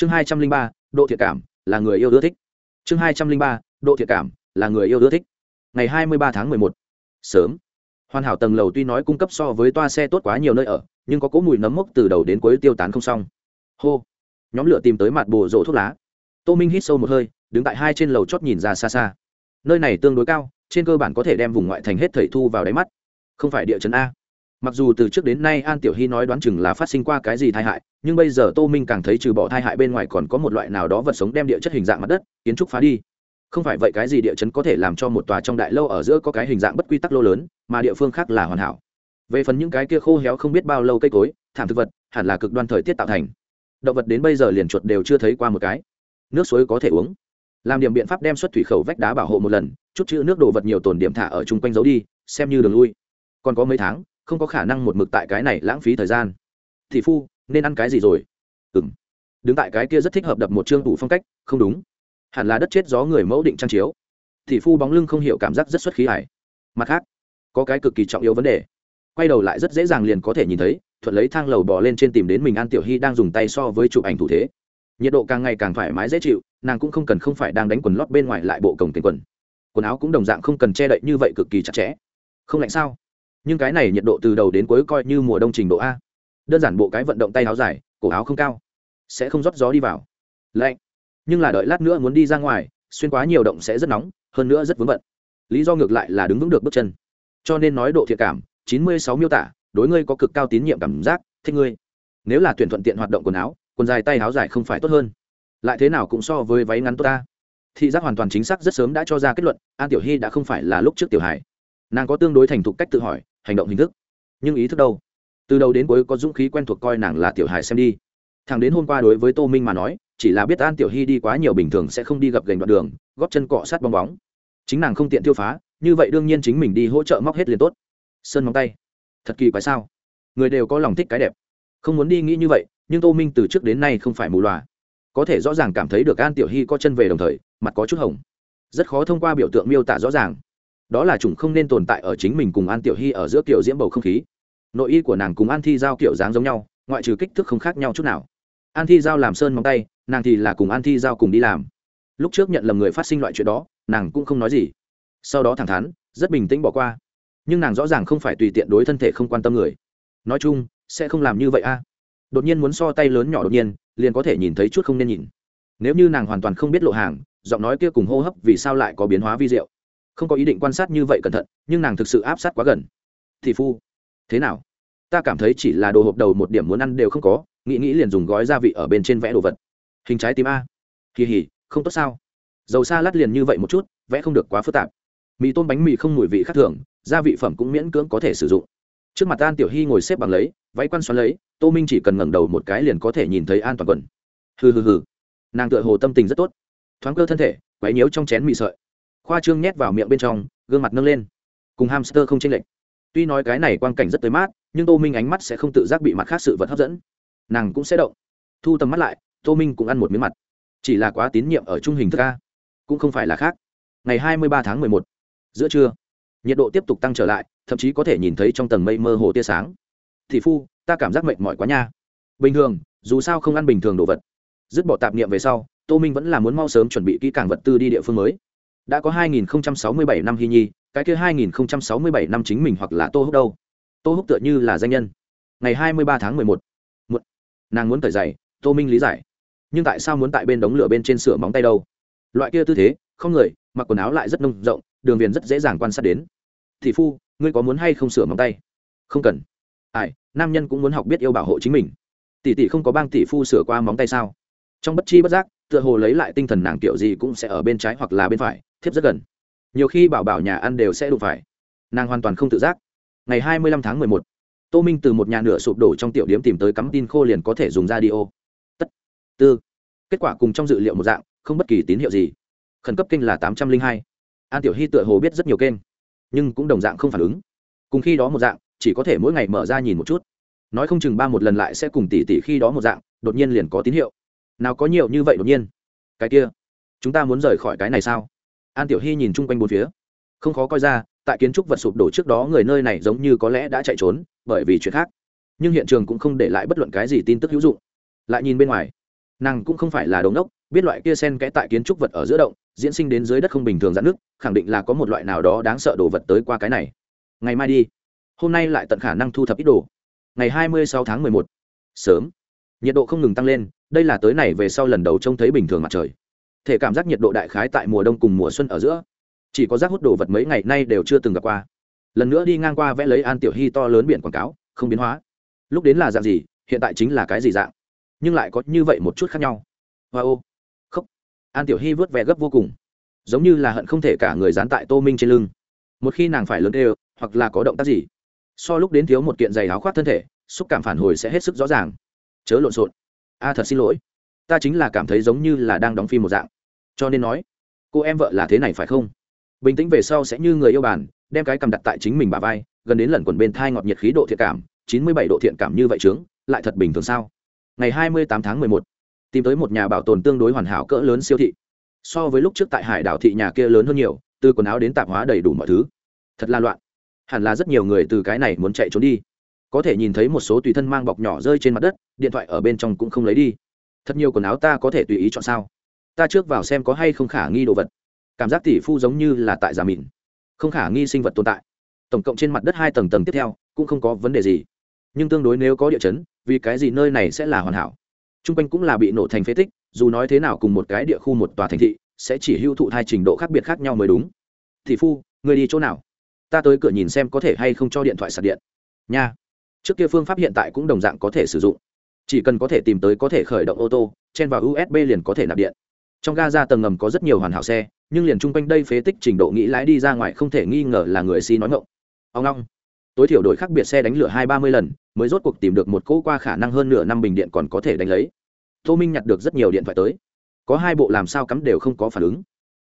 chương hai trăm linh ba, độ thiệt cảm, là người yêu ưa thích. Chương hai trăm linh ba, độ thiệt cảm, là người yêu ưa thích. Ngày hai mươi ba tháng mười một. Sớm. Hoàn hảo tầng lầu tuy nói cung cấp so với toa xe tốt quá nhiều nơi ở, nhưng có cỗ mùi nấm mốc từ đầu đến cuối tiêu tán không xong. Hô. Nhóm lửa tìm tới mặt bồ rộ thuốc lá. Tô minh hít sâu một hơi, đứng tại hai trên lầu chót nhìn ra xa xa. Nơi này tương đối cao, trên cơ bản có thể đem vùng ngoại thành hết thầy thu vào đáy mắt. Không phải địa chấn a mặc dù từ trước đến nay an tiểu hy nói đoán chừng là phát sinh qua cái gì tai hại, nhưng bây giờ tô minh càng thấy trừ bỏ tai hại bên ngoài còn có một loại nào đó vật sống đem địa chất hình dạng mặt đất, kiến trúc phá đi. Không phải vậy cái gì địa chấn có thể làm cho một tòa trong đại lâu ở giữa có cái hình dạng bất quy tắc lô lớn, mà địa phương khác là hoàn hảo. Về phần những cái kia khô héo không biết bao lâu cây cối, thảm thực vật, hẳn là cực đoan thời tiết tạo thành. Động vật đến bây giờ liền chuột đều chưa thấy qua một cái. Nước suối có thể uống. Làm điểm biện pháp đem xuất thủy khẩu vách đá bảo hộ một lần, chút chữ nước đồ vật nhiều tồn điểm thả ở chung quanh giấu đi, xem như đường lui. Còn có mấy tháng không có khả năng một mực tại cái này lãng phí thời gian. Thị phu, nên ăn cái gì rồi? Ừng đứng tại cái kia rất thích hợp đập một chương tủ phong cách, không đúng. Hẳn là đất chết gió người mẫu định trang chiếu. Thị phu bóng lưng không hiểu cảm giác rất xuất khí hải mặt khác, có cái cực kỳ trọng yếu vấn đề. Quay đầu lại rất dễ dàng liền có thể nhìn thấy, thuận lấy thang lầu bò lên trên tìm đến mình an tiểu hy đang dùng tay so với chụp ảnh thủ thế. Nhiệt độ càng ngày càng thoải mái dễ chịu, nàng cũng không cần không phải đang đánh quần lót bên ngoài lại bộ cổng tiền quần. Quần áo cũng đồng dạng không cần che đậy như vậy cực kỳ chặt chẽ. Không lạnh sao? Nhưng cái này nhiệt độ từ đầu đến cuối coi như mùa đông trình độ a. Đơn giản bộ cái vận động tay áo dài, cổ áo không cao, sẽ không rót gió đi vào. Lạnh. Nhưng là đợi lát nữa muốn đi ra ngoài, xuyên quá nhiều động sẽ rất nóng, hơn nữa rất vướng bận. Lý do ngược lại là đứng vững được bước chân. Cho nên nói độ thiệt cảm, chín mươi sáu miêu tả, đối ngươi có cực cao tín nhiệm cảm giác, thích ngươi. Nếu là tuyển thuận tiện hoạt động quần áo, quần dài tay áo dài không phải tốt hơn. Lại thế nào cũng so với váy ngắn tốt ta. Thị giác hoàn toàn chính xác rất sớm đã cho ra kết luận an tiểu hy đã không phải là lúc trước tiểu hải. Nàng có tương đối thành thục cách tự hỏi hành động hình thức. Nhưng ý thức đâu? Từ đầu đến cuối có dũng khí quen thuộc coi nàng là tiểu hải xem đi. Thằng đến hôm qua đối với tô minh mà nói, chỉ là biết an tiểu hy đi quá nhiều bình thường sẽ không đi gặp gành đoạn đường, góp chân cọ sát bong bóng. Chính nàng không tiện tiêu phá, như vậy đương nhiên chính mình đi hỗ trợ móc hết liền tốt. Sơn móng tay. Thật kỳ quái sao? Người đều có lòng thích cái đẹp. Không muốn đi nghĩ như vậy, nhưng tô minh từ trước đến nay không phải mù loà. Có thể rõ ràng cảm thấy được an tiểu hy có chân về đồng thời, mặt có chút hồng. Rất khó thông qua biểu tượng miêu tả rõ ràng đó là chủng không nên tồn tại ở chính mình cùng an tiểu hy ở giữa kiểu diễm bầu không khí. Nội y của nàng cùng an thi giao kiểu dáng giống nhau, ngoại trừ kích thước không khác nhau chút nào. An thi giao làm sơn móng tay, nàng thì là cùng an thi giao cùng đi làm. Lúc trước nhận lầm người phát sinh loại chuyện đó, nàng cũng không nói gì. Sau đó thẳng thắn, rất bình tĩnh bỏ qua. Nhưng nàng rõ ràng không phải tùy tiện đối thân thể không quan tâm người. Nói chung, sẽ không làm như vậy a. Đột nhiên muốn so tay lớn nhỏ đột nhiên, liền có thể nhìn thấy chút không nên nhìn. Nếu như nàng hoàn toàn không biết lộ hàng, giọng nói kia cùng hô hấp vì sao lại có biến hóa vi diệu không có ý định quan sát như vậy cẩn thận, nhưng nàng thực sự áp sát quá gần. Thì phu, thế nào? Ta cảm thấy chỉ là đồ hộp đầu một điểm muốn ăn đều không có, nghĩ nghĩ liền dùng gói gia vị ở bên trên vẽ đồ vật. Hình trái tim a. Kỳ hỉ, không tốt sao? Dầu xa lát liền như vậy một chút, vẽ không được quá phức tạp. Mì tôm bánh mì không mùi vị khác thường, gia vị phẩm cũng miễn cưỡng có thể sử dụng. Trước mặt an tiểu hy ngồi xếp bằng lấy, váy quan xoắn lấy, tô minh chỉ cần ngẩng đầu một cái liền có thể nhìn thấy an toàn quần. Hừ hừ hừ. Nàng tựa hồ tâm tình rất tốt. Thoáng cơ thân thể, quấy nhiễu trong chén mì sợi khoa trương nhét vào miệng bên trong gương mặt nâng lên. Cùng hamster không chênh lệch. Tuy nói cái này quang cảnh rất tới mát nhưng tô minh ánh mắt sẽ không tự giác bị mặt khác sự vật hấp dẫn. Nàng cũng sẽ động. Thu tầm mắt lại tô minh cũng ăn một miếng mặt. Chỉ là quá tín nhiệm ở trung hình thức a, cũng không phải là khác. Ngày hai mươi ba tháng mười một giữa trưa nhiệt độ tiếp tục tăng trở lại thậm chí có thể nhìn thấy trong tầng mây mơ hồ tia sáng. Thì phu ta cảm giác mệt mỏi quá nha. Bình thường dù sao không ăn bình thường đồ vật. Dứt bỏ tạp niệm về sau tô minh vẫn là muốn mau sớm chuẩn bị kỹ càng vật tư đi địa phương mới đã có 2067 năm hy nhi, cái kia 2067 năm chính mình hoặc là tô húc đâu? Tô húc tựa như là danh nhân. Ngày 23 tháng 11. một nàng muốn cởi giày, tô minh lý giải. Nhưng tại sao muốn tại bên đống lửa bên trên sửa móng tay đâu? Loại kia tư thế, không người, mặc quần áo lại rất nông rộng, đường viền rất dễ dàng quan sát đến. Thị phu, ngươi có muốn hay không sửa móng tay? Không cần. Ai, nam nhân cũng muốn học biết yêu bảo hộ chính mình. Tỷ tỷ không có bang tỷ phu sửa qua móng tay sao? Trong bất chi bất giác, tựa hồ lấy lại tinh thần nàng kiểu gì cũng sẽ ở bên trái hoặc là bên phải thiếp rất gần. Nhiều khi bảo bảo nhà ăn đều sẽ đụng phải. Nàng hoàn toàn không tự giác. Ngày hai mươi lăm tháng mười một, tô minh từ một nhà nửa sụp đổ trong tiểu điếm tìm tới cắm tin khô liền có thể dùng ra đi ô. Tất. Tư. Kết quả cùng trong dự liệu một dạng, không bất kỳ tín hiệu gì. Khẩn cấp kênh là tám trăm linh hai. An tiểu hy tựa hồ biết rất nhiều kênh, nhưng cũng đồng dạng không phản ứng. Cùng khi đó một dạng, chỉ có thể mỗi ngày mở ra nhìn một chút. Nói không chừng ba một lần lại sẽ cùng tỷ tỷ khi đó một dạng, đột nhiên liền có tín hiệu. Nào có nhiều như vậy đột nhiên? Cái kia, chúng ta muốn rời khỏi cái này sao? An tiểu hy nhìn chung quanh bốn phía. Không khó coi ra, tại kiến trúc vật sụp đổ trước đó người nơi này giống như có lẽ đã chạy trốn, bởi vì chuyện khác. Nhưng hiện trường cũng không để lại bất luận cái gì tin tức hữu dụng. Lại nhìn bên ngoài, nàng cũng không phải là đống đốc, biết loại kia sen kẽ tại kiến trúc vật ở giữa động, diễn sinh đến dưới đất không bình thường giãn nước khẳng định là có một loại nào đó đáng sợ đồ vật tới qua cái này. Ngày mai đi. Hôm nay lại tận khả năng thu thập ít đồ. Ngày hai mươi sáu tháng mười một. Sớm. Nhiệt độ không ngừng tăng lên, đây là tới này về sau lần đầu trông thấy bình thường mặt trời thể cảm giác nhiệt độ đại khái tại mùa đông cùng mùa xuân ở giữa. Chỉ có rác hút đồ vật mấy ngày nay đều chưa từng gặp qua. Lần nữa đi ngang qua vẽ lấy an tiểu hy to lớn biển quảng cáo, không biến hóa. Lúc đến là dạng gì, hiện tại chính là cái gì dạng. Nhưng lại có như vậy một chút khác nhau. Hoa ô. Khóc. An tiểu hy vớt vẻ gấp vô cùng. Giống như là hận không thể cả người dán tại tô minh trên lưng. Một khi nàng phải lớn đều, hoặc là có động tác gì. So lúc đến thiếu một kiện giày áo khoác thân thể, xúc cảm phản hồi sẽ hết sức rõ ràng. Chớ lộn xộn. A, thật xin lỗi. Ta chính là cảm thấy giống như là đang đóng phim một dạng cho nên nói, cô em vợ là thế này phải không? Bình tĩnh về sau sẽ như người yêu bàn, đem cái cầm đặt tại chính mình bà vai, gần đến lần quần bên thai ngọt nhiệt khí độ thiện cảm, chín mươi bảy độ thiện cảm như vậy trướng lại thật bình thường sao? Ngày hai mươi tám tháng mười một, tìm tới một nhà bảo tồn tương đối hoàn hảo cỡ lớn siêu thị. So với lúc trước tại hải đảo thị nhà kia lớn hơn nhiều, từ quần áo đến tạp hóa đầy đủ mọi thứ. Thật là loạn. Hẳn là rất nhiều người từ cái này muốn chạy trốn đi. Có thể nhìn thấy một số tùy thân mang bọc nhỏ rơi trên mặt đất, điện thoại ở bên trong cũng không lấy đi. Thật nhiều quần áo ta có thể tùy ý chọn sao? Ta trước vào xem có hay không khả nghi đồ vật. Cảm giác tỷ phu giống như là tại giả mìn. Không khả nghi sinh vật tồn tại. Tổng cộng trên mặt đất hai tầng tầng tiếp theo, cũng không có vấn đề gì. Nhưng tương đối nếu có địa chấn, vì cái gì nơi này sẽ là hoàn hảo? T r u n g quanh cũng là bị nổ thành phế tích, dù nói thế nào cùng một cái địa khu một tòa thành thị, sẽ chỉ hưu thụ hai trình độ khác biệt khác nhau mới đúng. Thị phu, người đi chỗ nào? Ta tới cửa nhìn xem có thể hay không cho điện thoại sạc điện. Nha. Trước kia phương pháp hiện tại cũng đồng dạng có thể sử dụng. Chỉ cần có thể tìm tới có thể khởi động ô tô, chen vào usb liền có thể nạp điện trong ga ra tầng ngầm có rất nhiều hoàn hảo xe, nhưng liền chung quanh đây phế tích trình độ nghĩ lái đi ra ngoài không thể nghi ngờ là người si nói ngộng ông long tối thiểu đội khác biệt xe đánh lửa hai ba mươi lần, mới rốt cuộc tìm được một cỗ qua khả năng hơn nửa năm bình điện còn có thể đánh lấy. Tô minh nhặt được rất nhiều điện thoại tới. Có hai bộ làm sao cắm đều không có phản ứng.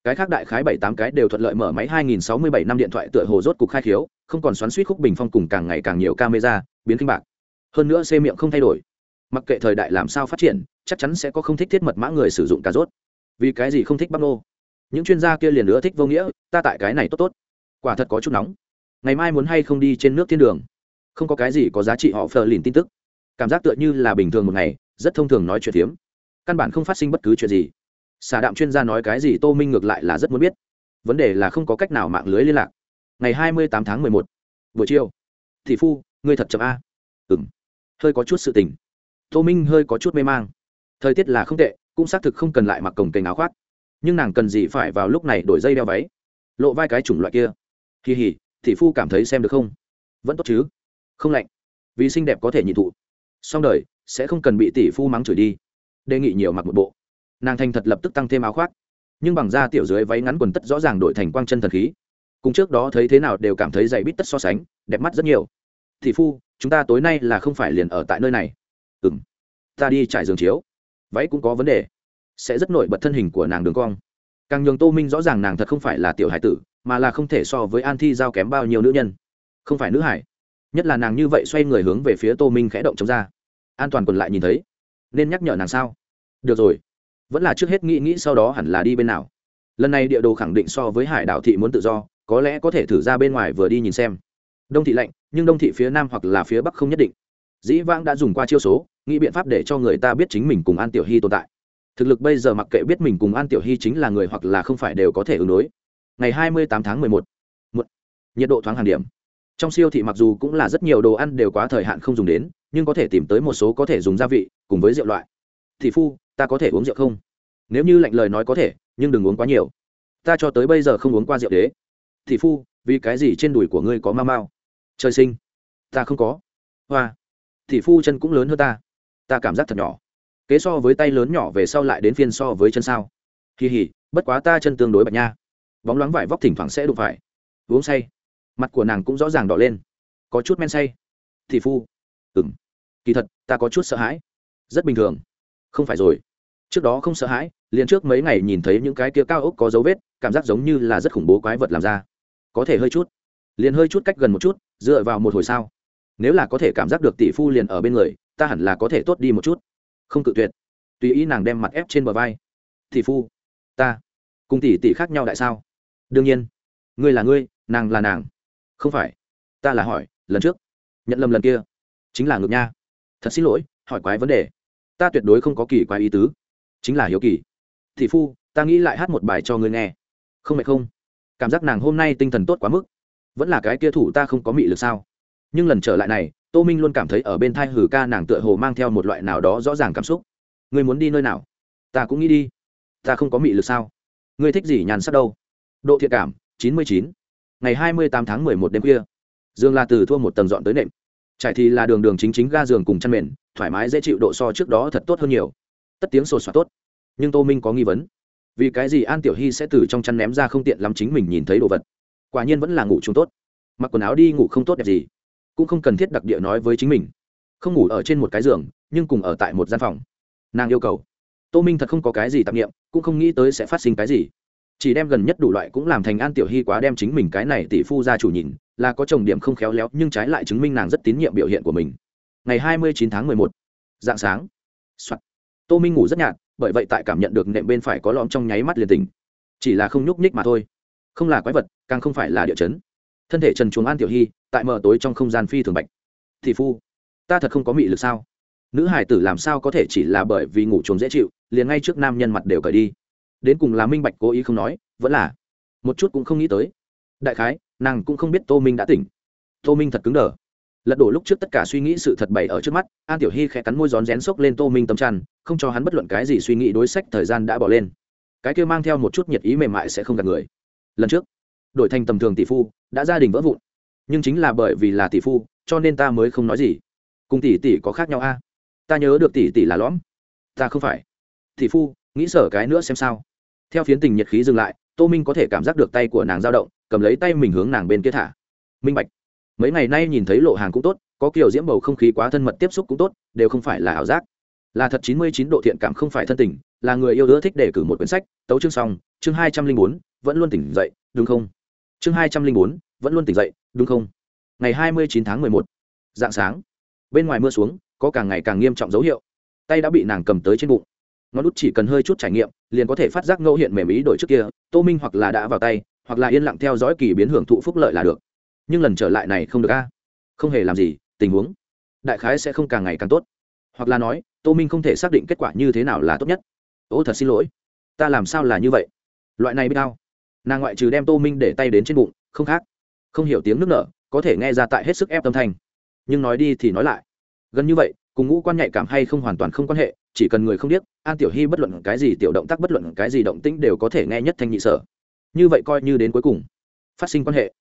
Cái khác đại khái bảy tám cái đều thuận lợi mở máy hai nghìn sáu mươi bảy năm điện thoại tựa hồ rốt cục khai khiếu, không còn xoắn suýt khúc bình phong cùng càng ngày càng nhiều camera, biến kinh bạc. Hơn nữa xe miệng không thay đổi. Mặc kệ thời đại làm sao phát triển, chắc chắn sẽ có không thích thiết mật mã người sử dụng cà rốt vì cái gì không thích bắp nô những chuyên gia kia liền nữa thích vô nghĩa, ta tại cái này tốt tốt. Quả thật có chút nóng. Ngày mai muốn hay không đi trên nước thiên đường? Không có cái gì có giá trị họ phờ lìn tin tức. Cảm giác tựa như là bình thường một ngày, rất thông thường nói chuyện phiếm. Căn bản không phát sinh bất cứ chuyện gì. Xà đạm chuyên gia nói cái gì tô minh ngược lại là rất muốn biết. Vấn đề là không có cách nào mạng lưới liên lạc. Ngày hai mươi tám tháng mười một, buổi chiều. Thị phu, ngươi thật chậm a. Ừng hơi có chút sự tình. Tô minh hơi có chút mê mang. Thời tiết là không tệ cũng xác thực không cần lại mặc cồng kềnh áo khoác. Nhưng nàng cần gì phải vào lúc này đổi dây đeo váy? Lộ vai cái chủng loại kia. Kỳ hỉ thị phu cảm thấy xem được không? Vẫn tốt chứ? Không lạnh. Vì xinh đẹp có thể nhị thụ. Xong đời, sẽ không cần bị tỷ phu mắng chửi đi. Đề nghị nhiều mặc một bộ. Nàng thành thật lập tức tăng thêm áo khoác. Nhưng bằng da tiểu dưới váy ngắn quần tất rõ ràng đổi thành quang chân thần khí. Cùng trước đó thấy thế nào đều cảm thấy dày bít tất so sánh, đẹp mắt rất nhiều. Thị phu, chúng ta tối nay là không phải liền ở tại nơi này. Ừ m ta đi trải giường chiếu váy cũng có vấn đề. Sẽ rất nổi bật thân hình của nàng đường cong. Càng nhường tô minh rõ ràng nàng thật không phải là tiểu hải tử, mà là không thể so với an thi giao kém bao nhiêu nữ nhân. Không phải nữ hải. Nhất là nàng như vậy xoay người hướng về phía tô minh khẽ động chống ra. An toàn quần lại nhìn thấy. Nên nhắc nhở nàng sao? Được rồi. Vẫn là trước hết nghĩ nghĩ sau đó hẳn là đi bên nào. Lần này địa đồ khẳng định so với hải đảo thị muốn tự do, có lẽ có thể thử ra bên ngoài vừa đi nhìn xem. Đông thị lạnh, nhưng đông thị phía nam hoặc là phía bắc không nhất định. Dĩ vãng đã dùng qua chiêu số nghĩ biện pháp để cho người ta biết chính mình cùng an tiểu hy tồn tại. Thực lực bây giờ mặc kệ biết mình cùng an tiểu hy chính là người hoặc là không phải đều có thể ứng đối. Ngày hai mươi tám tháng mười một nhiệt độ thoáng hàng điểm. Trong siêu thị mặc dù cũng là rất nhiều đồ ăn đều quá thời hạn không dùng đến, nhưng có thể tìm tới một số có thể dùng gia vị, cùng với rượu loại. Thì phu, ta có thể uống rượu không? Nếu như lạnh lời nói có thể, nhưng đừng uống quá nhiều. Ta cho tới bây giờ không uống qua rượu đế. Thì phu, vì cái gì trên đùi của ngươi có ma mao trời sinh. Ta không có. Hoa. Thì phu chân cũng lớn hơn ta ta cảm giác thật nhỏ. Kế so với tay lớn nhỏ về sau lại đến phiên so với chân sao. Kỳ hỉ bất quá ta chân tương đối bạch nha. Bóng loáng vải vóc thỉnh thoảng sẽ đụng phải. Uống say. Mặt của nàng cũng rõ ràng đỏ lên. Có chút men say. Thì phu. Ừng kỳ thật, ta có chút sợ hãi. Rất bình thường. Không phải rồi. Trước đó không sợ hãi, liền trước mấy ngày nhìn thấy những cái kia cao ốc có dấu vết, cảm giác giống như là rất khủng bố quái vật làm ra. Có thể hơi chút. Liền hơi chút cách gần một chút, dựa vào một hồi sao. Nếu là có thể cảm giác được tỷ phu liền ở bên người ta hẳn là có thể tốt đi một chút. Không cự tuyệt. Tùy ý nàng đem mặt ép trên bờ vai. Thì phu, ta cùng tỷ tỷ khác nhau tại sao? Đương nhiên. Ngươi là ngươi, nàng là nàng. Không phải. Ta là hỏi, lần trước, nhận lầm lần kia, chính là ngược nha. Thật xin lỗi, hỏi quái vấn đề. Ta tuyệt đối không có kỳ quái ý tứ. Chính là hiếu kỳ. Thị phu, ta nghĩ lại hát một bài cho ngươi nghe. Không mệt không. Cảm giác nàng hôm nay tinh thần tốt quá mức. Vẫn là cái kia thủ ta không có mị lực sao? Nhưng lần trở lại này tô minh luôn cảm thấy ở bên thai hử ca nàng tựa hồ mang theo một loại nào đó rõ ràng cảm xúc. Ngươi muốn đi nơi nào? Ta cũng nghĩ đi. Ta không có mị lực sao? Ngươi thích gì nhàn sắc đâu? Độ thiện cảm, chín mươi chín. Ngày hai mươi tám tháng mười một đêm khuya. Dương La từ thua một tầng dọn tới nệm. Trải thì là đường đường chính chính ga giường cùng chăn mền, thoải mái dễ chịu độ so trước đó thật tốt hơn nhiều. Tất tiếng sột soạt tốt. Nhưng tô minh có nghi vấn. Vì cái gì an tiểu hy sẽ từ trong chăn ném ra không tiện lắm chính mình nhìn thấy đồ vật? Quả nhiên vẫn là ngủ chung tốt. Mặc quần áo đi ngủ không tốt đẹp gì cũng không cần thiết đặc địa nói với chính mình. Không ngủ ở trên một cái giường, nhưng cùng ở tại một gian phòng. Nàng yêu cầu. Tô minh thật không có cái gì tạp nghiệm cũng không nghĩ tới sẽ phát sinh cái gì. Chỉ đem gần nhất đủ loại cũng làm thành an tiểu hy quá đem chính mình cái này tỷ phu ra chủ nhìn, là có chồng điểm không khéo léo, nhưng trái lại chứng minh nàng rất tín nhiệm biểu hiện của mình. Ngày hai mươi chín tháng mười một, dạng sáng、Soạn. tô minh ngủ rất nhạt, bởi vậy tại cảm nhận được nệm bên phải có lõm trong nháy mắt liền tình chỉ là không nhúc nhích mà thôi. Không là quái vật, càng không phải là địa chấn thân thể trần chuồng an tiểu hy, tại mờ tối trong không gian phi thường bạch. Thị phu, ta thật không có mị lực sao? Nữ hải tử làm sao có thể chỉ là bởi vì ngủ chuồng dễ chịu, liền ngay trước nam nhân mặt đều cởi đi. Đến cùng là minh bạch cố ý không nói, vẫn là. Một chút cũng không nghĩ tới. Đại khái, nàng cũng không biết tô minh đã tỉnh. Tô minh thật cứng đờ. Lật đổ lúc trước tất cả suy nghĩ sự thật bày ở trước mắt, an tiểu hy khẽ cắn môi rón rén xốc lên tô minh tâm tràn, không cho hắn bất luận cái gì suy nghĩ đối sách thời gian đã bỏ lên. Cái kia mang theo một chút nhiệt ý mềm mại sẽ không gạt người. Lần trước đổi thành tầm thường tỷ phu, đã gia đình vỡ vụn. Nhưng chính là bởi vì là tỷ phu, cho nên ta mới không nói gì. Cùng tỷ tỷ có khác nhau a? Ta nhớ được tỷ tỷ là lõm. Ta không phải. Tỷ phu, nghĩ sở cái nữa xem sao. Theo phiến tình nhiệt khí dừng lại, tô minh có thể cảm giác được tay của nàng dao động, cầm lấy tay mình hướng nàng bên kia thả. Minh bạch. Mấy ngày nay nhìn thấy lộ hàng cũng tốt, có kiểu diễm bầu không khí quá thân mật tiếp xúc cũng tốt, đều không phải là ảo giác. Là thật chín mươi chín độ thiện cảm không phải thân tình, là người yêu ưa thích để cử một quyển sách. Tấu chương xong, chương hai trăm linh bốn, vẫn luôn tỉnh dậy, đúng không? Chương hai trăm linh bốn, vẫn luôn tỉnh dậy, đúng không? Ngày hai mươi chín tháng mười một, dạng sáng. Bên ngoài mưa xuống, có càng ngày càng nghiêm trọng dấu hiệu. Tay đã bị nàng cầm tới trên bụng. Ngón út chỉ cần hơi chút trải nghiệm, liền có thể phát giác ngẫu hiện mềm ý đổi trước kia, tô minh hoặc là đã vào tay, hoặc là yên lặng theo dõi kỳ biến hưởng thụ phúc lợi là được. Nhưng lần trở lại này không được a. Không hề làm gì, tình huống. Đại khái sẽ không càng ngày càng tốt. Hoặc là nói, tô minh không thể xác định kết quả như thế nào là tốt nhất. Ô, thật xin lỗi. Ta làm sao là như vậy? Loại này biết đau nàng ngoại trừ đem tô minh để tay đến trên bụng, không khác. Không hiểu tiếng nước nở, có thể nghe ra tại hết sức ép tâm thanh. Nhưng nói đi thì nói lại. Gần như vậy, cùng ngũ quan nhạy cảm hay không hoàn toàn không quan hệ, chỉ cần người không biết an tiểu hy bất luận cái gì tiểu động tác, bất luận cái gì động tĩnh đều có thể nghe nhất thanh nhị sở. Như vậy coi như đến cuối cùng, phát sinh quan hệ,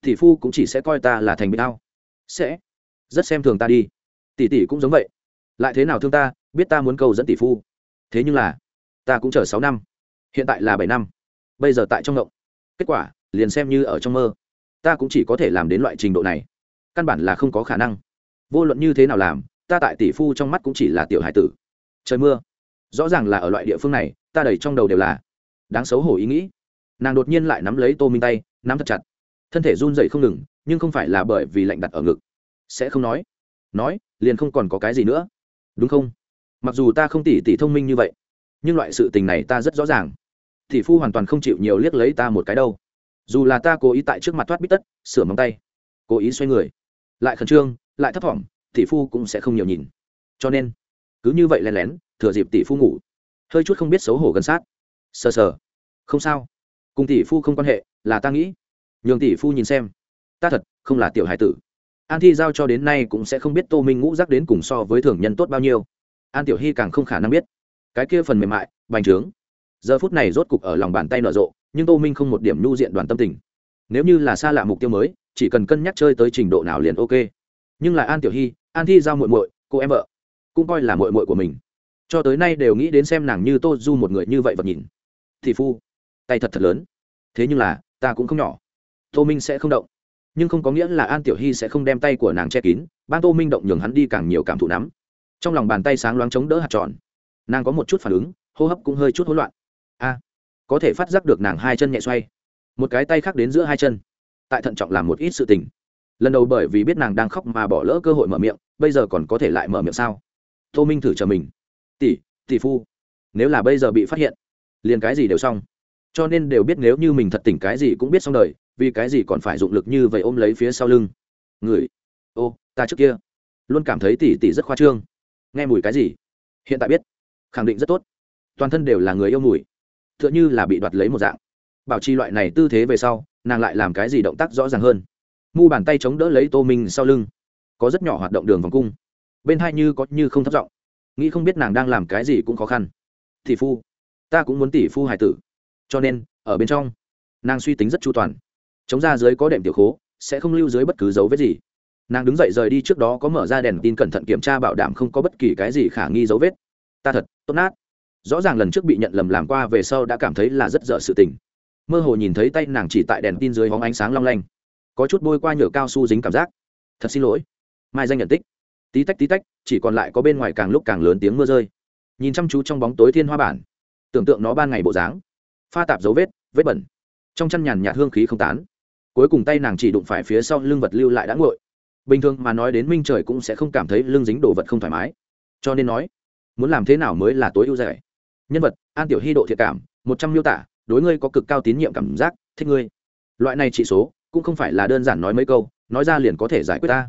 tỷ phu cũng chỉ sẽ coi ta là thành bị đau. Sẽ. Rất xem thường ta đi. Tỷ tỷ cũng giống vậy. Lại thế nào thương ta, biết ta muốn cầu dẫn tỷ phu. Thế nhưng là, ta cũng chờ sáu năm. Hiện tại là bảy năm bây giờ tại trong ngộng. Kết quả, liền xem như ở trong mơ. Ta cũng chỉ có thể làm đến loại trình độ này. Căn bản là không có khả năng. Vô luận như thế nào làm, ta tại tỷ phu trong mắt cũng chỉ là tiểu hải tử. Trời mưa. Rõ ràng là ở loại địa phương này, ta đầy trong đầu đều là. Đáng xấu hổ ý nghĩ. Nàng đột nhiên lại nắm lấy tô minh tay, nắm thật chặt. Thân thể run dậy không ngừng, nhưng không phải là bởi vì lạnh đặt ở ngực. Sẽ không nói. Nói, liền không còn có cái gì nữa. Đúng không? Mặc dù ta không tỉ tỉ thông minh như vậy, nhưng loại sự tình này ta rất rõ ràng thì phu hoàn toàn không chịu nhiều liếc lấy ta một cái đâu. Dù là ta cố ý tại trước mặt thoát bít tất, sửa móng tay, cố ý xoay người, lại khẩn trương, lại thấp thỏm tỷ phu cũng sẽ không nhiều nhìn. Cho nên, cứ như vậy lén lén, thừa dịp tỷ phu ngủ. Hơi chút không biết xấu hổ gần sát. Sờ sờ. Không sao. Cùng tỷ phu không quan hệ, là ta nghĩ. Nhường tỷ phu nhìn xem. Ta thật, không là tiểu hải tử. An thi giao cho đến nay cũng sẽ không biết tô minh ngũ rắc đến cùng so với thường nhân tốt bao nhiêu. An tiểu hy càng không khả năng biết. Cái kia phần mềm mại, bành trướng giờ phút này rốt cục ở lòng bàn tay nở rộ, nhưng tô minh không một điểm nhu diện đoàn tâm tình. Nếu như là xa lạ mục tiêu mới, chỉ cần cân nhắc chơi tới trình độ nào liền ok. Nhưng là an tiểu hy, an thi giao muội muội, cô em vợ, cũng coi là muội muội của mình. Cho tới nay đều nghĩ đến xem nàng như tô du một người như vậy vật nhìn. Thì phu, tay thật thật lớn. Thế nhưng là, ta cũng không nhỏ. Tô minh sẽ không động. Nhưng không có nghĩa là an tiểu hy sẽ không đem tay của nàng che kín, ban tô minh động nhường hắn đi càng nhiều cảm thụ nắm. Trong lòng bàn tay sáng loáng chống đỡ hạt tròn. Nàng có một chút phản ứng, hô hấp cũng hơi chút hỗn loạn a. Có thể phát giác được nàng hai chân nhẹ xoay. Một cái tay khác đến giữa hai chân. Tại thận trọng làm một ít sự tình. Lần đầu bởi vì biết nàng đang khóc mà bỏ lỡ cơ hội mở miệng, bây giờ còn có thể lại mở miệng sao? Tô minh thử chờ mình. Tỷ tỷ phu. Nếu là bây giờ bị phát hiện, liền cái gì đều xong. Cho nên đều biết nếu như mình thật tỉnh cái gì cũng biết xong đời, vì cái gì còn phải dụng lực như vậy ôm lấy phía sau lưng. Người. Ô, ta trước kia luôn cảm thấy tỷ tỷ rất khoa trương. Nghe mùi cái gì? Hiện tại biết. Khẳng định rất tốt. Toàn thân đều là người yêu mùi t h ư ợ n h ư là bị đoạt lấy một dạng. Bảo trì loại này tư thế về sau, nàng lại làm cái gì động tác rõ ràng hơn. Mu bàn tay chống đỡ lấy tô minh sau lưng. Có rất nhỏ hoạt động đường vòng cung. Bên hai như có như không thất vọng nghĩ không biết nàng đang làm cái gì cũng khó khăn. Tỷ phu, ta cũng muốn tỷ phu hải tử. Cho nên, ở bên trong, nàng suy tính rất chu toàn. Chống ra dưới có đệm tiểu khố, sẽ không lưu dưới bất cứ dấu vết gì. Nàng đứng dậy rời đi trước đó có mở ra đèn tin cẩn thận kiểm tra bảo đảm không có bất kỳ cái gì khả nghi dấu vết. Ta thật, tốt nát rõ ràng lần trước bị nhận lầm làm qua về sau đã cảm thấy là rất dở sự tình. Mơ hồ nhìn thấy tay nàng chỉ tại đèn tin dưới hóng ánh sáng long lanh. Có chút bôi qua nhựa cao su dính cảm giác. Thật xin lỗi. Mai danh nhận tích. Tí tách tí tách, chỉ còn lại có bên ngoài càng lúc càng lớn tiếng mưa rơi. Nhìn chăm chú trong bóng tối thiên hoa bản. Tưởng tượng nó ban ngày bộ dáng. Pha tạp dấu vết vết bẩn. Trong chăn nhàn nhạt hương khí không tán. Cuối cùng tay nàng chỉ đụng phải phía sau lưng vật lưu lại đã ngội bình thường mà nói đến minh trời cũng sẽ không cảm thấy lưng dính đồ vật không thoải mái. Cho nên nói, muốn làm thế nào mới là tối ưu rẻ? Nhân vật, an tiểu hy độ thiệt cảm, một trăm miêu tả, đối ngươi có cực cao tín nhiệm cảm giác, thích ngươi. Loại này trị số, cũng không phải là đơn giản nói mấy câu, nói ra liền có thể giải quyết ta.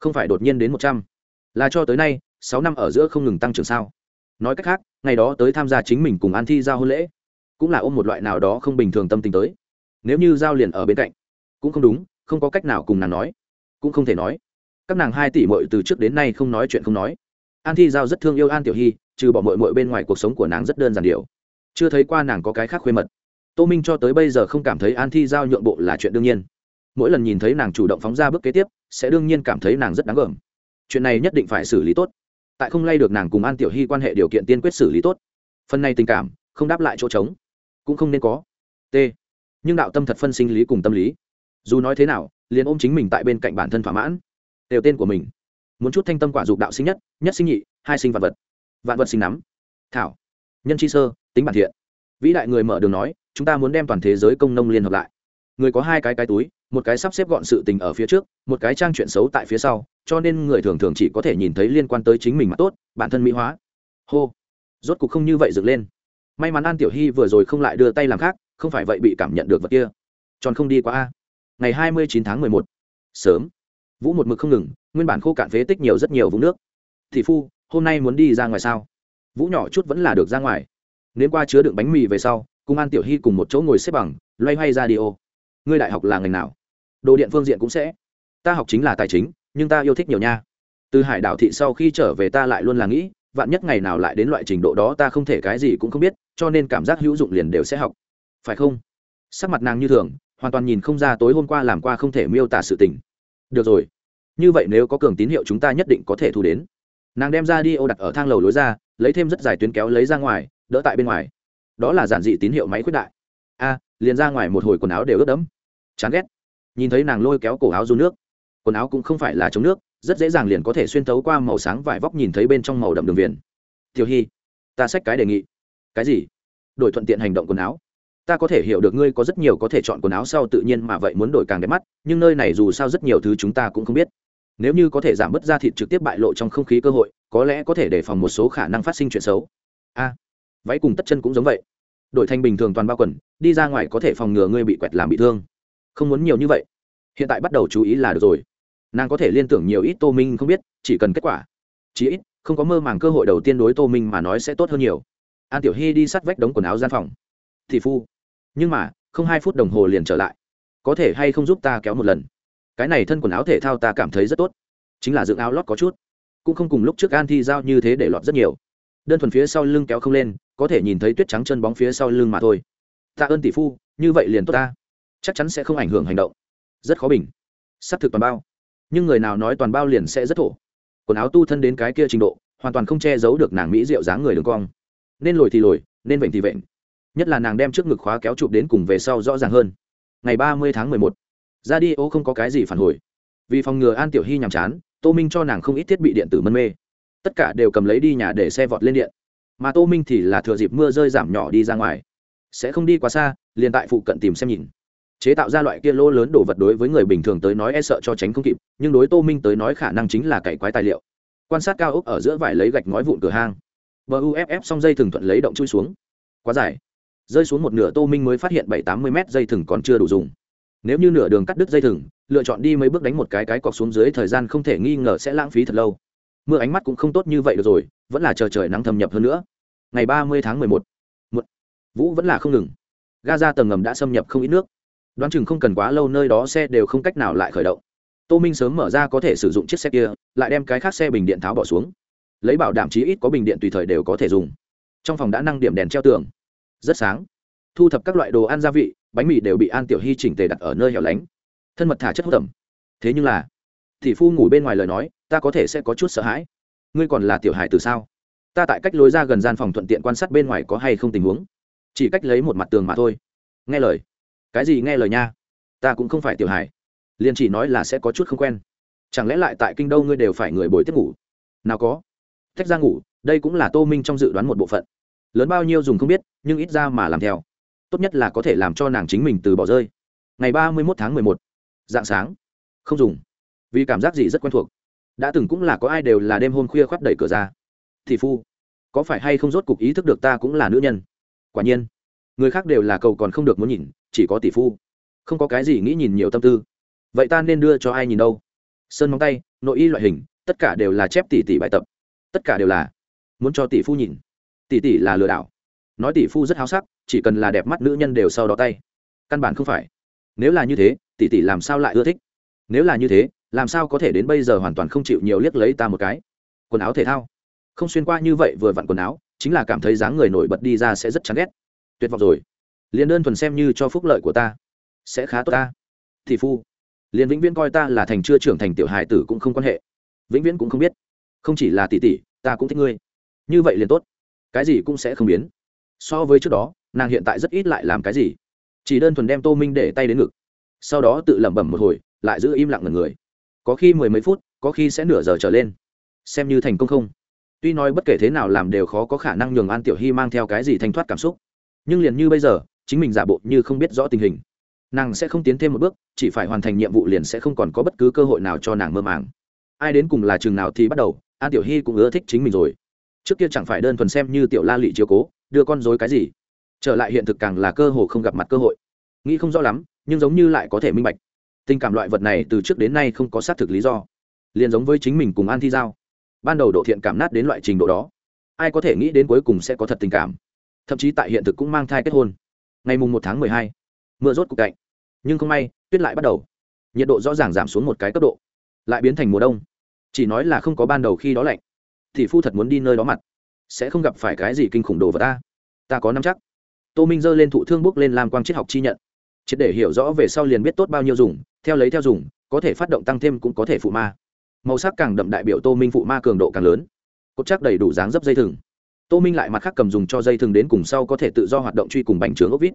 Không phải đột nhiên đến một trăm. Là cho tới nay, sáu năm ở giữa không ngừng tăng trưởng sao. Nói cách khác, ngày đó tới tham gia chính mình cùng an thi giao hôn lễ, cũng là ôm một loại nào đó không bình thường tâm tình tới. Nếu như giao liền ở bên cạnh, cũng không đúng, không có cách nào cùng nàng nói, cũng không thể nói. Các nàng hai tỷ mội từ trước đến nay không nói chuyện không nói. An thi giao rất thương yêu an tiểu hy trừ bỏ mội mội bên ngoài cuộc sống của nàng rất đơn giản điều. Chưa thấy qua nàng có cái khác khuê mật. Tô minh cho tới bây giờ không cảm thấy an thi giao nhượng bộ là chuyện đương nhiên. Mỗi lần nhìn thấy nàng chủ động phóng ra bước kế tiếp, sẽ đương nhiên cảm thấy nàng rất đáng gờm. Chuyện này nhất định phải xử lý tốt. Tại không lay được nàng cùng an tiểu hy quan hệ điều kiện tiên quyết xử lý tốt. Phần này tình cảm, không đáp lại chỗ trống. Cũng không nên có. T. Nhưng đạo tâm thật phân sinh lý cùng tâm lý. Dù nói thế nào, liền ôm chính mình tại bên cạnh bản thân thỏa mãn. Đều tên của mình. Muốn chút thanh tâm quả dục đạo sinh nhất nhất sinh nhị, hai sinh vật vật vạn vật sinh nắm. Thảo. Nhân chi sơ, tính bản thiện. Vĩ đại người mở đường nói, chúng ta muốn đem toàn thế giới công nông liên hợp lại. Người có hai cái cái túi, một cái sắp xếp gọn sự tình ở phía trước, một cái trang chuyện xấu tại phía sau, cho nên người thường thường chỉ có thể nhìn thấy liên quan tới chính mình mà tốt, bản thân mỹ hóa. Hô. Rốt cuộc không như vậy dựng lên. May mắn an tiểu hy vừa rồi không lại đưa tay làm khác, không phải vậy bị cảm nhận được vật kia. Tròn không đi qua a. Ngày hai mươi chín tháng mười một. Sớm. Vũ một mực không ngừng, nguyên bản khô cạn phế tích nhiều rất nhiều vũng nước. Thị phu hôm nay muốn đi ra ngoài sao? Vũ nhỏ chút vẫn là được ra ngoài. Nếu qua chứa đựng bánh mì về sau, cùng an tiểu hy cùng một chỗ ngồi xếp bằng, loay hoay ra đi ô. Ngươi đại học là ngành nào? Đồ điện phương diện cũng sẽ. Ta học chính là tài chính, nhưng ta yêu thích nhiều nha. Từ hải đảo thị sau khi trở về ta lại luôn là nghĩ, vạn nhất ngày nào lại đến loại trình độ đó ta không thể cái gì cũng không biết, cho nên cảm giác hữu dụng liền đều sẽ học. Phải không? Sắc mặt nàng như thường, hoàn toàn nhìn không ra tối hôm qua làm qua không thể miêu tả sự tình. Được rồi. Như vậy nếu có cường tín hiệu chúng ta nhất định có thể thu đến nàng đem ra đi ô đặt ở thang lầu lối ra, lấy thêm rất dài tuyến kéo lấy ra ngoài, đỡ tại bên ngoài. Đó là giản dị tín hiệu máy khuyết đại. A, liền ra ngoài một hồi quần áo đều ướt đẫm. Chán ghét. Nhìn thấy nàng lôi kéo cổ áo run nước. Quần áo cũng không phải là chống nước, rất dễ dàng liền có thể xuyên thấu qua màu sáng vải vóc nhìn thấy bên trong màu đậm đường viền. Tiểu hy, ta xách cái đề nghị. Cái gì? Đổi thuận tiện hành động quần áo. Ta có thể hiểu được ngươi có rất nhiều có thể chọn quần áo sau tự nhiên mà vậy muốn đổi càng đẹp mắt, nhưng nơi này dù sao rất nhiều thứ chúng ta cũng không biết nếu như có thể giảm bớt ra thịt trực tiếp bại lộ trong không khí cơ hội, có lẽ có thể đề phòng một số khả năng phát sinh chuyện xấu. A, váy cùng tất chân cũng giống vậy. Đổi thành bình thường toàn bao quần, đi ra ngoài có thể phòng ngừa ngươi bị quẹt làm bị thương. Không muốn nhiều như vậy. Hiện tại bắt đầu chú ý là được rồi. Nàng có thể liên tưởng nhiều ít tô minh không biết, chỉ cần kết quả. Chí ít, không có mơ màng cơ hội đầu tiên đối tô minh mà nói sẽ tốt hơn nhiều. An tiểu hy đi sát vách đống quần áo gian phòng. Thị phu. Nhưng mà, không hai phút đồng hồ liền trở lại. Có thể hay không giúp ta kéo một lần? Cái này thân quần áo thể thao ta cảm thấy rất tốt. Chính là dựng áo lót có chút. Cũng không cùng lúc trước an thi giao như thế để lọt rất nhiều. Đơn thuần phía sau lưng kéo không lên, có thể nhìn thấy tuyết trắng chân bóng phía sau lưng mà thôi. Tạ ơn tỷ phu, như vậy liền tốt ta. Chắc chắn sẽ không ảnh hưởng hành động. Rất khó bình. S ắ c thực toàn bao. Nhưng người nào nói toàn bao liền sẽ rất thổ. Quần áo tu thân đến cái kia trình độ, hoàn toàn không che giấu được nàng mỹ rượu dáng người đường cong. Nên lồi thì lồi, nên vệnh thì vệnh. Nhất là nàng đem trước ngực khóa kéo chụp đến cùng về sau rõ ràng hơn. Ngày ba mươi tháng mười một ra đi, ô, không có cái gì phản hồi. Vì phòng ngừa an tiểu hy nhàm chán, tô minh cho nàng không ít thiết bị điện tử mân mê. Tất cả đều cầm lấy đi nhà để xe vọt lên điện. Mà tô minh thì là thừa dịp mưa rơi giảm nhỏ đi ra ngoài. Sẽ không đi quá xa, liền tại phụ cận tìm xem nhìn. Chế tạo ra loại kia lô lớn đồ vật đối với người bình thường tới nói e sợ cho tránh không kịp, nhưng đối tô minh tới nói khả năng chính là cày quái tài liệu. Quan sát cao ốc ở giữa vải lấy gạch ngói vụn cửa hang. Bờ uff xong dây thừng thuận lấy động chui xuống. Quá dài. Rơi xuống một nửa tô minh mới phát hiện bảy tám mươi mét dây thừng còn chưa đủ dùng nếu như nửa đường cắt đứt dây thừng, lựa chọn đi mấy bước đánh một cái cái cọc xuống dưới, thời gian không thể nghi ngờ sẽ lãng phí thật lâu. Mưa ánh mắt cũng không tốt như vậy được rồi, vẫn là chờ trời nắng thâm nhập hơn nữa. Ngày ba mươi tháng mười một vũ vẫn là không ngừng. Ga ra tầng ngầm đã xâm nhập không ít nước. Đoán chừng không cần quá lâu nơi đó xe đều không cách nào lại khởi động. Tô minh sớm mở ra có thể sử dụng chiếc xe kia, lại đem cái khác xe bình điện tháo bỏ xuống. Lấy bảo đảm chí ít có bình điện tùy thời đều có thể dùng. Trong phòng đã năng điểm đèn treo tường. Rất sáng. Thu thập các loại đồ ăn gia vị bánh mì đều bị an tiểu hy chỉnh tề đặt ở nơi hẻo lánh. Thân mật thả chất hút tẩm thế nhưng là thị phu ngủ bên ngoài lời nói, ta có thể sẽ có chút sợ hãi. Ngươi còn là tiểu hài từ sao? Ta tại cách lối ra gần gian phòng thuận tiện quan sát bên ngoài có hay không tình huống. Chỉ cách lấy một mặt tường mà thôi. Nghe lời. Cái gì nghe lời nha? Ta cũng không phải tiểu hài. Liền chỉ nói là sẽ có chút không quen. Chẳng lẽ lại tại kinh đâu ngươi đều phải người bồi tiếp ngủ? Nào có. Tách ra ngủ, đây cũng là tô minh trong dự đoán một bộ phận. Lớn bao nhiêu dùng không biết, nhưng ít ra mà làm theo tốt nhất là có thể làm cho nàng chính mình từ bỏ rơi. Ngày ba mươi một tháng mười một, dạng sáng. Không dùng. Vì cảm giác gì rất quen thuộc. Đã từng cũng là có ai đều là đêm hôm khuya khoác đẩy cửa ra. Thì phu, có phải hay không rốt cục ý thức được ta cũng là nữ nhân? Quả nhiên, người khác đều là cầu còn không được muốn nhìn, chỉ có tỷ phu. Không có cái gì nghĩ nhìn nhiều tâm tư. Vậy ta nên đưa cho ai nhìn đâu? Sơn móng tay, nội y loại hình, tất cả đều là chép tỷ tỷ bài tập. Tất cả đều là muốn cho tỷ phu nhìn. Tỷ tỷ là lừa đảo nói tỷ phu rất háo sắc, chỉ cần là đẹp mắt nữ nhân đều sau đó tay. Căn bản không phải. Nếu là như thế, tỷ tỷ làm sao lại ưa thích? Nếu là như thế, làm sao có thể đến bây giờ hoàn toàn không chịu nhiều liếc lấy ta một cái? Quần áo thể thao. Không xuyên qua như vậy vừa vặn quần áo, chính là cảm thấy dáng người nổi bật đi ra sẽ rất chán ghét. Tuyệt vọng rồi. Liền đơn thuần xem như cho phúc lợi của ta. Sẽ khá tốt ta. Tỷ phu. Liền vĩnh viễn coi ta là thành chưa trưởng thành tiểu hài tử cũng không quan hệ. Vĩnh viễn cũng không biết. Không chỉ là tỷ tỷ, ta cũng thích ngươi. Như vậy liền tốt. Cái gì cũng sẽ không biến so với trước đó, nàng hiện tại rất ít lại làm cái gì. Chỉ đơn thuần đem tô minh để tay đến ngực. Sau đó tự lẩm bẩm một hồi, lại giữ im lặng ngần người. Có khi mười mấy phút, có khi sẽ nửa giờ trở lên. Xem như thành công không? Tuy nói bất kể thế nào làm đều khó có khả năng nhường an tiểu hy mang theo cái gì thanh thoát cảm xúc. Nhưng liền như bây giờ, chính mình giả bộ như không biết rõ tình hình. Nàng sẽ không tiến thêm một bước, chỉ phải hoàn thành nhiệm vụ liền sẽ không còn có bất cứ cơ hội nào cho nàng mơ màng. Ai đến cùng là chừng nào thì bắt đầu, an tiểu hy cũng ưa thích chính mình rồi. Trước kia chẳng phải đơn thuần xem như tiểu la lị chiếu cố đưa con dối cái gì? Trở lại hiện thực càng là cơ hồ không gặp mặt cơ hội. Nghĩ không rõ lắm, nhưng giống như lại có thể minh bạch. Tình cảm loại vật này từ trước đến nay không có xác thực lý do. Liền giống với chính mình cùng an thi giao. Ban đầu độ thiện cảm nát đến loại trình độ đó. Ai có thể nghĩ đến cuối cùng sẽ có thật tình cảm. Thậm chí tại hiện thực cũng mang thai kết hôn. Ngày mùng một tháng mười hai, mưa rốt cục cạnh. Nhưng không may, tuyết lại bắt đầu. Nhiệt độ rõ ràng giảm xuống một cái cấp độ. Lại biến thành mùa đông. Chỉ nói là không có ban đầu khi đó lạnh. Thì phu thật muốn đi nơi đó mặt sẽ không gặp phải cái gì kinh khủng đồ vật ta. Ta có năm chắc. Tô minh giơ lên thụ thương bước lên làm quang triết học chi nhận. Triệt để hiểu rõ về sau liền biết tốt bao nhiêu dùng, theo lấy theo dùng, có thể phát động tăng thêm cũng có thể phụ ma. Màu sắc càng đậm đại biểu tô minh phụ ma cường độ càng lớn. Cốt chắc đầy đủ dáng dấp dây thừng. Tô minh lại mặt khác cầm dùng cho dây thừng đến cùng sau có thể tự do hoạt động truy cùng bành trướng ốc vít.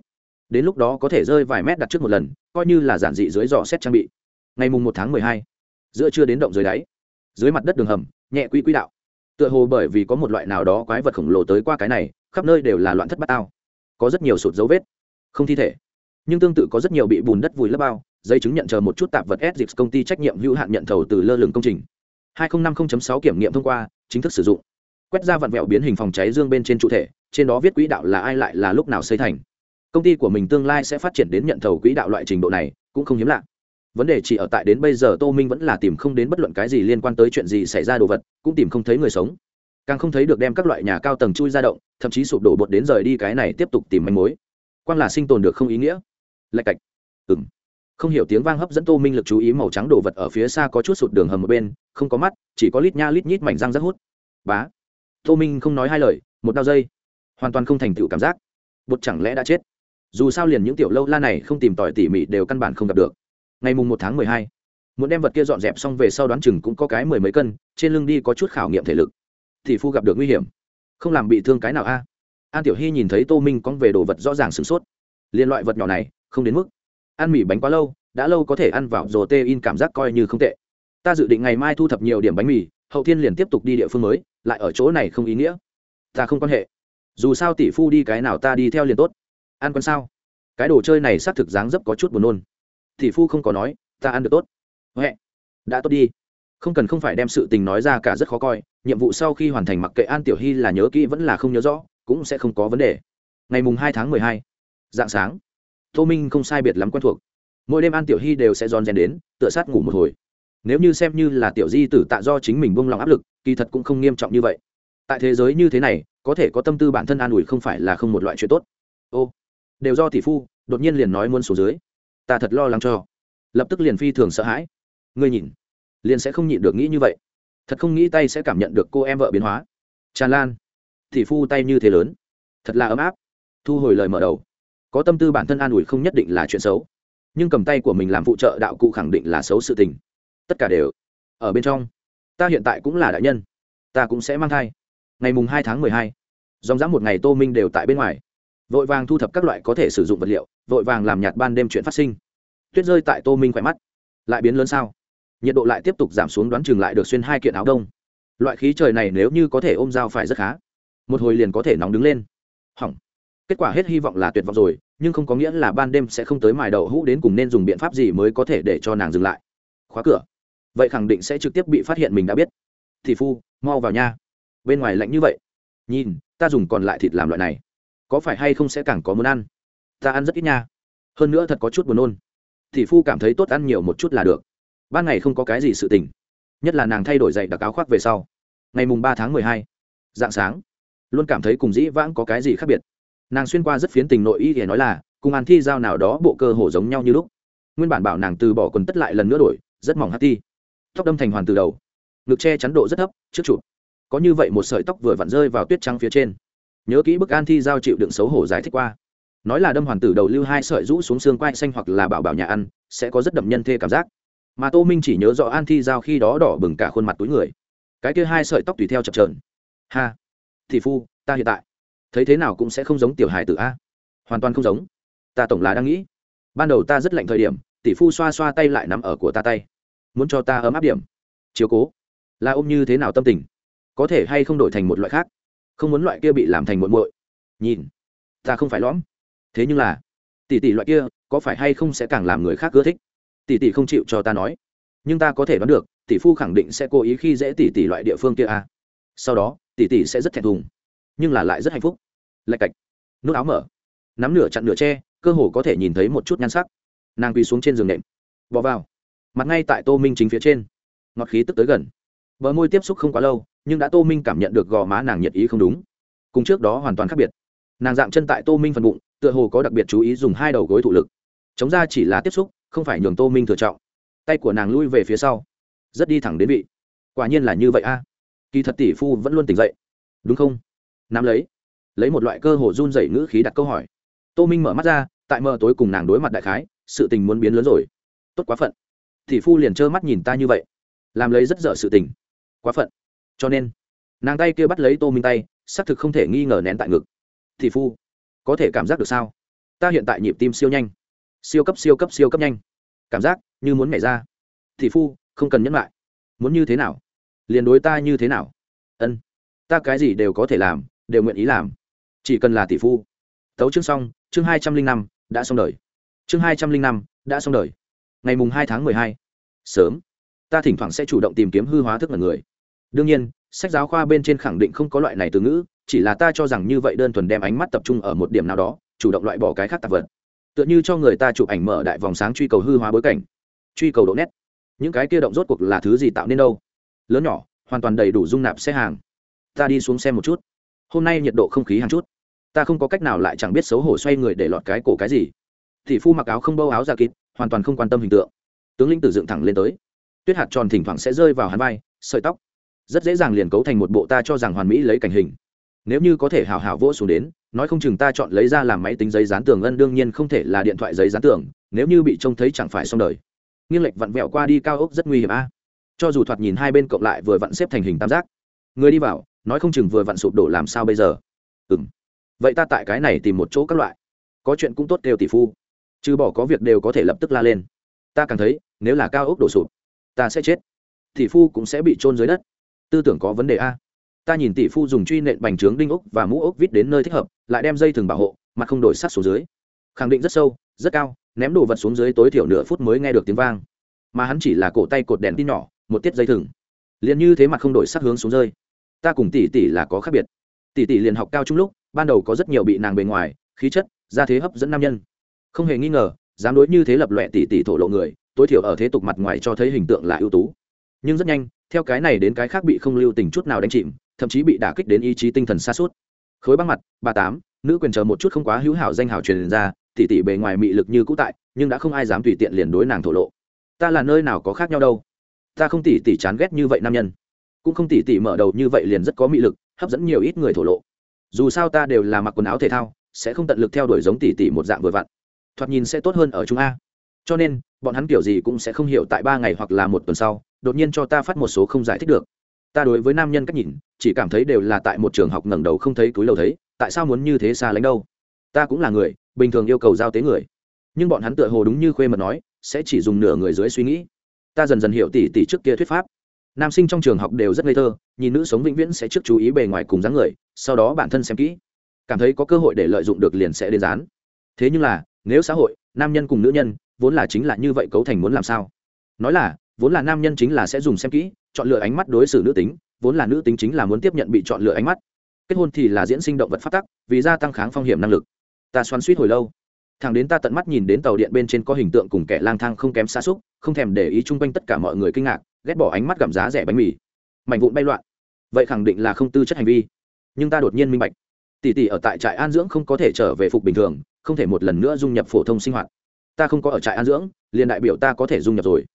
Đến lúc đó có thể rơi vài mét đặt trước một lần, coi như là giản dị dưới dò xét trang bị. Ngày mùng một tháng mười hai, giữa chưa đến động dưới đáy. Dưới mặt đất đường hầm, nhẹ quỹ quỹ đạo tựa hồ bởi vì có một loại nào đó quái vật khổng lồ tới qua cái này khắp nơi đều là loạn thất bát tao, có rất nhiều sụt dấu vết. Không thi thể. Nhưng tương tự có rất nhiều bị bùn đất vùi lấp bao giấy chứng nhận chờ một chút tạp vật s dịp công ty trách nhiệm hữu hạn nhận thầu từ lơ lửng công trình. 2050.6 kiểm nghiệm thông qua chính thức sử dụng. Quét ra vặn vẹo biến hình phòng cháy dương bên trên trụ thể trên đó viết quỹ đạo là ai lại là lúc nào xây thành. Công ty của mình tương lai sẽ phát triển đến nhận thầu quỹ đạo loại trình độ này cũng không hiếm lạ vấn đề chỉ ở tại đến bây giờ tô minh vẫn là tìm không đến bất luận cái gì liên quan tới chuyện gì xảy ra đồ vật, cũng tìm không thấy người sống. Càng không thấy được đem các loại nhà cao tầng chui ra động, thậm chí sụp đổ bột đến rời đi cái này tiếp tục tìm manh mối. Quan là sinh tồn được không ý nghĩa. Lạch cạch. Ừng không hiểu tiếng vang hấp dẫn tô minh lực chú ý màu trắng đồ vật ở phía xa có chút sụt đường hầm một bên, không có mắt, chỉ có lít nha lít nhít mảnh răng rất hút. Bá. Tô minh không nói hai lời, một đao dây. Hoàn toàn không thành tựu cảm giác. Bột chẳng lẽ đã chết? Dù sao liền những tiểu lâu la này không tìm tòi tỉ mỉ đều căn bản không gặp được ngày mùng một tháng mười hai, muốn đem vật kia dọn dẹp xong về sau đoán chừng cũng có cái mười mấy cân, trên lưng đi có chút khảo nghiệm thể lực. Thì phu gặp được nguy hiểm. Không làm bị thương cái nào a? An tiểu hy nhìn thấy tô minh cóng về đồ vật rõ ràng sửng sốt. Liên loại vật nhỏ này, không đến mức. Ăn mì bánh quá lâu, đã lâu có thể ăn vào rồ tê in cảm giác coi như không tệ. Ta dự định ngày mai thu thập nhiều điểm bánh mì, hậu thiên liền tiếp tục đi địa phương mới, lại ở chỗ này không ý nghĩa. Ta không quan hệ. Dù sao tỷ phu đi cái nào ta đi theo liền tốt. Ăn con sao? Cái đồ chơi này xác thực dáng dấp có chút buồn nôn tỷ phu không có nói, ta ăn được tốt. Huệ, đã tốt đi. Không cần không phải đem sự tình nói ra cả rất khó coi, nhiệm vụ sau khi hoàn thành mặc kệ an tiểu hy là nhớ kỹ vẫn là không nhớ rõ, cũng sẽ không có vấn đề. Ngày mùng hai tháng mười hai dạng sáng. Tô minh không sai biệt lắm quen thuộc. Mỗi đêm an tiểu hy đều sẽ giòn rèn đến, tựa sát ngủ một hồi. Nếu như xem như là tiểu di tử tạ do chính mình buông lòng áp lực, kỳ thật cũng không nghiêm trọng như vậy. Tại thế giới như thế này, có thể có tâm tư bản thân an ủi không phải là không một loại chuyện tốt. Ô, đều do tỷ phu, đột nhiên liền nói muốn xuống dưới ta thật lo lắng cho. Lập tức liền phi thường sợ hãi. Ngươi nhìn, liền sẽ không nhịn được nghĩ như vậy. Thật không nghĩ tay sẽ cảm nhận được cô em vợ biến hóa. Tràn lan tỷ phu tay như thế lớn. Thật là ấm áp. Thu hồi lời mở đầu. Có tâm tư bản thân an ủi không nhất định là chuyện xấu. Nhưng cầm tay của mình làm phụ trợ đạo cụ khẳng định là xấu sự tình. Tất cả đều ở bên trong. Ta hiện tại cũng là đại nhân. Ta cũng sẽ mang thai. Ngày mùng hai tháng mười hai, dòng dã một ngày tô minh đều tại bên ngoài. Vội vàng thu thập các loại có thể sử dụng vật liệu vội vàng làm nhạt ban đêm chuyện phát sinh. Tuyết rơi tại tô minh khỏe mắt. Lại biến lớn sao? Nhiệt độ lại tiếp tục giảm xuống đoán chừng lại được xuyên hai kiện áo đông. Loại khí trời này nếu như có thể ôm dao phải rất khá. Một hồi liền có thể nóng đứng lên. Hỏng. Kết quả hết hy vọng là tuyệt vọng rồi, nhưng không có nghĩa là ban đêm sẽ không tới mài đậu hũ đến cùng nên dùng biện pháp gì mới có thể để cho nàng dừng lại. Khóa cửa. Vậy khẳng định sẽ trực tiếp bị phát hiện mình đã biết. Thì phu, mau vào nha. Bên ngoài lạnh như vậy. Nhìn, ta dùng còn lại thịt làm loại này. Có phải hay không sẽ càng có muốn ăn? Ta ăn rất ít nha. Hơn nữa thật có chút buồn nôn. Thì phu cảm thấy tốt ăn nhiều một chút là được. Ban ngày không có cái gì sự tình. Nhất là nàng thay đổi dậy đặc áo khoác về sau. Ngày mùng ba tháng mười hai, dạng sáng, luôn cảm thấy cùng dĩ vãng có cái gì khác biệt. Nàng xuyên qua rất phiến tình nội y thì nói là, cùng ăn thi giao nào đó bộ cơ hồ giống nhau như lúc. Nguyên bản bảo nàng từ bỏ quần tất lại lần nữa đổi, rất mỏng hát ti. Tóc đâm thành hoàn từ đầu. Ngực che chắn độ rất thấp, trước chụp. Có như vậy một sợi tóc vừa vặn rơi vào tuyết trắng phía trên. Nhớ kỹ bức an thi giao chịu đựng xấu hổ giải thích qua nói là đâm hoàn tử đầu lưu hai sợi rũ xuống xương quai xanh hoặc là bảo bảo nhà ăn, sẽ có rất đậm nhân thê cảm giác. Mà tô minh chỉ nhớ rõ an thi giao khi đó đỏ bừng cả khuôn mặt túi người. Cái kia hai sợi tóc tùy theo chập trờn ha! Thì phu, ta hiện tại. Thấy thế nào cũng sẽ không giống tiểu hài tử a. Hoàn toàn không giống. Ta tổng là đang nghĩ. Ban đầu ta rất lạnh thời điểm, tỷ phu xoa xoa tay lại nắm ở của ta tay. Muốn cho ta ấm áp điểm. Chiếu cố. Là ôm như thế nào tâm tình? Có thể hay không đổi thành một loại khác? Không muốn loại kia bị làm thành muộn muội. Nhìn. Ta không phải lõm thế nhưng là, tỷ tỷ loại kia, có phải hay không sẽ càng làm người khác ưa thích? Tỷ tỷ không chịu cho ta nói. Nhưng ta có thể đoán được, tỷ phu khẳng định sẽ cố ý khi dễ tỷ tỷ loại địa phương kia a à. sau đó, tỷ tỷ sẽ rất thẹn thùng, nhưng là lại rất hạnh phúc. Lạch cạch, nút áo mở, nắm nửa chặn nửa tre cơ hồ có thể nhìn thấy một chút nhan sắc. Nàng quỳ xuống trên giường nệm bỏ vào, mặt ngay tại tô minh chính phía trên. Ngọt khí tức tới gần. Bờ môi tiếp xúc không quá lâu, nhưng đã tô minh cảm nhận được gò má nàng nhiệt ý không đúng. Cùng trước đó hoàn toàn khác biệt. Nàng dạng chân tại tô minh phần bụng tựa hồ có đặc biệt chú ý dùng hai đầu gối thụ lực. Chống ra chỉ là tiếp xúc, không phải nhường tô minh thừa trọng. Tay của nàng lui về phía sau. Rất đi thẳng đến vị. Quả nhiên là như vậy a. Kỳ thật tỷ phu vẫn luôn tỉnh dậy. Đúng không? Nắm lấy. Lấy một loại cơ hồ run dày ngữ khí đặt câu hỏi. Tô minh mở mắt ra, tại mờ tối cùng nàng đối mặt đại khái, sự tình muốn biến lớn rồi. Tốt quá phận. Tỷ phu liền trơ mắt nhìn ta như vậy. Làm lấy rất dở sự tình. Quá phận. Cho nên, nàng tay kia bắt lấy tô minh tay, xác thực không thể nghi ngờ nén tại ngực. Tỷ phu có thể cảm giác được sao? Ta hiện tại nhịp tim siêu nhanh. Siêu cấp siêu cấp siêu cấp nhanh. Cảm giác như muốn nhảy ra. Thì phu, không cần nhẫn lại muốn như thế nào? Liền đối ta như thế nào? Ân. Ta cái gì đều có thể làm, đều nguyện ý làm. Chỉ cần là tỷ phu. Tấu chương xong, chương hai trăm linh năm đã xong đời. Chương hai trăm linh năm đã xong đời. Ngày mùng hai tháng mười hai. Sớm. Ta thỉnh thoảng sẽ chủ động tìm kiếm hư hóa thức là người. Đương nhiên, sách giáo khoa bên trên khẳng định không có loại này từ ngữ chỉ là ta cho rằng như vậy đơn thuần đem ánh mắt tập trung ở một điểm nào đó, chủ động loại bỏ cái khác tạp vật. Tựa như cho người ta chụp ảnh mở đại vòng sáng truy cầu hư hóa bối cảnh, truy cầu độ nét. Những cái kia động rốt cuộc là thứ gì tạo nên đâu? Lớn nhỏ, hoàn toàn đầy đủ dung nạp xe hàng. Ta đi xuống xem một chút. Hôm nay nhiệt độ không khí hàng chút. Ta không có cách nào lại chẳng biết xấu hổ xoay người để lọt cái cổ cái gì. Thì phu mặc áo không bâu áo ra kín hoàn toàn không quan tâm hình tượng. Tướng lĩnh tử dựng thẳng lên tới. Tuyết hạt tròn thỉnh thoảng sẽ rơi vào hắn vai, sợi tóc. Rất dễ dàng liền cấu thành một bộ ta cho rằng hoàn mỹ lấy cảnh hình nếu như có thể hào hào vỗ xuống đến, nói không chừng ta chọn lấy ra làm máy tính giấy dán tường ân đương nhiên không thể là điện thoại giấy dán tường, nếu như bị trông thấy chẳng phải xong đời. Nghiêng lệch vặn vẹo qua đi cao ốc rất nguy hiểm a. Cho dù thoạt nhìn hai bên cộng lại vừa vặn xếp thành hình tam giác. Người đi vào, nói không chừng vừa vặn sụp đổ làm sao bây giờ? Ừ m vậy ta tại cái này tìm một chỗ các loại. Có chuyện cũng tốt đều tỷ phu. Trừ bỏ có việc đều có thể lập tức la lên. Ta càng thấy, nếu là cao ốc đổ sụp, ta sẽ chết. Tỷ phu cũng sẽ bị trôn dưới đất. Tư tưởng có vấn đề a ta nhìn tỷ phu dùng truy nện bành trướng đinh ốc và mũ ốc vít đến nơi thích hợp, lại đem dây thừng bảo hộ mặt không đổi sát xuống dưới. Khẳng định rất sâu, rất cao, ném đồ vật xuống dưới tối thiểu nửa phút mới nghe được tiếng vang. Mà hắn chỉ là cổ tay cột đèn tin nhỏ, một tiết dây thừng. Liền như thế mặt không đổi sắc hướng xuống rơi. Ta cùng tỷ tỷ là có khác biệt. Tỷ tỷ liền học cao trung lúc, ban đầu có rất nhiều bị nàng bề ngoài, khí chất ra thế hấp dẫn nam nhân. Không hề nghi ngờ, dám đối như thế lập lòe tỷ tỷ thổ lộ người, tối thiểu ở thế tục mặt ngoài cho thấy hình tượng là ưu tú. Nhưng rất nhanh, theo cái này đến cái khác bị không lưu tình chút nào đánh chìm thậm chí bị đả kích đến ý chí tinh thần xa suốt. Khối băng mặt, bà tám, nữ quyền chờ một chút không quá hữu hảo danh hảo truyền ra, tỉ tỉ bề ngoài mị lực như cũ tại, nhưng đã không ai dám tùy tiện liền đối nàng thổ lộ. Ta là nơi nào có khác nhau đâu? Ta không tỉ tỉ chán ghét như vậy nam nhân. Cũng không tỉ tỉ mở đầu như vậy liền rất có mị lực, hấp dẫn nhiều ít người thổ lộ. Dù sao ta đều là mặc quần áo thể thao, sẽ không tận lực theo đuổi giống tỉ tỉ một dạng vừa vặn. Thoạt nhìn sẽ tốt hơn ở chúng a. Cho nên, bọn hắn kiểu gì cũng sẽ không hiểu tại ba ngày hoặc là một tuần sau, đột nhiên cho ta phát một số không giải thích được ta đối với nam nhân cách nhìn, chỉ cảm thấy đều là tại một trường học ngẩng đầu không thấy túi lầu thấy, tại sao muốn như thế xa lánh đâu? Ta cũng là người, bình thường yêu cầu giao tế người. Nhưng bọn hắn tựa hồ đúng như khuê mật nói, sẽ chỉ dùng nửa người dưới suy nghĩ. Ta dần dần hiểu tỉ tỉ trước kia thuyết pháp. Nam sinh trong trường học đều rất ngây thơ, nhìn nữ sống vĩnh viễn sẽ trước chú ý bề ngoài cùng dáng người, sau đó bản thân xem kỹ. Cảm thấy có cơ hội để lợi dụng được liền sẽ đến dán. Thế nhưng là, nếu xã hội, nam nhân cùng nữ nhân, vốn là chính là như vậy cấu thành muốn làm sao? Nói là vốn là nam nhân chính là sẽ dùng xem kỹ, chọn lựa ánh mắt đối xử nữ tính, vốn là nữ tính chính là muốn tiếp nhận bị chọn lựa ánh mắt. Kết hôn thì là diễn sinh động vật phát tắc, vì gia tăng kháng phong hiểm năng lực. Ta xoắn suýt hồi lâu. Thằng đến ta tận mắt nhìn đến tàu điện bên trên có hình tượng cùng kẻ lang thang không kém xa xúc, không thèm để ý chung quanh tất cả mọi người kinh ngạc, ghét bỏ ánh mắt gặm giá rẻ bánh mì. Mảnh vụn bay loạn. Vậy khẳng định là không tư chất hành vi. Nhưng ta đột nhiên minh bạch. Tỷ tỷ ở tại trại an dưỡng không có thể trở về phục bình thường, không thể một lần nữa dung nhập phổ thông sinh hoạt. Ta không có ở trại an dưỡng, liền đại biểu ta có thể dung nhập rồi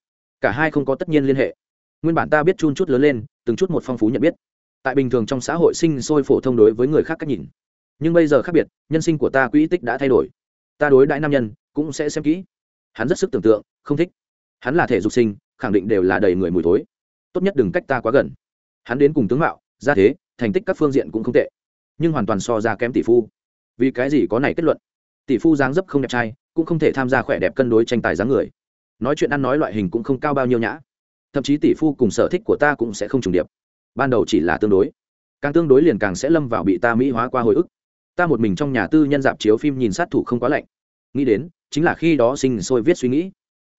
cả hai không có tất nhiên liên hệ. Nguyên bản ta biết chun chút lớn lên, từng chút một phong phú nhận biết. Tại bình thường trong xã hội sinh sôi phổ thông đối với người khác cách nhìn. Nhưng bây giờ khác biệt, nhân sinh của ta quỹ tích đã thay đổi. Ta đối đãi nam nhân, cũng sẽ xem kỹ. Hắn rất sức tưởng tượng, không thích. Hắn là thể dục sinh, khẳng định đều là đầy người mùi thối. Tốt nhất đừng cách ta quá gần. Hắn đến cùng tướng mạo ra thế, thành tích các phương diện cũng không tệ. Nhưng hoàn toàn so ra kém tỷ phu. Vì cái gì có này kết luận? Tỷ phu dáng dấp không đẹp trai, cũng không thể tham gia khỏe đẹp cân đối tranh tài dáng người nói chuyện ăn nói loại hình cũng không cao bao nhiêu nhã. Thậm chí tỷ phu cùng sở thích của ta cũng sẽ không trùng điệp. Ban đầu chỉ là tương đối. Càng tương đối liền càng sẽ lâm vào bị ta mỹ hóa qua hồi ức. Ta một mình trong nhà tư nhân dạp chiếu phim nhìn sát thủ không quá lạnh. Nghĩ đến, chính là khi đó sinh sôi viết suy nghĩ.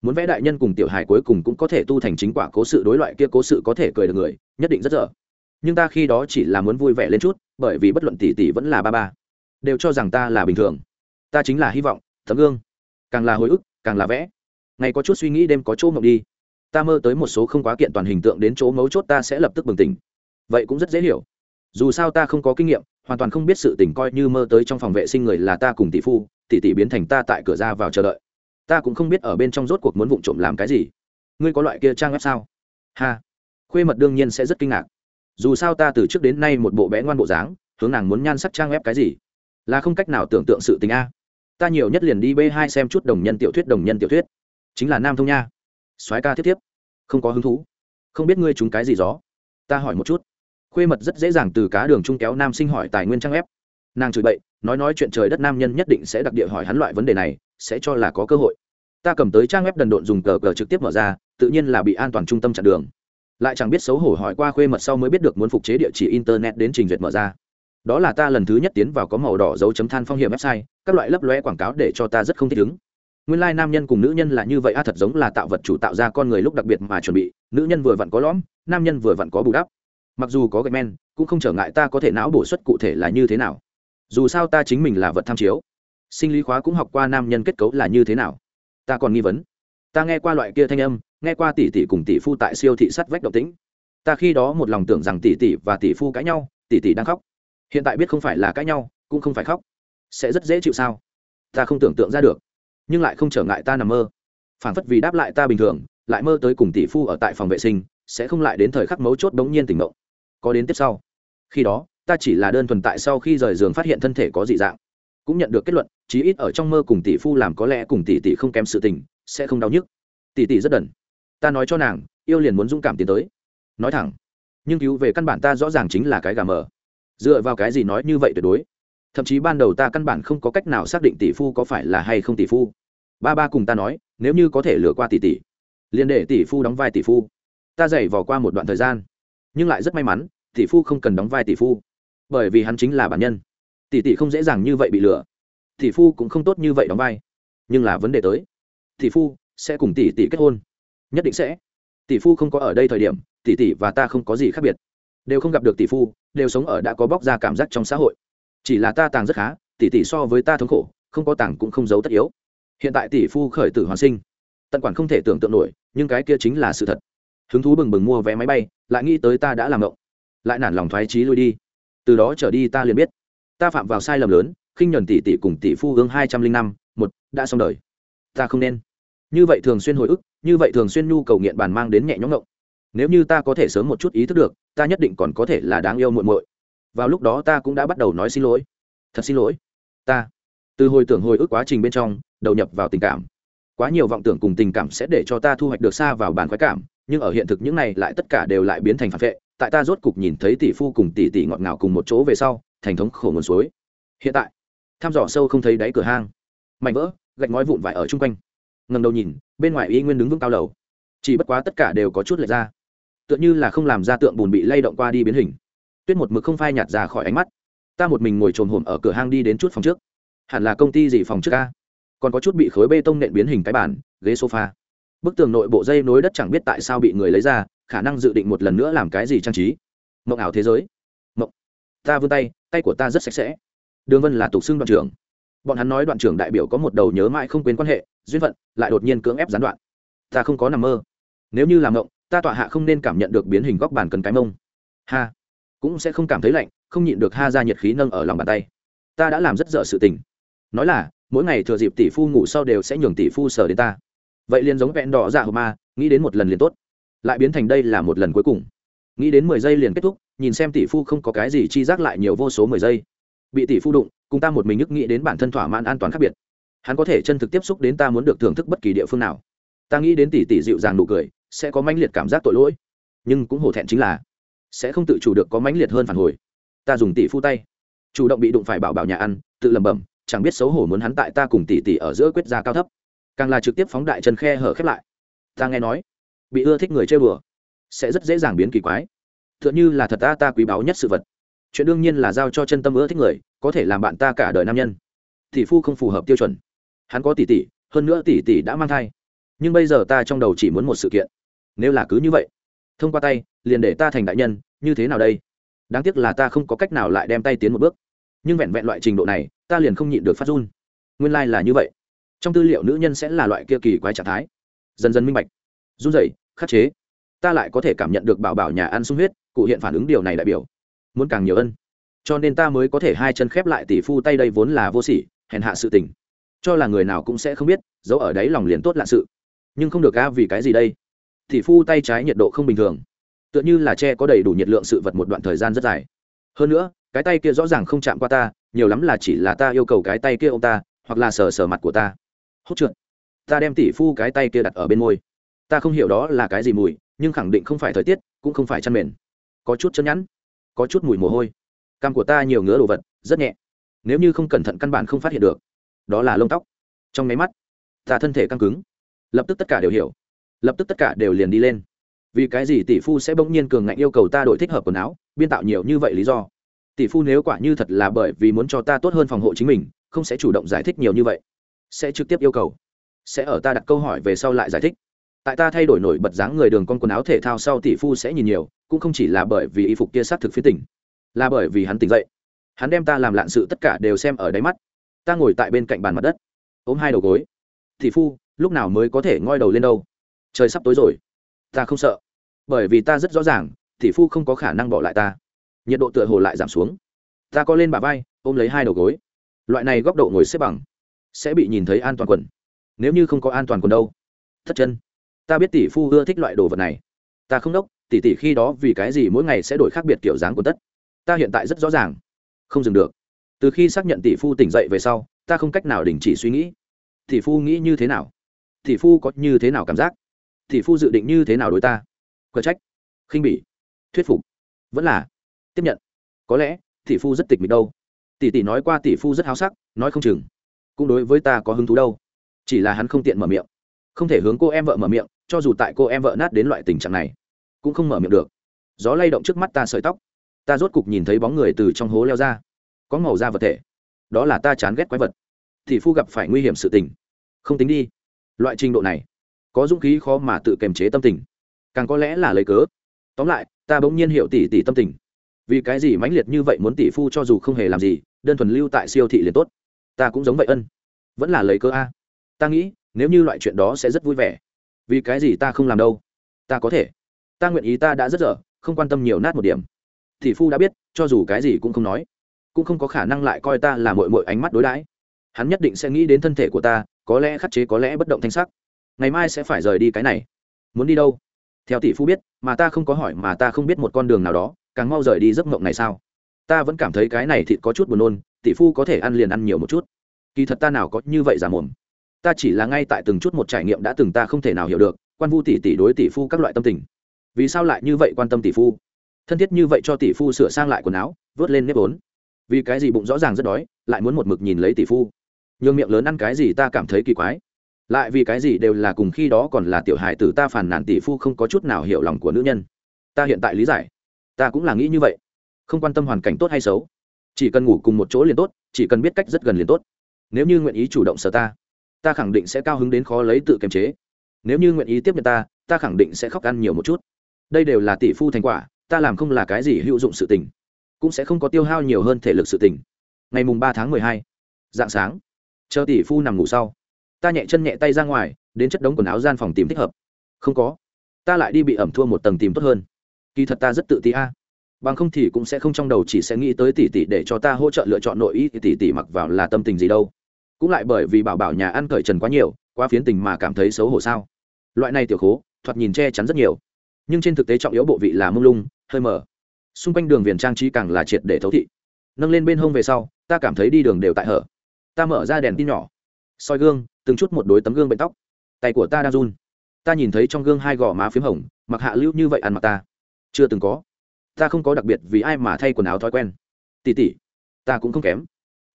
Muốn vẽ đại nhân cùng tiểu hài cuối cùng cũng có thể tu thành chính quả cố sự đối loại kia cố sự có thể cười được người, nhất định rất dở. Nhưng ta khi đó chỉ là muốn vui vẻ lên chút, bởi vì bất luận tỷ tỷ vẫn là ba ba, đều cho rằng ta là bình thường. Ta chính là hy vọng, tấm gương. Càng là hồi ức, càng là vẽ ngày có chút suy nghĩ đêm có chỗ mộng đi. Ta mơ tới một số không quá kiện toàn hình tượng đến chỗ mấu chốt ta sẽ lập tức bừng tỉnh. Vậy cũng rất dễ hiểu. Dù sao ta không có kinh nghiệm, hoàn toàn không biết sự tình coi như mơ tới trong phòng vệ sinh người là ta cùng tỷ phu, tỷ tỷ biến thành ta tại cửa ra vào chờ đợi. Ta cũng không biết ở bên trong rốt cuộc muốn vụng trộm làm cái gì. Ngươi có loại kia trang web sao? Ha. Khuê mật đương nhiên sẽ rất kinh ngạc. Dù sao ta từ trước đến nay một bộ bé ngoan bộ dáng, hướng nàng muốn nhan sắc trang web cái gì? Là không cách nào tưởng tượng sự tình a. Ta nhiều nhất liền đi b hai xem chút đồng nhân tiểu thuyết, đồng nhân tiểu thuyết chính là nam thông nha. Soái ca thiết tiếp. Không có hứng thú. Không biết ngươi trúng cái gì gió. Ta hỏi một chút. Khuê mật rất dễ dàng từ cá đường trung kéo nam sinh hỏi tài nguyên trang ép. Nàng chửi bậy, nói nói chuyện trời đất nam nhân nhất định sẽ đặc địa hỏi hắn loại vấn đề này, sẽ cho là có cơ hội. Ta cầm tới trang web đần độn dùng cờ cờ trực tiếp mở ra, tự nhiên là bị an toàn trung tâm chặn đường. Lại chẳng biết xấu hổ hỏi qua khuê mật sau mới biết được muốn phục chế địa chỉ internet đến trình duyệt mở ra. Đó là ta lần thứ nhất tiến vào có màu đỏ dấu chấm than phong hiểm website, các loại lấp lóe quảng cáo để cho ta rất không thích ứng nguyên lai nam nhân cùng nữ nhân là như vậy, a, thật giống là tạo vật chủ tạo ra con người lúc đặc biệt mà chuẩn bị. Nữ nhân vừa vặn có lõm, nam nhân vừa vặn có bù đắp. Mặc dù có gạch men, cũng không trở ngại ta có thể não bổ xuất cụ thể là như thế nào. Dù sao ta chính mình là vật tham chiếu. Sinh lý khóa cũng học qua nam nhân kết cấu là như thế nào. Ta còn nghi vấn. Ta nghe qua loại kia thanh âm, nghe qua tỷ tỷ cùng tỷ phu tại siêu thị sắt vách động tĩnh. Ta khi đó một lòng tưởng rằng tỷ tỷ và tỷ phu cãi nhau, tỷ tỷ đang khóc. Hiện tại biết không phải là cãi nhau, cũng không phải khóc. Sẽ rất dễ chịu sao? Ta không tưởng tượng ra được nhưng lại không trở ngại ta nằm mơ. Phản phất vì đáp lại ta bình thường, lại mơ tới cùng tỷ phu ở tại phòng vệ sinh, sẽ không lại đến thời khắc mấu chốt bỗng nhiên tỉnh mộng có đến tiếp sau. Khi đó, ta chỉ là đơn thuần tại sau khi rời giường phát hiện thân thể có dị dạng. Cũng nhận được kết luận, chí ít ở trong mơ cùng tỷ phu làm có lẽ cùng tỷ tỷ không kém sự tình, sẽ không đau nhức. Tỷ tỷ rất đần. Ta nói cho nàng, yêu liền muốn dũng cảm tiến tới. Nói thẳng. Nhưng cứu về căn bản ta rõ ràng chính là cái gà mờ. Dựa vào cái gì nói như vậy tuyệt đối? Thậm chí ban đầu ta căn bản không có cách nào xác định tỷ phu có phải là hay không tỷ phu. Ba ba cùng ta nói, nếu như có thể lừa qua tỷ tỷ, liền để tỷ phu đóng vai tỷ phu. Ta dày vò qua một đoạn thời gian, nhưng lại rất may mắn, tỷ phu không cần đóng vai tỷ phu, bởi vì hắn chính là bản nhân. Tỷ tỷ không dễ dàng như vậy bị lừa. Tỷ phu cũng không tốt như vậy đóng vai. Nhưng là vấn đề tới, tỷ phu sẽ cùng tỷ tỷ kết hôn. Nhất định sẽ. Tỷ phu không có ở đây thời điểm, tỷ tỷ và ta không có gì khác biệt. Đều không gặp được tỷ phu, đều sống ở đã có bóc ra cảm giác trong xã hội chỉ là ta tàng rất khá, tỷ tỷ so với ta thống khổ, không có tàng cũng không giấu tất yếu. Hiện tại tỷ phu khởi tử hoàn sinh, tận quản không thể tưởng tượng nổi, nhưng cái kia chính là sự thật. Hứng thú bừng bừng mua vé máy bay, lại nghĩ tới ta đã làm ngộng. Lại nản lòng thoái trí lui đi. Từ đó trở đi ta liền biết. Ta phạm vào sai lầm lớn, khinh nhuần tỷ tỷ cùng tỷ phu hướng hai trăm linh năm, một, đã xong đời. Ta không nên. Như vậy thường xuyên hồi ức, như vậy thường xuyên nhu cầu nghiện bàn mang đến nhẹ nhõm ngộng. Nếu như ta có thể sớm một chút ý thức được, ta nhất định còn có thể là đáng yêu muội muội vào lúc đó ta cũng đã bắt đầu nói xin lỗi. Thật xin lỗi. Ta. Từ hồi tưởng hồi ức quá trình bên trong, đầu nhập vào tình cảm. Quá nhiều vọng tưởng cùng tình cảm sẽ để cho ta thu hoạch được xa vào bàn khoái cảm, nhưng ở hiện thực những này lại tất cả đều lại biến thành phản vệ. Tại ta rốt cục nhìn thấy tỷ phu cùng tỷ tỷ ngọt ngào cùng một chỗ về sau, thành thống khổ nguồn suối. Hiện tại, thăm dò sâu không thấy đáy cửa hang. Mảnh vỡ, gạch ngói vụn vải ở chung quanh. Ngầm đầu nhìn, bên ngoài y nguyên đứng vững cao lầu. Chỉ bất quá tất cả đều có chút lệch ra. Tựa như là không làm ra tượng bùn bị lay động qua đi biến hình tuyết một mực không phai nhạt ra khỏi ánh mắt. Ta một mình ngồi trồm hổm ở cửa hang đi đến chút phòng trước. Hẳn là công ty gì phòng trước ca còn có chút bị khối bê tông nện biến hình cái bàn, ghế sofa. Bức tường nội bộ dây nối đất chẳng biết tại sao bị người lấy ra, khả năng dự định một lần nữa làm cái gì trang trí. Mộng ảo thế giới. Mộng. Ta vươn tay tay của ta rất sạch sẽ. Đường vân là tục xưng đoạn trưởng. Bọn hắn nói đoạn trưởng đại biểu có một đầu nhớ mãi không quên quan hệ, duyên phận, lại đột nhiên cưỡng ép gián đoạn. Ta không có nằm mơ. Nếu như làm mộng, ta tọa hạ không nên cảm nhận được biến hình góc bàn cần cái mông. Ha cũng sẽ không cảm thấy lạnh, không nhịn được ha ra nhiệt khí nâng ở lòng bàn tay. Ta đã làm rất dở sự tình. Nói là, mỗi ngày thừa dịp tỷ phu ngủ sau đều sẽ nhường tỷ phu sờ đến ta. Vậy liền giống vẹn đỏ dạ hồ ma, nghĩ đến một lần liền tốt. Lại biến thành đây là một lần cuối cùng. Nghĩ đến mười giây liền kết thúc, nhìn xem tỷ phu không có cái gì chi giác lại nhiều vô số mười giây. Bị tỷ phu đụng, cùng ta một mình nhức nghĩ đến bản thân thỏa mãn an toàn khác biệt. Hắn có thể chân thực tiếp xúc đến ta muốn được thưởng thức bất kỳ địa phương nào. Ta nghĩ đến tỷ tỷ dịu dàng nụ cười, sẽ có mãnh liệt cảm giác tội lỗi. Nhưng cũng hổ thẹn chính là sẽ không tự chủ được có mãnh liệt hơn phản hồi. Ta dùng tỷ phu tay. Chủ động bị đụng phải bảo bảo nhà ăn, tự lẩm bẩm, chẳng biết xấu hổ muốn hắn tại ta cùng tỷ tỷ ở giữa quyết ra cao thấp. Càng là trực tiếp phóng đại chân khe hở khép lại. Ta nghe nói, bị ưa thích người chơi bừa, sẽ rất dễ dàng biến kỳ quái. T h ư ợ n là thật ta ta quý báu nhất sự vật. Chuyện đương nhiên là giao cho chân tâm ưa thích người, có thể làm bạn ta cả đời nam nhân. Tỷ phu không phù hợp tiêu chuẩn. Hắn có tỷ tỷ, hơn nữa tỷ tỷ đã mang thai. Nhưng bây giờ ta trong đầu chỉ muốn một sự kiện. Nếu là cứ như vậy thông qua tay, liền để ta thành đại nhân, như thế nào đây? Đáng tiếc là ta không có cách nào lại đem tay tiến một bước. Nhưng vẹn vẹn loại trình độ này, ta liền không nhịn được phát run. Nguyên lai、like、là như vậy. Trong tư liệu nữ nhân sẽ là loại kia kỳ quái trạng thái. Dần dần minh bạch. Run rẩy, khắc chế. Ta lại có thể cảm nhận được bảo bảo nhà ăn sung huyết, cụ hiện phản ứng điều này đại biểu. Muốn càng nhiều ân. Cho nên ta mới có thể hai chân khép lại tỷ phu tay đây vốn là vô sỉ, hèn hạ sự tình. Cho là người nào cũng sẽ không biết, giấu ở đấy lòng liền tốt lạ sự. Nhưng không được ca vì cái gì đây? Tỷ phu tay trái nhiệt độ không bình thường. Tựa như là tre có đầy đủ nhiệt lượng sự vật một đoạn thời gian rất dài. Hơn nữa, cái tay kia rõ ràng không chạm qua ta, nhiều lắm là chỉ là ta yêu cầu cái tay kia ông ta, hoặc là sờ sờ mặt của ta. Hốt trượt. Ta đem tỷ phu cái tay kia đặt ở bên môi. Ta không hiểu đó là cái gì mùi, nhưng khẳng định không phải thời tiết, cũng không phải chăn mền. Có chút chân nhẵn, có chút mùi mồ hôi. Cam của ta nhiều ngứa đồ vật, rất nhẹ. Nếu như không cẩn thận căn bản không phát hiện được, đó là lông tóc. Trong máy mắt, ta thân thể căng cứng. Lập tức tất cả đều hiểu lập tức tất cả đều liền đi lên. Vì cái gì tỷ phu sẽ bỗng nhiên cường ngạnh yêu cầu ta đổi thích hợp quần áo, biên tạo nhiều như vậy lý do? Tỷ phu nếu quả như thật là bởi vì muốn cho ta tốt hơn phòng hộ chính mình, không sẽ chủ động giải thích nhiều như vậy. Sẽ trực tiếp yêu cầu. Sẽ ở ta đặt câu hỏi về sau lại giải thích. Tại ta thay đổi nổi bật dáng người đường con quần áo thể thao sau tỷ phu sẽ nhìn nhiều, cũng không chỉ là bởi vì y phục kia sát thực phía tỉnh, là bởi vì hắn tỉnh dậy. Hắn đem ta làm lạn sự tất cả đều xem ở đáy mắt. Ta ngồi tại bên cạnh bàn mặt đất, ôm hai đầu gối. Tỷ phu, lúc nào mới có thể ngoi đầu lên đâu? Trời sắp tối rồi. Ta không sợ. Bởi vì ta rất rõ ràng, tỷ phu không có khả năng bỏ lại ta. Nhiệt độ tựa hồ lại giảm xuống. Ta co lên bà vai, ôm lấy hai đầu gối. Loại này góc độ ngồi xếp bằng sẽ bị nhìn thấy an toàn quần. Nếu như không có an toàn quần đâu. Thất chân. Ta biết tỷ phu ưa thích loại đồ vật này. Ta không đốc, tỷ tỷ khi đó vì cái gì mỗi ngày sẽ đổi khác biệt kiểu dáng của tất? Ta hiện tại rất rõ ràng. Không dừng được. Từ khi xác nhận tỷ phu tỉnh dậy về sau, ta không cách nào đình chỉ suy nghĩ. Tỷ phu nghĩ như thế nào? Tỷ phu có như thế nào cảm giác? Thì phu dự định như thế nào đối ta? Cờ trách. Khinh bỉ. Thuyết phục. Vẫn là. Tiếp nhận. Có lẽ, tỷ phu rất tịch mịch đâu. Tỷ tỷ nói qua tỷ phu rất háo sắc, nói không chừng. Cũng đối với ta có hứng thú đâu. Chỉ là hắn không tiện mở miệng. Không thể hướng cô em vợ mở miệng, cho dù tại cô em vợ nát đến loại tình trạng này, cũng không mở miệng được. Gió lay động trước mắt ta sợi tóc. Ta rốt cục nhìn thấy bóng người từ trong hố leo ra. Có màu da vật thể. Đó là ta chán ghét quái vật. Thì phu gặp phải nguy hiểm sự tình. Không tính đi. Loại trình độ này có dũng khí khó mà tự kiềm chế tâm tình. Càng có lẽ là lấy cớ. Tóm lại, ta bỗng nhiên hiểu tỷ tỷ tâm tình. Vì cái gì mãnh liệt như vậy muốn tỷ phu cho dù không hề làm gì, đơn thuần lưu tại siêu thị liền tốt. Ta cũng giống vậy ân. Vẫn là lấy cớ a. Ta nghĩ, nếu như loại chuyện đó sẽ rất vui vẻ. Vì cái gì ta không làm đâu? Ta có thể. Ta nguyện ý ta đã rất dở, không quan tâm nhiều nát một điểm. Tỷ phu đã biết, cho dù cái gì cũng không nói. Cũng không có khả năng lại coi ta là mội mội ánh mắt đối đãi. Hắn nhất định sẽ nghĩ đến thân thể của ta, có lẽ khắc chế, có lẽ bất động thanh sắc ngày mai sẽ phải rời đi cái này. Muốn đi đâu? Theo tỷ phu biết, mà ta không có hỏi mà ta không biết một con đường nào đó, càng mau rời đi giấc mộng này sao? Ta vẫn cảm thấy cái này thịt có chút buồn nôn, tỷ phu có thể ăn liền ăn nhiều một chút. Kỳ thật ta nào có như vậy giả mồm. Ta chỉ là ngay tại từng chút một trải nghiệm đã từng ta không thể nào hiểu được, quan vu tỷ tỷ đối tỷ phu các loại tâm tình. Vì sao lại như vậy quan tâm tỷ phu? Thân thiết như vậy cho tỷ phu sửa sang lại quần áo, vớt lên nếp vốn. Vì cái gì bụng rõ ràng rất đói, lại muốn một mực nhìn lấy tỷ phu. Nhường miệng lớn ăn cái gì ta cảm thấy kỳ quái lại vì cái gì đều là cùng khi đó còn là tiểu hài tử ta phản nàn tỷ phu không có chút nào hiểu lòng của nữ nhân. Ta hiện tại lý giải. Ta cũng là nghĩ như vậy. Không quan tâm hoàn cảnh tốt hay xấu. Chỉ cần ngủ cùng một chỗ liền tốt, chỉ cần biết cách rất gần liền tốt. Nếu như nguyện ý chủ động sở ta ta khẳng định sẽ cao hứng đến khó lấy tự kiềm chế. Nếu như nguyện ý tiếp nhận ta ta khẳng định sẽ khóc ăn nhiều một chút. Đây đều là tỷ phu thành quả, ta làm không là cái gì hữu dụng sự tình. Cũng sẽ không có tiêu hao nhiều hơn thể lực sự tình. Ngày mùng ba tháng mười hai, dạng sáng, chờ tỷ phu nằm ngủ sau ta nhẹ chân nhẹ tay ra ngoài, đến chất đống quần áo gian phòng tìm thích hợp. Không có. Ta lại đi bị ẩm thua một tầng tìm tốt hơn. Kỳ thật ta rất tự ti a. Bằng không thì cũng sẽ không trong đầu chỉ sẽ nghĩ tới tỷ tỷ để cho ta hỗ trợ lựa chọn nội y, tỷ tỷ mặc vào là tâm tình gì đâu. Cũng lại bởi vì bảo bảo nhà ăn cởi trần quá nhiều, quá phiến tình mà cảm thấy xấu hổ sao? Loại này tiểu khố, thoạt nhìn che chắn rất nhiều. Nhưng trên thực tế trọng yếu bộ vị là mông lung, hơi mở xung quanh đường viền trang trí càng là triệt để thấu thị. Nâng lên bên hông về sau, ta cảm thấy đi đường đều tại hở. Ta mở ra đèn tin nhỏ soi gương, từng chút một đối tấm gương bệnh tóc. Tay của ta đang run. Ta nhìn thấy trong gương hai gò má p h í m hồng, mặc hạ lưu như vậy ăn mặc ta. Chưa từng có. Ta không có đặc biệt vì ai mà thay quần áo thói quen. Tỉ tỉ ta cũng không kém.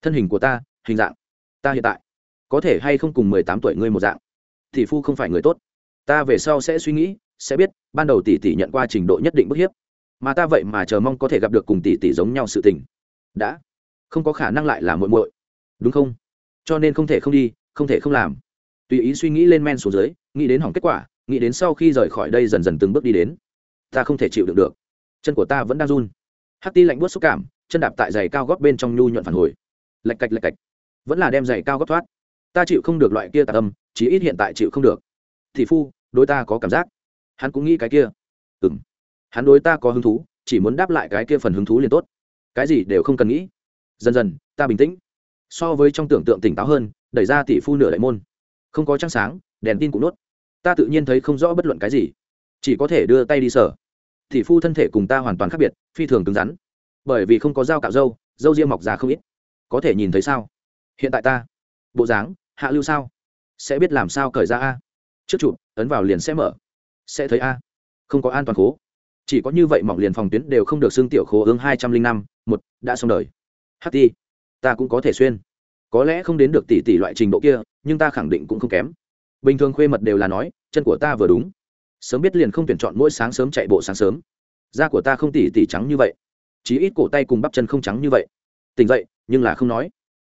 Thân hình của ta, hình dạng. Ta hiện tại, có thể hay không cùng mười tám tuổi ngươi một dạng. Tỷ phu không phải người tốt. Ta về sau sẽ suy nghĩ, sẽ biết, ban đầu tỷ tỷ nhận qua trình độ nhất định bức hiếp. Mà ta vậy mà chờ mong có thể gặp được cùng tỷ tỷ giống nhau sự tình. Đã. Không có khả năng lại là muội muội. Đúng không? Cho nên không thể không đi, không thể không làm. Tùy ý suy nghĩ lên men xuống dưới, nghĩ đến hỏng kết quả, nghĩ đến sau khi rời khỏi đây dần dần từng bước đi đến. Ta không thể chịu đựng được. Chân của ta vẫn đang run. Hắc ti lạnh buốt xúc cảm, chân đạp tại giày cao gót bên trong nhu nhuận phản hồi. Lạch cạch lạch cạch. Vẫn là đem giày cao gót thoát. Ta chịu không được loại kia tạc âm, chí ít hiện tại chịu không được. Thì phu, đối ta có cảm giác. Hắn cũng nghĩ cái kia. Ừ m hắn đối ta có hứng thú, chỉ muốn đáp lại cái kia phần hứng thú liền tốt. Cái gì đều không cần nghĩ. Dần dần, ta bình tĩnh so với trong tưởng tượng tỉnh táo hơn, đẩy ra tỷ phu nửa đại môn. Không có trăng sáng, đèn tin cũng nốt. Ta tự nhiên thấy không rõ bất luận cái gì. Chỉ có thể đưa tay đi sở tỷ phu thân thể cùng ta hoàn toàn khác biệt, phi thường cứng rắn. Bởi vì không có dao cạo dâu dâu riêng mọc ra không ít. Có thể nhìn thấy sao? Hiện tại ta. Bộ dáng, hạ lưu sao? Sẽ biết làm sao cởi ra a? Trước chụp, ấn vào liền sẽ mở. Sẽ thấy a? Không có an toàn khố. Chỉ có như vậy mỏng liền phòng tuyến đều không được xương tiểu khố ương hai trăm linh năm, một, đã xong đời. Ht ta cũng có thể xuyên. Có lẽ không đến được tỷ tỷ loại trình độ kia, nhưng ta khẳng định cũng không kém. Bình thường khuê mật đều là nói, chân của ta vừa đúng. Sớm biết liền không tuyển chọn mỗi sáng sớm chạy bộ sáng sớm. Da của ta không tỉ tỉ trắng như vậy. Chí ít cổ tay cùng bắp chân không trắng như vậy. Tỉnh dậy, nhưng là không nói.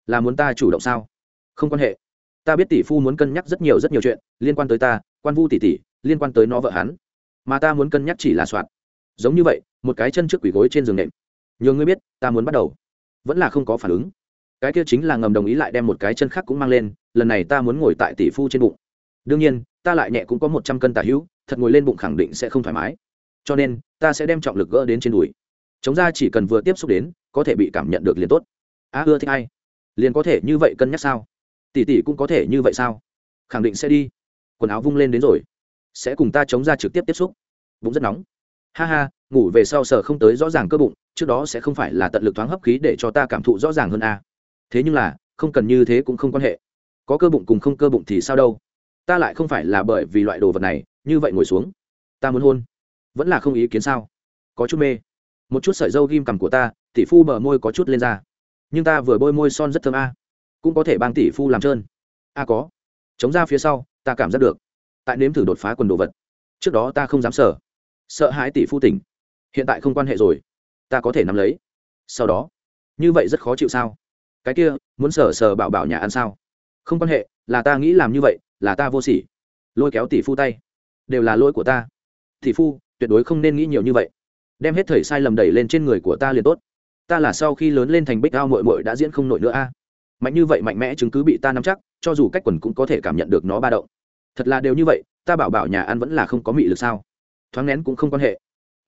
Là muốn ta chủ động sao? Không quan hệ. Ta biết tỷ phu muốn cân nhắc rất nhiều rất nhiều chuyện, liên quan tới ta, quan vu tỷ tỷ, liên quan tới nó vợ hắn. Mà ta muốn cân nhắc chỉ là soạn. Giống như vậy, một cái chân trước quỷ gối trên giường nệm. Nhường ngươi biết, ta muốn bắt đầu. Vẫn là không có phản ứng cái kia chính là ngầm đồng ý lại đem một cái chân khác cũng mang lên, lần này ta muốn ngồi tại tỷ phu trên bụng. Đương nhiên, ta lại nhẹ cũng có một trăm cân tả hữu, thật ngồi lên bụng khẳng định sẽ không thoải mái. Cho nên, ta sẽ đem trọng lực gỡ đến trên đùi. Chống ra chỉ cần vừa tiếp xúc đến, có thể bị cảm nhận được liền tốt. A ưa thích ai? Liền có thể như vậy cân nhắc sao? Tỷ tỷ cũng có thể như vậy sao? Khẳng định sẽ đi. Quần áo vung lên đến rồi. Sẽ cùng ta chống ra trực tiếp tiếp xúc. Bụng rất nóng. Ha ha, ngủ về sau sờ không tới rõ ràng cơ bụng, trước đó sẽ không phải là tận lực thoáng hấp khí để cho ta cảm thụ rõ ràng hơn a thế nhưng là, không cần như thế cũng không quan hệ. Có cơ bụng cùng không cơ bụng thì sao đâu? Ta lại không phải là bởi vì loại đồ vật này, như vậy ngồi xuống. Ta muốn hôn. Vẫn là không ý kiến sao? Có chút mê. Một chút sợi dâu ghim cằm của ta, tỷ phu bờ môi có chút lên ra nhưng ta vừa bôi môi son rất thơm a. Cũng có thể bang tỷ phu làm trơn. A, có. Chống ra phía sau, ta cảm giác được. Tại nếm thử đột phá quần đồ vật. Trước đó ta không dám sợ sợ hãi tỷ phu tỉnh. Hiện tại không quan hệ rồi. Ta có thể nắm lấy. Sau đó. Như vậy rất khó chịu sao? Cái kia, muốn sờ sờ bảo bảo nhà ăn sao? Không quan hệ, là ta nghĩ làm như vậy, là ta vô sỉ. Lôi kéo tỷ phu tay. Đều là lỗi của ta. Tỷ phu, tuyệt đối không nên nghĩ nhiều như vậy. Đem hết thời sai lầm đẩy lên trên người của ta liền tốt. Ta là sau khi lớn lên thành bích ao mội mội đã diễn không nổi nữa a. À. Mạnh như vậy mạnh mẽ chứng cứ bị ta nắm chắc, cho dù cách quần cũng có thể cảm nhận được nó ba động. Thật là đều như vậy, ta bảo bảo nhà ăn vẫn là không có mị lực sao? Thoáng nén cũng không quan hệ.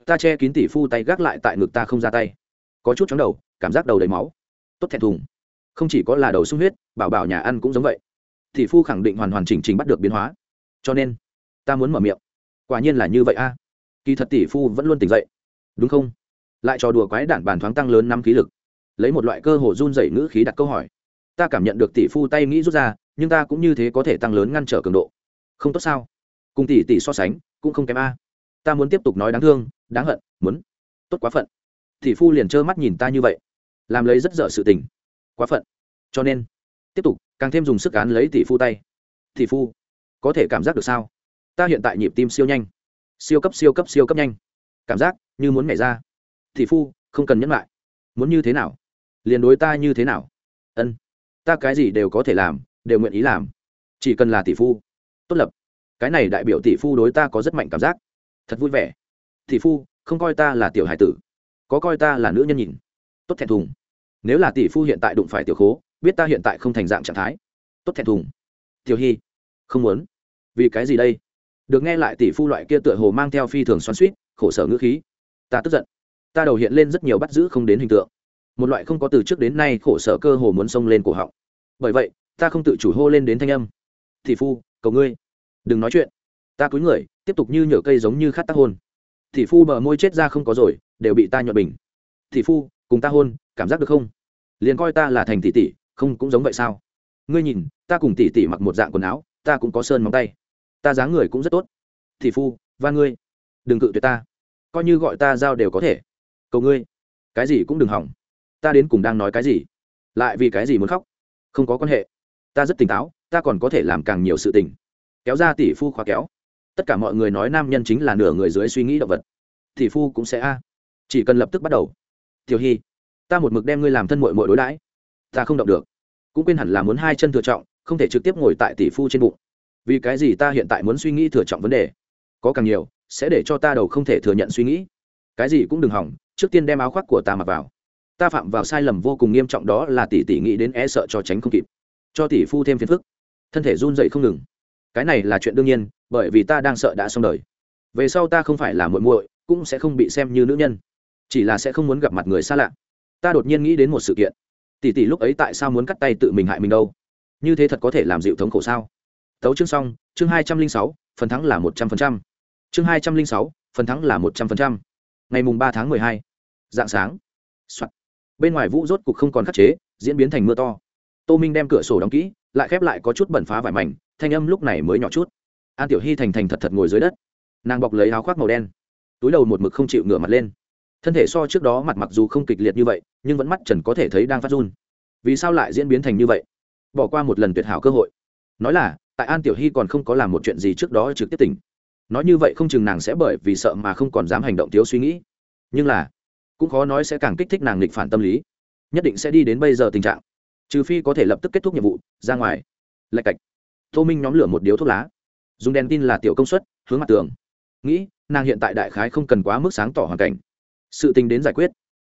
Ta che kín tỷ phu tay gác lại tại ngực ta không ra tay. Có chút chóng đầu, cảm giác đầu đầy máu. Tốt thẹn thùng không chỉ có là đầu sung huyết, bảo bảo nhà ăn cũng giống vậy. Tỷ phu khẳng định hoàn hoàn chỉnh trình bắt được biến hóa. Cho nên, ta muốn mở miệng. Quả nhiên là như vậy a. Kỳ thật tỷ phu vẫn luôn tỉnh dậy. Đúng không? Lại trò đùa quái đản bàn thoáng tăng lớn năm khí lực. Lấy một loại cơ hồ run dày ngữ khí đặt câu hỏi. Ta cảm nhận được tỷ phu tay nghĩ rút ra, nhưng ta cũng như thế có thể tăng lớn ngăn trở cường độ. Không tốt sao? Cùng tỷ tỷ so sánh, cũng không kém a. Ta muốn tiếp tục nói đáng thương, đáng hận, muốn. Tốt quá phận. Tỷ phu liền trơ mắt nhìn ta như vậy. Làm lấy rất dở sự tình quá phận. Cho nên, tiếp tục, càng thêm dùng sức án lấy tỷ phu tay. Tỷ phu, có thể cảm giác được sao? Ta hiện tại nhịp tim siêu nhanh. Siêu cấp siêu cấp siêu cấp nhanh. Cảm giác như muốn mẻ ra. Tỷ phu, không cần nhẫn lại. Muốn như thế nào? Liền đối ta như thế nào? Ân, ta cái gì đều có thể làm, đều nguyện ý làm. Chỉ cần là tỷ phu, tốt lập. Cái này đại biểu tỷ phu đối ta có rất mạnh cảm giác. Thật vui vẻ. Tỷ phu, không coi ta là tiểu hải tử. Có coi ta là nữ nhân nhìn. Tốt thẹn thùng nếu là tỷ phu hiện tại đụng phải tiểu khố, biết ta hiện tại không thành dạng trạng thái. Tốt thẹn thùng. Tiểu hy, không muốn. Vì cái gì đây? Được nghe lại tỷ phu loại kia tựa hồ mang theo phi thường xoắn suýt khổ sở ngữ khí. Ta tức giận. Ta đầu hiện lên rất nhiều bắt giữ không đến hình tượng. Một loại không có từ trước đến nay khổ sở cơ hồ muốn xông lên cổ họng. Bởi vậy, ta không tự chủ hô lên đến thanh âm. Tỷ phu, cầu ngươi. Đừng nói chuyện. Ta cúi người, tiếp tục như nhở cây giống như khát tác hôn. Tỷ phu bờ môi chết ra không có rồi, đều bị ta nhuận bình. Tỷ phu, cùng ta hôn cảm giác được không? Liền coi ta là thành tỷ tỷ, không cũng giống vậy sao? Ngươi nhìn, ta cùng tỷ tỷ mặc một dạng quần áo, ta cũng có sơn móng tay. Ta dáng người cũng rất tốt. Tỷ phu, và ngươi. Đừng cự tuyệt ta. Coi như gọi ta giao đều có thể. Cầu ngươi. Cái gì cũng đừng hỏng. Ta đến cùng đang nói cái gì? Lại vì cái gì muốn khóc? Không có quan hệ. Ta rất tỉnh táo, ta còn có thể làm càng nhiều sự tình. Kéo ra tỷ phu khóa kéo. Tất cả mọi người nói nam nhân chính là nửa người dưới suy nghĩ động vật. Tỷ phu cũng sẽ a. Chỉ cần lập tức bắt đầu. Tiểu hy ta một mực đem ngươi làm thân mội mội đối đãi. Ta không động được. Cũng quên hẳn là muốn hai chân thừa trọng, không thể trực tiếp ngồi tại tỷ phu trên bụng. Vì cái gì ta hiện tại muốn suy nghĩ thừa trọng vấn đề? Có càng nhiều, sẽ để cho ta đầu không thể thừa nhận suy nghĩ. Cái gì cũng đừng hỏng, trước tiên đem áo khoác của ta mặc vào. Ta phạm vào sai lầm vô cùng nghiêm trọng đó là tỷ tỷ nghĩ đến e sợ cho tránh không kịp. Cho tỷ phu thêm phiền phức. Thân thể run dậy không ngừng. Cái này là chuyện đương nhiên, bởi vì ta đang sợ đã xong đời. Về sau ta không phải là muội muội, cũng sẽ không bị xem như nữ nhân. Chỉ là sẽ không muốn gặp mặt người xa lạ ta đột nhiên nghĩ đến một sự kiện. Tỷ tỷ lúc ấy tại sao muốn cắt tay tự mình hại mình đâu? Như thế thật có thể làm dịu thống khổ sao? Tấu chương xong, chương hai trăm linh sáu, phần thắng là một trăm phần trăm. Chương hai trăm linh sáu, phần thắng là một trăm phần trăm. Ngày mùng ba tháng mười hai, dạng sáng、Soạn. bên ngoài vũ rốt cục không còn khắc chế, diễn biến thành mưa to. Tô minh đem cửa sổ đóng kỹ, lại khép lại có chút bẩn phá vải mảnh, thanh âm lúc này mới nhỏ chút. An tiểu hy thành thành thật thật ngồi dưới đất. Nàng bọc lấy áo khoác màu đen. Túi đầu một mực không chịu ngửa mặt lên thân thể so trước đó mặt mặc dù không kịch liệt như vậy, nhưng vẫn mắt trần có thể thấy đang phát run. Vì sao lại diễn biến thành như vậy? Bỏ qua một lần tuyệt hảo cơ hội. Nói là, tại an tiểu hy còn không có làm một chuyện gì trước đó trực tiếp tỉnh. Nói như vậy không chừng nàng sẽ bởi vì sợ mà không còn dám hành động thiếu suy nghĩ. Nhưng là, cũng khó nói sẽ càng kích thích nàng nghịch phản tâm lý. Nhất định sẽ đi đến bây giờ tình trạng. Trừ phi có thể lập tức kết thúc nhiệm vụ, ra ngoài. Lạch cạch. Tô minh nhóm lửa một điếu thuốc lá. Dùng đèn tin là tiểu công suất, hướng mặt tường. Nghĩ, nàng hiện tại đại khái không cần quá mức sáng tỏ hoàn cảnh sự tình đến giải quyết.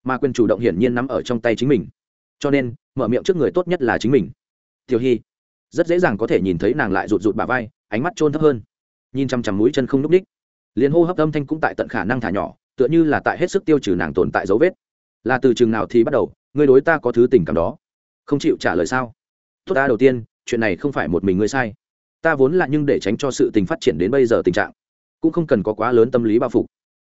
Mà quyền chủ động hiển nhiên nắm ở trong tay chính mình. Cho nên, mở miệng trước người tốt nhất là chính mình. Tiểu hy, rất dễ dàng có thể nhìn thấy nàng lại rụt rụt bà vai, ánh mắt trôn thấp hơn. Nhìn chằm chằm mũi chân không n ú c ních liền hô hấp âm thanh cũng tại tận khả năng thả nhỏ, tựa như là tại hết sức tiêu trừ nàng tồn tại dấu vết. Là từ chừng nào thì bắt đầu ngươi đối ta có thứ tình cảm đó. Không chịu trả lời sao? Tốt ta đầu tiên, chuyện này không phải một mình ngươi sai. Ta vốn là nhưng để tránh cho sự tình phát triển đến bây giờ tình trạng, cũng không cần có quá lớn tâm lý bao phục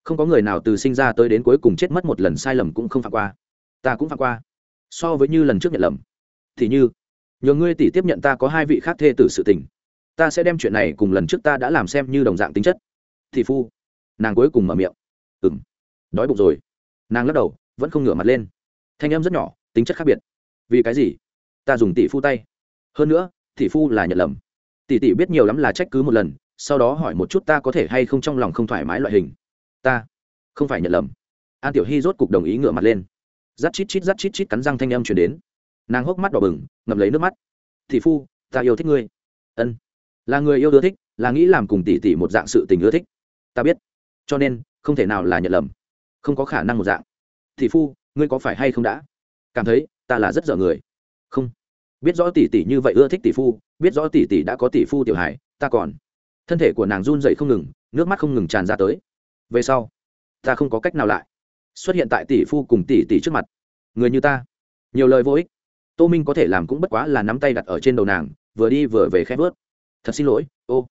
không có người nào từ sinh ra tới đến cuối cùng chết mất một lần sai lầm cũng không phạm qua. Ta cũng phạm qua. So với như lần trước nhận lầm. Thì như, nhờ ngươi tỷ tiếp nhận ta có hai vị khác thê tử sự tình. Ta sẽ đem chuyện này cùng lần trước ta đã làm xem như đồng dạng tính chất. Thì phu, nàng cuối cùng mở miệng. Ừng đói bụng rồi. Nàng lắc đầu, vẫn không ngửa mặt lên. Thanh em rất nhỏ, tính chất khác biệt. Vì cái gì? Ta dùng tỷ phu tay. Hơn nữa, tỷ phu là nhận lầm. Tỷ tỷ biết nhiều lắm là trách cứ một lần, sau đó hỏi một chút ta có thể hay không trong lòng không thoải mái loại hình ta không phải nhận lầm an tiểu hy rốt cục đồng ý ngửa mặt lên rắt chít chít rắt chít chít cắn răng thanh âm chuyển đến nàng hốc mắt đỏ bừng ngậm lấy nước mắt tỷ phu ta yêu thích ngươi ân là người yêu ưa thích là nghĩ làm cùng tỷ tỷ một dạng sự tình ưa thích ta biết cho nên không thể nào là nhận lầm không có khả năng một dạng tỷ phu ngươi có phải hay không đã cảm thấy ta là rất dở người không biết rõ tỷ tỷ như vậy ưa thích tỷ phu biết rõ tỷ tỷ đã có tỷ phu tiểu hải ta còn thân thể của nàng run dậy không ngừng nước mắt không ngừng tràn ra tới về sau, ta không có cách nào lại. Xuất hiện tại tỷ phu cùng tỷ tỷ trước mặt. Người như ta. Nhiều lời vô ích. Tô minh có thể làm cũng bất quá là nắm tay đặt ở trên đầu nàng, vừa đi vừa về khép vớt thật xin lỗi, ô.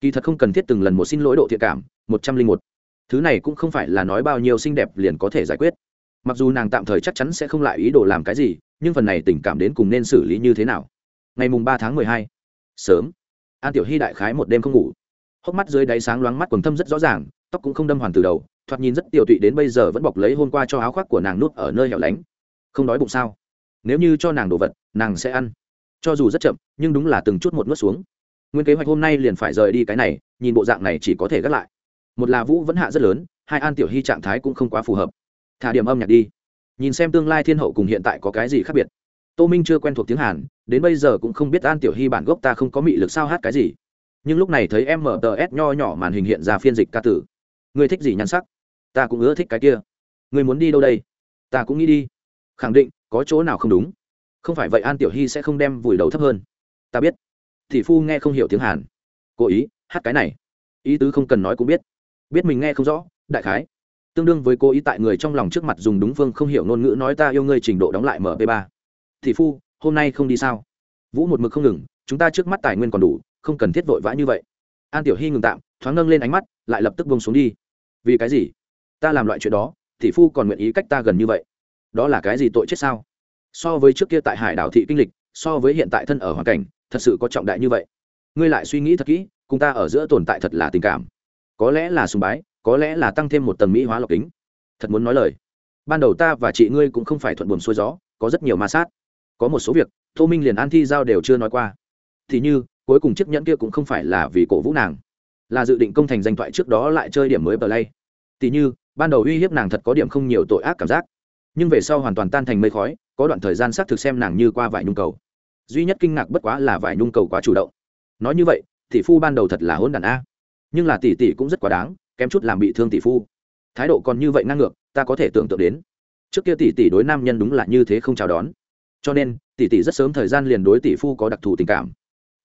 Kỳ thật không cần thiết từng lần một xin lỗi độ thiện cảm, một trăm linh một. Thứ này cũng không phải là nói bao nhiêu xinh đẹp liền có thể giải quyết. Mặc dù nàng tạm thời chắc chắn sẽ không lại ý đồ làm cái gì, nhưng phần này tình cảm đến cùng nên xử lý như thế nào? Ngày mùng ba tháng mười hai. Sớm. An tiểu hy đại khái một đêm không ngủ. Hốc mắt dưới đáy sáng loáng mắt quần thâm rất rõ ràng tóc cũng không đâm hoàn từ đầu, thoạt nhìn rất tiểu tụy đến bây giờ vẫn bọc lấy hôm qua cho áo khoác của nàng nuốt ở nơi hẻo lánh. Không đói bụng sao? Nếu như cho nàng đồ vật, nàng sẽ ăn. Cho dù rất chậm, nhưng đúng là từng chút một nuốt xuống. Nguyên kế hoạch hôm nay liền phải rời đi cái này, nhìn bộ dạng này chỉ có thể gác lại. Một là vũ vẫn hạ rất lớn, hai an tiểu hy trạng thái cũng không quá phù hợp. Thả điểm âm nhạc đi. Nhìn xem tương lai thiên hậu cùng hiện tại có cái gì khác biệt. Tô minh chưa quen thuộc tiếng hàn, đến bây giờ cũng không biết an tiểu hy bản gốc ta không có mị lực sao hát cái gì. Nhưng lúc này thấy em mở tờ nho nhỏ màn hình hiện ra phiên dịch ca tử. Ngươi thích gì nhan sắc? Ta cũng ưa thích cái kia. Ngươi muốn đi đâu đây? Ta cũng nghĩ đi. Khẳng định, có chỗ nào không đúng? Không phải vậy an tiểu hy sẽ không đem vùi đầu thấp hơn. Ta biết. Thị phu nghe không hiểu tiếng hàn. Cố ý, hát cái này. Ý tứ không cần nói cũng biết. Biết mình nghe không rõ, đại khái. Tương đương với cố ý tại người trong lòng trước mặt dùng đúng phương không hiểu ngôn ngữ nói ta yêu ngươi trình độ đóng lại mp ba. Thị phu, hôm nay không đi sao? Vũ một mực không ngừng, chúng ta trước mắt tài nguyên còn đủ, không cần thiết vội vã như vậy. An tiểu hy ngừng tạm, thoáng nâng lên ánh mắt, lại lập tức bông xuống đi vì cái gì? Ta làm loại chuyện đó, thị phu còn nguyện ý cách ta gần như vậy. Đó là cái gì tội chết sao? So với trước kia tại hải đảo thị kinh lịch, so với hiện tại thân ở hoàn cảnh, thật sự có trọng đại như vậy. Ngươi lại suy nghĩ thật kỹ, cùng ta ở giữa tồn tại thật là tình cảm. Có lẽ là sùng bái, có lẽ là tăng thêm một tầng mỹ hóa lọc kính. Thật muốn nói lời. Ban đầu ta và chị ngươi cũng không phải thuận buồm xuôi gió, có rất nhiều ma sát. Có một số việc, tô minh liền an thi giao đều chưa nói qua. Thì như, cuối cùng chiếc nhẫn kia cũng không phải là vì cổ vũ nàng là dự định công thành danh thoại trước đó lại chơi điểm mới play lay. Tỉ như, ban đầu uy hiếp nàng thật có điểm không nhiều tội ác cảm giác. Nhưng về sau hoàn toàn tan thành mây khói, có đoạn thời gian xác thực xem nàng như qua vài nhung cầu. Duy nhất kinh ngạc bất quá là vài nhung cầu quá chủ động. Nói như vậy, tỷ phu ban đầu thật là hôn đàn a. Nhưng là tỷ tỷ cũng rất quá đáng, kém chút làm bị thương tỷ phu. Thái độ còn như vậy ngang ngược, ta có thể tưởng tượng đến. Trước kia tỷ tỷ đối nam nhân đúng là như thế không chào đón. Cho nên, tỷ tỷ rất sớm thời gian liền đối tỷ phu có đặc thù tình cảm.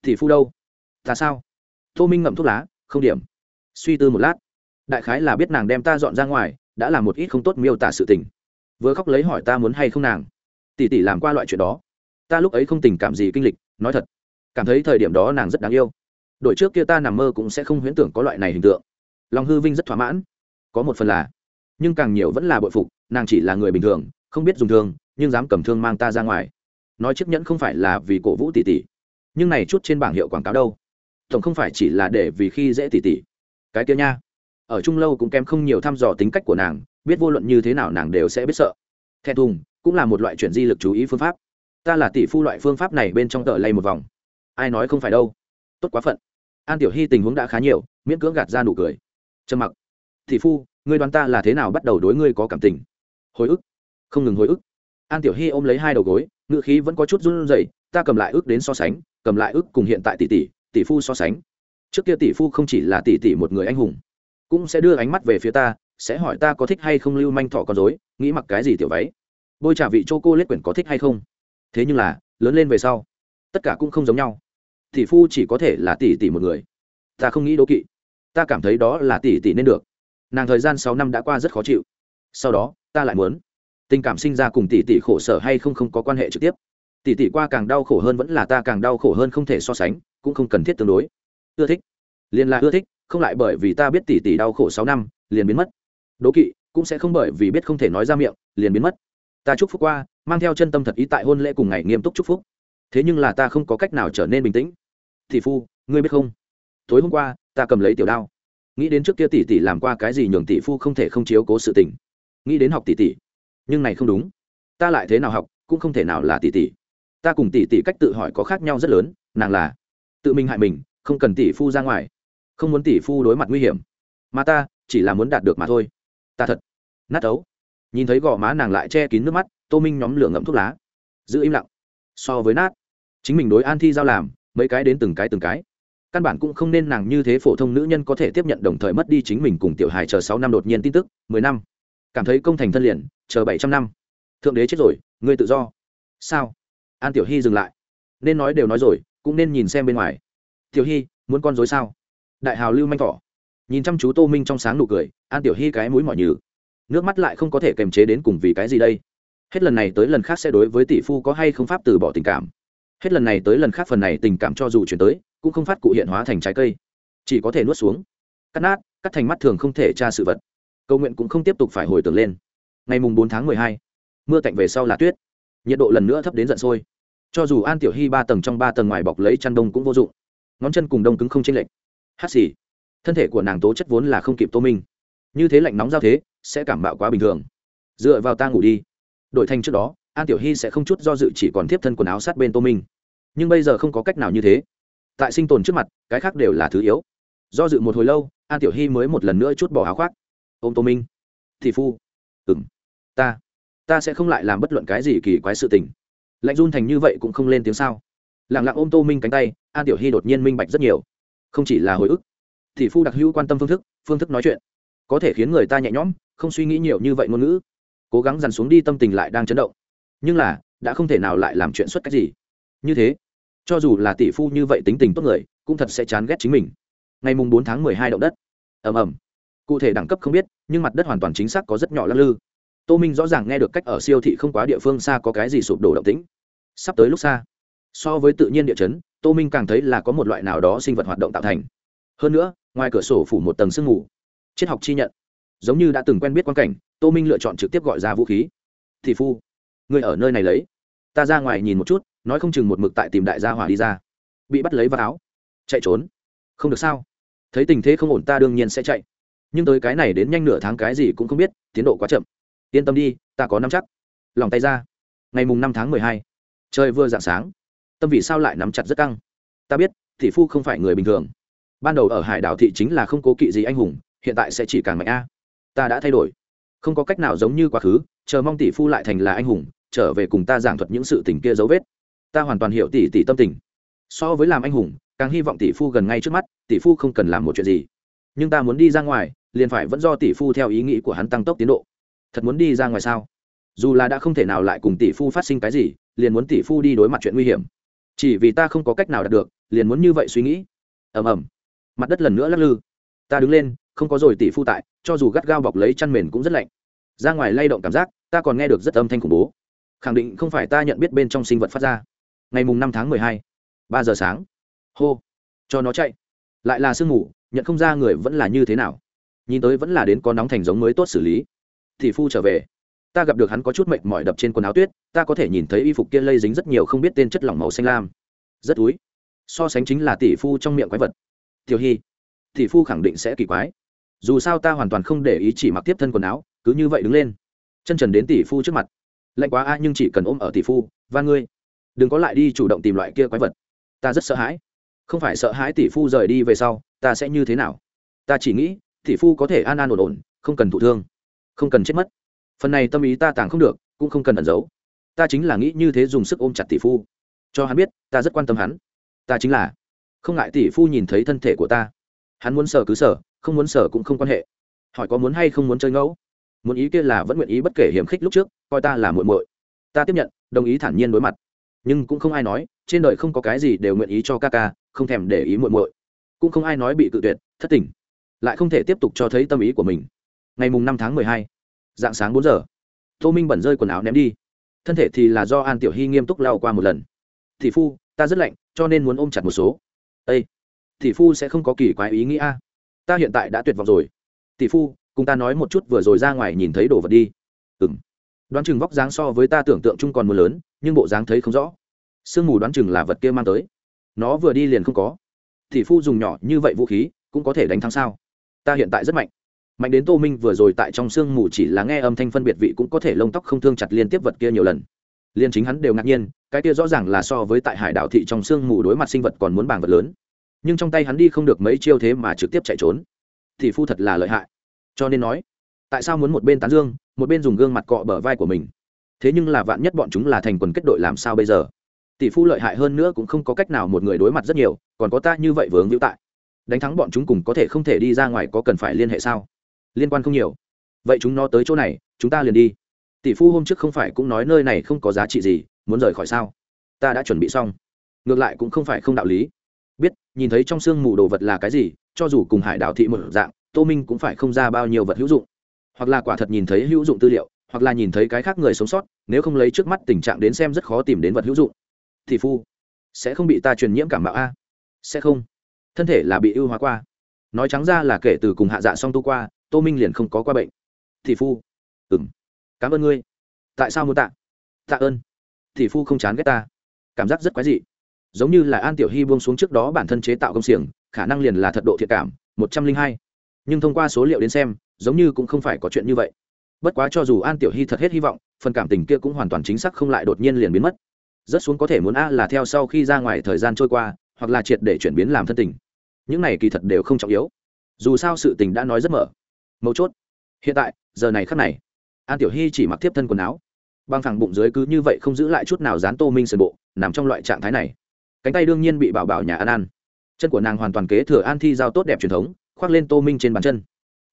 Tỷ phu đâu? Ta sao? Tô minh ngậm thuốc lá không điểm. Suy tư một lát, đại khái là biết nàng đem ta dọn ra ngoài, đã làm một ít không tốt miêu tả sự tình. Vừa khóc lấy hỏi ta muốn hay không nàng. Tỷ tỷ làm qua loại chuyện đó. Ta lúc ấy không tình cảm gì kinh lịch, nói thật, cảm thấy thời điểm đó nàng rất đáng yêu. Đội trước kia ta nằm mơ cũng sẽ không huyễn tưởng có loại này hình tượng. Lòng hư vinh rất thỏa mãn. Có một phần là, nhưng càng nhiều vẫn là bội phục, nàng chỉ là người bình thường, không biết dùng thương, nhưng dám cầm thương mang ta ra ngoài. Nói chiếc nhẫn không phải là vì cổ vũ tỷ tỷ, nhưng này chút trên bảng hiệu quảng cáo đâu tổng không phải chỉ là để vì khi dễ tỷ tỷ cái kia nha. Ở chung lâu cũng kém không nhiều thăm dò tính cách của nàng, biết vô luận như thế nào nàng đều sẽ biết sợ. Thẹn thùng, cũng là một loại chuyển di lực chú ý phương pháp. Ta là tỷ phu loại phương pháp này bên trong tờ lay một vòng. Ai nói không phải đâu. Tốt quá phận. An tiểu hy tình huống đã khá nhiều, miễn cưỡng gạt ra nụ cười. Trầm mặc. Tỷ phu ngươi đoán ta là thế nào bắt đầu đối ngươi có cảm tình? Hồi ức. Không ngừng hồi ức. An tiểu hy ôm lấy hai đầu gối ngựa khí vẫn có chút run rẩy, ta cầm lại ức đến so sánh, cầm lại ức cùng hiện tại tỷ tỷ tỷ phu so sánh. Trước kia tỷ phu không chỉ là tỷ tỷ một người anh hùng, cũng sẽ đưa ánh mắt về phía ta, sẽ hỏi ta có thích hay không lưu manh thọ con dối nghĩ mặc cái gì tiểu váy. Bôi trả vị cho cô lết quyển có thích hay không? Thế nhưng là, lớn lên về sau, tất cả cũng không giống nhau. Tỷ phu chỉ có thể là tỷ tỷ một người. Ta không nghĩ đố kỵ. Ta cảm thấy đó là tỷ tỷ nên được. Nàng thời gian sáu năm đã qua rất khó chịu. Sau đó, ta lại muốn. Tình cảm sinh ra cùng tỷ tỷ khổ sở hay không không có quan hệ trực tiếp. Tỷ tỷ qua càng đau khổ hơn vẫn là ta càng đau khổ hơn không thể so sánh cũng không cần thiết tương đối. Ưa thích. Liền là ưa thích, không lại bởi vì ta biết tỷ tỷ đau khổ sáu năm, liền biến mất. Đố kỵ, cũng sẽ không bởi vì biết không thể nói ra miệng, liền biến mất. Ta chúc phúc qua, mang theo chân tâm thật ý tại hôn lễ cùng ngày nghiêm túc chúc phúc. Thế nhưng là ta không có cách nào trở nên bình tĩnh. Tỷ phu, ngươi biết không? Tối hôm qua, ta cầm lấy tiểu đao. Nghĩ đến trước kia tỷ tỷ làm qua cái gì nhường tỷ phu không thể không chiếu cố sự tình. Nghĩ đến học tỷ tỷ. Nhưng này không đúng. Ta lại thế nào học, cũng không thể nào là tỷ tỷ. Ta cùng tỷ tỷ cách tự hỏi có khác nhau rất lớn, nàng là tự mình hại mình, không cần tỷ phu ra ngoài, không muốn tỷ phu đối mặt nguy hiểm. Mà ta, chỉ là muốn đạt được mà thôi. Ta thật, nát ấu. Nhìn thấy gò má nàng lại che kín nước mắt, tô minh nhóm lửa ngậm thuốc lá. Giữ im lặng. So với nát, chính mình đối an thi giao làm, mấy cái đến từng cái từng cái. Căn bản cũng không nên nàng như thế phổ thông nữ nhân có thể tiếp nhận đồng thời mất đi chính mình cùng tiểu hài chờ sáu năm đột nhiên tin tức, mười năm. Cảm thấy công thành thân liền, chờ bảy trăm năm. Thượng đế chết rồi, ngươi tự do. Sao? An tiểu hy dừng lại. Nên nói đều nói rồi cũng nên nhìn xem bên ngoài. Tiểu hy muốn con dối sao? Đại hào lưu manh thỏ. Nhìn chăm chú tô minh trong sáng nụ cười, an tiểu hy cái mũi mỏi nhừ. Nước mắt lại không có thể kềm chế đến cùng vì cái gì đây? Hết lần này tới lần khác sẽ đối với tỷ phu có hay không pháp từ bỏ tình cảm? Hết lần này tới lần khác phần này tình cảm cho dù chuyển tới, cũng không phát cụ hiện hóa thành trái cây. Chỉ có thể nuốt xuống. Cắt nát, cắt thành mắt thường không thể tra sự vật. Cầu nguyện cũng không tiếp tục phải hồi tưởng lên. Ngày mùng bốn tháng mười hai, mưa tạnh về sau là tuyết. Nhiệt độ lần nữa thấp đến giận sôi cho dù an tiểu hy ba tầng trong ba tầng ngoài bọc lấy chăn đông cũng vô dụng. Ngón chân cùng đông cứng không chênh lệch. Hát xì. Thân thể của nàng tố chất vốn là không kịp tô minh. Như thế lạnh nóng giao thế, sẽ cảm bạo quá bình thường. Dựa vào ta ngủ đi. Đổi thành trước đó, an tiểu hy sẽ không chút do dự chỉ còn tiếp thân quần áo sát bên tô minh. Nhưng bây giờ không có cách nào như thế. Tại sinh tồn trước mặt, cái khác đều là thứ yếu. Do dự một hồi lâu, an tiểu hy mới một lần nữa chút bỏ áo khoác. Ô m tô minh. Thị phu. Ừ m ta. Ta sẽ không lại làm bất luận cái gì kỳ quái sự tình lạnh run thành như vậy cũng không lên tiếng sao? Lẳng lặng ôm tô minh cánh tay an tiểu hy đột nhiên minh bạch rất nhiều. Không chỉ là hồi ức, thì phu đặc hữu quan tâm phương thức phương thức nói chuyện. Có thể khiến người ta nhẹ nhõm, không suy nghĩ nhiều như vậy ngôn ngữ. Cố gắng dằn xuống đi tâm tình lại đang chấn động. Nhưng là, đã không thể nào lại làm chuyện xuất cách gì. Như thế, cho dù là tỷ phu như vậy tính tình tốt người, cũng thật sẽ chán ghét chính mình. Ngày mùng bốn tháng mười hai động đất. Ầm ầm. Cụ thể đẳng cấp không biết, nhưng mặt đất hoàn toàn chính xác có rất nhỏ lắc lư. Tô minh rõ ràng nghe được cách ở siêu thị không quá địa phương xa có cái gì sụp đổ động tĩnh sắp tới lúc xa. So với tự nhiên địa chấn, tô minh càng thấy là có một loại nào đó sinh vật hoạt động tạo thành. Hơn nữa, ngoài cửa sổ phủ một tầng sương mù. Triết học chi nhận. Giống như đã từng quen biết quan cảnh, tô minh lựa chọn trực tiếp gọi ra vũ khí. Thị phu, người ở nơi này lấy. Ta ra ngoài nhìn một chút, nói không chừng một mực tại tìm đại gia hỏa đi ra. Bị bắt lấy vào áo. Chạy trốn. Không được sao? Thấy tình thế không ổn ta đương nhiên sẽ chạy. Nhưng tới cái này đến nhanh nửa tháng cái gì cũng không biết, tiến độ quá chậm. Yên tâm đi, ta có năm chắc. Lòng tay ra. Ngày mùng năm tháng mười hai trời vừa dạng sáng, tâm vị sao lại nắm chặt rất căng? Ta biết, thị phu không phải người bình thường. Ban đầu ở hải đảo thị chính là không cố kỵ gì anh hùng, hiện tại sẽ chỉ càng mạnh a. Ta đã thay đổi. Không có cách nào giống như quá khứ, chờ mong tỷ phu lại thành là anh hùng, trở về cùng ta giảng thuật những sự tình kia dấu vết. Ta hoàn toàn hiểu tỷ tỷ tâm tình. So với làm anh hùng, càng hy vọng tỷ phu gần ngay trước mắt, tỷ phu không cần làm một chuyện gì. Nhưng ta muốn đi ra ngoài, liền phải vẫn do tỷ phu theo ý nghĩ của hắn tăng tốc tiến độ. Thật muốn đi ra ngoài sao? Dù là đã không thể nào lại cùng tỷ phu phát sinh cái gì liền muốn tỷ phu đi đối mặt chuyện nguy hiểm. Chỉ vì ta không có cách nào đạt được, liền muốn như vậy suy nghĩ. Ầm ầm. Mặt đất lần nữa lắc lư. Ta đứng lên, không có rồi tỷ phu tại, cho dù gắt gao bọc lấy chăn mền cũng rất lạnh. Ra ngoài lay động cảm giác, ta còn nghe được rất âm thanh khủng bố. Khẳng định không phải ta nhận biết bên trong sinh vật phát ra. Ngày mùng năm tháng mười hai, ba giờ sáng. Hô. Cho nó chạy. Lại là sương mù, nhận không ra người vẫn là như thế nào. Nhìn tới vẫn là đến có nóng thành giống mới tốt xử lý. Thì phu trở về ta gặp được hắn có chút mệt mỏi đập trên quần áo tuyết, ta có thể nhìn thấy y phục kia lây dính rất nhiều không biết tên chất lỏng màu xanh lam. Rất túi. So sánh chính là tỷ phu trong miệng quái vật. Tiểu hy, tỷ phu khẳng định sẽ kỳ quái. Dù sao ta hoàn toàn không để ý chỉ mặc tiếp thân quần áo, cứ như vậy đứng lên. Chân trần đến tỷ phu trước mặt. Lạnh quá a, nhưng chỉ cần ôm ở tỷ phu, và ngươi. Đừng có lại đi chủ động tìm loại kia quái vật. Ta rất sợ hãi. Không phải sợ hãi tỷ phu rời đi về sau, ta sẽ như thế nào? Ta chỉ nghĩ, tỷ phu có thể an an ổn ổn, không cần thụ thương. Không cần chết mất phần này tâm ý ta tàng không được, cũng không cần ẩn giấu. Ta chính là nghĩ như thế dùng sức ôm chặt tỷ phu. Cho hắn biết, ta rất quan tâm hắn. Ta chính là. Không ngại tỷ phu nhìn thấy thân thể của ta. Hắn muốn sở cứ sở không muốn sở cũng không quan hệ. Hỏi có muốn hay không muốn chơi ngẫu. Muốn ý kia là vẫn nguyện ý bất kể hiểm khích lúc trước, coi ta là muội muội. Ta tiếp nhận, đồng ý thản nhiên đối mặt. Nhưng cũng không ai nói, trên đời không có cái gì đều nguyện ý cho ca ca, không thèm để ý muội muội. Cũng không ai nói bị tự tuyệt, thất tình. Lại không thể tiếp tục cho thấy tâm ý của mình. Ngày mùng năm tháng mười hai dạng sáng bốn giờ. Tô minh bẩn rơi quần áo ném đi. Thân thể thì là do an tiểu hy nghiêm túc lao qua một lần. Thị phu, ta rất lạnh, cho nên muốn ôm chặt một số. Ây thị phu sẽ không có kỳ quái ý nghĩ a. Ta hiện tại đã tuyệt vọng rồi. Tỷ phu, cùng ta nói một chút vừa rồi ra ngoài nhìn thấy đồ vật đi. Ừng đoán chừng vóc dáng so với ta tưởng tượng chung còn mưa lớn, nhưng bộ dáng thấy không rõ. Sương mù đoán chừng là vật kia mang tới. Nó vừa đi liền không có. Tỷ phu dùng nhỏ như vậy vũ khí, cũng có thể đánh thắng sao? Ta hiện tại rất mạnh mạnh đến tô minh vừa rồi tại trong sương mù chỉ là nghe âm thanh phân biệt vị cũng có thể lông tóc không thương chặt liên tiếp vật kia nhiều lần. Liên chính hắn đều ngạc nhiên, cái kia rõ ràng là so với tại hải đảo thị trong sương mù đối mặt sinh vật còn muốn bảng vật lớn. Nhưng trong tay hắn đi không được mấy chiêu thế mà trực tiếp chạy trốn. Thì phu thật là lợi hại. Cho nên nói, tại sao muốn một bên tán dương, một bên dùng gương mặt cọ bờ vai của mình? Thế nhưng là vạn nhất bọn chúng là thành quần kết đội làm sao bây giờ? Tỷ phu lợi hại hơn nữa cũng không có cách nào một người đối mặt rất nhiều, còn có ta như vậy vướng hữu tại. Đánh thắng bọn chúng cùng có thể không thể đi ra ngoài có cần phải liên hệ sao? Liên quan không nhiều. Vậy chúng nó tới chỗ này, chúng ta liền đi. Tỷ phu hôm trước không phải cũng nói nơi này không có giá trị gì, muốn rời khỏi sao? Ta đã chuẩn bị xong. Ngược lại cũng không phải không đạo lý. Biết, nhìn thấy trong sương mù đồ vật là cái gì, cho dù cùng hải đảo thị một dạng, tô minh cũng phải không ra bao nhiêu vật hữu dụng. Hoặc là quả thật nhìn thấy hữu dụng tư liệu, hoặc là nhìn thấy cái khác người sống sót, nếu không lấy trước mắt tình trạng đến xem rất khó tìm đến vật hữu dụng. Thì phu, sẽ không bị ta truyền nhiễm cảm mạo a? Sẽ không. Thân thể là bị ưu hóa qua. Nói trắng ra là kể từ cùng hạ dạ song tu qua tô minh liền không có qua bệnh. Thì phu. Ừ m cảm ơn ngươi. Tại sao muốn tạ? Tạ ơn. Thì phu không chán ghét ta. Cảm giác rất quái dị. Giống như là an tiểu hy buông xuống trước đó bản thân chế tạo công xiềng, khả năng liền là thật độ thiệt cảm, một trăm linh hai. Nhưng thông qua số liệu đến xem, giống như cũng không phải có chuyện như vậy. Bất quá cho dù an tiểu hy thật hết hy vọng, phần cảm tình kia cũng hoàn toàn chính xác không lại đột nhiên liền biến mất. Rất xuống có thể muốn a là theo sau khi ra ngoài thời gian trôi qua, hoặc là triệt để chuyển biến làm thân tình. Những này kỳ thật đều không trọng yếu. Dù sao sự tình đã nói rất mở mấu chốt. Hiện tại, giờ này khắc này, an tiểu hy chỉ mặc tiếp thân quần áo. Băng thẳng bụng dưới cứ như vậy không giữ lại chút nào dán tô minh sườn bộ, nằm trong loại trạng thái này. Cánh tay đương nhiên bị bảo bảo nhà an an. Chân của nàng hoàn toàn kế thừa an thi giao tốt đẹp truyền thống, khoác lên tô minh trên bàn chân.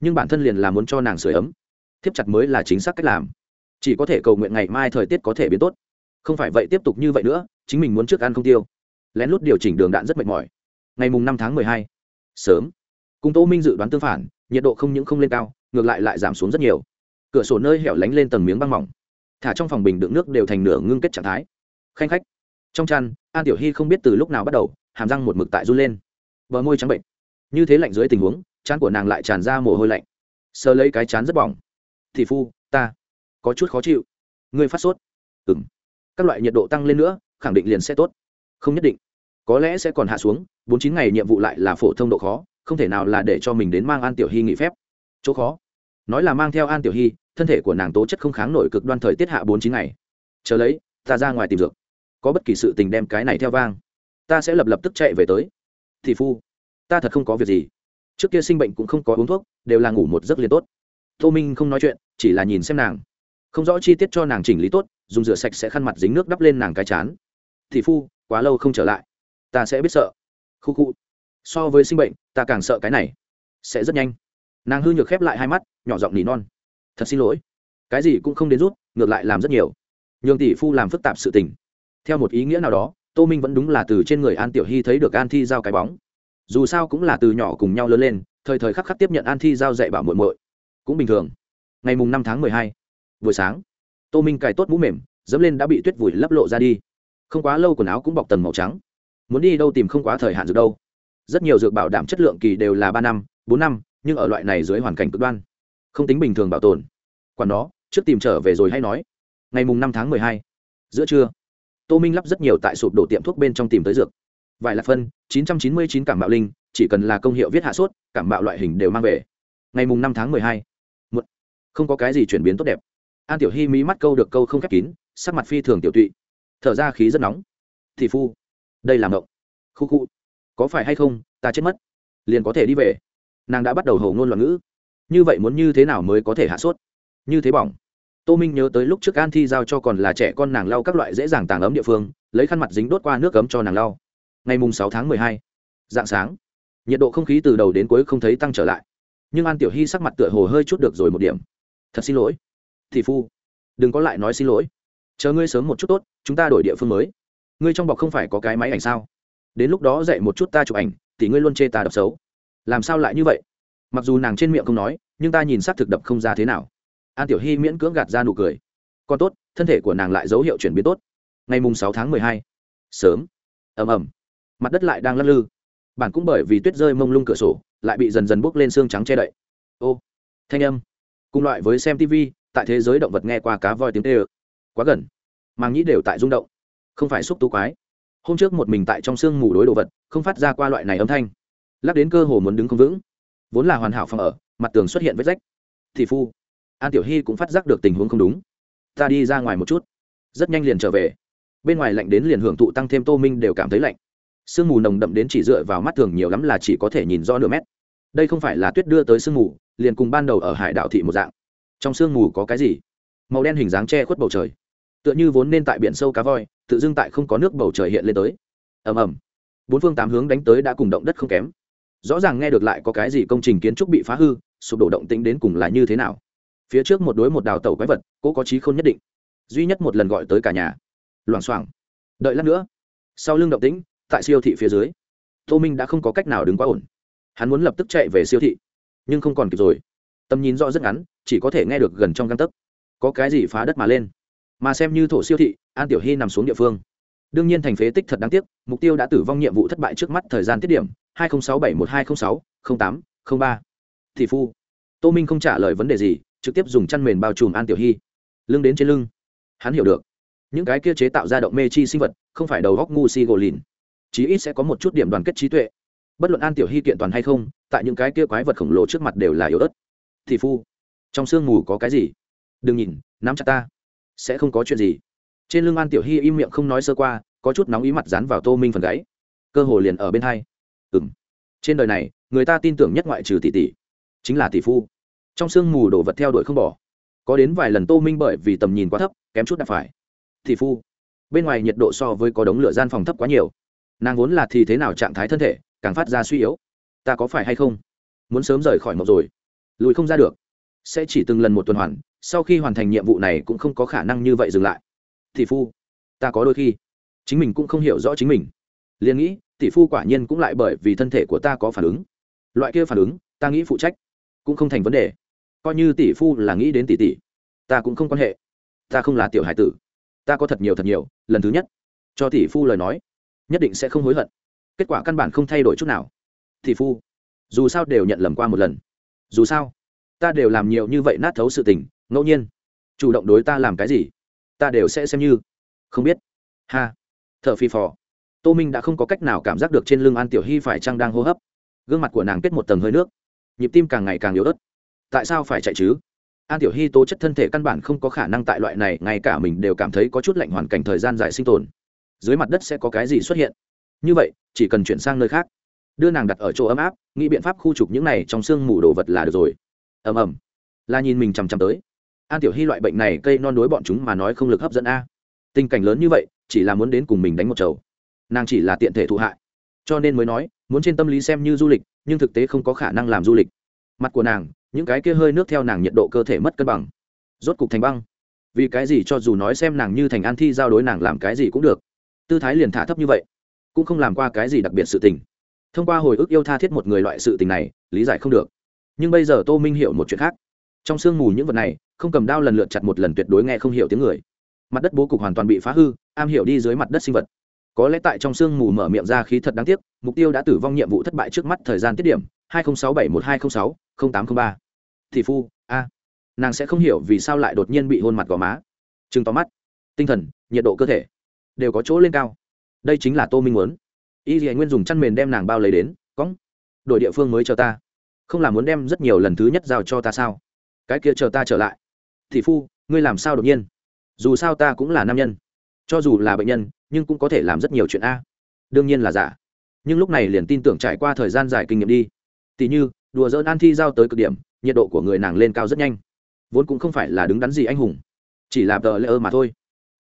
Nhưng bản thân liền là muốn cho nàng sửa ấm. Thiếp chặt mới là chính xác cách làm. Chỉ có thể cầu nguyện ngày mai thời tiết có thể biến tốt. Không phải vậy tiếp tục như vậy nữa, chính mình muốn trước ăn không tiêu. Lén lút điều chỉnh đường đạn rất mệt mỏi. Ngày mùng năm tháng mười hai, sớm. Cùng tô minh dự đoán tương phản nhiệt độ không những không lên cao, ngược lại lại giảm xuống rất nhiều. Cửa sổ nơi hẻo lánh lên tầng miếng băng mỏng. Thả trong phòng bình đựng nước đều thành nửa ngưng kết trạng thái. Khanh khách. Trong chăn, an tiểu hy không biết từ lúc nào bắt đầu, hàm răng một mực tại run lên. Bờ môi trắng bệnh. Như thế lạnh dưới tình huống, chán của nàng lại tràn ra mồ hôi lạnh. Sờ lấy cái chán rất bỏng. Thị phu, ta. Có chút khó chịu. Ngươi phát sốt. Ừng các loại nhiệt độ tăng lên nữa, khẳng định liền sẽ tốt. Không nhất định. Có lẽ sẽ còn hạ xuống, bốn chín ngày nhiệm vụ lại là phổ thông độ khó không thể nào là để cho mình đến mang an tiểu hy nghỉ phép. Chỗ khó. Nói là mang theo an tiểu hy, thân thể của nàng tố chất không kháng nổi cực đoan thời tiết hạ bốn chín ngày. Chờ lấy, ta ra ngoài tìm dược. Có bất kỳ sự tình đem cái này theo vang. Ta sẽ lập lập tức chạy về tới. Thị phu, ta thật không có việc gì. Trước kia sinh bệnh cũng không có uống thuốc, đều là ngủ một giấc liền tốt. Tô minh không nói chuyện, chỉ là nhìn xem nàng. Không rõ chi tiết cho nàng chỉnh lý tốt, dùng rửa sạch sẽ khăn mặt dính nước đắp lên nàng cái chán. Thị phu, quá lâu không trở lại. Ta sẽ biết sợ. Khu khu so với sinh bệnh, ta càng sợ cái này. Sẽ rất nhanh. Nàng hư nhược khép lại hai mắt, nhỏ giọng nỉ non. Thật xin lỗi. Cái gì cũng không đến rút, ngược lại làm rất nhiều. Nhường tỷ phu làm phức tạp sự tình. Theo một ý nghĩa nào đó, tô minh vẫn đúng là từ trên người an tiểu hy thấy được an thi giao cái bóng. Dù sao cũng là từ nhỏ cùng nhau lớn lên, thời thời khắc khắc tiếp nhận an thi giao dạy bảo muội muội. Cũng bình thường. Ngày mùng năm tháng mười hai, buổi sáng, tô minh cài tốt mũ mềm, dẫm lên đã bị tuyết vùi lấp lộ ra đi. Không quá lâu quần áo cũng bọc tần màu trắng. Muốn đi đâu tìm không quá thời hạn dược đâu rất nhiều dược bảo đảm chất lượng kỳ đều là ba năm, bốn năm, nhưng ở loại này dưới hoàn cảnh cực đoan, không tính bình thường bảo tồn. Còn đó trước tìm trở về rồi hay nói. Ngày mùng năm tháng mười hai, giữa trưa, tô minh lắp rất nhiều tại sụp đổ tiệm thuốc bên trong tìm tới dược. Vài lạc phân, chín trăm chín mươi chín cảm bạo linh, chỉ cần là công hiệu viết hạ sốt, cảm bạo loại hình đều mang về. Ngày mùng năm tháng mười hai không có cái gì chuyển biến tốt đẹp. An tiểu hy mí mắt câu được câu không khép kín, sắc mặt phi thường tiểu tụy. Thở ra khí rất nóng. Thị phu, đây là mộng. Khu khu có phải hay không, ta chết mất. Liền có thể đi về. Nàng đã bắt đầu hầu ngôn loạn ngữ. Như vậy muốn như thế nào mới có thể hạ sốt? Như thế bỏng. Tô minh nhớ tới lúc trước an thi giao cho còn là trẻ con nàng lau các loại dễ dàng tàng ấm địa phương, lấy khăn mặt dính đốt qua nước cấm cho nàng lau. Ngày mùng sáu tháng mười hai, dạng sáng, nhiệt độ không khí từ đầu đến cuối không thấy tăng trở lại. Nhưng an tiểu hy sắc mặt tựa hồ hơi chút được rồi một điểm. Thật xin lỗi. Thị phu, đừng có lại nói xin lỗi. Chờ ngươi sớm một chút tốt, chúng ta đổi địa phương mới. Ngươi trong bọc không phải có cái máy ảnh sao? Đến lúc đó dạy một chút ta chụp ảnh tỷ ngươi luôn chê ta đập xấu. Làm sao lại như vậy? Mặc dù nàng trên miệng không nói, nhưng ta nhìn s á c thực đập không ra thế nào. An tiểu hy miễn cưỡng gạt ra nụ cười. Còn tốt, thân thể của nàng lại dấu hiệu chuyển biến tốt. Ngày mùng sáu tháng mười hai. Sớm. Ầm ầm. Mặt đất lại đang lắc lư. Bản cũng bởi vì tuyết rơi mông lung cửa sổ, lại bị dần dần bốc lên xương trắng che đậy. Ô, thanh âm. Cùng loại với xem tv tại thế giới động vật nghe qua cá voi tiếng tê ơ. Quá gần. Màng nhĩ đều tại rung động. Không phải xúc tú quái hôm trước một mình tại trong sương mù đối đồ vật, không phát ra qua loại này âm thanh. Lắc đến cơ hồ muốn đứng không vững. Vốn là hoàn hảo phòng ở, mặt tường xuất hiện vết rách. Thì phu, an tiểu hy cũng phát giác được tình huống không đúng. Ta đi ra ngoài một chút. Rất nhanh liền trở về. Bên ngoài lạnh đến liền hưởng thụ tăng thêm tô minh đều cảm thấy lạnh. Sương mù nồng đậm đến chỉ dựa vào mắt thường nhiều lắm là chỉ có thể nhìn rõ nửa mét. Đây không phải là tuyết đưa tới sương mù, liền cùng ban đầu ở hải đảo thị một dạng. Trong sương mù có cái gì? Màu đen hình dáng che khuất bầu trời. Tựa như vốn nên tại biển sâu cá voi tự dưng tại không có nước bầu trời hiện lên tới. Ầm ầm. Bốn phương tám hướng đánh tới đã cùng động đất không kém. Rõ ràng nghe được lại có cái gì công trình kiến trúc bị phá hư, sụp đổ động tĩnh đến cùng là như thế nào. Phía trước một đối một đào tàu quái vật, cố có trí không nhất định. Duy nhất một lần gọi tới cả nhà. Loảng xoảng. Đợi lát nữa. Sau lưng động tĩnh, tại siêu thị phía dưới, tô minh đã không có cách nào đứng quá ổn. Hắn muốn lập tức chạy về siêu thị, nhưng không còn kịp rồi. Tầm nhìn rõ rất ngắn, chỉ có thể nghe được gần trong găng tấc. Có cái gì phá đất mà lên? Mà xem như thổ siêu thị, an tiểu hy nằm xuống địa phương. Đương nhiên thành phế tích thật đáng tiếc, mục tiêu đã tử vong nhiệm vụ thất bại trước mắt thời gian tiết điểm, hai nghìn sáu bảy một hai trăm sáu tám ba. Thị phu, tô minh không trả lời vấn đề gì, trực tiếp dùng chăn mền bao trùm an tiểu hy. Lưng đến trên lưng. Hắn hiểu được. Những cái kia chế tạo ra động mê chi sinh vật, không phải đầu góc ngu si gồ lìn. Chí ít sẽ có một chút điểm đoàn kết trí tuệ. Bất luận an tiểu hy kiện toàn hay không, tại những cái kia quái vật khổng lồ trước mặt đều là yếu ớt. Thị phu, trong sương mù có cái gì? Đừng nhìn, nắm chặt ta sẽ không có chuyện gì. Trên lưng an tiểu hy im miệng không nói sơ qua, có chút nóng ý mặt dán vào tô minh phần gáy. Cơ hồ liền ở bên hai. Ừng trên đời này, người ta tin tưởng nhất ngoại trừ tỷ tỷ, chính là tỷ phu. Trong sương mù đổ vật theo đuổi không bỏ. Có đến vài lần tô minh bởi vì tầm nhìn quá thấp, kém chút đã phải. Tỷ phu. Bên ngoài nhiệt độ so với có đống lửa gian phòng thấp quá nhiều. Nàng vốn là thì thế nào trạng thái thân thể, càng phát ra suy yếu. Ta có phải hay không? Muốn sớm rời khỏi mộng rồi. Lùi không ra được. Sẽ chỉ từng lần một tuần hoàn sau khi hoàn thành nhiệm vụ này cũng không có khả năng như vậy dừng lại. Tỷ phu, ta có đôi khi, chính mình cũng không hiểu rõ chính mình. Liền nghĩ, tỷ phu quả nhiên cũng lại bởi vì thân thể của ta có phản ứng. Loại kia phản ứng, ta nghĩ phụ trách, cũng không thành vấn đề. Coi như tỷ phu là nghĩ đến tỷ tỷ, ta cũng không quan hệ. Ta không là tiểu hải tử. Ta có thật nhiều thật nhiều, lần thứ nhất. Cho tỷ phu lời nói, nhất định sẽ không hối hận. Kết quả căn bản không thay đổi chút nào. Tỷ phu, dù sao đều nhận lầm qua một lần. Dù sao, ta đều làm nhiều như vậy nát thấu sự tình ngẫu nhiên. Chủ động đối ta làm cái gì? Ta đều sẽ xem như. Không biết. Ha. T h ở phi phò. Tô minh đã không có cách nào cảm giác được trên lưng an tiểu hy phải chăng đang hô hấp. Gương mặt của nàng kết một tầng hơi nước. Nhịp tim càng ngày càng yếu ớt. Tại sao phải chạy chứ? An tiểu hy tố chất thân thể căn bản không có khả năng tại loại này, ngay cả mình đều cảm thấy có chút lạnh hoàn cảnh thời gian dài sinh tồn. Dưới mặt đất sẽ có cái gì xuất hiện? Như vậy, chỉ cần chuyển sang nơi khác. Đưa nàng đặt ở chỗ ấm áp, nghĩ biện pháp khu trục những này trong sương mù đồ vật là được rồi. Ầm ầm. Là nhìn mình chằm chằm tới an tiểu hy loại bệnh này cây non đối bọn chúng mà nói không lực hấp dẫn a. Tình cảnh lớn như vậy, chỉ là muốn đến cùng mình đánh một chầu. Nàng chỉ là tiện thể thụ hại. Cho nên mới nói, muốn trên tâm lý xem như du lịch, nhưng thực tế không có khả năng làm du lịch. Mặt của nàng, những cái kia hơi nước theo nàng nhiệt độ cơ thể mất cân bằng. Rốt cục thành băng. Vì cái gì cho dù nói xem nàng như thành an thi giao đối nàng làm cái gì cũng được. Tư thái liền thả thấp như vậy, cũng không làm qua cái gì đặc biệt sự tình. Thông qua hồi ức yêu tha thiết một người loại sự tình này, lý giải không được. Nhưng bây giờ tô minh hiểu một chuyện khác. Trong sương mù những vật này không cầm đao lần lượt chặt một lần tuyệt đối nghe không hiểu tiếng người. Mặt đất bố cục hoàn toàn bị phá hư, am hiểu đi dưới mặt đất sinh vật. Có lẽ tại trong sương mù mở miệng ra khí thật đáng tiếc, mục tiêu đã tử vong nhiệm vụ thất bại trước mắt thời gian tiết điểm, hai nghìn sáu bảy một hai trăm sáu tám trăm ba. Thị phu, a. Nàng sẽ không hiểu vì sao lại đột nhiên bị hôn mặt gò má. Chừng tóm mắt. Tinh thần, nhiệt độ cơ thể đều có chỗ lên cao. Đây chính là tô minh muốn. Y dì nguyên dùng chăn mền đem nàng bao lấy đến cóng đội địa phương mới cho ta. Không là muốn đem rất nhiều lần thứ nhất giao cho ta sao? Cái kia chờ ta trở lại thị phu, ngươi làm sao đột nhiên? Dù sao ta cũng là nam nhân. Cho dù là bệnh nhân, nhưng cũng có thể làm rất nhiều chuyện a. Đương nhiên là giả nhưng lúc này liền tin tưởng trải qua thời gian dài kinh nghiệm đi. Tỉ như, đùa dỡn an thi giao tới cực điểm, nhiệt độ của người nàng lên cao rất nhanh. Vốn cũng không phải là đứng đắn gì anh hùng. Chỉ là tờ lễ ơ mà thôi.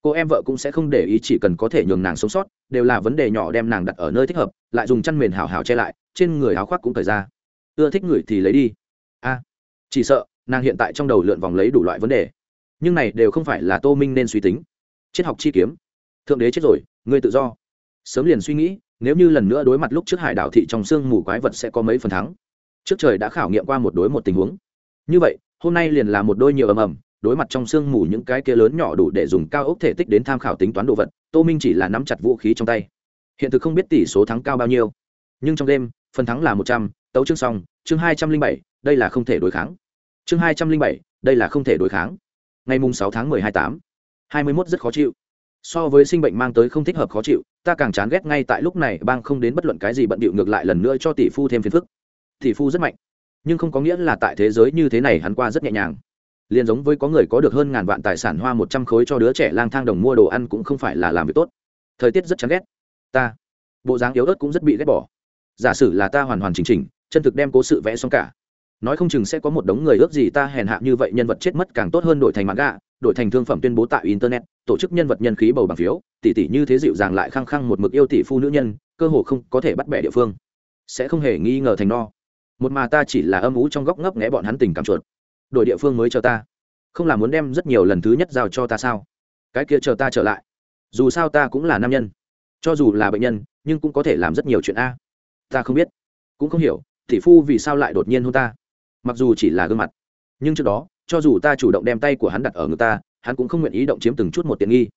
Cô em vợ cũng sẽ không để ý chỉ cần có thể nhường nàng sống sót, đều là vấn đề nhỏ đem nàng đặt ở nơi thích hợp, lại dùng chăn mền hào hào che lại, trên người áo khoác cũng thời ra. Ưa thích người thì lấy đi. A, chỉ sợ nàng hiện tại trong đầu lượn vòng lấy đủ loại vấn đề. Nhưng này đều không phải là tô minh nên suy tính. Triết học chi kiếm. Thượng đế chết rồi, ngươi tự do. Sớm liền suy nghĩ, nếu như lần nữa đối mặt lúc trước hải đảo thị trong sương mù quái vật sẽ có mấy phần thắng. Trước trời đã khảo nghiệm qua một đối một tình huống. Như vậy, hôm nay liền là một đôi nhiều ầm ầm, đối mặt trong sương mù những cái kia lớn nhỏ đủ để dùng cao ốc thể tích đến tham khảo tính toán đồ vật, tô minh chỉ là nắm chặt vũ khí trong tay. Hiện thực không biết tỷ số thắng cao bao nhiêu. Nhưng trong đêm, phần thắng là một trăm, tấu chương xong, chương hai trăm linh bảy, đây là không thể đối kháng chương hai trăm linh bảy, đây là không thể đối kháng. Ngày mùng sáu tháng mười hai tám. Hai mươi mốt rất khó chịu. So với sinh bệnh mang tới không thích hợp khó chịu, ta càng chán ghét ngay tại lúc này bang không đến bất luận cái gì bận bịu ngược lại lần nữa cho tỷ phu thêm phiền phức. Tỷ phu rất mạnh, nhưng không có nghĩa là tại thế giới như thế này hắn qua rất nhẹ nhàng. Liền giống với có người có được hơn ngàn vạn tài sản hoa một trăm khối cho đứa trẻ lang thang đồng mua đồ ăn cũng không phải là làm việc tốt. Thời tiết rất chán ghét. Ta, bộ dáng yếu ớt cũng rất bị ghét bỏ. Giả sử là ta hoàn hoàn chỉnh chỉnh, chân thực đem cố sự vẽ xong cả nói không chừng sẽ có một đống người ước gì ta hèn hạ như vậy nhân vật chết mất càng tốt hơn đổi thành mạng gạ, đổi thành thương phẩm tuyên bố tại internet, tổ chức nhân vật nhân khí bầu bằng phiếu tỷ tỷ như thế dịu dàng lại khăng khăng một mực yêu tỷ phu nữ nhân, cơ hồ không có thể bắt bẻ địa phương. Sẽ không hề nghi ngờ thành no. Một mà ta chỉ là âm ú trong góc ngấp nghẽ bọn hắn tình cảm chuột. Đổi địa phương mới cho ta. Không là muốn đem rất nhiều lần thứ nhất giao cho ta sao? Cái kia chờ ta trở lại. Dù sao ta cũng là nam nhân. Cho dù là bệnh nhân, nhưng cũng có thể làm rất nhiều chuyện a. Ta không biết. Cũng không hiểu, tỷ phu vì sao lại đột nhiên hôn ta mặc dù chỉ là gương mặt, nhưng trước đó, cho dù ta chủ động đem tay của hắn đặt ở người ta, hắn cũng không nguyện ý động chiếm từng chút một tiện nghi.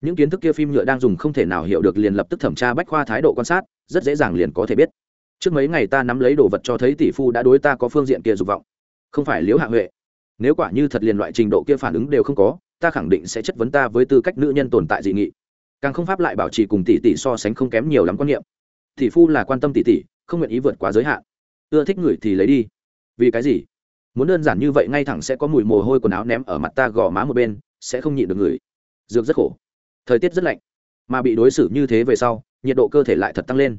Những kiến thức kia phim nhựa đang dùng không thể nào hiểu được liền lập tức thẩm tra bách khoa thái độ quan sát, rất dễ dàng liền có thể biết. Trước mấy ngày ta nắm lấy đồ vật cho thấy tỷ phu đã đối ta có phương diện kia dục vọng. Không phải liễu hạ huệ. Nếu quả như thật liền loại trình độ kia phản ứng đều không có, ta khẳng định sẽ chất vấn ta với tư cách nữ nhân tồn tại dị nghị. Càng không pháp lại bảo trì cùng tỷ tỷ so sánh không kém nhiều lắm quan niệm. Tỷ phu là quan tâm tỷ tỷ, không nguyện ý vượt quá giới hạn. Ưa thích người thì lấy đi vì cái gì? Muốn đơn giản như vậy ngay thẳng sẽ có mùi mồ hôi quần áo ném ở mặt ta gò má một bên, sẽ không nhịn được người. Dược rất khổ. Thời tiết rất lạnh. Mà bị đối xử như thế về sau, nhiệt độ cơ thể lại thật tăng lên.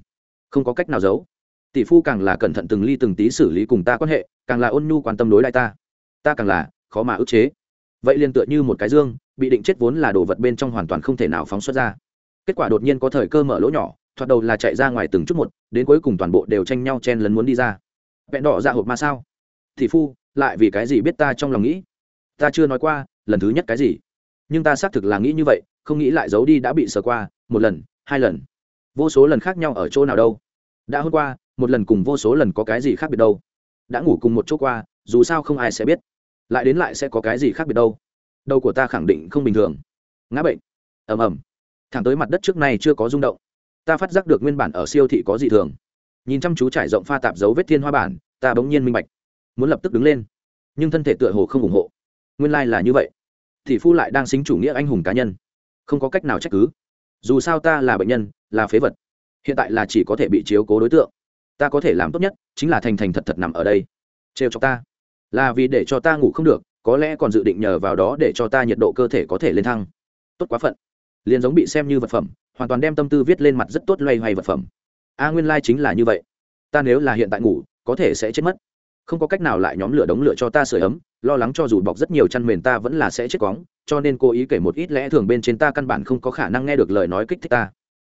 Không có cách nào giấu. Tỷ phu càng là cẩn thận từng ly từng tí xử lý cùng ta quan hệ, càng là ôn nhu quan tâm đối lại ta. Ta càng là khó mà ức chế. Vậy liền tựa như một cái dương, bị định chết vốn là đồ vật bên trong hoàn toàn không thể nào phóng xuất ra. Kết quả đột nhiên có thời cơ mở lỗ nhỏ, thoạt đầu là chạy ra ngoài từng chút một, đến cuối cùng toàn bộ đều tranh nhau chen lấn muốn đi ra vẹn đỏ dạ hộp mà sao? Thì phu, lại vì cái gì biết ta trong lòng nghĩ? Ta chưa nói qua, lần thứ nhất cái gì? Nhưng ta xác thực là nghĩ như vậy, không nghĩ lại giấu đi đã bị sờ qua, một lần, hai lần. Vô số lần khác nhau ở chỗ nào đâu. Đã hôm qua, một lần cùng vô số lần có cái gì khác biệt đâu. Đã ngủ cùng một chỗ qua, dù sao không ai sẽ biết. Lại đến lại sẽ có cái gì khác biệt đâu. Đầu của ta khẳng định không bình thường. Ngã bệnh. Ầm ầm. Thẳng tới mặt đất trước nay chưa có rung động. Ta phát giác được nguyên bản ở siêu thị có gì thường nhìn chăm chú trải rộng pha tạp dấu vết thiên hoa bản, ta bỗng nhiên minh bạch. Muốn lập tức đứng lên, nhưng thân thể tựa hồ không ủng hộ. Nguyên lai、like、là như vậy. Thì phu lại đang xính chủ nghĩa anh hùng cá nhân. Không có cách nào trách cứ. Dù sao ta là bệnh nhân, là phế vật. Hiện tại là chỉ có thể bị chiếu cố đối tượng. Ta có thể làm tốt nhất chính là thành thành thật thật nằm ở đây. Trêu cho ta. Là vì để cho ta ngủ không được, có lẽ còn dự định nhờ vào đó để cho ta nhiệt độ cơ thể có thể lên thăng. Tốt quá phận. Liền giống bị xem như vật phẩm, hoàn toàn đem tâm tư viết lên mặt rất tốt loay hoay vật phẩm a nguyên lai、like、chính là như vậy. Ta nếu là hiện tại ngủ, có thể sẽ chết mất. Không có cách nào lại nhóm lửa đống lửa cho ta sửa ấm, lo lắng cho dù bọc rất nhiều chăn mền ta vẫn là sẽ chết cóng cho nên cố ý kể một ít lẽ thường bên trên ta căn bản không có khả năng nghe được lời nói kích thích ta.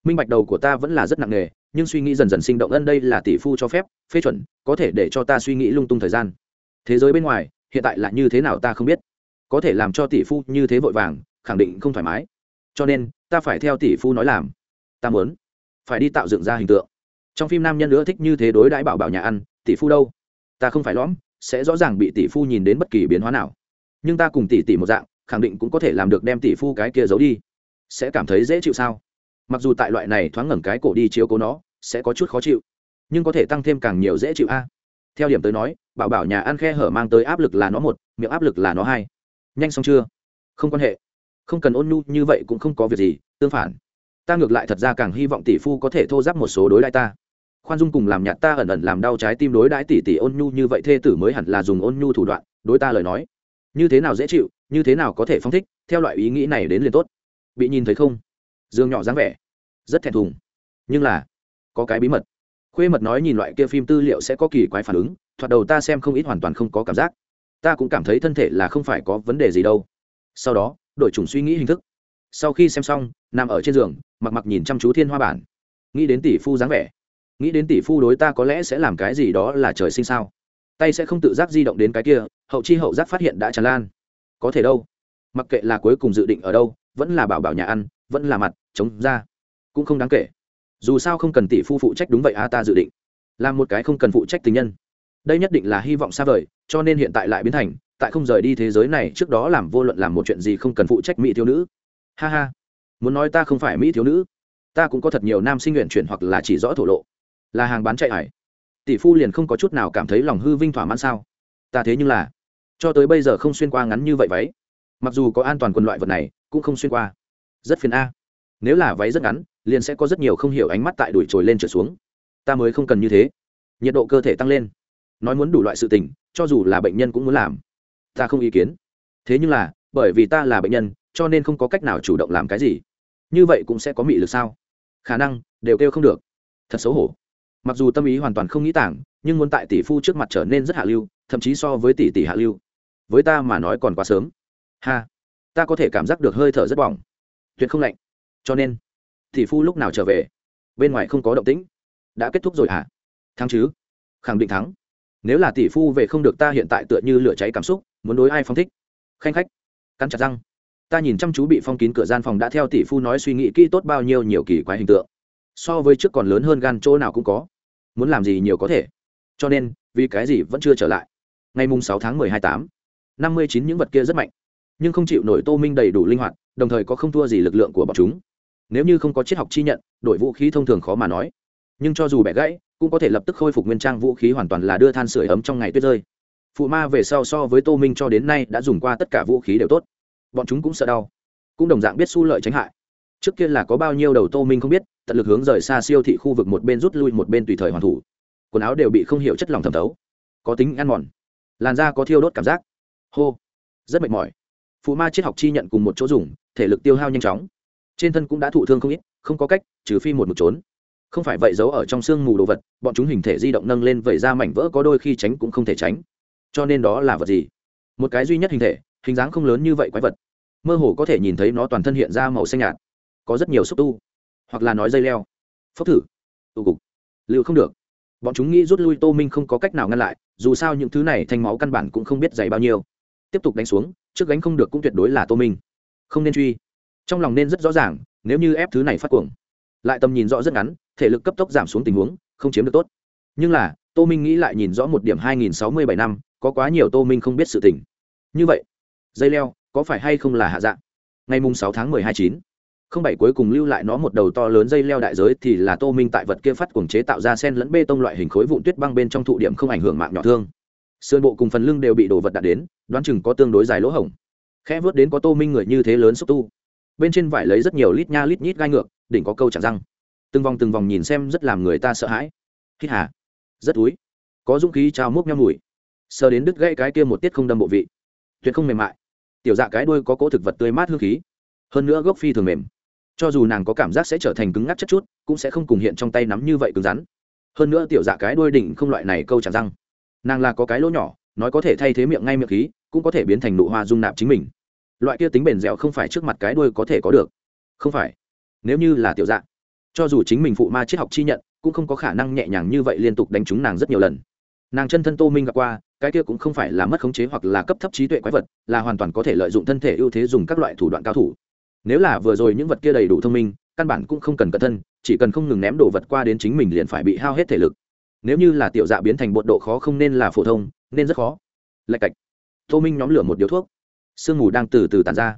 Minh bạch đầu của ta vẫn là rất nặng nề, nhưng suy nghĩ dần dần sinh động ân đây là tỷ phu cho phép, phê chuẩn, có thể để cho ta suy nghĩ lung tung thời gian. Thế giới bên ngoài, hiện tại là như thế nào ta không biết. Có thể làm cho tỷ phu như thế vội vàng, khẳng định không thoải mái. Cho nên, ta phải theo tỷ phu nói làm. Ta muốn phải đi tạo dựng ra hình tượng. Trong phim nam nhân nữa thích như thế đối đãi bảo bảo nhà ăn, tỷ phu đâu? Ta không phải lõm, sẽ rõ ràng bị tỷ phu nhìn đến bất kỳ biến hóa nào. Nhưng ta cùng tỷ tỷ một dạng, khẳng định cũng có thể làm được đem tỷ phu cái kia giấu đi. Sẽ cảm thấy dễ chịu sao? Mặc dù tại loại này thoáng ngẩng cái cổ đi chiếu cố nó, sẽ có chút khó chịu, nhưng có thể tăng thêm càng nhiều dễ chịu a. Theo điểm tới nói, bảo bảo nhà ăn khe hở mang tới áp lực là nó một, miệng áp lực là nó hai. Nhanh xong chưa? Không quan hệ. Không cần ôn nhu như vậy cũng không có việc gì, tương phản ta ngược lại thật ra càng hy vọng tỷ phu có thể thô giáp một số đối đại ta. Khoan dung cùng làm nhạt ta ẩn ẩn làm đau trái tim đối đãi tỷ tỷ ôn nhu như vậy thê tử mới hẳn là dùng ôn nhu thủ đoạn đối ta lời nói. Như thế nào dễ chịu, như thế nào có thể phong thích, theo loại ý nghĩ này đến liền tốt. Bị nhìn thấy không? Dương nhỏ dáng vẻ, rất thẹn thùng. Nhưng là, có cái bí mật. Khuê mật nói nhìn loại kia phim tư liệu sẽ có kỳ quái phản ứng, thoạt đầu ta xem không ít hoàn toàn không có cảm giác. Ta cũng cảm thấy thân thể là không phải có vấn đề gì đâu. Sau đó, đổi chủng suy nghĩ hình thức. Sau khi xem xong, nằm ở trên giường mặc mặc nhìn chăm chú thiên hoa bản. Nghĩ đến tỷ phu dáng vẻ, nghĩ đến tỷ phu đối ta có lẽ sẽ làm cái gì đó là trời sinh sao. Tay sẽ không tự giác di động đến cái kia, hậu chi hậu giác phát hiện đã tràn lan. Có thể đâu? Mặc kệ là cuối cùng dự định ở đâu, vẫn là bảo bảo nhà ăn, vẫn là mặt chống ra cũng không đáng kể. Dù sao không cần tỷ phu phụ trách đúng vậy a ta dự định làm một cái không cần phụ trách tình nhân. Đây nhất định là hy vọng xa vời, cho nên hiện tại lại biến thành, tại không rời đi thế giới này trước đó làm vô luận làm một chuyện gì không cần phụ trách mỹ thiếu nữ. Ha ha muốn nói ta không phải mỹ thiếu nữ, ta cũng có thật nhiều nam sinh nguyện chuyển hoặc là chỉ rõ thổ lộ. Là hàng bán chạy hải tỷ phu liền không có chút nào cảm thấy lòng hư vinh thỏa mãn sao? Ta thế nhưng là, cho tới bây giờ không xuyên qua ngắn như vậy váy. Mặc dù có an toàn quần loại vật này, cũng không xuyên qua. Rất phiền a. Nếu là váy rất ngắn, liền sẽ có rất nhiều không hiểu ánh mắt tại đuổi trồi lên trở xuống. Ta mới không cần như thế. Nhiệt độ cơ thể tăng lên. Nói muốn đủ loại sự tình, cho dù là bệnh nhân cũng muốn làm. Ta không ý kiến. Thế nhưng là, bởi vì ta là bệnh nhân, cho nên không có cách nào chủ động làm cái gì như vậy cũng sẽ có mị lực sao? Khả năng, đều kêu không được. Thật xấu hổ. Mặc dù tâm ý hoàn toàn không nghĩ tảng, nhưng muốn tại tỷ phu trước mặt trở nên rất hạ lưu, thậm chí so với tỷ tỷ hạ lưu. Với ta mà nói còn quá sớm. Ha. Ta có thể cảm giác được hơi thở rất bỏng. Tuyệt không lạnh. Cho nên, tỷ phu lúc nào trở về? Bên ngoài không có động tĩnh. Đã kết thúc rồi hả? Thắng chứ? Khẳng định thắng. Nếu là tỷ phu về không được ta hiện tại tựa như lửa cháy cảm xúc, muốn đối ai phong thích? Khanh khách, cắn chặt răng ta nhìn chăm chú bị phong kín cửa gian phòng đã theo tỷ phu nói suy nghĩ kỹ tốt bao nhiêu nhiều kỳ quái hình tượng. So với trước còn lớn hơn gan chỗ nào cũng có. Muốn làm gì nhiều có thể. Cho nên, vì cái gì vẫn chưa trở lại. Ngày mùng sáu tháng mười hai tám, năm mươi chín những vật kia rất mạnh. Nhưng không chịu nổi tô minh đầy đủ linh hoạt, đồng thời có không thua gì lực lượng của bọn chúng. Nếu như không có triết học chi nhận, đổi vũ khí thông thường khó mà nói. Nhưng cho dù bẻ gãy, cũng có thể lập tức khôi phục nguyên trang vũ khí hoàn toàn là đưa than sửa ấm trong ngày tuyết rơi. Phụ ma về sau so với tô minh cho đến nay đã dùng qua tất cả vũ khí đều tốt bọn chúng cũng sợ đau. Cũng đồng dạng biết su lợi tránh hại. Trước kia là có bao nhiêu đầu tô minh không biết, tận lực hướng rời xa siêu thị khu vực một bên rút lui một bên tùy thời hoàn thủ. Quần áo đều bị không hiểu chất lỏng thẩm thấu. Có tính ăn mòn. Làn da có thiêu đốt cảm giác. Hô. Rất mệt mỏi. Phụ ma triết học chi nhận cùng một chỗ dùng, thể lực tiêu hao nhanh chóng. Trên thân cũng đã thụ thương không ít, không có cách, trừ phi một một trốn. Không phải vậy giấu ở trong sương mù đồ vật, bọn chúng hình thể di động nâng lên vẩy ra mảnh vỡ có đôi khi tránh cũng không thể tránh. Cho nên đó là vật gì? Một cái duy nhất hình thể, hình dáng không lớn như vậy quái vật mơ hồ có thể nhìn thấy nó toàn thân hiện ra màu xanh nhạt. Có rất nhiều xúc tu, hoặc là nói dây leo. Phốc thử. Tụ cục. Lưu không được. Bọn chúng nghĩ rút lui tô minh không có cách nào ngăn lại, dù sao những thứ này thanh máu căn bản cũng không biết dày bao nhiêu. Tiếp tục đánh xuống, trước gánh không được cũng tuyệt đối là tô minh. Không nên truy. Trong lòng nên rất rõ ràng, nếu như ép thứ này phát cuồng, lại tầm nhìn rõ rất ngắn, thể lực cấp tốc giảm xuống tình huống, không chiếm được tốt. Nhưng là, tô minh nghĩ lại nhìn rõ một điểm hai nghìn sáu mươi bảy năm, có quá nhiều tô minh không biết sự tình. Như vậy, dây leo có phải hay không là hạ dạng ngày mùng sáu tháng mười hai chín, không bảy cuối cùng lưu lại nó một đầu to lớn dây leo đại giới thì là tô minh tại vật kia phát cuồng chế tạo ra sen lẫn bê tông loại hình khối vụn tuyết băng bên trong thụ điểm không ảnh hưởng mạng nhỏ thương. Sườn bộ cùng phần lưng đều bị đồ vật đặt đến, đoán chừng có tương đối dài lỗ hổng. Khẽ vớt đến có tô minh người như thế lớn xúc tu. Bên trên vải lấy rất nhiều lít nha lít nhít gai ngược, đỉnh có câu chạm răng. Từng vòng từng vòng nhìn xem rất làm người ta sợ hãi. Hít hà, rất túi có dũng khí trao múc nhau mùi. Sờ đến đứt gãy cái kia một tiết không đâm bộ vị. Tuyệt không mềm mại tiểu dạ cái đuôi có cỗ thực vật tươi mát hương khí. Hơn nữa gốc phi thường mềm. Cho dù nàng có cảm giác sẽ trở thành cứng ngắc chất chút, cũng sẽ không cùng hiện trong tay nắm như vậy cứng rắn. Hơn nữa tiểu dạ cái đuôi đỉnh không loại này câu chả răng. Nàng là có cái lỗ nhỏ, nói có thể thay thế miệng ngay miệng khí, cũng có thể biến thành nụ hoa dung nạp chính mình. Loại kia tính bền dẻo không phải trước mặt cái đuôi có thể có được. Không phải. Nếu như là tiểu dạ cho dù chính mình phụ ma triết học chi nhận, cũng không có khả năng nhẹ nhàng như vậy liên tục đánh trúng nàng rất nhiều lần. Nàng chân thân tô minh gặp qua cái kia cũng không phải là mất khống chế hoặc là cấp thấp trí tuệ quái vật, là hoàn toàn có thể lợi dụng thân thể ưu thế dùng các loại thủ đoạn cao thủ. Nếu là vừa rồi những vật kia đầy đủ thông minh, căn bản cũng không cần cẩn thân, chỉ cần không ngừng ném đồ vật qua đến chính mình liền phải bị hao hết thể lực. Nếu như là tiểu dạ biến thành bột độ khó không nên là phổ thông, nên rất khó. Lạch cạch. Tô minh nhóm lửa một điếu thuốc. Sương mù đang từ từ tàn ra.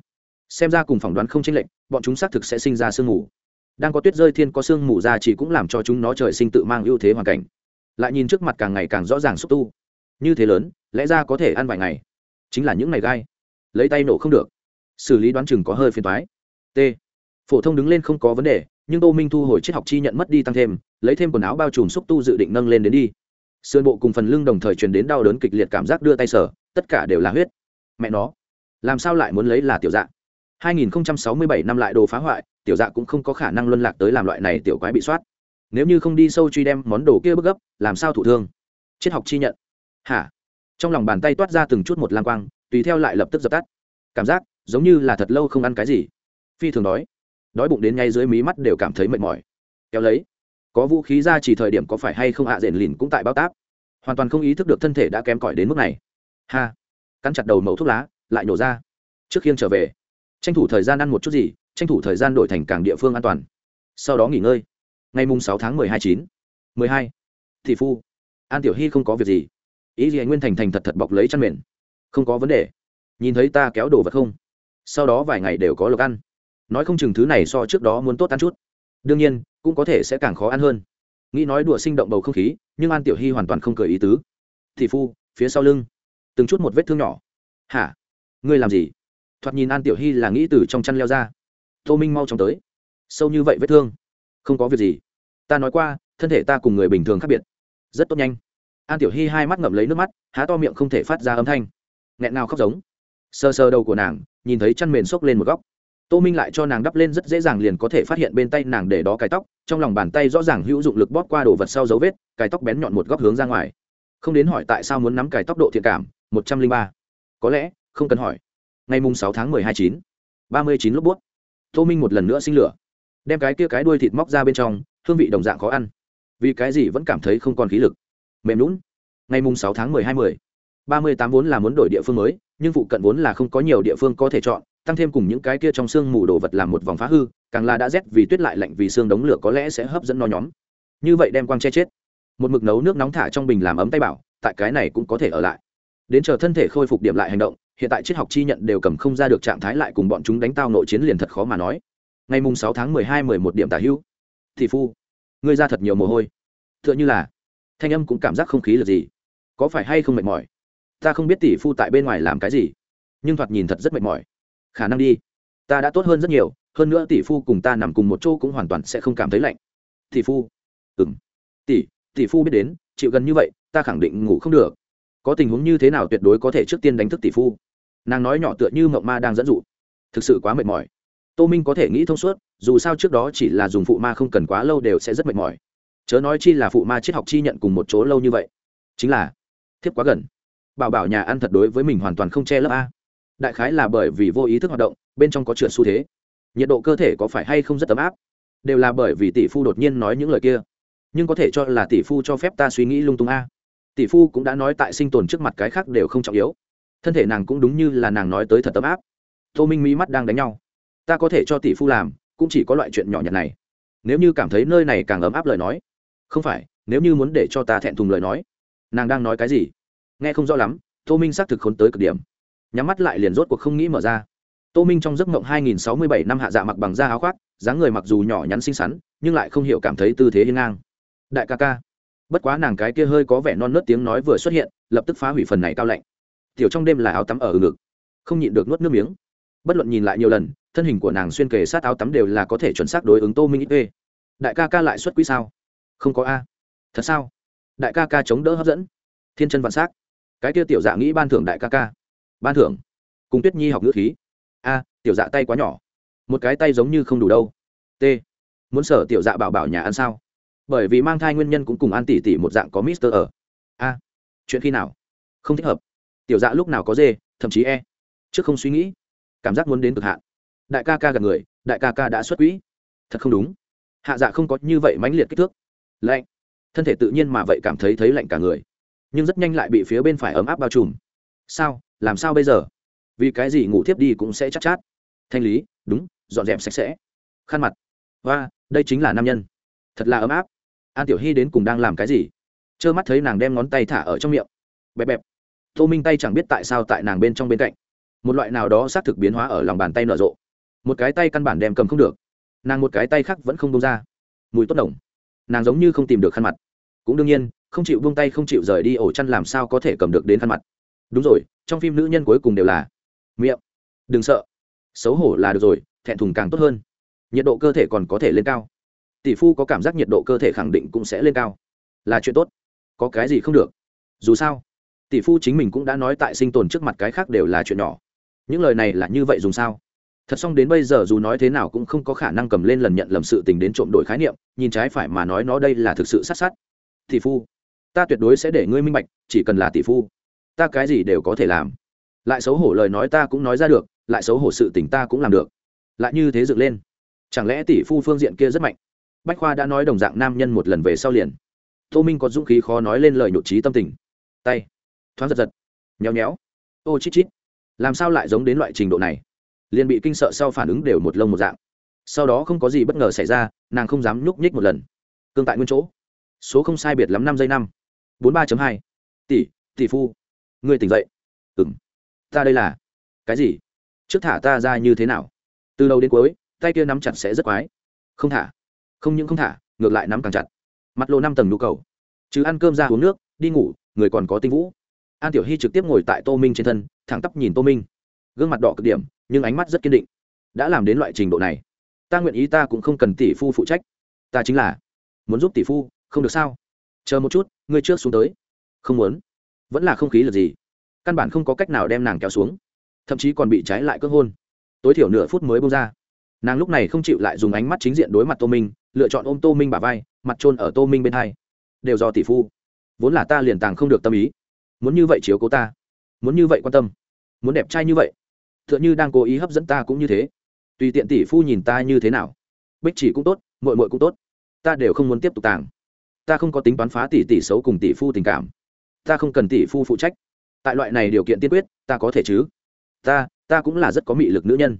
Xem ra cùng phỏng đoán không chênh lệch, bọn chúng xác thực sẽ sinh ra sương mù. Đang có tuyết rơi thiên có sương mù ra chỉ cũng làm cho chúng nó trời sinh tự mang ưu thế hoàn cảnh. Lại nhìn trước mặt càng ngày càng rõ ràng xúc tu như thế lớn, lẽ ra có thể ăn vài ngày. Chính là những ngày gai. Lấy tay nổ không được. Xử lý đoán chừng có hơi phiền toái. T. Phổ thông đứng lên không có vấn đề, nhưng tô minh thu hồi triết học chi nhận mất đi tăng thêm, lấy thêm quần áo bao trùm xúc tu dự định nâng lên đến đi. Sườn bộ cùng phần lưng đồng thời truyền đến đau đớn kịch liệt cảm giác đưa tay sở tất cả đều là huyết. Mẹ nó, làm sao lại muốn lấy là tiểu dạ? 2067 năm lại đồ phá hoại, tiểu dạ cũng không có khả năng luân lạc tới làm loại này tiểu quái bị soát. Nếu như không đi sâu truy đem món đồ kia bức gấp, làm sao thủ thương? Triết học chi nhận hả? Trong lòng bàn tay toát ra từng chút một lang quang, tùy theo lại lập tức dập tắt. Cảm giác giống như là thật lâu không ăn cái gì. Phi thường đói. Đói bụng đến ngay dưới mí mắt đều cảm thấy mệt mỏi. Kéo lấy. Có vũ khí ra chỉ thời điểm có phải hay không ạ à rền lìn cũng tại bao táp. Hoàn toàn không ý thức được thân thể đã kém cỏi đến mức này. Ha. Cắn chặt đầu mẫu thuốc lá, lại nổ ra. Trước khiêng trở về. Tranh thủ thời gian ăn một chút gì, tranh thủ thời gian đổi thành cảng địa phương an toàn. Sau đó nghỉ ngơi. Ngày mùng sáu tháng mười hai chín. Mười hai. Thị phu. An tiểu hy không có việc gì ý gì anh nguyên thành thành thật thật bọc lấy chăn mền. Không có vấn đề. Nhìn thấy ta kéo đồ vật không? Sau đó vài ngày đều có lộc ăn. Nói không chừng thứ này so trước đó muốn tốt ăn chút. Đương nhiên, cũng có thể sẽ càng khó ăn hơn. Nghĩ nói đùa sinh động bầu không khí, nhưng an tiểu hy hoàn toàn không cười ý tứ. Thị phu, phía sau lưng. Từng chút một vết thương nhỏ. Hả? Ngươi làm gì? Thoạt nhìn an tiểu hy là nghĩ từ trong chăn leo ra. Tô minh mau chóng tới. Sâu như vậy vết thương. Không có việc gì. Ta nói qua, thân thể ta cùng người bình thường khác biệt. Rất tốt nhanh an tiểu hy hai mắt ngậm lấy nước mắt, há to miệng không thể phát ra âm thanh. Nghẹn nào khóc giống. Sờ sờ đầu của nàng, nhìn thấy chăn mền xốc lên một góc. Tô minh lại cho nàng đắp lên rất dễ dàng liền có thể phát hiện bên tay nàng để đó cái tóc, trong lòng bàn tay rõ ràng hữu dụng lực bóp qua đồ vật sau dấu vết, cái tóc bén nhọn một góc hướng ra ngoài. Không đến hỏi tại sao muốn nắm cái tóc độ thiện cảm, một trăm linh ba. Có lẽ, không cần hỏi. Ngày mùng sáu tháng mười hai chín, ba mươi chín lúc buốt tô minh một lần nữa sinh lửa. Đem cái kia cái đuôi thịt móc ra bên trong, hương vị đồng dạng khó ăn. Vì cái gì vẫn cảm thấy không còn khí lực? Mềm lún ngày mùng sáu tháng mười hai mười, ba mươi tám vốn là muốn đổi địa phương mới, nhưng phụ cận vốn là không có nhiều địa phương có thể chọn, tăng thêm cùng những cái kia trong xương mù đồ vật làm một vòng phá hư, càng là đã rét vì tuyết lại lạnh vì xương đống lửa có lẽ sẽ hấp dẫn no nhóm. Như vậy đem quang che chết. Một mực nấu nước nóng thả trong bình làm ấm tay bảo, tại cái này cũng có thể ở lại. Đến chờ thân thể khôi phục điểm lại hành động, hiện tại triết học chi nhận đều cầm không ra được trạng thái lại cùng bọn chúng đánh tao nội chiến liền thật khó mà nói. Ngày mùng sáu tháng mười hai mười một điểm tả hữu. Thị phu, ngươi ra thật nhiều mồ hôi. T h ư ợ n h ư là thanh âm cũng cảm giác không khí là gì. Có phải hay không mệt mỏi? Ta không biết tỷ phu tại bên ngoài làm cái gì, nhưng thoạt nhìn thật rất mệt mỏi. Khả năng đi. Ta đã tốt hơn rất nhiều, hơn nữa tỷ phu cùng ta nằm cùng một chỗ cũng hoàn toàn sẽ không cảm thấy lạnh. Tỷ phu? Ừng tỷ tỷ phu biết đến, chịu gần như vậy, ta khẳng định ngủ không được. Có tình huống như thế nào tuyệt đối có thể trước tiên đánh thức tỷ phu. Nàng nói nhỏ tựa như mộng ma đang dẫn dụ. Thực sự quá mệt mỏi. Tô minh có thể nghĩ thông suốt, dù sao trước đó chỉ là dùng phụ ma không cần quá lâu đều sẽ rất mệt mỏi chớ nói chi là phụ ma triết học chi nhận cùng một chỗ lâu như vậy. Chính là, thiếp quá gần. Bảo bảo nhà ăn thật đối với mình hoàn toàn không che lấp a. Đại khái là bởi vì vô ý thức hoạt động, bên trong có trượt xu thế. Nhiệt độ cơ thể có phải hay không rất ấm áp? Đều là bởi vì tỷ phu đột nhiên nói những lời kia. Nhưng có thể cho là tỷ phu cho phép ta suy nghĩ lung tung a. Tỷ phu cũng đã nói tại sinh tồn trước mặt cái khác đều không trọng yếu. Thân thể nàng cũng đúng như là nàng nói tới thật ấm áp. Tô minh mỹ mắt đang đánh nhau. Ta có thể cho tỷ phu làm, cũng chỉ có loại chuyện nhỏ nhặt này. Nếu như cảm thấy nơi này càng ấm áp lời nói không phải, nếu như muốn để cho ta thẹn thùng lời nói, nàng đang nói cái gì? Nghe không rõ lắm, tô minh xác thực khốn tới cực điểm. Nhắm mắt lại liền rốt cuộc không nghĩ mở ra. Tô minh trong giấc mộng 2067 năm hạ dạ mặc bằng da áo khoác, dáng người mặc dù nhỏ nhắn xinh xắn, nhưng lại không hiểu cảm thấy tư thế hiên ngang. Đại ca ca. Bất quá nàng cái kia hơi có vẻ non nớt tiếng nói vừa xuất hiện, lập tức phá hủy phần này cao lạnh. Tiểu trong đêm là áo tắm ở ngực, không nhịn được nuốt nước miếng. Bất luận nhìn lại nhiều lần, thân hình của nàng xuyên kề sát áo tắm đều là có thể chuẩn xác đối ứng tô minh ít p đại ca ca lại xuất quỹ sao? Không có a. Thật sao? Đại ca ca chống đỡ hấp dẫn. Thiên chân vạn s á c cái kia tiểu dạ nghĩ ban thưởng đại ca ca. Ban thưởng. Cùng tuyết nhi học ngữ khí. A, tiểu dạ tay quá nhỏ. Một cái tay giống như không đủ đâu. T. Muốn sở tiểu dạ bảo bảo nhà ăn sao? Bởi vì mang thai nguyên nhân cũng cùng ăn tỉ tỉ một dạng có mister ở. A, chuyện khi nào? Không thích hợp. Tiểu dạ lúc nào có dê, thậm chí e. Trước không suy nghĩ. Cảm giác muốn đến cực hạn. Đại ca ca gần người, đại ca ca đã xuất quỹ. Thật không đúng. Hạ dạ không có như vậy mãnh liệt kích thước lạnh. Thân thể tự nhiên mà vậy cảm thấy thấy lạnh cả người. Nhưng rất nhanh lại bị phía bên phải ấm áp bao trùm. Sao? Làm sao bây giờ? Vì cái gì ngủ thiếp đi cũng sẽ chắc chát, chát. Thanh lý đúng dọn dẹp sạch sẽ. Khăn mặt. Và đây chính là nam nhân. Thật là ấm áp. An tiểu hy đến cùng đang làm cái gì? Trơ mắt thấy nàng đem ngón tay thả ở trong miệng. Bẹp bẹp. Tô minh tay chẳng biết tại sao tại nàng bên trong bên cạnh. Một loại nào đó xác thực biến hóa ở lòng bàn tay nở rộ. Một cái tay căn bản đem cầm không được. Nàng một cái tay khác vẫn không bông ra. Mùi tốt đồng nàng giống như không tìm được khăn mặt. Cũng đương nhiên, không chịu buông tay, không chịu rời đi ổ chăn làm sao có thể cầm được đến khăn mặt. Đúng rồi, trong phim nữ nhân cuối cùng đều là miệng. Đừng sợ. Xấu hổ là được rồi, thẹn thùng càng tốt hơn. Nhiệt độ cơ thể còn có thể lên cao. Tỷ phu có cảm giác nhiệt độ cơ thể khẳng định cũng sẽ lên cao. Là chuyện tốt. Có cái gì không được? Dù sao, tỷ phu chính mình cũng đã nói tại sinh tồn trước mặt cái khác đều là chuyện nhỏ. Những lời này là như vậy dùng sao thật xong đến bây giờ dù nói thế nào cũng không có khả năng cầm lên lần nhận lầm sự tình đến trộm đổi khái niệm, nhìn trái phải mà nói nó đây là thực sự sát sát. Tỷ phu, ta tuyệt đối sẽ để ngươi minh bạch, chỉ cần là tỷ phu, ta cái gì đều có thể làm. Lại xấu hổ lời nói ta cũng nói ra được, lại xấu hổ sự tình ta cũng làm được. Lại như thế dựng lên. Chẳng lẽ tỷ phu phương diện kia rất mạnh? Bách khoa đã nói đồng dạng nam nhân một lần về sau liền. Tô minh có dũng khí khó nói lên lời nhột trí tâm tình. Tay, thoáng giật giật, nhéo nhéo. Ô chít chít. Làm sao lại giống đến loại trình độ này? Liền bị kinh sợ sau phản ứng đều một lông một dạng. Sau đó không có gì bất ngờ xảy ra, nàng không dám nhúc nhích một lần. Cương tại nguyên chỗ. Số không sai biệt lắm năm giây năm. Bốn ba hai. Tỷ tỷ phu. Ngươi tỉnh dậy. Ừng ta đây là. Cái gì? Trước thả ta ra như thế nào? Từ đầu đến cuối, tay kia nắm chặt sẽ rất quái. Không thả. Không những không thả, ngược lại nắm càng chặt. Mặt lộ năm tầng nhu cầu. Chứ ăn cơm ra uống nước, đi ngủ, người còn có tinh vũ. An tiểu hy trực tiếp ngồi tại tô minh trên thân, thẳng tắp nhìn tô minh gương mặt đỏ cực điểm, nhưng ánh mắt rất kiên định. Đã làm đến loại trình độ này, ta nguyện ý ta cũng không cần tỷ phu phụ trách. Ta chính là muốn giúp tỷ phu, không được sao? Chờ một chút, ngươi trước xuống tới. Không muốn. Vẫn là không khí là gì. Căn bản không có cách nào đem nàng kéo xuống. Thậm chí còn bị trái lại cơn hôn. Tối thiểu nửa phút mới bông ra. Nàng lúc này không chịu lại dùng ánh mắt chính diện đối mặt tô minh, lựa chọn ôm tô minh bà vai, mặt trôn ở tô minh bên hai. Đều do tỷ phu. Vốn là ta liền tàng không được tâm ý. Muốn như vậy chiếu cố ta. Muốn như vậy quan tâm. Muốn đẹp trai như vậy tựa như đang cố ý hấp dẫn ta cũng như thế. Tùy tiện tỷ phu nhìn ta như thế nào. Bích chỉ cũng tốt mội mội cũng tốt. Ta đều không muốn tiếp tục tàng. Ta không có tính toán phá tỷ tỷ xấu cùng tỷ phu tình cảm. Ta không cần tỷ phu phụ trách. Tại loại này điều kiện tiên quyết, ta có thể chứ? Ta ta cũng là rất có mị lực nữ nhân.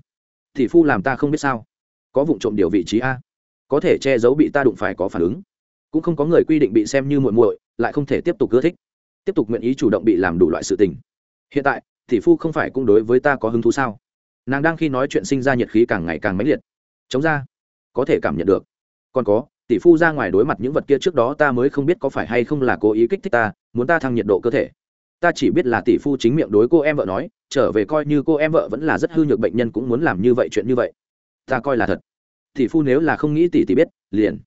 Tỷ phu làm ta không biết sao. Có vụ trộm điều vị trí a. Có thể che giấu bị ta đụng phải có phản ứng. Cũng không có người quy định bị xem như muội muội, lại không thể tiếp tục ưa thích. Tiếp tục nguyện ý chủ động bị làm đủ loại sự tình. Hiện tại tỷ phu không phải cũng đối với ta có hứng thú sao? Nàng đang khi nói chuyện sinh ra nhiệt khí càng ngày càng mãnh liệt. Chống ra. Có thể cảm nhận được. Còn có, tỷ phu ra ngoài đối mặt những vật kia trước đó ta mới không biết có phải hay không là cố ý kích thích ta, muốn ta thăng nhiệt độ cơ thể. Ta chỉ biết là tỷ phu chính miệng đối cô em vợ nói, trở về coi như cô em vợ vẫn là rất hư nhược bệnh nhân cũng muốn làm như vậy chuyện như vậy. Ta coi là thật. Tỷ phu nếu là không nghĩ tỷ tỷ biết, liền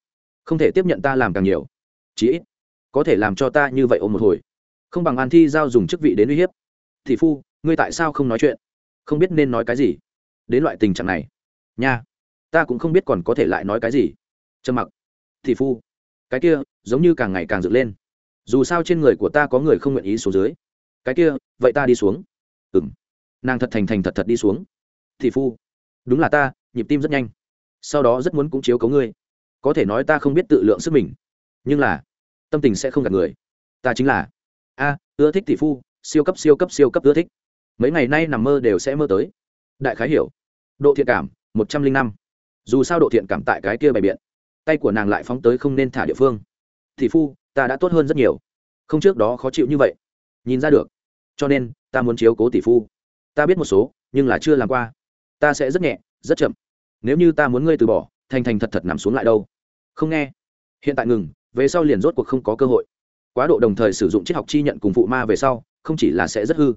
không thể tiếp nhận ta làm càng nhiều. Chí ít, có thể làm cho ta như vậy ôm một hồi. Không bằng an thi giao dùng chức vị đến uy hiếp. Tỷ phu ngươi tại sao không nói chuyện? Không biết nên nói cái gì? Đến loại tình trạng này. Nha. Ta cũng không biết còn có thể lại nói cái gì. Trầm mặc. Thì phu. Cái kia, giống như càng ngày càng dựng lên. Dù sao trên người của ta có người không nguyện ý xuống dưới. Cái kia, vậy ta đi xuống. Ừng nàng thật thành thành thật thật đi xuống. Thì phu. Đúng là ta, nhịp tim rất nhanh. Sau đó rất muốn cũng chiếu cấu ngươi. Có thể nói ta không biết tự lượng sức mình. Nhưng là, tâm tình sẽ không gặp người. Ta chính là. A, ưa thích tỷ phu, siêu cấp siêu cấp siêu cấp ưa thích mấy ngày nay nằm mơ đều sẽ mơ tới. Đại khái hiểu. Độ thiện cảm, một trăm linh năm. Dù sao độ thiện cảm tại cái kia bày biện. Tay của nàng lại phóng tới không nên thả địa phương. Tỷ phu, ta đã tốt hơn rất nhiều. Không trước đó khó chịu như vậy. Nhìn ra được. Cho nên, ta muốn chiếu cố tỷ phu. Ta biết một số, nhưng là chưa làm qua. Ta sẽ rất nhẹ, rất chậm. Nếu như ta muốn ngươi từ bỏ, thành thành thật thật nằm xuống lại đâu? Không nghe. Hiện tại ngừng, về sau liền rốt cuộc không có cơ hội. Quá độ đồng thời sử dụng triết học chi nhận cùng phụ ma về sau, không chỉ là sẽ rất hư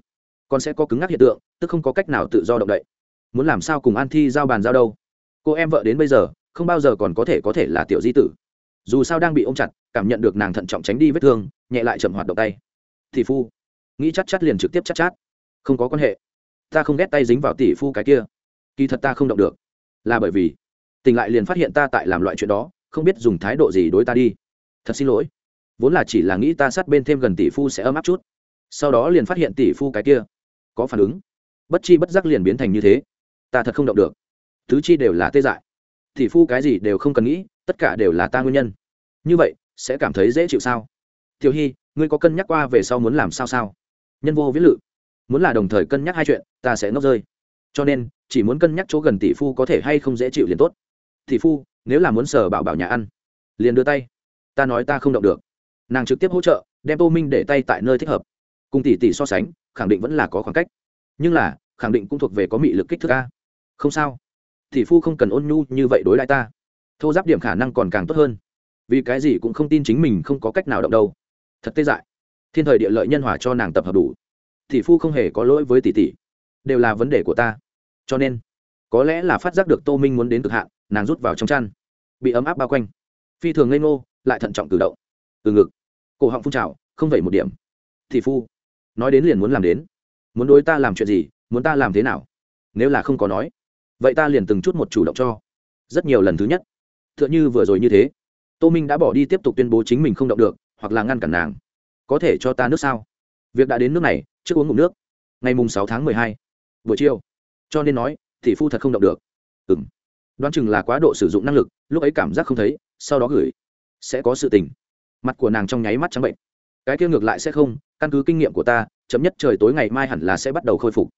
còn sẽ có cứng ngắc hiện tượng tức không có cách nào tự do động đậy. Muốn làm sao cùng an thi giao bàn giao đâu? Cô em vợ đến bây giờ không bao giờ còn có thể có thể là tiểu di tử. Dù sao đang bị ôm chặt cảm nhận được nàng thận trọng tránh đi vết thương nhẹ lại chậm hoạt động tay. Tỷ phu. Nghĩ chắc chắc liền trực tiếp chắc chát, chát không có quan hệ. Ta không ghét tay dính vào tỷ phu cái kia. Kỳ thật ta không động được. Là bởi vì tình lại liền phát hiện ta tại làm loại chuyện đó không biết dùng thái độ gì đối ta đi. Thật xin lỗi. Vốn là chỉ là nghĩ ta sát bên thêm gần tỷ phu sẽ ấm áp chút. Sau đó liền phát hiện tỷ phu cái kia có phản ứng. Bất chi bất giác liền biến thành như thế. Ta thật không động được. Thứ chi đều là tê dại. Tỷ phu cái gì đều không cần nghĩ, tất cả đều là ta nguyên nhân. Như vậy, sẽ cảm thấy dễ chịu sao? Tiểu hy ngươi có cân nhắc qua về sau muốn làm sao sao? Nhân vô viết lự. Muốn là đồng thời cân nhắc hai chuyện, ta sẽ ngốc rơi. Cho nên, chỉ muốn cân nhắc chỗ gần tỷ phu có thể hay không dễ chịu liền tốt. Tỷ phu, nếu là muốn sờ bảo bảo nhà ăn, liền đưa tay. Ta nói ta không động được. Nàng trực tiếp hỗ trợ, đem tô minh để tay tại nơi thích hợp cùng tỷ tỷ so sánh, khẳng định vẫn là có khoảng cách. Nhưng là, khẳng định cũng thuộc về có mị lực kích thước a. Không sao. Tỷ phu không cần ôn nhu như vậy đối lại ta. Thô giáp điểm khả năng còn càng tốt hơn. Vì cái gì cũng không tin chính mình không có cách nào động đâu. Thật tê dại. Thiên thời địa lợi nhân hòa cho nàng tập hợp đủ. Tỷ phu không hề có lỗi với tỷ tỷ. Đều là vấn đề của ta. Cho nên, có lẽ là phát giác được tô minh muốn đến cực hạn, nàng rút vào trong chăn. Bị ấm áp bao quanh. Phi thường ngây ngô, lại thận trọng cử động. Từ ngực. Cổ họng phun trào, không vẩy một điểm. Tỷ phu nói đến liền muốn làm đến. Muốn đối ta làm chuyện gì, muốn ta làm thế nào? Nếu là không có nói, vậy ta liền từng chút một chủ động cho. Rất nhiều lần thứ nhất. T h ư ợ n h ư vừa rồi như thế. Tô minh đã bỏ đi tiếp tục tuyên bố chính mình không động được, hoặc là ngăn cản nàng. Có thể cho ta nước sao? Việc đã đến nước này, trước uống ngụm nước. Ngày mùng sáu tháng mười hai, buổi chiều. Cho nên nói thì phu thật không động được. Ừ m đoán chừng là quá độ sử dụng năng lực, lúc ấy cảm giác không thấy, sau đó gửi. Sẽ có sự tình. Mặt của nàng trong nháy mắt trắng bệnh. Cái kia ngược lại sẽ không căn cứ kinh nghiệm của ta chấm nhất trời tối ngày mai hẳn là sẽ bắt đầu khôi phục.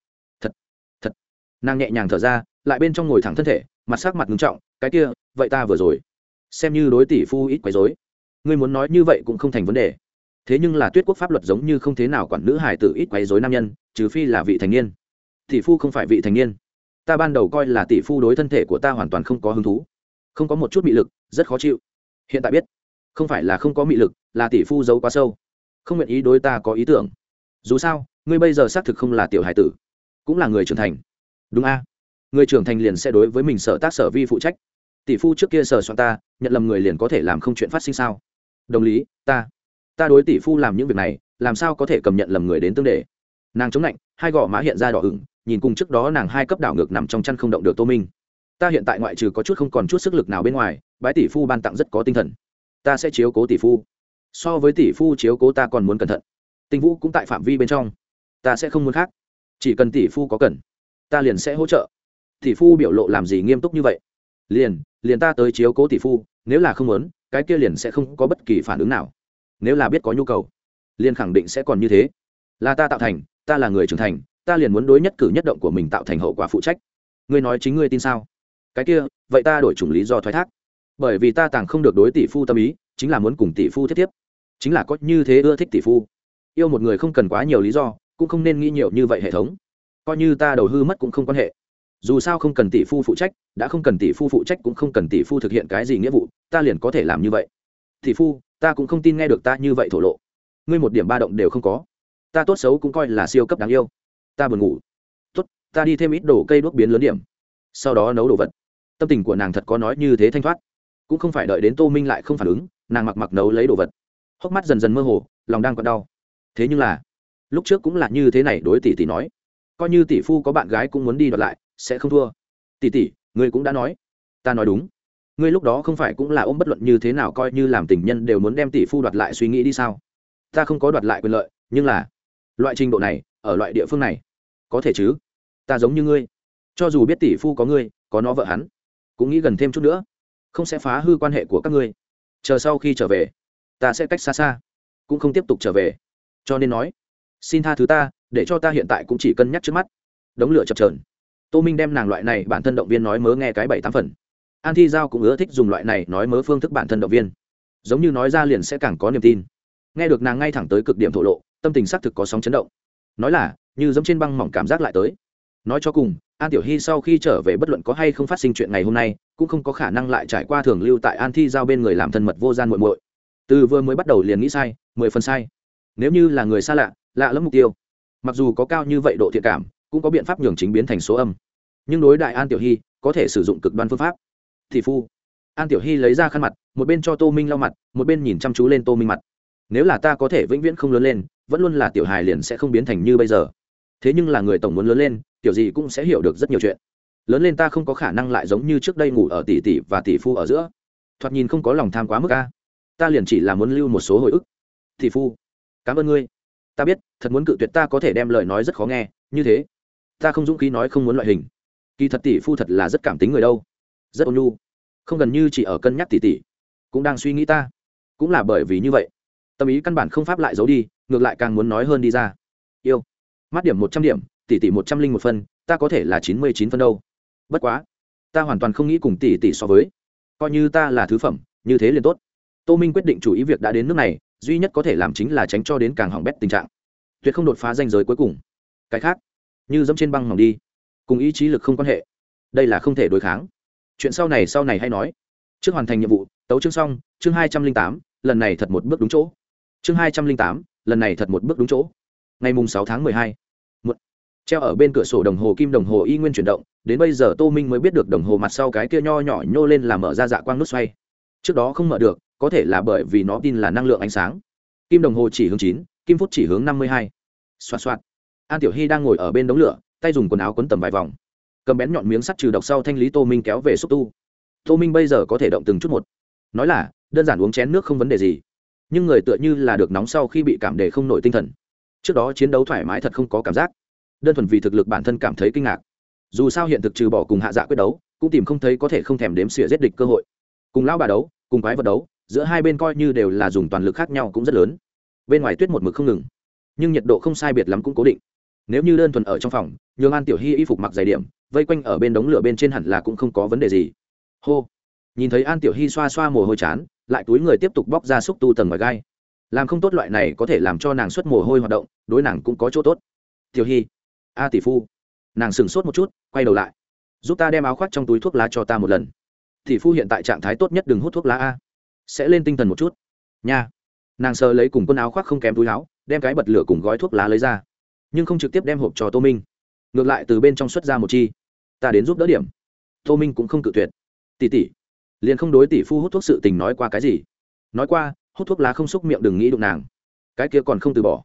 Thật thật. Nàng nhẹ nhàng thở ra, lại bên trong ngồi thẳng thân thể, mặt sắc mặt ngưng trọng, cái kia, vậy ta vừa rồi, xem như đối tỷ phu ít quấy dối ngươi muốn nói như vậy cũng không thành vấn đề. Thế nhưng là tuyết quốc pháp luật giống như không thế nào quản nữ hải tử ít quấy dối nam nhân, trừ phi là vị thành niên. Tỷ phu không phải vị thành niên. Ta ban đầu coi là tỷ phu đối thân thể của ta hoàn toàn không có hứng thú. Không có một chút mị lực, rất khó chịu. Hiện tại biết, không phải là không có mị lực, là tỷ phu giấu quá sâu không nguyện ý đối ta có ý tưởng. Dù sao, ngươi bây giờ xác thực không là tiểu hải tử, cũng là người trưởng thành. Đúng a? Người trưởng thành liền sẽ đối với mình sở tác sở vi phụ trách. Tỷ phu trước kia sở soạn ta, nhận lầm người liền có thể làm không chuyện phát sinh sao? Đồng lý, ta ta đối tỷ phu làm những việc này, làm sao có thể cầm nhận lầm người đến tương đề nàng chống lạnh, hai gò má hiện ra đỏ ửng, nhìn cùng trước đó nàng hai cấp đảo ngược nằm trong chăn không động được tô minh. Ta hiện tại ngoại trừ có chút không còn chút sức lực nào bên ngoài, bái tỷ phu ban tặng rất có tinh thần. Ta sẽ chiếu cố tỷ phu so với tỷ phu chiếu cố ta còn muốn cẩn thận. Tình vũ cũng tại phạm vi bên trong. Ta sẽ không muốn khác. Chỉ cần tỷ phu có cần, ta liền sẽ hỗ trợ. Tỷ phu biểu lộ làm gì nghiêm túc như vậy? Liền liền ta tới chiếu cố tỷ phu, nếu là không muốn, cái kia liền sẽ không có bất kỳ phản ứng nào. Nếu là biết có nhu cầu, liền khẳng định sẽ còn như thế. Là ta tạo thành, ta là người trưởng thành, ta liền muốn đối nhất cử nhất động của mình tạo thành hậu quả phụ trách. Ngươi nói chính ngươi tin sao? Cái kia, vậy ta đổi chủng lý do thoái thác. Bởi vì ta tàng không được đối tỷ phu tâm ý, chính là muốn cùng tỷ phu thiết tiếp chính là có như thế ưa thích tỷ phu. Yêu một người không cần quá nhiều lý do, cũng không nên nghĩ nhiều như vậy hệ thống. Coi như ta đầu hư mất cũng không quan hệ. Dù sao không cần tỷ phu phụ trách, đã không cần tỷ phu phụ trách cũng không cần tỷ phu thực hiện cái gì nghĩa vụ, ta liền có thể làm như vậy. Tỷ phu, ta cũng không tin nghe được ta như vậy thổ lộ. Ngươi một điểm ba động đều không có. Ta tốt xấu cũng coi là siêu cấp đáng yêu. Ta buồn ngủ. Tốt, ta đi thêm ít đồ cây đuốc biến lớn điểm. Sau đó nấu đồ vật. Tâm tình của nàng thật có nói như thế thanh thoát. Cũng không phải đợi đến tô minh lại không phản ứng, nàng mặc mặc nấu lấy đồ vật hốc mắt dần dần mơ hồ, lòng đang còn đau. Thế nhưng là, lúc trước cũng là như thế này đối tỷ tỷ nói. Coi như tỷ phu có bạn gái cũng muốn đi đoạt lại, sẽ không thua. Tỷ tỷ, ngươi cũng đã nói. Ta nói đúng. Ngươi lúc đó không phải cũng là ôm bất luận như thế nào coi như làm tình nhân đều muốn đem tỷ phu đoạt lại suy nghĩ đi sao? Ta không có đoạt lại quyền lợi, nhưng là, loại trình độ này, ở loại địa phương này, có thể chứ? Ta giống như ngươi. Cho dù biết tỷ phu có ngươi, có nó vợ hắn, cũng nghĩ gần thêm chút nữa, không sẽ phá hư quan hệ của các ngươi. Chờ sau khi trở về ta sẽ cách xa xa, cũng không tiếp tục trở về. Cho nên nói, xin tha thứ ta, để cho ta hiện tại cũng chỉ cân nhắc trước mắt. Đống lửa chập trờn tô minh đem nàng loại này bản thân động viên nói mớ nghe cái bảy tám phần. An thi giao cũng ưa thích dùng loại này nói mớ phương thức bản thân động viên. Giống như nói ra liền sẽ càng có niềm tin. Nghe được nàng ngay thẳng tới cực điểm thổ lộ, tâm tình xác thực có sóng chấn động. Nói là, như giống trên băng mỏng cảm giác lại tới. Nói cho cùng, an tiểu hy sau khi trở về bất luận có hay không phát sinh chuyện ngày hôm nay, cũng không có khả năng lại trải qua thường lưu tại an thi giao bên người làm thân mật vô gian muộn muội từ vừa mới bắt đầu liền nghĩ sai, mười phần sai. Nếu như là người xa lạ lạ lắm mục tiêu. Mặc dù có cao như vậy độ thiện cảm, cũng có biện pháp nhường chính biến thành số âm. Nhưng đối đại an tiểu hy, có thể sử dụng cực đoan phương pháp. Thì phu. An tiểu hy lấy ra khăn mặt, một bên cho tô minh lau mặt, một bên nhìn chăm chú lên tô minh mặt. Nếu là ta có thể vĩnh viễn không lớn lên, vẫn luôn là tiểu hài liền sẽ không biến thành như bây giờ. Thế nhưng là người tổng muốn lớn lên, tiểu gì cũng sẽ hiểu được rất nhiều chuyện. Lớn lên ta không có khả năng lại giống như trước đây ngủ ở tỷ tỷ và tỷ phu ở giữa. Thoạt nhìn không có lòng tham quá mức a ta liền chỉ là muốn lưu một số hồi ức. Tỷ phu, cảm ơn ngươi. Ta biết, thật muốn cự tuyệt ta có thể đem lời nói rất khó nghe, như thế. Ta không dũng khí nói không muốn loại hình. Kỳ thật tỷ phu thật là rất cảm tính người đâu. Rất ôn nhu. Không gần như chỉ ở cân nhắc tỷ tỷ. Cũng đang suy nghĩ ta. Cũng là bởi vì như vậy. Tâm ý căn bản không pháp lại giấu đi, ngược lại càng muốn nói hơn đi ra. Yêu. Mắt điểm một trăm điểm, tỷ tỷ một trăm linh một phân ta có thể là chín mươi chín phân đâu. Bất quá. Ta hoàn toàn không nghĩ cùng tỷ tỷ so với. Coi như ta là thứ phẩm, như thế liền tốt tô minh quyết định chủ ý việc đã đến nước này, duy nhất có thể làm chính là tránh cho đến càng hỏng bét tình trạng. Tuyệt không đột phá danh giới cuối cùng. Cái khác, như dẫm trên băng mỏng đi, cùng ý chí lực không quan hệ. Đây là không thể đối kháng. Chuyện sau này sau này hay nói. Trước hoàn thành nhiệm vụ, tấu chương xong, chương hai trăm linh tám, lần này thật một bước đúng chỗ. Chương hai trăm linh tám, lần này thật một bước đúng chỗ. Ngày mùng sáu tháng mười hai treo ở bên cửa sổ đồng hồ kim đồng hồ y nguyên chuyển động, đến bây giờ tô minh mới biết được đồng hồ mặt sau cái kia nho nhỏ nhô lên là mở ra dạ quang nút xoay. Trước đó không mở được có thể là bởi vì nó tin là năng lượng ánh sáng. Kim đồng hồ chỉ hướng chín, kim phút chỉ hướng năm mươi hai. Xoạt xoạt. An tiểu hy đang ngồi ở bên đống lửa, tay dùng quần áo quấn tầm vài vòng. Cầm bén nhọn miếng sắt trừ độc sau thanh lý tô minh kéo về xúc tu. Tô minh bây giờ có thể động từng chút một. Nói là, đơn giản uống chén nước không vấn đề gì. Nhưng người tựa như là được nóng sau khi bị cảm để không nổi tinh thần. Trước đó chiến đấu thoải mái thật không có cảm giác. Đơn thuần vì thực lực bản thân cảm thấy kinh ngạc. Dù sao hiện thực trừ bỏ cùng hạ dạ quyết đấu, cũng tìm không thấy có thể không thèm đếm xỉa giết địch cơ hội. Cùng lão bà đấu, cùng quái vật đấu giữa hai bên coi như đều là dùng toàn lực khác nhau cũng rất lớn. Bên ngoài tuyết một mực không ngừng, nhưng nhiệt độ không sai biệt lắm cũng cố định. Nếu như đơn thuần ở trong phòng, nhường an tiểu hy y phục mặc dày điểm, vây quanh ở bên đống lửa bên trên hẳn là cũng không có vấn đề gì. Hô! Nhìn thấy an tiểu hy xoa xoa mồ hôi chán, lại túi người tiếp tục bóc ra xúc tu tầng ngoài gai. Làm không tốt loại này có thể làm cho nàng xuất mồ hôi hoạt động, đối nàng cũng có chỗ tốt. Tiểu hy a tỷ phu! Nàng sửng sốt một chút, quay đầu lại. Giúp ta đem áo khoác trong túi thuốc lá cho ta một lần. Tỷ phu hiện tại trạng thái tốt nhất đừng hút thuốc lá a sẽ lên tinh thần một chút. Nha. Nàng sờ lấy cùng quần áo khoác không kém túi áo, đem cái bật lửa cùng gói thuốc lá lấy ra. Nhưng không trực tiếp đem hộp cho tô minh. Ngược lại từ bên trong xuất ra một chi. Ta đến giúp đỡ điểm. Tô minh cũng không cự tuyệt. Tỷ tỷ. Liền không đối tỷ phu hút thuốc sự tình nói qua cái gì. Nói qua, hút thuốc lá không xúc miệng đừng nghĩ đụng nàng. Cái kia còn không từ bỏ.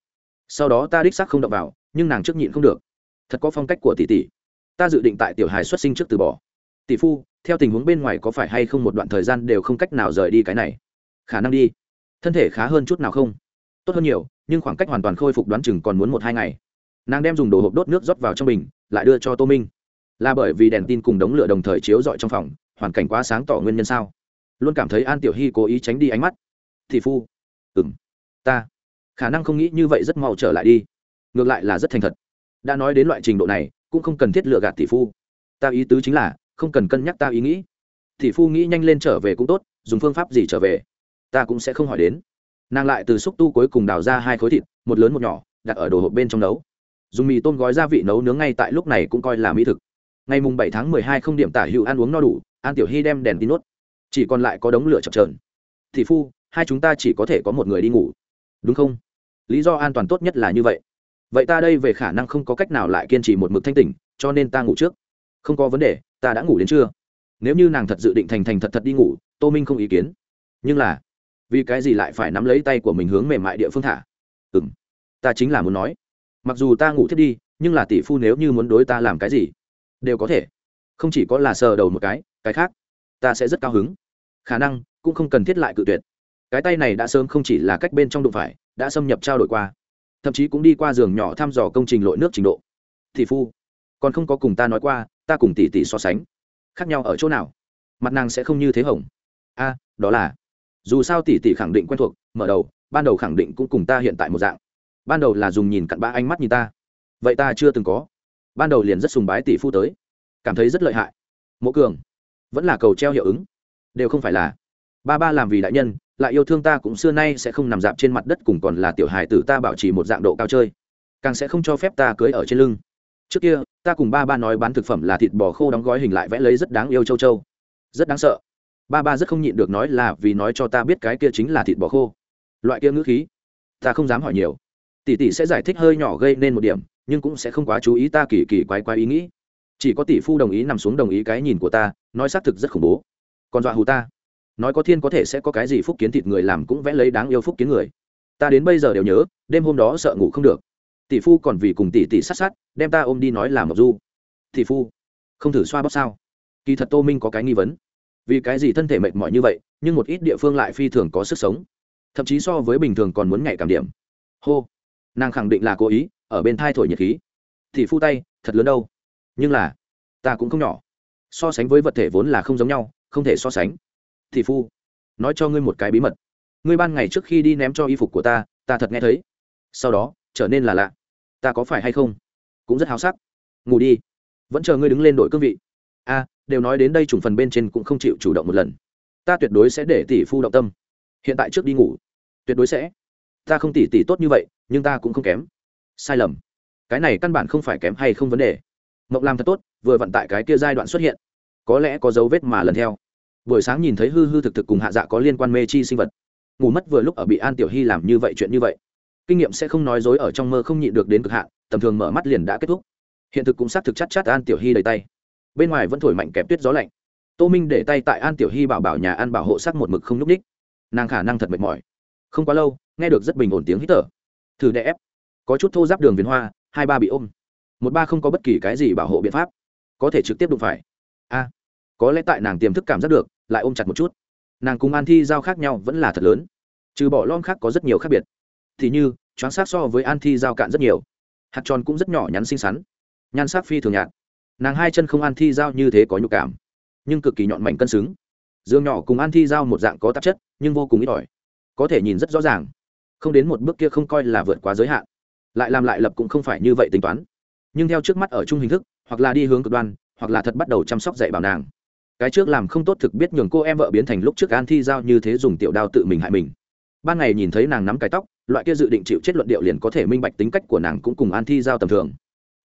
Sau đó ta đích xác không động vào, nhưng nàng trước nhịn không được. Thật có phong cách của tỷ tỷ. Ta dự định tại tiểu hài xuất sinh trước từ bỏ. Tỷ phu theo tình huống bên ngoài có phải hay không một đoạn thời gian đều không cách nào rời đi cái này? Khả năng đi. Thân thể khá hơn chút nào không? Tốt hơn nhiều, nhưng khoảng cách hoàn toàn khôi phục đoán chừng còn muốn một hai ngày. Nàng đem dùng đồ hộp đốt nước rót vào trong bình, lại đưa cho tô minh. Là bởi vì đèn tin cùng đống lửa đồng thời chiếu rọi trong phòng, hoàn cảnh quá sáng tỏ nguyên nhân sao? Luôn cảm thấy an tiểu hy cố ý tránh đi ánh mắt. Thì phu. Ừ m ta. Khả năng không nghĩ như vậy rất mau trở lại đi. Ngược lại là rất thành thật. Đã nói đến loại trình độ này, cũng không cần thiết lựa gạt tỷ phu. Ta ý tứ chính là không cần cân nhắc ta ý nghĩ. Tỷ phu nghĩ nhanh lên trở về cũng tốt, dùng phương pháp gì trở về? Ta cũng sẽ không hỏi đến. Nàng lại từ xúc tu cuối cùng đào ra hai khối thịt, một lớn một nhỏ, đặt ở đồ hộp bên trong nấu. Dùng mì tôm gói gia vị nấu nướng ngay tại lúc này cũng coi là mỹ thực. Ngày mùng bảy tháng mười hai không điểm tả hữu ăn uống no đủ, an tiểu hy đem đèn đi nốt. Chỉ còn lại có đống lửa chập trờn thì phu, hai chúng ta chỉ có thể có một người đi ngủ. Đúng không? Lý do an toàn tốt nhất là như vậy. Vậy ta đây về khả năng không có cách nào lại kiên trì một mực thanh tỉnh, cho nên ta ngủ trước không có vấn đề, ta đã ngủ đến trưa. Nếu như nàng thật dự định thành thành thật thật đi ngủ, tô minh không ý kiến. Nhưng là, vì cái gì lại phải nắm lấy tay của mình hướng mềm mại địa phương thả? Ừ m ta chính là muốn nói. Mặc dù ta ngủ thiết đi, nhưng là tỷ phu nếu như muốn đối ta làm cái gì, đều có thể. Không chỉ có là sờ đầu một cái cái khác, ta sẽ rất cao hứng. Khả năng, cũng không cần thiết lại cự tuyệt. Cái tay này đã sớm không chỉ là cách bên trong đụng phải, đã xâm nhập trao đổi qua. Thậm chí cũng đi qua giường nhỏ thăm dò công trình lội nước trình độ. Tỷ phu, còn không có cùng ta nói qua ta cùng tỷ tỷ so sánh. Khác nhau ở chỗ nào? Mặt nàng sẽ không như thế hồng. A, đó là, dù sao tỷ tỷ khẳng định quen thuộc, mở đầu, ban đầu khẳng định cũng cùng ta hiện tại một dạng. Ban đầu là dùng nhìn cặn bã ánh mắt nhìn ta. Vậy ta chưa từng có. Ban đầu liền rất sùng bái tỷ phu tới. Cảm thấy rất lợi hại. Mộ cường, vẫn là cầu treo hiệu ứng. Đều không phải là, ba ba làm vì đại nhân, lại yêu thương ta cũng xưa nay sẽ không nằm dạp trên mặt đất cùng còn là tiểu hài tử ta bảo trì một dạng độ cao chơi. Càng sẽ không cho phép ta cưới ở trên lưng. Trước kia ta cùng ba ba nói bán thực phẩm là thịt bò khô đóng gói hình lại vẽ lấy rất đáng yêu châu châu. Rất đáng sợ. Ba ba rất không nhịn được nói là vì nói cho ta biết cái kia chính là thịt bò khô. Loại kia ngữ khí. Ta không dám hỏi nhiều. Tỷ tỷ sẽ giải thích hơi nhỏ gây nên một điểm, nhưng cũng sẽ không quá chú ý ta kỳ kỳ quái quái ý nghĩ. Chỉ có tỷ phu đồng ý nằm xuống đồng ý cái nhìn của ta, nói xác thực rất khủng bố. Còn dọa hù ta. Nói có thiên có thể sẽ có cái gì phúc kiến thịt người làm cũng vẽ lấy đáng yêu phúc kiến người. Ta đến bây giờ đều nhớ, đêm hôm đó sợ ngủ không được tỷ phu còn vì cùng tỷ tỷ sát sát, đem ta ôm đi nói là mộc du. Tỷ phu, không thử xoa bóp sao? Kỳ thật tô minh có cái nghi vấn. Vì cái gì thân thể mệt mỏi như vậy, nhưng một ít địa phương lại phi thường có sức sống. Thậm chí so với bình thường còn muốn nhạy cảm điểm. Hô, nàng khẳng định là cố ý, ở bên thai thổi nhiệt khí. Thì phu tay, thật lớn đâu. Nhưng là, ta cũng không nhỏ. So sánh với vật thể vốn là không giống nhau, không thể so sánh. Thì phu, nói cho ngươi một cái bí mật. Ngươi ban ngày trước khi đi ném cho y phục của ta ta thật nghe thấy. Sau đó, trở nên là lạ ta có phải hay không? Cũng rất háo sắc. Ngủ đi. Vẫn chờ ngươi đứng lên đội cương vị. A, đều nói đến đây trùng phần bên trên cũng không chịu chủ động một lần. Ta tuyệt đối sẽ để tỷ phu động tâm. Hiện tại trước đi ngủ. Tuyệt đối sẽ. Ta không tỷ tỷ tốt như vậy, nhưng ta cũng không kém. Sai lầm. Cái này căn bản không phải kém hay không vấn đề. Mộng làm thật tốt, vừa vận tại cái kia giai đoạn xuất hiện. Có lẽ có dấu vết mà lần theo. Buổi sáng nhìn thấy hư hư thực thực cùng hạ dạ có liên quan mê chi sinh vật. Ngủ mất vừa lúc ở bị an tiểu hy làm như vậy chuyện như vậy kinh nghiệm sẽ không nói dối ở trong mơ không nhịn được đến cực hạn, tầm thường mở mắt liền đã kết thúc. Hiện thực cũng xác thực chắc chắc an tiểu hy đầy tay. Bên ngoài vẫn thổi mạnh kẹp tuyết gió lạnh. Tô minh để tay tại an tiểu hy bảo bảo nhà ăn bảo hộ sắc một mực không n ú c ních nàng khả năng thật mệt mỏi. Không quá lâu, nghe được rất bình ổn tiếng hít thở. Thử đè ép. Có chút thô giáp đường viền hoa, hai ba bị ôm. Một ba không có bất kỳ cái gì bảo hộ biện pháp. Có thể trực tiếp đụng phải. A. Có lẽ tại nàng tiềm thức cảm giác được, lại ôm chặt một chút. Nàng cùng an thi giao khác nhau vẫn là thật lớn. Trừ bỏ lon khác có rất nhiều khác biệt thì như, choáng sát so với an thi giao cạn rất nhiều. Hạt tròn cũng rất nhỏ nhắn xinh xắn. Nhan sắc phi thường nhạt. Nàng hai chân không an thi giao như thế có nhục cảm, nhưng cực kỳ nhọn mảnh cân xứng. Dương nhỏ cùng an thi giao một dạng có tạp chất, nhưng vô cùng ít ỏi. Có thể nhìn rất rõ ràng. Không đến một bước kia không coi là vượt quá giới hạn. Lại làm lại lập cũng không phải như vậy tính toán. Nhưng theo trước mắt ở chung hình thức, hoặc là đi hướng cực đoan, hoặc là thật bắt đầu chăm sóc dạy bảo nàng. Cái trước làm không tốt thực biết nhường cô em vợ biến thành lúc trước an thi giao như thế dùng tiểu đao tự mình hại mình. Ban ngày nhìn thấy nàng nắm cái tóc loại kia dự định chịu chết luận điệu liền có thể minh bạch tính cách của nàng cũng cùng an thi giao tầm thường.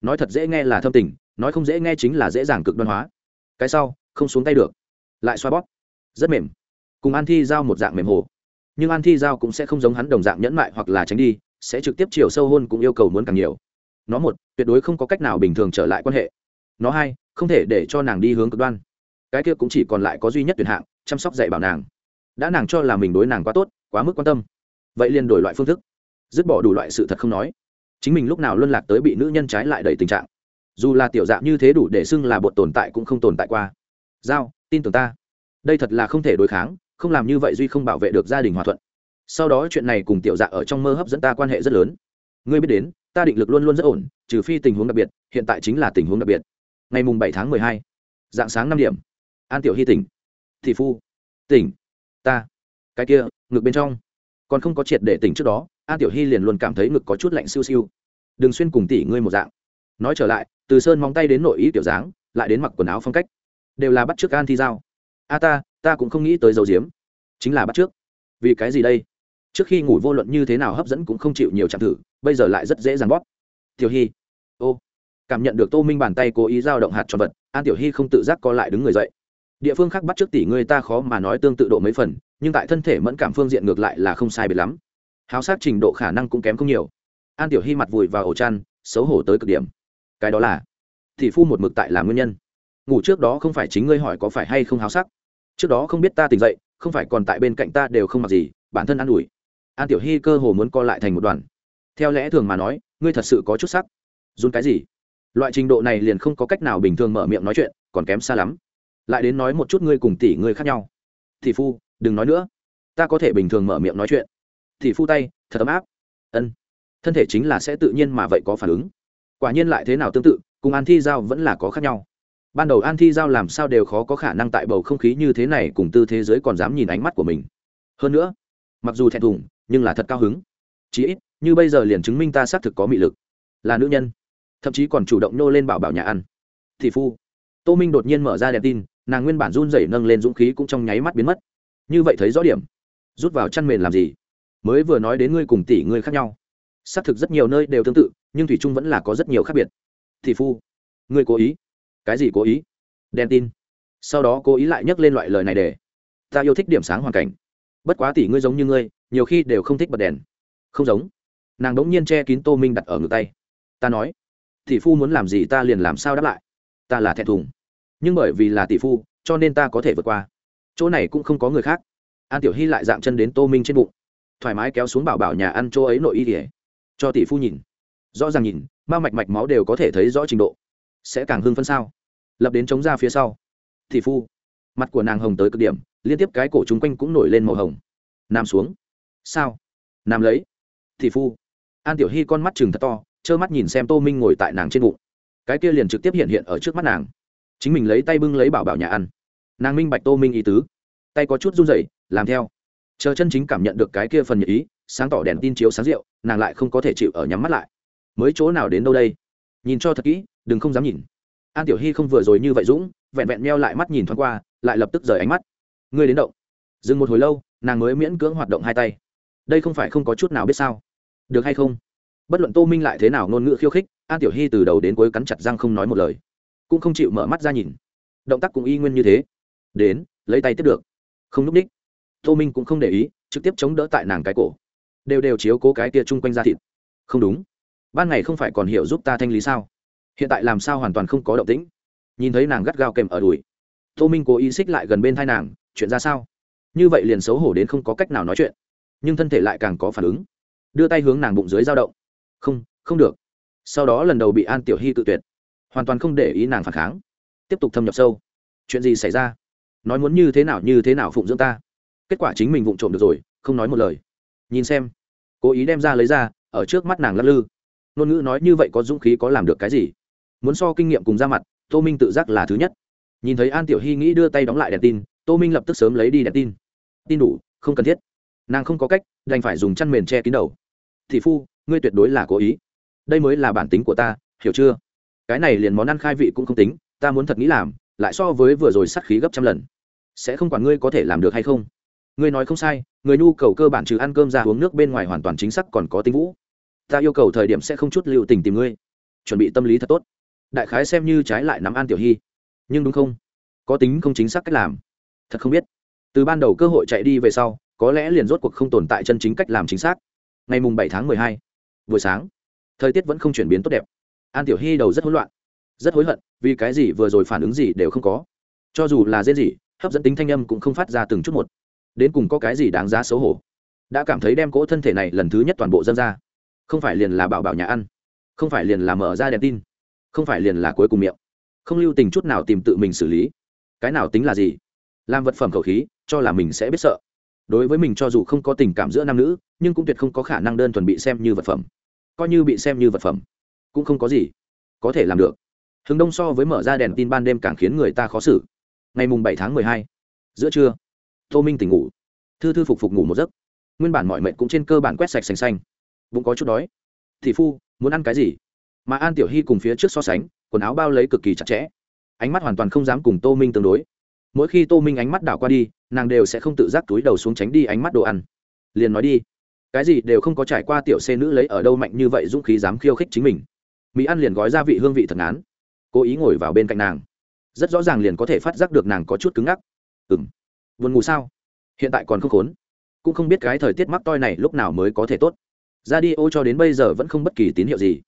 Nói thật dễ nghe là thâm tình, nói không dễ nghe chính là dễ dàng cực đoan hóa. Cái sau, không xuống tay được. Lại xoa bóp. Rất mềm. Cùng an thi giao một dạng mềm hồ. Nhưng an thi giao cũng sẽ không giống hắn đồng dạng nhẫn mại hoặc là tránh đi, sẽ trực tiếp chiều sâu hơn cũng yêu cầu muốn càng nhiều. Nó một, tuyệt đối không có cách nào bình thường trở lại quan hệ. Nó hai, không thể để cho nàng đi hướng cực đoan. Cái kia cũng chỉ còn lại có duy nhất tuyệt hạng, chăm sóc dạy bảo nàng. Đã nàng cho là mình đối nàng quá tốt, quá mức quan tâm vậy liền đổi loại phương thức. Dứt bỏ đủ loại sự thật không nói. Chính mình lúc nào luân lạc tới bị nữ nhân trái lại đầy tình trạng. Dù là tiểu dạng như thế đủ để xưng là bột tồn tại cũng không tồn tại qua. Giao, tin tưởng ta. Đây thật là không thể đối kháng, không làm như vậy duy không bảo vệ được gia đình hòa thuận. Sau đó chuyện này cùng tiểu dạ ở trong mơ hấp dẫn ta quan hệ rất lớn. Ngươi biết đến, ta định lực luôn luôn rất ổn, trừ phi tình huống đặc biệt, hiện tại chính là tình huống đặc biệt. Ngày mùng bảy tháng mười hai, dạng sáng năm điểm. An tiểu hy tỉnh. Thị phu, tỉnh. Ta. Cái kia, ngực bên trong còn không có triệt để tỉnh trước đó an tiểu hy liền luôn cảm thấy ngực có chút lạnh siêu siêu. Đừng xuyên cùng tỷ ngươi một dạng. Nói trở lại, từ sơn móng tay đến nội ý kiểu dáng, lại đến mặc quần áo phong cách. Đều là bắt trước an thi giao. A ta ta cũng không nghĩ tới dầu diếm. Chính là bắt trước. Vì cái gì đây? Trước khi ngủ vô luận như thế nào hấp dẫn cũng không chịu nhiều chạm thử, bây giờ lại rất dễ dàng bóp. Tiểu hy. Ô. Cảm nhận được tô minh bàn tay cố ý giao động hạt cho vật, an tiểu hy không tự giác co lại đứng người dậy địa phương khác bắt trước tỷ người ta khó mà nói tương tự độ mấy phần, nhưng tại thân thể mẫn cảm phương diện ngược lại là không sai biệt lắm. Háo sát trình độ khả năng cũng kém không nhiều. An tiểu hy mặt vùi vào ổ chăn, xấu hổ tới cực điểm. Cái đó là thị phu một mực tại là nguyên nhân. Ngủ trước đó không phải chính ngươi hỏi có phải hay không háo sắc. Trước đó không biết ta tỉnh dậy, không phải còn tại bên cạnh ta đều không mặc gì, bản thân an ủi. An tiểu hy cơ hồ muốn co lại thành một đoàn. Theo lẽ thường mà nói, ngươi thật sự có chút sắc. Run cái gì? Loại trình độ này liền không có cách nào bình thường mở miệng nói chuyện, còn kém xa lắm lại đến nói một chút ngươi cùng tỷ ngươi khác nhau. Tỷ phu, đừng nói nữa. Ta có thể bình thường mở miệng nói chuyện. Tỷ phu tay, thật ấm áp. Ân. Thân thể chính là sẽ tự nhiên mà vậy có phản ứng. Quả nhiên lại thế nào tương tự, cùng an thi giao vẫn là có khác nhau. Ban đầu an thi giao làm sao đều khó có khả năng tại bầu không khí như thế này cùng tư thế giới còn dám nhìn ánh mắt của mình. Hơn nữa, mặc dù thẹn thùng, nhưng là thật cao hứng. Chí ít, như bây giờ liền chứng minh ta xác thực có mị lực. Là nữ nhân. Thậm chí còn chủ động nô lên bảo bảo nhà ăn. Thị phu. Tô minh đột nhiên mở ra đèn tin nàng nguyên bản run rẩy nâng lên dũng khí cũng trong nháy mắt biến mất. Như vậy thấy rõ điểm. Rút vào chăn mền làm gì? Mới vừa nói đến ngươi cùng tỷ ngươi khác nhau. Xác thực rất nhiều nơi đều tương tự, nhưng thủy trung vẫn là có rất nhiều khác biệt. Thị phu, ngươi cố ý. Cái gì cố ý? Đèn tin. Sau đó cố ý lại nhắc lên loại lời này để ta yêu thích điểm sáng hoàn cảnh. Bất quá tỷ ngươi giống như ngươi, nhiều khi đều không thích bật đèn. Không giống. Nàng đ n g nhiên che kín tô minh đặt ở ngực tay. Ta nói, tỷ phu muốn làm gì ta liền làm sao đáp lại. Ta là thẹn thùng nhưng bởi vì là tỷ phu, cho nên ta có thể vượt qua. Chỗ này cũng không có người khác. An tiểu hy lại dạng chân đến tô minh trên bụng. Thoải mái kéo xuống bảo bảo nhà ăn chỗ ấy nội y ỉa cho tỷ phu nhìn. Rõ ràng nhìn, ma mạch mạch máu đều có thể thấy rõ trình độ. Sẽ càng hưng phân sao? Lập đến chống ra phía sau. Tỷ phu, mặt của nàng hồng tới cực điểm, liên tiếp cái cổ chung quanh cũng nổi lên màu hồng. Nằm xuống. Sao? Nằm lấy. Tỷ phu, an tiểu hy con mắt chừng thật to, trơ mắt nhìn xem tô minh ngồi tại nàng trên bụng. Cái kia liền trực tiếp hiện hiện ở trước mắt nàng chính mình lấy tay bưng lấy bảo bảo nhà ăn. Nàng minh bạch tô minh ý tứ. Tay có chút run rẩy, làm theo. Chờ chân chính cảm nhận được cái kia phần nhật ý, sáng tỏ đèn tin chiếu sáng rượu, nàng lại không có thể chịu ở nhắm mắt lại. Mới chỗ nào đến đâu đây? Nhìn cho thật kỹ, đừng không dám nhìn. An tiểu hy không vừa rồi như vậy dũng, vẹn vẹn meo lại mắt nhìn thoáng qua, lại lập tức rời ánh mắt. Ngươi đến động. Dừng một hồi lâu, nàng mới miễn cưỡng hoạt động hai tay. Đây không phải không có chút nào biết sao. Được hay không? Bất luận tô minh lại thế nào ngôn ngữ khiêu khích, an tiểu hy từ đầu đến cuối cắn chặt răng không nói một lời cũng không chịu mở mắt ra nhìn. Động tác cũng y nguyên như thế. Đến, lấy tay tiếp được. Không núp ních tô minh cũng không để ý, trực tiếp chống đỡ tại nàng cái cổ. Đều đều chiếu cố cái kia chung quanh da thịt. Không đúng. Ban ngày không phải còn hiểu giúp ta thanh lý sao? Hiện tại làm sao hoàn toàn không có động tĩnh? Nhìn thấy nàng gắt gao kèm ở đùi. Tô minh cố ý xích lại gần bên thai nàng, chuyện ra sao? Như vậy liền xấu hổ đến không có cách nào nói chuyện. Nhưng thân thể lại càng có phản ứng. Đưa tay hướng nàng bụng dưới dao động. Không không được. Sau đó lần đầu bị an tiểu hy tự tuyệt hoàn toàn không để ý nàng phản kháng. Tiếp tục thâm nhập sâu. Chuyện gì xảy ra? Nói muốn như thế nào như thế nào phụng dưỡng ta? Kết quả chính mình vụng trộm được rồi, không nói một lời. Nhìn xem. Cố ý đem ra lấy ra, ở trước mắt nàng lắc lư. Ngôn ngữ nói như vậy có dũng khí có làm được cái gì? Muốn so kinh nghiệm cùng ra mặt, tô minh tự giác là thứ nhất. Nhìn thấy an tiểu hy nghĩ đưa tay đóng lại đèn tin, tô minh lập tức sớm lấy đi đèn tin. Tin đủ, không cần thiết. Nàng không có cách, đành phải dùng chăn mền che kín đầu. Thị phu, ngươi tuyệt đối là cố ý. Đây mới là bản tính của ta, hiểu chưa? Cái này liền món ăn khai vị cũng không tính, ta muốn thật nghĩ làm, lại so với vừa rồi sát khí gấp trăm lần. Sẽ không quản ngươi có thể làm được hay không. Ngươi nói không sai, người nhu cầu cơ bản trừ ăn cơm ra uống nước bên ngoài hoàn toàn chính xác còn có tinh vũ. Ta yêu cầu thời điểm sẽ không chút lưu tình tìm ngươi. Chuẩn bị tâm lý thật tốt. Đại khái xem như trái lại nắm an tiểu hy. Nhưng đúng không? Có tính không chính xác cách làm. Thật không biết. Từ ban đầu cơ hội chạy đi về sau, có lẽ liền rốt cuộc không tồn tại chân chính cách làm chính xác. Ngày mùng bảy tháng mười hai, buổi sáng, thời tiết vẫn không chuyển biến tốt đẹp an tiểu hy đầu rất hỗn loạn, rất hối hận, vì cái gì vừa rồi phản ứng gì đều không có. Cho dù là dễ gì, hấp dẫn tính thanh âm cũng không phát ra từng chút một. Đến cùng có cái gì đáng giá xấu hổ? Đã cảm thấy đem cỗ thân thể này lần thứ nhất toàn bộ dân ra. Không phải liền là bảo bảo nhà ăn, không phải liền là mở ra đèn tin, không phải liền là cuối cùng miệng. Không lưu tình chút nào tìm tự mình xử lý. Cái nào tính là gì? Làm vật phẩm khẩu khí, cho là mình sẽ biết sợ. Đối với mình cho dù không có tình cảm giữa nam nữ, nhưng cũng tuyệt không có khả năng đơn thuần bị xem như vật phẩm. Coi như bị xem như vật phẩm cũng không có gì. Có thể làm được. Hướng đông so với mở ra đèn tin ban đêm càng khiến người ta khó xử. Ngày mùng bảy tháng mười hai, giữa trưa, tô minh tỉnh ngủ. Thư thư phục phục ngủ một giấc. Nguyên bản mọi mệnh cũng trên cơ bản quét sạch xanh xanh. Bụng có chút đói. Thị phu, muốn ăn cái gì? Mà an tiểu hy cùng phía trước so sánh, quần áo bao lấy cực kỳ chặt chẽ. Ánh mắt hoàn toàn không dám cùng tô minh tương đối. Mỗi khi tô minh ánh mắt đảo qua đi, nàng đều sẽ không tự giác túi đầu xuống tránh đi ánh mắt đồ ăn. Liền nói đi. Cái gì đều không có trải qua tiểu xê nữ lấy ở đâu mạnh như vậy dũng khí dám khiêu khích chính mình mỹ ăn liền gói gia vị hương vị thật ngán. Cố ý ngồi vào bên cạnh nàng. Rất rõ ràng liền có thể phát giác được nàng có chút cứng ngắc. Ừng vườn ngủ sao? Hiện tại còn không khốn. Cũng không biết cái thời tiết mắc toi này lúc nào mới có thể tốt. Ra đi ô cho đến bây giờ vẫn không bất kỳ tín hiệu gì.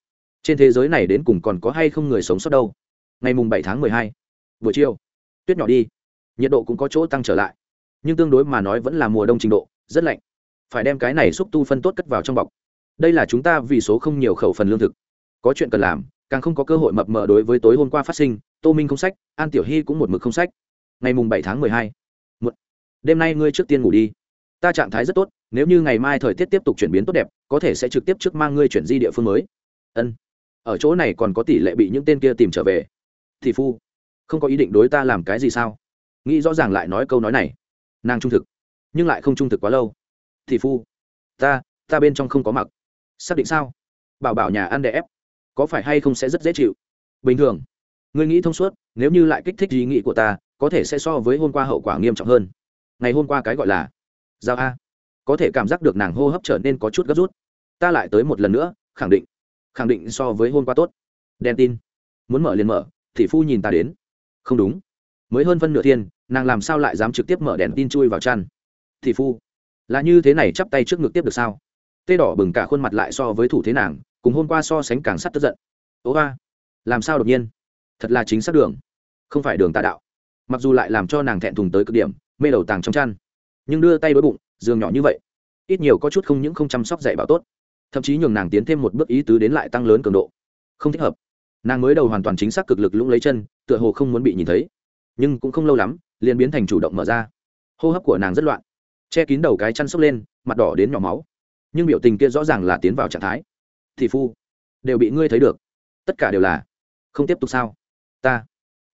Trên thế giới này đến cùng còn có hay không người sống sót đâu? Ngày mùng bảy tháng mười hai, buổi chiều. Tuyết nhỏ đi. Nhiệt độ cũng có chỗ tăng trở lại. Nhưng tương đối mà nói vẫn là mùa đông trình độ, rất lạnh. Phải đem cái này xúc tu phân tốt cất vào trong bọc. Đây là chúng ta vì số không nhiều khẩu phần lương thực có chuyện cần làm, càng không có cơ hội mập mờ đối với tối hôm qua phát sinh, tô minh không sách, an tiểu hy cũng một mực không sách. Ngày mùng bảy tháng mười hai đêm nay ngươi trước tiên ngủ đi. Ta trạng thái rất tốt, nếu như ngày mai thời tiết tiếp tục chuyển biến tốt đẹp, có thể sẽ trực tiếp trước mang ngươi chuyển di địa phương mới. Ân. Ở chỗ này còn có tỷ lệ bị những tên kia tìm trở về. Thì phu, không có ý định đối ta làm cái gì sao? Nghĩ rõ ràng lại nói câu nói này. Nàng trung thực, nhưng lại không trung thực quá lâu. Thì phu, ta ta bên trong không có mặc. Xác định sao? Bảo bảo nhà ăn đẻ ép có phải hay không sẽ rất dễ chịu? Bình thường. Ngươi nghĩ thông suốt, nếu như lại kích thích ý nghĩ của ta, có thể sẽ so với hôm qua hậu quả nghiêm trọng hơn. Ngày hôm qua cái gọi là giao a. Có thể cảm giác được nàng hô hấp trở nên có chút gấp rút. Ta lại tới một lần nữa, khẳng định khẳng định so với hôm qua tốt. Đèn tin. Muốn mở liền mở thì phu nhìn ta đến. Không đúng. Mới hơn phân nửa thiên, nàng làm sao lại dám trực tiếp mở đèn tin chui vào chăn? Thì phu, là như thế này chắp tay trước ngực tiếp được sao? Tê đỏ bừng cả khuôn mặt lại so với thủ thế nàng cùng hôm qua so sánh càng sắt tức giận. Ố ba, làm sao đột nhiên? Thật là chính xác đường. Không phải đường tà đạo. Mặc dù lại làm cho nàng thẹn thùng tới cực điểm, mê đầu tàng trong chăn, nhưng đưa tay đối bụng, giường nhỏ như vậy, ít nhiều có chút không những không chăm sóc dạy bảo tốt. Thậm chí nhường nàng tiến thêm một bước ý tứ đến lại tăng lớn cường độ. Không thích hợp. Nàng mới đầu hoàn toàn chính xác cực lực lũng lấy chân, tựa hồ không muốn bị nhìn thấy. Nhưng cũng không lâu lắm, liền biến thành chủ động mở ra. Hô hấp của nàng rất loạn. Che kín đầu cái chăn sốc lên, mặt đỏ đến nhỏ máu. Nhưng biểu tình kia rõ ràng là tiến vào trạng thái thị phu, đều bị ngươi thấy được. Tất cả đều là, không tiếp tục sao? Ta,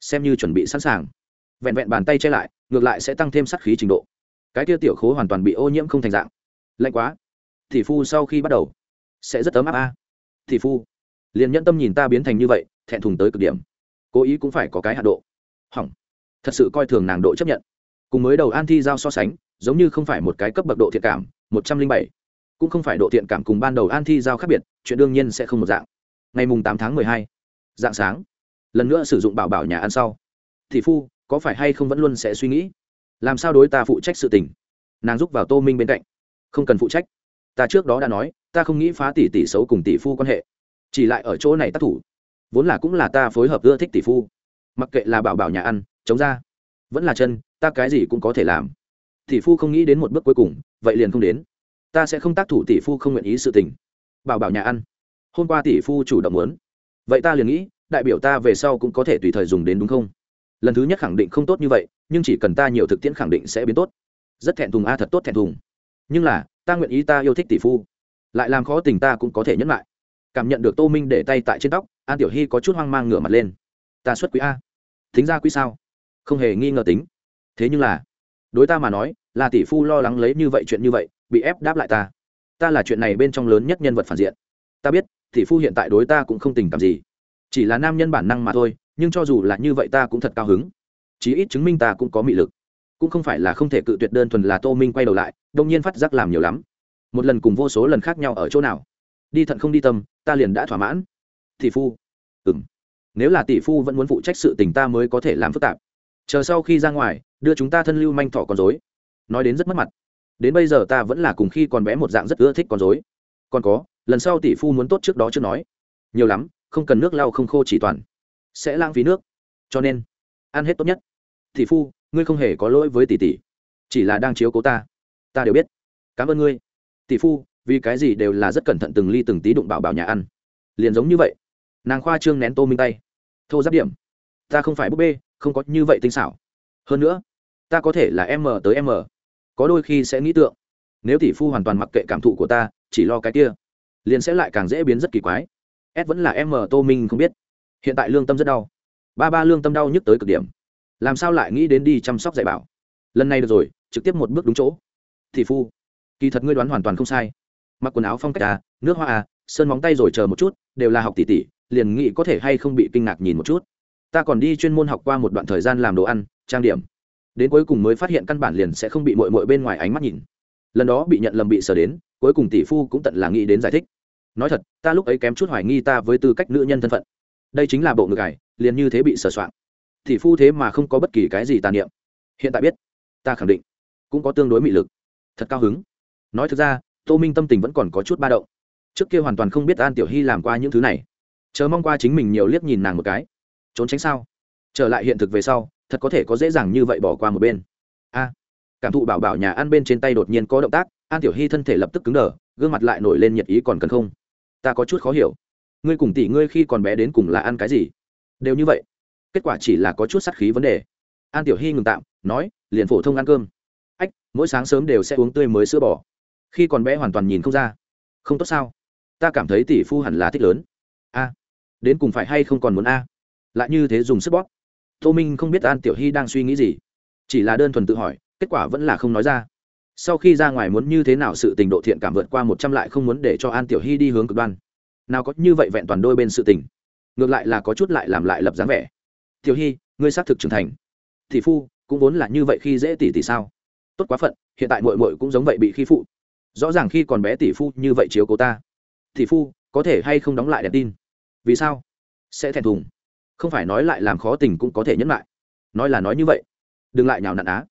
xem như chuẩn bị sẵn sàng. Vẹn vẹn bàn tay che lại, ngược lại sẽ tăng thêm sát khí trình độ. Cái kia tiểu khố hoàn toàn bị ô nhiễm không thành dạng. Lạnh quá. Thị phu sau khi bắt đầu, sẽ rất ấm áp a. À. thị phu, liền nhẫn tâm nhìn ta biến thành như vậy, thẹn thùng tới cực điểm. Cố ý cũng phải có cái hạ độ. Hỏng. Thật sự coi thường nàng độ chấp nhận. Cùng mới đầu an thi giao so sánh, giống như không phải một cái cấp bậc độ thiện cảm, một trăm linh bảy cũng không phải độ thiện cảm cùng ban đầu an thi giao khác biệt, chuyện đương nhiên sẽ không một dạng. Ngày mùng tám tháng mười hai, dạng sáng, lần nữa sử dụng bảo bảo nhà ăn sau. Thị phu, có phải hay không vẫn luôn sẽ suy nghĩ? Làm sao đối ta phụ trách sự tình? Nàng giúp vào tô minh bên cạnh. Không cần phụ trách. Ta trước đó đã nói, ta không nghĩ phá tỷ tỷ xấu cùng tỷ phu quan hệ. Chỉ lại ở chỗ này tác thủ. Vốn là cũng là ta phối hợp ưa thích tỷ phu. Mặc kệ là bảo bảo nhà ăn, chống ra. Vẫn là chân, ta cái gì cũng có thể làm. Tỷ phu không nghĩ đến một bước cuối cùng, vậy liền không đến ta sẽ không tác thủ tỷ phu không nguyện ý sự tình. Bảo bảo nhà ăn. Hôm qua tỷ phu chủ động muốn. Vậy ta liền nghĩ, đại biểu ta về sau cũng có thể tùy thời dùng đến đúng không? Lần thứ nhất khẳng định không tốt như vậy, nhưng chỉ cần ta nhiều thực tiễn khẳng định sẽ biến tốt. Rất thẹn thùng a, thật tốt thẹn thùng. Nhưng là, ta nguyện ý ta yêu thích tỷ phu. Lại làm khó tình ta cũng có thể nhẫn lại. Cảm nhận được tô minh để tay tại trên tóc, an tiểu hy có chút hoang mang ngửa mặt lên. Ta xuất quý a. Thính ra quý sao? Không hề nghi ngờ tính. Thế nhưng là, đối ta mà nói, là tỷ phu lo lắng lấy như vậy chuyện như vậy bị ép đáp lại ta. Ta là chuyện này bên trong lớn nhất nhân vật phản diện. Ta biết, tỷ phu hiện tại đối ta cũng không tình cảm gì. Chỉ là nam nhân bản năng mà thôi, nhưng cho dù là như vậy ta cũng thật cao hứng. Chí ít chứng minh ta cũng có mị lực. Cũng không phải là không thể cự tuyệt đơn thuần là tô minh quay đầu lại, đông nhiên phát giác làm nhiều lắm. Một lần cùng vô số lần khác nhau ở chỗ nào? Đi thận không đi tâm, ta liền đã thỏa mãn. Tỷ phu. Ừ m nếu là tỷ phu vẫn muốn phụ trách sự tình ta mới có thể làm phức tạp. Chờ sau khi ra ngoài, đưa chúng ta thân lưu manh thọ con dối nói đến rất mất mặt đến bây giờ ta vẫn là cùng khi còn bé một dạng rất ưa thích con dối. Còn có, lần sau tỷ phu muốn tốt trước đó chưa nói. Nhiều lắm, không cần nước lau không khô chỉ toàn. Sẽ lãng phí nước. Cho nên, ăn hết tốt nhất. Tỷ phu, ngươi không hề có lỗi với tỷ tỷ. Chỉ là đang chiếu cố ta. Ta đều biết. Cảm ơn ngươi. Tỷ phu, vì cái gì đều là rất cẩn thận từng ly từng tí đụng bảo bảo nhà ăn. Liền giống như vậy. Nàng khoa trương nén tô minh tay. Thô giáp điểm. Ta không phải búp bê, không có như vậy tinh xảo. Hơn nữa, ta có thể là m tới m có đôi khi sẽ nghĩ tượng. Nếu tỷ phu hoàn toàn mặc kệ cảm thụ của ta, chỉ lo cái kia, liền sẽ lại càng dễ biến rất kỳ quái. S vẫn là em mờ tô minh không biết. Hiện tại lương tâm rất đau. Ba ba lương tâm đau nhức tới cực điểm. Làm sao lại nghĩ đến đi chăm sóc dạy bảo? Lần này được rồi, trực tiếp một bước đúng chỗ. Tỷ phu, kỳ thật ngươi đoán hoàn toàn không sai. Mặc quần áo phong cách à nước hoa à sơn móng tay rồi chờ một chút, đều là học tỷ tỷ, liền nghĩ có thể hay không bị kinh ngạc nhìn một chút. Ta còn đi chuyên môn học qua một đoạn thời gian làm đồ ăn, trang điểm đến cuối cùng mới phát hiện căn bản liền sẽ không bị mội mội bên ngoài ánh mắt nhìn. Lần đó bị nhận lầm bị sờ đến, cuối cùng tỷ phu cũng tận là nghĩ đến giải thích. Nói thật, ta lúc ấy kém chút hoài nghi ta với tư cách nữ nhân thân phận. Đây chính là bộ ngược ải, liền như thế bị sờ soạn tỷ phu thế mà không có bất kỳ cái gì tàn niệm. Hiện tại biết, ta khẳng định cũng có tương đối mị lực. Thật cao hứng. Nói thực ra, tô minh tâm tình vẫn còn có chút ba động. Trước kia hoàn toàn không biết an tiểu hy làm qua những thứ này. Chờ mong qua chính mình nhiều liếc nhìn nàng một cái. Trốn tránh sao? Trở lại hiện thực về sau thật có thể có dễ dàng như vậy bỏ qua một bên. A, cảm thụ bảo bảo nhà ăn bên trên tay đột nhiên có động tác, an tiểu hy thân thể lập tức cứng đờ, gương mặt lại nổi lên nhiệt ý còn cần không? Ta có chút khó hiểu. Ngươi cùng tỷ ngươi khi còn bé đến cùng là ăn cái gì? Đều như vậy. Kết quả chỉ là có chút sát khí vấn đề. An tiểu hy ngừng tạm, nói, liền phổ thông ăn cơm. Ách, mỗi sáng sớm đều sẽ uống tươi mới sữa bò. Khi còn bé hoàn toàn nhìn không ra. Không tốt sao? Ta cảm thấy tỷ phu hẳn là thích lớn. A, đến cùng phải hay không còn muốn a? Lại như thế dùng sức bóp tô minh không biết an tiểu hy đang suy nghĩ gì, chỉ là đơn thuần tự hỏi, kết quả vẫn là không nói ra. Sau khi ra ngoài muốn như thế nào sự tình độ thiện cảm vượt qua một trăm lại không muốn để cho an tiểu hy đi hướng cực đoan. Nào có như vậy vẹn toàn đôi bên sự tình. Ngược lại là có chút lại làm lại lập dáng vẻ. Tiểu hy, ngươi xác thực trưởng thành. Thị phu, cũng vốn là như vậy khi dễ tỷ tỷ sao? Tốt quá phận, hiện tại mội mội cũng giống vậy bị khi phụ. Rõ ràng khi còn bé tỷ phu như vậy chiếu cố ta. Tỷ phu, có thể hay không đóng lại đèn tin? Vì sao? Sẽ thẹn thùng không phải nói lại làm khó tình cũng có thể nhẫn lại. Nói là nói như vậy. Đừng lại nhào nặn á.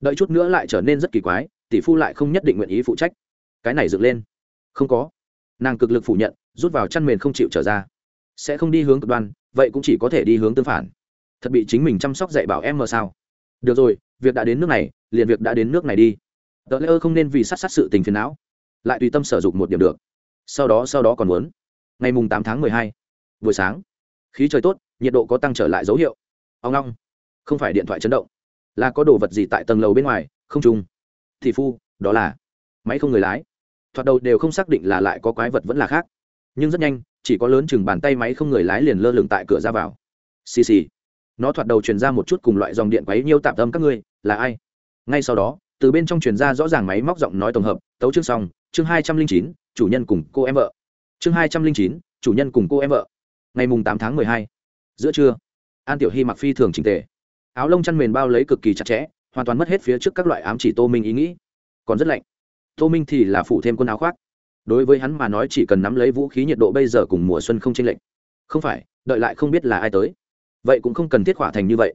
Đợi chút nữa lại trở nên rất kỳ quái, tỷ phu lại không nhất định nguyện ý phụ trách. Cái này dựng lên. Không có. Nàng cực lực phủ nhận, rút vào chăn mền không chịu trở ra. Sẽ không đi hướng cực đoan, vậy cũng chỉ có thể đi hướng tương phản. Thật bị chính mình chăm sóc dạy bảo em mờ sao. Được rồi, việc đã đến nước này, liền việc đã đến nước này đi. Tờ lễ ơ không nên vì sát sát sự tình phiền não. Lại tùy tâm sở dụng một điểm được. Sau đó sau đó còn muốn. Ngày mùng tám tháng mười hai, buổi sáng khí trời tốt, nhiệt độ có tăng trở lại dấu hiệu. Ông long, không phải điện thoại chấn động. Là có đồ vật gì tại tầng lầu bên ngoài, không trùng? Thị phu, đó là máy không người lái. Thoạt đầu đều không xác định là lại có quái vật vẫn là khác. Nhưng rất nhanh, chỉ có lớn chừng bàn tay máy không người lái liền lơ lửng tại cửa ra vào. Xì xì. Nó thoạt đầu truyền ra một chút cùng loại dòng điện quấy nhiêu tạm tâm các ngươi, là ai? Ngay sau đó, từ bên trong truyền ra rõ ràng máy móc giọng nói tổng hợp, tấu chương xong, chương hai trăm linh chín, chủ nhân cùng cô em vợ. Chương hai trăm linh chín, chủ nhân cùng cô em vợ ngày mùng tám tháng mười hai, giữa trưa, an tiểu hy mặc phi thường trình tề. Áo lông chăn mền bao lấy cực kỳ chặt chẽ, hoàn toàn mất hết phía trước các loại ám chỉ tô minh ý nghĩ. Còn rất lạnh. Tô minh thì là phụ thêm quần áo khoác. Đối với hắn mà nói chỉ cần nắm lấy vũ khí nhiệt độ bây giờ cùng mùa xuân không chênh lệch. Không phải, đợi lại không biết là ai tới. Vậy cũng không cần thiết hỏa thành như vậy.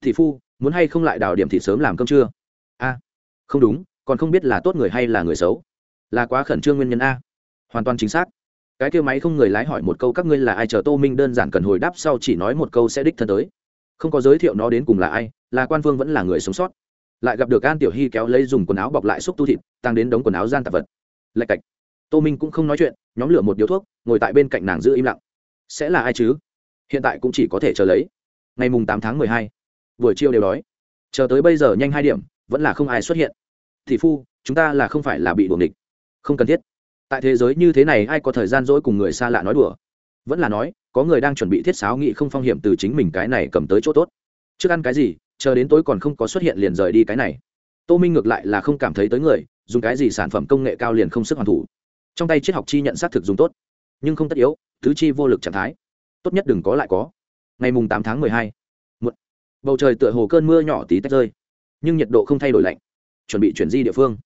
Thị phu, muốn hay không lại đào điểm thì sớm làm cơm trưa? A, không đúng, còn không biết là tốt người hay là người xấu. Là quá khẩn trương nguyên nhân a. Hoàn toàn chính xác cái kêu máy không người lái hỏi một câu các ngươi là ai, chờ tô minh đơn giản cần hồi đáp sau chỉ nói một câu sẽ đích thân tới. Không có giới thiệu nó đến cùng là ai, là quan vương vẫn là người sống sót. Lại gặp được an tiểu hy kéo lấy dùng quần áo bọc lại xúc tu thịt tăng đến đống quần áo gian tạp vật. Lạch cạch. Tô minh cũng không nói chuyện, nhóm lửa một điếu thuốc, ngồi tại bên cạnh nàng giữ im lặng. Sẽ là ai chứ? Hiện tại cũng chỉ có thể chờ lấy. Ngày mùng tám tháng mười hai, buổi chiều đều đói. Chờ tới bây giờ nhanh hai điểm, vẫn là không ai xuất hiện. Thị phu, chúng ta là không phải là bị buồng địch không cần thiết tại thế giới như thế này, ai có thời gian dỗi cùng người xa lạ nói đùa? Vẫn là nói, có người đang chuẩn bị thiết sáo nghị không phong hiểm từ chính mình cái này cầm tới chỗ tốt. Trước ăn cái gì, chờ đến tối còn không có xuất hiện liền rời đi cái này. Tô minh ngược lại là không cảm thấy tới người, dùng cái gì sản phẩm công nghệ cao liền không sức hoàn thủ. Trong tay triết học chi nhận xác thực dùng tốt, nhưng không tất yếu thứ chi vô lực trạng thái. Tốt nhất đừng có lại có. Ngày mùng tám tháng mười hai bầu trời tựa hồ cơn mưa nhỏ tí tách rơi, nhưng nhiệt độ không thay đổi lạnh. Chuẩn bị chuyển di địa phương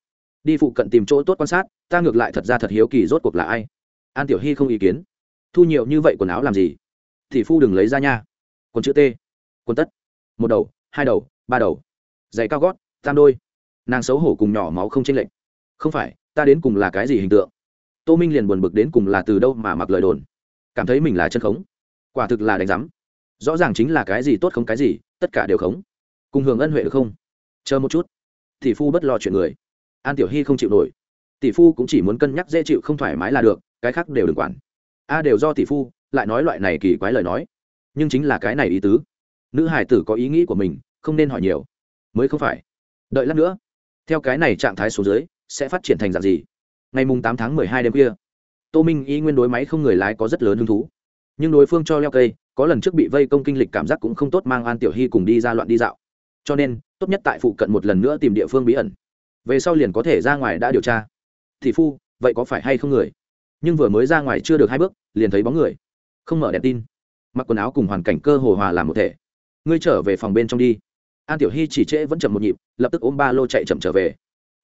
đi phụ cận tìm chỗ tốt quan sát, ta ngược lại thật ra thật hiếu kỳ rốt cuộc là ai. An tiểu hy không ý kiến. Thu nhiều như vậy quần áo làm gì? Thì phu đừng lấy ra nha. Quần chữ t. Quần tất. Một đầu, hai đầu, ba đầu. Giày cao gót, tam đôi. Nàng xấu hổ cùng nhỏ máu không tranh lệch. Không phải, ta đến cùng là cái gì hình tượng? Tô minh liền buồn bực đến cùng là từ đâu mà mặc lời đồn. Cảm thấy mình là chân khống. Quả thực là đánh giám. Rõ ràng chính là cái gì tốt không cái gì, tất cả đều khống. Cùng hưởng ân huệ được không? Chờ một chút. Thì phu bất lo chuyện người an tiểu hy không chịu nổi. Tỷ phu cũng chỉ muốn cân nhắc dễ chịu không thoải mái là được cái khác đều đừng quản. A đều do tỷ phu lại nói loại này kỳ quái lời nói. Nhưng chính là cái này ý tứ. Nữ hải tử có ý nghĩ của mình không nên hỏi nhiều. Mới không phải. Đợi lát nữa. Theo cái này trạng thái số dưới sẽ phát triển thành dạng gì? Ngày mùng tám tháng mười hai đêm kia, tô minh y nguyên đối máy không người lái có rất lớn hứng thú. Nhưng đối phương cho leo cây có lần trước bị vây công kinh lịch cảm giác cũng không tốt mang an tiểu hy cùng đi ra loạn đi dạo. Cho nên tốt nhất tại phụ cận một lần nữa tìm địa phương bí ẩn về sau liền có thể ra ngoài đã điều tra. Thì phu, vậy có phải hay không người? Nhưng vừa mới ra ngoài chưa được hai bước, liền thấy bóng người. Không mở đèn tin. Mặc quần áo cùng hoàn cảnh cơ hồ hòa làm một thể. Ngươi trở về phòng bên trong đi. An tiểu hy chỉ trễ vẫn chậm một nhịp, lập tức ôm ba lô chạy chậm trở về.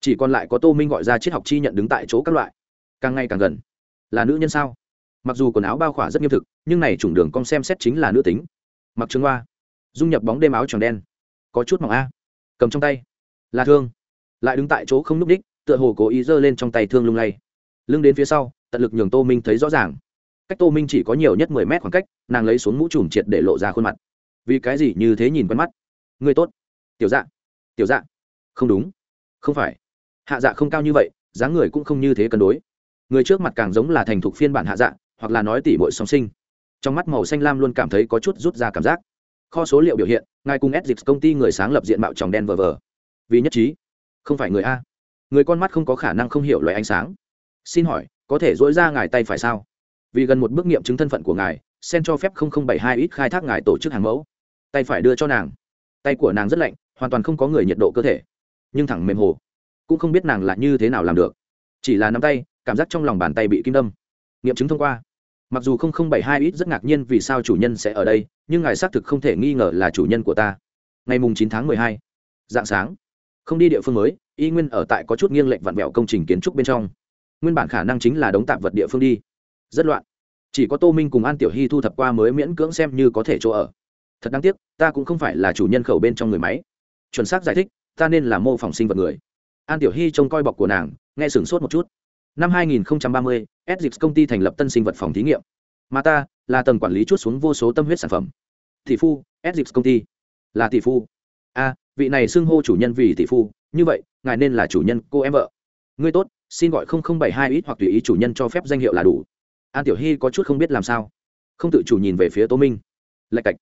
Chỉ còn lại có tô minh gọi ra triết học chi nhận đứng tại chỗ các loại. Càng ngày càng gần. Là nữ nhân sao? Mặc dù quần áo bao khỏa rất nghiêm thực, nhưng này chủng đường cong xem xét chính là nữ tính. Mặc trường hoa. Dung nhập bóng đêm áo tròn đen. Có chút mỏng a. Cầm trong tay. Là thương lại đứng tại chỗ không núp đích tựa hồ cố ý giơ lên trong tay thương lung lay. Lưng đến phía sau, tận lực nhường tô minh thấy rõ ràng. Cách tô minh chỉ có nhiều nhất mười mét khoảng cách, nàng lấy xuống mũ trùm triệt để lộ ra khuôn mặt. Vì cái gì như thế nhìn quen mắt? Người tốt. Tiểu dạ. Tiểu dạ. Không đúng. Không phải. Hạ dạ không cao như vậy, dáng người cũng không như thế cân đối. Người trước mặt càng giống là thành thục phiên bản hạ dạ hoặc là nói tỉ mội song sinh. Trong mắt màu xanh lam luôn cảm thấy có chút rút ra cảm giác. Kho số liệu biểu hiện, ngài cùng s công ty người sáng lập diện mạo tròng đen vờ vờ. Vì nhất trí không phải người a. Người con mắt không có khả năng không hiểu loại ánh sáng. Xin hỏi, có thể dỗi ra ngài tay phải sao? Vì gần một bước nghiệm chứng thân phận của ngài, sen cho phép bảy hai ít khai thác ngài tổ chức hàng mẫu. Tay phải đưa cho nàng. Tay của nàng rất lạnh, hoàn toàn không có người nhiệt độ cơ thể. Nhưng thẳng mềm hồ. Cũng không biết nàng là như thế nào làm được. Chỉ là nắm tay, cảm giác trong lòng bàn tay bị kim đâm. Nghiệm chứng thông qua. Mặc dù bảy hai ít rất ngạc nhiên vì sao chủ nhân sẽ ở đây, nhưng ngài xác thực không thể nghi ngờ là chủ nhân của ta. Ngày mùng chín tháng mười hai. Dạng sáng không đi địa phương mới y nguyên ở tại có chút nghiêng lệnh vặn vẹo công trình kiến trúc bên trong. Nguyên bản khả năng chính là đống tạm vật địa phương đi. Rất loạn. Chỉ có tô minh cùng an tiểu hy thu thập qua mới miễn cưỡng xem như có thể chỗ ở. Thật đáng tiếc ta cũng không phải là chủ nhân khẩu bên trong người máy. Chuẩn xác giải thích ta nên là mô phỏng sinh vật người. An tiểu hy trông coi bọc của nàng nghe sửng sốt một chút. Năm 2030, Edgix công ty thành lập tân sinh vật phòng thí nghiệm. Mà ta là tầng quản lý chút xuống vô số tâm huyết sản phẩm. Tỷ phu Edgix công ty. Là tỷ phu. A vị này xưng hô chủ nhân vì tỷ phu, như vậy, ngài nên là chủ nhân cô em vợ. Ngươi tốt, xin gọi không không bảy hai ít hoặc tùy ý chủ nhân cho phép danh hiệu là đủ. An tiểu hy có chút không biết làm sao. Không tự chủ nhìn về phía tô minh. Lạch cạch.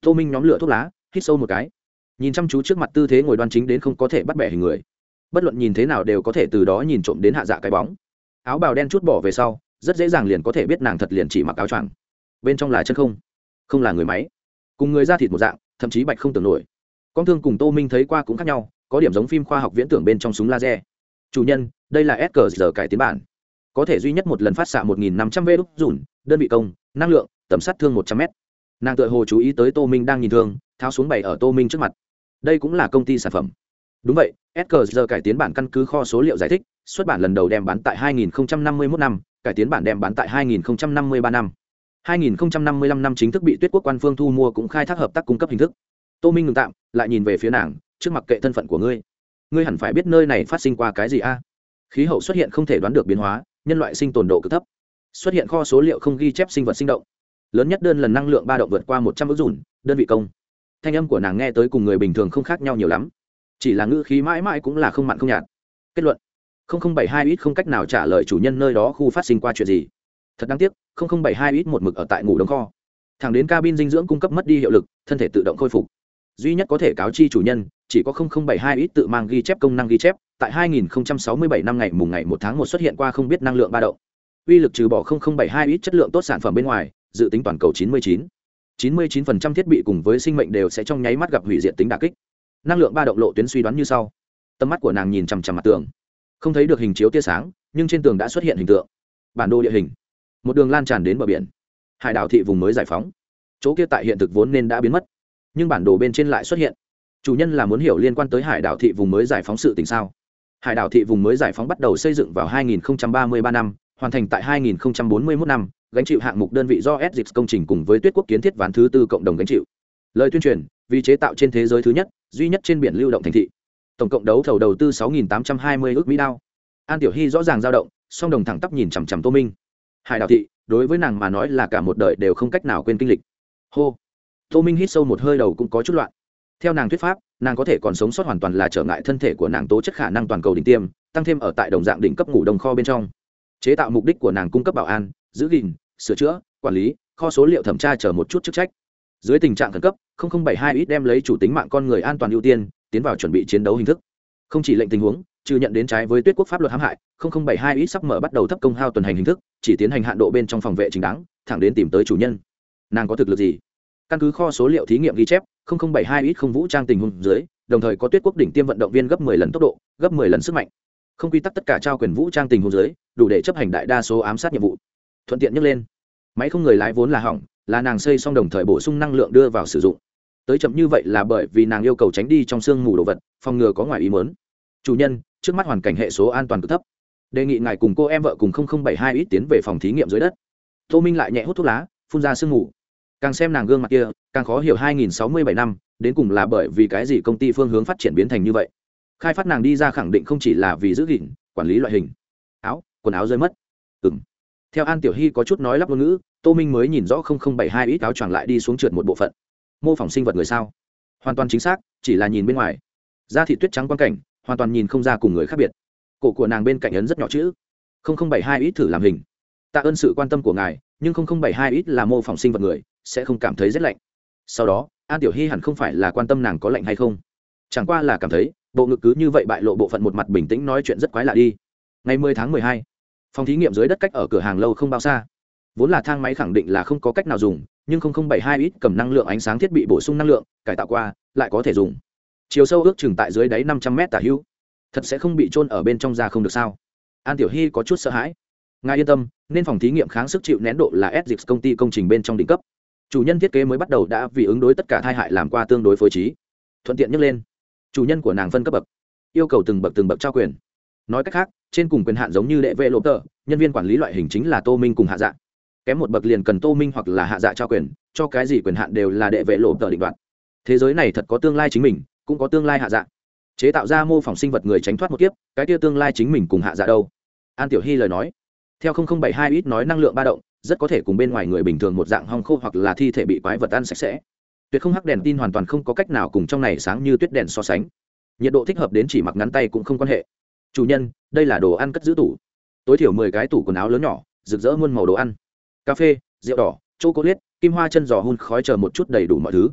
Tô minh nhóm lửa thuốc lá, hít sâu một cái. Nhìn chăm chú trước mặt tư thế ngồi đoan chính đến không có thể bắt bẻ hình người. Bất luận nhìn thế nào đều có thể từ đó nhìn trộm đến hạ dạ cái bóng. Áo bào đen chút bỏ về sau, rất dễ dàng liền có thể biết nàng thật liền chỉ mặc áo choàng. Bên trong là chân không không là người máy. Cùng người ra thịt một dạng, thậm chí bạch không tưởng nổi con thương cùng tô minh thấy qua cũng khác nhau, có điểm giống phim khoa học viễn tưởng bên trong súng laser. Chủ nhân, đây là s cờ giờ cải tiến bản. Có thể duy nhất một lần phát xạ một nghìn năm trăm v đúc dùn, đơn vị công, năng lượng, tầm sát thương một trăm m nàng tự hồ chú ý tới tô minh đang nhìn thương, tháo xuống bày ở tô minh trước mặt. Đây cũng là công ty sản phẩm. Đúng vậy, s cải tiến bản căn cứ kho số liệu giải thích, xuất bản lần đầu đem bán tại 2051 năm cải tiến bản đem bán tại 2053 năm 2055 năm chính thức bị tuyết quốc quan phương thu mua cũng khai thác hợp tác cung cấp hình thức tô minh ngừng tạm, lại nhìn về phía nàng, trước mặt kệ thân phận của ngươi. Ngươi hẳn phải biết nơi này phát sinh qua cái gì a? Khí hậu xuất hiện không thể đoán được biến hóa, nhân loại sinh tồn độ cực thấp. Xuất hiện kho số liệu không ghi chép sinh vật sinh động. Lớn nhất đơn lần năng lượng ba động vượt qua một trăm ước dùn, đơn vị công. Thanh âm của nàng nghe tới cùng người bình thường không khác nhau nhiều lắm. Chỉ là ngữ khí mãi mãi cũng là không mặn không nhạt. Kết luận. Bảy hai ít không cách nào trả lời chủ nhân nơi đó khu phát sinh qua chuyện gì. Thật đáng tiếc bảy hai ít một mực ở tại ngủ đống kho. Thẳng đến cabin dinh dưỡng cung cấp mất đi hiệu lực, thân thể tự động khôi phục duy nhất có thể cáo chi chủ nhân, chỉ có 0072 ít tự mang ghi chép công năng ghi chép, tại 2067 năm ngày mùng ngày một tháng một xuất hiện qua không biết năng lượng ba động. Uy lực trừ bỏ 0072 ít chất lượng tốt sản phẩm bên ngoài, dự tính toàn cầu 99 99% thiết bị cùng với sinh mệnh đều sẽ trong nháy mắt gặp hủy diệt tính đả kích. Năng lượng ba động lộ tuyến suy đoán như sau. Tầm mắt của nàng nhìn chằm chằm mặt tường. Không thấy được hình chiếu tia sáng, nhưng trên tường đã xuất hiện hình tượng. Bản đồ địa hình. Một đường lan tràn đến bờ biển. Hải đảo thị vùng mới giải phóng. Chỗ kia tại hiện thực vốn nên đã biến mất nhưng bản đồ bên trên lại xuất hiện. Chủ nhân là muốn hiểu liên quan tới hải đảo thị vùng mới giải phóng sự tình sao? Hải đảo thị vùng mới giải phóng bắt đầu xây dựng vào 2033 năm, hoàn thành tại 2041 năm, gánh chịu hạng mục đơn vị do s công trình cùng với tuyết quốc kiến thiết ván thứ tư cộng đồng gánh chịu. Lời tuyên truyền, vì chế tạo trên thế giới thứ nhất, duy nhất trên biển lưu động thành thị. Tổng cộng đấu thầu đầu tư 6.820 ước mỹ đao. An tiểu hy rõ ràng dao động, song đồng thẳng tắp nhìn chằm chằm tô minh. Hải đảo thị, đối với nàng mà nói là cả một đời đều không cách nào quên kinh lịch. Hô tô minh hít sâu một hơi đầu cũng có chút loạn. Theo nàng thuyết pháp, nàng có thể còn sống sót hoàn toàn là trở ngại thân thể của nàng tố chất khả năng toàn cầu đỉnh tiêm, tăng thêm ở tại đồng dạng đỉnh cấp ngủ đồng kho bên trong. Chế tạo mục đích của nàng cung cấp bảo an, giữ gìn, sửa chữa, quản lý, kho số liệu thẩm tra chờ một chút chức trách. Dưới tình trạng khẩn cấp 0072 ít đem lấy chủ tính mạng con người an toàn ưu tiên, tiến vào chuẩn bị chiến đấu hình thức. Không chỉ lệnh tình huống, trừ nhận đến trái với tuyết quốc pháp luật hãm hại 0072 ít sắp mở bắt đầu thấp công hao tuần hành hình thức, chỉ tiến hành hạn độ bên trong phòng vệ chính đáng, thẳng đến tìm tới chủ nhân. Nàng có thực lực gì? Căn cứ kho số liệu thí nghiệm ghi chép 0072 ít không vũ trang tình huống dưới, đồng thời có tuyết quốc đỉnh tiêm vận động viên gấp 10 lần tốc độ, gấp 10 lần sức mạnh. Không quy tắc tất cả trao quyền vũ trang tình huống dưới, đủ để chấp hành đại đa số ám sát nhiệm vụ. Thuận tiện nhắc lên. Máy không người lái vốn là hỏng, là nàng xây xong đồng thời bổ sung năng lượng đưa vào sử dụng. Tới chậm như vậy là bởi vì nàng yêu cầu tránh đi trong sương mù đồ vật, phòng ngừa có ngoài ý mớn chủ nhân, trước mắt hoàn cảnh hệ số an toàn cực thấp. Đề nghị ngài cùng cô em vợ cùng bảy hai ít tiến về phòng thí nghiệm dưới đất. Tô minh lại nhẹ hút thuốc lá, phun ra sương mù càng xem nàng gương mặt kia, càng khó hiểu hai nghìn sáu mươi bảy năm, đến cùng là bởi vì cái gì công ty phương hướng phát triển biến thành như vậy. Khai phát nàng đi ra khẳng định không chỉ là vì giữ gìn, quản lý loại hình. Áo, quần áo rơi mất. Ừng theo an tiểu hy có chút nói lắp ngôn ngữ, tô minh mới nhìn rõ không không bảy hai ít áo choàng lại đi xuống trượt một bộ phận. Mô phỏng sinh vật người sao? Hoàn toàn chính xác, chỉ là nhìn bên ngoài. Da thị tuyết trắng quan cảnh, hoàn toàn nhìn không ra cùng người khác biệt. Cổ của nàng bên cạnh ấn rất nhỏ chữ. bảy hai ít thử làm hình. Tạ ơn sự quan tâm của ngài, nhưng không không bảy hai ít là mô phỏng sinh vật người sẽ không cảm thấy rét lạnh. Sau đó an tiểu hy hẳn không phải là quan tâm nàng có lạnh hay không. Chẳng qua là cảm thấy bộ ngực cứ như vậy bại lộ bộ phận một mặt bình tĩnh nói chuyện rất quái lạ đi. Ngày 10 tháng 12, phòng thí nghiệm dưới đất cách ở cửa hàng lâu không bao xa. Vốn là thang máy khẳng định là không có cách nào dùng nhưng 0072 ít cầm năng lượng ánh sáng thiết bị bổ sung năng lượng cải tạo qua lại có thể dùng. Chiều sâu ước chừng tại dưới đáy 500 m tả hữu. Thật sẽ không bị trôn ở bên trong ra không được sao? An tiểu hy có chút sợ hãi. Ngài yên tâm nên phòng thí nghiệm kháng sức chịu nén độ là s công ty công trình bên trong đỉnh cấp chủ nhân thiết kế mới bắt đầu đã vì ứng đối tất cả thai hại làm qua tương đối phối trí. Thuận tiện nhắc lên. Chủ nhân của nàng phân cấp bậc. Yêu cầu từng bậc từng bậc trao quyền. Nói cách khác, trên cùng quyền hạn giống như đệ vệ lộ tờ, nhân viên quản lý loại hình chính là tô minh cùng hạ dạ. Kém một bậc liền cần tô minh hoặc là hạ dạ trao quyền, cho cái gì quyền hạn đều là đệ vệ lộ tờ định đoạt. Thế giới này thật có tương lai chính mình, cũng có tương lai hạ dạ. Chế tạo ra mô phỏng sinh vật người tránh thoát một kiếp, cái kia tương lai chính mình cùng hạ dạ đâu? An tiểu hy lời nói. Theo bảy hai ít nói năng lượng ba động rất có thể cùng bên ngoài người bình thường một dạng hong khô hoặc là thi thể bị quái vật ăn sạch sẽ. Tuyệt không hắc đèn tin hoàn toàn không có cách nào cùng trong này sáng như tuyết đèn so sánh. Nhiệt độ thích hợp đến chỉ mặc ngắn tay cũng không quan hệ. Chủ nhân, đây là đồ ăn cất giữ tủ. Tối thiểu mười cái tủ quần áo lớn nhỏ, rực rỡ muôn màu đồ ăn. Cà phê, rượu đỏ, chocolate, kim hoa chân giò hun khói chờ một chút đầy đủ mọi thứ.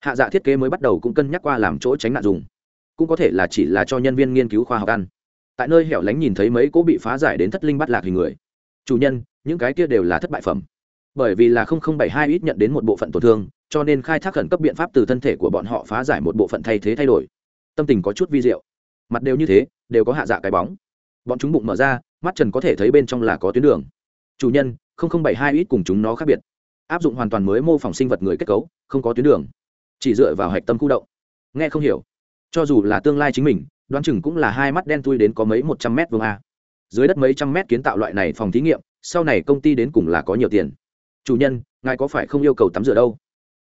Hạ dạ thiết kế mới bắt đầu cũng cân nhắc qua làm chỗ tránh nạn dùng. Cũng có thể là chỉ là cho nhân viên nghiên cứu khoa học ăn. Tại nơi hẻo lánh nhìn thấy mấy cỗ bị phá giải đến thất linh bắt lạc hình người. Chủ nhân những cái kia đều là thất bại phẩm. Bởi vì là hai ít nhận đến một bộ phận tổn thương, cho nên khai thác khẩn cấp biện pháp từ thân thể của bọn họ phá giải một bộ phận thay thế thay đổi. Tâm tình có chút vi diệu. Mặt đều như thế, đều có hạ dạ cái bóng. Bọn chúng bụng mở ra, mắt trần có thể thấy bên trong là có tuyến đường. Chủ nhân hai ít cùng chúng nó khác biệt. Áp dụng hoàn toàn mới mô phỏng sinh vật người kết cấu, không có tuyến đường. Chỉ dựa vào hạch tâm khu động. Nghe không hiểu. Cho dù là tương lai chính mình, đoán chừng cũng là hai mắt đen thui đến có mấy một trăm mét vuông a. Dưới đất mấy trăm mét kiến tạo loại này phòng thí nghiệm sau này công ty đến cùng là có nhiều tiền. Chủ nhân ngài có phải không yêu cầu tắm rửa đâu?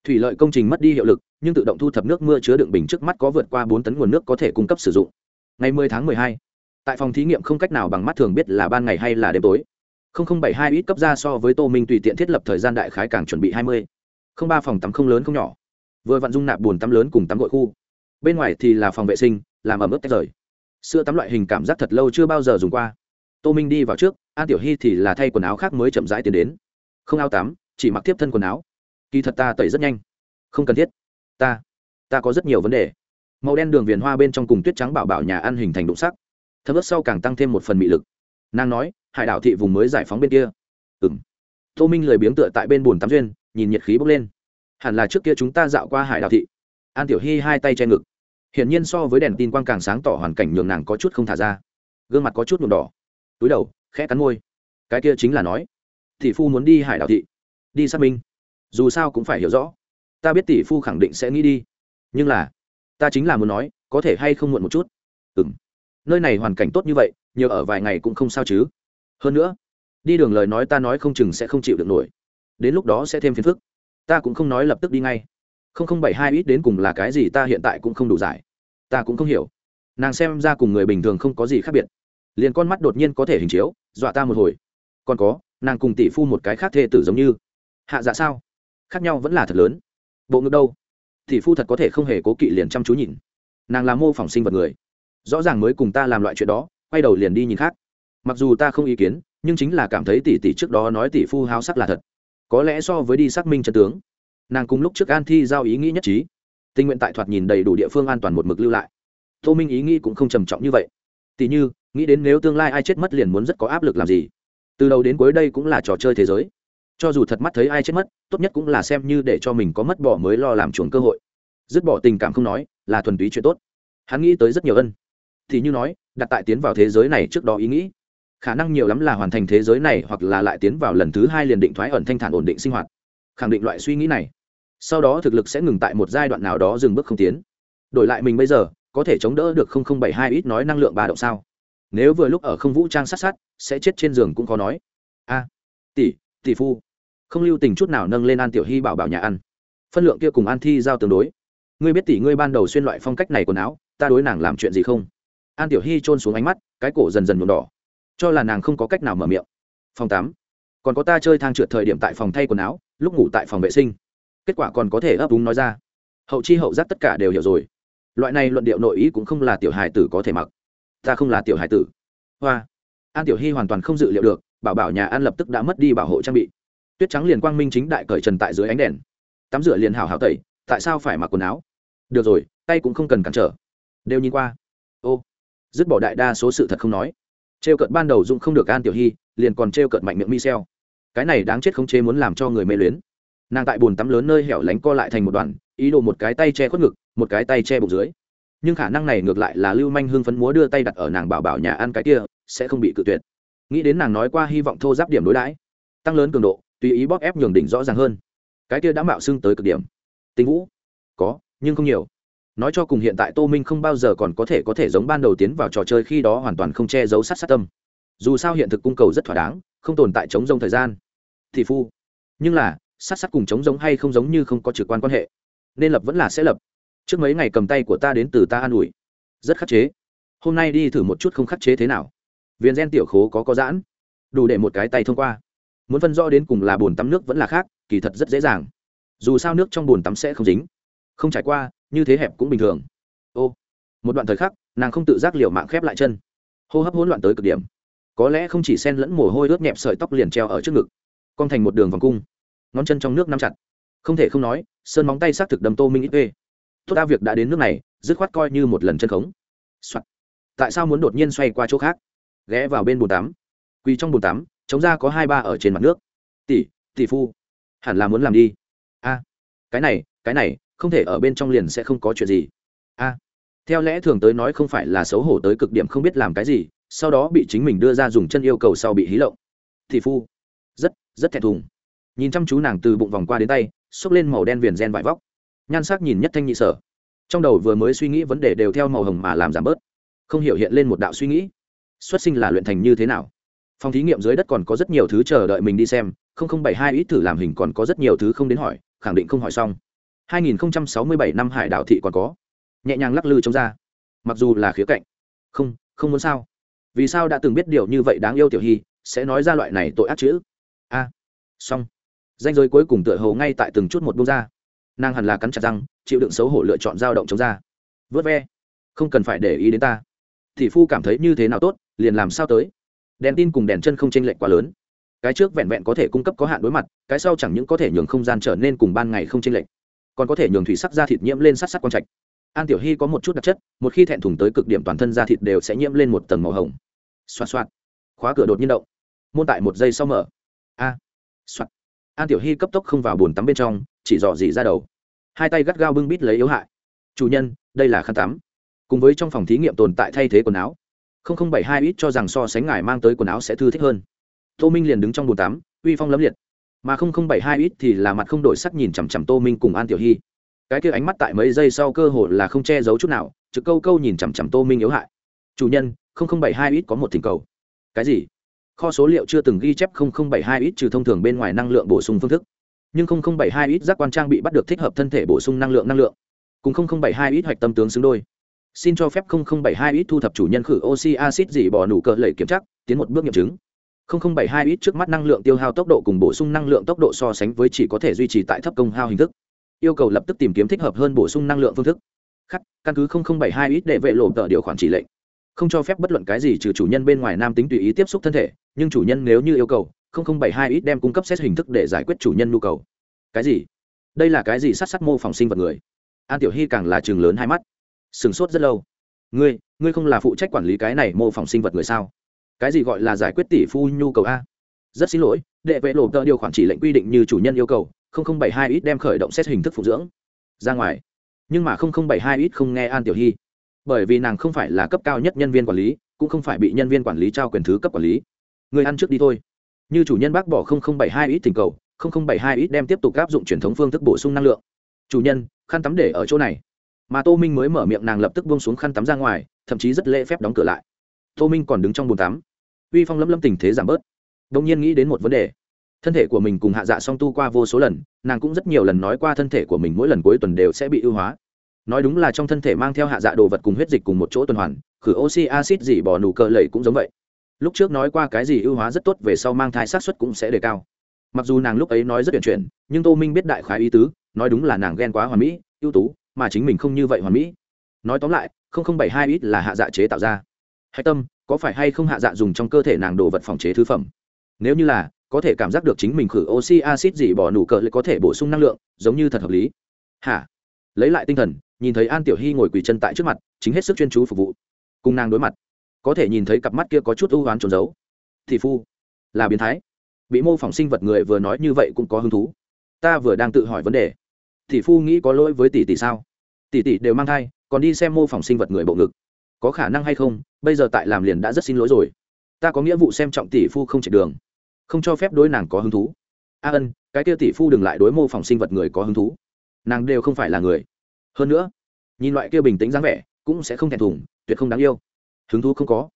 Thủy lợi công trình mất đi hiệu lực nhưng tự động thu thập nước mưa chứa đựng bình trước mắt có vượt qua bốn tấn nguồn nước có thể cung cấp sử dụng. Ngày 10 tháng 12, tại phòng thí nghiệm không cách nào bằng mắt thường biết là ban ngày hay là đêm tối. 0072 ít cấp ra so với tô minh tùy tiện thiết lập thời gian đại khái càng chuẩn bị 20. không ba phòng tắm không lớn không nhỏ. Vừa vặn dung nạp bồn tắm lớn cùng tắm gội khu. Bên ngoài thì là phòng vệ sinh làm ẩm ướt tách rời. Sữa tắm loại hình cảm giác thật lâu chưa bao giờ dùng qua. Tô minh đi vào trước an tiểu hy thì là thay quần áo khác mới chậm rãi tiến đến. Không áo tắm, chỉ mặc tiếp thân quần áo. Kỳ thật ta tẩy rất nhanh. Không cần thiết. Ta ta có rất nhiều vấn đề. Màu đen đường viền hoa bên trong cùng tuyết trắng bảo bảo nhà ăn hình thành đụng sắc. Thấm ớt sau càng tăng thêm một phần mị lực. Nàng nói, hải đảo thị vùng mới giải phóng bên kia. Ừ m tô minh lười biếng tựa tại bên bùn tắm duyên, nhìn nhiệt khí bốc lên. Hẳn là trước kia chúng ta dạo qua hải đảo thị. An tiểu hy hai tay che ngực. Hiển nhiên so với đèn tin quang càng sáng tỏ hoàn cảnh nhường nàng có chút không thả ra. Gương mặt có chút nhuộm đỏ. Túi đầu khẽ cắn môi. Cái kia chính là nói, tỷ phu muốn đi hải đảo thị, đi xác minh. Dù sao cũng phải hiểu rõ. Ta biết tỷ phu khẳng định sẽ nghĩ đi. Nhưng là, ta chính là muốn nói, có thể hay không muộn một chút? Ừ m nơi này hoàn cảnh tốt như vậy nhờ ở vài ngày cũng không sao chứ. Hơn nữa, đi đường lời nói ta nói không chừng sẽ không chịu được nổi. Đến lúc đó sẽ thêm phiền phức. Ta cũng không nói lập tức đi ngay. Không không bảy hai ít đến cùng là cái gì ta hiện tại cũng không đủ giải. Ta cũng không hiểu. Nàng xem ra cùng người bình thường không có gì khác biệt liền con mắt đột nhiên có thể hình chiếu, dọa ta một hồi. Còn có, nàng cùng tỷ phu một cái khác thê tử giống như. Hạ dạ sao? Khác nhau vẫn là thật lớn. Bộ ngực đâu? Tỷ phu thật có thể không hề cố kỵ liền chăm chú nhìn. Nàng là mô phỏng sinh vật người. Rõ ràng mới cùng ta làm loại chuyện đó, quay đầu liền đi nhìn khác. Mặc dù ta không ý kiến, nhưng chính là cảm thấy tỷ tỷ trước đó nói tỷ phu háo sắc là thật. Có lẽ so với đi xác minh chân tướng, nàng cùng lúc trước an thi giao ý nghĩ nhất trí. Tình nguyện tại thoạt nhìn đầy đủ địa phương an toàn một mực lưu lại. Tô minh ý nghĩ cũng không trầm trọng như vậy tỷ như, nghĩ đến nếu tương lai ai chết mất liền muốn rất có áp lực làm gì. Từ đầu đến cuối đây cũng là trò chơi thế giới. Cho dù thật mắt thấy ai chết mất, tốt nhất cũng là xem như để cho mình có mất bỏ mới lo làm chuồng cơ hội. Dứt bỏ tình cảm không nói, là thuần túy chuyện tốt. Hắn nghĩ tới rất nhiều ân. Thì như nói, đặt tại tiến vào thế giới này trước đó ý nghĩ. Khả năng nhiều lắm là hoàn thành thế giới này hoặc là lại tiến vào lần thứ hai liền định thoái ẩn thanh thản ổn định sinh hoạt. Khẳng định loại suy nghĩ này. Sau đó thực lực sẽ ngừng tại một giai đoạn nào đó dừng bước không tiến. Đổi lại mình bây giờ có thể chống đỡ được bảy hai ít nói năng lượng ba động sao? Nếu vừa lúc ở không vũ trang sát sát, sẽ chết trên giường cũng khó nói. A, tỷ tỷ phu. Không lưu tình chút nào nâng lên an tiểu hy bảo bảo nhà ăn. Phân lượng kia cùng an thi giao tương đối. Ngươi biết tỷ ngươi ban đầu xuyên loại phong cách này quần áo, ta đối nàng làm chuyện gì không? An tiểu hy trôn xuống ánh mắt, cái cổ dần dần nhuộm đỏ. Cho là nàng không có cách nào mở miệng. Phòng tám. Còn có ta chơi thang trượt thời điểm tại phòng thay quần áo, lúc ngủ tại phòng vệ sinh. Kết quả còn có thể ấp úng nói ra. Hậu chi hậu giác tất cả đều hiểu rồi loại này luận điệu nội ý cũng không là tiểu hài tử có thể mặc. Ta không là tiểu hài tử. Hoa. An tiểu hy hoàn toàn không dự liệu được, bảo bảo nhà an lập tức đã mất đi bảo hộ trang bị. Tuyết trắng liền quang minh chính đại cởi trần tại dưới ánh đèn. Tắm rửa liền hào hào tẩy, tại sao phải mặc quần áo? Được rồi, tay cũng không cần cản trở. Đều nhìn qua. Ô. Dứt bỏ đại đa số sự thật không nói. Trêu cợt ban đầu dung không được an tiểu hy, liền còn trêu cợt mạnh miệng mi cái này đáng chết không chế muốn làm cho người mê luyến. Nàng tại bồn tắm lớn nơi hẻo lánh co lại thành một đoàn ý đồ một cái tay che khuất ngực, một cái tay che bụng dưới. Nhưng khả năng này ngược lại là lưu manh hưng phấn múa đưa tay đặt ở nàng bảo bảo nhà ăn cái kia, sẽ không bị cự tuyệt. Nghĩ đến nàng nói qua hy vọng thô giáp điểm đối đãi. Tăng lớn cường độ, tùy ý bóp ép nhường đỉnh rõ ràng hơn. Cái kia đã mạo xưng tới cực điểm. Tình vũ. Có, nhưng không nhiều. Nói cho cùng hiện tại tô minh không bao giờ còn có thể có thể giống ban đầu tiến vào trò chơi khi đó hoàn toàn không che giấu sát sát tâm. Dù sao hiện thực cung cầu rất thỏa đáng, không tồn tại chống rông thời gian. Thì phu. Nhưng là, sát sát cùng chống giống hay không giống như không có trực quan quan hệ nên lập vẫn là sẽ lập. Trước mấy ngày cầm tay của ta đến từ ta an ủi. Rất khắc chế. Hôm nay đi thử một chút không khắc chế thế nào. Viên gen tiểu khố có có giãn. Đủ để một cái tay thông qua. Muốn phân rõ đến cùng là bồn tắm nước vẫn là khác, kỳ thật rất dễ dàng. Dù sao nước trong bồn tắm sẽ không dính. Không trải qua, như thế hẹp cũng bình thường. Ô. Một đoạn thời khắc, nàng không tự giác liều mạng khép lại chân. Hô hấp hỗn loạn tới cực điểm. Có lẽ không chỉ sen lẫn mồ hôi ướt nhẹp sợi tóc liền treo ở trước ngực. Con thành một đường vòng cung. Ngón chân trong nước nắm chặt không thể không nói, sơn móng tay xác thực đâm tô minh ít vê tốt ta việc đã đến nước này, dứt khoát coi như một lần chân khống、Soạn. tại sao muốn đột nhiên xoay qua chỗ khác? Ghé vào bên bồn tắm. Quỳ trong bồn tắm, chống ra có hai ba ở trên mặt nước. Tỷ tỷ phu. Hẳn là muốn làm đi. A. Cái này cái này, không thể ở bên trong liền sẽ không có chuyện gì. A. Theo lẽ thường tới nói không phải là xấu hổ tới cực điểm không biết làm cái gì, sau đó bị chính mình đưa ra dùng chân yêu cầu sau bị hí lộng. Tỷ phu. Rất rất thẹn thùng. Nhìn chăm chú nàng từ bụng vòng qua đến tay xốc lên màu đen viền gen vải vóc. Nhan sắc nhìn nhất thanh nhị sở. Trong đầu vừa mới suy nghĩ vấn đề đều theo màu hồng mà làm giảm bớt. Không hiểu hiện lên một đạo suy nghĩ. Xuất sinh là luyện thành như thế nào? Phòng thí nghiệm dưới đất còn có rất nhiều thứ chờ đợi mình đi xem, không không bảy hai ít thử làm hình còn có rất nhiều thứ không đến hỏi, khẳng định không hỏi xong. 2067 năm hải đảo thị còn có. Nhẹ nhàng lắc lư trong ra. Mặc dù là khía cạnh. Không không muốn sao? Vì sao đã từng biết điều như vậy đáng yêu tiểu hy, sẽ nói ra loại này tội ác chữ? A, xong danh giới cuối cùng tựa hồ ngay tại từng chút một bông ra. Nàng hẳn là cắn chặt răng, chịu đựng xấu hổ lựa chọn dao động chống ra. Vớt ve. Không cần phải để ý đến ta. Thì phu cảm thấy như thế nào tốt, liền làm sao tới. Đèn tin cùng đèn chân không chênh lệch quá lớn. Cái trước vẹn vẹn có thể cung cấp có hạn đối mặt, cái sau chẳng những có thể nhường không gian trở nên cùng ban ngày không chênh lệch, còn có thể nhường thủy sắc da thịt nhiễm lên sát sắc quang trạch. An tiểu hy có một chút đặc chất, một khi thẹn thùng tới cực điểm toàn thân da thịt đều sẽ nhiễm lên một tầng màu hồng. Xoạt xoạt. Khóa cửa đột nhiên động. Môn tại một giây sau mở. A. Xoạt an tiểu hy cấp tốc không vào bồn tắm bên trong, chỉ dò dỉ ra đầu. Hai tay gắt gao bưng bít lấy yếu hại. Chủ nhân, đây là khăn tắm. Cùng với trong phòng thí nghiệm tồn tại thay thế quần áo. Không không bảy hai ít cho rằng so sánh ngài mang tới quần áo sẽ thư thích hơn. Tô minh liền đứng trong bồn tắm, uy phong lấm liệt. Mà không không bảy hai ít thì là mặt không đổi sắc nhìn chằm chằm tô minh cùng an tiểu hy. Cái kia ánh mắt tại mấy giây sau cơ hội là không che giấu chút nào, trực câu câu nhìn chằm chằm tô minh yếu hại. Chủ nhân, không không bảy hai ít có một thỉnh cầu. Cái gì? Kho số liệu chưa từng ghi chép 0072 ít trừ thông thường bên ngoài năng lượng bổ sung phương thức. Nhưng 0072 ít giác quan trang bị bắt được thích hợp thân thể bổ sung năng lượng năng lượng. Cùng 0072 ít hoạch tâm tướng xứng đôi. Xin cho phép 0072 ít thu thập chủ nhân khử oxy acid gì bỏ nụ cờ lẩy kiểm chắc, tiến một bước nghiệm chứng. 0072 ít trước mắt năng lượng tiêu hao tốc độ cùng bổ sung năng lượng tốc độ so sánh với chỉ có thể duy trì tại thấp công hao hình thức. Yêu cầu lập tức tìm kiếm thích hợp hơn bổ sung năng lượng phương thức. Khắc căn cứ 0072 ít để vệ lộ tờ điều khoản chỉ lệnh. Không cho phép bất luận cái gì trừ chủ nhân bên ngoài nam tính tùy ý tiếp xúc thân thể nhưng chủ nhân nếu như yêu cầu bảy hai ít đem cung cấp xét hình thức để giải quyết chủ nhân nhu cầu. Cái gì? Đây là cái gì sát sát mô phỏng sinh vật người? An tiểu hy càng là trường lớn hai mắt. Sửng sốt rất lâu. Ngươi ngươi không là phụ trách quản lý cái này mô phỏng sinh vật người sao? Cái gì gọi là giải quyết tỷ phu nhu cầu a? Rất xin lỗi, đệ vệ lộ tờ điều khoản chỉ lệnh quy định như chủ nhân yêu cầu bảy hai ít đem khởi động xét hình thức phụ dưỡng. Ra ngoài. Nhưng mà bảy hai ít không nghe an tiểu hy. Bởi vì nàng không phải là cấp cao nhất nhân viên quản lý, cũng không phải bị nhân viên quản lý trao quyền thứ cấp quản lý người ăn trước đi thôi. Như chủ nhân bác bỏ bảy hai ít tình cầu bảy hai ít đem tiếp tục áp dụng truyền thống phương thức bổ sung năng lượng. Chủ nhân, khăn tắm để ở chỗ này. Mà tô minh mới mở miệng nàng lập tức buông xuống khăn tắm ra ngoài, thậm chí rất lễ phép đóng cửa lại. Tô minh còn đứng trong bồn tắm. Uy phong lấm lâm tình thế giảm bớt. Đông nhiên nghĩ đến một vấn đề. Thân thể của mình cùng hạ dạ song tu qua vô số lần, nàng cũng rất nhiều lần nói qua thân thể của mình mỗi lần cuối tuần đều sẽ bị ưu hóa. Nói đúng là trong thân thể mang theo hạ dạ đồ vật cùng huyết dịch cùng một chỗ tuần hoàn, khử oxy acid gì bỏ nụ cơ lầy cũng giống vậy lúc trước nói qua cái gì ưu hóa rất tốt về sau mang thai sát xuất cũng sẽ đề cao. Mặc dù nàng lúc ấy nói rất tuyển chuyển, nhưng tô minh biết đại khái ý tứ, nói đúng là nàng ghen quá hoàn mỹ, ưu tú, mà chính mình không như vậy hoàn mỹ. Nói tóm lại, không không bảy hai ít là hạ dạ chế tạo ra. Hạch tâm, có phải hay không hạ dạ dùng trong cơ thể nàng đồ vật phòng chế thứ phẩm? Nếu như là, có thể cảm giác được chính mình khử oxy acid gì bỏ nụ cờ lại có thể bổ sung năng lượng, giống như thật hợp lý. Hả? Lấy lại tinh thần, nhìn thấy an tiểu hy ngồi quỳ chân tại trước mặt, chính hết sức chuyên chú phục vụ. Cùng nàng đối mặt có thể nhìn thấy cặp mắt kia có chút ưu oán trốn giấu. Thì phu, là biến thái. Bị mô phỏng sinh vật người vừa nói như vậy cũng có hứng thú. Ta vừa đang tự hỏi vấn đề. Thì phu nghĩ có lỗi với tỷ tỷ sao? Tỷ tỷ đều mang thai, còn đi xem mô phỏng sinh vật người bộ ngực. Có khả năng hay không? Bây giờ tại làm liền đã rất xin lỗi rồi. Ta có nghĩa vụ xem trọng tỷ phu không chạy đường. Không cho phép đối nàng có hứng thú. A ân, cái kia tỷ phu đừng lại đối mô phỏng sinh vật người có hứng thú. Nàng đều không phải là người. Hơn nữa, nhìn loại kia bình tĩnh dáng vẻ, cũng sẽ không thèm thùng, tuyệt không đáng yêu hứng thú không có.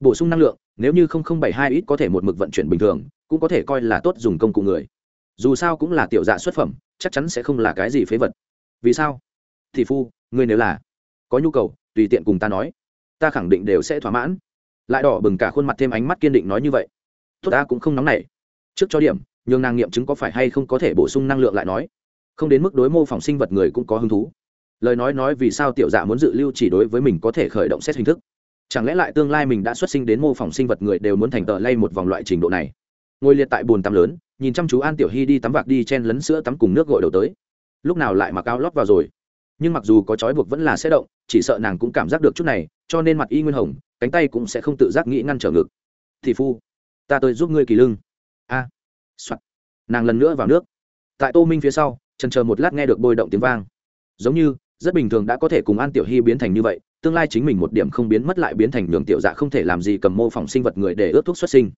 Bổ sung năng lượng, nếu như không không bảy hai ít có thể một mực vận chuyển bình thường, cũng có thể coi là tốt dùng công cụ người. Dù sao cũng là tiểu dạ xuất phẩm, chắc chắn sẽ không là cái gì phế vật. Vì sao? Thì phu ngươi nếu là có nhu cầu, tùy tiện cùng ta nói. Ta khẳng định đều sẽ thỏa mãn. Lại đỏ bừng cả khuôn mặt thêm ánh mắt kiên định nói như vậy. Tốt, ta cũng không nóng nảy. Trước cho điểm, nhường nàng nghiệm chứng có phải hay không có thể bổ sung năng lượng lại nói. Không đến mức đối mô phỏng sinh vật người cũng có hứng thú. Lời nói nói vì sao tiểu dạ muốn dự lưu chỉ đối với mình có thể khởi động xét hình thức chẳng lẽ lại tương lai mình đã xuất sinh đến mô phỏng sinh vật người đều muốn thành tờ lay một vòng loại trình độ này? Ngồi liệt tại bồn tắm lớn, nhìn chăm chú an tiểu hy đi tắm vạc đi chen lấn sữa tắm cùng nước gội đầu tới. Lúc nào lại mặc áo lót vào rồi? Nhưng mặc dù có trói buộc vẫn là sẽ động, chỉ sợ nàng cũng cảm giác được chút này, cho nên mặt y nguyên hồng, cánh tay cũng sẽ không tự giác nghĩ ngăn trở ngực. Thì phu, ta tới giúp ngươi kỳ lưng. A, soạt. Nàng lần nữa vào nước. Tại tô minh phía sau trần chờ một lát nghe được bôi động tiếng vang. Giống như, rất bình thường đã có thể cùng an tiểu hy biến thành như vậy tương lai chính mình một điểm không biến mất lại biến thành đường tiểu dạ không thể làm gì cầm mô phỏng sinh vật người để ướt thuốc xuất sinh.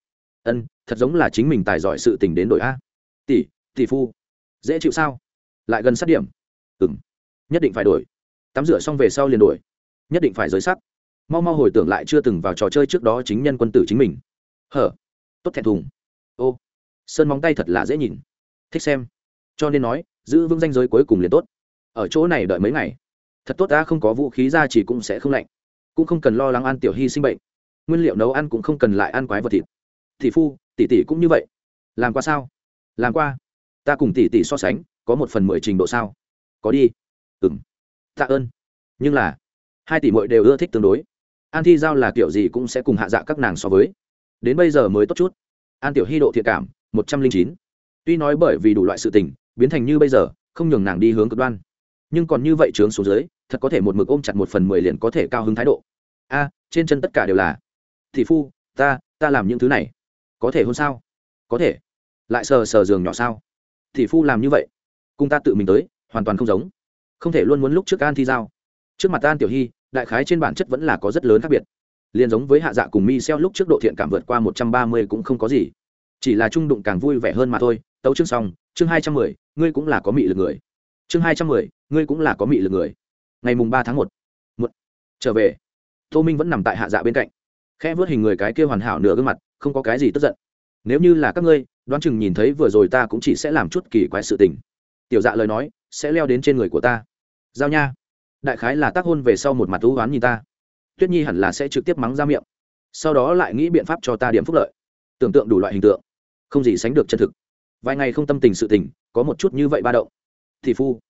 Ân, thật giống là chính mình tài giỏi sự tình đến đội a. Tỷ tỷ phu, dễ chịu sao? Lại gần sát điểm. Ừng nhất định phải đổi. Tắm rửa xong về sau liền đổi. Nhất định phải giới sắc. Mau mau hồi tưởng lại chưa từng vào trò chơi trước đó chính nhân quân tử chính mình. Hở, tốt thẹn thùng. Ô, sơn móng tay thật là dễ nhìn. Thích xem. Cho nên nói, giữ vững danh giới cuối cùng liền tốt. Ở chỗ này đợi mấy ngày thật tốt ta không có vũ khí ra chỉ cũng sẽ không lạnh. Cũng không cần lo lắng ăn tiểu hy sinh bệnh. Nguyên liệu nấu ăn cũng không cần lại ăn quái vật thịt. Tỷ phu, tỷ tỷ cũng như vậy. Làm qua sao? Làm qua. Ta cùng tỷ tỷ so sánh, có một phần mười trình độ sao? Có đi. Ừng tạ ơn. Nhưng là, hai tỷ mội đều ưa thích tương đối. An thi giao là kiểu gì cũng sẽ cùng hạ dạ các nàng so với. Đến bây giờ mới tốt chút. An tiểu hy độ thiện cảm, một trăm linh chín. Tuy nói bởi vì đủ loại sự tình, biến thành như bây giờ, không nhường nàng đi hướng cực đoan nhưng còn như vậy trướng xuống dưới, thật có thể một mực ôm chặt một phần mười liền có thể cao hứng thái độ. A, trên chân tất cả đều là thị phu, ta ta làm những thứ này, có thể hôn sao? Có thể. Lại sờ sờ giường nhỏ sao? Thị phu làm như vậy, cùng ta tự mình tới, hoàn toàn không giống. Không thể luôn muốn lúc trước an thi giao. Trước mặt an tiểu hy, đại khái trên bản chất vẫn là có rất lớn khác biệt. Liền giống với hạ dạ cùng mi xeo lúc trước độ thiện cảm vượt qua một trăm ba mươi cũng không có gì. Chỉ là trung đụng càng vui vẻ hơn mà thôi. Tấu chương xong, chương hai trăm mười, ngươi cũng là có mị lực người. Chương hai trăm mười ngươi cũng là có mị lực người. Ngày mùng ba tháng một một trở về. Tô minh vẫn nằm tại hạ dạ bên cạnh. Khẽ vớt hình người cái kia hoàn hảo nửa gương mặt, không có cái gì tức giận. Nếu như là các ngươi, đoán chừng nhìn thấy vừa rồi ta cũng chỉ sẽ làm chút kỳ quái sự tình. Tiểu dạ lời nói, sẽ leo đến trên người của ta. Giao nha. Đại khái là tác hôn về sau một mặt thú oán nhìn ta. Tuyết nhi hẳn là sẽ trực tiếp mắng ra miệng. Sau đó lại nghĩ biện pháp cho ta điểm phúc lợi. Tưởng tượng đủ loại hình tượng. Không gì sánh được chân thực. Vài ngày không tâm tình sự tình, có một chút như vậy ba động. Thị phu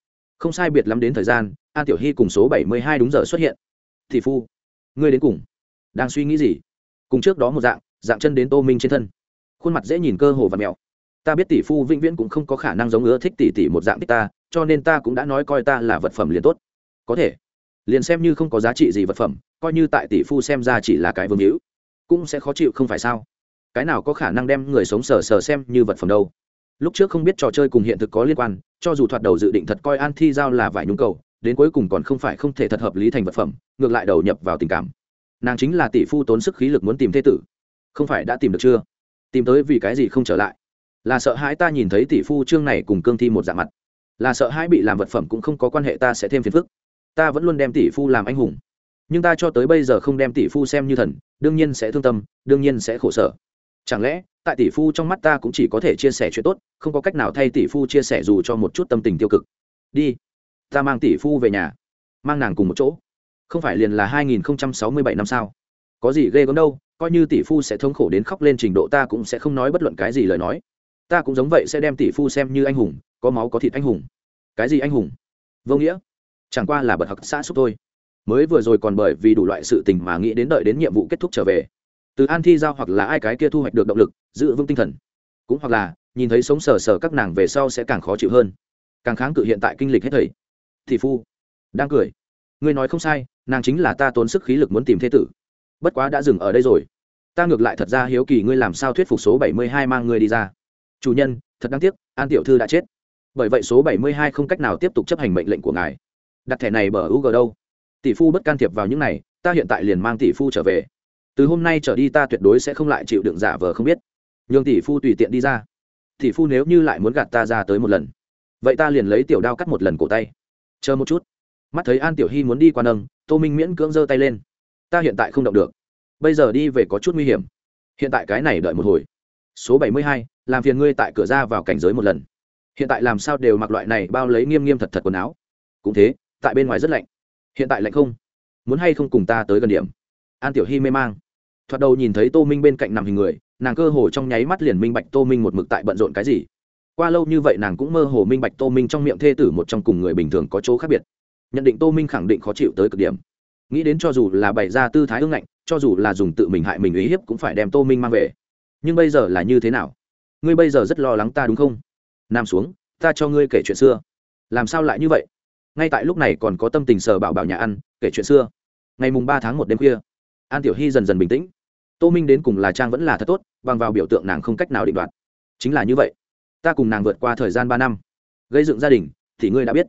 không sai biệt lắm đến thời gian, an tiểu hy cùng số bảy mươi hai đúng giờ xuất hiện. Thị phu, ngươi đến cùng đang suy nghĩ gì? Cùng trước đó một dạng dạng chân đến tô minh trên thân. Khuôn mặt dễ nhìn cơ hồ và mẹo. ta biết tỷ phu vĩnh viễn cũng không có khả năng giống ứa thích tỷ tỷ một dạng thích ta, cho nên ta cũng đã nói coi ta là vật phẩm liền tốt. Có thể. Liền xem như không có giá trị gì vật phẩm, coi như tại tỷ phu xem ra chỉ là cái vương hữu, cũng sẽ khó chịu không phải sao? Cái nào có khả năng đem người sống sờ sờ xem như vật phẩm đâu? Lúc trước không biết trò chơi cùng hiện thực có liên quan, cho dù thoạt đầu dự định thật coi an thi giao là vải nhung cầu, đến cuối cùng còn không phải không thể thật hợp lý thành vật phẩm, ngược lại đầu nhập vào tình cảm. Nàng chính là tỷ phu tốn sức khí lực muốn tìm thế tử. Không phải đã tìm được chưa? Tìm tới vì cái gì không trở lại? Là sợ hãi ta nhìn thấy tỷ phu trương này cùng cương thi một dạng mặt. Là sợ hãi bị làm vật phẩm cũng không có quan hệ ta sẽ thêm phiền phức. Ta vẫn luôn đem tỷ phu làm anh hùng. Nhưng ta cho tới bây giờ không đem tỷ phu xem như thần, đương nhiên sẽ thương tâm, đương nhiên sẽ khổ sở. Chẳng lẽ tại tỷ phu trong mắt ta cũng chỉ có thể chia sẻ chuyện tốt, không có cách nào thay tỷ phu chia sẻ dù cho một chút tâm tình tiêu cực. Đi, ta mang tỷ phu về nhà. Mang nàng cùng một chỗ. Không phải liền là hai nghìn sáu mươi bảy năm sao? Có gì ghê gớm đâu, coi như tỷ phu sẽ thống khổ đến khóc lên trình độ ta cũng sẽ không nói bất luận cái gì lời nói. Ta cũng giống vậy sẽ đem tỷ phu xem như anh hùng, có máu có thịt anh hùng. Cái gì anh hùng? Vô nghĩa. Chẳng qua là bật học xã xúc thôi. Mới vừa rồi còn bởi vì đủ loại sự tình mà nghĩ đến đợi đến nhiệm vụ kết thúc trở về từ an thi giao hoặc là ai cái kia thu hoạch được động lực, giữ vững tinh thần. Cũng hoặc là, nhìn thấy sống sờ sờ các nàng về sau sẽ càng khó chịu hơn. Càng kháng cự hiện tại kinh lịch hết thầy. Thì phu, đang cười. Ngươi nói không sai, nàng chính là ta tốn sức khí lực muốn tìm thế tử. Bất quá đã dừng ở đây rồi. Ta ngược lại thật ra hiếu kỳ ngươi làm sao thuyết phục số bảy mươi hai mang ngươi đi ra. Chủ nhân, thật đáng tiếc, an tiểu thư đã chết. Bởi vậy số bảy mươi hai không cách nào tiếp tục chấp hành mệnh lệnh của ngài. Đặt thẻ này bờ u g đâu? Tỷ phu bất can thiệp vào những này, ta hiện tại liền mang tỷ phu trở về từ hôm nay trở đi ta tuyệt đối sẽ không lại chịu đựng giả vờ không biết. Nhường tỷ phu tùy tiện đi ra. Tỷ phu nếu như lại muốn gạt ta ra tới một lần, vậy ta liền lấy tiểu đao cắt một lần cổ tay. Chờ một chút. Mắt thấy an tiểu hy muốn đi qua nâng, tô minh miễn cưỡng giơ tay lên. Ta hiện tại không động được. Bây giờ đi về có chút nguy hiểm. Hiện tại cái này đợi một hồi. Số bảy mươi hai, làm phiền ngươi tại cửa ra vào cảnh giới một lần. Hiện tại làm sao đều mặc loại này bao lấy nghiêm nghiêm thật thật quần áo. Cũng thế, tại bên ngoài rất lạnh. Hiện tại lạnh không? Muốn hay không cùng ta tới gần điểm? An tiểu hy mê mang. Thoạt đầu nhìn thấy tô minh bên cạnh nằm hình người, nàng cơ hồ trong nháy mắt liền minh bạch tô minh một mực tại bận rộn cái gì. Qua lâu như vậy nàng cũng mơ hồ minh bạch tô minh trong miệng thê tử một trong cùng người bình thường có chỗ khác biệt. Nhận định tô minh khẳng định khó chịu tới cực điểm. Nghĩ đến cho dù là bày ra tư thái ương ngạnh, cho dù là dùng tự mình hại mình ý hiếp cũng phải đem tô minh mang về. Nhưng bây giờ là như thế nào? Ngươi bây giờ rất lo lắng ta đúng không? Nằm xuống, ta cho ngươi kể chuyện xưa. Làm sao lại như vậy? Ngay tại lúc này còn có tâm tình sờ bảo bảo nhà ăn, kể chuyện xưa. Ngày mùng ba tháng một đêm khuya an tiểu hy dần dần bình tĩnh. Tô minh đến cùng là trang vẫn là thật tốt, bằng vào biểu tượng nàng không cách nào định đoạt. Chính là như vậy. Ta cùng nàng vượt qua thời gian ba năm. Gây dựng gia đình, thì ngươi đã biết.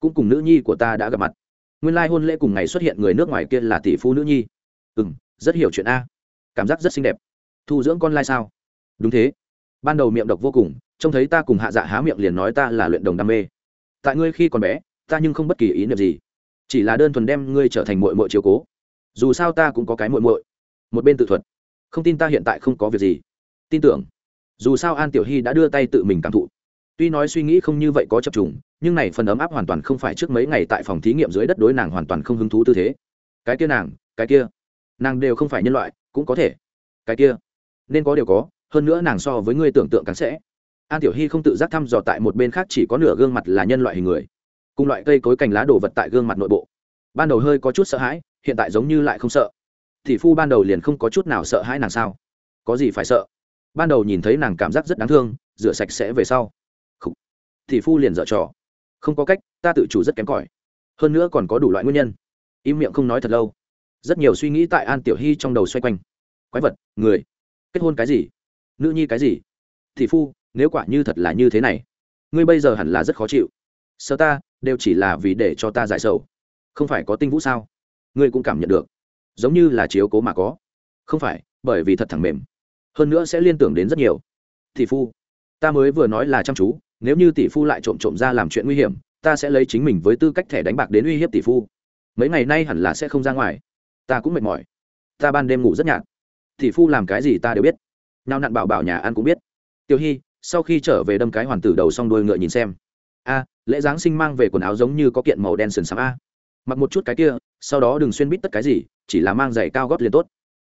Cũng cùng nữ nhi của ta đã gặp mặt. Nguyên lai hôn lễ cùng ngày xuất hiện người nước ngoài kia là tỷ phú nữ nhi. Ừ m rất hiểu chuyện a. Cảm giác rất xinh đẹp. Thu dưỡng con lai sao? Đúng thế. Ban đầu miệng độc vô cùng, trông thấy ta cùng hạ dạ há miệng liền nói ta là luyện đồng đam mê. Tại ngươi khi còn bé, ta nhưng không bất kỳ ý niệm gì. Chỉ là đơn thuần đem ngươi trở thành mội mội chiếu cố dù sao ta cũng có cái muội muội, một bên tự thuật. Không tin ta hiện tại không có việc gì. Tin tưởng. Dù sao an tiểu hy đã đưa tay tự mình cảm thụ. Tuy nói suy nghĩ không như vậy có chập trùng, nhưng này phần ấm áp hoàn toàn không phải trước mấy ngày tại phòng thí nghiệm dưới đất đối nàng hoàn toàn không hứng thú tư thế. Cái kia nàng, cái kia. Nàng đều không phải nhân loại, cũng có thể. Cái kia. Nên có điều có, hơn nữa nàng so với ngươi tưởng tượng càng sẽ. An tiểu hy không tự giác thăm dò tại một bên khác chỉ có nửa gương mặt là nhân loại hình người. Cùng loại cây cối cành lá đổ vật tại gương mặt nội bộ. Ban đầu hơi có chút sợ hãi hiện tại giống như lại không sợ. Thì phu ban đầu liền không có chút nào sợ hãi nàng sao? Có gì phải sợ? Ban đầu nhìn thấy nàng cảm giác rất đáng thương, rửa sạch sẽ về sau. Thì phu liền dở trò. Không có cách, ta tự chủ rất kém cỏi. Hơn nữa còn có đủ loại nguyên nhân. Im miệng không nói thật lâu. Rất nhiều suy nghĩ tại an tiểu hy trong đầu xoay quanh. Quái vật, người. Kết hôn cái gì? Nữ nhi cái gì? Thì phu, nếu quả như thật là như thế này, ngươi bây giờ hẳn là rất khó chịu. Sơ ta, đều chỉ là vì để cho ta giải sầu. Không phải có tinh vũ sao? Ngươi cũng cảm nhận được. Giống như là chiếu cố mà có. Không phải, bởi vì thật thẳng mềm. Hơn nữa sẽ liên tưởng đến rất nhiều. Tỷ phu, ta mới vừa nói là chăm chú, nếu như tỷ phu lại trộm trộm ra làm chuyện nguy hiểm, ta sẽ lấy chính mình với tư cách thẻ đánh bạc đến uy hiếp tỷ phu. Mấy ngày nay hẳn là sẽ không ra ngoài. Ta cũng mệt mỏi. Ta ban đêm ngủ rất nhạt. Tỷ phu làm cái gì ta đều biết. Nào nặn bảo bảo nhà ăn cũng biết. Tiểu hy, sau khi trở về đâm cái hoàn tử đầu xong đuôi ngựa nhìn xem. A, lễ giáng sinh mang về quần áo giống như có kiện màu đen sườn xám a mặc một chút cái kia, sau đó đừng xuyên bít tất cái gì, chỉ là mang giày cao gót liền tốt.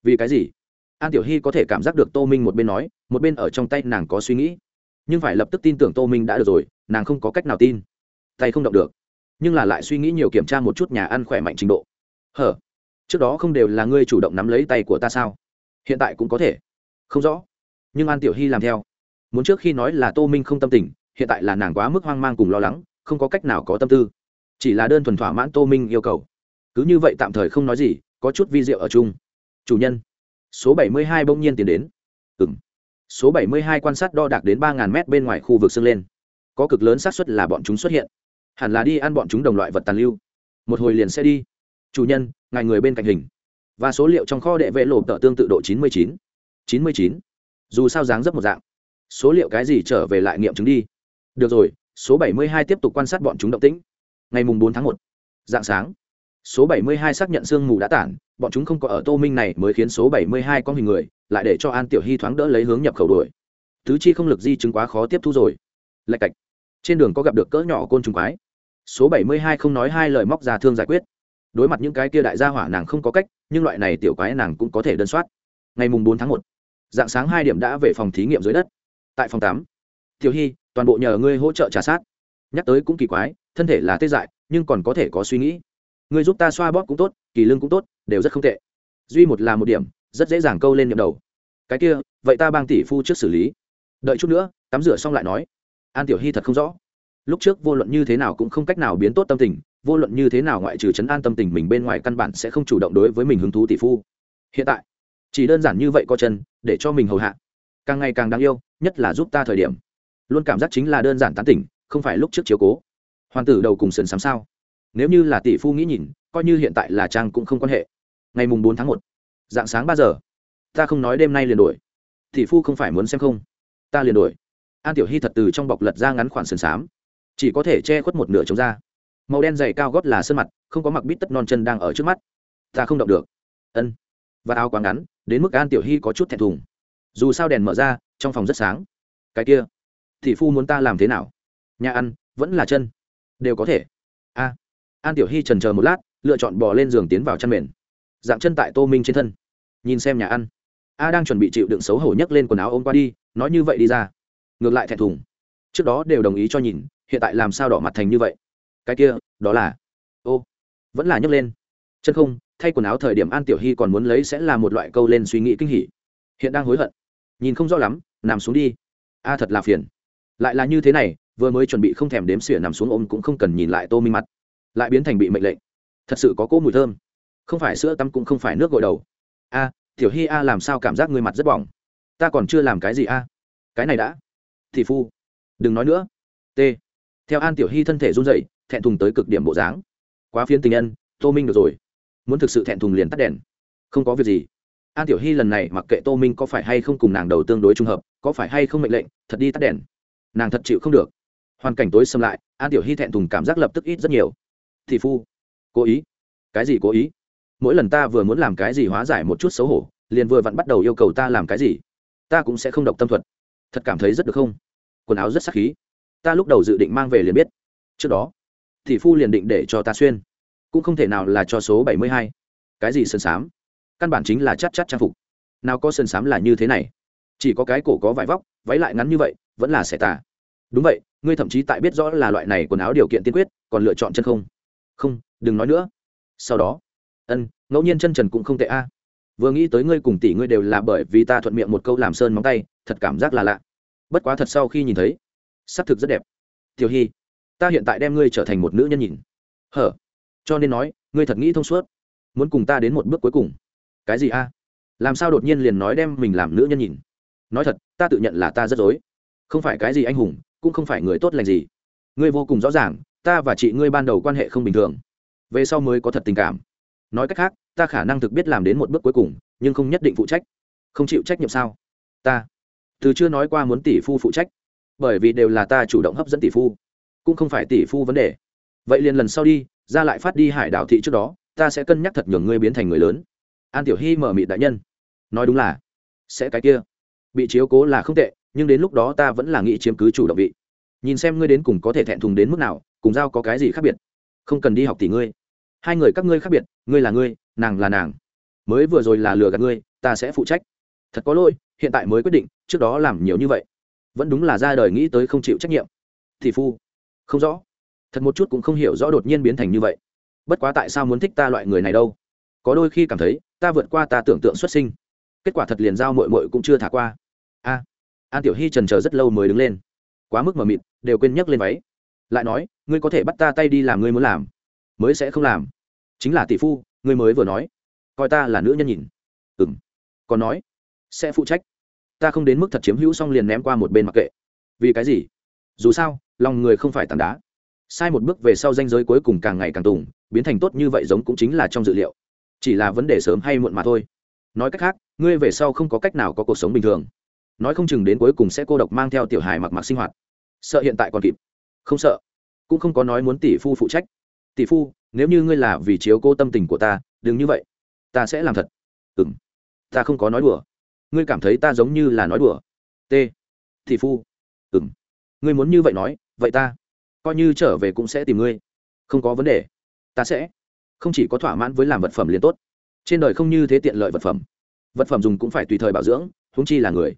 Vì cái gì? An tiểu hy có thể cảm giác được tô minh một bên nói, một bên ở trong tay nàng có suy nghĩ. Nhưng phải lập tức tin tưởng tô minh đã được rồi, nàng không có cách nào tin. Tay không động được. Nhưng là lại suy nghĩ nhiều kiểm tra một chút nhà ăn khỏe mạnh trình độ. Hở? Trước đó không đều là ngươi chủ động nắm lấy tay của ta sao? Hiện tại cũng có thể. Không rõ. Nhưng an tiểu hy làm theo. Muốn trước khi nói là tô minh không tâm tình, hiện tại là nàng quá mức hoang mang cùng lo lắng, không có cách nào có tâm tư chỉ là đơn thuần thỏa mãn tô minh yêu cầu. Cứ như vậy tạm thời không nói gì, có chút vi diệu ở chung. Chủ nhân, số bảy mươi hai bỗng nhiên tiến đến. Ừ m số bảy mươi hai quan sát đo đạc đến ba mét bên ngoài khu vực sưng lên. Có cực lớn xác suất là bọn chúng xuất hiện. Hẳn là đi ăn bọn chúng đồng loại vật tàn lưu. Một hồi liền sẽ đi. Chủ nhân, ngài người bên cạnh hình. Và số liệu trong kho đệ vệ lộ tợ tương tự độ chín mươi chín. chín mươi chín. Dù sao dáng dấp một dạng. Số liệu cái gì trở về lại nghiệm chứng đi. Được rồi, số bảy mươi hai tiếp tục quan sát bọn chúng động tĩnh ngày mùng bốn tháng một. Dạng sáng, số bảy mươi hai xác nhận sương mù đã tản, bọn chúng không có ở tô minh này mới khiến số bảy mươi hai có hình người, lại để cho an tiểu hy thoáng đỡ lấy hướng nhập khẩu đuổi. Tứ chi không lực di chứng quá khó tiếp thu rồi. Lạch cạch. Trên đường có gặp được cỡ nhỏ côn trùng quái. Số bảy mươi hai không nói hai lời móc ra thương giải quyết. Đối mặt những cái kia đại gia hỏa nàng không có cách, nhưng loại này tiểu quái nàng cũng có thể đơn soát. Ngày mùng bốn tháng một, dạng sáng hai điểm đã về phòng thí nghiệm dưới đất. Tại phòng tám, tiểu hy, toàn bộ nhờ ngươi hỗ trợ trả sát. Nhắc tới cũng kỳ quái thân thể là tê dại, nhưng còn có thể có suy nghĩ. Ngươi giúp ta xoa bóp cũng tốt, kỳ lưng cũng tốt, đều rất không tệ. Duy một là một điểm, rất dễ dàng câu lên nhầm đầu. Cái kia, vậy ta bang tỷ phu trước xử lý. Đợi chút nữa, tắm rửa xong lại nói. An tiểu hy thật không rõ. Lúc trước vô luận như thế nào cũng không cách nào biến tốt tâm tình, vô luận như thế nào ngoại trừ chấn an tâm tình mình bên ngoài căn bản sẽ không chủ động đối với mình hứng thú tỷ phu. Hiện tại, chỉ đơn giản như vậy có chân, để cho mình hầu hạ. Càng ngày càng đáng yêu, nhất là giúp ta thời điểm. Luôn cảm giác chính là đơn giản tán tỉnh, không phải lúc trước chiếu cố hoàn tử đầu cùng sườn sám sao? Nếu như là tỷ phu nghĩ nhìn coi như hiện tại là trang cũng không quan hệ. Ngày mùng bốn tháng một dạng sáng ba giờ ta không nói đêm nay liền đổi tỷ phu không phải muốn xem không? Ta liền đổi an tiểu hy thật từ trong bọc lật ra ngắn khoản sườn sám, chỉ có thể che khuất một nửa chống ra. Màu đen dày cao gót là sơn mặt không có mặc bít tất non chân đang ở trước mắt. Ta không động được. Ân. Và áo quá ngắn đến mức an tiểu hy có chút thẹn thùng. Dù sao đèn mở ra trong phòng rất sáng. Cái kia tỷ phu muốn ta làm thế nào? Nhà ăn vẫn là chân đều có thể. A. An tiểu hy trần chờ một lát, lựa chọn bò lên giường tiến vào chăn mền. Dạng chân tại tô minh trên thân. Nhìn xem nhà ăn. A đang chuẩn bị chịu đựng xấu hổ nhấc lên quần áo ôm qua đi, nói như vậy đi ra. Ngược lại thẹn thùng. Trước đó đều đồng ý cho nhìn, hiện tại làm sao đỏ mặt thành như vậy? Cái kia, đó là. Ô. Vẫn là nhấc lên. Chân không, thay quần áo thời điểm an tiểu hy còn muốn lấy sẽ là một loại câu lên suy nghĩ kinh hỉ. Hiện đang hối hận. Nhìn không rõ lắm, nằm xuống đi. A thật là phiền. Lại là như thế này vừa mới chuẩn bị không thèm đếm xỉa nằm xuống ôm cũng không cần nhìn lại tô minh mặt, lại biến thành bị mệnh lệnh. Thật sự có cỗ mùi thơm. Không phải sữa tắm cũng không phải nước gội đầu. A, tiểu hy a làm sao cảm giác người mặt rất bỏng? Ta còn chưa làm cái gì a? Cái này đã. Thị phu. Đừng nói nữa. T. Theo an tiểu hy thân thể run dậy thẹn thùng tới cực điểm bộ dáng. Quá phiến tình nhân, tô minh được rồi. Muốn thực sự thẹn thùng liền tắt đèn. Không có việc gì. An tiểu hy lần này mặc kệ tô minh có phải hay không cùng nàng đầu tương đối trung hợp, có phải hay không mệnh lệnh, thật đi tắt đèn. Nàng thật chịu không được hoàn cảnh tối xâm lại, an tiểu hy thẹn thùng cảm giác lập tức ít rất nhiều. Thị phu, cố ý. Cái gì cố ý? Mỗi lần ta vừa muốn làm cái gì hóa giải một chút xấu hổ, liền vừa vặn bắt đầu yêu cầu ta làm cái gì. Ta cũng sẽ không độc tâm thuật. Thật cảm thấy rất được không? Quần áo rất sắc khí. Ta lúc đầu dự định mang về liền biết. Trước đó thị phu liền định để cho ta xuyên. Cũng không thể nào là cho số bảy mươi hai. Cái gì sơn sám? Căn bản chính là chắc chắc trang phục. Nào có sơn sám là như thế này. Chỉ có cái cổ có vải vóc, váy lại ngắn như vậy, vẫn là xẻ tà đúng vậy, ngươi thậm chí tại biết rõ là loại này quần áo điều kiện tiên quyết, còn lựa chọn chân không. Không, đừng nói nữa. Sau đó, ân, ngẫu nhiên chân trần cũng không tệ a. Vừa nghĩ tới ngươi cùng tỷ ngươi đều là bởi vì ta thuận miệng một câu làm sơn móng tay, thật cảm giác là lạ. Bất quá thật sau khi nhìn thấy xác thực rất đẹp. Tiểu hy, ta hiện tại đem ngươi trở thành một nữ nhân nhìn. Hở? Cho nên nói, ngươi thật nghĩ thông suốt. Muốn cùng ta đến một bước cuối cùng. Cái gì a? Làm sao đột nhiên liền nói đem mình làm nữ nhân nhìn? Nói thật, ta tự nhận là ta rất dối. Không phải cái gì anh hùng cũng không phải người tốt lành gì. Ngươi vô cùng rõ ràng, ta và chị ngươi ban đầu quan hệ không bình thường. Về sau mới có thật tình cảm. Nói cách khác, ta khả năng thực biết làm đến một bước cuối cùng, nhưng không nhất định phụ trách. Không chịu trách nhiệm sao? Ta. Từ chưa nói qua muốn tỷ phu phụ trách. Bởi vì đều là ta chủ động hấp dẫn tỷ phu. Cũng không phải tỷ phu vấn đề. Vậy liền lần sau đi, ra lại phát đi hải đảo thị trước đó, ta sẽ cân nhắc thật nhường ngươi biến thành người lớn. An tiểu hy mở mịt đại nhân. Nói đúng là, sẽ cái kia. Bị chiếu cố là không tệ nhưng đến lúc đó ta vẫn là nghĩ chiếm cứ chủ động vị. Nhìn xem ngươi đến cùng có thể thẹn thùng đến mức nào, cùng giao có cái gì khác biệt? Không cần đi học tỷ ngươi. Hai người các ngươi khác biệt, ngươi là ngươi, nàng là nàng. Mới vừa rồi là lừa gạt ngươi, ta sẽ phụ trách. Thật có lỗi, hiện tại mới quyết định, trước đó làm nhiều như vậy. Vẫn đúng là ra đời nghĩ tới không chịu trách nhiệm. Thì phu, không rõ. Thật một chút cũng không hiểu rõ đột nhiên biến thành như vậy. Bất quá tại sao muốn thích ta loại người này đâu? Có đôi khi cảm thấy, ta vượt qua ta tưởng tượng xuất sinh. Kết quả thật liền giao mội mội cũng chưa thả qua. A an tiểu hy trần chờ rất lâu mới đứng lên quá mức mờ mịt đều quên nhấc lên váy lại nói ngươi có thể bắt ta tay đi làm ngươi muốn làm mới sẽ không làm chính là tỷ phu ngươi mới vừa nói coi ta là nữ nhân nhìn ừ m còn nói sẽ phụ trách ta không đến mức thật chiếm hữu xong liền ném qua một bên mặc kệ vì cái gì dù sao lòng người không phải tảng đá sai một bước về sau danh giới cuối cùng càng ngày càng tùng biến thành tốt như vậy giống cũng chính là trong dự liệu chỉ là vấn đề sớm hay muộn mà thôi nói cách khác ngươi về sau không có cách nào có cuộc sống bình thường nói không chừng đến cuối cùng sẽ cô độc mang theo tiểu hài mặc mặc sinh hoạt. Sợ hiện tại còn kịp. Không sợ. Cũng không có nói muốn tỷ phu phụ trách. Tỷ phu, nếu như ngươi là vì chiếu cô tâm tình của ta, đừng như vậy. Ta sẽ làm thật. Ừ m ta không có nói đùa. Ngươi cảm thấy ta giống như là nói đùa. T. Tỷ phu. Ừ m ngươi muốn như vậy nói, vậy ta coi như trở về cũng sẽ tìm ngươi. Không có vấn đề. Ta sẽ không chỉ có thỏa mãn với làm vật phẩm liền tốt. Trên đời không như thế tiện lợi vật phẩm. Vật phẩm dùng cũng phải tùy thời bảo dưỡng húng chi là người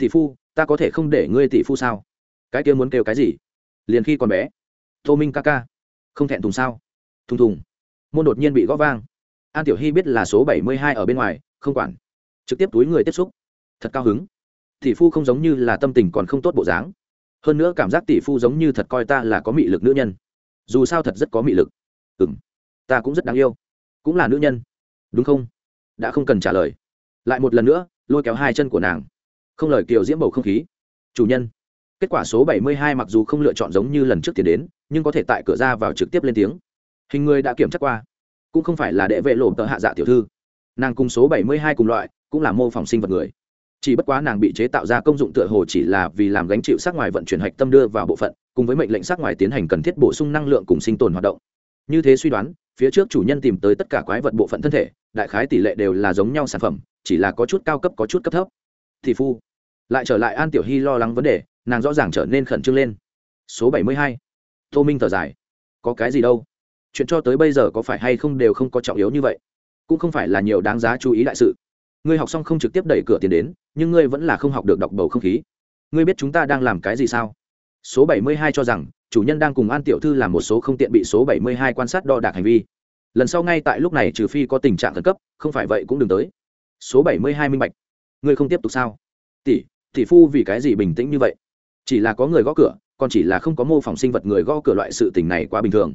tỷ phu, ta có thể không để ngươi tỷ phu sao? Cái kia muốn kêu cái gì? Liền khi còn bé. Tô minh ca ca. Không thẹn thùng sao? Thùng thùng. Môn đột nhiên bị gõ vang. An tiểu hy biết là số bảy mươi hai ở bên ngoài, không quản. Trực tiếp túi người tiếp xúc. Thật cao hứng. Tỷ phu không giống như là tâm tình còn không tốt bộ dáng. Hơn nữa cảm giác tỷ phu giống như thật coi ta là có mị lực nữ nhân. Dù sao thật rất có mị lực. Ừ m ta cũng rất đáng yêu. Cũng là nữ nhân. Đúng không? Đã không cần trả lời. Lại một lần nữa, lôi kéo hai chân của nàng không lời kiều diễm bầu không khí. Chủ nhân, kết quả số bảy mươi hai mặc dù không lựa chọn giống như lần trước tiến đến, nhưng có thể tại cửa ra vào trực tiếp lên tiếng. Hình người đã kiểm tra qua, cũng không phải là đệ vệ lộ tợ hạ dạ tiểu thư. Nàng cùng số bảy mươi hai cùng loại, cũng là mô phỏng sinh vật người. Chỉ bất quá nàng bị chế tạo ra công dụng tựa hồ chỉ là vì làm gánh chịu sát ngoài vận chuyển hạch tâm đưa vào bộ phận, cùng với mệnh lệnh sát ngoài tiến hành cần thiết bổ sung năng lượng cùng sinh tồn hoạt động. Như thế suy đoán, phía trước chủ nhân tìm tới tất cả quái vật bộ phận thân thể, đại khái tỷ lệ đều là giống nhau sản phẩm, chỉ là có chút cao cấp có chút cấp thấp. Thì phu lại trở lại an tiểu hy lo lắng vấn đề, nàng rõ ràng trở nên khẩn trương lên. Số bảy mươi hai. Tô minh thở dài. Có cái gì đâu? Chuyện cho tới bây giờ có phải hay không đều không có trọng yếu như vậy. Cũng không phải là nhiều đáng giá chú ý đại sự. Ngươi học xong không trực tiếp đẩy cửa tiền đến, nhưng ngươi vẫn là không học được đọc bầu không khí. Ngươi biết chúng ta đang làm cái gì sao? Số bảy mươi hai cho rằng, chủ nhân đang cùng an tiểu thư làm một số không tiện bị số bảy mươi hai quan sát đo đạc hành vi. Lần sau ngay tại lúc này trừ phi có tình trạng khẩn cấp, không phải vậy cũng đừng tới. Số bảy mươi hai minh bạch. Ngươi không tiếp tục sao? Tỷ tỷ phu vì cái gì bình tĩnh như vậy? Chỉ là có người gõ cửa, còn chỉ là không có mô phỏng sinh vật người gõ cửa loại sự tình này quá bình thường.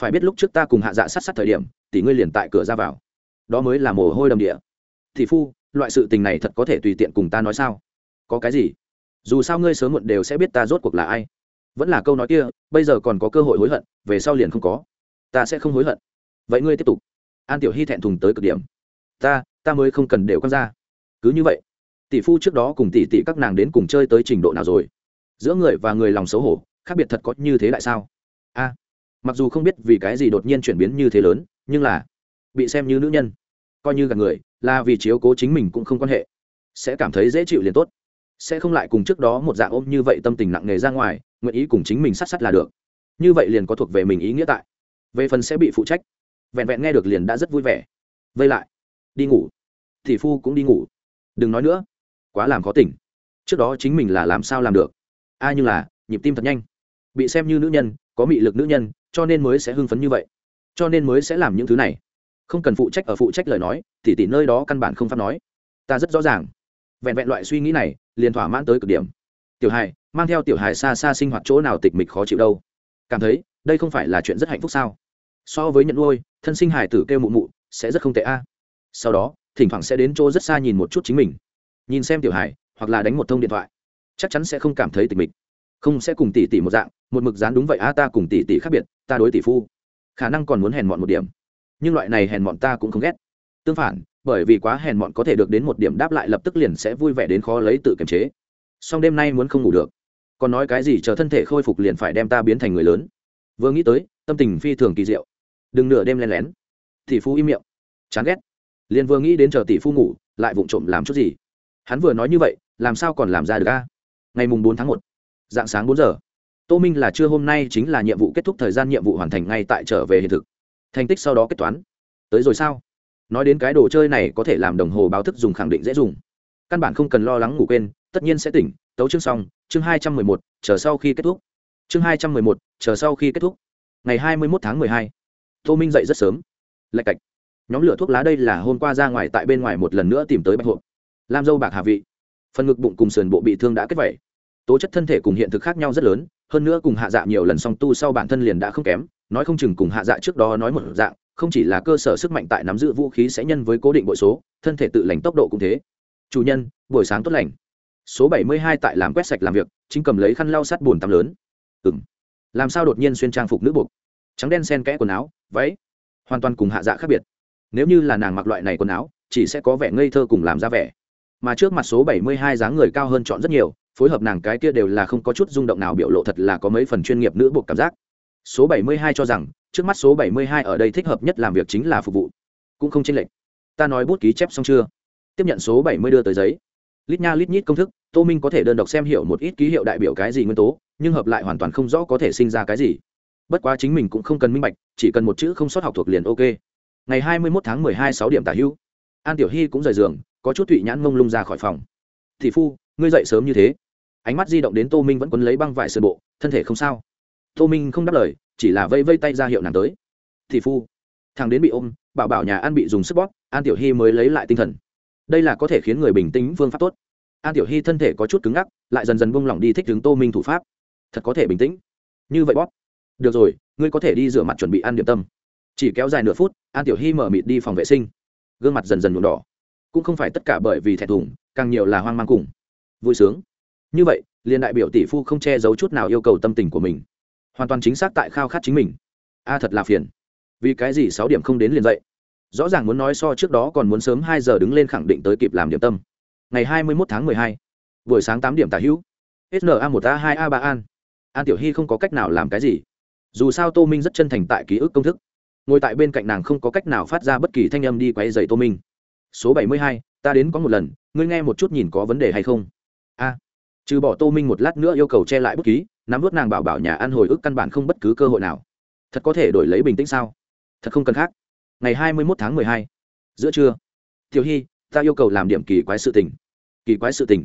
Phải biết lúc trước ta cùng hạ dạ sát sát thời điểm, tỷ ngươi liền tại cửa ra vào. Đó mới là mồ hôi đầm địa. Tỷ phu, loại sự tình này thật có thể tùy tiện cùng ta nói sao? Có cái gì? Dù sao ngươi sớm muộn đều sẽ biết ta rốt cuộc là ai. Vẫn là câu nói kia, bây giờ còn có cơ hội hối hận, về sau liền không có. Ta sẽ không hối hận. Vậy ngươi tiếp tục. An tiểu hy thẹn thùng tới cực điểm. Ta ta mới không cần đều con ra. Cứ như vậy tỷ phu trước đó cùng tỷ tỷ các nàng đến cùng chơi tới trình độ nào rồi? Giữa người và người lòng xấu hổ, khác biệt thật có như thế lại sao? A, mặc dù không biết vì cái gì đột nhiên chuyển biến như thế lớn, nhưng là bị xem như nữ nhân, coi như gặp người, là vì chiếu cố chính mình cũng không quan hệ. Sẽ cảm thấy dễ chịu liền tốt. Sẽ không lại cùng trước đó một dạng ôm như vậy tâm tình nặng nề ra ngoài, nguyện ý cùng chính mình sát sát là được. Như vậy liền có thuộc về mình ý nghĩa tại. Về phần sẽ bị phụ trách, vẹn vẹn nghe được liền đã rất vui vẻ. Vây lại, đi ngủ. Thì phu cũng đi ngủ. Đừng nói nữa quá làm khó tỉnh. Trước đó chính mình là làm sao làm được? A, nhưng là, nhịp tim thật nhanh. Bị xem như nữ nhân, có mị lực nữ nhân, cho nên mới sẽ hưng phấn như vậy. Cho nên mới sẽ làm những thứ này. Không cần phụ trách ở phụ trách lời nói thì tỷ nơi đó căn bản không pháp nói. Ta rất rõ ràng. Vẹn vẹn loại suy nghĩ này, liền thỏa mãn tới cực điểm. Tiểu hài mang theo tiểu hài xa xa sinh hoạt chỗ nào tịch mịch khó chịu đâu? Cảm thấy, đây không phải là chuyện rất hạnh phúc sao? So với nhận nuôi, thân sinh hài tử kêu mụ mụ, sẽ rất không tệ a. Sau đó, thỉnh thoảng sẽ đến chỗ rất xa nhìn một chút chính mình nhìn xem tiểu hài, hoặc là đánh một thông điện thoại, chắc chắn sẽ không cảm thấy tịch mịch. Không sẽ cùng tỷ tỷ một dạng, một mực dán đúng vậy, a, ta cùng tỷ tỷ khác biệt, ta đối tỷ phu. Khả năng còn muốn hèn mọn một điểm. Nhưng loại này hèn mọn ta cũng không ghét. Tương phản, bởi vì quá hèn mọn có thể được đến một điểm đáp lại lập tức liền sẽ vui vẻ đến khó lấy tự kiềm chế. Song đêm nay muốn không ngủ được. Còn nói cái gì chờ thân thể khôi phục liền phải đem ta biến thành người lớn. Vừa nghĩ tới, tâm tình phi thường kỳ diệu. Đừng nửa đêm len lén. Tỷ phu im miệng. Chán ghét. Liền vừa nghĩ đến chờ tỷ phu ngủ, lại vụng trộm làm chút gì hắn vừa nói như vậy, làm sao còn làm ra được a? Ngày mùng bốn tháng một, dạng sáng bốn giờ, tô minh là trưa hôm nay chính là nhiệm vụ kết thúc thời gian nhiệm vụ hoàn thành ngay tại trở về hiện thực. Thành tích sau đó kết toán. Tới rồi sao? Nói đến cái đồ chơi này có thể làm đồng hồ báo thức dùng khẳng định dễ dùng. Căn bản không cần lo lắng ngủ quên, tất nhiên sẽ tỉnh. Tấu chương xong, chương hai trăm mười một, chờ sau khi kết thúc. Chương hai trăm mười một, chờ sau khi kết thúc. Ngày hai mươi mốt tháng mười hai, tô minh dậy rất sớm. Lạch cạch. Nhóm lửa thuốc lá đây là hôm qua ra ngoài tại bên ngoài một lần nữa tìm tới bạch hộp lam dâu bạc hạ vị. Phần ngực bụng cùng sườn bộ bị thương đã kết vẩy tố chất thân thể cùng hiện thực khác nhau rất lớn, hơn nữa cùng hạ dạ nhiều lần song tu sau bản thân liền đã không kém, nói không chừng cùng hạ dạ trước đó nói một dạng, không chỉ là cơ sở sức mạnh tại nắm giữ vũ khí sẽ nhân với cố định bội số, thân thể tự lành tốc độ cũng thế. Chủ nhân, buổi sáng tốt lành. Số bảy mươi hai tại làm quét sạch làm việc, chính cầm lấy khăn lau sắt bùn tắm lớn. Ừ m làm sao đột nhiên xuyên trang phục nữ buộc? Trắng đen sen kẽ quần áo, váy. Hoàn toàn cùng hạ dạ khác biệt. Nếu như là nàng mặc loại này quần áo, chỉ sẽ có vẻ ngây thơ cùng làm ra vẻ mà trước mặt số bảy mươi hai dáng người cao hơn chọn rất nhiều, phối hợp nàng cái kia đều là không có chút rung động nào biểu lộ thật là có mấy phần chuyên nghiệp nữ buộc cảm giác. Số bảy mươi hai cho rằng, trước mắt số bảy mươi hai ở đây thích hợp nhất làm việc chính là phục vụ. Cũng không chênh lệch. Ta nói bút ký chép xong chưa? Tiếp nhận số bảy mươi đưa tới giấy. Lít nha lít nhít công thức, tô minh có thể đơn độc xem hiểu một ít ký hiệu đại biểu cái gì nguyên tố, nhưng hợp lại hoàn toàn không rõ có thể sinh ra cái gì. Bất quá chính mình cũng không cần minh bạch, chỉ cần một chữ không sót học thuộc liền ok. Ngày hai mươi mốt tháng mười hai sáu điểm tả hữu. An tiểu hy cũng rời giường có chút thụy nhãn mông lung ra khỏi phòng. Thị phu, ngươi dậy sớm như thế. Ánh mắt di động đến tô minh vẫn quấn lấy băng vải sườn bộ, thân thể không sao. Tô minh không đáp lời, chỉ là vây vây tay ra hiệu nàng tới. Thị phu. Thằng đến bị ôm, bảo bảo nhà an bị dùng sức bóp, an tiểu hy mới lấy lại tinh thần. Đây là có thể khiến người bình tĩnh phương pháp tốt. An tiểu hy thân thể có chút cứng ngắc, lại dần dần buông lỏng đi thích ứng tô minh thủ pháp. Thật có thể bình tĩnh. Như vậy bóp. Được rồi, ngươi có thể đi rửa mặt chuẩn bị ăn điểm tâm. Chỉ kéo dài nửa phút, an tiểu hy mở mịt đi phòng vệ sinh. Gương mặt dần dần nhuộm đỏ cũng không phải tất cả bởi vì thẹn thùng, càng nhiều là hoang mang cùng vui sướng. Như vậy, liền đại biểu tỷ phu không che giấu chút nào yêu cầu tâm tình của mình. Hoàn toàn chính xác tại khao khát chính mình. A, thật là phiền. Vì cái gì sáu điểm không đến liền dậy? Rõ ràng muốn nói so trước đó còn muốn sớm hai giờ đứng lên khẳng định tới kịp làm điểm tâm. Ngày hai mươi một tháng mười hai, buổi sáng tám điểm tả hữu. Sna một a hai a ba an. An tiểu hy không có cách nào làm cái gì. Dù sao tô minh rất chân thành tại ký ức công thức. Ngồi tại bên cạnh nàng không có cách nào phát ra bất kỳ thanh âm đi quay dày tô minh số bảy mươi hai, ta đến có một lần, ngươi nghe một chút nhìn có vấn đề hay không? A. Trừ bỏ tô minh một lát nữa yêu cầu che lại bút ký, nắm vớt nàng bảo bảo nhà ăn hồi ức căn bản không bất cứ cơ hội nào. Thật có thể đổi lấy bình tĩnh sao? Thật không cần khác. Ngày hai mươi mốt tháng mười hai. Giữa trưa. Tiểu hy, ta yêu cầu làm điểm kỳ quái sự tình. Kỳ quái sự tình?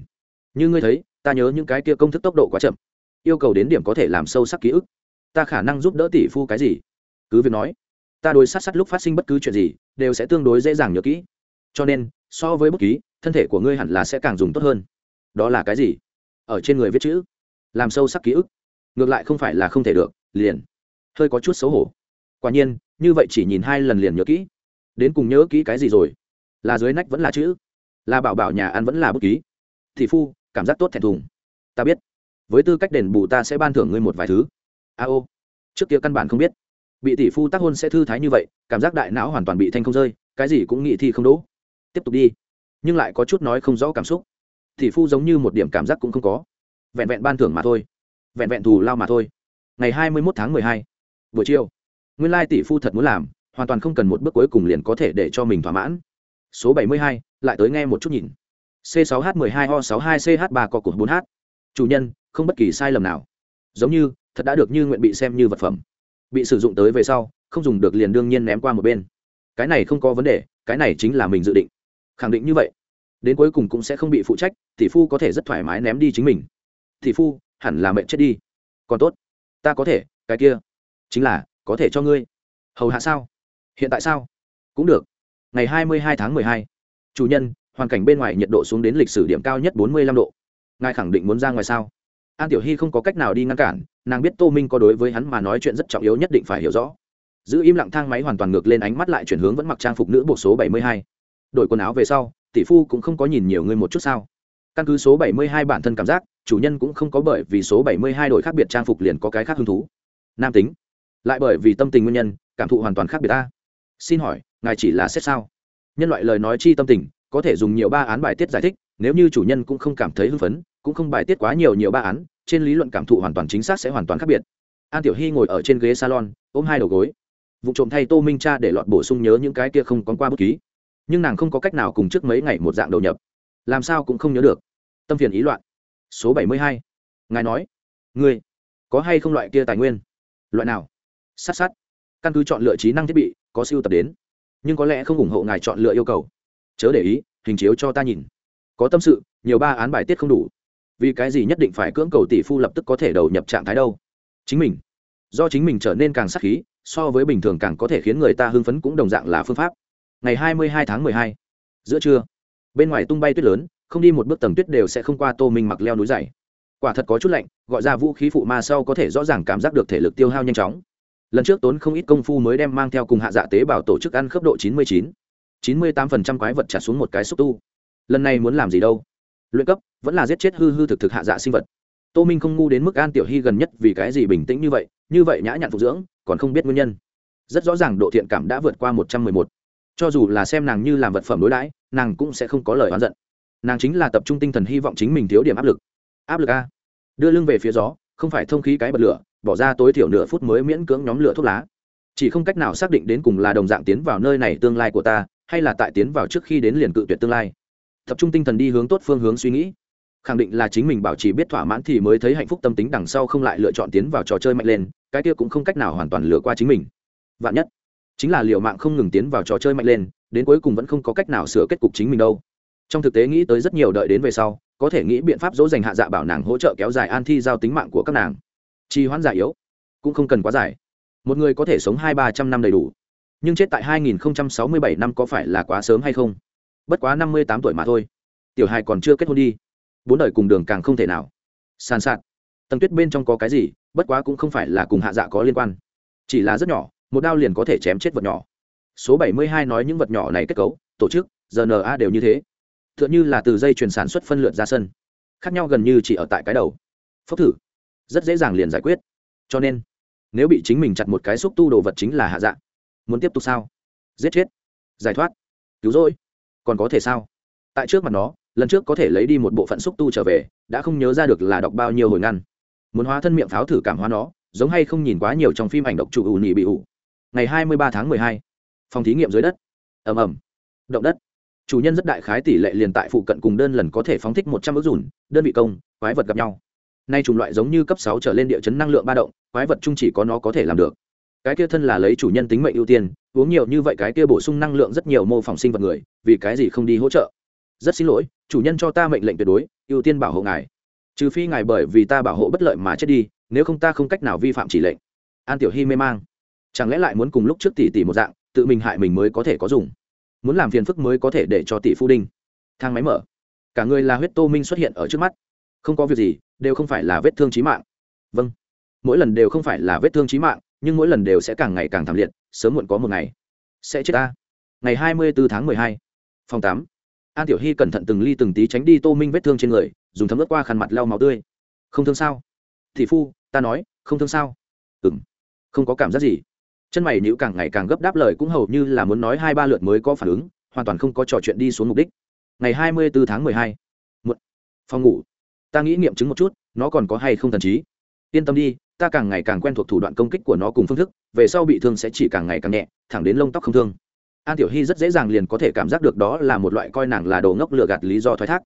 Như ngươi thấy, ta nhớ những cái kia công thức tốc độ quá chậm. Yêu cầu đến điểm có thể làm sâu sắc ký ức. Ta khả năng giúp đỡ tỷ phu cái gì? Cứ việc nói, ta đối sát sát lúc phát sinh bất cứ chuyện gì, đều sẽ tương đối dễ dàng nhớ kỹ cho nên, so với bút ký, thân thể của ngươi hẳn là sẽ càng dùng tốt hơn. Đó là cái gì? Ở trên người viết chữ. Làm sâu sắc ký ức. Ngược lại không phải là không thể được, liền. Hơi có chút xấu hổ. Quả nhiên, như vậy chỉ nhìn hai lần liền nhớ kỹ. Đến cùng nhớ kỹ cái gì rồi? Là dưới nách vẫn là chữ? Là bảo bảo nhà ăn vẫn là bút ký? Thì phu, cảm giác tốt thẹn thùng. Ta biết. Với tư cách đền bù ta sẽ ban thưởng ngươi một vài thứ. A ô. Trước kia căn bản không biết. Bị tỷ phu tác hôn sẽ thư thái như vậy, cảm giác đại não hoàn toàn bị thanh không rơi, cái gì cũng nghĩ thi không đỗ tiếp tục đi. Nhưng lại có chút nói không rõ cảm xúc. Tỷ phu giống như một điểm cảm giác cũng không có. Vẹn vẹn ban thưởng mà thôi. Vẹn vẹn thù lao mà thôi. Ngày hai mươi mốt tháng mười hai, buổi chiều. Nguyên lai tỷ phu thật muốn làm, hoàn toàn không cần một bước cuối cùng liền có thể để cho mình thỏa mãn. Số bảy mươi hai, lại tới nghe một chút nhìn. C sáu h 12 o 62 ch ba có cột bốn h. Chủ nhân, không bất kỳ sai lầm nào. Giống như, thật đã được như nguyện bị xem như vật phẩm. Bị sử dụng tới về sau, không dùng được liền đương nhiên ném qua một bên. Cái này không có vấn đề, cái này chính là mình dự định khẳng định như vậy. Đến cuối cùng cũng sẽ không bị phụ trách, tỷ phu có thể rất thoải mái ném đi chính mình. Tỷ phu, hẳn là mệnh chết đi. Còn tốt, ta có thể, cái kia, chính là, có thể cho ngươi. Hầu hạ sao? Hiện tại sao? Cũng được. Ngày hai mươi hai tháng mười hai, chủ nhân, hoàn cảnh bên ngoài nhiệt độ xuống đến lịch sử điểm cao nhất bốn mươi lăm độ. Ngài khẳng định muốn ra ngoài sao? An tiểu hy không có cách nào đi ngăn cản, nàng biết tô minh có đối với hắn mà nói chuyện rất trọng yếu nhất định phải hiểu rõ. Giữ im lặng thang máy hoàn toàn ngược lên ánh mắt lại chuyển hướng vẫn mặc trang phục nữ bộ số bảy mươi hai đổi quần áo về sau, tỷ phu cũng không có nhìn nhiều người một chút sao? Căn cứ số bảy mươi hai bản thân cảm giác, chủ nhân cũng không có bởi vì số bảy mươi hai đổi khác biệt trang phục liền có cái khác hứng thú. Nam tính. Lại bởi vì tâm tình nguyên nhân, cảm thụ hoàn toàn khác biệt ta. Xin hỏi, ngài chỉ là xét sao? Nhân loại lời nói chi tâm tình, có thể dùng nhiều ba án bài tiết giải thích, nếu như chủ nhân cũng không cảm thấy hưng phấn, cũng không bài tiết quá nhiều nhiều ba án, trên lý luận cảm thụ hoàn toàn chính xác sẽ hoàn toàn khác biệt. An tiểu hy ngồi ở trên ghế salon, ôm hai đầu gối. Vụ trộm thay tô minh cha để lọt bổ sung nhớ những cái kia không còn qua bút ký nhưng nàng không có cách nào cùng trước mấy ngày một dạng đầu nhập. Làm sao cũng không nhớ được. Tâm phiền ý loạn. Số bảy mươi hai. Ngài nói. Ngươi, có hay không loại kia tài nguyên? Loại nào? Sát sát. Căn cứ chọn lựa trí năng thiết bị, có siêu tập đến. Nhưng có lẽ không ủng hộ ngài chọn lựa yêu cầu. Chớ để ý, hình chiếu cho ta nhìn. Có tâm sự, nhiều ba án bài tiết không đủ. Vì cái gì nhất định phải cưỡng cầu tỷ phu lập tức có thể đầu nhập trạng thái đâu? Chính mình. Do chính mình trở nên càng sắc khí, so với bình thường càng có thể khiến người ta hưng phấn cũng đồng dạng là phương pháp ngày hai mươi hai tháng mười hai. Giữa trưa, bên ngoài tung bay tuyết lớn, không đi một bước tầng tuyết đều sẽ không qua tô minh mặc leo núi dày. Quả thật có chút lạnh, gọi ra vũ khí phụ ma sau có thể rõ ràng cảm giác được thể lực tiêu hao nhanh chóng. Lần trước tốn không ít công phu mới đem mang theo cùng hạ dạ tế bào tổ chức ăn khớp độ chín mươi chín. chín mươi tám phần trăm quái vật trả xuống một cái xúc tu. Lần này muốn làm gì đâu? Luyện cấp, vẫn là giết chết hư hư thực thực hạ dạ sinh vật. Tô minh không ngu đến mức an tiểu hy gần nhất vì cái gì bình tĩnh như vậy như vậy nhã nhặn phục dưỡng, còn không biết nguyên nhân. Rất rõ ràng độ thiện cảm đã vượt qua một trăm mười một cho dù là xem nàng như làm vật phẩm đối đãi, nàng cũng sẽ không có lời oán giận. Nàng chính là tập trung tinh thần hy vọng chính mình thiếu điểm áp lực. Áp lực a. Đưa lưng về phía gió, không phải thông khí cái bật lửa, bỏ ra tối thiểu nửa phút mới miễn cưỡng nhóm lửa thuốc lá. Chỉ không cách nào xác định đến cùng là đồng dạng tiến vào nơi này tương lai của ta, hay là tại tiến vào trước khi đến liền cự tuyệt tương lai. Tập trung tinh thần đi hướng tốt phương hướng suy nghĩ. Khẳng định là chính mình bảo trì biết thỏa mãn thì mới thấy hạnh phúc tâm tính đằng sau không lại lựa chọn tiến vào trò chơi mạnh lên, cái kia cũng không cách nào hoàn toàn lừa qua chính mình. Vạn nhất chính là liệu mạng không ngừng tiến vào trò chơi mạnh lên, đến cuối cùng vẫn không có cách nào sửa kết cục chính mình đâu. Trong thực tế nghĩ tới rất nhiều đợi đến về sau, có thể nghĩ biện pháp dỗ dành hạ dạ bảo nàng hỗ trợ kéo dài an thi giao tính mạng của các nàng. Trì hoãn giải yếu, cũng không cần quá dài. Một người có thể sống hai ba trăm năm đầy đủ. Nhưng chết tại 2067 năm có phải là quá sớm hay không? Bất quá năm mươi tám tuổi mà thôi. Tiểu hài còn chưa kết hôn đi. Bốn đời cùng đường càng không thể nào. Sàn sạt. Tầng tuyết bên trong có cái gì, bất quá cũng không phải là cùng hạ dạ có liên quan. Chỉ là rất nhỏ một đao liền có thể chém chết vật nhỏ. Số 72 nói những vật nhỏ này kết cấu, tổ chức rna đều như thế. T h ư ợ n như là từ dây chuyền sản xuất phân lượt ra sân. Khác nhau gần như chỉ ở tại cái đầu. Phốc thử. Rất dễ dàng liền giải quyết. Cho nên, nếu bị chính mình chặt một cái xúc tu đồ vật chính là hạ dạng. muốn tiếp tục sao? Giết chết. Giải thoát. Cứu rỗi. Còn có thể sao? Tại trước mặt nó, lần trước có thể lấy đi một bộ phận xúc tu trở về, đã không nhớ ra được là đọc bao nhiêu hồi ngăn. Muốn hóa thân miệng pháo thử cảm hóa nó, giống hay không nhìn quá nhiều trong phim ảnh độc chủ ủ nhị bị ủ ngày hai mươi ba tháng mười hai. Phòng thí nghiệm dưới đất. Ầm ầm. Động đất. Chủ nhân rất đại khái tỷ lệ liền tại phụ cận cùng đơn lần có thể phóng thích một trăm ước dùn, đơn vị công, quái vật gặp nhau. Nay chủng loại giống như cấp sáu trở lên địa chấn năng lượng ba động, quái vật chung chỉ có nó có thể làm được. Cái kia thân là lấy chủ nhân tính mệnh ưu tiên, uống nhiều như vậy cái kia bổ sung năng lượng rất nhiều mô phỏng sinh vật người, vì cái gì không đi hỗ trợ? Rất xin lỗi, chủ nhân cho ta mệnh lệnh tuyệt đối, ưu tiên bảo hộ ngài. Trừ phi ngài bởi vì ta bảo hộ bất lợi mà chết đi, nếu không ta không cách nào vi phạm chỉ lệnh. An tiểu hy mê mang chẳng lẽ lại muốn cùng lúc trước tỷ tỷ một dạng, tự mình hại mình mới có thể có dùng? Muốn làm phiền phức mới có thể để cho tỷ phu đinh. Thang máy mở. Cả người là huyết tô minh xuất hiện ở trước mắt. Không có việc gì, đều không phải là vết thương trí mạng. Vâng. Mỗi lần đều không phải là vết thương trí mạng, nhưng mỗi lần đều sẽ càng ngày càng thảm liệt, sớm muộn có một ngày sẽ chết ta. Ngày hai mươi bốn tháng mười hai, phòng tám. An tiểu hy cẩn thận từng ly từng tí tránh đi tô minh vết thương trên người, dùng thấm ướt qua khăn mặt lau máu tươi. Không thương sao? Thị phu, ta nói, không thương sao? Ừ m không có cảm giác gì chân mày nhữ càng ngày càng gấp đáp lời cũng hầu như là muốn nói hai ba lượt mới có phản ứng, hoàn toàn không có trò chuyện đi xuống mục đích. Ngày hai mươi bốn tháng mười hai một phòng ngủ. Ta nghĩ nghiệm chứng một chút, nó còn có hay không thần trí. Yên tâm đi, ta càng ngày càng quen thuộc thủ đoạn công kích của nó cùng phương thức, về sau bị thương sẽ chỉ càng ngày càng nhẹ, thẳng đến lông tóc không thương. An tiểu hy rất dễ dàng liền có thể cảm giác được đó là một loại coi nàng là đồ ngốc lừa gạt lý do thoái thác.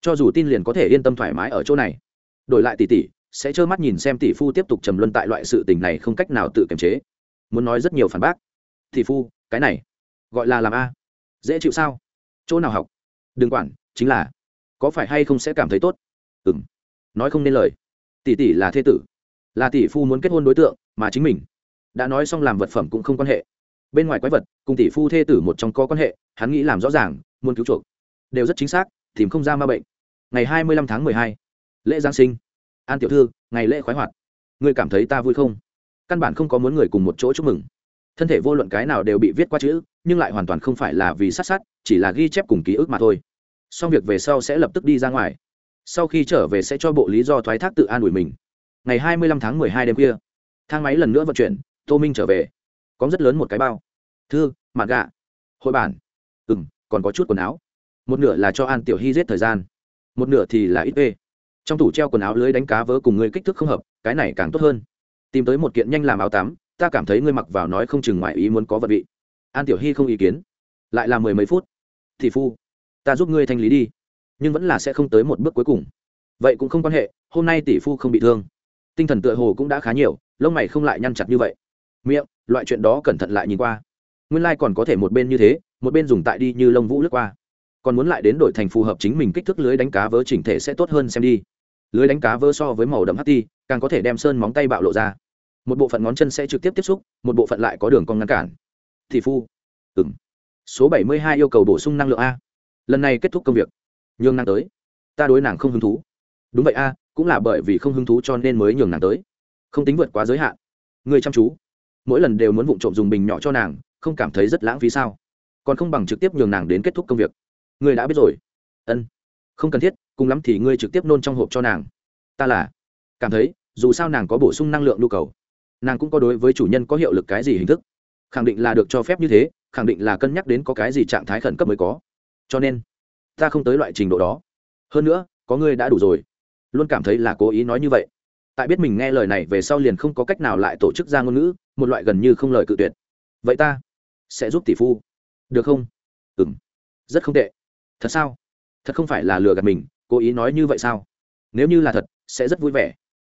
Cho dù tin liền có thể yên tâm thoải mái ở chỗ này. Đổi lại tỷ tỷ, sẽ trơ mắt nhìn xem tỷ phu tiếp tục trầm luân tại loại sự tình này không cách nào tự kiềm chế muốn nói rất nhiều phản bác. Tỷ phu, cái này, gọi là làm a. Dễ chịu sao? Chỗ nào học? Đừng quản, chính là, có phải hay không sẽ cảm thấy tốt? Ừ m nói không nên lời. Tỷ tỷ là thê tử. Là tỷ phu muốn kết hôn đối tượng, mà chính mình. Đã nói xong làm vật phẩm cũng không quan hệ. Bên ngoài quái vật, cùng tỷ phu thê tử một trong có quan hệ, hắn nghĩ làm rõ ràng, muốn cứu chuộc. Đều rất chính xác, tìm không ra ma bệnh. Ngày hai mươi lăm tháng mười hai, lễ giáng sinh. An tiểu thư, ngày lễ khoái hoạt. Ngươi cảm thấy ta vui không? Căn bản không có muốn người cùng một chỗ chúc mừng. Thân thể vô luận cái nào đều bị viết qua chữ, nhưng lại hoàn toàn không phải là vì sát sát, chỉ là ghi chép cùng ký ức mà thôi. Xong việc về sau sẽ lập tức đi ra ngoài. Sau khi trở về sẽ cho bộ lý do thoái thác tự an ủi mình. Ngày hai mươi lăm tháng mười hai đêm kia thang máy lần nữa vận chuyển, tô minh trở về. Có rất lớn một cái bao. Thư mặt gạ. Hội bản. Ừ m còn có chút quần áo. Một nửa là cho an tiểu hy giết thời gian. Một nửa thì là ít p trong tủ treo quần áo lưới đánh cá vớ cùng người kích thước không hợp, cái này càng tốt hơn tìm tới một kiện nhanh làm áo tắm, ta cảm thấy ngươi mặc vào nói không chừng ngoài ý muốn có vật vị. An tiểu hy không ý kiến. Lại là mười mấy phút. Thì phu, ta giúp ngươi thanh lý đi, nhưng vẫn là sẽ không tới một bước cuối cùng. Vậy cũng không quan hệ, hôm nay tỷ phu không bị thương. Tinh thần tựa hồ cũng đã khá nhiều, lông mày không lại nhăn chặt như vậy. Miệng, loại chuyện đó cẩn thận lại nhìn qua. Nguyên lai、like、còn có thể một bên như thế, một bên dùng tại đi như lông vũ lướt qua. Còn muốn lại đến đổi thành phù hợp chính mình kích thước lưới đánh cá vớ chỉnh thể sẽ tốt hơn xem đi. Lưới đánh cá vớ so với màu đậm hati càng có thể đem sơn móng tay bạo lộ ra một bộ phận ngón chân sẽ trực tiếp tiếp xúc, một bộ phận lại có đường cong ngăn cản. Thị phu. Ừ m số bảy mươi hai yêu cầu bổ sung năng lượng a. Lần này kết thúc công việc. Nhường nàng tới. Ta đối nàng không hứng thú. Đúng vậy a, cũng là bởi vì không hứng thú cho nên mới nhường nàng tới. Không tính vượt quá giới hạn. Người chăm chú. Mỗi lần đều muốn vụng trộm dùng bình nhỏ cho nàng, không cảm thấy rất lãng phí sao? Còn không bằng trực tiếp nhường nàng đến kết thúc công việc. Người đã biết rồi. Ân. Không cần thiết, cùng lắm thì ngươi trực tiếp nôn trong hộp cho nàng. Ta là. Cảm thấy, dù sao nàng có bổ sung năng lượng nhu cầu nàng cũng có đối với chủ nhân có hiệu lực cái gì hình thức. Khẳng định là được cho phép như thế, khẳng định là cân nhắc đến có cái gì trạng thái khẩn cấp mới có. Cho nên, ta không tới loại trình độ đó. Hơn nữa, có ngươi đã đủ rồi. Luôn cảm thấy là cố ý nói như vậy. Tại biết mình nghe lời này về sau liền không có cách nào lại tổ chức ra ngôn ngữ, một loại gần như không lời cự tuyệt. Vậy ta sẽ giúp tỷ phu. Được không? Ừ m rất không tệ. Thật sao? Thật không phải là lừa gạt mình, cố ý nói như vậy sao? Nếu như là thật, sẽ rất vui vẻ.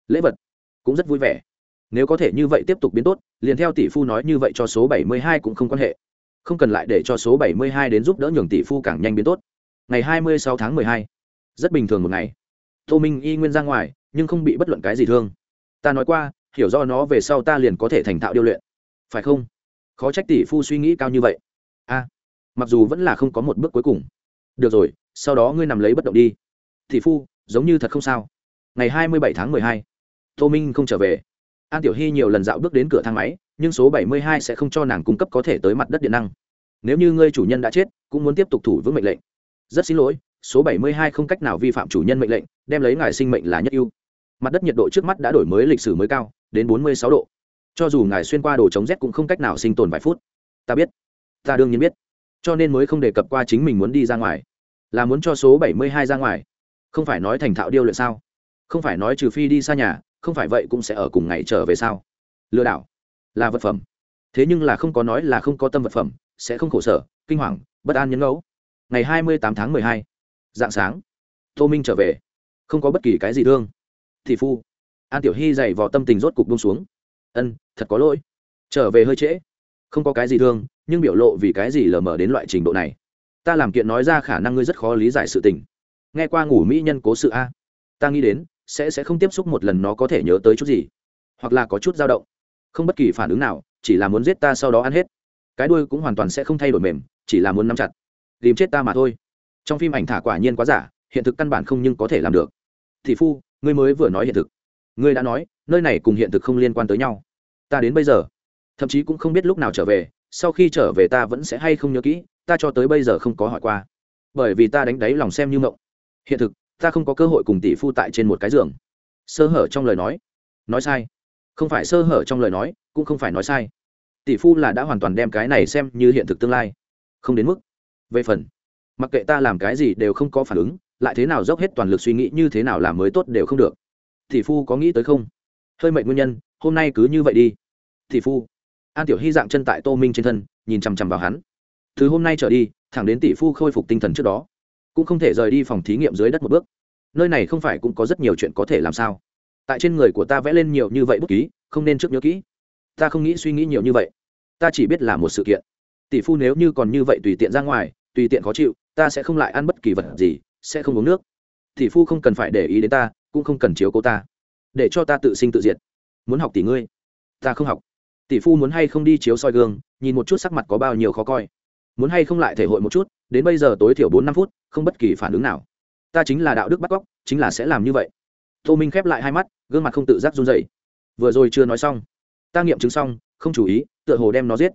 Lễ vật cũng rất vui vẻ nếu có thể như vậy tiếp tục biến tốt, liền theo tỷ phu nói như vậy cho số bảy mươi hai cũng không quan hệ. Không cần lại để cho số bảy mươi hai đến giúp đỡ nhường tỷ phu càng nhanh biến tốt. Ngày hai mươi sáu tháng mười hai, rất bình thường một ngày. Tô minh y nguyên ra ngoài, nhưng không bị bất luận cái gì thương. Ta nói qua, hiểu do nó về sau ta liền có thể thành thạo điêu luyện. Phải không? Khó trách tỷ phu suy nghĩ cao như vậy. A, mặc dù vẫn là không có một bước cuối cùng. Được rồi, sau đó ngươi nằm lấy bất động đi. Tỷ phu, giống như thật không sao. Ngày hai mươi bảy tháng mười hai, tô minh không trở về an tiểu hy nhiều lần dạo bước đến cửa thang máy, nhưng số bảy mươi hai sẽ không cho nàng cung cấp có thể tới mặt đất điện năng. Nếu như ngươi chủ nhân đã chết, cũng muốn tiếp tục thủ vững mệnh lệnh. Rất xin lỗi, số bảy mươi hai không cách nào vi phạm chủ nhân mệnh lệnh, đem lấy ngài sinh mệnh là nhất ưu. Mặt đất nhiệt độ trước mắt đã đổi mới lịch sử mới cao, đến bốn mươi sáu độ. Cho dù ngài xuyên qua đồ chống rét cũng không cách nào sinh tồn vài phút. Ta biết. Ta đương nhiên biết. Cho nên mới không đề cập qua chính mình muốn đi ra ngoài. Là muốn cho số bảy mươi hai ra ngoài. Không phải nói thành thạo điêu luyện sao? Không phải nói trừ phi đi xa nhà không phải vậy cũng sẽ ở cùng ngày trở về sao? Lừa đảo là vật phẩm. Thế nhưng là không có nói là không có tâm vật phẩm, sẽ không khổ sở, kinh hoàng, bất an nhấn ngẫu ngày hai mươi tám tháng mười hai, dạng sáng, tô minh trở về. Không có bất kỳ cái gì thương. Thị phu, an tiểu hy dày vò tâm tình rốt cục bông xuống. Ân, thật có lỗi. Trở về hơi trễ. Không có cái gì thương, nhưng biểu lộ vì cái gì lờ mờ đến loại trình độ này? Ta làm kiện nói ra khả năng ngươi rất khó lý giải sự tình. Nghe qua ngủ mỹ nhân cố sự a. Ta nghĩ đến sẽ sẽ không tiếp xúc một lần nó có thể nhớ tới chút gì, hoặc là có chút dao động. Không bất kỳ phản ứng nào, chỉ là muốn giết ta sau đó ăn hết. Cái đuôi cũng hoàn toàn sẽ không thay đổi mềm, chỉ là muốn nắm chặt. Tìm chết ta mà thôi. Trong phim ảnh thả quả nhiên quá giả, hiện thực căn bản không nhưng có thể làm được. Thị phu, ngươi mới vừa nói hiện thực. Ngươi đã nói, nơi này cùng hiện thực không liên quan tới nhau. Ta đến bây giờ, thậm chí cũng không biết lúc nào trở về, sau khi trở về ta vẫn sẽ hay không nhớ kỹ, ta cho tới bây giờ không có hỏi qua. Bởi vì ta đánh đáy lòng xem như mộng. Hiện thực ta không có cơ hội cùng tỷ phu tại trên một cái giường. Sơ hở trong lời nói. Nói sai. Không phải sơ hở trong lời nói, cũng không phải nói sai. Tỷ phu là đã hoàn toàn đem cái này xem như hiện thực tương lai. Không đến mức. Về phần, mặc kệ ta làm cái gì đều không có phản ứng, lại thế nào dốc hết toàn lực suy nghĩ như thế nào làm mới tốt đều không được. Tỷ phu có nghĩ tới không? Hơi mệnh nguyên nhân, hôm nay cứ như vậy đi. Tỷ phu. An tiểu hy dạng chân tại tô minh trên thân, nhìn chằm chằm vào hắn. Từ hôm nay trở đi, thẳng đến tỷ phu khôi phục tinh thần trước đó cũng không thể rời đi phòng thí nghiệm dưới đất một bước. Nơi này không phải cũng có rất nhiều chuyện có thể làm sao? Tại trên người của ta vẽ lên nhiều như vậy bút ký, không nên trước nhớ kỹ. Ta không nghĩ suy nghĩ nhiều như vậy. Ta chỉ biết là một sự kiện. Tỷ phu nếu như còn như vậy tùy tiện ra ngoài, tùy tiện khó chịu, ta sẽ không lại ăn bất kỳ vật gì, sẽ không uống nước. Tỷ phu không cần phải để ý đến ta, cũng không cần chiếu cố ta. Để cho ta tự sinh tự diệt. Muốn học tỷ ngươi? Ta không học. Tỷ phu muốn hay không đi chiếu soi gương, nhìn một chút sắc mặt có bao nhiêu khó coi. Muốn hay không lại thể hội một chút? Đến bây giờ tối thiểu bốn năm phút, không bất kỳ phản ứng nào. Ta chính là đạo đức bắt cóc, chính là sẽ làm như vậy. Tô minh khép lại hai mắt, gương mặt không tự giác run dậy vừa rồi chưa nói xong. Ta nghiệm chứng xong, không chú ý, tựa hồ đem nó giết.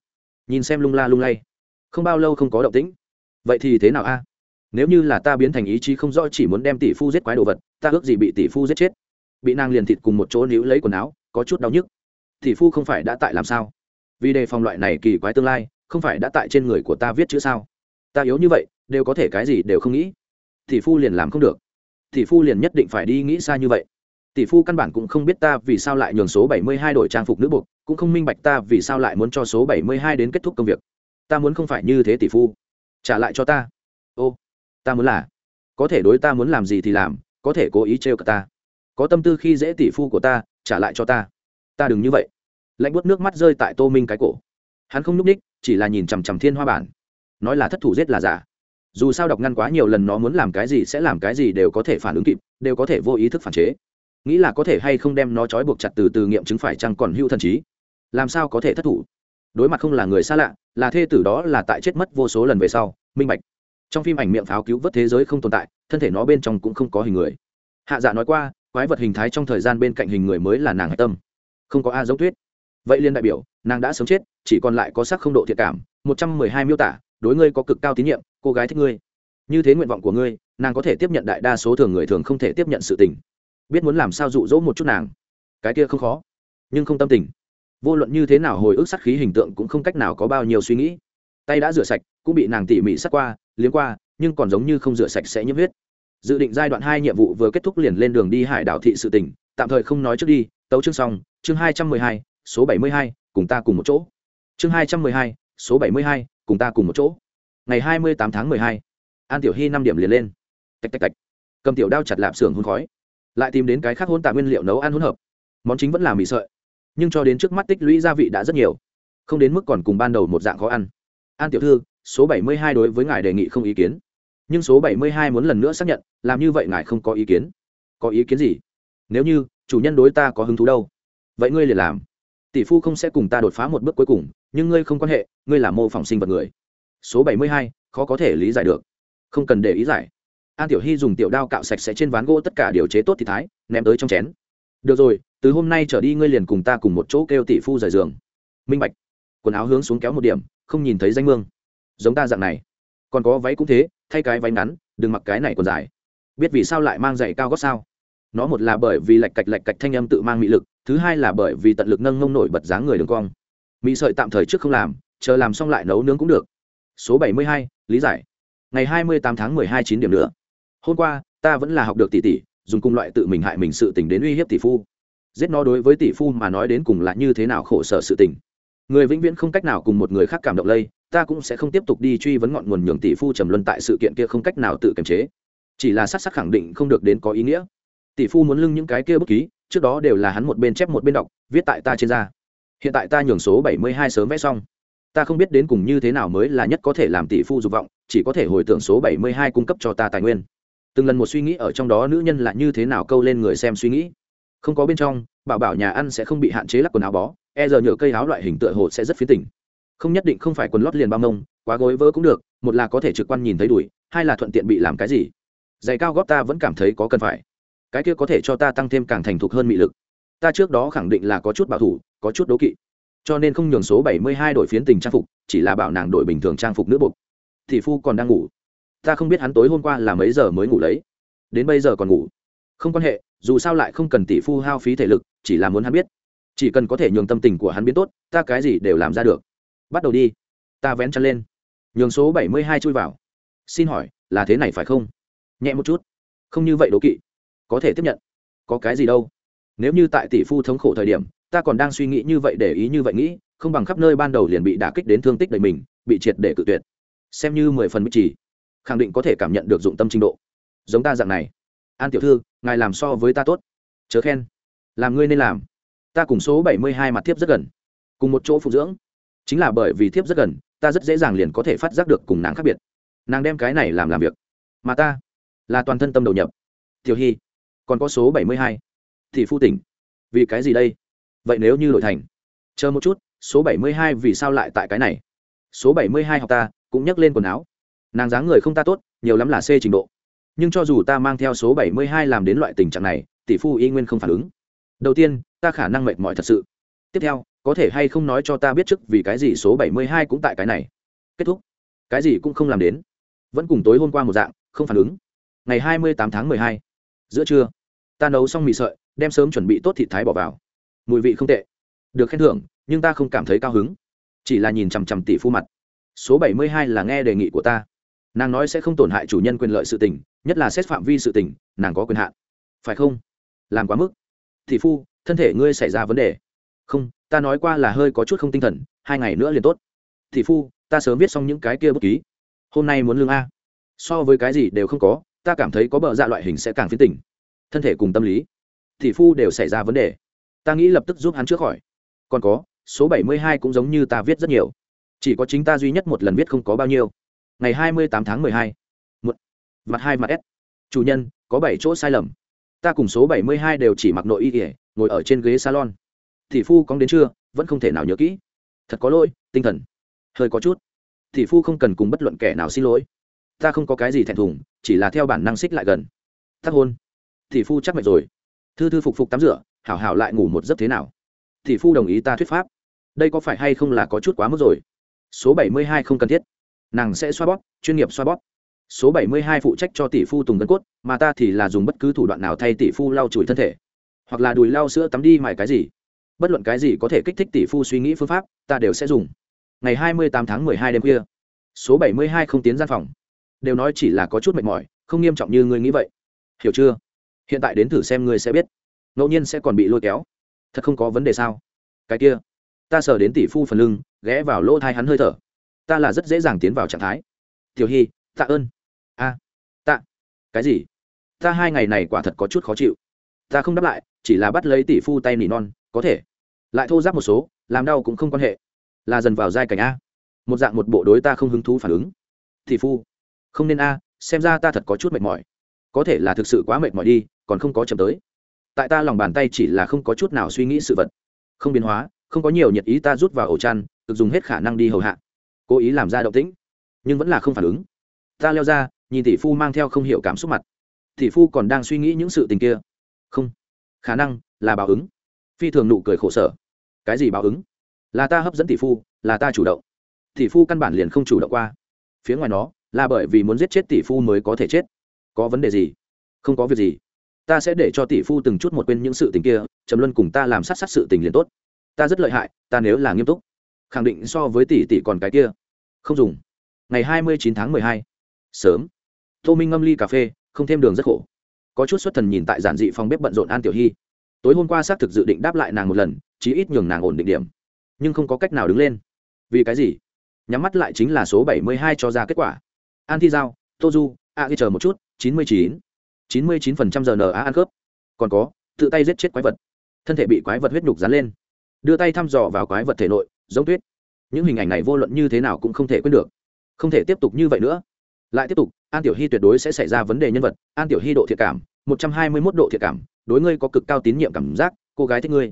Nhìn xem lung la lung lay. Không bao lâu không có động tĩnh. Vậy thì thế nào a? Nếu như là ta biến thành ý chí không rõ chỉ muốn đem tỷ phu giết quái đồ vật, ta ước gì bị tỷ phu giết chết. Bị nàng liền thịt cùng một chỗ níu lấy quần áo, có chút đau nhức. Tỷ phu không phải đã tại làm sao? Vì đề phòng loại này kỳ quái tương lai, không phải đã tại trên người của ta viết chữ sao? Ta yếu như vậy, đều có thể cái gì đều không nghĩ. Tỷ phu liền làm không được. Tỷ phu liền nhất định phải đi nghĩ xa như vậy. Tỷ phu căn bản cũng không biết ta vì sao lại nhường số 72 đổi trang phục nữ buộc, cũng không minh bạch ta vì sao lại muốn cho số 72 đến kết thúc công việc. Ta muốn không phải như thế tỷ phu. Trả lại cho ta. Ô, ta muốn là, có thể đối ta muốn làm gì thì làm, có thể cố ý trêu cả ta. Có tâm tư khi dễ tỷ phu của ta, trả lại cho ta. Ta đừng như vậy. Lạnh buốt nước mắt rơi tại tô minh cái cổ. Hắn không n ú c ních chỉ là nhìn chằm chằm thiên hoa bản nói là thất thủ giết là giả. Dù sao đọc ngăn quá nhiều lần nó muốn làm cái gì sẽ làm cái gì đều có thể phản ứng kịp, đều có thể vô ý thức phản chế. Nghĩ là có thể hay không đem nó trói buộc chặt từ từ nghiệm chứng phải chăng còn hưu thần trí. Làm sao có thể thất thủ? Đối mặt không là người xa lạ, là thê tử đó là tại chết mất vô số lần về sau, minh bạch. Trong phim ảnh miệng pháo cứu vớt thế giới không tồn tại, thân thể nó bên trong cũng không có hình người. Hạ dạ nói qua, quái vật hình thái trong thời gian bên cạnh hình người mới là nàng hạch tâm. Không có a giống tuyết. Vậy liên đại biểu, nàng đã sống chết, chỉ còn lại có sắc không độ thiệt cảm, một trăm mười hai miêu tả đối ngươi có cực cao tín nhiệm, cô gái thích ngươi. Như thế nguyện vọng của ngươi, nàng có thể tiếp nhận đại đa số thường người thường không thể tiếp nhận sự tình. Biết muốn làm sao dụ dỗ một chút nàng. Cái kia không khó, nhưng không tâm tình. Vô luận như thế nào hồi ức sát khí hình tượng cũng không cách nào có bao nhiêu suy nghĩ. Tay đã rửa sạch, cũng bị nàng tỉ mỉ sát qua, liếm qua, nhưng còn giống như không rửa sạch sẽ nhiễm huyết. Dự định giai đoạn hai nhiệm vụ vừa kết thúc liền lên đường đi hải đảo thị sự tỉnh tạm thời không nói trước đi, tấu chương xong, chương hai trăm mười hai, số bảy mươi hai, cùng ta cùng một chỗ. Chương hai trăm mười hai, số bảy mươi hai cùng ta cùng một chỗ. Ngày hai mươi tám tháng mười hai, an tiểu hy năm điểm liền lên. Tạch tạch tạch. Cầm tiểu đao chặt lạp xưởng hôn khói. Lại tìm đến cái khác hôn tạ nguyên liệu nấu ăn hỗn hợp. Món chính vẫn là mì sợi. Nhưng cho đến trước mắt tích lũy gia vị đã rất nhiều. Không đến mức còn cùng ban đầu một dạng khó ăn. An tiểu thư, số bảy mươi hai đối với ngài đề nghị không ý kiến. Nhưng số bảy mươi hai muốn lần nữa xác nhận, làm như vậy ngài không có ý kiến. Có ý kiến gì? Nếu như, chủ nhân đối ta có hứng thú đâu? Vậy ngươi liền làm tỷ phu không sẽ cùng ta đột phá một bước cuối cùng, nhưng ngươi không quan hệ, ngươi là mô phỏng sinh vật người. Số bảy mươi hai, khó có thể lý giải được. Không cần để ý giải. An tiểu hy dùng tiểu đao cạo sạch sẽ trên ván gỗ tất cả điều chế tốt thì thái, ném tới trong chén. Được rồi, từ hôm nay trở đi ngươi liền cùng ta cùng một chỗ kêu tỷ phu rời giường. Minh bạch. Quần áo hướng xuống kéo một điểm, không nhìn thấy danh mương. Giống ta dạng này. Còn có váy cũng thế, thay cái váy ngắn, đừng mặc cái này còn dài. Biết vì sao lại mang giày cao gót sao? Nó một là bởi vì lạch cạch lạch cạch thanh âm tự mang mị lực, thứ hai là bởi vì tận lực nâng ngông nổi bật dáng người đường cong. Mỹ sợi tạm thời trước không làm, chờ làm xong lại nấu nướng cũng được. Số bảy mươi hai, lý giải. Ngày hai mươi tám tháng mười hai chín điểm nữa. Hôm qua, ta vẫn là học được tỷ tỷ, dùng cung loại tự mình hại mình sự tình đến uy hiếp tỷ phu. Giết nó đối với tỷ phu mà nói đến cùng là như thế nào khổ sở sự tình. Người vĩnh viễn không cách nào cùng một người khác cảm động lây, ta cũng sẽ không tiếp tục đi truy vấn ngọn nguồn nhường tỷ phu trầm luân tại sự kiện kia không cách nào tự kiềm chế. Chỉ là sát t khẳng định không được đến có ý nghĩa tỷ phu muốn lưng những cái kia bút ký, trước đó đều là hắn một bên chép một bên đọc, viết tại ta trên da. Hiện tại ta nhường số bảy mươi hai sớm vẽ xong. Ta không biết đến cùng như thế nào mới là nhất có thể làm tỷ phu dục vọng, chỉ có thể hồi tưởng số bảy mươi hai cung cấp cho ta tài nguyên. Từng lần một suy nghĩ ở trong đó nữ nhân là như thế nào câu lên người xem suy nghĩ. Không có bên trong, bảo bảo nhà ăn sẽ không bị hạn chế lắc quần áo bó e giờ nhựa cây áo loại hình tựa hồ sẽ rất phía tỉnh không nhất định không phải quần lót liền bao mông, quá gối vỡ cũng được, một là có thể trực quan nhìn thấy đùi, hai là thuận tiện bị làm cái gì. Giày cao góp ta vẫn cảm thấy có cần phải cái kia có thể cho ta tăng thêm càng thành thục hơn mị lực. Ta trước đó khẳng định là có chút bảo thủ, có chút đố kỵ. Cho nên không nhường số bảy mươi hai đổi phiến tình trang phục, chỉ là bảo nàng đổi bình thường trang phục nữ bục. Thì phu còn đang ngủ. Ta không biết hắn tối hôm qua là mấy giờ mới ngủ lấy đến bây giờ còn ngủ. Không quan hệ, dù sao lại không cần tỷ phu hao phí thể lực, chỉ là muốn hắn biết. Chỉ cần có thể nhường tâm tình của hắn biến tốt, ta cái gì đều làm ra được. Bắt đầu đi. Ta vén chân lên. Nhường số bảy mươi hai chui vào. Xin hỏi, là thế này phải không? Nhẹ một chút. Không như vậy đố kỵ có thể tiếp nhận. Có cái gì đâu. Nếu như tại tỷ phu thống khổ thời điểm, ta còn đang suy nghĩ như vậy để ý như vậy nghĩ, không bằng khắp nơi ban đầu liền bị đả kích đến thương tích đầy mình, bị triệt để cự tuyệt. Xem như mười phần bích chỉ khẳng định có thể cảm nhận được dụng tâm trình độ. Giống ta dạng này. An tiểu thư, ngài làm so với ta tốt. Chớ khen. Làm ngươi nên làm. Ta cùng số bảy mươi hai mặt thiếp rất gần. Cùng một chỗ phụ dưỡng. Chính là bởi vì thiếp rất gần, ta rất dễ dàng liền có thể phát giác được cùng nàng khác biệt. Nàng đem cái này làm làm việc. Mà ta là toàn thân tâm đầu nhập. Tiểu hy còn có số bảy mươi hai. Thì phu tỉnh. Vì cái gì đây? Vậy nếu như đổi thành, chờ một chút, số bảy mươi hai vì sao lại tại cái này? Số bảy mươi hai học ta, cũng nhắc lên quần áo. Nàng dáng người không ta tốt, nhiều lắm là c trình độ. Nhưng cho dù ta mang theo số bảy mươi hai làm đến loại tình trạng này, tỷ phu y nguyên không phản ứng. Đầu tiên, ta khả năng mệt mỏi thật sự. Tiếp theo, có thể hay không nói cho ta biết trước vì cái gì số bảy mươi hai cũng tại cái này? Kết thúc. Cái gì cũng không làm đến. Vẫn cùng tối hôm qua một dạng, không phản ứng. Ngày hai mươi tám tháng mười hai giữa trưa. Ta nấu xong mì sợi, đem sớm chuẩn bị tốt thịt thái bỏ vào. Mùi vị không tệ. Được khen thưởng, nhưng ta không cảm thấy cao hứng. Chỉ là nhìn chằm chằm tỷ phu mặt. Số bảy mươi hai là nghe đề nghị của ta. Nàng nói sẽ không tổn hại chủ nhân quyền lợi sự tình, nhất là xét phạm vi sự tình, nàng có quyền hạn. Phải không? Làm quá mức. Tỷ phu, thân thể ngươi xảy ra vấn đề. Không, ta nói qua là hơi có chút không tinh thần, hai ngày nữa liền tốt. Tỷ phu, ta sớm viết xong những cái kia bút ký. Hôm nay muốn lương a. So với cái gì đều không có ta cảm thấy có bờ dạ loại hình sẽ càng phiến tỉnh thân thể cùng tâm lý, thì phu đều xảy ra vấn đề. Ta nghĩ lập tức giúp hắn chữa khỏi. Còn có, số bảy mươi hai cũng giống như ta viết rất nhiều. Chỉ có chính ta duy nhất một lần viết không có bao nhiêu. Ngày hai mươi tám tháng mười hai. Một. Mặt hai, mặt s. Chủ nhân, có bảy chỗ sai lầm. Ta cùng số bảy mươi hai đều chỉ mặc nội y kỉa ngồi ở trên ghế salon. Thì phu cóng đến chưa? vẫn không thể nào nhớ kỹ. Thật có lỗi, tinh thần. Hơi có chút. Thì phu không cần cùng bất luận kẻ nào xin lỗi ta không có cái gì thẹn thùng, chỉ là theo bản năng xích lại gần. Thắc hôn. Tỷ phu chắc mệt rồi. Thư thư phục phục tắm rửa, hảo hảo lại ngủ một giấc thế nào? Tỷ phu đồng ý ta thuyết pháp. Đây có phải hay không là có chút quá mức rồi? Số bảy mươi hai không cần thiết. Nàng sẽ xoa bóp, chuyên nghiệp xoa bóp. Số bảy mươi hai phụ trách cho tỷ phu tùng gân cốt, mà ta thì là dùng bất cứ thủ đoạn nào thay tỷ phu lau chùi thân thể. Hoặc là đùi lau sữa tắm đi mài cái gì. Bất luận cái gì có thể kích thích tỷ phu suy nghĩ phương pháp, ta đều sẽ dùng. Ngày hai mươi tám tháng mười hai đêm khuya. Số bảy mươi hai không tiến gian phòng đều nói chỉ là có chút mệt mỏi, không nghiêm trọng như ngươi nghĩ vậy. Hiểu chưa? Hiện tại đến thử xem ngươi sẽ biết. Ngẫu nhiên sẽ còn bị lôi kéo. Thật không có vấn đề sao? Cái kia, ta sờ đến tỷ phu phần lưng, ghé vào lỗ thai hắn hơi thở. Ta là rất dễ dàng tiến vào trạng thái. Tiểu hy, tạ ơn. A, tạ. Cái gì? Ta hai ngày này quả thật có chút khó chịu. Ta không đáp lại, chỉ là bắt lấy tỷ phu tay nỉ non, có thể. Lại thô giáp một số, làm đau cũng không quan hệ. Là dần vào giai cảnh a. Một dạng một bộ đối ta không hứng thú phản ứng. Tỷ phu không nên a, xem ra ta thật có chút mệt mỏi. Có thể là thực sự quá mệt mỏi đi, còn không có chậm tới. Tại ta lòng bàn tay chỉ là không có chút nào suy nghĩ sự vật. Không biến hóa, không có nhiều nhiệt ý ta rút vào ổ chăn, cực dùng hết khả năng đi hầu hạ. Cố ý làm ra động tĩnh, nhưng vẫn là không phản ứng. Ta leo ra, nhìn tỷ phu mang theo không hiểu cảm xúc mặt. Tỷ phu còn đang suy nghĩ những sự tình kia. Không. Khả năng là báo ứng. Phi thường nụ cười khổ sở. Cái gì báo ứng? Là ta hấp dẫn tỷ phu, là ta chủ động. Tỷ phu căn bản liền không chủ động qua. Phía ngoài nó là bởi vì muốn giết chết tỷ phu mới có thể chết. Có vấn đề gì? Không có việc gì. Ta sẽ để cho tỷ phu từng chút một quên những sự tình kia, trầm luân cùng ta làm sát sát sự tình liền tốt. Ta rất lợi hại, ta nếu là nghiêm túc, khẳng định so với tỷ tỷ còn cái kia. Không dùng. Ngày hai mươi chín tháng mười hai. Sớm. Tô minh ngâm ly cà phê, không thêm đường rất khổ. Có chút xuất thần nhìn tại giản dị phòng bếp bận rộn an tiểu hy. Tối hôm qua xác thực dự định đáp lại nàng một lần, chí ít nhường nàng ổn định điểm. Nhưng không có cách nào đứng lên. Vì cái gì? Nhắm mắt lại chính là số bảy mươi hai cho ra kết quả an thi giao, tô du, a ghi chờ một chút, chín mươi chín. chín mươi chín phần trăm giờ n a ăn cướp. Còn có, tự tay giết chết quái vật. Thân thể bị quái vật huyết nhục dán lên. Đưa tay thăm dò vào quái vật thể nội, giống tuyết. Những hình ảnh này vô luận như thế nào cũng không thể quên được. Không thể tiếp tục như vậy nữa. Lại tiếp tục, an tiểu hy tuyệt đối sẽ xảy ra vấn đề nhân vật. An tiểu hy độ thiệt cảm, một trăm hai mươi mốt độ thiệt cảm. Đối ngươi có cực cao tín nhiệm cảm giác, cô gái thích ngươi.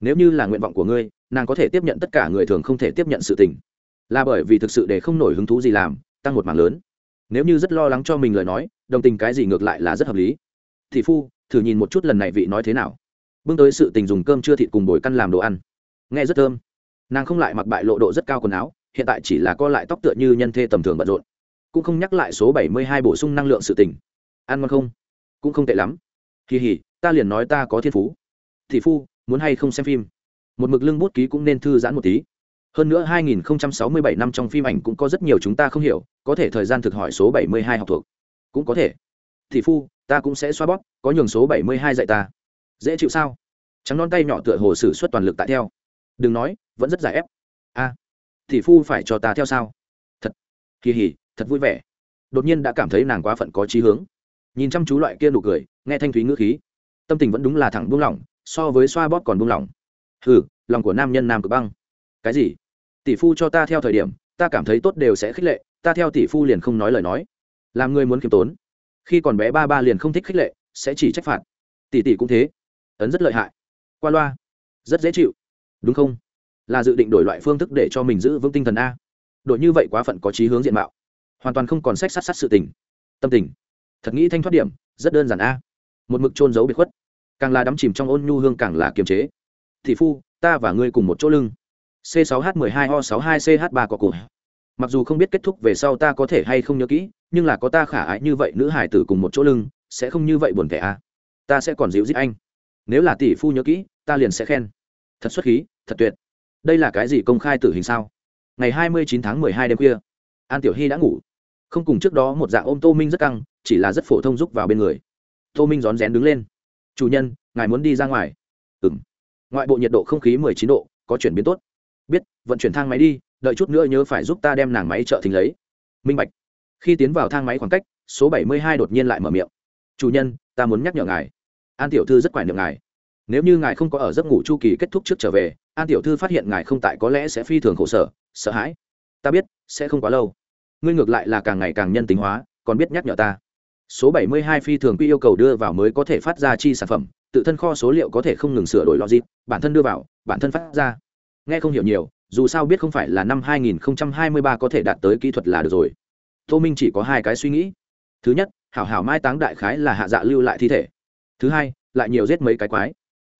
Nếu như là nguyện vọng của ngươi, nàng có thể tiếp nhận tất cả người thường không thể tiếp nhận sự tình. Là bởi vì thực sự để không nổi hứng thú gì làm, tăng một mảng lớn nếu như rất lo lắng cho mình lời nói, đồng tình cái gì ngược lại là rất hợp lý. Thị phu, thử nhìn một chút lần này vị nói thế nào. Bưng tới sự tình dùng cơm chưa thịt cùng bồi căn làm đồ ăn. Nghe rất thơm. Nàng không lại mặc bại lộ độ rất cao quần áo, hiện tại chỉ là co lại tóc tựa như nhân thê tầm thường bận rộn. Cũng không nhắc lại số bảy mươi hai bổ sung năng lượng sự tình. Ăn ngon không? Cũng không tệ lắm. Kỳ hỉ, ta liền nói ta có thiên phú. Thị phu, muốn hay không xem phim? Một mực lưng bút ký cũng nên thư giãn một tí hơn nữa 2067 năm trong phim ảnh cũng có rất nhiều chúng ta không hiểu có thể thời gian thực hỏi số 72 học thuộc. Cũng có thể. Thị phu ta cũng sẽ xoa bóp có nhường số 72 dạy ta. Dễ chịu sao? Trắng non tay nhỏ tựa hồ sử xuất toàn lực tại theo. Đừng nói vẫn rất giải ép. A à, thị phu phải cho ta theo sao? Thật. Kỳ hỉ thật vui vẻ. Đột nhiên đã cảm thấy nàng quá phận có chí hướng. Nhìn chăm chú loại kia nụ cười nghe thanh thúy ngữ khí. Tâm tình vẫn đúng là thẳng buông lỏng so với xoa bóp còn buông lỏng. Hừ lòng của nam nhân nam cực băng cái gì? Tỷ phu cho ta theo thời điểm, ta cảm thấy tốt đều sẽ khích lệ, ta theo tỷ phu liền không nói lời nói. Làm người muốn khiêm tốn. Khi còn bé ba ba liền không thích khích lệ, sẽ chỉ trách phạt. Tỷ tỷ cũng thế. Ấn rất lợi hại. Qua loa. Rất dễ chịu. Đúng không? Là dự định đổi loại phương thức để cho mình giữ vững tinh thần a. Đội như vậy quá phận có trí hướng diện mạo. Hoàn toàn không còn sách sát sát sự tình. Tâm tình. Thật nghĩ thanh thoát điểm, rất đơn giản a. Một mực trôn giấu biệt khuất. Càng là đắm chìm trong ôn nhu hương càng là kiềm chế. Thị phu, ta và ngươi cùng một chỗ lưng c 6 h 12 o 62 ch 3 có cùng. mặc dù không biết kết thúc về sau ta có thể hay không nhớ kỹ, nhưng là có ta khả ái như vậy nữ hải tử cùng một chỗ lưng, sẽ không như vậy buồn tẻ a. Ta sẽ còn dịu dít anh. Nếu là tỷ phu nhớ kỹ, ta liền sẽ khen. Thật xuất khí, thật tuyệt. Đây là cái gì công khai tử hình sao? Ngày 29 tháng 12 đêm khuya, an tiểu hy đã ngủ. Không cùng trước đó một dạng ôm tô minh rất căng, chỉ là rất phổ thông giúp vào bên người. Tô minh rón rén đứng lên. Chủ nhân, ngài muốn đi ra ngoài. "Ừm." ngoại bộ nhiệt độ không khí mười chín độ, có chuyển biến tốt biết, vận chuyển thang máy đi, đợi chút nữa nhớ phải giúp ta đem nàng máy trợ thình lấy. Minh bạch. Khi tiến vào thang máy khoảng cách, số bảy mươi hai đột nhiên lại mở miệng. Chủ nhân, ta muốn nhắc nhở ngài. An tiểu thư rất quải niệm ngài. Nếu như ngài không có ở giấc ngủ chu kỳ kết thúc trước trở về, an tiểu thư phát hiện ngài không tại có lẽ sẽ phi thường khổ sở, sợ hãi. Ta biết, sẽ không quá lâu. Ngươi ngược lại là càng ngày càng nhân tính hóa, còn biết nhắc nhở ta. Số 72 phi thường quy yêu cầu đưa vào mới có thể phát ra chi sản phẩm, tự thân kho số liệu có thể không ngừng sửa đổi logic, bản thân đưa vào, bản thân phát ra nghe không hiểu nhiều, dù sao biết không phải là năm 2023 có thể đạt tới kỹ thuật là được rồi. Tô minh chỉ có hai cái suy nghĩ. Thứ nhất, hảo hảo mai táng đại khái là hạ dạ lưu lại thi thể. Thứ hai, lại nhiều giết mấy cái quái.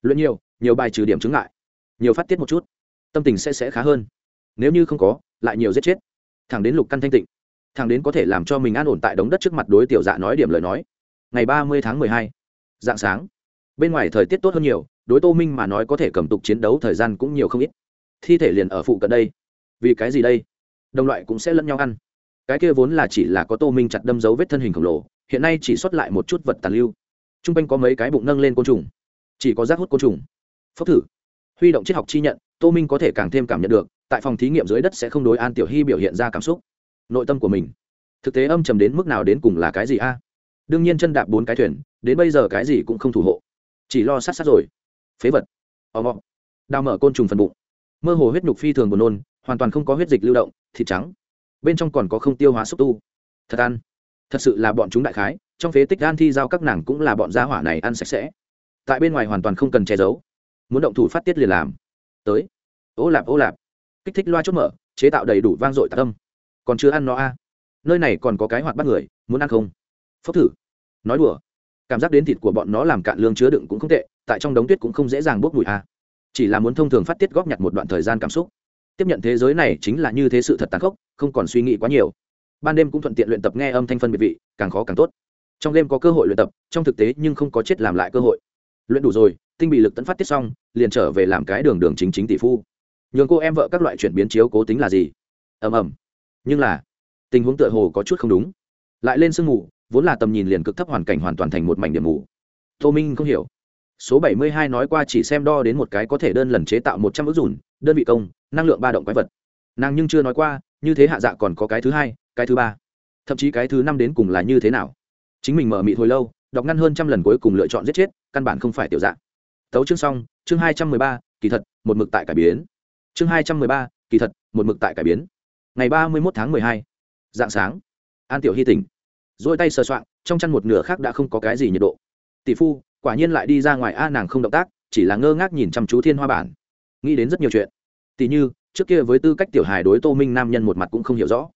Luyện nhiều nhiều bài trừ điểm chứng ngại. Nhiều phát tiết một chút, tâm tình sẽ sẽ khá hơn. Nếu như không có, lại nhiều giết chết. Thẳng đến lục căn thanh tịnh. Thằng đến có thể làm cho mình an ổn tại đống đất trước mặt đối tiểu dạ nói điểm lời nói. Ngày ba mươi tháng mười hai, dạng sáng. Bên ngoài thời tiết tốt hơn nhiều, đối tô minh mà nói có thể cầm tục chiến đấu thời gian cũng nhiều không ít thi thể liền ở phụ cận đây. Vì cái gì đây? Đồng loại cũng sẽ lẫn nhau ăn. Cái kia vốn là chỉ là có tô minh chặt đâm dấu vết thân hình khổng lồ, hiện nay chỉ xuất lại một chút vật tàn lưu. T r u n g quanh có mấy cái bụng nâng lên côn trùng. Chỉ có rác hút côn trùng. Phốc thử. Huy động triết học chi nhận, tô minh có thể càng thêm cảm nhận được, tại phòng thí nghiệm dưới đất sẽ không đối an tiểu hy biểu hiện ra cảm xúc. Nội tâm của mình. Thực tế âm trầm đến mức nào đến cùng là cái gì a? Đương nhiên chân đạp bốn cái thuyền, đến bây giờ cái gì cũng không thủ hộ. Chỉ lo sát sát rồi. Phế vật. Ò mọ đào mở côn trùng phần bụng mơ hồ huyết nhục phi thường buồn nôn, hoàn toàn không có huyết dịch lưu động, thịt trắng. Bên trong còn có không tiêu hóa xúc tu. Thật ăn. Thật sự là bọn chúng đại khái, trong phế tích gan thi giao các nàng cũng là bọn gia hỏa này ăn sạch sẽ. Tại bên ngoài hoàn toàn không cần che giấu. Muốn động thủ phát tiết liền làm. Tới. Ô lạp ô lạp. Kích thích loa chốt mở, chế tạo đầy đủ vang dội tạ tâm còn chưa ăn nó a? Nơi này còn có cái hoạt bắt người, muốn ăn không? Phốc thử. Nói đùa. Cảm giác đến thịt của bọn nó làm cạn lương chứa đựng cũng không tệ, tại trong đống tuyết cũng không dễ dàng bốc mùi a chỉ là muốn thông thường phát tiết góp nhặt một đoạn thời gian cảm xúc. Tiếp nhận thế giới này chính là như thế sự thật tàn khốc, không còn suy nghĩ quá nhiều. Ban đêm cũng thuận tiện luyện tập nghe âm thanh phân biệt vị, càng khó càng tốt. Trong đêm có cơ hội luyện tập, trong thực tế nhưng không có chết làm lại cơ hội. Luyện đủ rồi, tinh bị lực tấn phát tiết xong, liền trở về làm cái đường đường chính chính tỷ phu. Nhường cô em vợ các loại chuyển biến chiếu cố tính là gì? Ầm ầm. Nhưng là, tình huống tựa hồ có chút không đúng. Lại lên sương mù, vốn là tầm nhìn liền cực thấp hoàn cảnh hoàn toàn thành một mảnh điểm mù. Tô minh không hiểu số 72 nói qua chỉ xem đo đến một cái có thể đơn lần chế tạo một trăm ước dùn, đơn vị công, năng lượng ba động quái vật. Nàng nhưng chưa nói qua, như thế hạ dạ còn có cái thứ hai, cái thứ ba. Thậm chí cái thứ năm đến cùng là như thế nào? Chính mình mở mịt hồi lâu, đọc ngăn hơn trăm lần cuối cùng lựa chọn giết chết, căn bản không phải tiểu dạng. Tấu chương xong, chương hai trăm mười ba, kỳ thật, một mực tại cải biến. Chương hai trăm mười ba, kỳ thật, một mực tại cải biến. Ngày ba mươi một tháng mười hai, dạng sáng. An tiểu hy tỉnh. Rồi tay sờ soạng, trong chăn một nửa khác đã không có cái gì nhiệt độ. Tỷ phu quả nhiên lại đi ra ngoài a, nàng không động tác, chỉ là ngơ ngác nhìn chăm chú thiên hoa bản. Nghĩ đến rất nhiều chuyện. Tỷ như, trước kia với tư cách tiểu hài đối tô minh nam nhân một mặt cũng không hiểu rõ.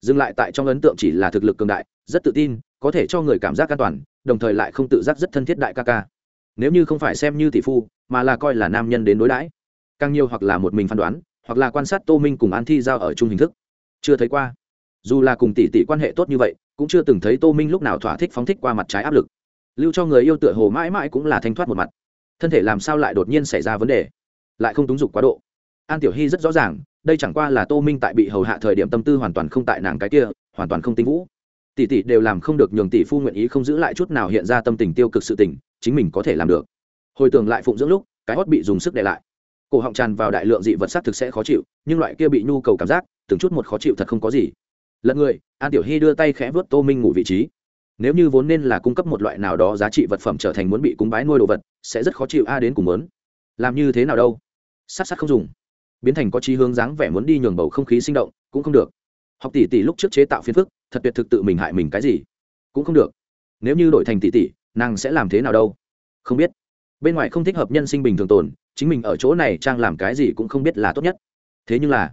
Dừng lại tại trong ấn tượng chỉ là thực lực cường đại, rất tự tin, có thể cho người cảm giác an toàn, đồng thời lại không tự giác rất thân thiết đại ca ca. Nếu như không phải xem như tỷ phu, mà là coi là nam nhân đến đối đãi. Càng nhiều hoặc là một mình phán đoán, hoặc là quan sát tô minh cùng an thi giao ở chung hình thức. Chưa thấy qua. Dù là cùng tỷ tỷ quan hệ tốt như vậy, cũng chưa từng thấy tô minh lúc nào thỏa thích phóng thích qua mặt trái áp lực lưu cho người yêu tựa hồ mãi mãi cũng là thanh thoát một mặt. Thân thể làm sao lại đột nhiên xảy ra vấn đề? Lại không túng dục quá độ. An tiểu hy rất rõ ràng, đây chẳng qua là tô minh tại bị hầu hạ thời điểm tâm tư hoàn toàn không tại nàng cái kia, hoàn toàn không tinh vũ. Tỷ tỷ đều làm không được nhường tỷ phu nguyện ý không giữ lại chút nào hiện ra tâm tình tiêu cực sự tình, chính mình có thể làm được. Hồi tưởng lại phụng dưỡng lúc, cái hót bị dùng sức để lại. Cổ họng tràn vào đại lượng dị vật sắc thực sẽ khó chịu, nhưng loại kia bị nhu cầu cảm giác, từng chút một khó chịu thật không có gì. Lật người, an tiểu hy đưa tay khẽ vớt tô minh ngủ vị trí nếu như vốn nên là cung cấp một loại nào đó giá trị vật phẩm trở thành muốn bị cúng bái nuôi đồ vật, sẽ rất khó chịu a đến cùng muốn. Làm như thế nào đâu? Sát sát không dùng. Biến thành có chí hướng dáng vẻ muốn đi nhường bầu không khí sinh động, cũng không được. Học tỷ tỷ lúc trước chế tạo phiền phức, thật tuyệt thực tự mình hại mình cái gì? Cũng không được. Nếu như đổi thành tỷ tỷ, nàng sẽ làm thế nào đâu? Không biết. Bên ngoài không thích hợp nhân sinh bình thường tồn, chính mình ở chỗ này trang làm cái gì cũng không biết là tốt nhất. Thế nhưng là,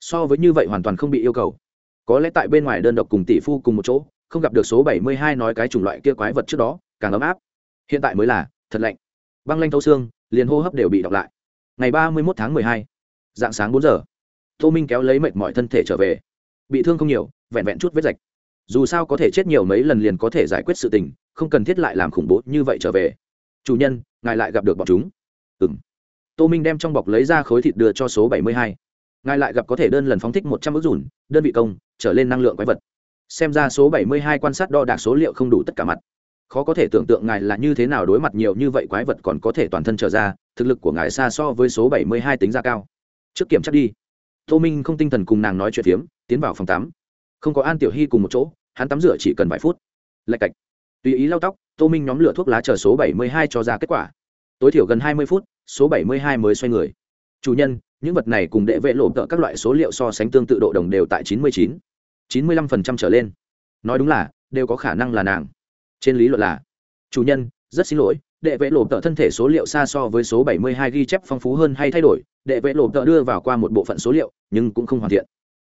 so với như vậy hoàn toàn không bị yêu cầu. Có lẽ tại bên ngoài đơn độc cùng tỷ phu cùng một chỗ không gặp được số bảy mươi hai nói cái chủng loại kia quái vật trước đó, càng ấm áp. Hiện tại mới là, thật lạnh. Băng lanh thâu xương, liền hô hấp đều bị đọc lại. Ngày ba mươi một tháng mười hai, dạng sáng bốn giờ, tô minh kéo lấy mệt mọi thân thể trở về. Bị thương không nhiều, vẹn vẹn chút vết rạch. Dù sao có thể chết nhiều mấy lần liền có thể giải quyết sự tình, không cần thiết lại làm khủng bố như vậy trở về. Chủ nhân, ngài lại gặp được bọn chúng. Ừng tô minh đem trong bọc lấy ra khối thịt đưa cho số bảy mươi hai. Ngài lại gặp có thể đơn lần phóng thích một trăm ước dùn, đơn vị công, trở lên năng lượng quái vật xem ra số bảy mươi hai quan sát đo đạc số liệu không đủ tất cả mặt. Khó có thể tưởng tượng ngài là như thế nào đối mặt nhiều như vậy quái vật còn có thể toàn thân trở ra, thực lực của ngài xa so với số bảy mươi hai tính ra cao. Trước kiểm tra đi. Tô minh không tinh thần cùng nàng nói chuyện phiếm, tiến vào phòng tắm. Không có an tiểu hy cùng một chỗ, hắn tắm rửa chỉ cần vài phút. Lạch cạch. Tùy ý lau tóc, tô minh nhóm lửa thuốc lá chờ số bảy mươi hai cho ra kết quả. Tối thiểu gần hai mươi phút, số bảy mươi hai mới xoay người. Chủ nhân, những vật này cùng đệ vệ lộ tợ các loại số liệu so sánh tương tự độ đồng đều tại chín mươi chín mươi lăm phần trăm trở lên. Nói đúng là, đều có khả năng là nàng. Trên lý luận là, chủ nhân, rất xin lỗi, đệ vệ lộ tợ thân thể số liệu xa so với số 72 ghi chép phong phú hơn hay thay đổi, đệ vệ lộ tợ đưa vào qua một bộ phận số liệu, nhưng cũng không hoàn thiện.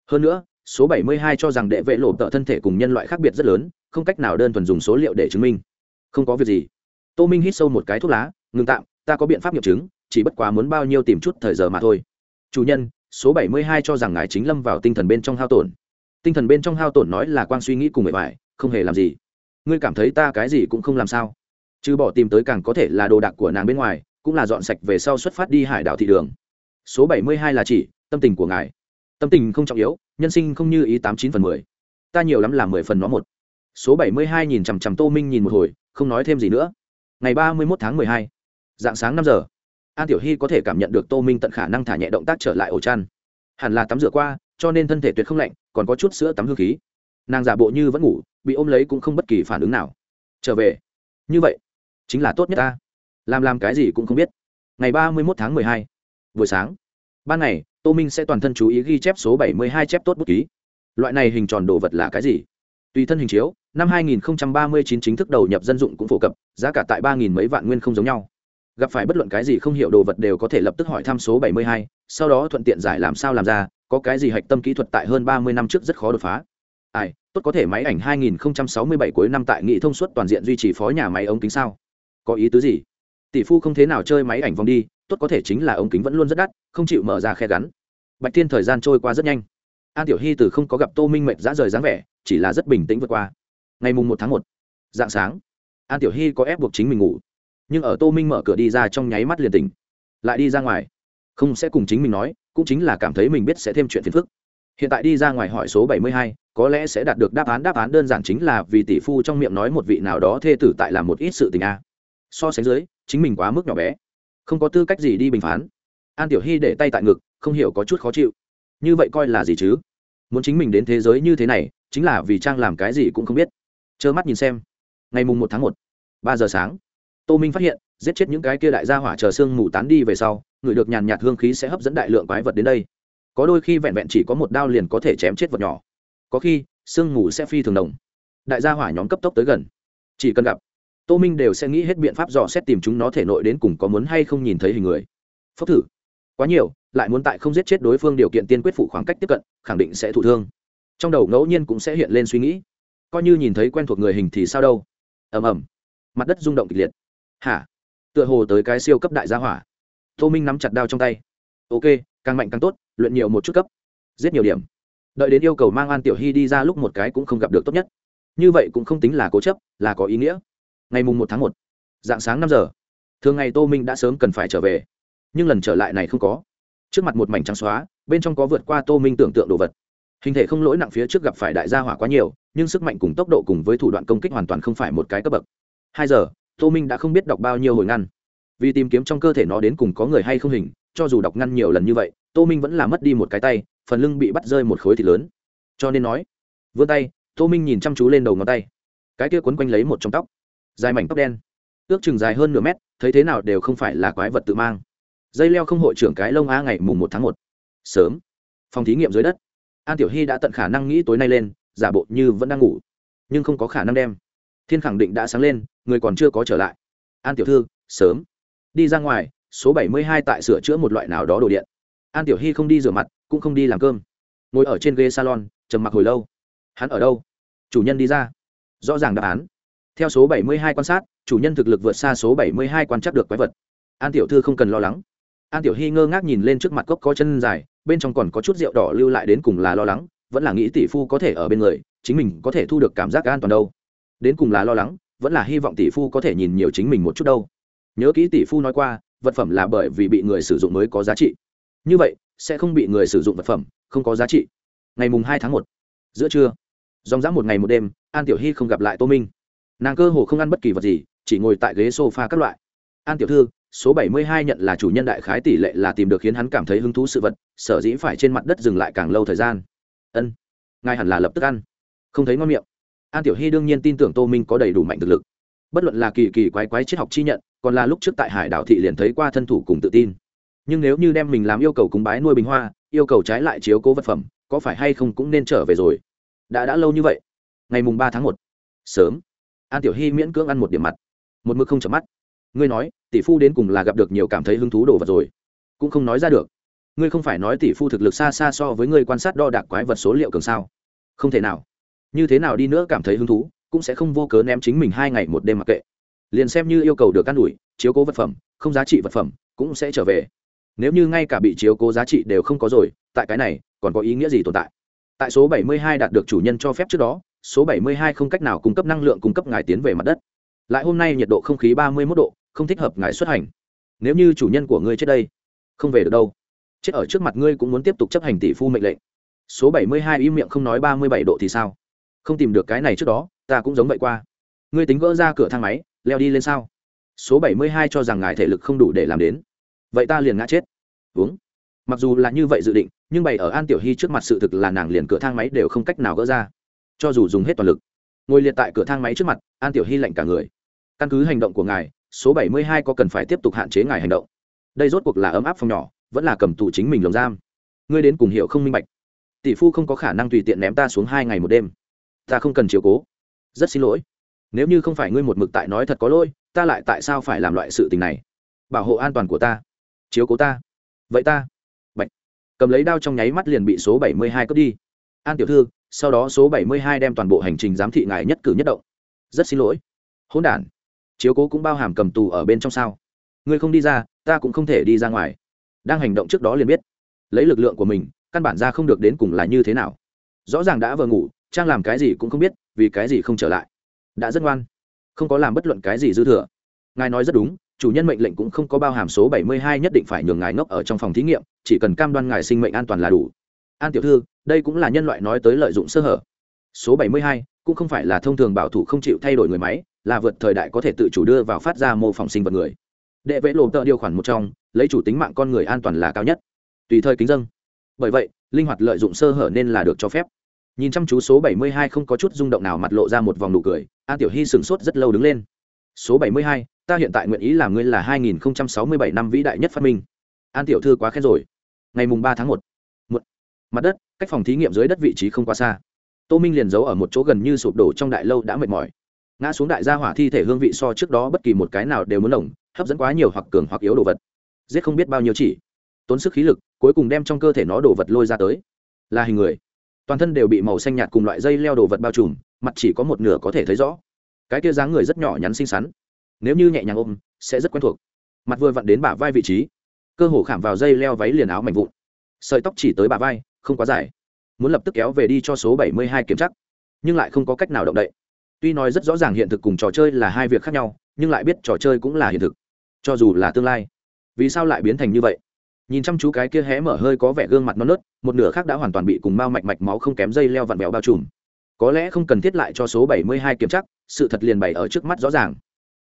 Hơn nữa, số 72 cho rằng đệ vệ lộ tợ thân thể cùng nhân loại khác biệt rất lớn, không cách nào đơn thuần dùng số liệu để chứng minh. Không có việc gì. Tô minh hít sâu một cái thuốc lá, ngừng tạm, ta có biện pháp nghiệm chứng, chỉ bất quá muốn bao nhiêu tìm chút thời giờ mà thôi. Chủ nhân, số 72 cho rằng ngài chính lâm vào tinh thần bên trong hao tổn tinh thần bên trong hao tổn nói là quang suy nghĩ cùng mệt mỏi, không hề làm gì. Ngươi cảm thấy ta cái gì cũng không làm sao? Chứ bỏ tìm tới càng có thể là đồ đạc của nàng bên ngoài, cũng là dọn sạch về sau xuất phát đi hải đảo thị đường. Số bảy mươi hai là chỉ, tâm tình của ngài. Tâm tình không trọng yếu, nhân sinh không như ý tám chín phần mười. Ta nhiều lắm là mười phần nó một. Số bảy mươi hai nhìn chằm chằm tô minh nhìn một hồi, không nói thêm gì nữa. Ngày ba mươi mốt tháng mười hai, dạng sáng năm giờ, an tiểu hy có thể cảm nhận được tô minh tận khả năng thả nhẹ động tác trở lại ổ chăn. Hẳn là tắm rửa qua, cho nên thân thể tuyệt không lạnh còn có chút sữa tắm hương khí. Nàng giả bộ như vẫn ngủ bị ôm lấy cũng không bất kỳ phản ứng nào. Trở về. Như vậy chính là tốt nhất ta. Làm làm cái gì cũng không biết. Ngày ba mươi một tháng mười hai buổi sáng. Ban ngày tô minh sẽ toàn thân chú ý ghi chép số bảy mươi hai chép tốt bút ký. Loại này hình tròn đồ vật là cái gì? Tùy thân hình chiếu năm 2039 chính thức đầu nhập dân dụng cũng phổ cập giá cả tại ba nghìn mấy vạn nguyên không giống nhau. Gặp phải bất luận cái gì không hiểu đồ vật đều có thể lập tức hỏi thăm số 72, sau đó thuận tiện giải làm sao làm ra có cái gì hạch tâm kỹ thuật tại hơn 30 năm trước rất khó đột phá. Ai, tốt có thể máy ảnh 2067 cuối năm tại nghị thông suốt toàn diện duy trì phó nhà máy ống kính sao? Có ý tứ gì? Tỷ phu không thế nào chơi máy ảnh vòng đi, tốt có thể chính là ống kính vẫn luôn rất đắt, không chịu mở ra khe gắn. Bạch tiên thời gian trôi qua rất nhanh. An tiểu hy từ không có gặp tô minh mệt dã rời dáng vẻ, chỉ là rất bình tĩnh vượt qua. Ngày mùng một tháng một, dạng sáng, an tiểu hy có ép buộc chính mình ngủ. Nhưng ở tô minh mở cửa đi ra trong nháy mắt liền tỉnh. Lại đi ra ngoài không sẽ cùng chính mình nói, cũng chính là cảm thấy mình biết sẽ thêm chuyện phiền phức. Hiện tại đi ra ngoài hỏi số bảy mươi hai, có lẽ sẽ đạt được đáp án. Đáp án đơn giản chính là vì tỷ phu trong miệng nói một vị nào đó thê tử tại làm một ít sự tình a. So sánh dưới, chính mình quá mức nhỏ bé. Không có tư cách gì đi bình phán. An tiểu hy để tay tại ngực, không hiểu có chút khó chịu. Như vậy coi là gì chứ? Muốn chính mình đến thế giới như thế này, chính là vì trang làm cái gì cũng không biết. Trơ mắt nhìn xem. Ngày mùng một tháng một, ba giờ sáng. Tô minh phát hiện giết chết những cái kia đại gia hỏa chờ xương mù tán đi về sau, người được nhàn nhạt hương khí sẽ hấp dẫn đại lượng quái vật đến đây. Có đôi khi vẹn vẹn chỉ có một đao liền có thể chém chết vật nhỏ. Có khi, sương mù sẽ phi thường đồng đại gia hỏa nhóm cấp tốc tới gần. Chỉ cần gặp, tô minh đều sẽ nghĩ hết biện pháp dò xét tìm chúng nó thể nội đến cùng có muốn hay không nhìn thấy hình người. Phốc thử. Quá nhiều, lại muốn tại không giết chết đối phương điều kiện tiên quyết phụ khoảng cách tiếp cận, khẳng định sẽ thụ thương. Trong đầu ngẫu nhiên cũng sẽ hiện lên suy nghĩ. Coi như nhìn thấy quen thuộc người hình thì sao đâu? Ầm ầm. Mặt đất rung động kịch liệt. Hả? Tựa hồ tới cái siêu cấp đại gia hỏa. Tô minh nắm chặt đao trong tay. Ok, càng mạnh càng tốt, luyện nhiều một chút cấp. Giết nhiều điểm. Đợi đến yêu cầu mang an tiểu hy đi ra lúc một cái cũng không gặp được tốt nhất. Như vậy cũng không tính là cố chấp, là có ý nghĩa. Ngày mùng một tháng một, dạng sáng năm giờ, thường ngày tô minh đã sớm cần phải trở về. Nhưng lần trở lại này không có. Trước mặt một mảnh trắng xóa, bên trong có vượt qua tô minh tưởng tượng đồ vật. Hình thể không lỗi nặng phía trước gặp phải đại gia hỏa quá nhiều, nhưng sức mạnh cùng tốc độ cùng với thủ đoạn công kích hoàn toàn không phải một cái cấp bậc. Hai giờ tô minh đã không biết đọc bao nhiêu hồi ngăn. Vì tìm kiếm trong cơ thể nó đến cùng có người hay không hình, cho dù đọc ngăn nhiều lần như vậy, tô minh vẫn là mất đi một cái tay, phần lưng bị bắt rơi một khối thịt lớn. Cho nên nói, vươn tay, tô minh nhìn chăm chú lên đầu ngón tay. Cái kia quấn quanh lấy một trong tóc. Dài mảnh tóc đen. Ước chừng dài hơn nửa mét, thấy thế nào đều không phải là quái vật tự mang. Dây leo không hội trưởng cái lông a ngày mùng một tháng một. Sớm. Phòng thí nghiệm dưới đất. An tiểu hy đã tận khả năng nghĩ tối nay lên, giả bộ như vẫn đang ngủ, nhưng không có khả năng đem thiên khẳng định đã sáng lên, người còn chưa có trở lại. An tiểu thư, sớm. Đi ra ngoài, số bảy mươi hai tại sửa chữa một loại nào đó đồ điện. An tiểu hy không đi rửa mặt, cũng không đi làm cơm. Ngồi ở trên ghế salon, trầm mặc hồi lâu. Hắn ở đâu? Chủ nhân đi ra. Rõ ràng đáp án. Theo số bảy mươi hai quan sát, chủ nhân thực lực vượt xa số bảy mươi hai quan trắc được quái vật. An tiểu thư không cần lo lắng. An tiểu hy ngơ ngác nhìn lên trước mặt cốc có chân dài, bên trong còn có chút rượu đỏ lưu lại đến cùng là lo lắng, vẫn là nghĩ tỷ phu có thể ở bên người, chính mình có thể thu được cảm giác an toàn đâu đến cùng là lo lắng, vẫn là hy vọng tỷ phu có thể nhìn nhiều chính mình một chút đâu. Nhớ kỹ tỷ phu nói qua, vật phẩm là bởi vì bị người sử dụng mới có giá trị. Như vậy, sẽ không bị người sử dụng vật phẩm, không có giá trị. Ngày mùng hai tháng một, giữa trưa, dòng dã một ngày một đêm, an tiểu hy không gặp lại tô minh. Nàng cơ hồ không ăn bất kỳ vật gì, chỉ ngồi tại ghế s o f a các loại. An tiểu thư, số bảy mươi hai nhận là chủ nhân đại khái tỷ lệ là tìm được khiến hắn cảm thấy hứng thú sự vật, sở dĩ phải trên mặt đất dừng lại càng lâu thời gian. Ân, ngài hẳn là lập tức ăn. Không thấy ngon miệng an tiểu hy đương nhiên tin tưởng tô minh có đầy đủ mạnh thực lực. Bất luận là kỳ kỳ quái quái triết học chi nhận, còn là lúc trước tại hải đảo thị liền thấy qua thân thủ cùng tự tin. Nhưng nếu như đem mình làm yêu cầu cúng bái nuôi bình hoa, yêu cầu trái lại chiếu cố vật phẩm, có phải hay không cũng nên trở về rồi? Đã đã lâu như vậy. Ngày mùng ba tháng một. Sớm. An tiểu hy miễn cưỡng ăn một điểm mặt. Một mực không chợp mắt. Ngươi nói, tỷ phu đến cùng là gặp được nhiều cảm thấy hứng thú đồ vật rồi. Cũng không nói ra được. Ngươi không phải nói tỷ phu thực lực xa xa so với ngươi quan sát đo đạc quái vật số liệu cường sao? Không thể nào như thế nào đi nữa cảm thấy hứng thú, cũng sẽ không vô cớ ném chính mình hai ngày một đêm mặc kệ. Liền xem như yêu cầu được căn đủi chiếu cố vật phẩm, không giá trị vật phẩm, cũng sẽ trở về. Nếu như ngay cả bị chiếu cố giá trị đều không có rồi, tại cái này, còn có ý nghĩa gì tồn tại? Tại số 72 đạt được chủ nhân cho phép trước đó, số 72 không cách nào cung cấp năng lượng cung cấp ngài tiến về mặt đất. Lại hôm nay nhiệt độ không khí 31 độ, không thích hợp ngài xuất hành. Nếu như chủ nhân của ngươi chết đây, không về được đâu. Chết ở trước mặt ngươi cũng muốn tiếp tục chấp hành tỷ phu mệnh lệnh. Số 72 im miệng không nói 37 độ thì sao? Không tìm được cái này trước đó, ta cũng giống vậy qua. Ngươi tính gỡ ra cửa thang máy, leo đi lên sao? Số bảy mươi hai cho rằng ngài thể lực không đủ để làm đến. Vậy ta liền ngã chết. Uống. Mặc dù là như vậy dự định, nhưng bày ở an tiểu hy trước mặt sự thực là nàng liền cửa thang máy đều không cách nào gỡ ra. Cho dù dùng hết toàn lực, ngồi liệt tại cửa thang máy trước mặt, an tiểu hy lạnh cả người. Căn cứ hành động của ngài, số bảy mươi hai có cần phải tiếp tục hạn chế ngài hành động. Đây rốt cuộc là ấm áp phòng nhỏ, vẫn là cầm tù chính mình lồng giam. Ngươi đến cùng hiểu không minh bạch. Tỷ phu không có khả năng tùy tiện ném ta xuống hai ngày một đêm ta không cần chiều cố. Rất xin lỗi. Nếu như không phải ngươi một mực tại nói thật có lỗi, ta lại tại sao phải làm loại sự tình này? Bảo hộ an toàn của ta. Chiếu cố ta. Vậy ta. Bạch. cầm lấy đao trong nháy mắt liền bị số bảy mươi hai cướp đi. An tiểu thư, sau đó số bảy mươi hai đem toàn bộ hành trình giám thị ngài nhất cử nhất động. Rất xin lỗi. Hỗn n chiếu cố cũng bao hàm cầm tù ở bên trong sao? Ngươi không đi ra, ta cũng không thể đi ra ngoài. Đang hành động trước đó liền biết. Lấy lực lượng của mình, căn bản ra không được đến cùng là như thế nào. Rõ ràng đã vừa ngủ trang làm cái gì cũng không biết, vì cái gì không trở lại. Đã rất ngoan. Không có làm bất luận cái gì dư thừa. Ngài nói rất đúng, chủ nhân mệnh lệnh cũng không có bao hàm số bảy mươi hai nhất định phải nhường ngài ngốc ở trong phòng thí nghiệm, chỉ cần cam đoan ngài sinh mệnh an toàn là đủ. An tiểu thư, đây cũng là nhân loại nói tới lợi dụng sơ hở. Số bảy mươi hai cũng không phải là thông thường bảo thủ không chịu thay đổi người máy, là vượt thời đại có thể tự chủ đưa vào phát ra mô phỏng sinh vật người. Đệ vệ lộ tợ điều khoản một trong, lấy chủ tính mạng con người an toàn là cao nhất. Tùy thời kính dân. Bởi vậy, linh hoạt lợi dụng sơ hở nên là được cho phép nhìn chăm chú số bảy mươi hai không có chút rung động nào mặt lộ ra một vòng nụ cười, an tiểu hy sửng sốt rất lâu đứng lên. Số bảy mươi hai, ta hiện tại nguyện ý làm ngươi là hai nghìn sáu mươi bảy năm vĩ đại nhất phát minh. An tiểu thư quá khen rồi. Ngày mùng ba tháng một mặt đất, cách phòng thí nghiệm dưới đất vị trí không quá xa. Tô minh liền giấu ở một chỗ gần như sụp đổ trong đại lâu đã mệt mỏi. Ngã xuống đại gia hỏa thi thể hương vị so trước đó bất kỳ một cái nào đều muốn lồng, hấp dẫn quá nhiều hoặc cường hoặc yếu đồ vật. Giết không biết bao nhiêu chỉ. Tốn sức khí lực, cuối cùng đem trong cơ thể nó đồ vật lôi ra tới. Là hình người toàn thân đều bị màu xanh nhạt cùng loại dây leo đồ vật bao trùm, mặt chỉ có một nửa có thể thấy rõ. Cái kia dáng người rất nhỏ nhắn xinh xắn, nếu như nhẹ nhàng ôm, sẽ rất quen thuộc. Mặt vừa vặn đến bả vai vị trí, cơ hồ khảm vào dây leo váy liền áo mảnh vụn. Sợi tóc chỉ tới bả vai, không quá dài. Muốn lập tức kéo về đi cho số bảy mươi hai kiểm chắc nhưng lại không có cách nào động đậy. Tuy nói rất rõ ràng hiện thực cùng trò chơi là hai việc khác nhau, nhưng lại biết trò chơi cũng là hiện thực, cho dù là tương lai. Vì sao lại biến thành như vậy? Nhìn chăm chú cái kia hé mở hơi có vẻ gương mặt non nớt, một nửa khác đã hoàn toàn bị cùng mao mạch mạch máu không kém dây leo vặn vẹo bao trùm. Có lẽ không cần thiết lại cho số bảy mươi hai kiểm chắc, sự thật liền bày ở trước mắt rõ ràng.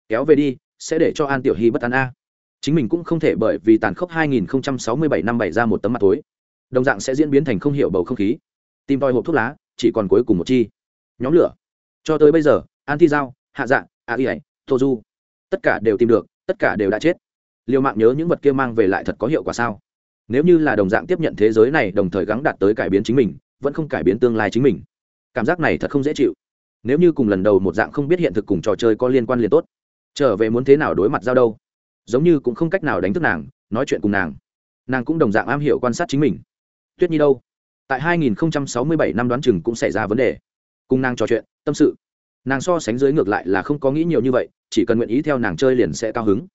Kéo về đi, sẽ để cho an tiểu hy bất an a. Chính mình cũng không thể bởi vì tàn khốc 2067 năm bảy ra một tấm mặt tối đồng dạng sẽ diễn biến thành không hiểu bầu không khí. Tìm tòi hộp thuốc lá, chỉ còn cuối cùng một chi. Nhóm lửa. Cho tới bây giờ, an thi giao, hạ dạng a y ải tô du, tất cả đều tìm được, tất cả đều đã chết liều mạng nhớ những vật kia mang về lại thật có hiệu quả sao? Nếu như là đồng dạng tiếp nhận thế giới này đồng thời gắng đạt tới cải biến chính mình, vẫn không cải biến tương lai chính mình. Cảm giác này thật không dễ chịu. Nếu như cùng lần đầu một dạng không biết hiện thực cùng trò chơi có liên quan liền tốt. Trở về muốn thế nào đối mặt giao đâu? Giống như cũng không cách nào đánh thức nàng, nói chuyện cùng nàng. Nàng cũng đồng dạng am hiểu quan sát chính mình. Tuyết nhi đâu? Tại 2067 năm đoán chừng cũng xảy ra vấn đề. Cùng nàng trò chuyện, tâm sự. Nàng so sánh dưới ngược lại là không có nghĩ nhiều như vậy, chỉ cần nguyện ý theo nàng chơi liền sẽ cao hứng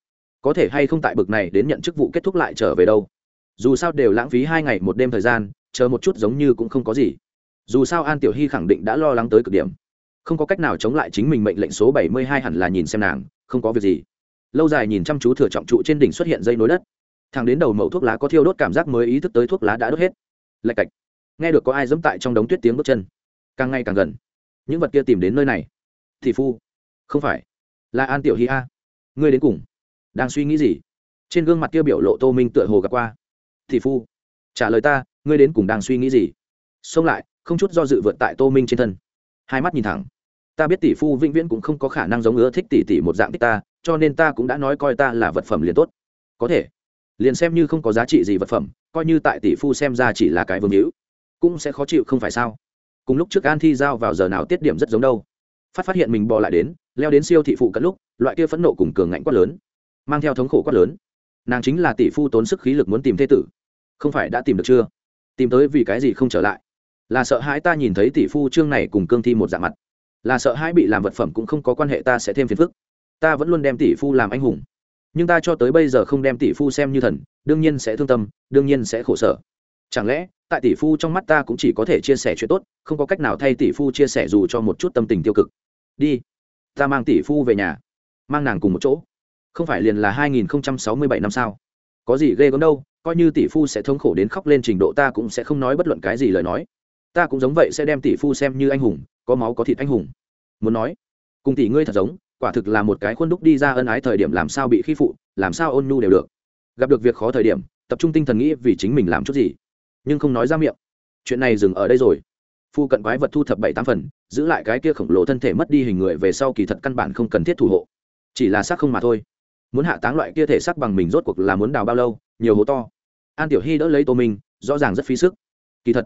có thể hay không tại bực này đến nhận chức vụ kết thúc lại trở về đâu. Dù sao đều lãng phí hai ngày một đêm thời gian, chờ một chút giống như cũng không có gì. Dù sao an tiểu hy khẳng định đã lo lắng tới cực điểm. Không có cách nào chống lại chính mình mệnh lệnh số bảy mươi hai hẳn là nhìn xem nàng, không có việc gì. Lâu dài nhìn chăm chú thừa trọng trụ trên đỉnh xuất hiện dây nối đất. Thằng đến đầu mẩu thuốc lá có thiêu đốt cảm giác mới ý thức tới thuốc lá đã đốt hết. Lạch cạch. Nghe được có ai dẫm tại trong đống tuyết tiếng bước chân. Càng ngày càng gần. Những vật kia tìm đến nơi này. Thì phu. Không phải. Là an tiểu hy a. Ngươi đến cùng đang suy nghĩ gì? Trên gương mặt kia biểu lộ tô minh tựa hồ gặp qua. Thì phu, trả lời ta, ngươi đến cùng đang suy nghĩ gì? Xông lại, không chút do dự vượt tại tô minh trên thân. Hai mắt nhìn thẳng. Ta biết tỷ phu vĩnh viễn cũng không có khả năng giống ưa thích tỷ tỷ một dạng thích ta, cho nên ta cũng đã nói coi ta là vật phẩm liền tốt. Có thể. Liền xem như không có giá trị gì vật phẩm, coi như tại tỷ phu xem ra chỉ là cái vương hữu, cũng sẽ khó chịu không phải sao? Cùng lúc trước an thi giao vào giờ nào tiết điểm rất giống đâu. Phát phát hiện mình bò lại đến, leo đến siêu thị phụ cận lúc, loại kia phẫn nộ cùng cường ngạnh quá lớn mang theo thống khổ quát lớn. Nàng chính là tỷ phu tốn sức khí lực muốn tìm thế tử. Không phải đã tìm được chưa? Tìm tới vì cái gì không trở lại? Là sợ hãi ta nhìn thấy tỷ phu trương này cùng cương thi một dạng mặt. Là sợ hãi bị làm vật phẩm cũng không có quan hệ ta sẽ thêm phiền phức. Ta vẫn luôn đem tỷ phu làm anh hùng. Nhưng ta cho tới bây giờ không đem tỷ phu xem như thần, đương nhiên sẽ thương tâm, đương nhiên sẽ khổ sở. Chẳng lẽ, tại tỷ phu trong mắt ta cũng chỉ có thể chia sẻ chuyện tốt, không có cách nào thay tỷ phu chia sẻ dù cho một chút tâm tình tiêu cực. Đi, ta mang tỷ phu về nhà, mang nàng cùng một chỗ không phải liền là hai nghìn sáu mươi bảy năm sao? Có gì ghê gớm đâu, coi như tỷ phu sẽ thống khổ đến khóc lên trình độ ta cũng sẽ không nói bất luận cái gì lời nói. Ta cũng giống vậy sẽ đem tỷ phu xem như anh hùng, có máu có thịt anh hùng. Muốn nói, cùng tỷ ngươi thật giống, quả thực là một cái khuôn đúc đi ra ân ái thời điểm làm sao bị khi phụ, làm sao ôn nhu đều được. Gặp được việc khó thời điểm, tập trung tinh thần nghĩ vì chính mình làm chút gì. Nhưng không nói ra miệng. Chuyện này dừng ở đây rồi. Phu cận quái vật thu thập bảy tám phần, giữ lại cái kia khổng lồ thân thể mất đi hình người về sau kỳ thật căn bản không cần thiết thủ hộ. Chỉ là xác không mà thôi muốn hạ táng loại kia thể xác bằng mình rốt cuộc là muốn đào bao lâu, nhiều hố to. An tiểu hy đỡ lấy tô minh, rõ ràng rất phí sức. Kỳ thật,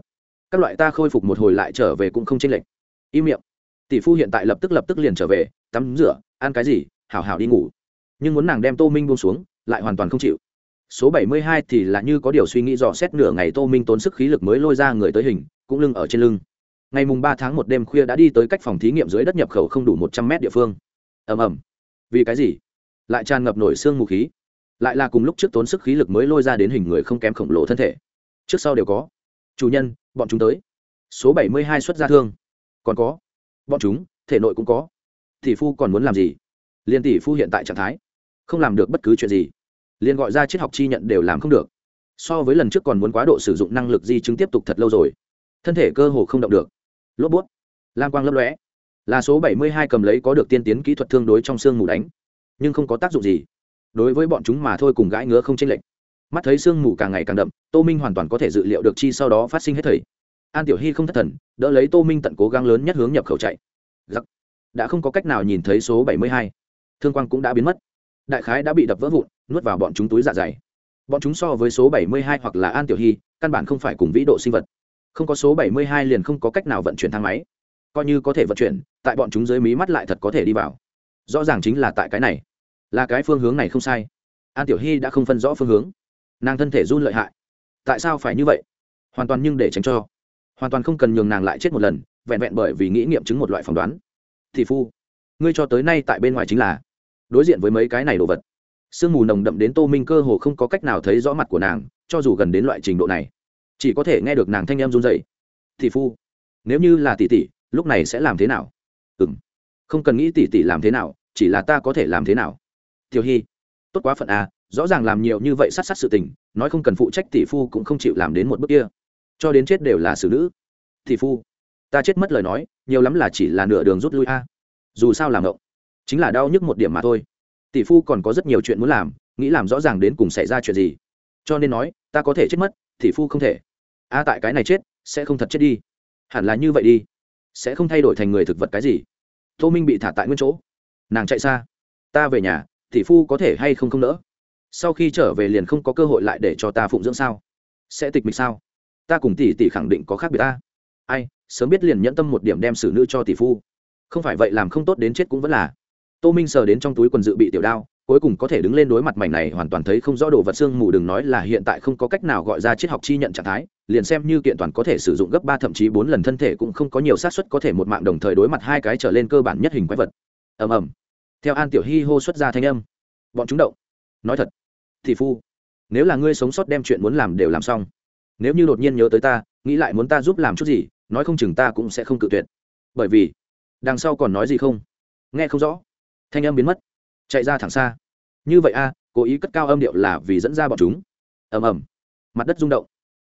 các loại ta khôi phục một hồi lại trở về cũng không chênh lệch. Im miệng. Tỷ phu hiện tại lập tức lập tức liền trở về, tắm rửa, ăn cái gì, hảo hảo đi ngủ. Nhưng muốn nàng đem tô minh buông xuống, lại hoàn toàn không chịu. Số bảy mươi hai thì là như có điều suy nghĩ dò xét nửa ngày tô minh tốn sức khí lực mới lôi ra người tới hình, cũng lưng ở trên lưng. Ngày mùng ba tháng một đêm khuya đã đi tới cách phòng thí nghiệm dưới đất nhập khẩu không đủ một trăm mét địa phương. Ầm ầm. Vì cái gì? Lại tràn ngập nổi xương mù khí. Lại là cùng lúc trước tốn sức khí lực mới lôi ra đến hình người không kém khổng lồ thân thể. Trước sau đều có. Chủ nhân, bọn chúng tới. Số bảy mươi hai xuất ra thương. Còn có. Bọn chúng, thể nội cũng có. Tỷ phu còn muốn làm gì? Liên tỷ phu hiện tại trạng thái. Không làm được bất cứ chuyện gì. Liên gọi ra triết học chi nhận đều làm không được. So với lần trước còn muốn quá độ sử dụng năng lực di chứng tiếp tục thật lâu rồi. Thân thể cơ hồ không động được. Lốp bút. Lam quang lấp lóe. Là số bảy mươi hai cầm lấy có được tiên tiến kỹ thuật thương đối trong xương mù đánh nhưng không có tác dụng gì. Đối với bọn chúng mà thôi cùng gãi ngứa không chênh lệch. Mắt thấy sương mù càng ngày càng đậm, tô minh hoàn toàn có thể dự liệu được chi sau đó phát sinh hết thầy. An tiểu hy không thất thần, đỡ lấy tô minh tận cố gắng lớn nhất hướng nhập khẩu chạy. Giặc. Đã không có cách nào nhìn thấy số bảy mươi hai. Thương quang cũng đã biến mất. Đại khái đã bị đập vỡ vụn, nuốt vào bọn chúng túi dạ dày. Bọn chúng so với số bảy mươi hai hoặc là an tiểu hy, căn bản không phải cùng vĩ độ sinh vật. Không có số bảy mươi hai liền không có cách nào vận chuyển thang máy. Coi như có thể vận chuyển, tại bọn chúng dưới mí mắt lại thật có thể đi vào. Rõ ràng chính là tại cái này là cái phương hướng này không sai. An tiểu hy đã không phân rõ phương hướng. Nàng thân thể run lợi hại. Tại sao phải như vậy? Hoàn toàn nhưng để tránh cho. Hoàn toàn không cần nhường nàng lại chết một lần, vẹn vẹn bởi vì nghĩ nghiệm chứng một loại phỏng đoán. Thì phu, ngươi cho tới nay tại bên ngoài chính là đối diện với mấy cái này đồ vật. Sương mù nồng đậm đến tô minh cơ hồ không có cách nào thấy rõ mặt của nàng, cho dù gần đến loại trình độ này, chỉ có thể nghe được nàng thanh em run dậy thì phu, nếu như là tỷ tỷ, lúc này sẽ làm thế nào? Ừ m không cần nghĩ tỷ tỷ làm thế nào, chỉ là ta có thể làm thế nào tiểu hy, tốt quá phận à rõ ràng làm nhiều như vậy sát sát sự tình, nói không cần phụ trách tỷ phu cũng không chịu làm đến một bước kia. Cho đến chết đều là xử nữ. Tỷ phu, ta chết mất lời nói, nhiều lắm là chỉ là nửa đường rút lui a. Dù sao làm ngộng, chính là đau nhức một điểm mà thôi. Tỷ phu còn có rất nhiều chuyện muốn làm, nghĩ làm rõ ràng đến cùng xảy ra chuyện gì. Cho nên nói, ta có thể chết mất, tỷ phu không thể. A, tại cái này chết, sẽ không thật chết đi. Hẳn là như vậy đi. Sẽ không thay đổi thành người thực vật cái gì. Tô minh bị thả tại nguyên chỗ. Nàng chạy xa. Ta về nhà tỷ phu có thể hay không không nỡ? Sau khi trở về liền không có cơ hội lại để cho ta phụng dưỡng sao? Sẽ tịch mịch sao? Ta cùng tỷ tỷ khẳng định có khác biệt ta ai, sớm biết liền nhẫn tâm một điểm đem xử nữ cho tỷ phu. Không phải vậy làm không tốt đến chết cũng vẫn là. Tô minh sờ đến trong túi quần dự bị tiểu đao, cuối cùng có thể đứng lên đối mặt mảnh này hoàn toàn thấy không rõ đồ vật xương mù đừng nói là hiện tại không có cách nào gọi ra triết học chi nhận trạng thái, liền xem như kiện toàn có thể sử dụng gấp ba thậm chí bốn lần thân thể cũng không có nhiều xác suất có thể một mạng đồng thời đối mặt hai cái trở lên cơ bản nhất hình quái vật. Ầm ầm theo an tiểu hy hô xuất ra thanh âm. Bọn chúng động. Nói thật, thì phu, nếu là ngươi sống sót đem chuyện muốn làm đều làm xong, nếu như đột nhiên nhớ tới ta, nghĩ lại muốn ta giúp làm chút gì, nói không chừng ta cũng sẽ không cự tuyệt. Bởi vì, đằng sau còn nói gì không? Nghe không rõ. Thanh âm biến mất. Chạy ra thẳng xa. Như vậy a, cố ý cất cao âm điệu là vì dẫn ra bọn chúng. Ầm ầm. Mặt đất rung động.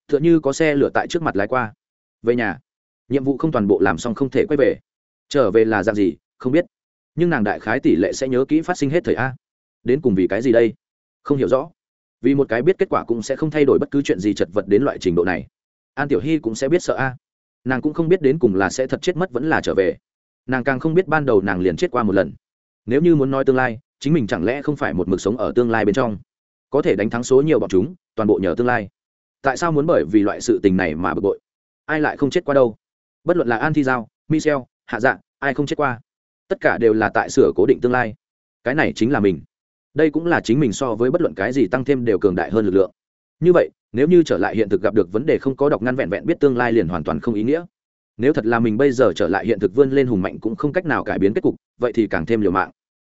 T h ư ợ n h ư có xe lửa tại trước mặt lái qua. Về nhà. Nhiệm vụ không toàn bộ làm xong không thể quay về. Trở về là dạng gì, không biết nhưng nàng đại khái tỷ lệ sẽ nhớ kỹ phát sinh hết thời a. Đến cùng vì cái gì đây? Không hiểu rõ. Vì một cái biết kết quả cũng sẽ không thay đổi bất cứ chuyện gì chật vật đến loại trình độ này. An tiểu hy cũng sẽ biết sợ a. Nàng cũng không biết đến cùng là sẽ thật chết mất vẫn là trở về. Nàng càng không biết ban đầu nàng liền chết qua một lần. Nếu như muốn nói tương lai, chính mình chẳng lẽ không phải một mực sống ở tương lai bên trong? Có thể đánh thắng số nhiều bọn chúng, toàn bộ nhờ tương lai. Tại sao muốn bởi vì loại sự tình này mà bực bội? Ai lại không chết qua đâu? Bất luận là an thi giao michel hạ dạ ai không chết qua? Tất cả đều là tại sửa cố định tương lai. Cái này chính là mình. Đây cũng là chính mình so với bất luận cái gì tăng thêm đều cường đại hơn lực lượng. Như vậy nếu như trở lại hiện thực gặp được vấn đề không có đọc ngăn vẹn vẹn biết tương lai liền hoàn toàn không ý nghĩa. Nếu thật là mình bây giờ trở lại hiện thực vươn lên hùng mạnh cũng không cách nào cải biến kết cục vậy thì càng thêm liều mạng.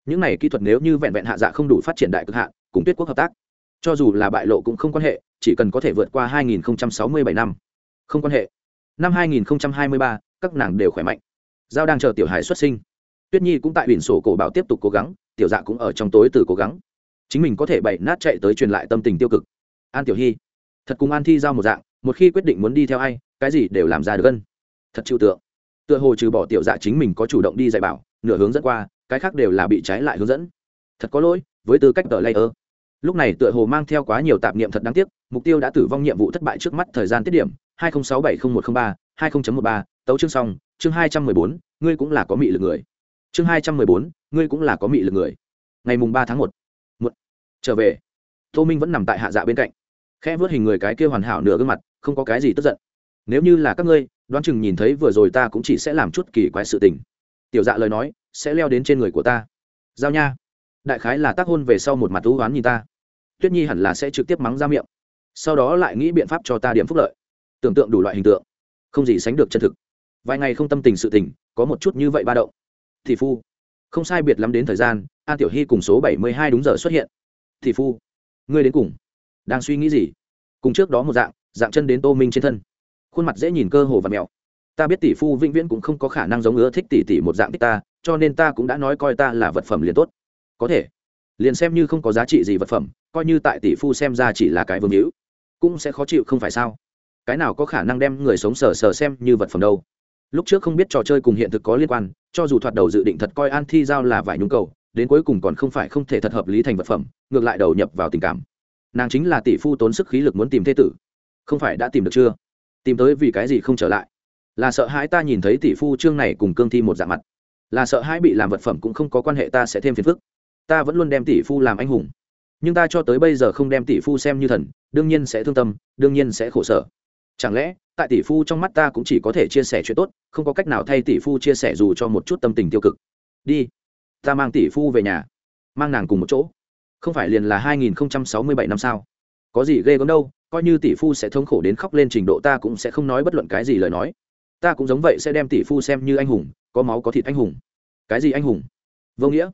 Những này kỹ thuật nếu như vẹn vẹn hạ dạ không đủ phát triển đại cực hạ cùng tuyết quốc hợp tác cho dù là bại lộ cũng không quan hệ chỉ cần có thể vượt qua 2067 năm. Không quan hệ. Năm 2023, các nàng đều khỏe mạnh. Giao đang chờ tiểu hải xuất sinh tuyết nhi cũng tại biển sổ cổ bảo tiếp tục cố gắng, tiểu dạ cũng ở trong tối từ cố gắng. Chính mình có thể bậy nát chạy tới truyền lại tâm tình tiêu cực. An tiểu hy, thật cùng an thi giao một dạng, một khi quyết định muốn đi theo ai, cái gì đều làm ra được gân thật chịu tượng. Tựa hồ trừ bỏ tiểu dạ chính mình có chủ động đi dạy bảo, nửa hướng dẫn qua, cái khác đều là bị trái lại hướng dẫn. Thật có lỗi, với tư cách tờ layer lúc này tựa hồ mang theo quá nhiều tạp niệm thật đáng tiếc, mục tiêu đã tử vong nhiệm vụ thất bại trước mắt thời gian tiết điểm 20670103 20.13 tấu chương xong, chương 214 ngươi cũng là có mị lực người chương 214 ngươi cũng là có mị lực người. Ngày mùng ba tháng một. Một trở về. Tô minh vẫn nằm tại hạ dạ bên cạnh. Khẽ vớt hình người cái kia hoàn hảo nửa gương mặt, không có cái gì tức giận. Nếu như là các ngươi, đoán chừng nhìn thấy vừa rồi ta cũng chỉ sẽ làm chút kỳ quái sự tình. Tiểu dạ lời nói, sẽ leo đến trên người của ta. Giao nha. Đại khái là tác hôn về sau một mặt thú oán nhìn ta. Tuyết nhi hẳn là sẽ trực tiếp mắng ra miệng. Sau đó lại nghĩ biện pháp cho ta điểm phúc lợi. Tưởng tượng đủ loại hình tượng. Không gì sánh được chân thực. Vài ngày không tâm tình sự tình, có một chút như vậy ba động thị phu. Không sai biệt lắm đến thời gian, an tiểu hy cùng số bảy mươi hai đúng giờ xuất hiện. Thị phu, ngươi đến cùng đang suy nghĩ gì? Cùng trước đó một dạng dạng chân đến tô minh trên thân. Khuôn mặt dễ nhìn cơ hồ và mẹo ta biết tỷ phu vĩnh viễn cũng không có khả năng giống ưa thích tỷ tỷ một dạng thích ta, cho nên ta cũng đã nói coi ta là vật phẩm liền tốt. Có thể. Liền xem như không có giá trị gì vật phẩm, coi như tại tỷ phu xem ra chỉ là cái vương hữu, cũng sẽ khó chịu không phải sao? Cái nào có khả năng đem người sống sờ sờ xem như vật phẩm đâu? Lúc trước không biết trò chơi cùng hiện thực có liên quan cho dù thoạt đầu dự định thật coi an thi giao là vài nhung cầu, đến cuối cùng còn không phải không thể thật hợp lý thành vật phẩm, ngược lại đầu nhập vào tình cảm. Nàng chính là tỷ phu tốn sức khí lực muốn tìm thế tử. Không phải đã tìm được chưa? Tìm tới vì cái gì không trở lại? Là sợ hãi ta nhìn thấy tỷ phu trương này cùng cương thi một dạng mặt. Là sợ hãi bị làm vật phẩm cũng không có quan hệ ta sẽ thêm phiền phức. Ta vẫn luôn đem tỷ phu làm anh hùng. Nhưng ta cho tới bây giờ không đem tỷ phu xem như thần, đương nhiên sẽ thương tâm, đương nhiên sẽ khổ sở. Chẳng lẽ tại tỷ phu trong mắt ta cũng chỉ có thể chia sẻ chuyện tốt, không có cách nào thay tỷ phu chia sẻ dù cho một chút tâm tình tiêu cực. Đi, ta mang tỷ phu về nhà. Mang nàng cùng một chỗ. Không phải liền là hai nghìn sáu mươi bảy năm sao? Có gì ghê gớm đâu, coi như tỷ phu sẽ thống khổ đến khóc lên trình độ ta cũng sẽ không nói bất luận cái gì lời nói. Ta cũng giống vậy sẽ đem tỷ phu xem như anh hùng, có máu có thịt anh hùng. Cái gì anh hùng? Vô nghĩa.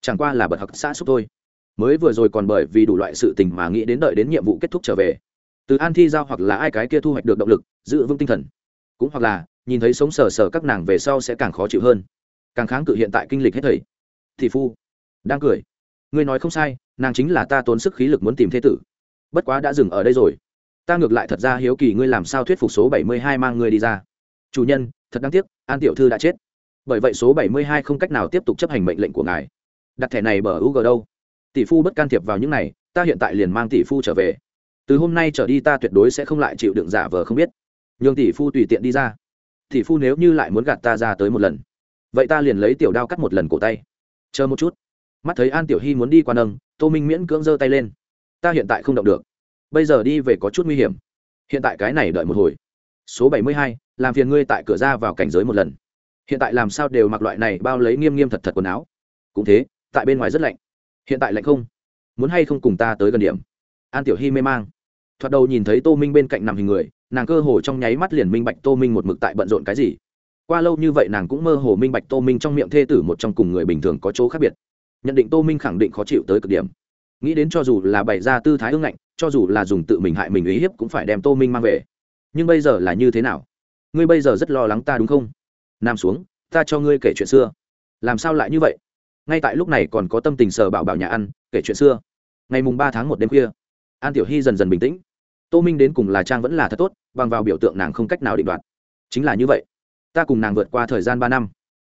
Chẳng qua là bật học xã xúc thôi. Mới vừa rồi còn bởi vì đủ loại sự tình mà nghĩ đến đợi đến nhiệm vụ kết thúc trở về từ an thi giao hoặc là ai cái kia thu hoạch được động lực, giữ vững tinh thần. Cũng hoặc là, nhìn thấy sống sờ sờ các nàng về sau sẽ càng khó chịu hơn. Càng kháng cự hiện tại kinh lịch hết thầy. Thì phu, đang cười. Ngươi nói không sai, nàng chính là ta tốn sức khí lực muốn tìm thế tử. Bất quá đã dừng ở đây rồi. Ta ngược lại thật ra hiếu kỳ ngươi làm sao thuyết phục số bảy mươi hai mang ngươi đi ra. Chủ nhân, thật đáng tiếc, an tiểu thư đã chết. Bởi vậy số bảy mươi hai không cách nào tiếp tục chấp hành mệnh lệnh của ngài. Đặt thẻ này bờ u g đâu? Tỷ phu bất can thiệp vào những này, ta hiện tại liền mang tỷ phu trở về từ hôm nay trở đi ta tuyệt đối sẽ không lại chịu đựng giả vờ không biết. Nhường tỷ phu tùy tiện đi ra. Tỷ phu nếu như lại muốn gạt ta ra tới một lần, vậy ta liền lấy tiểu đao cắt một lần cổ tay. Chờ một chút. Mắt thấy an tiểu hy muốn đi qua nâng, tô minh miễn cưỡng giơ tay lên. Ta hiện tại không động được. Bây giờ đi về có chút nguy hiểm. Hiện tại cái này đợi một hồi. Số bảy mươi hai, làm phiền ngươi tại cửa ra vào cảnh giới một lần. Hiện tại làm sao đều mặc loại này bao lấy nghiêm nghiêm thật thật quần áo. Cũng thế, tại bên ngoài rất lạnh. Hiện tại lạnh không? Muốn hay không cùng ta tới gần điểm? An tiểu hy mê mang thoạt đầu nhìn thấy tô minh bên cạnh nằm hình người, nàng cơ hồ trong nháy mắt liền minh bạch tô minh một mực tại bận rộn cái gì. Qua lâu như vậy nàng cũng mơ hồ minh bạch tô minh trong miệng thê tử một trong cùng người bình thường có chỗ khác biệt. Nhận định tô minh khẳng định khó chịu tới cực điểm. Nghĩ đến cho dù là bày ra tư thái ương ngạnh, cho dù là dùng tự mình hại mình ý hiếp cũng phải đem tô minh mang về. Nhưng bây giờ là như thế nào? Ngươi bây giờ rất lo lắng ta đúng không? Nằm xuống, ta cho ngươi kể chuyện xưa. Làm sao lại như vậy? Ngay tại lúc này còn có tâm tình sờ bảo bảo nhà ăn, kể chuyện xưa. Ngày mùng ba tháng một đêm khuya, an tiểu hy dần dần bình tĩnh tô minh đến cùng là trang vẫn là thật tốt, bằng vào biểu tượng nàng không cách nào định đoạt. Chính là như vậy. Ta cùng nàng vượt qua thời gian ba năm.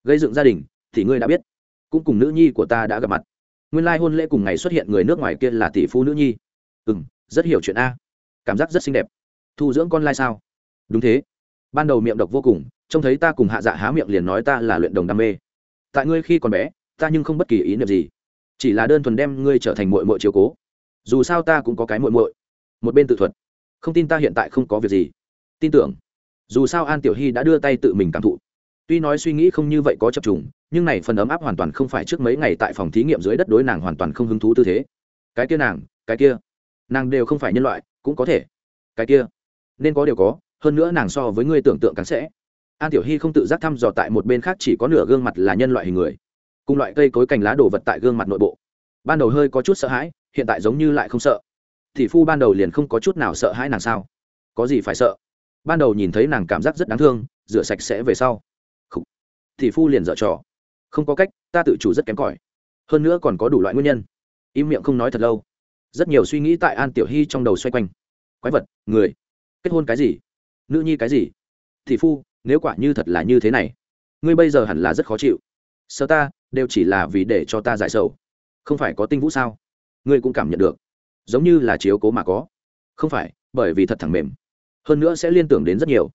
Gây dựng gia đình, thì ngươi đã biết. Cũng cùng nữ nhi của ta đã gặp mặt. Nguyên lai hôn lễ cùng ngày xuất hiện người nước ngoài kia là tỷ phu nữ nhi. Ừ m rất hiểu chuyện a. Cảm giác rất xinh đẹp. Thu dưỡng con lai sao? Đúng thế. Ban đầu miệng độc vô cùng, trông thấy ta cùng hạ dạ há miệng liền nói ta là luyện đồng đam mê. Tại ngươi khi còn bé, ta nhưng không bất kỳ ý niệm gì. Chỉ là đơn thuần đem ngươi trở thành mội mội chiếu cố. Dù sao ta cũng có cái mội mội một bên tự thuật không tin ta hiện tại không có việc gì. Tin tưởng. Dù sao an tiểu hy đã đưa tay tự mình cảm thụ. Tuy nói suy nghĩ không như vậy có chập trùng, nhưng này phần ấm áp hoàn toàn không phải trước mấy ngày tại phòng thí nghiệm dưới đất đối nàng hoàn toàn không hứng thú tư thế. Cái kia nàng, cái kia. Nàng đều không phải nhân loại, cũng có thể. Cái kia. Nên có điều có, hơn nữa nàng so với ngươi tưởng tượng càng sẽ. An tiểu hy không tự giác thăm dò tại một bên khác chỉ có nửa gương mặt là nhân loại hình người. Cùng loại cây cối cành lá đổ vật tại gương mặt nội bộ. Ban đầu hơi có chút sợ hãi, hiện tại giống như lại không sợ thì phu ban đầu liền không có chút nào sợ hãi nàng sao? Có gì phải sợ? Ban đầu nhìn thấy nàng cảm giác rất đáng thương, rửa sạch sẽ về sau. Thì phu liền dở trò. Không có cách, ta tự chủ rất kém cỏi. Hơn nữa còn có đủ loại nguyên nhân. Im miệng không nói thật lâu. Rất nhiều suy nghĩ tại an tiểu hy trong đầu xoay quanh. Quái vật, người. Kết hôn cái gì? Nữ nhi cái gì? Thì phu, nếu quả như thật là như thế này, ngươi bây giờ hẳn là rất khó chịu. Sợ ta, đều chỉ là vì để cho ta giải sầu. Không phải có tinh vũ sao? Ngươi cũng cảm nhận được giống như là chiếu cố mà có. Không phải, bởi vì thật thẳng mềm. Hơn nữa sẽ liên tưởng đến rất nhiều.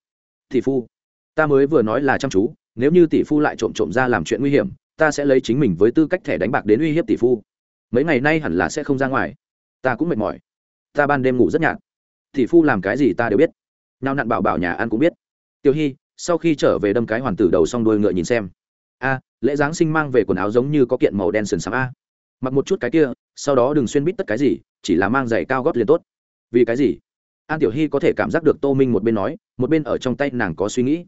Tỷ phu, ta mới vừa nói là chăm chú, nếu như tỷ phu lại trộm trộm ra làm chuyện nguy hiểm, ta sẽ lấy chính mình với tư cách thẻ đánh bạc đến uy hiếp tỷ phu. Mấy ngày nay hẳn là sẽ không ra ngoài. Ta cũng mệt mỏi. Ta ban đêm ngủ rất nhạt. Tỷ phu làm cái gì ta đều biết. Nào nặn bảo bảo nhà ăn cũng biết. Tiểu hy, sau khi trở về đâm cái hoàn tử đầu xong đuôi ngựa nhìn xem. A, lễ giáng sinh mang về quần áo giống như có kiện màu đen sườn sáng a mặc một chút cái kia, sau đó đừng xuyên bít tất cái gì, chỉ là mang giày cao gót liền tốt. Vì cái gì? An tiểu hy có thể cảm giác được tô minh một bên nói, một bên ở trong tay nàng có suy nghĩ.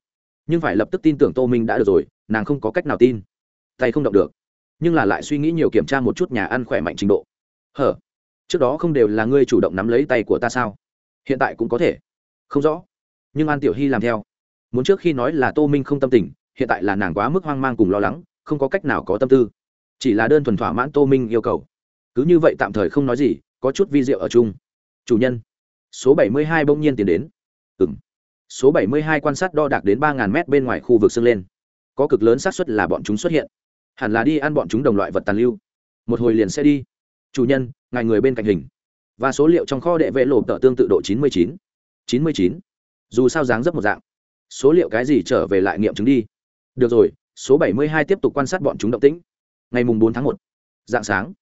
Nhưng phải lập tức tin tưởng tô minh đã được rồi, nàng không có cách nào tin. Tay không động được. Nhưng là lại suy nghĩ nhiều kiểm tra một chút nhà ăn khỏe mạnh trình độ. Hở? Trước đó không đều là ngươi chủ động nắm lấy tay của ta sao? Hiện tại cũng có thể. Không rõ. Nhưng an tiểu hy làm theo. Muốn trước khi nói là tô minh không tâm tình, hiện tại là nàng quá mức hoang mang cùng lo lắng, không có cách nào có tâm tư chỉ là đơn thuần thỏa mãn tô minh yêu cầu. Cứ như vậy tạm thời không nói gì, có chút vi diệu ở chung. Chủ nhân, số bảy mươi hai bỗng nhiên tiến đến. Ừ m số bảy mươi hai quan sát đo đạc đến ba ngàn mét bên ngoài khu vực sưng lên. Có cực lớn xác suất là bọn chúng xuất hiện. Hẳn là đi ăn bọn chúng đồng loại vật tàn lưu. Một hồi liền sẽ đi. Chủ nhân, ngài người bên cạnh hình. Và số liệu trong kho đệ vệ lộp tợ tương tự độ chín mươi chín. chín mươi chín. Dù sao dáng rất một dạng. Số liệu cái gì trở về lại nghiệm chứng đi. Được rồi, số bảy mươi hai tiếp tục quan sát bọn chúng động tĩnh ngày mùng bốn tháng một, dạng sáng.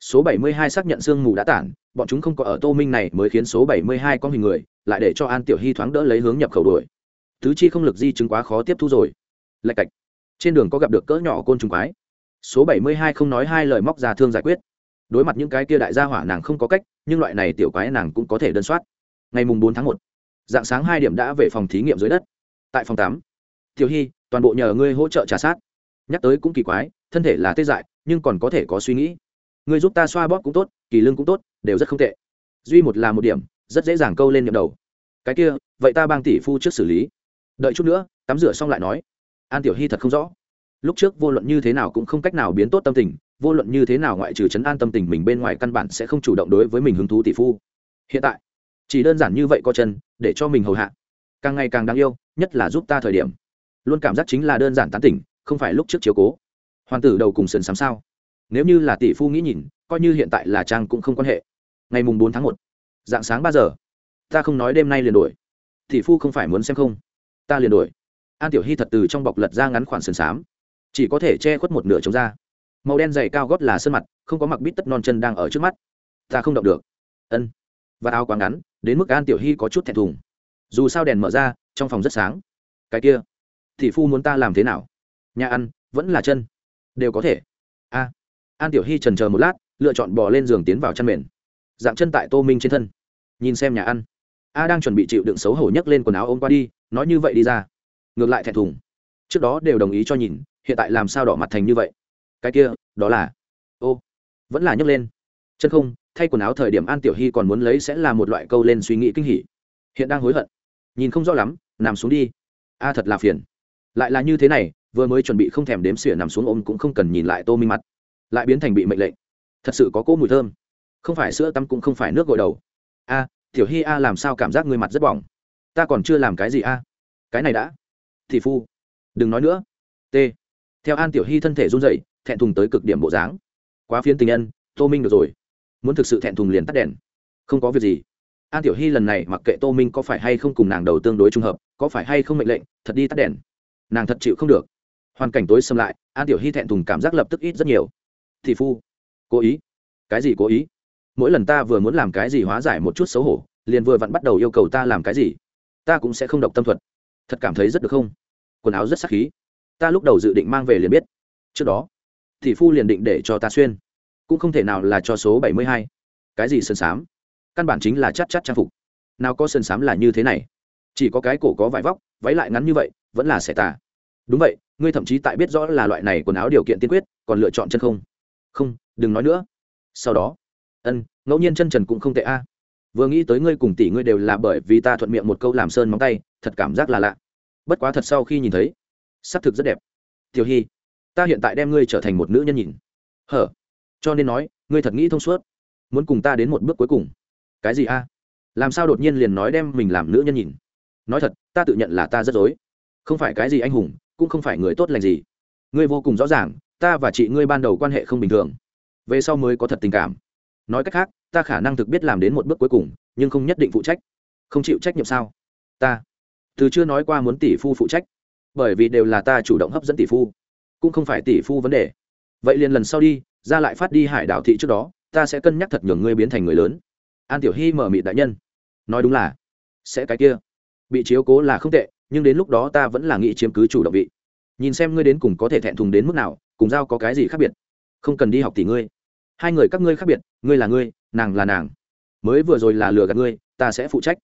Số bảy mươi hai xác nhận sương mù đã tản, bọn chúng không có ở tô minh này mới khiến số bảy mươi hai có hình người, lại để cho an tiểu hy thoáng đỡ lấy hướng nhập khẩu đuổi. Tứ chi không lực di chứng quá khó tiếp thu rồi. Lạch cạch. Trên đường có gặp được cỡ nhỏ côn trùng quái. Số bảy mươi hai không nói hai lời móc ra thương giải quyết. Đối mặt những cái kia đại gia hỏa nàng không có cách, nhưng loại này tiểu quái nàng cũng có thể đơn soát. Ngày mùng bốn tháng một, dạng sáng hai điểm đã về phòng thí nghiệm dưới đất. Tại phòng tám, tiểu hy, toàn bộ nhờ ngươi hỗ trợ trả sát. Nhắc tới cũng kỳ quái thân thể là tê dại, nhưng còn có thể có suy nghĩ. Ngươi giúp ta xoa bóp cũng tốt, kỳ lưng cũng tốt, đều rất không tệ. Duy một là một điểm, rất dễ dàng câu lên nhậm đầu. Cái kia, vậy ta bang tỷ phu trước xử lý. Đợi chút nữa, tắm rửa xong lại nói. An tiểu hy thật không rõ. Lúc trước vô luận như thế nào cũng không cách nào biến tốt tâm tình, vô luận như thế nào ngoại trừ chấn an tâm tình mình bên ngoài căn bản sẽ không chủ động đối với mình hứng thú tỷ phu. Hiện tại, chỉ đơn giản như vậy có chân, để cho mình hầu hạ. Càng ngày càng đáng yêu, nhất là giúp ta thời điểm. Luôn cảm giác chính là đơn giản tán tỉnh, không phải lúc trước chiếu cố hoàn tử đầu cùng sườn sám sao? Nếu như là tỷ phu nghĩ nhìn, coi như hiện tại là trang cũng không quan hệ. Ngày mùng bốn tháng một, dạng sáng ba giờ, ta không nói đêm nay liền đổi tỷ phu không phải muốn xem không? Ta liền đổi an tiểu hy thật từ trong bọc lật ra ngắn khoản sườn xám chỉ có thể che khuất một nửa trống ra. Màu đen dày cao gót là sân mặt, không có mặc bít tất non chân đang ở trước mắt. Ta không động được. Ân. Và áo quá ngắn, đến mức an tiểu hy có chút thẹn thùng. Dù sao đèn mở ra, trong phòng rất sáng. Cái kia, tỷ phu muốn ta làm thế nào? Nhà ăn, vẫn là chân đều có thể. A. An tiểu hy trần chờ một lát, lựa chọn bò lên giường tiến vào chăn mền. Dạng chân tại tô minh trên thân. Nhìn xem nhà ăn. A đang chuẩn bị chịu đựng xấu hổ nhấc lên quần áo ôm qua đi, nói như vậy đi ra. Ngược lại thẹn thùng. Trước đó đều đồng ý cho nhìn, hiện tại làm sao đỏ mặt thành như vậy? Cái kia, đó là. Ô. Vẫn là nhấc lên. Chân không, thay quần áo thời điểm an tiểu hy còn muốn lấy sẽ là một loại câu lên suy nghĩ kinh hỉ. Hiện đang hối hận. Nhìn không rõ lắm, nằm xuống đi. A thật là phiền. Lại là như thế này vừa mới chuẩn bị không thèm đếm xỉa nằm xuống ôm cũng không cần nhìn lại tô minh mặt, lại biến thành bị mệnh lệnh. Thật sự có cỗ mùi thơm. Không phải sữa tắm cũng không phải nước gội đầu. A, tiểu hy a làm sao cảm giác người mặt rất bỏng? Ta còn chưa làm cái gì a? Cái này đã. Thị phu. Đừng nói nữa. T. Theo an tiểu hy thân thể run dậy thẹn thùng tới cực điểm bộ dáng. Quá phiến tình nhân, tô minh được rồi. Muốn thực sự thẹn thùng liền tắt đèn. Không có việc gì. An tiểu hy lần này mặc kệ tô minh có phải hay không cùng nàng đầu tương đối trung hợp, có phải hay không mệnh lệnh, thật đi tắt đèn. Nàng thật chịu không được hoàn cảnh tối xâm lại, an tiểu hy thẹn thùng cảm giác lập tức ít rất nhiều. Thị phu, cố ý. Cái gì cố ý? Mỗi lần ta vừa muốn làm cái gì hóa giải một chút xấu hổ, liền vừa vặn bắt đầu yêu cầu ta làm cái gì. Ta cũng sẽ không độc tâm thuật. Thật cảm thấy rất được không? Quần áo rất sắc khí. Ta lúc đầu dự định mang về liền biết. Trước đó thị phu liền định để cho ta xuyên. Cũng không thể nào là cho số bảy mươi hai. Cái gì sơn sám? Căn bản chính là chắc chắc trang phục. Nào có sơn sám là như thế này. Chỉ có cái cổ có vải vóc, váy lại ngắn như vậy, vẫn là xẻ tà. Đúng vậy ngươi thậm chí tại biết rõ là loại này quần áo điều kiện tiên quyết, còn lựa chọn chân không? Không, đừng nói nữa. Sau đó, ân, ngẫu nhiên chân trần cũng không tệ a. Vừa nghĩ tới ngươi cùng tỷ ngươi đều là bởi vì ta thuận miệng một câu làm sơn móng tay, thật cảm giác là lạ. Bất quá thật sau khi nhìn thấy xác thực rất đẹp. Tiểu hy, ta hiện tại đem ngươi trở thành một nữ nhân nhìn. Hở? Cho nên nói, ngươi thật nghĩ thông suốt. Muốn cùng ta đến một bước cuối cùng. Cái gì a? Làm sao đột nhiên liền nói đem mình làm nữ nhân nhìn? Nói thật, ta tự nhận là ta rất dối. Không phải cái gì anh hùng cũng không phải người tốt lành gì. Ngươi vô cùng rõ ràng, ta và chị ngươi ban đầu quan hệ không bình thường. Về sau mới có thật tình cảm. Nói cách khác, ta khả năng thực biết làm đến một bước cuối cùng, nhưng không nhất định phụ trách. Không chịu trách nhiệm sao? Ta. Từ chưa nói qua muốn tỷ phu phụ trách. Bởi vì đều là ta chủ động hấp dẫn tỷ phu. Cũng không phải tỷ phu vấn đề. Vậy liền lần sau đi, ra lại phát đi hải đảo thị trước đó, ta sẽ cân nhắc thật nhường ngươi biến thành người lớn. An tiểu hy mở mịt đại nhân. Nói đúng là, sẽ cái kia. Bị chiếu cố là không tệ nhưng đến lúc đó ta vẫn là nghĩ chiếm cứ chủ động vị. Nhìn xem ngươi đến cùng có thể thẹn thùng đến mức nào, cùng giao có cái gì khác biệt? Không cần đi học tỷ ngươi. Hai người các ngươi khác biệt, ngươi là ngươi, nàng là nàng. Mới vừa rồi là lừa gạt ngươi, ta sẽ phụ trách.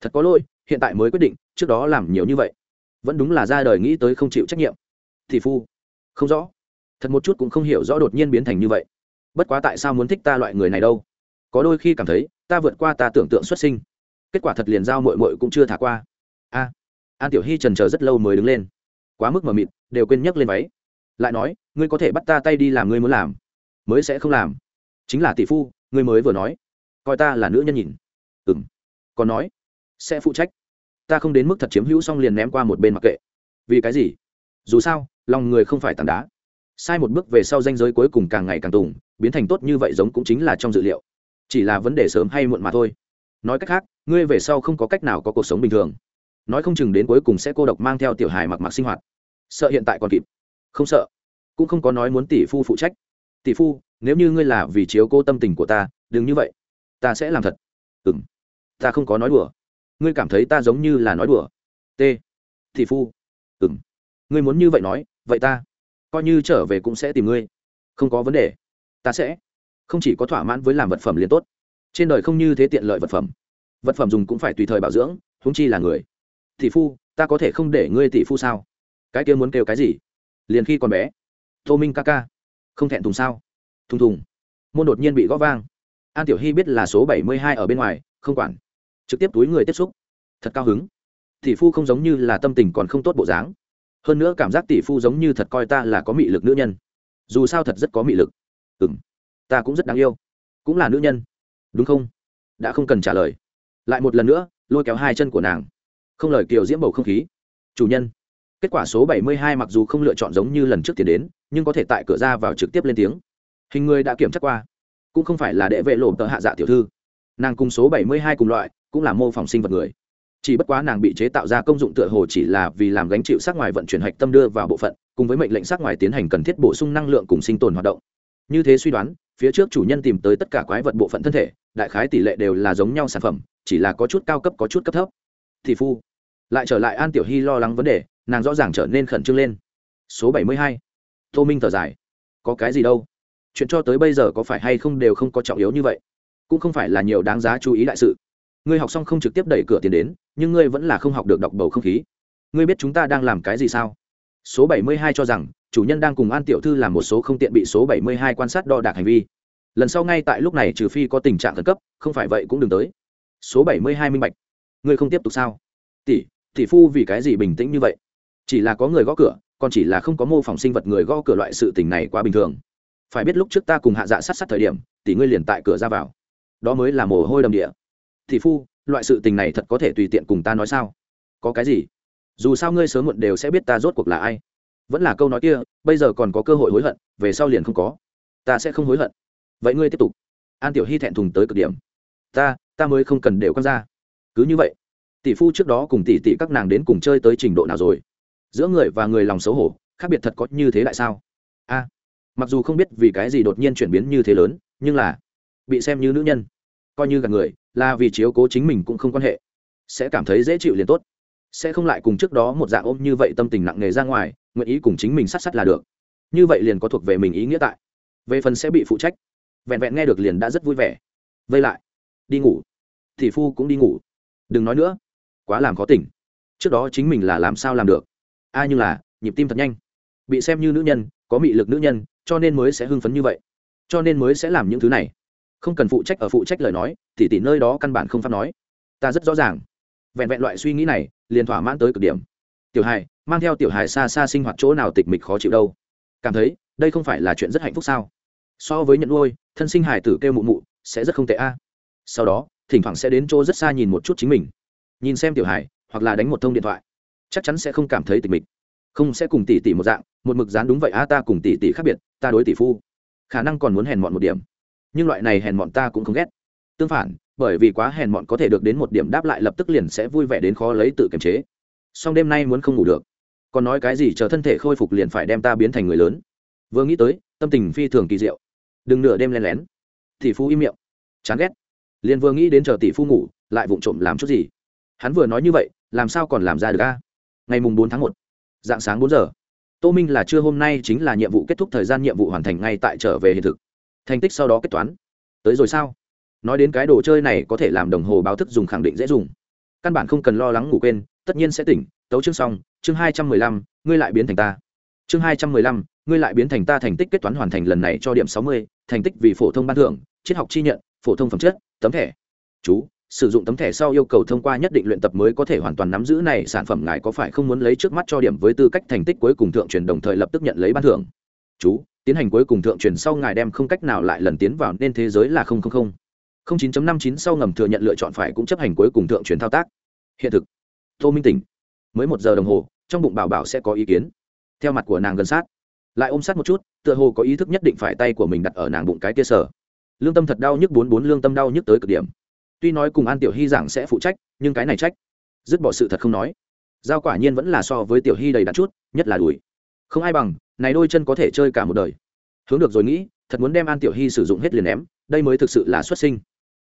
Thật có lỗi, hiện tại mới quyết định, trước đó làm nhiều như vậy. Vẫn đúng là ra đời nghĩ tới không chịu trách nhiệm. Thì phu, không rõ. Thật một chút cũng không hiểu rõ đột nhiên biến thành như vậy. Bất quá tại sao muốn thích ta loại người này đâu? Có đôi khi cảm thấy, ta vượt qua ta tưởng tượng xuất sinh. Kết quả thật liền giao mội mội cũng chưa thả qua. A an tiểu hy trần chờ rất lâu mới đứng lên quá mức mờ mịt đều quên nhấc lên váy lại nói ngươi có thể bắt ta tay đi làm ngươi muốn làm mới sẽ không làm chính là tỷ phu ngươi mới vừa nói coi ta là nữ nhân nhìn ừ m còn nói sẽ phụ trách ta không đến mức thật chiếm hữu xong liền ném qua một bên mặc kệ vì cái gì dù sao lòng người không phải tảng đá sai một bước về sau danh giới cuối cùng càng ngày càng tùng biến thành tốt như vậy giống cũng chính là trong dự liệu chỉ là vấn đề sớm hay muộn mà thôi nói cách khác ngươi về sau không có cách nào có cuộc sống bình thường nói không chừng đến cuối cùng sẽ cô độc mang theo tiểu hài mặc mặc sinh hoạt. Sợ hiện tại còn kịp. Không sợ. Cũng không có nói muốn tỷ phu phụ trách. Tỷ phu, nếu như ngươi là vì chiếu cô tâm tình của ta, đừng như vậy. Ta sẽ làm thật. Ừ m ta không có nói đùa. Ngươi cảm thấy ta giống như là nói đùa. T. Tỷ phu. Ừ m ngươi muốn như vậy nói, vậy ta coi như trở về cũng sẽ tìm ngươi. Không có vấn đề. Ta sẽ không chỉ có thỏa mãn với làm vật phẩm liền tốt. Trên đời không như thế tiện lợi vật phẩm. Vật phẩm dùng cũng phải tùy thời bảo dưỡng húng chi là người tỷ phu, ta có thể không để ngươi tỷ phu sao? Cái kia muốn kêu cái gì? Liền khi còn bé, tô minh ca ca. Không thẹn thùng sao? Thùng thùng. Môn đột nhiên bị gõ vang. An tiểu hy biết là số bảy mươi hai ở bên ngoài, không quản. Trực tiếp túi người tiếp xúc. Thật cao hứng. Tỷ phu không giống như là tâm tình còn không tốt bộ dáng. Hơn nữa cảm giác tỷ phu giống như thật coi ta là có mị lực nữ nhân. Dù sao thật rất có mị lực. Ừ m ta cũng rất đáng yêu. Cũng là nữ nhân. Đúng không? Đã không cần trả lời. Lại một lần nữa, lôi kéo hai chân của nàng không lời kiều diễm bầu không khí. Chủ nhân, kết quả số bảy mươi hai mặc dù không lựa chọn giống như lần trước tiến đến, nhưng có thể tại cửa ra vào trực tiếp lên tiếng. Hình người đã kiểm tra qua, cũng không phải là đệ vệ lộ tờ hạ dạ tiểu thư. Nàng cùng số bảy mươi hai cùng loại, cũng là mô phỏng sinh vật người. Chỉ bất quá nàng bị chế tạo ra công dụng tựa hồ chỉ là vì làm gánh chịu sát ngoài vận chuyển hạch tâm đưa vào bộ phận, cùng với mệnh lệnh sát ngoài tiến hành cần thiết bổ sung năng lượng cùng sinh tồn hoạt động. Như thế suy đoán, phía trước chủ nhân tìm tới tất cả quái vật bộ phận thân thể, đại khái tỷ lệ đều là giống nhau sản phẩm, chỉ là có chút cao cấp có chút cấp thấp. Thì phu lại trở lại an tiểu hy lo lắng vấn đề, nàng rõ ràng trở nên khẩn trương lên. Số bảy mươi hai. Tô minh thở dài. Có cái gì đâu? Chuyện cho tới bây giờ có phải hay không đều không có trọng yếu như vậy. Cũng không phải là nhiều đáng giá chú ý đại sự. Ngươi học xong không trực tiếp đẩy cửa tiền đến, nhưng ngươi vẫn là không học được đọc bầu không khí. Ngươi biết chúng ta đang làm cái gì sao? Số bảy mươi hai cho rằng, chủ nhân đang cùng an tiểu thư làm một số không tiện bị số bảy mươi hai quan sát đo đạc hành vi. Lần sau ngay tại lúc này trừ phi có tình trạng khẩn cấp, không phải vậy cũng đừng tới. Số bảy mươi hai minh bạch. Ngươi không tiếp tục sao? Tỷ tỷ phu vì cái gì bình tĩnh như vậy? Chỉ là có người gõ cửa, còn chỉ là không có mô phỏng sinh vật người gõ cửa loại sự tình này quá bình thường. Phải biết lúc trước ta cùng hạ dạ sát sát thời điểm, tỷ ngươi liền tại cửa ra vào. Đó mới là mồ hôi đầm địa. Tỷ phu, loại sự tình này thật có thể tùy tiện cùng ta nói sao? Có cái gì? Dù sao ngươi sớm muộn đều sẽ biết ta rốt cuộc là ai. Vẫn là câu nói kia, bây giờ còn có cơ hội hối hận, về sau liền không có. Ta sẽ không hối hận. Vậy ngươi tiếp tục. An tiểu hy thẹn thùng tới cực điểm. Ta ta mới không cần đều con ra. Cứ như vậy tỷ phu trước đó cùng tỷ tỷ các nàng đến cùng chơi tới trình độ nào rồi? Giữa người và người lòng xấu hổ, khác biệt thật có như thế lại sao? A, mặc dù không biết vì cái gì đột nhiên chuyển biến như thế lớn, nhưng là bị xem như nữ nhân, coi như gặp người, là vì chiếu cố chính mình cũng không quan hệ. Sẽ cảm thấy dễ chịu liền tốt. Sẽ không lại cùng trước đó một dạng ôm như vậy tâm tình nặng nề ra ngoài, nguyện ý cùng chính mình sát sát là được. Như vậy liền có thuộc về mình ý nghĩa tại. Về phần sẽ bị phụ trách, vẹn vẹn nghe được liền đã rất vui vẻ. Vây lại, đi ngủ. Thì phu cũng đi ngủ. Đừng nói nữa quá làm khó tỉnh. Trước đó chính mình là làm sao làm được? A nhưng là, nhịp tim thật nhanh. Bị xem như nữ nhân, có mị lực nữ nhân, cho nên mới sẽ hưng phấn như vậy. Cho nên mới sẽ làm những thứ này. Không cần phụ trách ở phụ trách lời nói thì tỷ nơi đó căn bản không pháp nói. Ta rất rõ ràng. Vẹn vẹn loại suy nghĩ này, liền thỏa mãn tới cực điểm. Tiểu hài, mang theo tiểu hài xa xa sinh hoạt chỗ nào tịch mịch khó chịu đâu. Cảm thấy, đây không phải là chuyện rất hạnh phúc sao? So với nhận nuôi, thân sinh hài tử kêu mụ mụ, sẽ rất không tệ a. Sau đó, thỉnh thoảng sẽ đến chỗ rất xa nhìn một chút chính mình nhìn xem tiểu hải hoặc là đánh một thông điện thoại, chắc chắn sẽ không cảm thấy tịch mịch. Không sẽ cùng tỷ tỷ một dạng, một mực dán đúng vậy a ta cùng tỷ tỷ khác biệt, ta đối tỷ phu. Khả năng còn muốn hèn mọn một điểm. Nhưng loại này hèn mọn ta cũng không ghét. Tương phản, bởi vì quá hèn mọn có thể được đến một điểm đáp lại lập tức liền sẽ vui vẻ đến khó lấy tự kiềm chế. Song đêm nay muốn không ngủ được. Còn nói cái gì chờ thân thể khôi phục liền phải đem ta biến thành người lớn. Vừa nghĩ tới, tâm tình phi thường kỳ diệu. Đừng nửa đêm len lén. Tỷ phu im miệng. Chán ghét. Liền vừa nghĩ đến chờ tỷ phu ngủ, lại vụng trộm làm chút gì hắn vừa nói như vậy, làm sao còn làm ra được a? Ngày mùng bốn tháng một, dạng sáng bốn giờ, tô minh là trưa hôm nay chính là nhiệm vụ kết thúc thời gian nhiệm vụ hoàn thành ngay tại trở về hiện thực. Thành tích sau đó kết toán. Tới rồi sao? Nói đến cái đồ chơi này có thể làm đồng hồ báo thức dùng khẳng định dễ dùng. Căn bản không cần lo lắng ngủ quên, tất nhiên sẽ tỉnh. Tấu chương xong, chương hai trăm mười lăm, ngươi lại biến thành ta. Chương hai trăm mười lăm, ngươi lại biến thành ta thành tích kết toán hoàn thành lần này cho điểm sáu mươi, thành tích vì phổ thông ban thưởng, triết học chi nhận, phổ thông phẩm chất, tấm thẻ. Chú sử dụng tấm thẻ sau yêu cầu thông qua nhất định luyện tập mới có thể hoàn toàn nắm giữ này, sản phẩm ngài có phải không muốn lấy trước mắt cho điểm với tư cách thành tích cuối cùng thượng truyền đồng thời lập tức nhận lấy ban thưởng? Chú, tiến hành cuối cùng thượng truyền sau ngài đem không cách nào lại lần tiến vào nên thế giới là không không không. Không chín năm chín sau ngầm thừa nhận lựa chọn phải cũng chấp hành cuối cùng thượng truyền thao tác. Hiện thực. Tô minh tỉnh. Mới một giờ đồng hồ, trong bụng bảo bảo sẽ có ý kiến. Theo mặt của nàng gần sát. Lại ôm sát một chút, tựa hồ có ý thức nhất định phải tay của mình đặt ở nàng bụng cái kia sở. Lương tâm thật đau nhức bốn bốn lương tâm đau nhức tới cực điểm tuy nói cùng an tiểu hy giảng sẽ phụ trách, nhưng cái này trách. Dứt bỏ sự thật không nói. Giao quả nhiên vẫn là so với tiểu hy đầy đặn chút, nhất là đùi không ai bằng, này đôi chân có thể chơi cả một đời. Hướng được rồi nghĩ, thật muốn đem an tiểu hy sử dụng hết liền ném, đây mới thực sự là xuất sinh.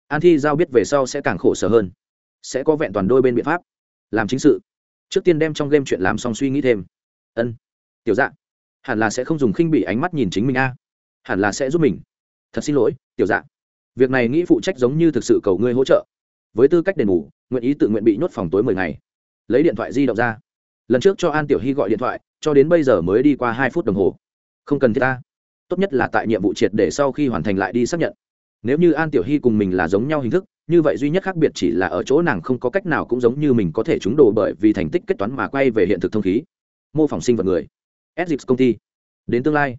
An thi giao biết về sau sẽ càng khổ sở hơn. Sẽ có vẹn toàn đôi bên biện pháp. Làm chính sự. Trước tiên đem trong game chuyện làm xong suy nghĩ thêm. Ân. Tiểu dạng hẳn là sẽ không dùng khinh bị ánh mắt nhìn chính mình a. Hẳn là sẽ giúp mình. Thật xin lỗi, tiểu dạng việc này nghĩ phụ trách giống như thực sự cầu ngươi hỗ trợ. Với tư cách đền bù, nguyện ý tự nguyện bị nhốt phòng tối mười ngày. Lấy điện thoại di động ra. Lần trước cho an tiểu hy gọi điện thoại, cho đến bây giờ mới đi qua hai phút đồng hồ. Không cần thiết ta. Tốt nhất là tại nhiệm vụ triệt để sau khi hoàn thành lại đi xác nhận. Nếu như an tiểu hy cùng mình là giống nhau hình thức, như vậy duy nhất khác biệt chỉ là ở chỗ nàng không có cách nào cũng giống như mình có thể trúng đồ bởi vì thành tích kết toán mà quay về hiện thực thông khí. Mô phỏng sinh vật người. Edix công ty. Đến tương lai.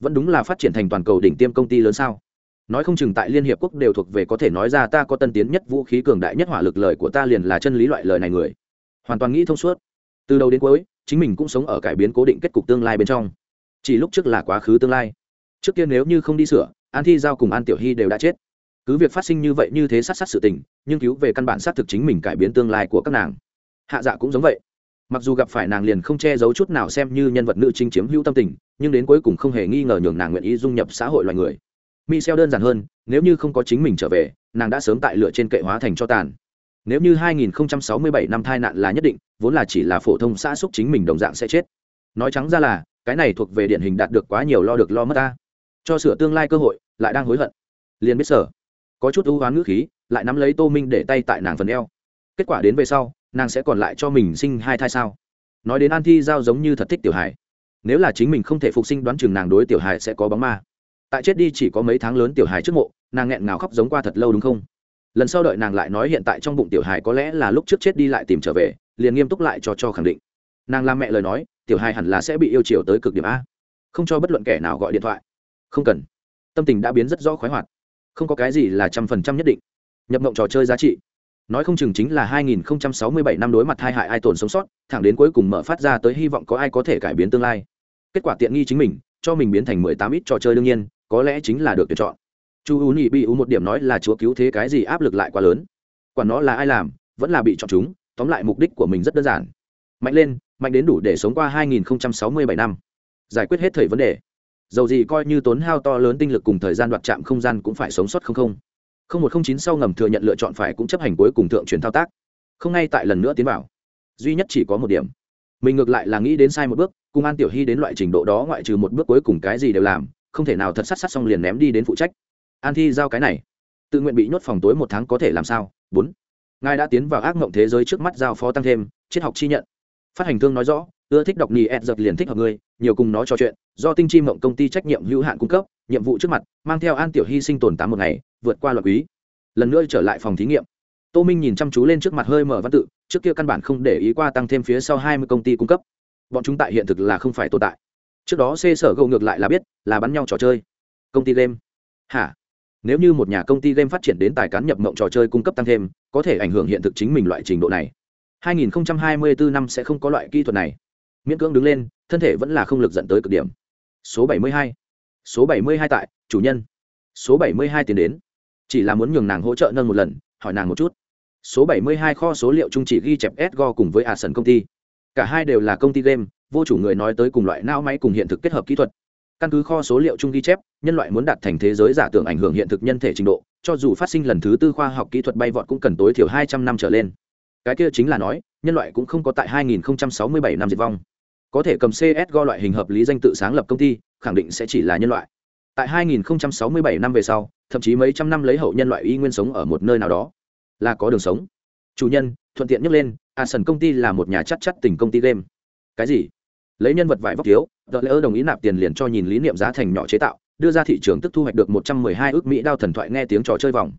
Vẫn đúng là phát triển thành toàn cầu đỉnh tiêm công ty lớn sao? Nói không chừng tại liên hiệp quốc đều thuộc về có thể nói ra ta có tân tiến nhất vũ khí cường đại nhất hỏa lực lời của ta liền là chân lý loại lời này người. Hoàn toàn nghĩ thông suốt. Từ đầu đến cuối, chính mình cũng sống ở cải biến cố định kết cục tương lai bên trong. Chỉ lúc trước là quá khứ tương lai. Trước kia nếu như không đi sửa, an thi giao cùng an tiểu hy đều đã chết. Cứ việc phát sinh như vậy như thế sát sát sự tình, nhưng cứu về căn bản xác thực chính mình cải biến tương lai của các nàng. Hạ dạ cũng giống vậy. Mặc dù gặp phải nàng liền không che giấu chút nào xem như nhân vật nữ chính chiếm hữu tâm tình, nhưng đến cuối cùng không hề nghi ngờ nhường nàng nguyện ý dung nhập xã hội loài người. Michel đơn giản hơn, nếu như không có chính mình trở về, nàng đã sớm tại lửa trên kệ hóa thành cho tàn. Nếu như 2067 năm thai nạn là nhất định, vốn là chỉ là phổ thông xã xúc chính mình đồng dạng sẽ chết. Nói trắng ra là, cái này thuộc về điển hình đạt được quá nhiều lo được lo mất ta. Cho sửa tương lai cơ hội, lại đang hối hận. Liền biết sở, có chút ưu hoán ngữ khí, lại nắm lấy Tô Minh để tay tại nàng phần eo. Kết quả đến về sau, nàng sẽ còn lại cho mình sinh hai thai sao? Nói đến An Thi giao giống như thật thích tiểu hải. Nếu là chính mình không thể phục sinh đoán chừng nàng đối tiểu hải sẽ có bóng ma tại chết đi chỉ có mấy tháng lớn tiểu hài trước mộ, nàng nghẹn ngào khóc giống qua thật lâu đúng không? Lần sau đợi nàng lại nói hiện tại trong bụng tiểu hài có lẽ là lúc trước chết đi lại tìm trở về, liền nghiêm túc lại cho cho khẳng định. Nàng làm mẹ lời nói, tiểu hài hẳn là sẽ bị yêu chiều tới cực điểm a. Không cho bất luận kẻ nào gọi điện thoại. Không cần. Tâm tình đã biến rất rõ khoái hoạt. Không có cái gì là trăm phần trăm nhất định. Nhập mộng trò chơi giá trị. Nói không chừng chính là 2067 năm đối mặt hai hại ai tồn sống sót, thẳng đến cuối cùng mở phát ra tới hy vọng có ai có thể cải biến tương lai. Kết quả tiện nghi chính mình, cho mình biến thành 18 ít trò chơi đương nhiên có lẽ chính là được tuyển chọn. Chu u nhị bị u một điểm nói là chúa cứu thế cái gì áp lực lại quá lớn. Quản nó là ai làm, vẫn là bị chọn chúng, tóm lại mục đích của mình rất đơn giản. Mạnh lên, mạnh đến đủ để sống qua 2067 năm. Giải quyết hết thời vấn đề. Dầu gì coi như tốn hao to lớn tinh lực cùng thời gian đoạt chạm không gian cũng phải sống sót không không. không một không chín sau ngầm thừa nhận lựa chọn phải cũng chấp hành cuối cùng thượng truyền thao tác. Không ngay tại lần nữa tiến vào. Duy nhất chỉ có một điểm. Mình ngược lại là nghĩ đến sai một bước, cùng an tiểu hy đến loại trình độ đó ngoại trừ một bước cuối cùng cái gì đều làm không thể nào thật sát sát xong liền ném đi đến phụ trách. An thi giao cái này, tự nguyện bị nhốt phòng tối một tháng có thể làm sao? Bốn. Ngài đã tiến vào ác mộng thế giới trước mắt giao phó tăng thêm, triết học chi nhận. Phát hành thương nói rõ, ưa thích đọc nì ed giật liền thích hợp ngươi, nhiều cùng nó trò chuyện, do tinh chi mộng công ty trách nhiệm hữu hạn cung cấp, nhiệm vụ trước mặt, mang theo an tiểu hy sinh tồn tám một ngày, vượt qua luật quý. Lần nữa trở lại phòng thí nghiệm. Tô minh nhìn chăm chú lên trước mặt hơi mở văn tự, trước kia căn bản không để ý qua tăng thêm phía sau hai mươi công ty cung cấp. Bọn chúng tại hiện thực là không phải tồn tại trước đó xê sở gâu ngược lại là biết, là bắn nhau trò chơi. Công ty game. Hả? Nếu như một nhà công ty game phát triển đến tài cán nhập mộng trò chơi cung cấp tăng thêm, có thể ảnh hưởng hiện thực chính mình loại trình độ này. 2024 năm sẽ không có loại kỹ thuật này. Miễn cưỡng đứng lên, thân thể vẫn là không lực dẫn tới cực điểm. Số 72. số 72 tại, chủ nhân. Số 72 tiến đến. Chỉ là muốn nhường nàng hỗ trợ nâng một lần, hỏi nàng một chút. Số 72 kho số liệu chung chỉ ghi chép Edgo cùng với Asen công ty. Cả hai đều là công ty game vô chủ người nói tới cùng loại não máy cùng hiện thực kết hợp kỹ thuật. Căn cứ kho số liệu chung ghi chép, nhân loại muốn đạt thành thế giới giả tưởng ảnh hưởng hiện thực nhân thể trình độ, cho dù phát sinh lần thứ tư khoa học kỹ thuật bay vọt cũng cần tối thiểu hai trăm năm trở lên. Cái kia chính là nói, nhân loại cũng không có tại 2067 năm diệt vong. Có thể cầm csgo loại hình hợp lý danh tự sáng lập công ty, khẳng định sẽ chỉ là nhân loại. Tại 2067 năm về sau, thậm chí mấy trăm năm lấy hậu nhân loại y nguyên sống ở một nơi nào đó, là có đường sống. Chủ nhân, thuận tiện nhắc lên a sần công ty là một nhà chắc chắc tình công ty game. Cái gì? Lấy nhân vật vải vóc thiếu, tờ lễ đồng ý nạp tiền liền cho nhìn lý niệm giá thành nhỏ chế tạo, đưa ra thị trường tức thu hoạch được một trăm mười hai ước mỹ đao thần thoại nghe tiếng trò chơi vòng.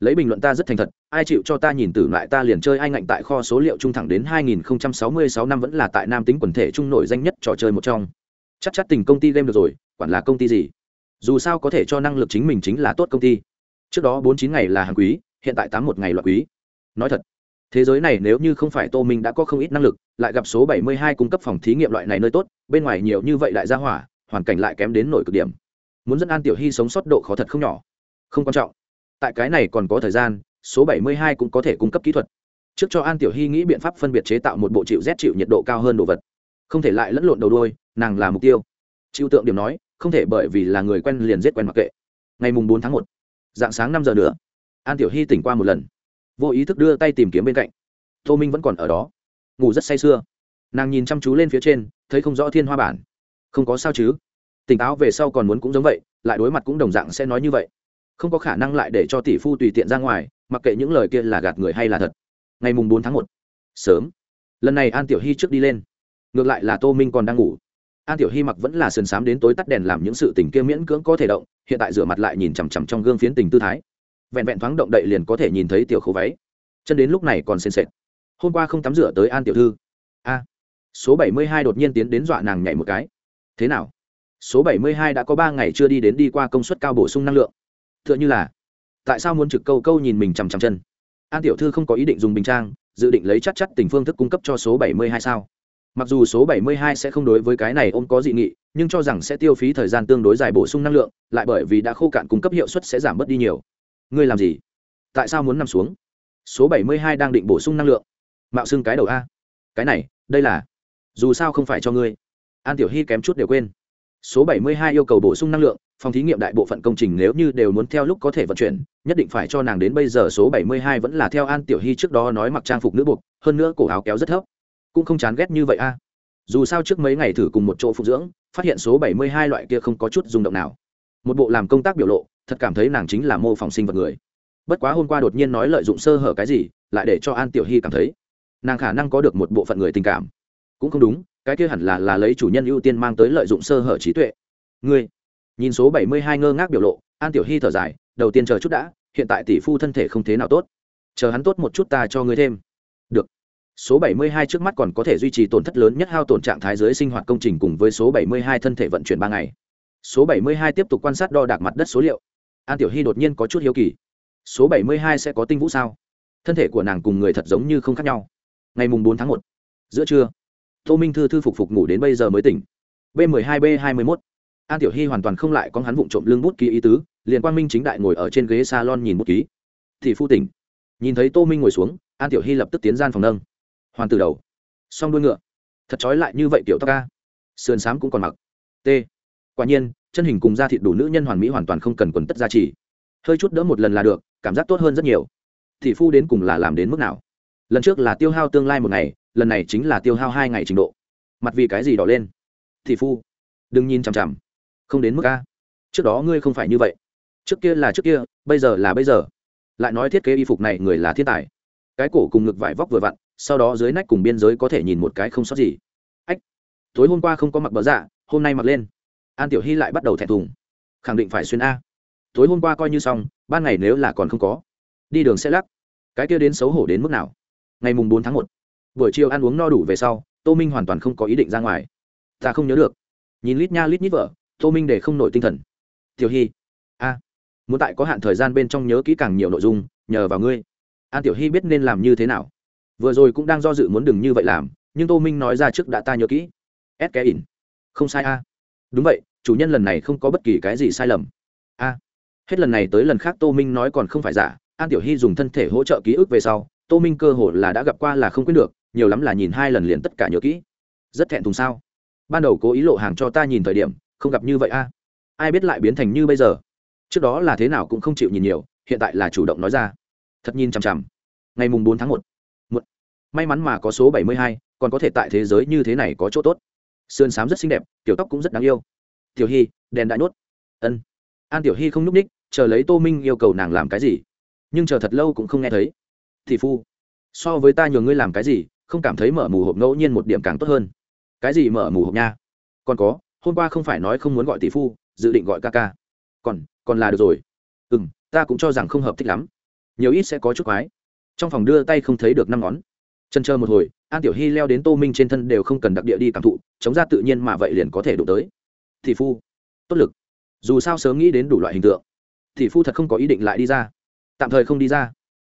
Lấy bình luận ta rất thành thật, ai chịu cho ta nhìn tử lại ta liền chơi ai ngạnh tại kho số liệu trung thẳng đến 2066 năm vẫn là tại nam tính quần thể trung nổi danh nhất trò chơi một trong. Chắc chắn tình công ty game được rồi, quản là công ty gì? Dù sao có thể cho năng lực chính mình chính là tốt công ty. Trước đó bốn chín ngày là hàng quý, hiện tại tám một ngày loại quý. Nói thật thế giới này nếu như không phải tô minh đã có không ít năng lực, lại gặp số 72 cung cấp phòng thí nghiệm loại này nơi tốt, bên ngoài nhiều như vậy lại ra hỏa, hoàn cảnh lại kém đến nổi cực điểm. Muốn dẫn an tiểu hy sống sót độ khó thật không nhỏ. Không quan trọng. Tại cái này còn có thời gian, số 72 cũng có thể cung cấp kỹ thuật. Trước cho an tiểu hy nghĩ biện pháp phân biệt chế tạo một bộ chịu rét chịu nhiệt độ cao hơn đồ vật. Không thể lại lẫn lộn đầu đôi nàng là mục tiêu. Chịu tượng điểm nói, không thể bởi vì là người quen liền giết quen mặc kệ. Ngày mùng bốn tháng một, dạng sáng năm giờ nữa, an tiểu hy tỉnh qua một lần vô ý thức đưa tay tìm kiếm bên cạnh. Tô minh vẫn còn ở đó. Ngủ rất say sưa. Nàng nhìn chăm chú lên phía trên, thấy không rõ thiên hoa bản. Không có sao chứ? Tỉnh táo về sau còn muốn cũng giống vậy, lại đối mặt cũng đồng dạng sẽ nói như vậy. Không có khả năng lại để cho tỷ phu tùy tiện ra ngoài, mặc kệ những lời kia là gạt người hay là thật. Ngày mùng bốn tháng một. Sớm. Lần này an tiểu hy trước đi lên. Ngược lại là tô minh còn đang ngủ. An tiểu hy mặc vẫn là sườn s á m đến tối tắt đèn làm những sự tình kia miễn cưỡng có thể động, hiện tại rửa mặt lại nhìn chằm chằm trong gương phiến tình tư thái vẹn vẹn thoáng động đậy liền có thể nhìn thấy tiểu khấu váy. Chân đến lúc này còn sền sệt. Hôm qua không tắm rửa tới an tiểu thư. A. Số bảy mươi hai đột nhiên tiến đến dọa nàng nhảy một cái. Thế nào? Số bảy mươi hai đã có ba ngày chưa đi đến đi qua công suất cao bổ sung năng lượng. T h ư ợ n h ư là, tại sao muốn trực câu câu nhìn mình chằm chằm chân? An tiểu thư không có ý định dùng bình trang, dự định lấy chắc chắc tình phương thức cung cấp cho số bảy mươi hai sao. Mặc dù số 72 sẽ không đối với cái này ôm có dị nghị, nhưng cho rằng sẽ tiêu phí thời gian tương đối dài bổ sung năng lượng, lại bởi vì đã khô cạn cung cấp hiệu suất sẽ giảm bớt đi nhiều ngươi làm gì? Tại sao muốn nằm xuống? Số 72 đang định bổ sung năng lượng. Mạo xưng cái đầu a. Cái này, đây là, dù sao không phải cho ngươi. An tiểu hy kém chút đều quên. Số 72 yêu cầu bổ sung năng lượng, phòng thí nghiệm đại bộ phận công trình nếu như đều muốn theo lúc có thể vận chuyển, nhất định phải cho nàng đến bây giờ số 72 vẫn là theo an tiểu hy trước đó nói mặc trang phục nữ buộc, hơn nữa cổ áo kéo rất thấp. Cũng không chán ghét như vậy a. Dù sao trước mấy ngày thử cùng một chỗ phục dưỡng, phát hiện số bảy mươi hai loại kia không có chút rung động nào. Một bộ làm công tác biểu lộ thật cảm thấy nàng chính là mô phỏng sinh vật người. Bất quá hôm qua đột nhiên nói lợi dụng sơ hở cái gì, lại để cho an tiểu hy cảm thấy, nàng khả năng có được một bộ phận người tình cảm. Cũng không đúng, cái kia hẳn là là lấy chủ nhân ưu tiên mang tới lợi dụng sơ hở trí tuệ. Ngươi, nhìn số bảy mươi hai ngơ ngác biểu lộ, an tiểu hy thở dài, đầu tiên chờ chút đã, hiện tại tỷ phu thân thể không thế nào tốt. Chờ hắn tốt một chút ta cho ngươi thêm. Được. Số 72 trước mắt còn có thể duy trì tổn thất lớn nhất hao tổn trạng thái dưới sinh hoạt công trình cùng với số 72 thân thể vận chuyển ba ngày. Số 72 tiếp tục quan sát đo đạc mặt đất số liệu an tiểu hy đột nhiên có chút hiếu kỳ. Số 72 sẽ có tinh vũ sao? Thân thể của nàng cùng người thật giống như không khác nhau. Ngày mùng bốn tháng một, giữa trưa tô minh thư thư phục phục ngủ đến bây giờ mới tỉnh. B 12 b 21 an tiểu hy hoàn toàn không lại có hắn vụng trộm lưng bút ký ý tứ liền quang minh chính đại ngồi ở trên ghế salon nhìn bút ký. Thì phu tỉnh. Nhìn thấy tô minh ngồi xuống an tiểu hy lập tức tiến gian phòng nâng. Hoàn từ đầu. Song đuôi ngựa. Thật trói lại như vậy kiểu tóc ca. Sườn xám cũng còn mặc. T. Quả nhiên chân hình cùng da thịt đủ nữ nhân hoàn mỹ hoàn toàn không cần quần tất gia trì. Hơi chút đỡ một lần là được, cảm giác tốt hơn rất nhiều. Thị phu đến cùng là làm đến mức nào? Lần trước là tiêu hao tương lai một ngày, lần này chính là tiêu hao hai ngày trình độ. Mặt vì cái gì đỏ lên? Thị phu, đừng nhìn chằm chằm. Không đến mức a. Trước đó ngươi không phải như vậy. Trước kia là trước kia, bây giờ là bây giờ. Lại nói thiết kế y phục này người là thiên tài. Cái cổ cùng ngực vải vóc vừa vặn, sau đó dưới nách cùng biên giới có thể nhìn một cái không sót gì. Ách, tối hôm qua không có mặc bờ dạ hôm nay mặc lên an tiểu hy lại bắt đầu thẹn thùng. Khẳng định phải xuyên a. Tối hôm qua coi như xong, ban ngày nếu là còn không có, đi đường sẽ lắc. Cái kia đến xấu hổ đến mức nào? Ngày mùng bốn tháng một. Buổi chiều ăn uống no đủ về sau, tô minh hoàn toàn không có ý định ra ngoài. Ta không nhớ được. Nhìn lít nha lít nhít vợ, tô minh để không nổi tinh thần. Tiểu hy. A. Muốn tại có hạn thời gian bên trong nhớ kỹ càng nhiều nội dung, nhờ vào ngươi. An tiểu hy biết nên làm như thế nào. Vừa rồi cũng đang do dự muốn đừng như vậy làm, nhưng tô minh nói ra trước đã ta nhớ kỹ. S kẽ ỉn không sai a đúng vậy, chủ nhân lần này không có bất kỳ cái gì sai lầm. A, hết lần này tới lần khác tô minh nói còn không phải giả, an tiểu hy dùng thân thể hỗ trợ ký ức về sau, tô minh cơ hồ là đã gặp qua là không quyết được, nhiều lắm là nhìn hai lần liền tất cả nhớ kỹ. Rất thẹn thùng sao? Ban đầu cố ý lộ hàng cho ta nhìn thời điểm, không gặp như vậy a. Ai biết lại biến thành như bây giờ? Trước đó là thế nào cũng không chịu nhìn nhiều, hiện tại là chủ động nói ra. Thật nhìn chằm chằm. Ngày mùng bốn tháng một. Một may mắn mà có số bảy mươi hai, còn có thể tại thế giới như thế này có chỗ tốt sườn xám rất xinh đẹp tiểu tóc cũng rất đáng yêu. Tiểu hy, đèn đã nhốt ân. An tiểu hy không n ú c ních, chờ lấy tô minh yêu cầu nàng làm cái gì. Nhưng chờ thật lâu cũng không nghe thấy. Thị phu, so với ta nhường ngươi làm cái gì, không cảm thấy mở mù hộp ngẫu nhiên một điểm càng tốt hơn. Cái gì mở mù hộp nha? Còn có, hôm qua không phải nói không muốn gọi tỷ phu, dự định gọi ca ca. Còn còn là được rồi. Ừ m ta cũng cho rằng không hợp thích lắm. Nhiều ít sẽ có chút quái. Trong phòng đưa tay không thấy được năm ngón. Chân chờ một hồi an tiểu hy leo đến tô minh trên thân đều không cần đặc địa đi cảm thụ chống ra tự nhiên mà vậy liền có thể đụng tới thì phu tốt lực dù sao sớm nghĩ đến đủ loại hình tượng thì phu thật không có ý định lại đi ra tạm thời không đi ra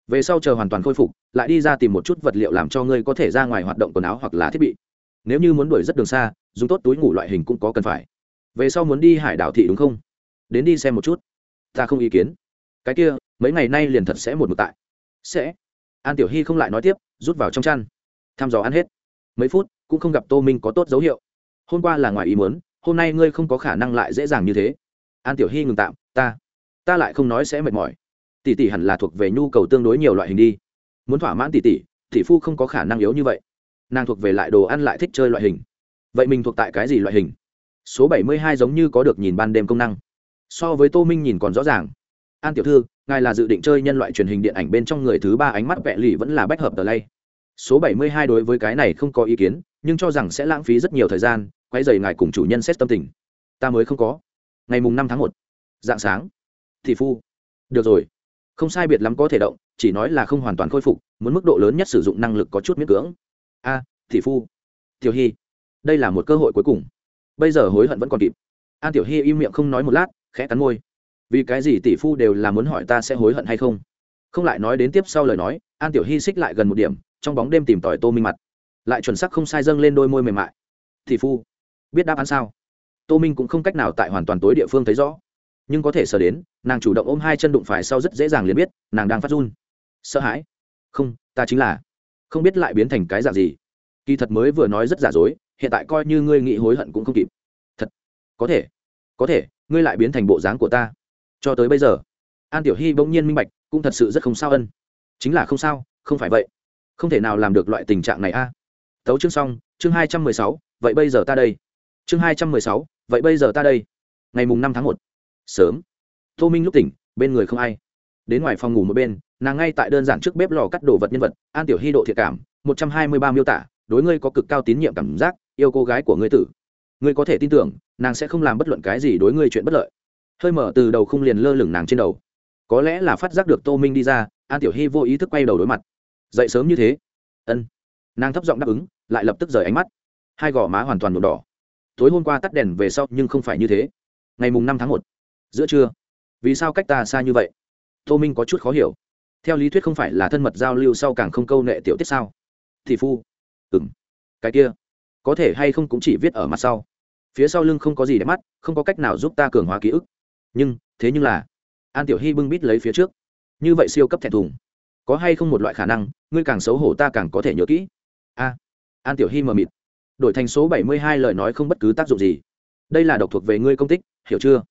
về sau chờ hoàn toàn khôi phục lại đi ra tìm một chút vật liệu làm cho ngươi có thể ra ngoài hoạt động quần áo hoặc là thiết bị nếu như muốn đuổi rất đường xa dùng tốt túi ngủ loại hình cũng có cần phải về sau muốn đi hải đảo thị đúng không đến đi xem một chút ta không ý kiến cái kia mấy ngày nay liền thật sẽ một một tại sẽ an tiểu hy không lại nói tiếp rút vào trong chăn thăm dò ăn hết. Mấy phút, cũng không gặp tô minh có tốt dấu hiệu. Hôm qua là ngoài ý muốn, hôm nay ngươi không có khả năng lại dễ dàng như thế. An tiểu hy ngừng tạm, ta ta lại không nói sẽ mệt mỏi. Tỷ tỷ hẳn là thuộc về nhu cầu tương đối nhiều loại hình đi. Muốn thỏa mãn tỷ tỷ tỷ phu không có khả năng yếu như vậy. Nàng thuộc về lại đồ ăn lại thích chơi loại hình. Vậy mình thuộc tại cái gì loại hình? Số bảy mươi hai giống như có được nhìn ban đêm công năng. So với tô minh nhìn còn rõ ràng. An tiểu thư, ngài là dự định chơi nhân loại truyền hình điện ảnh bên trong người thứ ba ánh mắt vẹ lì vẫn là bách hợp tờ lay số bảy mươi hai đối với cái này không có ý kiến, nhưng cho rằng sẽ lãng phí rất nhiều thời gian quay dày ngài cùng chủ nhân xét tâm tình. Ta mới không có. Ngày mùng năm tháng một. Dạng sáng. Thị phu. Được rồi. Không sai biệt lắm có thể động, chỉ nói là không hoàn toàn khôi phục, muốn mức độ lớn nhất sử dụng năng lực có chút miễn cưỡng. A thị phu. Tiểu hy. Đây là một cơ hội cuối cùng. Bây giờ hối hận vẫn còn kịp. An tiểu hy im miệng không nói một lát, khẽ cắn môi. Vì cái gì tỷ phu đều là muốn hỏi ta sẽ hối hận hay không? Không lại nói đến tiếp sau lời nói, an tiểu hy xích lại gần một điểm trong bóng đêm tìm tỏi tô minh mặt. Lại chuẩn sắc không sai dâng lên đôi môi mềm mại. Thì phu, biết đáp án sao? Tô minh cũng không cách nào tại hoàn toàn tối địa phương thấy rõ. Nhưng có thể sờ đến, nàng chủ động ôm hai chân đụng phải sau rất dễ dàng liền biết, nàng đang phát run. Sợ hãi. Không, ta chính là không biết lại biến thành cái dạng gì. Kỳ thật mới vừa nói rất giả dối, hiện tại coi như ngươi nghĩ hối hận cũng không kịp. Thật. Có thể. Có thể, ngươi lại biến thành bộ dáng của ta. Cho tới bây giờ, an tiểu hy bỗng nhiên minh bạch, cũng thật sự rất không sao ân. Chính là không sao, không phải vậy không thể nào làm được loại tình trạng này a. À. tấu chương xong, chương hai trăm mười sáu, vậy bây giờ ta đây. Chương hai trăm mười sáu, vậy bây giờ ta đây. Ngày mùng năm tháng một. Sớm. Tô minh lúc tỉnh, bên người không ai. Đến ngoài phòng ngủ một bên, nàng ngay tại đơn giản trước bếp lò cắt đồ vật nhân vật, an tiểu hy độ thiệt cảm, một trăm hai mươi ba miêu tả, đối ngươi có cực cao tín nhiệm cảm giác, yêu cô gái của ngươi tử. Ngươi có thể tin tưởng, nàng sẽ không làm bất luận cái gì đối ngươi chuyện bất lợi. Hơi mở từ đầu không liền lơ lửng nàng trên đầu. Có lẽ là phát giác được tô minh đi ra, an tiểu hy vô ý thức quay đầu đối mặt dậy sớm như thế. Ân. Nàng thấp giọng đáp ứng, lại lập tức rời ánh mắt. Hai gò má hoàn toàn nhuộm đỏ. Tối hôm qua tắt đèn về sau nhưng không phải như thế. Ngày mùng năm tháng một. Giữa trưa. Vì sao cách ta xa như vậy? Tô minh có chút khó hiểu. Theo lý thuyết không phải là thân mật giao lưu sau càng không câu nệ tiểu tiết sao? Thì phu. Ừng cái kia. Có thể hay không cũng chỉ viết ở mặt sau. Phía sau lưng không có gì để mắt, không có cách nào giúp ta cường hóa ký ức. Nhưng, thế nhưng là, an tiểu hy bưng bít lấy phía trước. Như vậy siêu cấp thẹn thùng có hay không một loại khả năng, ngươi càng xấu hổ ta càng có thể nhớ kỹ. A, an tiểu hy mờ mịt. Đổi thành số bảy mươi hai lời nói không bất cứ tác dụng gì. Đây là độc thuộc về ngươi công tích, hiểu chưa?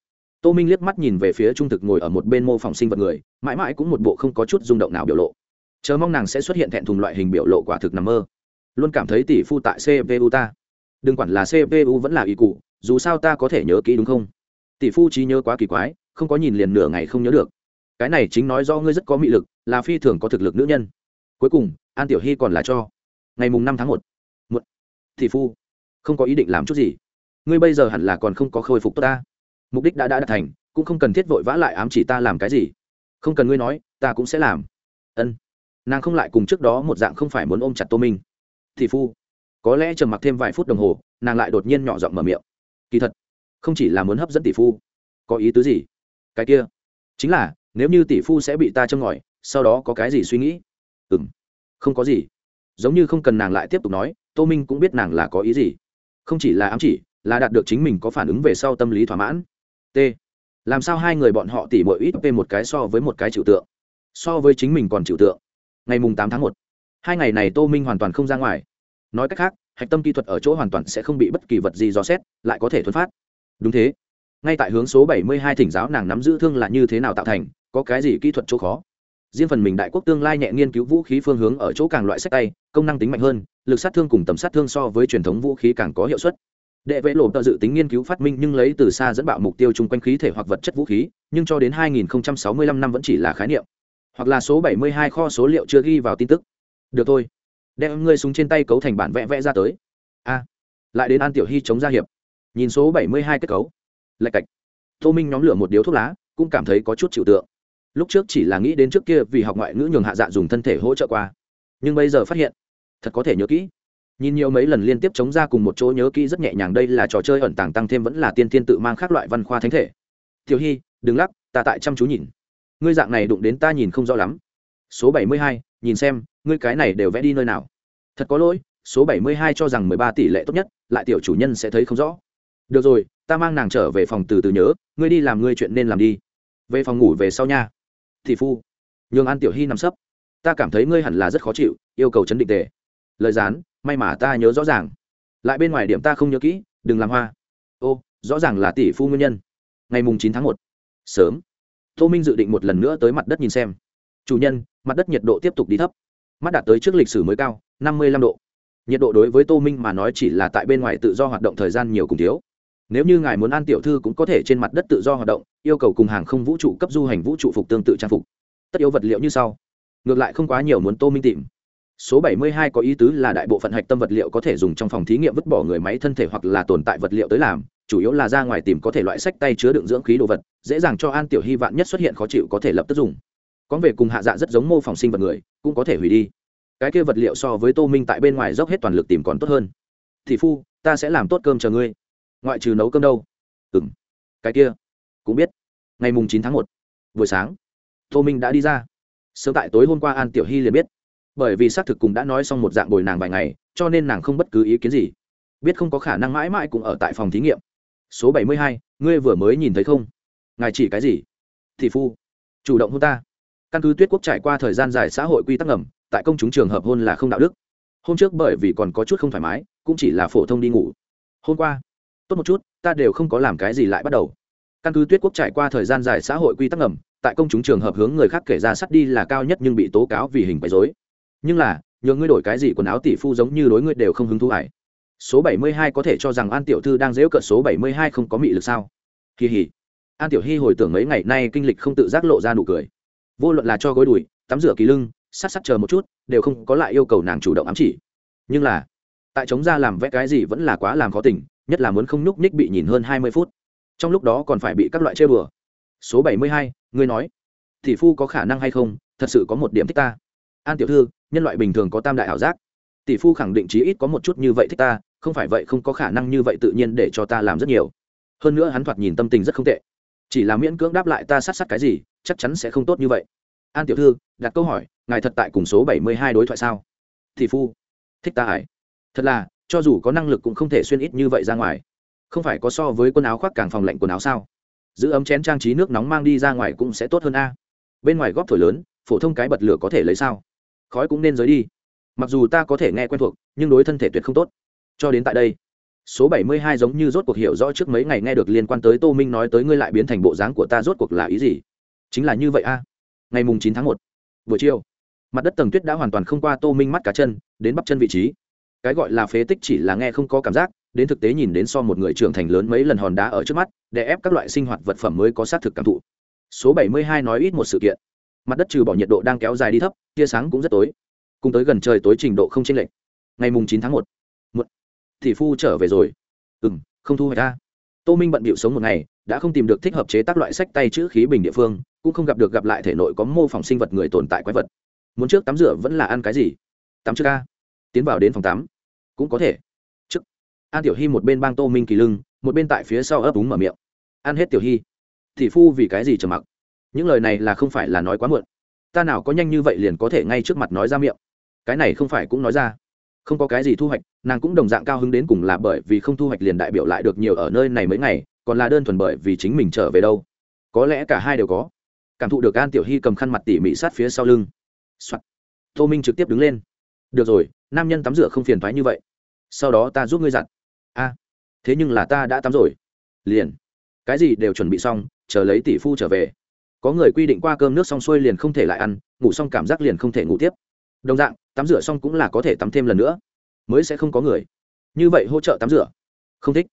Tô minh liếc mắt nhìn về phía trung thực ngồi ở một bên mô phỏng sinh vật người, mãi mãi cũng một bộ không có chút rung động nào biểu lộ. Chờ mong nàng sẽ xuất hiện thẹn thùng loại hình biểu lộ quả thực nằm mơ. Luôn cảm thấy tỷ phu tại cpu ta. Đừng quản là cpu vẫn là ý cụ dù sao ta có thể nhớ kỹ đúng không? Tỷ phu trí nhớ quá kỳ quái, không có nhìn liền nửa ngày không nhớ được cái này chính nói do ngươi rất có mị lực, là phi thường có thực lực nữ nhân. Cuối cùng, an tiểu hy còn là cho. Ngày mùng năm tháng một. Một tỷ phu, không có ý định làm chút gì. Ngươi bây giờ hẳn là còn không có khôi phục tốt ta. Mục đích đã đã đạt thành, cũng không cần thiết vội vã lại ám chỉ ta làm cái gì. Không cần ngươi nói, ta cũng sẽ làm. Ân. Nàng không lại cùng trước đó một dạng không phải muốn ôm chặt tô minh. Thị phu, có lẽ trầm mặc thêm vài phút đồng hồ, nàng lại đột nhiên nhỏ giọng mở miệng. Kỳ thật, không chỉ là muốn hấp dẫn tỷ phu, có ý tứ gì? Cái kia, chính là nếu như tỷ phu sẽ bị ta châm ngòi, sau đó có cái gì suy nghĩ? Ừ m không có gì. Giống như không cần nàng lại tiếp tục nói, tô minh cũng biết nàng là có ý gì. Không chỉ là ám chỉ, là đạt được chính mình có phản ứng về sau tâm lý thỏa mãn. T. Làm sao hai người bọn họ tỉ mỗi ít về một cái so với một cái chịu tượng? So với chính mình còn chịu tượng. Ngày mùng tám tháng một. Hai ngày này tô minh hoàn toàn không ra ngoài. Nói cách khác, hạch tâm kỹ thuật ở chỗ hoàn toàn sẽ không bị bất kỳ vật gì dò xét, lại có thể thuần phát. Đúng thế. Ngay tại hướng số bảy mươi hai thỉnh giáo nàng nắm giữ thương là như thế nào tạo thành có cái gì kỹ thuật chỗ khó? Riêng phần mình đại quốc tương lai nhẹ nghiên cứu vũ khí phương hướng ở chỗ càng loại sách tay, công năng tính mạnh hơn, lực sát thương cùng tầm sát thương so với truyền thống vũ khí càng có hiệu suất. Đệ vệ lộ tờ dự tính nghiên cứu phát minh nhưng lấy từ xa dẫn bạo mục tiêu chung quanh khí thể hoặc vật chất vũ khí, nhưng cho đến 2065 năm vẫn chỉ là khái niệm. Hoặc là số 72 kho số liệu chưa ghi vào tin tức. Được thôi. Đem ngươi súng trên tay cấu thành bản vẽ vẽ ra tới. A. Lại đến an tiểu hy chống ra hiệp. Nhìn số 72 kết cấu. Lạch cạch. Tô minh nhóm lửa một điếu thuốc lá, cũng cảm thấy có chút chịu tượng lúc trước chỉ là nghĩ đến trước kia vì học ngoại ngữ nhường hạ dạ dùng thân thể hỗ trợ qua. Nhưng bây giờ phát hiện, thật có thể nhớ kỹ. Nhìn nhiều mấy lần liên tiếp chống ra cùng một chỗ nhớ kỹ rất nhẹ nhàng đây là trò chơi ẩn tàng tăng thêm vẫn là tiên tiên tự mang khác loại văn khoa thánh thể. Tiểu hy, đừng lắc, ta tại chăm chú nhìn. Ngươi dạng này đụng đến ta nhìn không rõ lắm. Số bảy mươi hai, nhìn xem, ngươi cái này đều vẽ đi nơi nào. Thật có lỗi, số bảy mươi hai cho rằng mười ba tỷ lệ tốt nhất, lại tiểu chủ nhân sẽ thấy không rõ. Được rồi, ta mang nàng trở về phòng từ từ nhớ, ngươi đi làm ngươi chuyện nên làm đi. Về phòng ngủ về sau nha thì phu. Nhường an tiểu hy nằm sấp. Ta cảm thấy ngươi hẳn là rất khó chịu, yêu cầu chấn định tề. Lời dán may mà ta nhớ rõ ràng. Lại bên ngoài điểm ta không nhớ kỹ, đừng làm hoa. Ô, rõ ràng là tỷ phu nguyên nhân. Ngày mùng chín tháng một. Sớm. Tô minh dự định một lần nữa tới mặt đất nhìn xem. Chủ nhân, mặt đất nhiệt độ tiếp tục đi thấp. Mắt đạt tới trước lịch sử mới cao, năm mươi lăm độ. Nhiệt độ đối với tô minh mà nói chỉ là tại bên ngoài tự do hoạt động thời gian nhiều cùng thiếu. Nếu như ngài muốn ăn tiểu thư cũng có thể trên mặt đất tự do hoạt động yêu cầu cùng hàng không vũ trụ cấp du hành vũ trụ phục tương tự trang phục. Tất yếu vật liệu như sau. Ngược lại không quá nhiều muốn tô minh tìm. Số 72 có ý tứ là đại bộ phận hạch tâm vật liệu có thể dùng trong phòng thí nghiệm vứt bỏ người máy thân thể hoặc là tồn tại vật liệu tới làm, chủ yếu là ra ngoài tìm có thể loại sách tay chứa đựng dưỡng khí đồ vật, dễ dàng cho an tiểu hy vạn nhất xuất hiện khó chịu có thể lập tức dùng. Có về cùng hạ dạ rất giống mô phỏng sinh vật người, cũng có thể hủy đi. Cái kia vật liệu so với tô minh tại bên ngoài dốc hết toàn lực tìm còn tốt hơn. Thị phu, ta sẽ làm tốt cơm chờ ngươi. Ngoại trừ nấu cơm đâu? Ừng cái kia cũng biết. Ngày mùng chín tháng một, buổi sáng, tô minh đã đi ra. Sớm tại tối hôm qua an tiểu hy liền biết. Bởi vì xác thực cùng đã nói xong một dạng bồi nàng vài ngày, cho nên nàng không bất cứ ý kiến gì. Biết không có khả năng mãi mãi cũng ở tại phòng thí nghiệm. Số bảy mươi hai, ngươi vừa mới nhìn thấy không? Ngài chỉ cái gì? Thị phu, chủ động hôn ta. Căn cứ tuyết quốc trải qua thời gian dài xã hội quy tắc ngầm, tại công chúng trường hợp hôn là không đạo đức. Hôm trước bởi vì còn có chút không thoải mái, cũng chỉ là phổ thông đi ngủ. Hôm qua, tốt một chút, ta đều không có làm cái gì lại bắt đầu căn cứ tuyết quốc trải qua thời gian dài xã hội quy tắc ngầm, tại công chúng trường hợp hướng người khác kể ra sắt đi là cao nhất nhưng bị tố cáo vì hình quấy dối nhưng là, nhờ ngươi đổi cái gì quần áo tỷ phu giống như đối ngươi đều không hứng thú hải số bảy mươi hai có thể cho rằng an tiểu thư đang dễu cợt số bảy mươi hai không có mị lực sao? Kỳ hỉ. An tiểu hy hồi tưởng mấy ngày nay kinh lịch không tự giác lộ ra nụ cười. Vô luận là cho gối đùi, tắm rửa kỳ lưng, sát sát chờ một chút, đều không có lại yêu cầu nàng chủ động ám chỉ. Nhưng là, tại chống ra làm vẽ cái gì vẫn là quá làm khó tình nhất là muốn không nhúc nhích bị nhìn hơn hai mươi phút trong lúc đó còn phải bị các loại chơi bừa. Số bảy mươi hai, ngươi nói, tỷ phu có khả năng hay không? Thật sự có một điểm thích ta. An tiểu thư, nhân loại bình thường có tam đại ảo giác. Tỷ phu khẳng định chí ít có một chút như vậy thích ta, không phải vậy không có khả năng như vậy tự nhiên để cho ta làm rất nhiều. Hơn nữa hắn thoạt nhìn tâm tình rất không tệ. Chỉ là miễn cưỡng đáp lại ta sát sát cái gì, chắc chắn sẽ không tốt như vậy. An tiểu thư, đặt câu hỏi, ngài thật tại cùng số bảy mươi hai đối thoại sao? Tỷ phu, thích ta hải thật là, cho dù có năng lực cũng không thể xuyên ít như vậy ra ngoài không phải có so với quần áo khoác càng phòng lạnh quần áo sao? Giữ ấm chén trang trí nước nóng mang đi ra ngoài cũng sẽ tốt hơn a. Bên ngoài góp thổi lớn, phổ thông cái bật lửa có thể lấy sao? Khói cũng nên rời đi. Mặc dù ta có thể nghe quen thuộc, nhưng đối thân thể tuyệt không tốt. Cho đến tại đây, số bảy mươi hai giống như rốt cuộc hiểu rõ trước mấy ngày nghe được liên quan tới tô minh nói tới ngươi lại biến thành bộ dáng của ta rốt cuộc là ý gì? Chính là như vậy a. Ngày mùng chín tháng một, buổi chiều, mặt đất tầng tuyết đã hoàn toàn không qua tô minh mắt cá chân, đến bắp chân vị trí. Cái gọi là phế tích chỉ là nghe không có cảm giác đến thực tế nhìn đến so một người trưởng thành lớn mấy lần hòn đá ở trước mắt để ép các loại sinh hoạt vật phẩm mới có xác thực cảm thụ. Số bảy mươi hai nói ít một sự kiện. Mặt đất trừ bỏ nhiệt độ đang kéo dài đi thấp tia sáng cũng rất tối. Cùng tới gần trời tối trình độ không chênh lệch. Ngày mùng chín tháng một. Một thị phu trở về rồi. Ừm, không thu hoạch ta tô minh bận bịu sống một ngày đã không tìm được thích hợp chế tác loại sách tay chữ khí bình địa phương cũng không gặp được gặp lại thể nội có mô phỏng sinh vật người tồn tại quái vật. Muốn trước tắm rửa vẫn là ăn cái gì? Tắm trước ca. Tiến vào đến phòng tắm. Cũng có thể an tiểu hy một bên bang tô minh kỳ lưng, một bên tại phía sau ấp úng mở miệng. Ăn hết tiểu hy. Thì phu vì cái gì trầm mặc? Những lời này là không phải là nói quá muộn. Ta nào có nhanh như vậy liền có thể ngay trước mặt nói ra miệng. Cái này không phải cũng nói ra. Không có cái gì thu hoạch, nàng cũng đồng dạng cao hứng đến cùng là bởi vì không thu hoạch liền đại biểu lại được nhiều ở nơi này mấy ngày, còn là đơn thuần bởi vì chính mình trở về đâu. Có lẽ cả hai đều có. Cảm thụ được an tiểu hy cầm khăn mặt tỉ mỉ sát phía sau lưng、Soạn. tô minh trực tiếp đứng lên. Được rồi, nam nhân tắm rửa không phiền thoái như vậy. Sau đó ta giúp ngươi dặn a, thế nhưng là ta đã tắm rồi. Liền. Cái gì đều chuẩn bị xong, chờ lấy tỷ phu trở về. Có người quy định qua cơm nước xong xuôi liền không thể lại ăn, ngủ xong cảm giác liền không thể ngủ tiếp. Đồng dạng, tắm rửa xong cũng là có thể tắm thêm lần nữa. Mới sẽ không có người. Như vậy hỗ trợ tắm rửa? Không thích.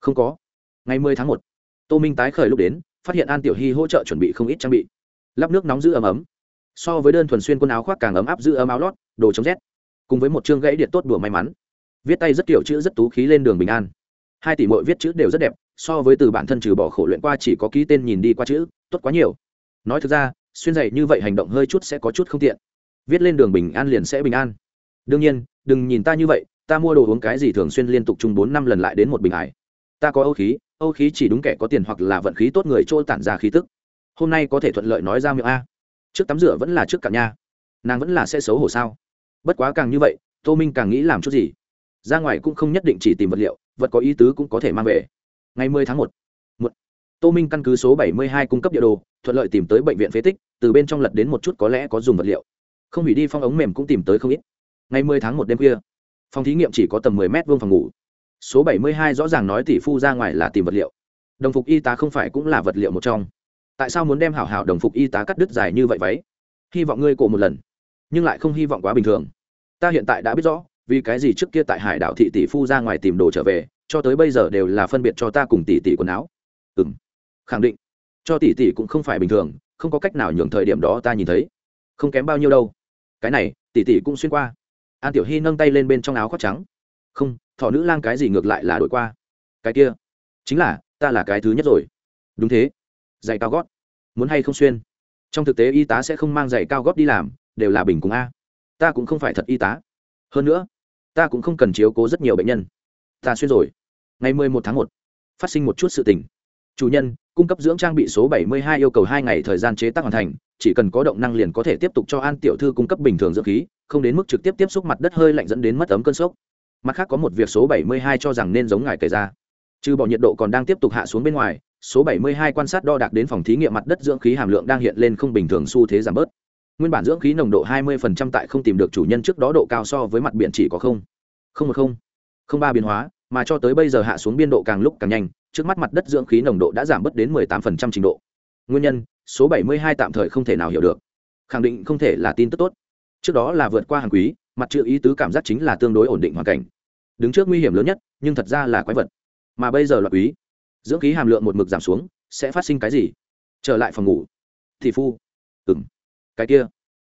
Không có. Ngày mười tháng một, tô minh tái khởi lúc đến, phát hiện an tiểu hy hỗ trợ chuẩn bị không ít trang bị. Lắp nước nóng giữ ấm ấm. So với đơn thuần xuyên quần áo khoác càng ấm áp giữ ấm áo lót, đồ chống rét. Cùng với một chương gãy điện tốt đùa may mắn viết tay rất kiểu chữ rất tú khí lên đường bình an. Hai tỷ mội viết chữ đều rất đẹp, so với từ bản thân trừ bỏ khổ luyện qua chỉ có ký tên nhìn đi qua chữ, tốt quá nhiều. Nói thực ra, xuyên dạy như vậy hành động hơi chút sẽ có chút không tiện. Viết lên đường bình an liền sẽ bình an. Đương nhiên, đừng nhìn ta như vậy, ta mua đồ uống cái gì thường xuyên liên tục chung bốn năm lần lại đến một bình ải. Ta có âu khí âu khí chỉ đúng kẻ có tiền hoặc là vận khí tốt người trôi tản ra khí tức. Hôm nay có thể thuận lợi nói ra miệng a. Trước tắm rửa vẫn là trước cả nha nàng vẫn là sẽ xấu hổ sao? Bất quá càng như vậy, tô minh càng nghĩ làm chút gì? Ra ngoài cũng không nhất định chỉ tìm vật liệu vật có ý tứ cũng có thể mang về. Ngày 10 tháng 1, một. Tô minh căn cứ số 72 cung cấp địa đồ thuận lợi tìm tới bệnh viện phế tích từ bên trong lật đến một chút có lẽ có dùng vật liệu. Không hủy đi phong ống mềm cũng tìm tới không ít. Ngày 10 tháng 1 đêm khuya phòng thí nghiệm chỉ có tầm 10 mét vuông phòng ngủ. Số 72 rõ ràng nói tỷ phu ra ngoài là tìm vật liệu. Đồng phục y tá không phải cũng là vật liệu một trong. Tại sao muốn đem hảo hảo đồng phục y tá cắt đứt dài như vậy váy? Hy vọng ngươi cổ một lần nhưng lại không hy vọng quá bình thường. Ta hiện tại đã biết rõ vì cái gì trước kia tại hải đảo thị tỷ phu ra ngoài tìm đồ trở về, cho tới bây giờ đều là phân biệt cho ta cùng tỷ tỷ quần áo. Ừ m khẳng định. Cho tỷ tỷ cũng không phải bình thường, không có cách nào nhường thời điểm đó ta nhìn thấy. Không kém bao nhiêu đâu. Cái này, tỷ tỷ cũng xuyên qua. An tiểu hy nâng tay lên bên trong áo khoác trắng. Không thọ nữ lang cái gì ngược lại là đổi qua. Cái kia, chính là, ta là cái thứ nhất rồi. Đúng thế. Giày cao gót. Muốn hay không xuyên? Trong thực tế y tá sẽ không mang giày cao gót đi làm, đều là bình cùng a. Ta cũng không phải thật y tá. Hơn nữa ta cũng không cần chiếu cố rất nhiều bệnh nhân. Ta xuyên rồi. Ngày mười một tháng một, phát sinh một chút sự tình. Chủ nhân, cung cấp dưỡng trang bị số bảy mươi hai yêu cầu hai ngày thời gian chế tác hoàn thành, chỉ cần có động năng liền có thể tiếp tục cho an tiểu thư cung cấp bình thường dưỡng khí, không đến mức trực tiếp tiếp xúc mặt đất hơi lạnh dẫn đến mất ấm cơn sốc. Mặt khác có một việc số bảy mươi hai cho rằng nên giống ngài kể ra. Trừ bỏ nhiệt độ còn đang tiếp tục hạ xuống bên ngoài, số 72 quan sát đo đạc đến phòng thí nghiệm mặt đất dưỡng khí hàm lượng đang hiện lên không bình thường xu thế giảm bớt. Nguyên bản dưỡng khí nồng độ 20% tại không tìm được chủ nhân trước đó độ cao so với mặt biển chỉ có không, không một không, không ba biến hóa, mà cho tới bây giờ hạ xuống biên độ càng lúc càng nhanh, trước mắt mặt đất dưỡng khí nồng độ đã giảm bớt đến 18% trình độ. Nguyên nhân, số 72 tạm thời không thể nào hiểu được. Khẳng định không thể là tin tức tốt. Trước đó là vượt qua hàng quý, mặt chữ ý tứ cảm giác chính là tương đối ổn định hoàn cảnh. Đứng trước nguy hiểm lớn nhất, nhưng thật ra là quái vật. Mà bây giờ là quý dưỡng khí hàm lượng một mực giảm xuống sẽ phát sinh cái gì trở lại phòng ngủ thì phu ừng cái kia,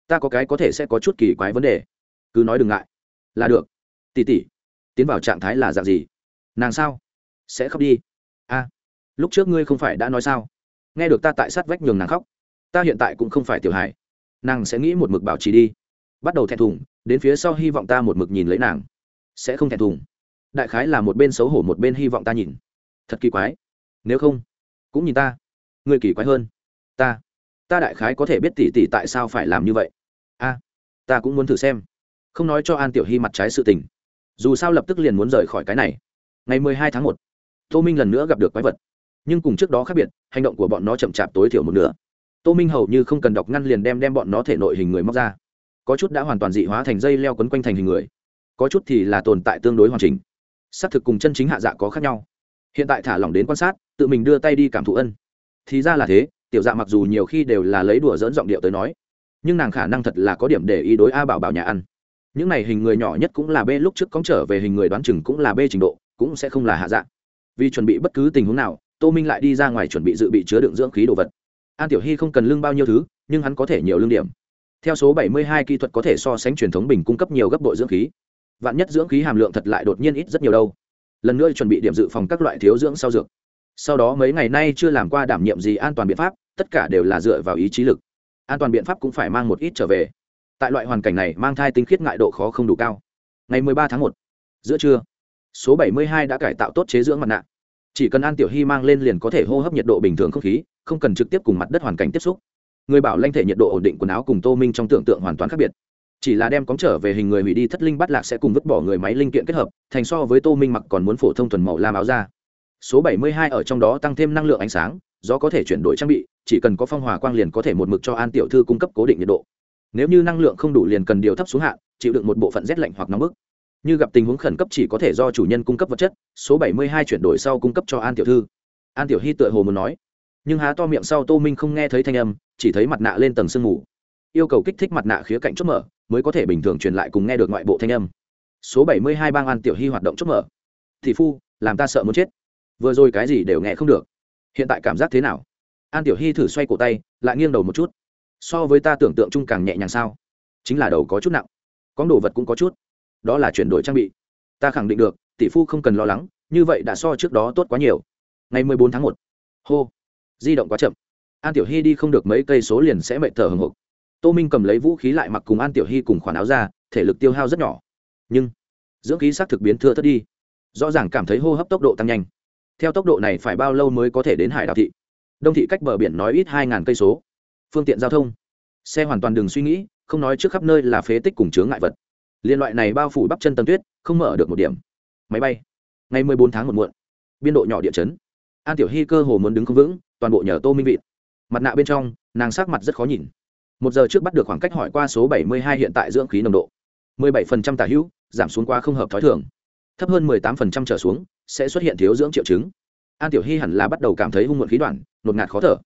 ta có cái có thể sẽ có chút kỳ quái vấn đề. Cứ nói đừng ngại. Là được. Tỉ tỉ tiến vào trạng thái là dạng gì? Nàng sao? Sẽ khóc đi. A, lúc trước ngươi không phải đã nói sao? Nghe được ta tại sát vách nhường nàng khóc, ta hiện tại cũng không phải tiểu hài. Nàng sẽ nghĩ một mực bảo trì đi. Bắt đầu thẹn thùng, đến phía sau hy vọng ta một mực nhìn lấy nàng. Sẽ không thẹn thùng. Đại khái là một bên xấu hổ một bên hy vọng ta nhìn. Thật kỳ quái. Nếu không, cũng nhìn ta. Người kỳ quái hơn. Ta ta đại khái có thể biết tỉ tỉ tại sao phải làm như vậy. A, ta cũng muốn thử xem. Không nói cho an tiểu hy mặt trái sự tình. Dù sao lập tức liền muốn rời khỏi cái này. Ngày mười hai tháng một, tô minh lần nữa gặp được quái vật. Nhưng cùng trước đó khác biệt, hành động của bọn nó chậm chạp tối thiểu một nửa. Tô minh hầu như không cần đọc ngăn liền đem đem bọn nó thể nội hình người móc ra. Có chút đã hoàn toàn dị hóa thành dây leo quấn quanh thành hình người. Có chút thì là tồn tại tương đối hoàn chỉnh. Xác thực cùng chân chính hạ dạ có khác nhau. Hiện tại thả lỏng đến quan sát, tự mình đưa tay đi cảm thụ ân. Thì ra là thế tiểu dạ mặc dù nhiều khi đều là lấy đùa dỡn giọng điệu tới nói, nhưng nàng khả năng thật là có điểm để ý đối a bảo bảo nhà ăn. Những này hình người nhỏ nhất cũng là b, lúc trước cóng trở về hình người đoán chừng cũng là b trình độ, cũng sẽ không là hạ dạng vì chuẩn bị bất cứ tình huống nào, tô minh lại đi ra ngoài chuẩn bị dự bị chứa đựng dưỡng khí đồ vật. An tiểu hy không cần lương bao nhiêu thứ, nhưng hắn có thể nhiều lương điểm. Theo số 72 kỹ thuật có thể so sánh truyền thống bình cung cấp nhiều gấp bội dưỡng khí. Vạn nhất dưỡng khí hàm lượng thật lại đột nhiên ít rất nhiều đâu. Lần nữa chuẩn bị điểm dự phòng các loại thiếu dưỡng sau dược. Sau đó mấy ngày nay chưa làm qua đảm nhiệm gì an toàn biện pháp tất cả đều là dựa vào ý chí lực. An toàn biện pháp cũng phải mang một ít trở về. Tại loại hoàn cảnh này mang thai tinh khiết ngại độ khó không đủ cao. Ngày 13 tháng 1, giữa trưa số 72 đã cải tạo tốt chế dưỡng mặt nạ. Chỉ cần an tiểu hy mang lên liền có thể hô hấp nhiệt độ bình thường không khí không cần trực tiếp cùng mặt đất hoàn cảnh tiếp xúc. Người bảo lanh thể nhiệt độ ổn định quần áo cùng tô minh trong tưởng tượng hoàn toàn khác biệt. Chỉ là đem cóng trở về hình người hủy đi thất linh bắt lạc sẽ cùng vứt bỏ người máy linh kiện kết hợp thành so với tô minh mặc còn muốn phổ thông thuần màu lam áo ra số 72 ở trong đó tăng thêm năng lượng ánh sáng do có thể chuyển đổi trang bị, chỉ cần có phong hòa quang liền có thể một mực cho an tiểu thư cung cấp cố định nhiệt độ. Nếu như năng lượng không đủ liền cần điều thấp xuống hạn, chịu đựng một bộ phận rét lạnh hoặc nóng bức. Như gặp tình huống khẩn cấp chỉ có thể do chủ nhân cung cấp vật chất, số 72 chuyển đổi sau cung cấp cho an tiểu thư. An tiểu hy tựa hồ muốn nói. Nhưng há to miệng sau tô minh không nghe thấy thanh âm, chỉ thấy mặt nạ lên tầng sương mù. Yêu cầu kích thích mặt nạ khía cạnh chốt mở, mới có thể bình thường truyền lại cùng nghe được ngoại bộ thanh âm. Số 72 bang an tiểu hy hoạt động chốt mở. Thị phu, làm ta sợ muốn chết. Vừa rồi cái gì đều nghe không được hiện tại cảm giác thế nào? An tiểu hy thử xoay cổ tay, lại nghiêng đầu một chút. So với ta tưởng tượng chung càng nhẹ nhàng sao? Chính là đầu có chút nặng. Có đồ vật cũng có chút. Đó là chuyển đổi trang bị. Ta khẳng định được, tỷ phu không cần lo lắng, như vậy đã so trước đó tốt quá nhiều. Ngày mười bốn tháng một. Hô. Di động quá chậm. An tiểu hy đi không được mấy cây số liền sẽ mệt thở hừng hộp tô minh cầm lấy vũ khí lại mặc cùng an tiểu hy cùng khoản áo ra, thể lực tiêu hao rất nhỏ. Nhưng, dưỡng khí xác thực biến thưa thất đi. Rõ ràng cảm thấy hô hấp tốc độ tăng nhanh theo tốc độ này phải bao lâu mới có thể đến hải đảo thị? Đông thị cách bờ biển nói ít hai ngàn cây số. Phương tiện giao thông. Xe hoàn toàn đừng suy nghĩ, không nói trước khắp nơi là phế tích cùng chướng ngại vật. Liên loại này bao phủ bắp chân tầm tuyết, không mở được một điểm. Máy bay. Ngày mười bốn tháng một muộn. Biên độ nhỏ địa chấn. An tiểu hy cơ hồ muốn đứng không vững, toàn bộ nhờ tô minh vịt mặt nạ bên trong, nàng sắc mặt rất khó nhìn. Một giờ trước bắt được khoảng cách hỏi qua số bảy mươi hai hiện tại dưỡng khí nồng độ. mười bảy phần trăm tả hữu, giảm xuống quá không hợp t h ó i thường thấp hơn mười tám phần trăm trở xuống, sẽ xuất hiện thiếu dưỡng triệu chứng. An tiểu hy hẳn là bắt đầu cảm thấy hung muộn khí đoạn, nột ngạt khó thở.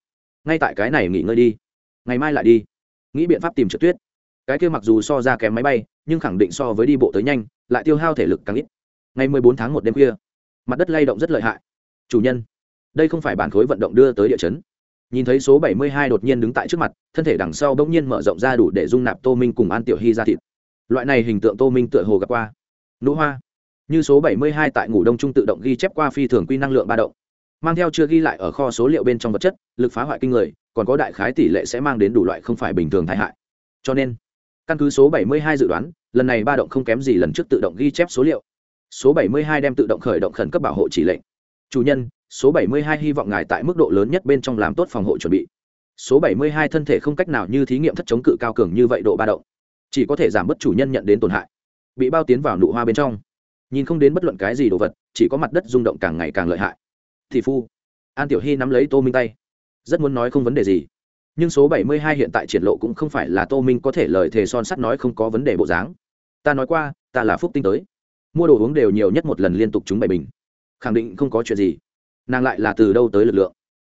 Ngay tại cái này nghỉ ngơi đi. Ngày mai lại đi. Nghĩ biện pháp tìm trượt tuyết. Cái kia mặc dù so ra kém máy bay, nhưng khẳng định so với đi bộ tới nhanh, lại tiêu hao thể lực càng ít. Ngày mười bốn tháng một đêm khuya, mặt đất lay động rất lợi hại. Chủ nhân, đây không phải bản khối vận động đưa tới địa chấn. Nhìn thấy số bảy mươi hai đột nhiên đứng tại trước mặt, thân thể đằng sau bỗng nhiên mở rộng ra đủ để dung nạp tô minh cùng an tiểu hy ra thịt. Loại này hình tượng tô minh tựa hồ gặp qua. Nụ hoa như số bảy mươi hai tại ngủ đông trung tự động ghi chép qua phi thường quy năng lượng ba động. Mang theo chưa ghi lại ở kho số liệu bên trong vật chất, lực phá hoại kinh người, còn có đại khái tỷ lệ sẽ mang đến đủ loại không phải bình thường tai hại. Cho nên, căn cứ số 72 dự đoán, lần này ba động không kém gì lần trước tự động ghi chép số liệu. Số 72 đem tự động khởi động khẩn cấp bảo hộ chỉ lệnh. Chủ nhân, số 72 hy vọng ngài tại mức độ lớn nhất bên trong làm tốt phòng hộ chuẩn bị. Số 72 thân thể không cách nào như thí nghiệm thất chống cự cao cường như vậy độ ba động. Chỉ có thể giảm bớt chủ nhân nhận đến tổn hại. Bị bao tiến vào nụ hoa bên trong nhìn không đến bất luận cái gì đồ vật, chỉ có mặt đất rung động càng ngày càng lợi hại. Thị phu, an tiểu hy nắm lấy tô minh tay. Rất muốn nói không vấn đề gì, nhưng số 72 hiện tại triển lộ cũng không phải là tô minh có thể lời thề son sắt nói không có vấn đề bộ dáng. Ta nói qua, ta là phúc tinh tới. Mua đồ uống đều nhiều nhất một lần liên tục chúng bảy bình. Khẳng định không có chuyện gì. Nàng lại là từ đâu tới lực lượng?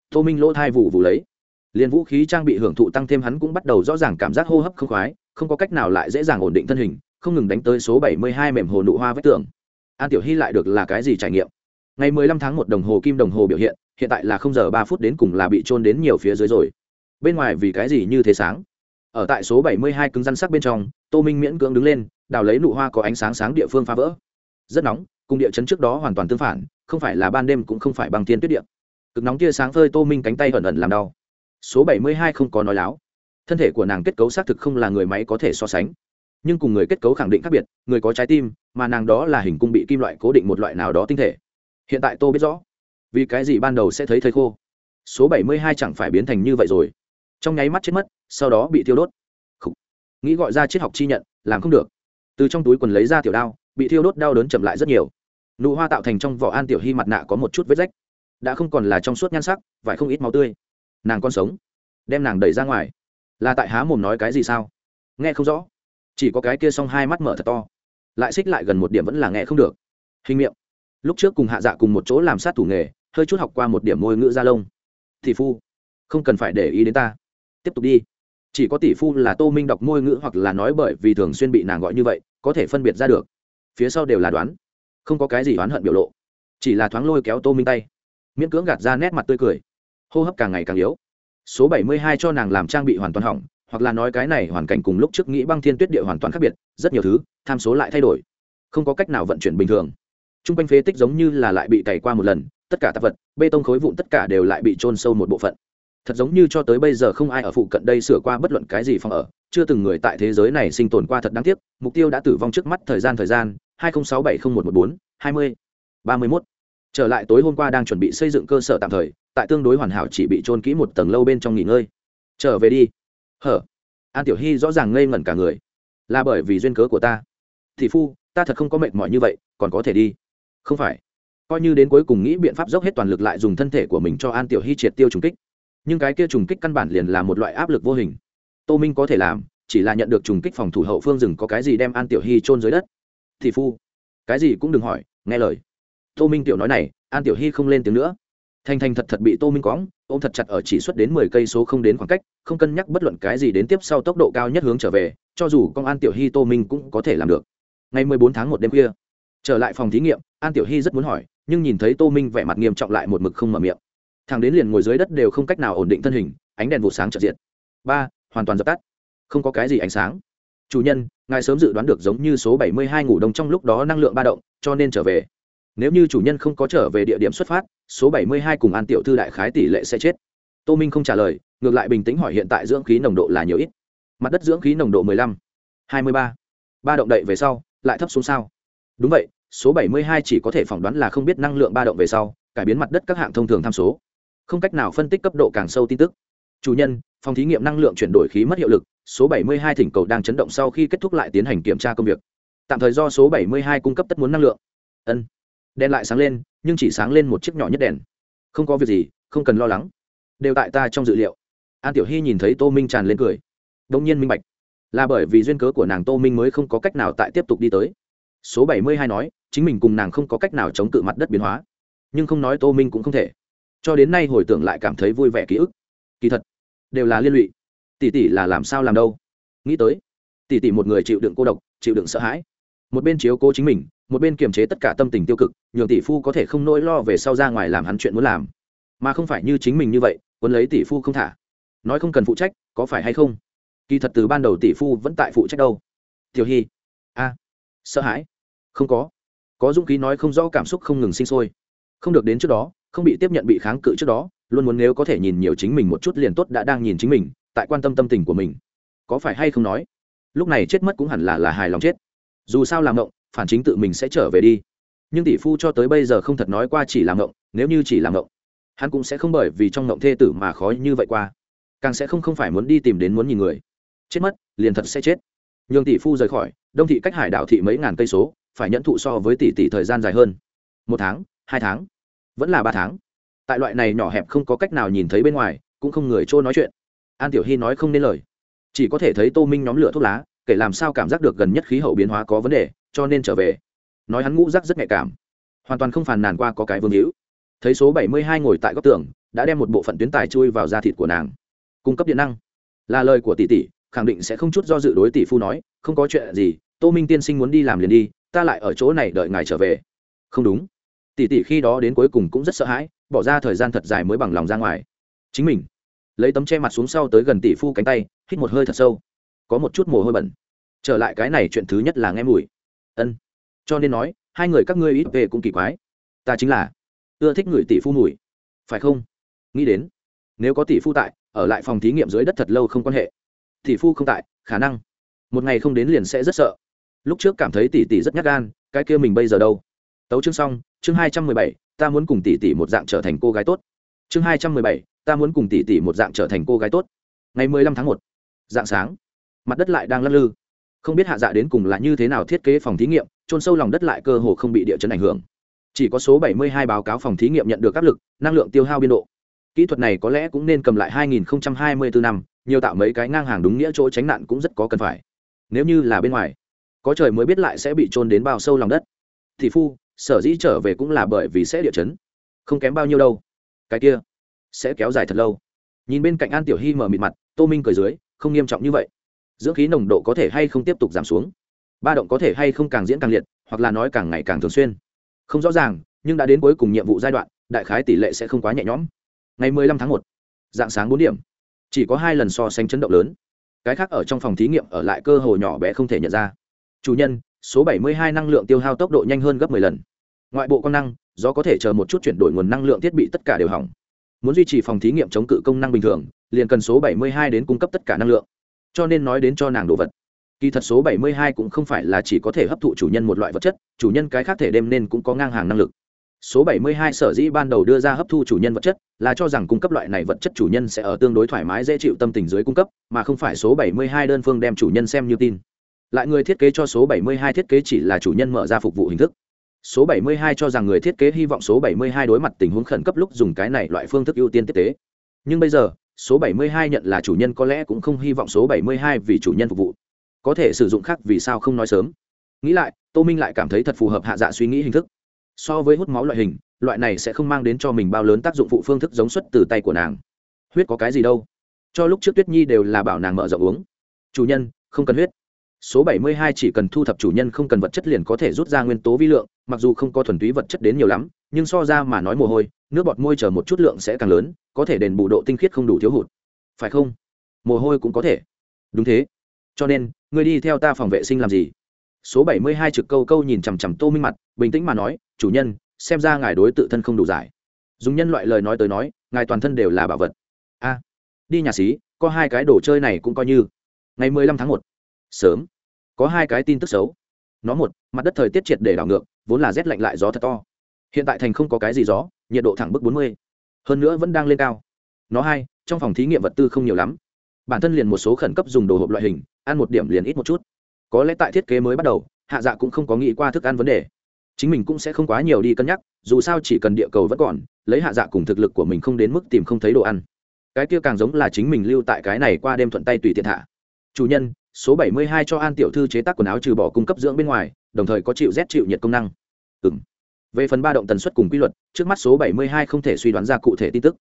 Tô minh lỗ thai vụ vụ lấy. Liền vũ khí trang bị hưởng thụ tăng thêm hắn cũng bắt đầu rõ ràng cảm giác hô hấp không khoái, không có cách nào lại dễ dàng ổn định thân hình, không ngừng đánh tới số 72 mềm hồ nụ hoa vách tường an tiểu hy lại được là cái gì trải nghiệm? Ngày 15 tháng một đồng hồ kim đồng hồ biểu hiện hiện tại là không giờ ba phút đến cùng là bị trôn đến nhiều phía dưới rồi. Bên ngoài vì cái gì như thế sáng? Ở tại số 72 cứng rắn sắc bên trong, tô minh miễn cưỡng đứng lên, đào lấy nụ hoa có ánh sáng sáng địa phương phá vỡ. Rất nóng, cùng địa chấn trước đó hoàn toàn tương phản, không phải là ban đêm cũng không phải bằng thiên tuyết điện cực nóng tia sáng phơi tô minh cánh tay ẩn ẩn làm đau. Số 72 không có nói láo. Thân thể của nàng kết cấu xác thực không là người máy có thể so sánh nhưng cùng người kết cấu khẳng định khác biệt, người có trái tim, mà nàng đó là hình cung bị kim loại cố định một loại nào đó tinh thể. Hiện tại tô biết rõ, vì cái gì ban đầu sẽ thấy thấy khô. Số 72 chẳng phải biến thành như vậy rồi. Trong nháy mắt chết mất, sau đó bị thiêu đốt. Khủ. nghĩ gọi ra triết học chi nhận, làm không được. Từ trong túi quần lấy ra tiểu đao, bị thiêu đốt đau đớn chậm lại rất nhiều. Nụ hoa tạo thành trong vỏ an tiểu hy mặt nạ có một chút vết rách. Đã không còn là trong suốt nhan sắc, vải không ít máu tươi. Nàng còn sống. Đem nàng đẩy ra ngoài. Là tại há mồm nói cái gì sao? Nghe không rõ chỉ có cái kia s hai mắt mở thật to. Lại xích lại gần một điểm vẫn là nghe không được. Hình miệng. Lúc trước cùng hạ dạ cùng một chỗ làm sát thủ nghề, hơi chút học qua một điểm môi ngữ da lông. Tỷ phu, không cần phải để ý đến ta. Tiếp tục đi. Chỉ có tỷ phu là tô minh đọc môi ngữ hoặc là nói bởi vì thường xuyên bị nàng gọi như vậy, có thể phân biệt ra được. Phía sau đều là đoán. Không có cái gì oán hận biểu lộ. Chỉ là thoáng lôi kéo tô minh tay. Miễn cưỡng gạt ra nét mặt tươi cười. Hô hấp càng ngày càng yếu. Số bảy mươi hai cho nàng làm trang bị hoàn toàn hỏng hoặc là nói cái này hoàn cảnh cùng lúc trước nghĩ băng thiên tuyết địa hoàn toàn khác biệt, rất nhiều thứ, tham số lại thay đổi. Không có cách nào vận chuyển bình thường. T r u n g quanh phế tích giống như là lại bị cày qua một lần, tất cả tạp vật, bê tông khối vụn tất cả đều lại bị trôn sâu một bộ phận. Thật giống như cho tới bây giờ không ai ở phụ cận đây sửa qua bất luận cái gì phòng ở, chưa từng người tại thế giới này sinh tồn qua thật đáng tiếc, mục tiêu đã tử vong trước mắt thời gian thời gian, hai nghìn sáu bảy không một một bốn, hai mươi, ba mươi mốt. Trở lại tối hôm qua đang chuẩn bị xây dựng cơ sở tạm thời, tại tương đối hoàn hảo chỉ bị trôn kỹ một tầng lâu bên trong nghỉ ngơi. Trở về đi hở. An tiểu hy rõ ràng ngây ngẩn cả người. Là bởi vì duyên cớ của ta. Thị phu, ta thật không có mệt mỏi như vậy, còn có thể đi. Không phải. Coi như đến cuối cùng nghĩ biện pháp dốc hết toàn lực lại dùng thân thể của mình cho an tiểu hy triệt tiêu trùng kích. Nhưng cái kia trùng kích căn bản liền là một loại áp lực vô hình. Tô minh có thể làm, chỉ là nhận được trùng kích phòng thủ hậu phương rừng có cái gì đem an tiểu hy trôn dưới đất. Thị phu, cái gì cũng đừng hỏi, nghe lời. Tô minh tiểu nói này, an tiểu hy không lên tiếng nữa thành thành thật thật bị tô minh quõng, ôm thật chặt ở chỉ xuất đến mười cây số không đến khoảng cách, không cân nhắc bất luận cái gì đến tiếp sau tốc độ cao nhất hướng trở về, cho dù con an tiểu hy tô minh cũng có thể làm được. Ngày mười bốn tháng một đêm khuya, trở lại phòng thí nghiệm, an tiểu hy rất muốn hỏi, nhưng nhìn thấy tô minh vẻ mặt nghiêm trọng lại một mực không mở miệng. Thằng đến liền ngồi dưới đất đều không cách nào ổn định thân hình, ánh đèn vụ sáng trợ diện ba, hoàn toàn dập tắt. Không có cái gì ánh sáng. Chủ nhân, ngài sớm dự đoán được giống như số bảy mươi hai ngủ đông trong lúc đó năng lượng ba động, cho nên trở về nếu như chủ nhân không có trở về địa điểm xuất phát, số bảy mươi hai cùng an tiểu thư đại khái tỷ lệ sẽ chết. Tô minh không trả lời, ngược lại bình tĩnh hỏi hiện tại dưỡng khí nồng độ là nhiều ít? Mặt đất dưỡng khí nồng độ mười lăm, hai mươi ba. Ba động đậy về sau, lại thấp xuống sao? Đúng vậy, số bảy mươi hai chỉ có thể phỏng đoán là không biết năng lượng ba động về sau, cải biến mặt đất các hạng thông thường tham số. Không cách nào phân tích cấp độ càng sâu tin tức. Chủ nhân, phòng thí nghiệm năng lượng chuyển đổi khí mất hiệu lực, số 72 thỉnh cầu đang chấn động sau khi kết thúc lại tiến hành kiểm tra công việc. Tạm thời do số 72 cung cấp tất muốn năng lượng. Ân đèn lại sáng lên, nhưng chỉ sáng lên một chiếc nhỏ nhất đèn. Không có việc gì, không cần lo lắng. Đều tại ta trong dự liệu. An tiểu hy nhìn thấy tô minh tràn lên cười. Đông nhiên minh bạch. Là bởi vì duyên cớ của nàng tô minh mới không có cách nào tại tiếp tục đi tới. Số 72 nói, chính mình cùng nàng không có cách nào chống cự mặt đất biến hóa. Nhưng không nói tô minh cũng không thể. Cho đến nay hồi tưởng lại cảm thấy vui vẻ ký ức. Kỳ thật, đều là liên lụy. Tỷ tỷ là làm sao làm đâu? Nghĩ tới, tỷ tỷ một người chịu đựng cô độc, chịu đựng sợ hãi. Một bên chiếu cố chính mình một bên kiềm chế tất cả tâm tình tiêu cực, nhường tỷ phu có thể không nỗi lo về sau ra ngoài làm hắn chuyện muốn làm. Mà không phải như chính mình như vậy, quân lấy tỷ phu không thả. Nói không cần phụ trách, có phải hay không? Kỳ thật từ ban đầu tỷ phu vẫn tại phụ trách đâu. Tiểu hy. A. Sợ hãi. Không có. Có dũng khí nói không rõ cảm xúc không ngừng sinh sôi. Không được đến trước đó, không bị tiếp nhận bị kháng cự trước đó, luôn muốn nếu có thể nhìn nhiều chính mình một chút liền tốt đã đang nhìn chính mình, tại quan tâm tâm tình của mình. Có phải hay không nói? Lúc này chết mất cũng hẳn là là hài lòng chết. Dù sao làm động phản chính tự mình sẽ trở về đi. Nhưng tỷ phu cho tới bây giờ không thật nói qua chỉ làm ngộng, nếu như chỉ làm ngộng, hắn cũng sẽ không bởi vì trong ngộng thê tử mà khó như vậy qua. Càng sẽ không không phải muốn đi tìm đến muốn nhìn người. Chết mất, liền thật sẽ chết. Nhường tỷ phu rời khỏi, đông thị cách hải đảo thị mấy ngàn cây số, phải nhẫn thụ so với tỷ tỷ thời gian dài hơn. Một tháng, hai tháng, vẫn là ba tháng. Tại loại này nhỏ hẹp không có cách nào nhìn thấy bên ngoài, cũng không người trôi nói chuyện. An tiểu hy nói không nên lời. Chỉ có thể thấy tô minh nhóm lửa thuốc lá, kể làm sao cảm giác được gần nhất khí hậu biến hóa có vấn đề cho nên trở về. Nói hắn ngũ rắc rất nhạy cảm. Hoàn toàn không phàn nàn qua có cái vương hữu. Thấy số bảy mươi hai ngồi tại góc tường, đã đem một bộ phận tuyến tài chui vào da thịt của nàng. Cung cấp điện năng. Là lời của tỷ tỷ, khẳng định sẽ không chút do dự đối tỷ phu nói, không có chuyện gì, tô minh tiên sinh muốn đi làm liền đi, ta lại ở chỗ này đợi ngài trở về. Không đúng. Tỷ tỷ khi đó đến cuối cùng cũng rất sợ hãi, bỏ ra thời gian thật dài mới bằng lòng ra ngoài. Chính mình. Lấy tấm che mặt xuống sau tới gần tỷ phu cánh tay, hít một hơi thật sâu. Có một chút mồ hôi bẩn. Trở lại cái này chuyện thứ nhất là nghe mùi ân. Cho nên nói, hai người các ngươi ít về cũng kỳ quái. Ta chính là, ưa thích người tỷ phu mùi. Phải không? Nghĩ đến, nếu có tỷ phu tại, ở lại phòng thí nghiệm dưới đất thật lâu không quan hệ. Tỷ phu không tại, khả năng, một ngày không đến liền sẽ rất sợ. Lúc trước cảm thấy tỷ tỷ rất nhát gan, cái kia mình bây giờ đâu? Tấu chương xong, chương hai trăm mười bảy, ta muốn cùng tỷ tỷ một dạng trở thành cô gái tốt. Chương hai trăm mười bảy, ta muốn cùng tỷ tỷ một dạng trở thành cô gái tốt. Ngày mười lăm tháng một, dạng sáng, mặt đất lại đang lắc lư không biết hạ dạ đến cùng là như thế nào thiết kế phòng thí nghiệm trôn sâu lòng đất lại cơ hồ không bị địa chấn ảnh hưởng. Chỉ có số 72 báo cáo phòng thí nghiệm nhận được áp lực, năng lượng tiêu hao biên độ. Kỹ thuật này có lẽ cũng nên cầm lại 2024 năm, nhiều tạo mấy cái ngang hàng đúng nghĩa chỗ tránh nạn cũng rất có cần phải. Nếu như là bên ngoài, có trời mới biết lại sẽ bị trôn đến bao sâu lòng đất. Thì phu, sở dĩ trở về cũng là bởi vì sẽ địa chấn. Không kém bao nhiêu đâu. Cái kia, sẽ kéo dài thật lâu. Nhìn bên cạnh an tiểu hy mở mịt mặt, tô minh cười dưới, không nghiêm trọng như vậy dưỡng khí nồng độ có thể hay không tiếp tục giảm xuống? Ba động có thể hay không càng diễn càng liệt hoặc là nói càng ngày càng thường xuyên? Không rõ ràng nhưng đã đến cuối cùng nhiệm vụ giai đoạn đại khái tỷ lệ sẽ không quá nhẹ nhõm. Ngày 15 tháng 1, dạng sáng bốn điểm. Chỉ có hai lần so sánh chấn động lớn. Cái khác ở trong phòng thí nghiệm ở lại cơ hồ nhỏ bé không thể nhận ra. Chủ nhân số 72 năng lượng tiêu hao tốc độ nhanh hơn gấp 10 lần. Ngoại bộ công năng do có thể chờ một chút chuyển đổi nguồn năng lượng thiết bị tất cả đều hỏng. Muốn duy trì phòng thí nghiệm chống cự công năng bình thường liền cần số 72 đến cung cấp tất cả năng lượng cho nên nói đến cho nàng đồ vật. Kỳ thật số 72 cũng không phải là chỉ có thể hấp thụ chủ nhân một loại vật chất, chủ nhân cái khác thể đem nên cũng có ngang hàng năng lực. Số 72 sở dĩ ban đầu đưa ra hấp thu chủ nhân vật chất, là cho rằng cung cấp loại này vật chất chủ nhân sẽ ở tương đối thoải mái, dễ chịu tâm tình dưới cung cấp, mà không phải số 72 đơn phương đem chủ nhân xem như tin. Lại người thiết kế cho số 72 thiết kế chỉ là chủ nhân mở ra phục vụ hình thức. Số 72 cho rằng người thiết kế hy vọng số 72 đối mặt tình huống khẩn cấp lúc dùng cái này loại phương thức ưu tiên tiếp tế. Nhưng bây giờ số 72 nhận là chủ nhân có lẽ cũng không hy vọng số 72 vì chủ nhân phục vụ. Có thể sử dụng khác vì sao không nói sớm. Nghĩ lại, tô minh lại cảm thấy thật phù hợp hạ dạ suy nghĩ hình thức. So với hút máu loại hình, loại này sẽ không mang đến cho mình bao lớn tác dụng phụ phương thức giống xuất từ tay của nàng. Huyết có cái gì đâu? Cho lúc trước tuyết nhi đều là bảo nàng mở rộng uống. Chủ nhân, không cần huyết. Số 72 chỉ cần thu thập chủ nhân không cần vật chất liền có thể rút ra nguyên tố vi lượng, mặc dù không có thuần túy vật chất đến nhiều lắm, nhưng so ra mà nói mồ hôi nước bọt môi chờ một chút lượng sẽ càng lớn có thể đền bù độ tinh khiết không đủ thiếu hụt. Phải không? Mồ hôi cũng có thể. Đúng thế. Cho nên ngươi đi theo ta phòng vệ sinh làm gì? Số 72 trực câu câu nhìn chằm chằm tô minh mặt bình tĩnh mà nói chủ nhân xem ra ngài đối tự thân không đủ giải. Dùng nhân loại lời nói tới nói ngài toàn thân đều là bảo vật. A đi nhà xí có hai cái đồ chơi này cũng coi như. Ngày 15 tháng một, sớm. Có hai cái tin tức xấu. Nó một mặt đất thời tiết triệt để đảo ngược vốn là rét lạnh lại gió thật to hiện tại thành không có cái gì gió, nhiệt độ thẳng bức 40. hơn nữa vẫn đang lên cao. Nó hai, trong phòng thí nghiệm vật tư không nhiều lắm. Bản thân liền một số khẩn cấp dùng đồ hộp loại hình, ăn một điểm liền ít một chút. Có lẽ tại thiết kế mới bắt đầu, hạ dạ cũng không có nghĩ qua thức ăn vấn đề. Chính mình cũng sẽ không quá nhiều đi cân nhắc, dù sao chỉ cần địa cầu vẫn còn, lấy hạ dạ cùng thực lực của mình không đến mức tìm không thấy đồ ăn. Cái kia càng giống là chính mình lưu tại cái này qua đêm thuận tay tùy tiện hạ. Chủ nhân, số 72 cho an tiểu thư chế tác quần áo trừ bỏ cung cấp dưỡng bên ngoài, đồng thời có chịu rét chịu nhiệt công năng. Ừm về phần ba động tần suất cùng quy luật, trước mắt số 72 không thể suy đoán ra cụ thể tin tức.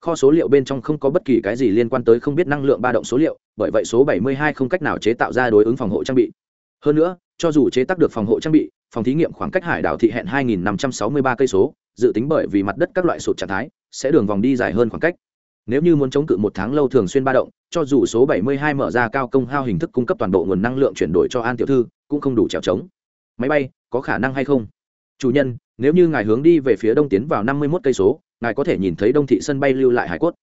Kho số liệu bên trong không có bất kỳ cái gì liên quan tới không biết năng lượng ba động số liệu, bởi vậy số 72 không cách nào chế tạo ra đối ứng phòng hộ trang bị. Hơn nữa, cho dù chế tác được phòng hộ trang bị, phòng thí nghiệm khoảng cách hải đảo thị hẹn 2.563 cây số, dự tính bởi vì mặt đất các loại sụt trạng thái, sẽ đường vòng đi dài hơn khoảng cách. Nếu như muốn chống cự một tháng lâu thường xuyên ba động, cho dù số 72 mở ra cao công hao hình thức cung cấp toàn bộ nguồn năng lượng chuyển đổi cho an tiểu thư, cũng không đủ trèo trống. Máy bay, có khả năng hay không? Chủ nhân nếu như ngài hướng đi về phía đông tiến vào 51 cây số, ngài có thể nhìn thấy đông thị sân bay lưu lại hải cốt.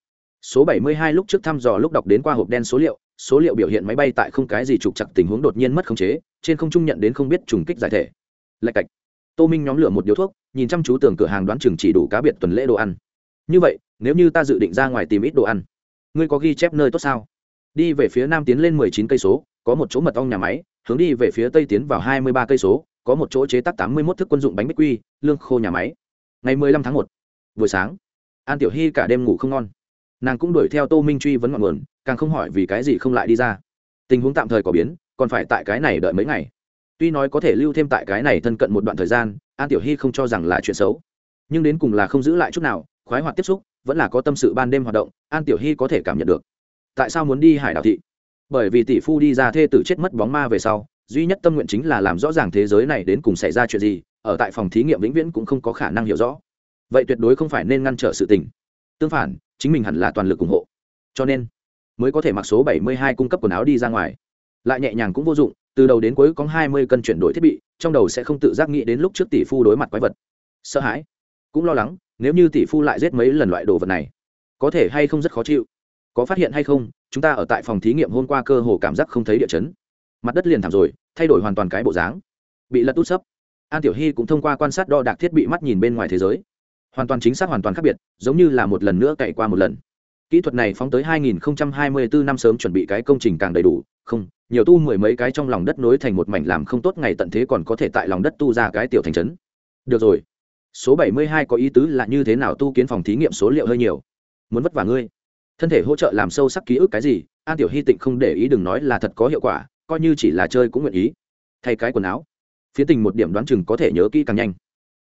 Số 72 lúc trước thăm dò lúc đọc đến qua hộp đen số liệu số liệu biểu hiện máy bay tại không cái gì trục chặt tình huống đột nhiên mất khống chế, trên không trung nhận đến không biết trùng kích giải thể. Lạch cạch. Tô minh nhóm lửa một điếu thuốc, nhìn chăm chú tường cửa hàng đoán chừng chỉ đủ cá biệt tuần lễ đồ ăn. Như vậy, nếu như ta dự định ra ngoài tìm ít đồ ăn, ngươi có ghi chép nơi tốt sao? Đi về phía nam tiến lên mười chín cây số, có một chỗ mật ong nhà máy hướng đi về phía tây tiến vào hai mươi ba cây số, có một chỗ chế tác tám mươi mốt thức quân dụng bánh bích quy, lương khô nhà máy. Ngày mười lăm tháng một, buổi sáng, an tiểu hy cả đêm ngủ không ngon. Nàng cũng đuổi theo tô minh truy vấn ngọn nguồn, càng không hỏi vì cái gì không lại đi ra. Tình huống tạm thời có biến, còn phải tại cái này đợi mấy ngày. Tuy nói có thể lưu thêm tại cái này thân cận một đoạn thời gian, an tiểu hy không cho rằng là chuyện xấu. Nhưng đến cùng là không giữ lại chút nào, khoái hoạt tiếp xúc, vẫn là có tâm sự ban đêm hoạt động, an tiểu hy có thể cảm nhận được. Tại sao muốn đi hải đảo thị? Bởi vì tỷ phu đi ra thê tử chết mất bóng ma về sau, duy nhất tâm nguyện chính là làm rõ ràng thế giới này đến cùng xảy ra chuyện gì, ở tại phòng thí nghiệm vĩnh viễn cũng không có khả năng hiểu rõ. Vậy tuyệt đối không phải nên ngăn trở sự tình. Tương phản, chính mình hẳn là toàn lực ủng hộ. Cho nên, mới có thể mặc số 72 cung cấp quần áo đi ra ngoài. Lại nhẹ nhàng cũng vô dụng, từ đầu đến cuối có 20 cân chuyển đổi thiết bị, trong đầu sẽ không tự giác nghĩ đến lúc trước tỷ phu đối mặt quái vật. Sợ hãi. Cũng lo lắng, nếu như tỷ phu lại giết mấy lần loại đồ vật này, có thể hay không rất khó chịu có phát hiện hay không, chúng ta ở tại phòng thí nghiệm hôm qua cơ hồ cảm giác không thấy địa chấn. Mặt đất liền thảm rồi, thay đổi hoàn toàn cái bộ dáng. Bị lật út sấp. An tiểu hy cũng thông qua quan sát đo đạc thiết bị mắt nhìn bên ngoài thế giới. Hoàn toàn chính xác, hoàn toàn khác biệt, giống như là một lần nữa cậy qua một lần. Kỹ thuật này phóng tới 2024 năm sớm chuẩn bị cái công trình càng đầy đủ. Không, nhiều tu mười mấy cái trong lòng đất nối thành một mảnh làm không tốt ngày tận thế còn có thể tại lòng đất tu ra cái tiểu thành trấn. Được rồi. Số 72 có ý tứ là như thế nào tu kiến phòng thí nghiệm số liệu hơi nhiều. Muốn vất vả ngươi thân thể hỗ trợ làm sâu sắc ký ức cái gì, an tiểu hy tịnh không để ý đừng nói là thật có hiệu quả, coi như chỉ là chơi cũng nguyện ý. Thay cái quần áo. Phía tình một điểm đoán chừng có thể nhớ kỹ càng nhanh.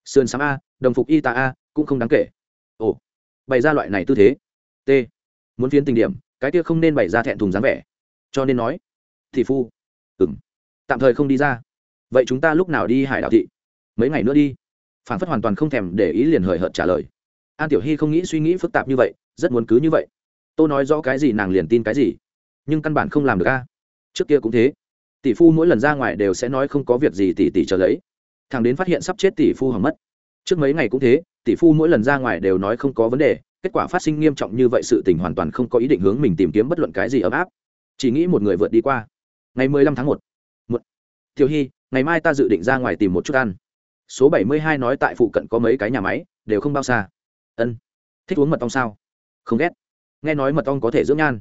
Sườn sáng a, đồng phục y tá a, cũng không đáng kể. Ồ, bày ra loại này tư thế. T. Muốn phiến tình điểm, cái kia không nên bày ra thẹn thùng dáng vẻ. Cho nên nói thị phu. Ừng tạm thời không đi ra. Vậy chúng ta lúc nào đi hải đảo thị? Mấy ngày nữa đi. Phản phất hoàn toàn không thèm để ý liền hời hợt trả lời. An tiểu hy không nghĩ suy nghĩ phức tạp như vậy, rất muốn cứ như vậy tôi nói rõ cái gì nàng liền tin cái gì. Nhưng căn bản không làm được a. Trước kia cũng thế. Tỷ phu mỗi lần ra ngoài đều sẽ nói không có việc gì tỷ tỷ chờ lấy. Thằng đến phát hiện sắp chết tỷ phu hỏng mất. Trước mấy ngày cũng thế, tỷ phu mỗi lần ra ngoài đều nói không có vấn đề. Kết quả phát sinh nghiêm trọng như vậy sự tình hoàn toàn không có ý định hướng mình tìm kiếm bất luận cái gì ấm áp. Chỉ nghĩ một người vượt đi qua. Ngày mười lăm tháng một. Một. Thiếu hy, ngày mai ta dự định ra ngoài tìm một chút ăn. Số bảy mươi hai nói tại phụ cận có mấy cái nhà máy, đều không bao xa. Ân. Thích uống mật ong sao? Không ghét nghe nói mật ong có thể dưỡng nhan.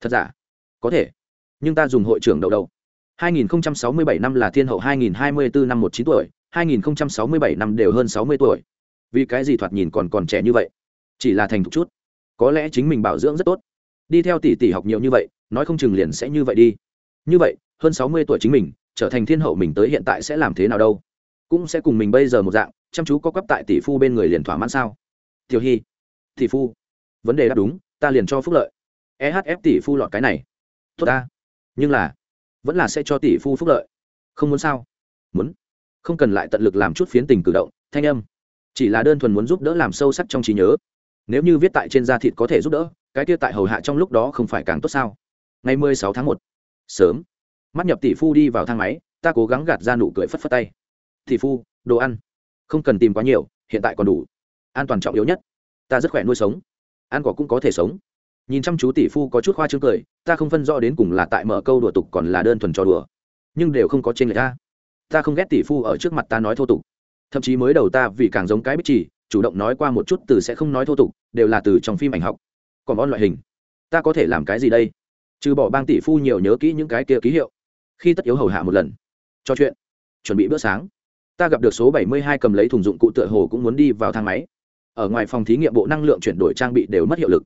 Thật giả? Có thể. Nhưng ta dùng hội trưởng đầu đầu. 2067 năm là thiên hậu 2024 năm 19 tuổi 2067 năm đều hơn 60 tuổi. Vì cái gì thoạt nhìn còn còn trẻ như vậy? Chỉ là thành thục chút. Có lẽ chính mình bảo dưỡng rất tốt. Đi theo tỷ tỷ học nhiều như vậy, nói không chừng liền sẽ như vậy đi. Như vậy, hơn 60 tuổi chính mình, trở thành thiên hậu mình tới hiện tại sẽ làm thế nào đâu? Cũng sẽ cùng mình bây giờ một dạng, chăm chú có cấp tại tỷ phu bên người liền thỏa mãn sao? Tiểu hy, tỷ phu, vấn đề đáp đúng ta liền cho phúc lợi. Ehf tỷ phu lọt cái này. Tốt ta. Nhưng là, vẫn là sẽ cho tỷ phu phúc lợi. Không muốn sao? Muốn. Không cần lại tận lực làm chút phiến tình cử động, thanh âm. Chỉ là đơn thuần muốn giúp đỡ làm sâu sắc trong trí nhớ. Nếu như viết tại trên da thịt có thể giúp đỡ, cái kia tại hầu hạ trong lúc đó không phải càng tốt sao? Ngày mười sáu tháng một. Sớm. Mắt nhập tỷ phu đi vào thang máy, ta cố gắng gạt ra nụ cười phất phất tay. Tỷ phu, đồ ăn. Không cần tìm quá nhiều, hiện tại còn đủ. An toàn trọng yếu nhất. Ta rất khỏe nuôi sống ăn cỏ cũng có thể sống. Nhìn chăm chú tỷ phu có chút khoa trương cười, ta không phân rõ đến cùng là tại mở câu đùa tục còn là đơn thuần trò đùa. Nhưng đều không có trên người ta ta không ghét tỷ phu ở trước mặt ta nói thô tục. Thậm chí mới đầu ta vì càng giống cái bích chỉ chủ động nói qua một chút từ sẽ không nói thô tục, đều là từ trong phim ảnh học. Còn món loại hình. Ta có thể làm cái gì đây? Trừ bỏ bang tỷ phu nhiều nhớ kỹ những cái kia ký hiệu. Khi tất yếu hầu hạ một lần. Cho chuyện. Chuẩn bị bữa sáng. Ta gặp được số bảy mươi hai cầm lấy thùng dụng cụ tựa hồ cũng muốn đi vào thang máy ở ngoài phòng thí nghiệm bộ năng lượng chuyển đổi trang bị đều mất hiệu lực.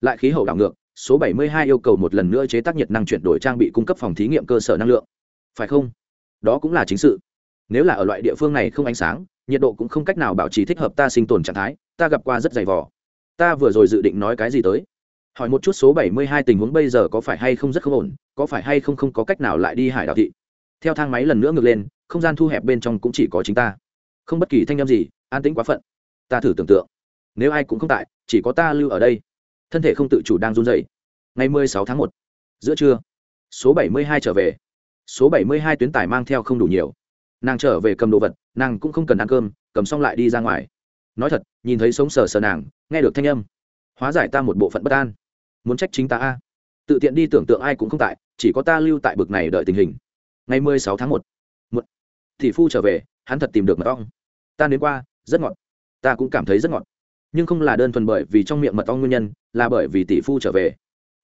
Lại khí hậu đảo ngược, số 72 yêu cầu một lần nữa chế tác nhiệt năng chuyển đổi trang bị cung cấp phòng thí nghiệm cơ sở năng lượng. Phải không? Đó cũng là chính sự. Nếu là ở loại địa phương này không ánh sáng, nhiệt độ cũng không cách nào bảo trì thích hợp ta sinh tồn trạng thái, ta gặp qua rất dày vò. Ta vừa rồi dự định nói cái gì tới? Hỏi một chút số 72 tình huống bây giờ có phải hay không rất không ổn, có phải hay không không có cách nào lại đi hải đảo thị? Theo thang máy lần nữa ngược lên, không gian thu hẹp bên trong cũng chỉ có chính ta. Không bất kỳ thanh â gì, an tĩnh quá phận ta thử tưởng tượng. Nếu ai cũng không tại, chỉ có ta lưu ở đây. Thân thể không tự chủ đang run dày ngày mười sáu tháng một, giữa trưa, số bảy mươi hai trở về. Số bảy mươi hai tuyến tải mang theo không đủ nhiều. Nàng trở về cầm đồ vật, nàng cũng không cần ăn cơm, cầm xong lại đi ra ngoài. Nói thật, nhìn thấy sống sờ sờ nàng, nghe được thanh âm, hóa giải ta một bộ phận bất an. Muốn trách chính ta a. Tự tiện đi tưởng tượng ai cũng không tại, chỉ có ta lưu tại bực này đợi tình hình. Ngày mười sáu tháng một một thị phu trở về, hắn thật tìm được mật ong. Ta đến qua, rất ngọt ta cũng cảm thấy rất ngọt. Nhưng không là đơn thuần bởi vì trong miệng mật ong nguyên nhân, là bởi vì tỷ phu trở về.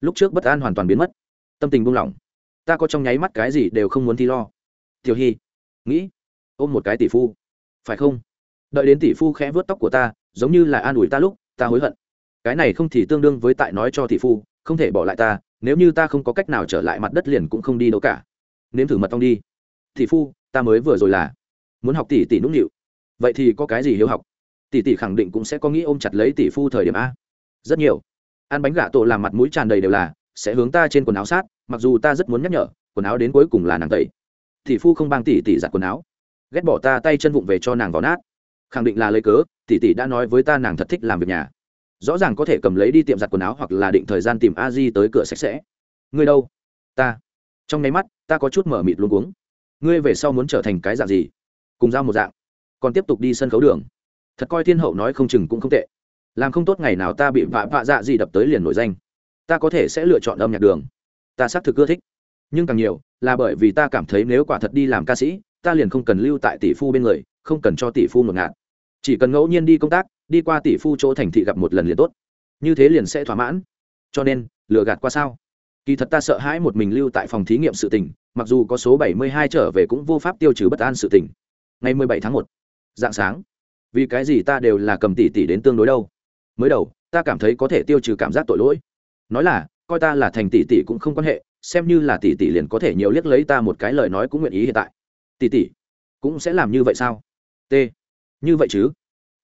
Lúc trước bất an hoàn toàn biến mất. Tâm tình buông lỏng. Ta có trong nháy mắt cái gì đều không muốn thi lo. Tiểu hy, nghĩ, ôm một cái tỷ phu. Phải không? Đợi đến tỷ phu khẽ vớt tóc của ta, giống như là an ủi ta lúc, ta hối hận. Cái này không thì tương đương với tại nói cho tỷ phu, không thể bỏ lại ta, nếu như ta không có cách nào trở lại mặt đất liền cũng không đi đâu cả. Nếm thử mật ong đi. Tỷ phu, ta mới vừa rồi là muốn học tỷ tỷ nũng nịu. Vậy thì có cái gì hiếu học? Tỷ tỷ khẳng định cũng sẽ có nghĩ ôm chặt lấy tỷ phu thời điểm a. Rất nhiều. Ăn bánh gà tổ làm mặt mũi tràn đầy đều là, sẽ hướng ta trên quần áo sát, mặc dù ta rất muốn nhắc nhở, quần áo đến cuối cùng là nàng tẩy. Tỷ phu không bang tỷ tỷ giặt quần áo. Ghét bỏ ta tay chân vụng về cho nàng vào nát. Khẳng định là lấy cớ, tỷ tỷ đã nói với ta nàng thật thích làm việc nhà. Rõ ràng có thể cầm lấy đi tiệm giặt quần áo hoặc là định thời gian tìm a di tới cửa sạch sẽ. Ngươi đâu? Ta. Trong nháy mắt, ta có chút mở mịt luôn cuống. Ngươi về sau muốn trở thành cái dạng gì? Cùng giao một dạng. Còn tiếp tục đi sân khấu đường thật coi thiên hậu nói không chừng cũng không tệ. Làm không tốt ngày nào ta bị vạ vạ dạ gì đập tới liền nổi danh. Ta có thể sẽ lựa chọn âm nhạc đường. Ta xác thực ưa thích. Nhưng càng nhiều, là bởi vì ta cảm thấy nếu quả thật đi làm ca sĩ, ta liền không cần lưu tại tỷ phu bên người, không cần cho tỷ phu ngột ngạt. Chỉ cần ngẫu nhiên đi công tác, đi qua tỷ phu chỗ thành thị gặp một lần liền tốt. Như thế liền sẽ thỏa mãn. Cho nên lựa gạt qua sao? Kỳ thật ta sợ hãi một mình lưu tại phòng thí nghiệm sự tình, mặc dù có số bảy mươi hai trở về cũng vô pháp tiêu trừ bất an sự tình. Ngày mười bảy tháng một, dạng sáng vì cái gì ta đều là cầm tỷ tỷ đến tương đối đâu? Mới đầu, ta cảm thấy có thể tiêu trừ cảm giác tội lỗi. Nói là, coi ta là thành tỷ tỷ cũng không quan hệ, xem như là tỷ tỷ liền có thể nhiều liếc lấy ta một cái lời nói cũng nguyện ý hiện tại. Tỷ tỷ cũng sẽ làm như vậy sao? T, như vậy chứ?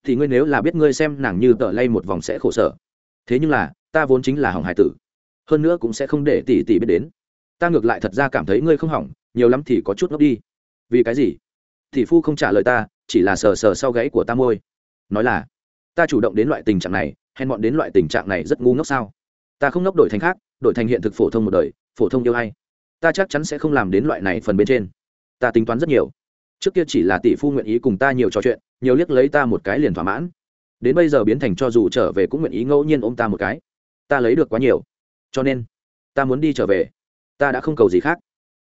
Thì ngươi nếu là biết ngươi xem nàng như tờ lay một vòng sẽ khổ sở. Thế nhưng là, ta vốn chính là hỏng hải tử. Hơn nữa cũng sẽ không để tỷ tỷ biết đến. Ta ngược lại thật ra cảm thấy ngươi không hỏng, nhiều lắm thì có chút ngốc đi. Vì cái gì? Tỷ phu không trả lời ta chỉ là sờ sờ sau gáy của ta môi. Nói là, ta chủ động đến loại tình trạng này, hèn bọn đến loại tình trạng này rất ngu ngốc sao? Ta không ngốc đổi thành khác, đổi thành hiện thực phổ thông một đời, phổ thông yêu hay ta chắc chắn sẽ không làm đến loại này phần bên trên. Ta tính toán rất nhiều. Trước kia chỉ là tỷ phu nguyện ý cùng ta nhiều trò chuyện, nhiều liếc lấy ta một cái liền thỏa mãn. Đến bây giờ biến thành cho dù trở về cũng nguyện ý ngẫu nhiên ôm ta một cái. Ta lấy được quá nhiều. Cho nên, ta muốn đi trở về. Ta đã không cầu gì khác.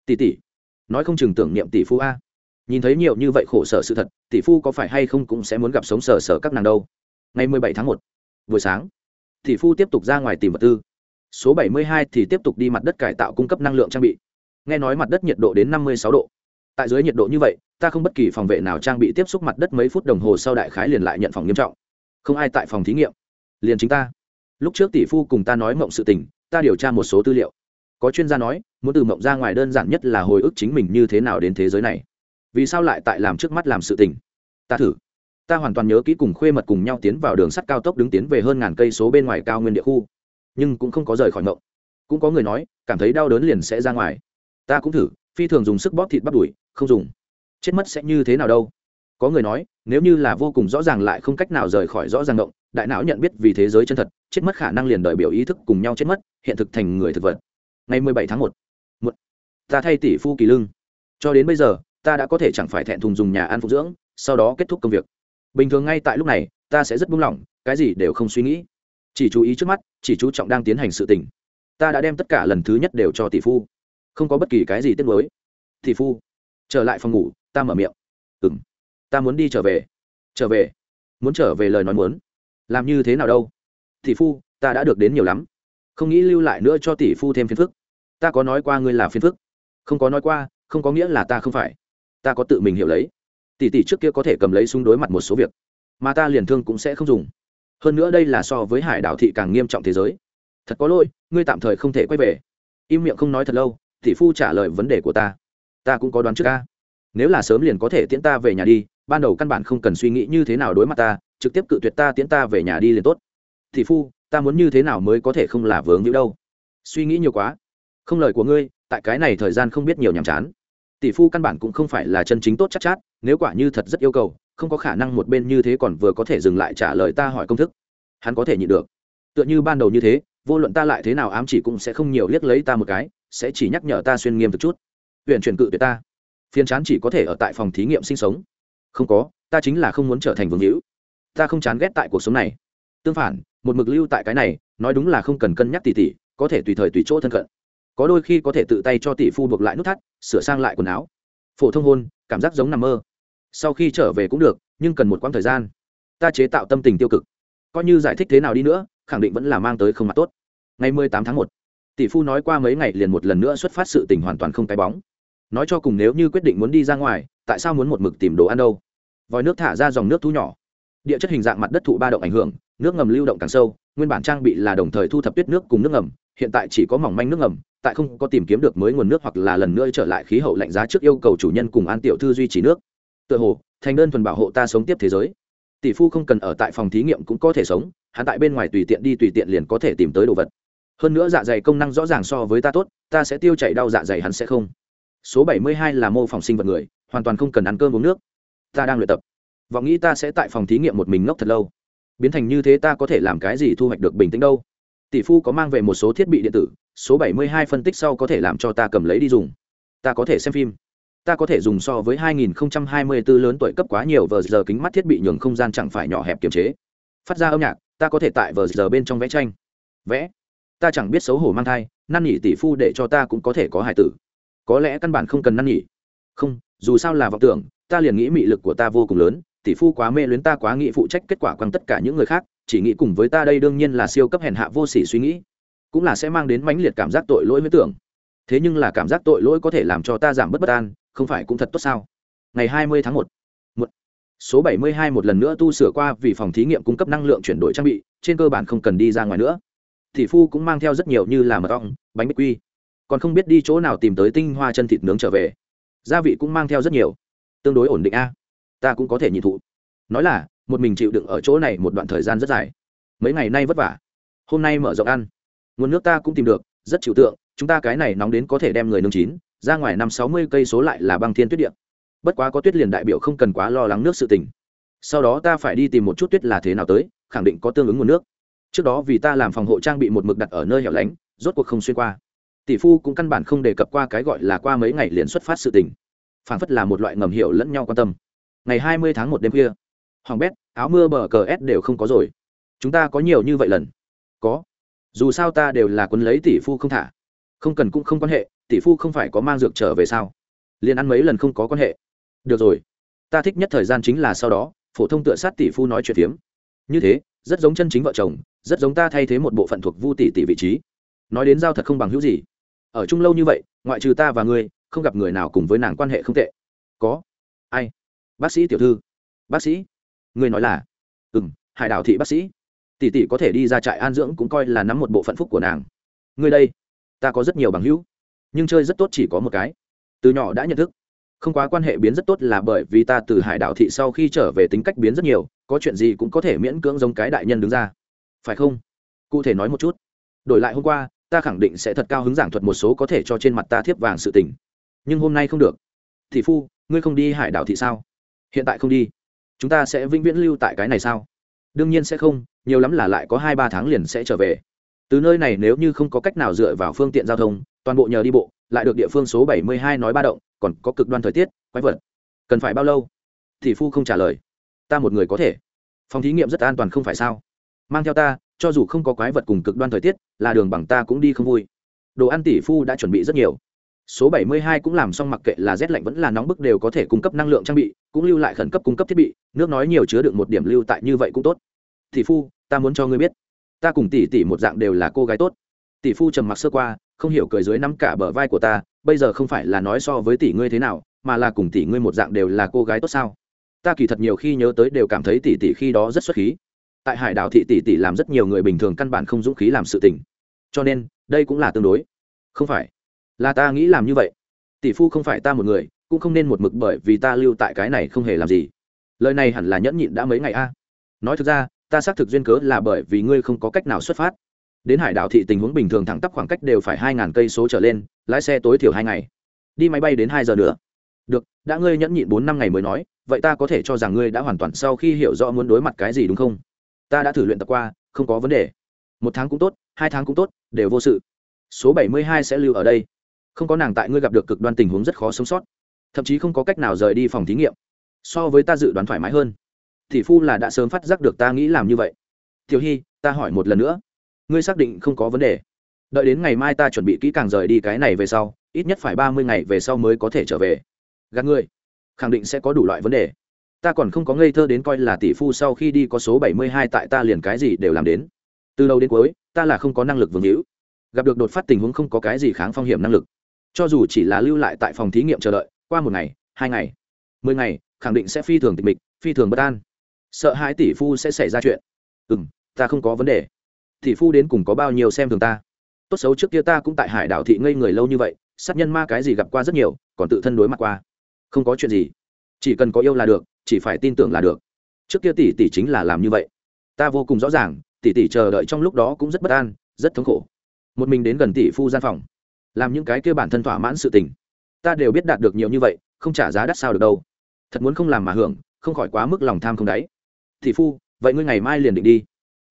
Tỷ tỷ, nói không chừng tưởng niệm tỷ phu a nhìn thấy nhiều như vậy khổ sở sự thật, tỷ phu có phải hay không cũng sẽ muốn gặp sống sờ sờ các nàng đâu. Ngày mười bảy tháng một, buổi sáng, tỷ phu tiếp tục ra ngoài tìm vật tư. Số bảy mươi hai thì tiếp tục đi mặt đất cải tạo cung cấp năng lượng trang bị. Nghe nói mặt đất nhiệt độ đến năm mươi sáu độ. Tại dưới nhiệt độ như vậy, ta không bất kỳ phòng vệ nào trang bị tiếp xúc mặt đất mấy phút đồng hồ sau đại khái liền lại nhận phòng nghiêm trọng. Không ai tại phòng thí nghiệm. Liền chính ta. Lúc trước tỷ phu cùng ta nói mộng sự tình, ta điều tra một số tư liệu. Có chuyên gia nói, muốn từ mộng ra ngoài đơn giản nhất là hồi ức chính mình như thế nào đến thế giới này vì sao lại tại làm trước mắt làm sự tình? Ta thử. Ta hoàn toàn nhớ kỹ cùng khuê mật cùng nhau tiến vào đường sắt cao tốc đứng tiến về hơn ngàn cây số bên ngoài cao nguyên địa khu. Nhưng cũng không có rời khỏi mộng. Cũng có người nói, cảm thấy đau đớn liền sẽ ra ngoài. Ta cũng thử, phi thường dùng sức bóp thịt bắt đùi, không dùng. Chết mất sẽ như thế nào đâu? Có người nói, nếu như là vô cùng rõ ràng lại không cách nào rời khỏi rõ ràng động đại não nhận biết vì thế giới chân thật, chết mất khả năng liền đợi biểu ý thức cùng nhau chết mất, hiện thực thành người thực vật. Ngày mười bảy tháng một. Một. Ta thay tỷ phu kỳ lưng. Cho đến bây giờ ta đã có thể chẳng phải thẹn thùng dùng nhà ăn phục dưỡng, sau đó kết thúc công việc. Bình thường ngay tại lúc này, ta sẽ rất buông lỏng, cái gì đều không suy nghĩ. Chỉ chú ý trước mắt, chỉ chú trọng đang tiến hành sự tình. Ta đã đem tất cả lần thứ nhất đều cho tỷ phu. Không có bất kỳ cái gì tiếc nuối. Tỷ phu, trở lại phòng ngủ, ta mở miệng. Ừ m ta muốn đi trở về. Trở về. Muốn trở về lời nói muốn. Làm như thế nào đâu? Tỷ phu, ta đã được đến nhiều lắm. Không nghĩ lưu lại nữa cho tỷ phu thêm phiền phức. Ta có nói qua ngươi là phiền phức. Không có nói qua, không có nghĩa là ta không phải ta có tự mình hiểu lấy. Tỷ tỷ trước kia có thể cầm lấy súng đối mặt một số việc, mà ta liền thương cũng sẽ không dùng. Hơn nữa đây là so với hải đảo thị càng nghiêm trọng thế giới. Thật có lỗi, ngươi tạm thời không thể quay về. Im miệng không nói thật lâu, tỷ phu trả lời vấn đề của ta. Ta cũng có đoán trước ca nếu là sớm liền có thể tiễn ta về nhà đi, ban đầu căn bản không cần suy nghĩ như thế nào đối mặt ta, trực tiếp cự tuyệt ta tiễn ta về nhà đi liền tốt. Tỷ phu, ta muốn như thế nào mới có thể không là vướng như đâu? Suy nghĩ nhiều quá. Không lời của ngươi, tại cái này thời gian không biết nhiều nhàm chán tỷ phu căn bản cũng không phải là chân chính tốt chắc chát, chát nếu quả như thật rất yêu cầu không có khả năng một bên như thế còn vừa có thể dừng lại trả lời ta hỏi công thức. Hắn có thể nhịn được. Tựa như ban đầu như thế vô luận ta lại thế nào ám chỉ cũng sẽ không nhiều liếc lấy ta một cái sẽ chỉ nhắc nhở ta xuyên nghiêm thực chút. Huyện truyền cự tuyệt ta. Phiền chán chỉ có thể ở tại phòng thí nghiệm sinh sống. Không có ta chính là không muốn trở thành vương hữu. Ta không chán ghét tại cuộc sống này. Tương phản một mực lưu tại cái này nói đúng là không cần cân nhắc tỉ tỉ có thể tùy thời tùy chỗ thân cận có đôi khi có thể tự tay cho tỷ phu buộc lại nút thắt, sửa sang lại quần áo. Phổ thông hôn, cảm giác giống nằm mơ. Sau khi trở về cũng được, nhưng cần một quãng thời gian. Ta chế tạo tâm tình tiêu cực. Coi như giải thích thế nào đi nữa, khẳng định vẫn là mang tới không mặt tốt. Ngày mười tám tháng một, tỷ phu nói qua mấy ngày liền một lần nữa xuất phát sự tình hoàn toàn không cái bóng. Nói cho cùng nếu như quyết định muốn đi ra ngoài, tại sao muốn một mực tìm đồ ăn đâu? Vòi nước thả ra dòng nước thu nhỏ. Địa chất hình dạng mặt đất thụ ba động ảnh hưởng, nước ngầm lưu động càng sâu, nguyên bản trang bị là đồng thời thu thập tuyết nước cùng nước ngầm, hiện tại chỉ có mỏng manh nước ngầm tại không có tìm kiếm được mới nguồn nước hoặc là lần nữa trở lại khí hậu lạnh giá trước yêu cầu chủ nhân cùng an tiểu thư duy trì nước. Tựa hồ, thành đơn thuần bảo hộ ta sống tiếp thế giới. Tỷ phu không cần ở tại phòng thí nghiệm cũng có thể sống, hắn tại bên ngoài tùy tiện đi tùy tiện liền có thể tìm tới đồ vật. Hơn nữa dạ dày công năng rõ ràng so với ta tốt, ta sẽ tiêu chảy đau dạ dày hắn sẽ không. Số bảy mươi hai là mô phòng sinh vật người, hoàn toàn không cần ăn cơm uống nước. Ta đang luyện tập. Vọng nghĩ ta sẽ tại phòng thí nghiệm một mình ngốc thật lâu. Biến thành như thế ta có thể làm cái gì thu hoạch được bình tĩnh đâu? Tỷ phu có mang về một số thiết bị điện tử số bảy mươi hai phân tích sau có thể làm cho ta cầm lấy đi dùng. Ta có thể xem phim. Ta có thể dùng so với 2024 lớn tuổi cấp quá nhiều vờ giờ kính mắt thiết bị nhường không gian chẳng phải nhỏ hẹp kiềm chế. Phát ra âm nhạc, ta có thể tại vờ giờ bên trong vẽ tranh. Vẽ? Ta chẳng biết xấu hổ mang thai, năn nỉ tỷ phu để cho ta cũng có thể có hải tử. Có lẽ căn bản không cần năn nỉ. Không, dù sao là vọng tưởng, ta liền nghĩ mị lực của ta vô cùng lớn, tỷ phu quá mê luyến ta quá nghĩ phụ trách kết quả quăng tất cả những người khác, chỉ nghĩ cùng với ta đây đương nhiên là siêu cấp hèn hạ vô sỉ suy nghĩ cũng là sẽ mang đến mãnh liệt cảm giác tội lỗi với tưởng. Thế nhưng là cảm giác tội lỗi có thể làm cho ta giảm bất bất an, không phải cũng thật tốt sao? Ngày hai mươi tháng một. Một. Số bảy mươi hai một lần nữa tu sửa qua vì phòng thí nghiệm cung cấp năng lượng chuyển đổi trang bị, trên cơ bản không cần đi ra ngoài nữa. Thị phu cũng mang theo rất nhiều như là mật ong, bánh bích quy. Còn không biết đi chỗ nào tìm tới tinh hoa chân thịt nướng trở về. Gia vị cũng mang theo rất nhiều. Tương đối ổn định a. Ta cũng có thể nhị thụ. Nói là, một mình chịu đựng ở chỗ này một đoạn thời gian rất dài. Mấy ngày nay vất vả. Hôm nay mở rộng ăn nguồn nước ta cũng tìm được, rất chịu tượng, chúng ta cái này nóng đến có thể đem người nương chín, ra ngoài năm sáu mươi cây số lại là băng thiên tuyết điện bất quá có tuyết liền đại biểu không cần quá lo lắng nước sự tình. Sau đó ta phải đi tìm một chút tuyết là thế nào tới, khẳng định có tương ứng nguồn nước. Trước đó vì ta làm phòng hộ trang bị một mực đặt ở nơi hẻo lánh, rốt cuộc không xuyên qua. Tỷ phu cũng căn bản không đề cập qua cái gọi là qua mấy ngày liền xuất phát sự tình. Phản phất là một loại ngầm hiểu lẫn nhau quan tâm. Ngày hai mươi tháng một đêm khuya, hoàng bét, áo mưa bờ cờ s đều không có rồi. Chúng ta có nhiều như vậy lần? Có dù sao ta đều là quân lấy tỷ phu không thả. Không cần cũng không quan hệ, tỷ phu không phải có mang dược trở về sao? Liền ăn mấy lần không có quan hệ. Được rồi. Ta thích nhất thời gian chính là sau đó, phổ thông tựa sát tỷ phu nói chuyện phiếm. Như thế, rất giống chân chính vợ chồng, rất giống ta thay thế một bộ phận thuộc vu tỷ tỷ vị trí. Nói đến giao thật không bằng hữu gì. Ở chung lâu như vậy, ngoại trừ ta và ngươi, không gặp người nào cùng với nàng quan hệ không tệ. Có. Ai? Bác sĩ tiểu thư. Bác sĩ. Ngươi nói là? Ừ m hải đảo thị bác sĩ tỷ tỷ có thể đi ra trại an dưỡng cũng coi là nắm một bộ phận phúc của nàng. Ngươi đây, ta có rất nhiều bằng hữu, nhưng chơi rất tốt chỉ có một cái. Từ nhỏ đã nhận thức, không quá quan hệ biến rất tốt là bởi vì ta từ hải đảo thị sau khi trở về tính cách biến rất nhiều, có chuyện gì cũng có thể miễn cưỡng giống cái đại nhân đứng ra. Phải không? Cụ thể nói một chút. Đổi lại hôm qua, ta khẳng định sẽ thật cao hứng giảng thuật một số có thể cho trên mặt ta thiếp vàng sự tình. Nhưng hôm nay không được. Thị phu, ngươi không đi hải đảo thị sao? Hiện tại không đi. Chúng ta sẽ vĩnh viễn lưu tại cái này sao? Đương nhiên sẽ không, nhiều lắm là lại có hai ba tháng liền sẽ trở về. Từ nơi này nếu như không có cách nào dựa vào phương tiện giao thông, toàn bộ nhờ đi bộ, lại được địa phương số bảy mươi hai nói ba động, còn có cực đoan thời tiết, quái vật. Cần phải bao lâu? Thì phu không trả lời. Ta một người có thể. Phòng thí nghiệm rất an toàn không phải sao? Mang theo ta, cho dù không có quái vật cùng cực đoan thời tiết, là đường bằng ta cũng đi không vui. Đồ ăn tỷ phu đã chuẩn bị rất nhiều. Số 72 cũng làm xong mặc kệ là rét lạnh vẫn là nóng bức đều có thể cung cấp năng lượng trang bị, cũng lưu lại khẩn cấp cung cấp thiết bị, nước nói nhiều chứa được một điểm lưu tại như vậy cũng tốt tỷ phu, ta muốn cho ngươi biết, ta cùng tỷ tỷ một dạng đều là cô gái tốt. Tỷ phu trầm mặc sơ qua, không hiểu cười dưới nắm cả bờ vai của ta, bây giờ không phải là nói so với tỷ ngươi thế nào, mà là cùng tỷ ngươi một dạng đều là cô gái tốt sao? Ta kỳ thật nhiều khi nhớ tới đều cảm thấy tỷ tỷ khi đó rất xuất khí. Tại hải đảo thị tỷ tỷ làm rất nhiều người bình thường căn bản không dũng khí làm sự tình. Cho nên, đây cũng là tương đối. Không phải. Là ta nghĩ làm như vậy. Tỷ phu không phải ta một người, cũng không nên một mực bởi vì ta lưu tại cái này không hề làm gì. Lời này hẳn là nhẫn nhịn đã mấy ngày a. Nói thực ra ta xác thực duyên cớ là bởi vì ngươi không có cách nào xuất phát. Đến hải đảo thị tình huống bình thường thẳng tắp khoảng cách đều phải hai ngàn cây số trở lên, lái xe tối thiểu hai ngày. Đi máy bay đến hai giờ nữa. Được, đã ngươi nhẫn nhịn bốn năm ngày mới nói, vậy ta có thể cho rằng ngươi đã hoàn toàn sau khi hiểu rõ muốn đối mặt cái gì đúng không? Ta đã thử luyện tập qua, không có vấn đề. Một tháng cũng tốt, hai tháng cũng tốt, đều vô sự. Số bảy mươi hai sẽ lưu ở đây. Không có nàng tại ngươi gặp được cực đoan tình huống rất khó sống sót. Thậm chí không có cách nào rời đi phòng thí nghiệm. So với ta dự đoán thoải mái hơn thì phu là đã sớm phát giác được ta nghĩ làm như vậy. Tiểu hy, ta hỏi một lần nữa. Ngươi xác định không có vấn đề. Đợi đến ngày mai ta chuẩn bị kỹ càng rời đi cái này về sau, ít nhất phải ba mươi ngày về sau mới có thể trở về. Gạt ngươi. Khẳng định sẽ có đủ loại vấn đề. Ta còn không có ngây thơ đến coi là tỷ phu sau khi đi có số bảy mươi hai tại ta liền cái gì đều làm đến. Từ đầu đến cuối, ta là không có năng lực vương hữu. Gặp được đột phát tình huống không có cái gì kháng phong hiểm năng lực. Cho dù chỉ là lưu lại tại phòng thí nghiệm chờ đợi, qua một ngày, hai ngày, mười ngày, khẳng định sẽ phi thường tịch mịch, phi thường bất an sợ hai tỷ phu sẽ xảy ra chuyện. Ừ m ta không có vấn đề. Tỷ phu đến cùng có bao nhiêu xem thường ta? Tốt xấu trước kia ta cũng tại hải đảo thị ngây người lâu như vậy, sát nhân ma cái gì gặp qua rất nhiều, còn tự thân đối mặt qua. Không có chuyện gì. Chỉ cần có yêu là được, chỉ phải tin tưởng là được. Trước kia tỷ tỷ chính là làm như vậy. Ta vô cùng rõ ràng, tỷ tỷ chờ đợi trong lúc đó cũng rất bất an, rất thống khổ. Một mình đến gần tỷ phu gian phòng, làm những cái kia bản thân thỏa mãn sự tình. Ta đều biết đạt được nhiều như vậy, không trả giá đắt sao được đâu. Thật muốn không làm mà hưởng, không khỏi quá mức lòng tham không đáy thị phu, vậy ngươi ngày mai liền định đi.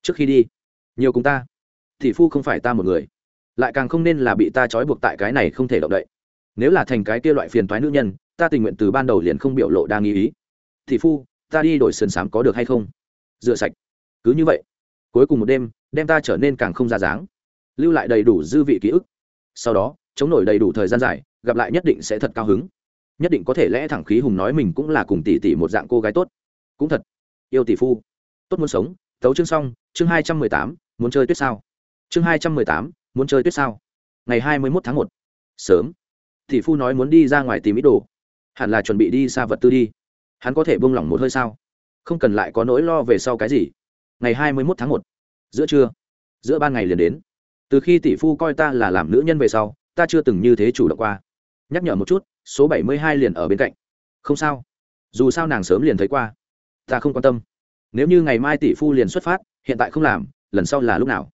Trước khi đi, nhiều cùng ta. Thị phu không phải ta một người. Lại càng không nên là bị ta trói buộc tại cái này không thể động đậy. Nếu là thành cái kia loại phiền toái nữ nhân, ta tình nguyện từ ban đầu liền không biểu lộ đang nghi ý. Thị phu, ta đi đổi sườn xám có được hay không? Rửa sạch. Cứ như vậy. Cuối cùng một đêm, đem ta trở nên càng không ra dáng. Lưu lại đầy đủ dư vị ký ức. Sau đó, chống nổi đầy đủ thời gian dài, gặp lại nhất định sẽ thật cao hứng. Nhất định có thể lẽ thẳng khí hùng nói mình cũng là cùng tỷ tỷ một dạng cô gái tốt. Cũng thật yêu tỷ phu. Tốt muốn sống. Tấu chương xong, chương hai trăm mười tám, muốn chơi tuyết sao? Chương hai trăm mười tám, muốn chơi tuyết sao? Ngày hai mươi mốt tháng một. Sớm. Tỷ phu nói muốn đi ra ngoài tìm ít đồ. Hẳn là chuẩn bị đi xa vật tư đi. Hắn có thể buông lỏng một hơi sao? Không cần lại có nỗi lo về sau cái gì. Ngày hai mươi mốt tháng một. Giữa trưa. Giữa ban ngày liền đến. Từ khi tỷ phu coi ta là làm nữ nhân về sau, ta chưa từng như thế chủ động qua. Nhắc nhở một chút, số bảy mươi hai liền ở bên cạnh. Không sao. Dù sao nàng sớm liền thấy qua ta không quan tâm. Nếu như ngày mai tỷ phu liền xuất phát, hiện tại không làm, lần sau là lúc nào?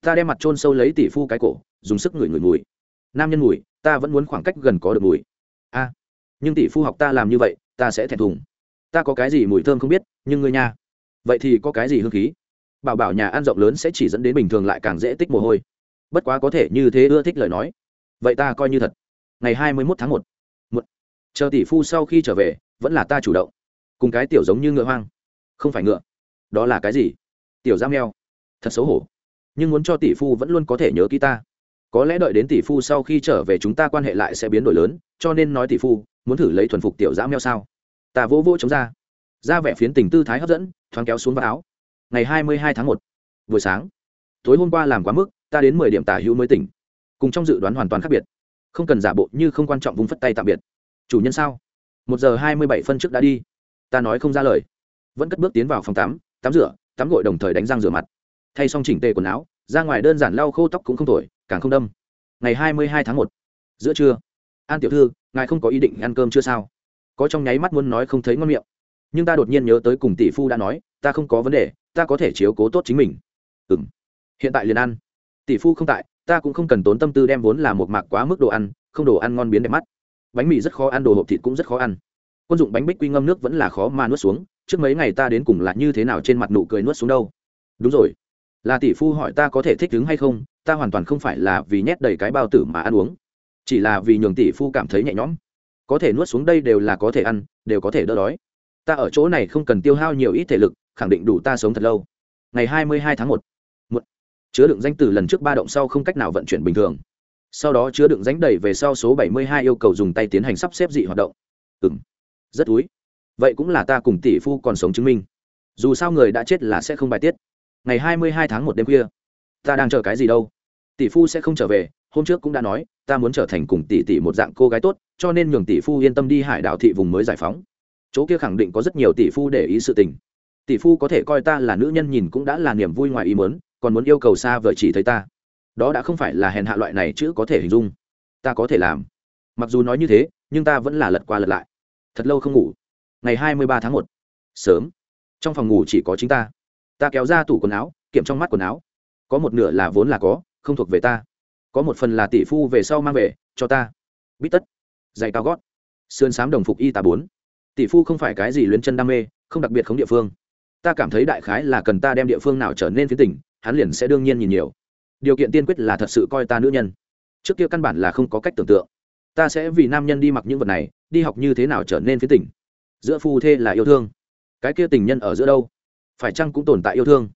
Ta đem mặt trôn sâu lấy tỷ phu cái cổ, dùng sức ngửi ngửi mùi. Nam nhân mùi, ta vẫn muốn khoảng cách gần có được mùi. A, nhưng tỷ phu học ta làm như vậy, ta sẽ thẹn thùng. Ta có cái gì mùi thơm không biết, nhưng ngươi nha. Vậy thì có cái gì hương khí? Bảo bảo nhà ăn rộng lớn sẽ chỉ dẫn đến bình thường lại càng dễ tích mồ hôi. Bất quá có thể như thế ưa thích lời nói. Vậy ta coi như thật. Ngày hai mươi mốt tháng một. Một chờ tỷ phu sau khi trở về, vẫn là ta chủ động cùng cái tiểu giống như ngựa hoang. Không phải ngựa. Đó là cái gì? Tiểu giam heo thật xấu hổ. Nhưng muốn cho tỷ phu vẫn luôn có thể nhớ ký ta. Có lẽ đợi đến tỷ phu sau khi trở về chúng ta quan hệ lại sẽ biến đổi lớn, cho nên nói tỷ phu, muốn thử lấy thuần phục tiểu giam heo sao? Ta vỗ vỗ chống ra. Ra vẻ phiến tình tư thái hấp dẫn, thoáng kéo xuống vào áo. Ngày hai mươi hai tháng một. Buổi sáng. Tối hôm qua làm quá mức, ta đến mười điểm tả hữu mới tỉnh. Cùng trong dự đoán hoàn toàn khác biệt. Không cần giả bộ như không quan trọng vùng phất tay tạm biệt. Chủ nhân sao? Một giờ hai mươi bảy phân trước đã đi ta nói không ra lời. Vẫn cất bước tiến vào phòng tắm tắm rửa, tắm gội đồng thời đánh răng rửa mặt. Thay xong chỉnh tề quần áo, ra ngoài đơn giản lau khô tóc cũng không thổi, càng không đâm. Ngày hai mươi hai tháng một, giữa trưa, an tiểu thư, ngài không có ý định ăn cơm chưa sao? Có trong nháy mắt muốn nói không thấy ngon miệng. Nhưng ta đột nhiên nhớ tới cùng tỷ phu đã nói, ta không có vấn đề, ta có thể chiếu cố tốt chính mình. Ừ m hiện tại liền ăn. Tỷ phu không tại, ta cũng không cần tốn tâm tư đem vốn là một mạc quá mức đồ ăn, không đồ ăn ngon biến đẹp mắt. Bánh mì rất khó ăn, đồ hộp thịt cũng rất khó ăn quân dụng bánh bích quy ngâm nước vẫn là khó mà nuốt xuống, trước mấy ngày ta đến cùng là như thế nào trên mặt nụ cười nuốt xuống đâu? Đúng rồi. Là tỷ phu hỏi ta có thể thích đứng hay không, ta hoàn toàn không phải là vì nhét đầy cái bao tử mà ăn uống. Chỉ là vì nhường tỷ phu cảm thấy nhẹ nhõm. Có thể nuốt xuống đây đều là có thể ăn, đều có thể đỡ đói. Ta ở chỗ này không cần tiêu hao nhiều ít thể lực, khẳng định đủ ta sống thật lâu. Ngày hai mươi hai tháng một. Một. Chứa đựng danh từ lần trước ba động sau không cách nào vận chuyển bình thường. Sau đó chứa đựng danh đẩy về sau số bảy mươi hai yêu cầu dùng tay tiến hành sắp xếp dị hoạt động. Ừ m rất túi vậy cũng là ta cùng tỷ phu còn sống chứng minh. Dù sao người đã chết là sẽ không bài tiết. Ngày hai mươi hai tháng một đêm khuya, ta đang chờ cái gì đâu? Tỷ phu sẽ không trở về, hôm trước cũng đã nói, ta muốn trở thành cùng tỷ tỷ một dạng cô gái tốt, cho nên nhường tỷ phu yên tâm đi hải đảo thị vùng mới giải phóng. Chỗ kia khẳng định có rất nhiều tỷ phu để ý sự tình. Tỷ phu có thể coi ta là nữ nhân nhìn cũng đã là niềm vui ngoài ý mớn còn muốn yêu cầu xa vời chỉ thấy ta. Đó đã không phải là hèn hạ loại này chứ có thể hình dung. Ta có thể làm. Mặc dù nói như thế, nhưng ta vẫn là lật qua lật lại thật lâu không ngủ. Ngày hai mươi ba tháng một. Sớm. Trong phòng ngủ chỉ có chính ta. Ta kéo ra tủ quần áo, kiểm trong mắt quần áo. Có một nửa là vốn là có, không thuộc về ta. Có một phần là tỷ phu về sau mang về, cho ta. Bít tất. Giày cao gót. Sườn s á m đồng phục y tá bốn. Tỷ phu không phải cái gì luyến chân đam mê, không đặc biệt không địa phương. Ta cảm thấy đại khái là cần ta đem địa phương nào trở nên phía tỉnh hắn liền sẽ đương nhiên nhìn nhiều. Điều kiện tiên quyết là thật sự coi ta nữ nhân. Trước kia căn bản là không có cách tưởng tượng ta sẽ vì nam nhân đi mặc những vật này, đi học như thế nào trở nên phía tỉnh giữa phu thê là yêu thương. Cái kia tình nhân ở giữa đâu? Phải chăng cũng tồn tại yêu thương?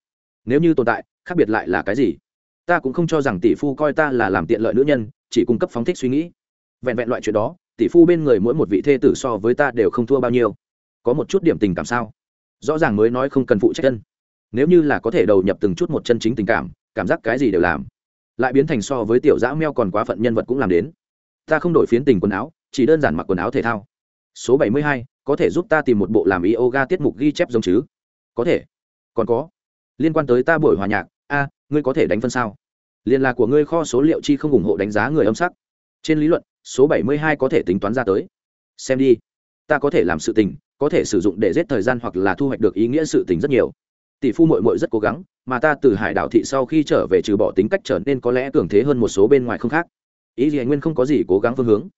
Nếu như tồn tại, khác biệt lại là cái gì? Ta cũng không cho rằng tỷ phu coi ta là làm tiện lợi nữ nhân, chỉ cung cấp phóng thích suy nghĩ. Vẹn vẹn loại chuyện đó, tỷ phu bên người mỗi một vị thê tử so với ta đều không thua bao nhiêu. Có một chút điểm tình cảm sao? Rõ ràng mới nói không cần phụ trách chân nếu như là có thể đầu nhập từng chút một chân chính tình cảm cảm giác cái gì đều làm. Lại biến thành so với tiểu dã meo còn quá phận nhân vật cũng làm đến ta không đổi phiến tình quần áo, chỉ đơn giản mặc quần áo thể thao. Số bảy mươi hai, có thể giúp ta tìm một bộ làm yoga tiết mục ghi chép giống chứ? Có thể. Còn có. Liên quan tới ta buổi hòa nhạc, a, ngươi có thể đánh phân sao? Liên lạc của ngươi kho số liệu chi không ủng hộ đánh giá người âm sắc. Trên lý luận, số bảy mươi hai có thể tính toán ra tới. Xem đi. Ta có thể làm sự tình, có thể sử dụng để giết thời gian hoặc là thu hoạch được ý nghĩa sự tình rất nhiều. Tỷ phu mội mội rất cố gắng, mà ta từ hải đảo thị sau khi trở về trừ bỏ tính cách trở nên có lẽ cường thế hơn một số bên ngoài không khác ý gì anh nguyên không có gì cố gắng phương hướng.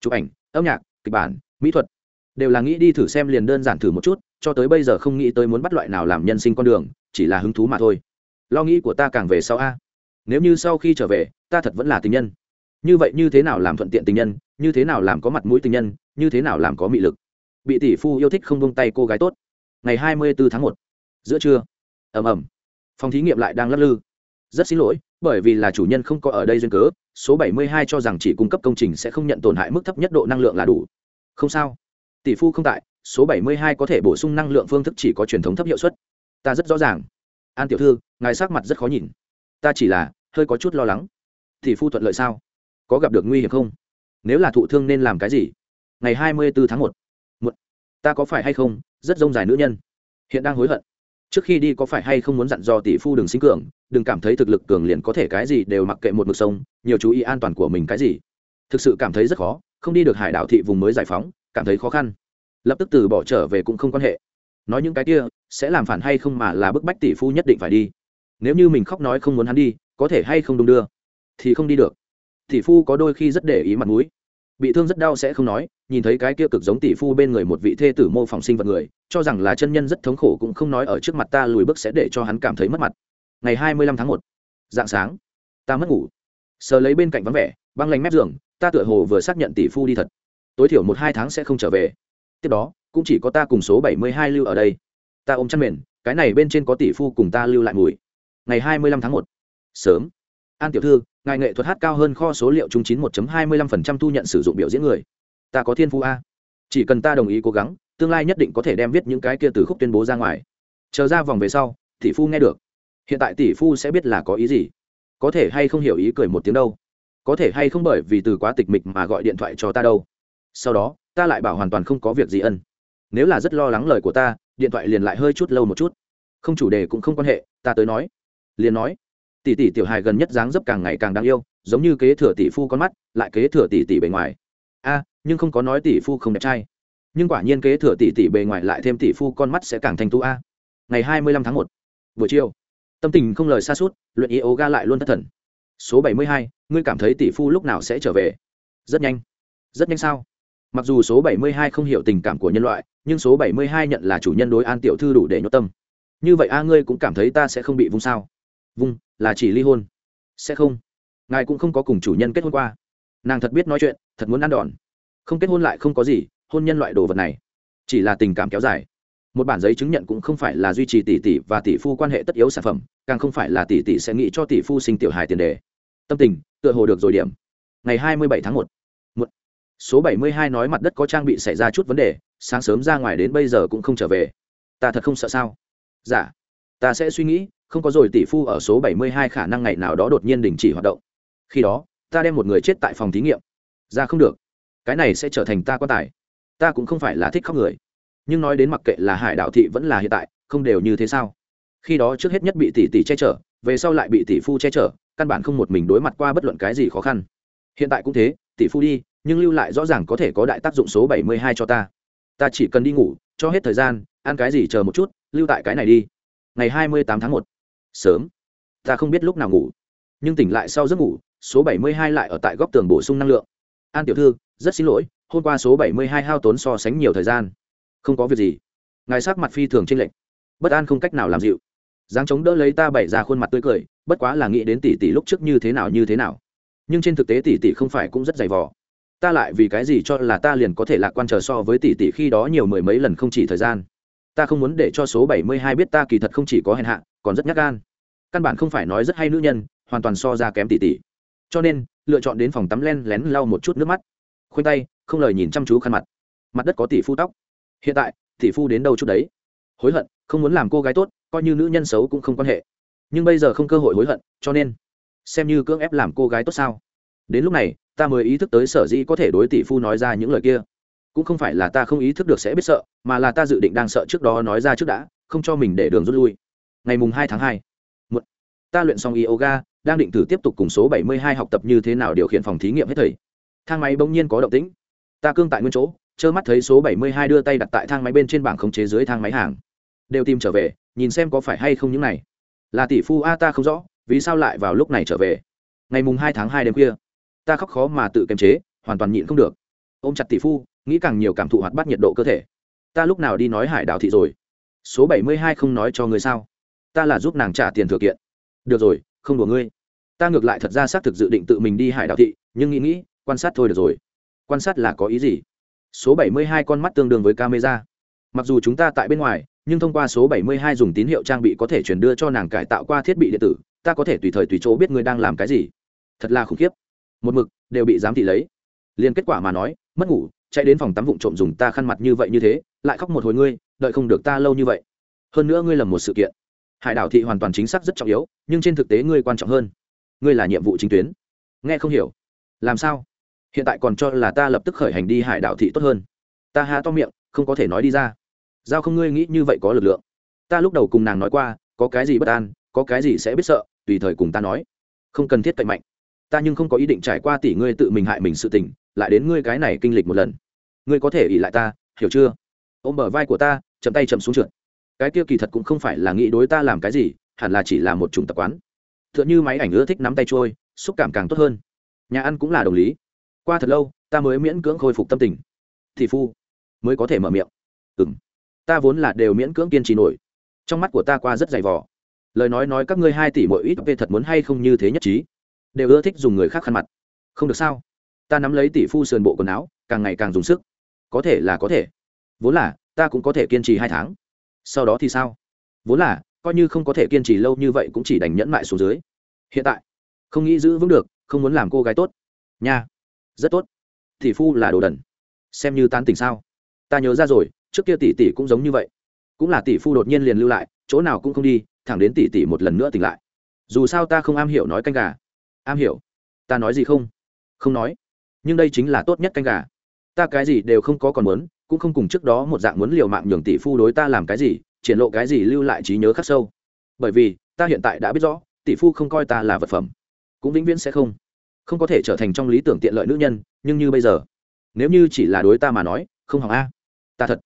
Chụp ảnh, âm nhạc, kịch bản, mỹ thuật, đều là nghĩ đi thử xem liền đơn giản thử một chút, cho tới bây giờ không nghĩ tới muốn bắt loại nào làm nhân sinh con đường, chỉ là hứng thú mà thôi. Lo nghĩ của ta càng về sau a. Nếu như sau khi trở về, ta thật vẫn là tình nhân. Như vậy như thế nào làm thuận tiện tình nhân, như thế nào làm có mặt mũi tình nhân, như thế nào làm có mị lực. Bị tỷ phu yêu thích không bông tay cô gái tốt. Ngày hai mươi bốn tháng một, giữa trưa. Ầm ầm. Phòng thí nghiệm lại đang lắc lư rất xin lỗi, bởi vì là chủ nhân không có ở đây duyên cớ, số bảy mươi hai cho rằng chỉ cung cấp công trình sẽ không nhận tổn hại mức thấp nhất độ năng lượng là đủ. Không sao. Tỷ phu không tại, số bảy mươi hai có thể bổ sung năng lượng phương thức chỉ có truyền thống thấp hiệu suất. Ta rất rõ ràng. An tiểu thư, ngài sắc mặt rất khó nhìn. Ta chỉ là, hơi có chút lo lắng. Tỷ phu thuận lợi sao? Có gặp được nguy hiểm không? Nếu là thụ thương nên làm cái gì? Ngày hai mươi bốn tháng một. Một ta có phải hay không? Rất rông dài nữ nhân. Hiện đang hối hận trước khi đi có phải hay không muốn dặn dò tỷ phu đừng sinh cường, đừng cảm thấy thực lực cường liền có thể cái gì đều mặc kệ một mực sông, nhiều chú ý an toàn của mình cái gì. Thực sự cảm thấy rất khó, không đi được hải đảo thị vùng mới giải phóng, cảm thấy khó khăn. Lập tức từ bỏ trở về cũng không quan hệ. Nói những cái kia, sẽ làm phản hay không mà là bức bách tỷ phu nhất định phải đi. Nếu như mình khóc nói không muốn hắn đi, có thể hay không đung đưa? Thì không đi được. Tỷ phu có đôi khi rất để ý mặt mũi bị thương rất đau sẽ không nói, nhìn thấy cái kia cực giống tỷ phu bên người một vị thê tử mô phỏng sinh vật người, cho rằng là chân nhân rất thống khổ cũng không nói ở trước mặt ta lùi bước sẽ để cho hắn cảm thấy mất mặt. Ngày hai mươi lăm tháng một, dạng sáng, ta mất ngủ. Sờ lấy bên cạnh vắng vẻ, băng lánh mép giường, ta tựa hồ vừa xác nhận tỷ phu đi thật. Tối thiểu một hai tháng sẽ không trở về. Tiếp đó, cũng chỉ có ta cùng số bảy mươi hai lưu ở đây. Ta ôm chăn mền, cái này bên trên có tỷ phu cùng ta lưu lại mùi. Ngày hai mươi lăm tháng một, sớm an tiểu thư, ngài nghệ thuật hát cao hơn kho số liệu chung chín một hai mươi lăm phần trăm thu nhận sử dụng biểu diễn người. Ta có thiên phú a. Chỉ cần ta đồng ý cố gắng, tương lai nhất định có thể đem viết những cái kia từ khúc tuyên bố ra ngoài. Chờ ra vòng về sau, tỷ phu nghe được. Hiện tại tỷ phu sẽ biết là có ý gì. Có thể hay không hiểu ý cười một tiếng đâu. Có thể hay không bởi vì từ quá tịch mịch mà gọi điện thoại cho ta đâu. Sau đó, ta lại bảo hoàn toàn không có việc gì ân. Nếu là rất lo lắng lời của ta, điện thoại liền lại hơi chút lâu một chút. Không chủ đề cũng không quan hệ, ta tới nói. Liền nói tỷ tỷ tiểu hài gần nhất dáng dấp càng ngày càng đáng yêu, giống như kế thừa tỷ phu con mắt, lại kế thừa tỷ tỷ bề ngoài. A, nhưng không có nói tỷ phu không đẹp trai. Nhưng quả nhiên kế thừa tỷ tỷ bề ngoài lại thêm tỷ phu con mắt sẽ càng thành tu a. Ngày hai mươi lăm tháng một, buổi chiều, tâm tình không lời xa suốt, luyện yoga lại luôn thất thần. Số bảy mươi hai, ngươi cảm thấy tỷ phu lúc nào sẽ trở về? Rất nhanh. Rất nhanh sao? Mặc dù số bảy mươi hai không hiểu tình cảm của nhân loại, nhưng số bảy mươi hai nhận là chủ nhân đối an tiểu thư đủ để nhốt tâm. Như vậy a, ngươi cũng cảm thấy ta sẽ không bị vung sao? Vung, là chỉ ly hôn. Sẽ không. Ngài cũng không có cùng chủ nhân kết hôn qua. Nàng thật biết nói chuyện, thật muốn ăn đòn. Không kết hôn lại không có gì, hôn nhân loại đồ vật này. Chỉ là tình cảm kéo dài. Một bản giấy chứng nhận cũng không phải là duy trì tỷ tỷ và tỷ phu quan hệ tất yếu sản phẩm, càng không phải là tỷ tỷ sẽ nghĩ cho tỷ phu sinh tiểu hài tiền đề. Tâm tình, tựa hồ được rồi điểm. Ngày hai mươi bảy tháng một. Một. Số bảy mươi hai nói mặt đất có trang bị xảy ra chút vấn đề, sáng sớm ra ngoài đến bây giờ cũng không trở về. Ta thật không sợ sao? Dạ ta sẽ suy nghĩ, không có rồi tỷ phu ở số bảy mươi hai khả năng ngày nào đó đột nhiên đình chỉ hoạt động. Khi đó, ta đem một người chết tại phòng thí nghiệm. Ra không được. Cái này sẽ trở thành ta quan tài. Ta cũng không phải là thích khóc người. Nhưng nói đến mặc kệ là hải đạo thị vẫn là hiện tại, không đều như thế sao? Khi đó trước hết nhất bị tỷ tỷ che chở, về sau lại bị tỷ phu che chở, căn bản không một mình đối mặt qua bất luận cái gì khó khăn. Hiện tại cũng thế, tỷ phu đi, nhưng lưu lại rõ ràng có thể có đại tác dụng số bảy mươi hai cho ta. Ta chỉ cần đi ngủ, cho hết thời gian, ăn cái gì chờ một chút, lưu tại cái này đi ngày hai mươi tám tháng một. Sớm. Ta không biết lúc nào ngủ. Nhưng tỉnh lại sau giấc ngủ, số bảy mươi hai lại ở tại góc tường bổ sung năng lượng. An tiểu thư, rất xin lỗi, hôm qua số bảy mươi hai hao tốn so sánh nhiều thời gian. Không có việc gì. Ngài sắc mặt phi thường trên lệnh bất an không cách nào làm dịu. Giáng chống đỡ lấy ta bày ra khuôn mặt tươi cười, bất quá là nghĩ đến tỷ tỷ lúc trước như thế nào như thế nào. Nhưng trên thực tế tỷ tỷ không phải cũng rất dày vò. Ta lại vì cái gì cho là ta liền có thể lạc quan chờ so với tỷ tỷ khi đó nhiều mười mấy lần không chỉ thời gian ta không muốn để cho số bảy mươi hai biết ta kỳ thật không chỉ có hèn hạ, còn rất nhắc gan. Căn bản không phải nói rất hay nữ nhân, hoàn toàn so ra kém tỷ tỷ. Cho nên, lựa chọn đến phòng tắm len lén lau một chút nước mắt. Khoanh tay, không lời nhìn chăm chú khăn mặt. Mặt đất có tỷ phu tóc. Hiện tại, tỷ phu đến đâu chút đấy? Hối hận, không muốn làm cô gái tốt, coi như nữ nhân xấu cũng không quan hệ. Nhưng bây giờ không cơ hội hối hận, cho nên, xem như cưỡng ép làm cô gái tốt sao? Đến lúc này, ta mới ý thức tới sở dĩ có thể đối tỷ phu nói ra những lời kia cũng không phải là ta không ý thức được sẽ biết sợ, mà là ta dự định đang sợ trước đó nói ra trước đã, không cho mình để đường rút lui. Ngày mùng hai tháng hai ta luyện xong yoga, đang định thử tiếp tục cùng số bảy mươi hai học tập như thế nào điều khiển phòng thí nghiệm hết thầy. Thang máy bỗng nhiên có động tĩnh. Ta cương tại nguyên chỗ, trơ mắt thấy số bảy mươi hai đưa tay đặt tại thang máy bên trên bảng khống chế dưới thang máy hàng. Đều tìm trở về, nhìn xem có phải hay không những này. Là tỷ phu a, ta không rõ, vì sao lại vào lúc này trở về? Ngày mùng hai tháng hai đêm khuya. Ta khóc khó mà tự kiềm chế, hoàn toàn nhịn không được. Ôm chặt tỷ phu nghĩ càng nhiều cảm thụ hoạt bát nhiệt độ cơ thể. Ta lúc nào đi nói hải đào thị rồi? Số bảy mươi hai không nói cho người sao? Ta là giúp nàng trả tiền thừa kiện. Được rồi, không đùa ngươi. Ta ngược lại thật ra xác thực dự định tự mình đi hải đào thị, nhưng nghĩ nghĩ, quan sát thôi được rồi. Quan sát là có ý gì? Số bảy mươi hai con mắt tương đương với camera. Mặc dù chúng ta tại bên ngoài, nhưng thông qua số bảy mươi hai dùng tín hiệu trang bị có thể chuyển đưa cho nàng cải tạo qua thiết bị điện tử, ta có thể tùy thời tùy chỗ biết ngươi đang làm cái gì. Thật là khủng khiếp. Một mực, đều bị giám thị lấy. Liền kết quả mà nói, mất ngủ chạy đến phòng tắm vụng trộm dùng ta khăn mặt như vậy như thế, lại khóc một hồi ngươi, đợi không được ta lâu như vậy. Hơn nữa ngươi lầm một sự kiện. Hải đảo thị hoàn toàn chính xác rất trọng yếu, nhưng trên thực tế ngươi quan trọng hơn. Ngươi là nhiệm vụ chính tuyến. Nghe không hiểu. Làm sao? Hiện tại còn cho là ta lập tức khởi hành đi hải đảo thị tốt hơn. Ta há to miệng, không có thể nói đi ra. Giao không ngươi nghĩ như vậy có lực lượng. Ta lúc đầu cùng nàng nói qua, có cái gì bất an, có cái gì sẽ biết sợ, tùy thời cùng ta nói. Không cần thiết cậy mạnh. Ta nhưng không có ý định trải qua tỷ ngươi tự mình hại mình sự tình lại đến ngươi cái này kinh lịch một lần. Ngươi có thể ỉ lại ta, hiểu chưa? Ôm bờ vai của ta, chậm tay chậm xuống trượt. Cái kia kỳ thật cũng không phải là nghĩ đối ta làm cái gì, hẳn là chỉ là một chủng tập quán. T h ư ợ n h ư máy ảnh ưa thích nắm tay trôi, xúc cảm càng tốt hơn. Nhà ăn cũng là đồng lý. Qua thật lâu, ta mới miễn cưỡng khôi phục tâm tình. Thì phu, mới có thể mở miệng. Ừ m ta vốn là đều miễn cưỡng kiên trì nổi. Trong mắt của ta qua rất dày vỏ lời nói nói các ngươi hai tỷ mỗi ít, về thật muốn hay không như thế nhất trí. Đều ưa thích dùng người khác khăn mặt. Không được sao? Ta nắm lấy tỷ phu sườn bộ quần áo, càng ngày càng dùng sức. Có thể là có thể. Vốn là, ta cũng có thể kiên trì hai tháng. Sau đó thì sao? Vốn là, coi như không có thể kiên trì lâu như vậy cũng chỉ đành nhẫn mại xuống dưới. Hiện tại, không nghĩ giữ vững được, không muốn làm cô gái tốt. Nha. Rất tốt. Tỷ phu là đồ đần. Xem như tán tỉnh sao? Ta nhớ ra rồi, trước kia tỷ tỷ cũng giống như vậy. Cũng là tỷ phu đột nhiên liền lưu lại, chỗ nào cũng không đi, thẳng đến tỷ tỷ một lần nữa tỉnh lại. Dù sao ta không am hiểu nói canh gà. Am hiểu. Ta nói gì không? Không nói nhưng đây chính là tốt nhất canh gà. Ta cái gì đều không có còn muốn, cũng không cùng trước đó một dạng muốn liều mạng nhường tỷ phu đối ta làm cái gì, triển lộ cái gì lưu lại trí nhớ khắc sâu. Bởi vì, ta hiện tại đã biết rõ, tỷ phu không coi ta là vật phẩm, cũng vĩnh viễn sẽ không. Không có thể trở thành trong lý tưởng tiện lợi nữ nhân, nhưng như bây giờ, nếu như chỉ là đối ta mà nói, không hỏng a. Ta thật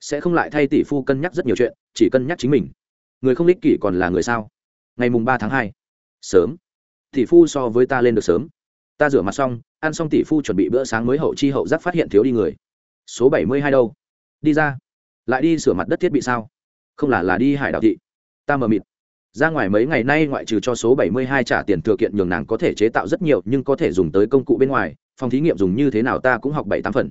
sẽ không lại thay tỷ phu cân nhắc rất nhiều chuyện, chỉ cân nhắc chính mình. Người không lịch kỷ còn là người sao? Ngày mùng ba tháng hai, sớm. Tỷ phu so với ta lên được sớm. Ta rửa mặt xong ăn xong tỷ phu chuẩn bị bữa sáng mới hậu chi hậu giác phát hiện thiếu đi người. Số bảy mươi hai đâu? Đi ra. Lại đi sửa mặt đất thiết bị sao? Không là là đi hải đảo thị. Ta mờ mịt. Ra ngoài mấy ngày nay ngoại trừ cho số bảy mươi hai trả tiền thừa kiện nhường nàng có thể chế tạo rất nhiều nhưng có thể dùng tới công cụ bên ngoài, phòng thí nghiệm dùng như thế nào ta cũng học bảy tám phần.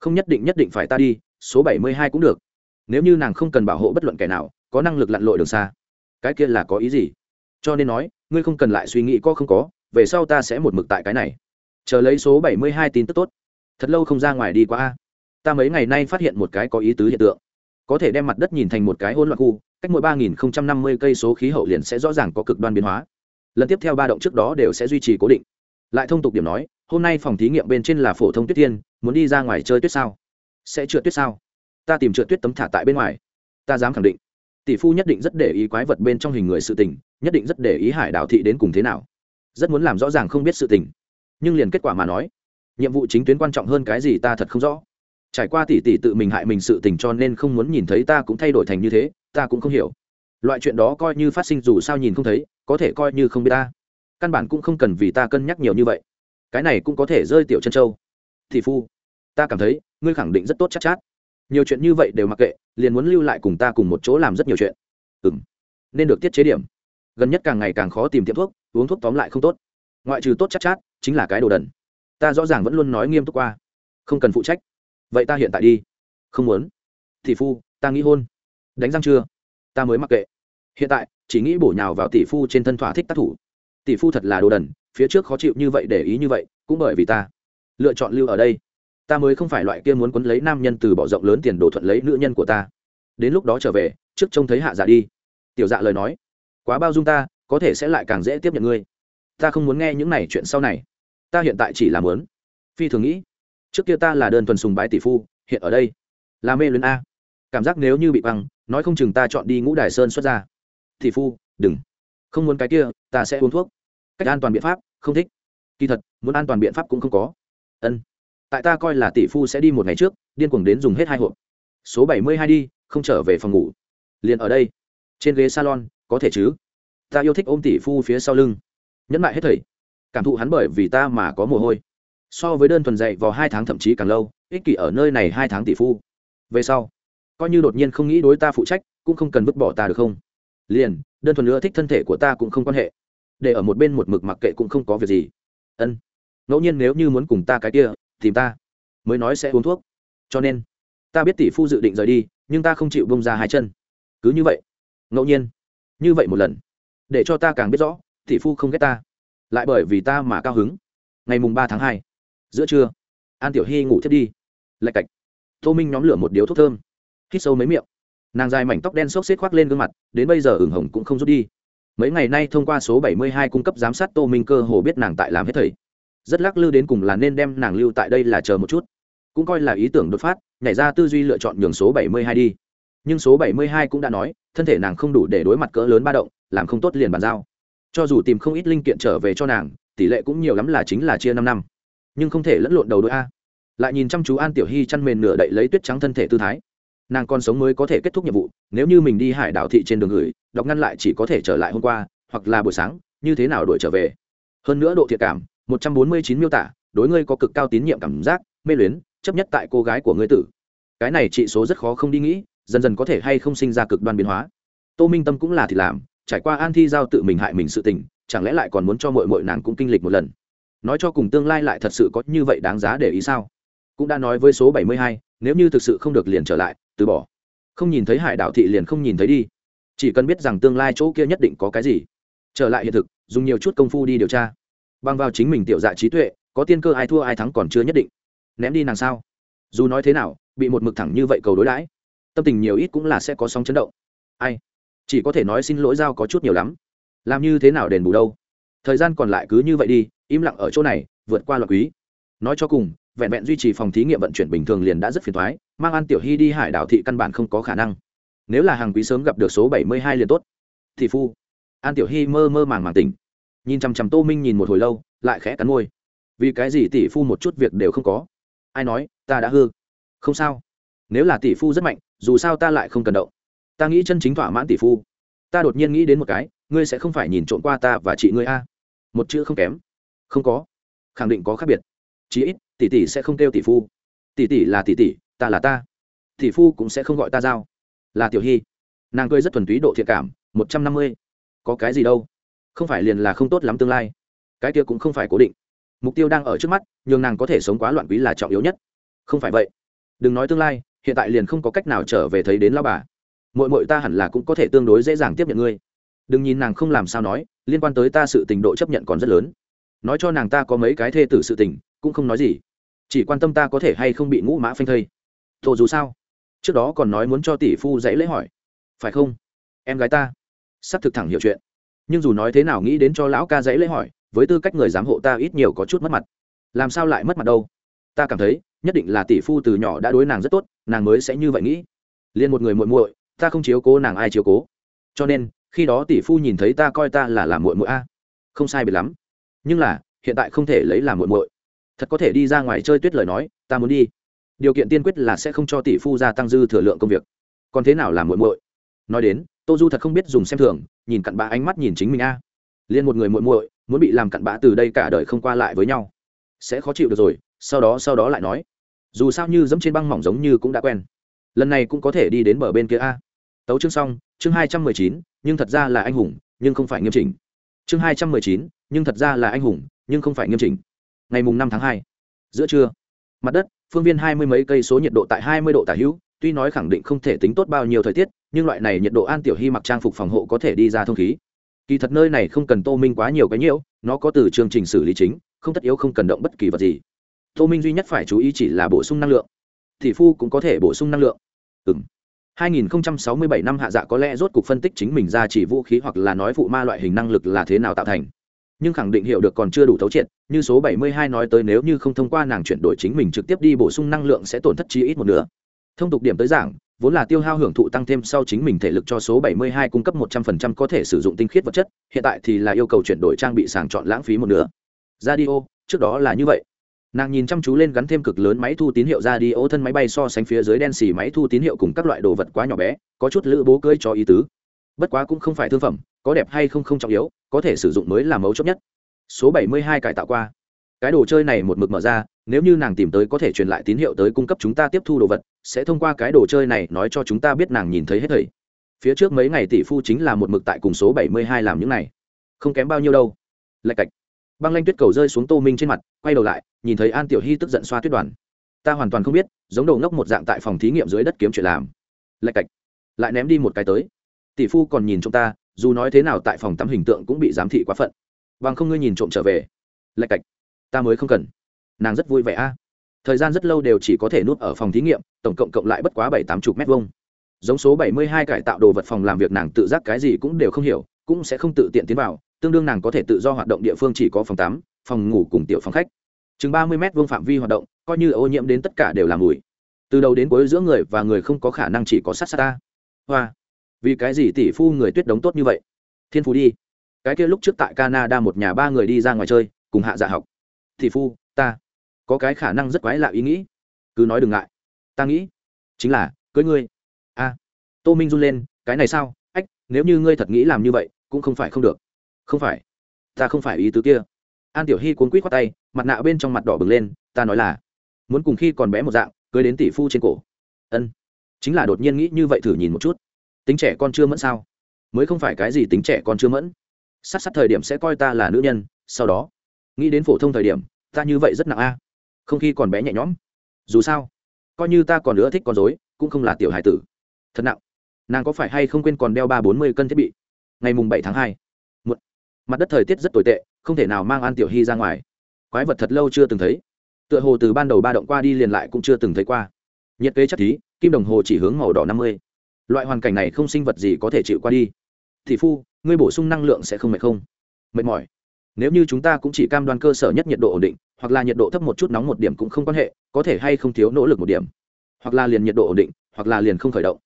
Không nhất định nhất định phải ta đi, số bảy mươi hai cũng được. Nếu như nàng không cần bảo hộ bất luận kẻ nào, có năng lực lặn lội đường xa. Cái kia là có ý gì? Cho nên nói, ngươi không cần lại suy nghĩ có không có, về sau ta sẽ một mực tại cái này chờ lấy số bảy mươi hai tin tức tốt. Thật lâu không ra ngoài đi qua a. Ta mấy ngày nay phát hiện một cái có ý tứ hiện tượng. Có thể đem mặt đất nhìn thành một cái hỗn loạn khu, cách mỗi ba nghìn năm mươi cây số khí hậu liền sẽ rõ ràng có cực đoan biến hóa. Lần tiếp theo ba động trước đó đều sẽ duy trì cố định. Lại thông tục điểm nói, hôm nay phòng thí nghiệm bên trên là phổ thông tuyết tiên, muốn đi ra ngoài chơi tuyết sao? Sẽ trượt tuyết sao? Ta tìm trượt tuyết tấm thả tại bên ngoài. Ta dám khẳng định, tỷ phu nhất định rất để ý quái vật bên trong hình người sự tình, nhất định rất để ý hải đảo thị đến cùng thế nào. Rất muốn làm rõ ràng không biết sự tình nhưng liền kết quả mà nói nhiệm vụ chính tuyến quan trọng hơn cái gì ta thật không rõ. Trải qua tỷ tỷ tự mình hại mình sự tình cho nên không muốn nhìn thấy ta cũng thay đổi thành như thế ta cũng không hiểu. Loại chuyện đó coi như phát sinh dù sao nhìn không thấy có thể coi như không biết ta. Căn bản cũng không cần vì ta cân nhắc nhiều như vậy. Cái này cũng có thể rơi tiểu chân châu. Thị phu ta cảm thấy ngươi khẳng định rất tốt chắc chát, chát nhiều chuyện như vậy đều mặc kệ liền muốn lưu lại cùng ta cùng một chỗ làm rất nhiều chuyện. Ừ m nên được tiết chế điểm. Gần nhất càng ngày càng khó tìm tiệm thuốc uống thuốc tóm lại không tốt. Ngoại trừ tốt chắc chát, chát chính là cái đồ đần. Ta rõ ràng vẫn luôn nói nghiêm túc qua. Không cần phụ trách. Vậy ta hiện tại đi. Không muốn. Tỷ phu, ta nghĩ hôn. Đánh răng chưa? Ta mới mặc kệ. Hiện tại, chỉ nghĩ bổ nhào vào tỷ phu trên thân thỏa thích tác thủ. Tỷ phu thật là đồ đần, phía trước khó chịu như vậy để ý như vậy, cũng bởi vì ta lựa chọn lưu ở đây. Ta mới không phải loại kia muốn quấn lấy nam nhân từ bỏ rộng lớn tiền đồ thuận lấy nữ nhân của ta. Đến lúc đó trở về, trước trông thấy hạ giả đi. Tiểu dạ lời nói, quá bao dung ta, có thể sẽ lại càng dễ tiếp nhận ngươi ta không muốn nghe những này chuyện sau này. Ta hiện tại chỉ là muốn. Phi thường nghĩ, trước kia ta là đơn thuần sùng bái tỷ phu, hiện ở đây, là mê luyến a. Cảm giác nếu như bị băng nói không chừng ta chọn đi ngũ đài sơn xuất ra. Tỷ phu, đừng. Không muốn cái kia, ta sẽ uống thuốc. Cách an toàn biện pháp, không thích. Kỳ thật, muốn an toàn biện pháp cũng không có. Ân. Tại ta coi là tỷ phu sẽ đi một ngày trước, điên cuồng đến dùng hết hai hộp. Số bảy mươi hai đi, không trở về phòng ngủ. Liền ở đây, trên ghế salon, có thể chứ? Ta yêu thích ôm tỷ phu phía sau lưng nhẫn lại hết thầy. Cảm thụ hắn bởi vì ta mà có mồ hôi. So với đơn thuần dạy vào hai tháng thậm chí càng lâu, ích kỷ ở nơi này hai tháng tỷ phu. Về sau, coi như đột nhiên không nghĩ đối ta phụ trách, cũng không cần vứt bỏ ta được không? Liền, đơn thuần nữa thích thân thể của ta cũng không quan hệ. Để ở một bên một mực mặc kệ cũng không có việc gì. Ân. Ngẫu nhiên nếu như muốn cùng ta cái kia, tìm ta, mới nói sẽ uống thuốc. Cho nên, ta biết tỷ phu dự định rời đi, nhưng ta không chịu bông ra hai chân. Cứ như vậy. Ngẫu nhiên. Như vậy một lần. Để cho ta càng biết rõ thị phu không ghét ta, lại bởi vì ta mà cao hứng. Ngày mùng ba tháng hai, giữa trưa, an tiểu hy ngủ thiết đi. Lạch cạch. Tô minh nhóm lửa một điếu thuốc thơm, hít sâu mấy miệng. Nàng dài mảnh tóc đen xốc xếp khoác lên gương mặt, đến bây giờ ửng hồng cũng không rút đi. Mấy ngày nay thông qua số 72 cung cấp giám sát tô minh cơ hồ biết nàng tại làm hết thầy. Rất lắc lư đến cùng là nên đem nàng lưu tại đây là chờ một chút. Cũng coi là ý tưởng đột phát, nhảy ra tư duy lựa chọn nhường số 72 đi. Nhưng số 72 cũng đã nói, thân thể nàng không đủ để đối mặt cỡ lớn ba động, làm không tốt liền bàn giao cho dù tìm không ít linh kiện trở về cho nàng, tỷ lệ cũng nhiều lắm là chính là chia năm năm. Nhưng không thể lẫn lộn đầu đôi a. Lại nhìn chăm chú an tiểu hy chăn mền nửa đậy lấy tuyết trắng thân thể tư thái. Nàng còn sống mới có thể kết thúc nhiệm vụ, nếu như mình đi hải đảo thị trên đường gửi, đọc ngăn lại chỉ có thể trở lại hôm qua, hoặc là buổi sáng, như thế nào đổi trở về. Hơn nữa độ thiệt cảm, một trăm bốn mươi chín miêu tả, đối ngươi có cực cao tín nhiệm cảm giác, mê luyến, chấp nhất tại cô gái của ngươi tử. Cái này trị số rất khó không đi nghĩ, dần dần có thể hay không sinh ra cực đoan biến hóa. Tô minh tâm cũng là thì làm trải qua an thi giao tự mình hại mình sự tình, chẳng lẽ lại còn muốn cho mội mội nàng cũng kinh lịch một lần? Nói cho cùng tương lai lại thật sự có như vậy đáng giá để ý sao? Cũng đã nói với số bảy mươi hai, nếu như thực sự không được liền trở lại, từ bỏ. Không nhìn thấy hải đảo thị liền không nhìn thấy đi. Chỉ cần biết rằng tương lai chỗ kia nhất định có cái gì. Trở lại hiện thực, dùng nhiều chút công phu đi điều tra. Bằng vào chính mình tiểu dạ trí tuệ, có tiên cơ ai thua ai thắng còn chưa nhất định. Ném đi nàng sao? Dù nói thế nào, bị một mực thẳng như vậy cầu đối đãi, tâm tình nhiều ít cũng là sẽ có sóng chấn động. Ai? Chỉ có thể nói xin lỗi giao có chút nhiều lắm. Làm như thế nào đền bù đâu? Thời gian còn lại cứ như vậy đi, im lặng ở chỗ này, vượt qua loạt quý. Nói cho cùng, vẹn vẹn duy trì phòng thí nghiệm vận chuyển bình thường liền đã rất phiền thoái mang an tiểu hy đi hải đảo thị căn bản không có khả năng. Nếu là hàng quý sớm gặp được số bảy mươi hai liền tốt. Thì phu, an tiểu hy mơ mơ màng màng tỉnh. Nhìn chằm chằm tô minh nhìn một hồi lâu, lại khẽ cắn môi. Vì cái gì tỷ phu một chút việc đều không có? Ai nói, ta đã hư. Không sao. Nếu là tỷ phu rất mạnh, dù sao ta lại không cần động ta nghĩ chân chính thỏa mãn tỷ phu. Ta đột nhiên nghĩ đến một cái, ngươi sẽ không phải nhìn trộm qua ta và chị ngươi a. Một chữ không kém. Không có. Khẳng định có khác biệt. Chí ít, tỷ tỷ sẽ không kêu tỷ phu. Tỷ tỷ là tỷ tỷ, ta là ta. Tỷ phu cũng sẽ không gọi ta giao. Là tiểu hy. Nàng cười rất thuần túy độ thiện cảm, một trăm năm mươi. Có cái gì đâu. Không phải liền là không tốt lắm tương lai. Cái kia cũng không phải cố định. Mục tiêu đang ở trước mắt nhưng nàng có thể sống quá loạn quý là trọng yếu nhất. Không phải vậy. Đừng nói tương lai, hiện tại liền không có cách nào trở về thấy đến lao bà mội mội ta hẳn là cũng có thể tương đối dễ dàng tiếp nhận ngươi. Đừng nhìn nàng không làm sao nói, liên quan tới ta sự tình độ chấp nhận còn rất lớn. Nói cho nàng ta có mấy cái thê tử sự tình, cũng không nói gì. Chỉ quan tâm ta có thể hay không bị ngũ mã phanh thây. Thổ dù sao, trước đó còn nói muốn cho tỷ phu dãy lễ hỏi. Phải không? Em gái ta. Sắp thực thẳng hiểu chuyện. Nhưng dù nói thế nào nghĩ đến cho lão ca dãy lễ hỏi, với tư cách người giám hộ ta ít nhiều có chút mất mặt. Làm sao lại mất mặt đâu? Ta cảm thấy, nhất định là tỷ phu từ nhỏ đã đối nàng rất tốt, nàng mới sẽ như vậy nghĩ. Liên một người muội muội ta không chiếu cố nàng ai chiếu cố. Cho nên, khi đó tỷ phu nhìn thấy ta coi ta là làm muội muội a. Không sai biệt lắm. Nhưng là, hiện tại không thể lấy làm muội muội. Thật có thể đi ra ngoài chơi tuyết lời nói, ta muốn đi. Điều kiện tiên quyết là sẽ không cho tỷ phu gia tăng dư thừa lượng công việc. Còn thế nào làm muội muội? Nói đến, tô du thật không biết dùng xem thường, nhìn cặn bã ánh mắt nhìn chính mình a. Liên một người muội muội, muốn bị làm cặn bã từ đây cả đời không qua lại với nhau. Sẽ khó chịu được rồi, sau đó sau đó lại nói. Dù sao như dẫm trên băng mỏng giống như cũng đã quen. Lần này cũng có thể đi đến bờ bên kia a tấu chương xong, chương hai trăm mười chín, nhưng thật ra là anh hùng, nhưng không phải nghiêm chỉnh. Chương hai trăm mười chín, nhưng thật ra là anh hùng, nhưng không phải nghiêm chỉnh. Ngày mùng năm tháng hai, giữa trưa, mặt đất, phương viên hai mươi mấy cây số nhiệt độ tại hai mươi độ tả hữu, tuy nói khẳng định không thể tính tốt bao nhiêu thời tiết, nhưng loại này nhiệt độ an tiểu hy mặc trang phục phòng hộ có thể đi ra thông khí. Kỳ thật nơi này không cần tô minh quá nhiều cái nhiễu, nó có từ chương trình xử lý chính, không tất yếu không cần động bất kỳ vật gì. Tô minh duy nhất phải chú ý chỉ là bổ sung năng lượng. Thị phu cũng có thể bổ sung năng lượng. Ừ m 2067 năm hạ dạ có lẽ rốt cuộc phân tích chính mình ra chỉ vũ khí hoặc là nói phụ ma loại hình năng lực là thế nào tạo thành. Nhưng khẳng định hiểu được còn chưa đủ thấu triệt, như số 72 nói tới nếu như không thông qua nàng chuyển đổi chính mình trực tiếp đi bổ sung năng lượng sẽ tổn thất chi ít một nửa. Thông tục điểm tới giảng, vốn là tiêu hao hưởng thụ tăng thêm sau chính mình thể lực cho số 72 cung cấp 100% có thể sử dụng tinh khiết vật chất, hiện tại thì là yêu cầu chuyển đổi trang bị sàng chọn lãng phí một nửa. Radio trước đó là như vậy nàng nhìn chăm chú lên gắn thêm cực lớn máy thu tín hiệu ra đi, ô thân máy bay so sánh phía dưới đen xì máy thu tín hiệu cùng các loại đồ vật quá nhỏ bé, có chút lữ bố cưới cho ý tứ. Bất quá cũng không phải thương phẩm, có đẹp hay không không trọng yếu, có thể sử dụng mới là mấu chốt nhất. Số 72 cải tạo qua. Cái đồ chơi này một mực mở ra, nếu như nàng tìm tới có thể truyền lại tín hiệu tới cung cấp chúng ta tiếp thu đồ vật, sẽ thông qua cái đồ chơi này nói cho chúng ta biết nàng nhìn thấy hết thầy. Phía trước mấy ngày tỷ phu chính là một mực tại cùng số 72 làm những này. Không kém bao nhiêu đâu. Lạch cạch băng lanh tuyết cầu rơi xuống tô minh trên mặt, quay đầu lại, nhìn thấy an tiểu hy tức giận xoa tuyết đoàn. Ta hoàn toàn không biết, giống đầu ngốc một dạng tại phòng thí nghiệm dưới đất kiếm chuyện làm. Lạch cạch. Lại ném đi một cái tới. Tỷ phu còn nhìn chúng ta, dù nói thế nào tại phòng tắm hình tượng cũng bị giám thị quá phận. Bằng không ngươi nhìn trộm trở về. Lạch cạch. Ta mới không cần. Nàng rất vui vẻ a. Thời gian rất lâu đều chỉ có thể núp ở phòng thí nghiệm, tổng cộng cộng lại bất quá bảy tám chục mét vuông. Giống số bảy mươi hai cải tạo đồ vật phòng làm việc nàng tự giác cái gì cũng đều không hiểu, cũng sẽ không tự tiện tiến vào tương đương nàng có thể tự do hoạt động địa phương chỉ có phòng tắm, phòng ngủ cùng tiểu phòng khách. Chừng ba mươi m vuông phạm vi hoạt động, coi như ô nhiễm đến tất cả đều là mùi. Từ đầu đến cuối giữa người và người không có khả năng chỉ có sát sát ta. Hoa, vì cái gì tỷ phu người tuyết đống tốt như vậy? Thiên phú đi. Cái kia lúc trước tại canada một nhà ba người đi ra ngoài chơi, cùng hạ dạ học. Tỷ phu, ta. Có cái khả năng rất quái lạ ý nghĩ. Cứ nói đừng ngại. Ta nghĩ, chính là, cưới ngươi. A tô minh run lên, cái này sao? Ách, nếu như ngươi thật nghĩ làm như vậy, cũng không phải không được không phải, ta không phải ý tứ kia. An tiểu hy cuốn quýt khoác tay, mặt nạ bên trong mặt đỏ bừng lên, ta nói là, muốn cùng khi còn bé một dạng, cưới đến tỷ phu trên cổ. Ân, chính là đột nhiên nghĩ như vậy thử nhìn một chút. Tính trẻ con chưa mẫn sao? Mới không phải cái gì tính trẻ con chưa mẫn. Sát sát thời điểm sẽ coi ta là nữ nhân, sau đó, nghĩ đến phổ thông thời điểm, ta như vậy rất nặng a. Không khi còn bé nhẹ nhõm. Dù sao, coi như ta còn nữa thích con dối cũng không là tiểu hải tử. Thật nặng. Nàng có phải hay không quên còn đeo ba bốn mươi cân thiết bị? Ngày mùng bảy tháng hai mặt đất thời tiết rất tồi tệ, không thể nào mang an tiểu hy ra ngoài. Quái vật thật lâu chưa từng thấy. Tựa hồ từ ban đầu ba động qua đi liền lại cũng chưa từng thấy qua. Nhiệt kế chắc thí, kim đồng hồ chỉ hướng màu đỏ năm mươi. Loại hoàn cảnh này không sinh vật gì có thể chịu qua đi. Thị phu, ngươi bổ sung năng lượng sẽ không mệt không? Mệt mỏi. Nếu như chúng ta cũng chỉ cam đoan cơ sở nhất nhiệt độ ổn định, hoặc là nhiệt độ thấp một chút nóng một điểm cũng không quan hệ, có thể hay không thiếu nỗ lực một điểm. Hoặc là liền nhiệt độ ổn định, hoặc là liền không khởi động.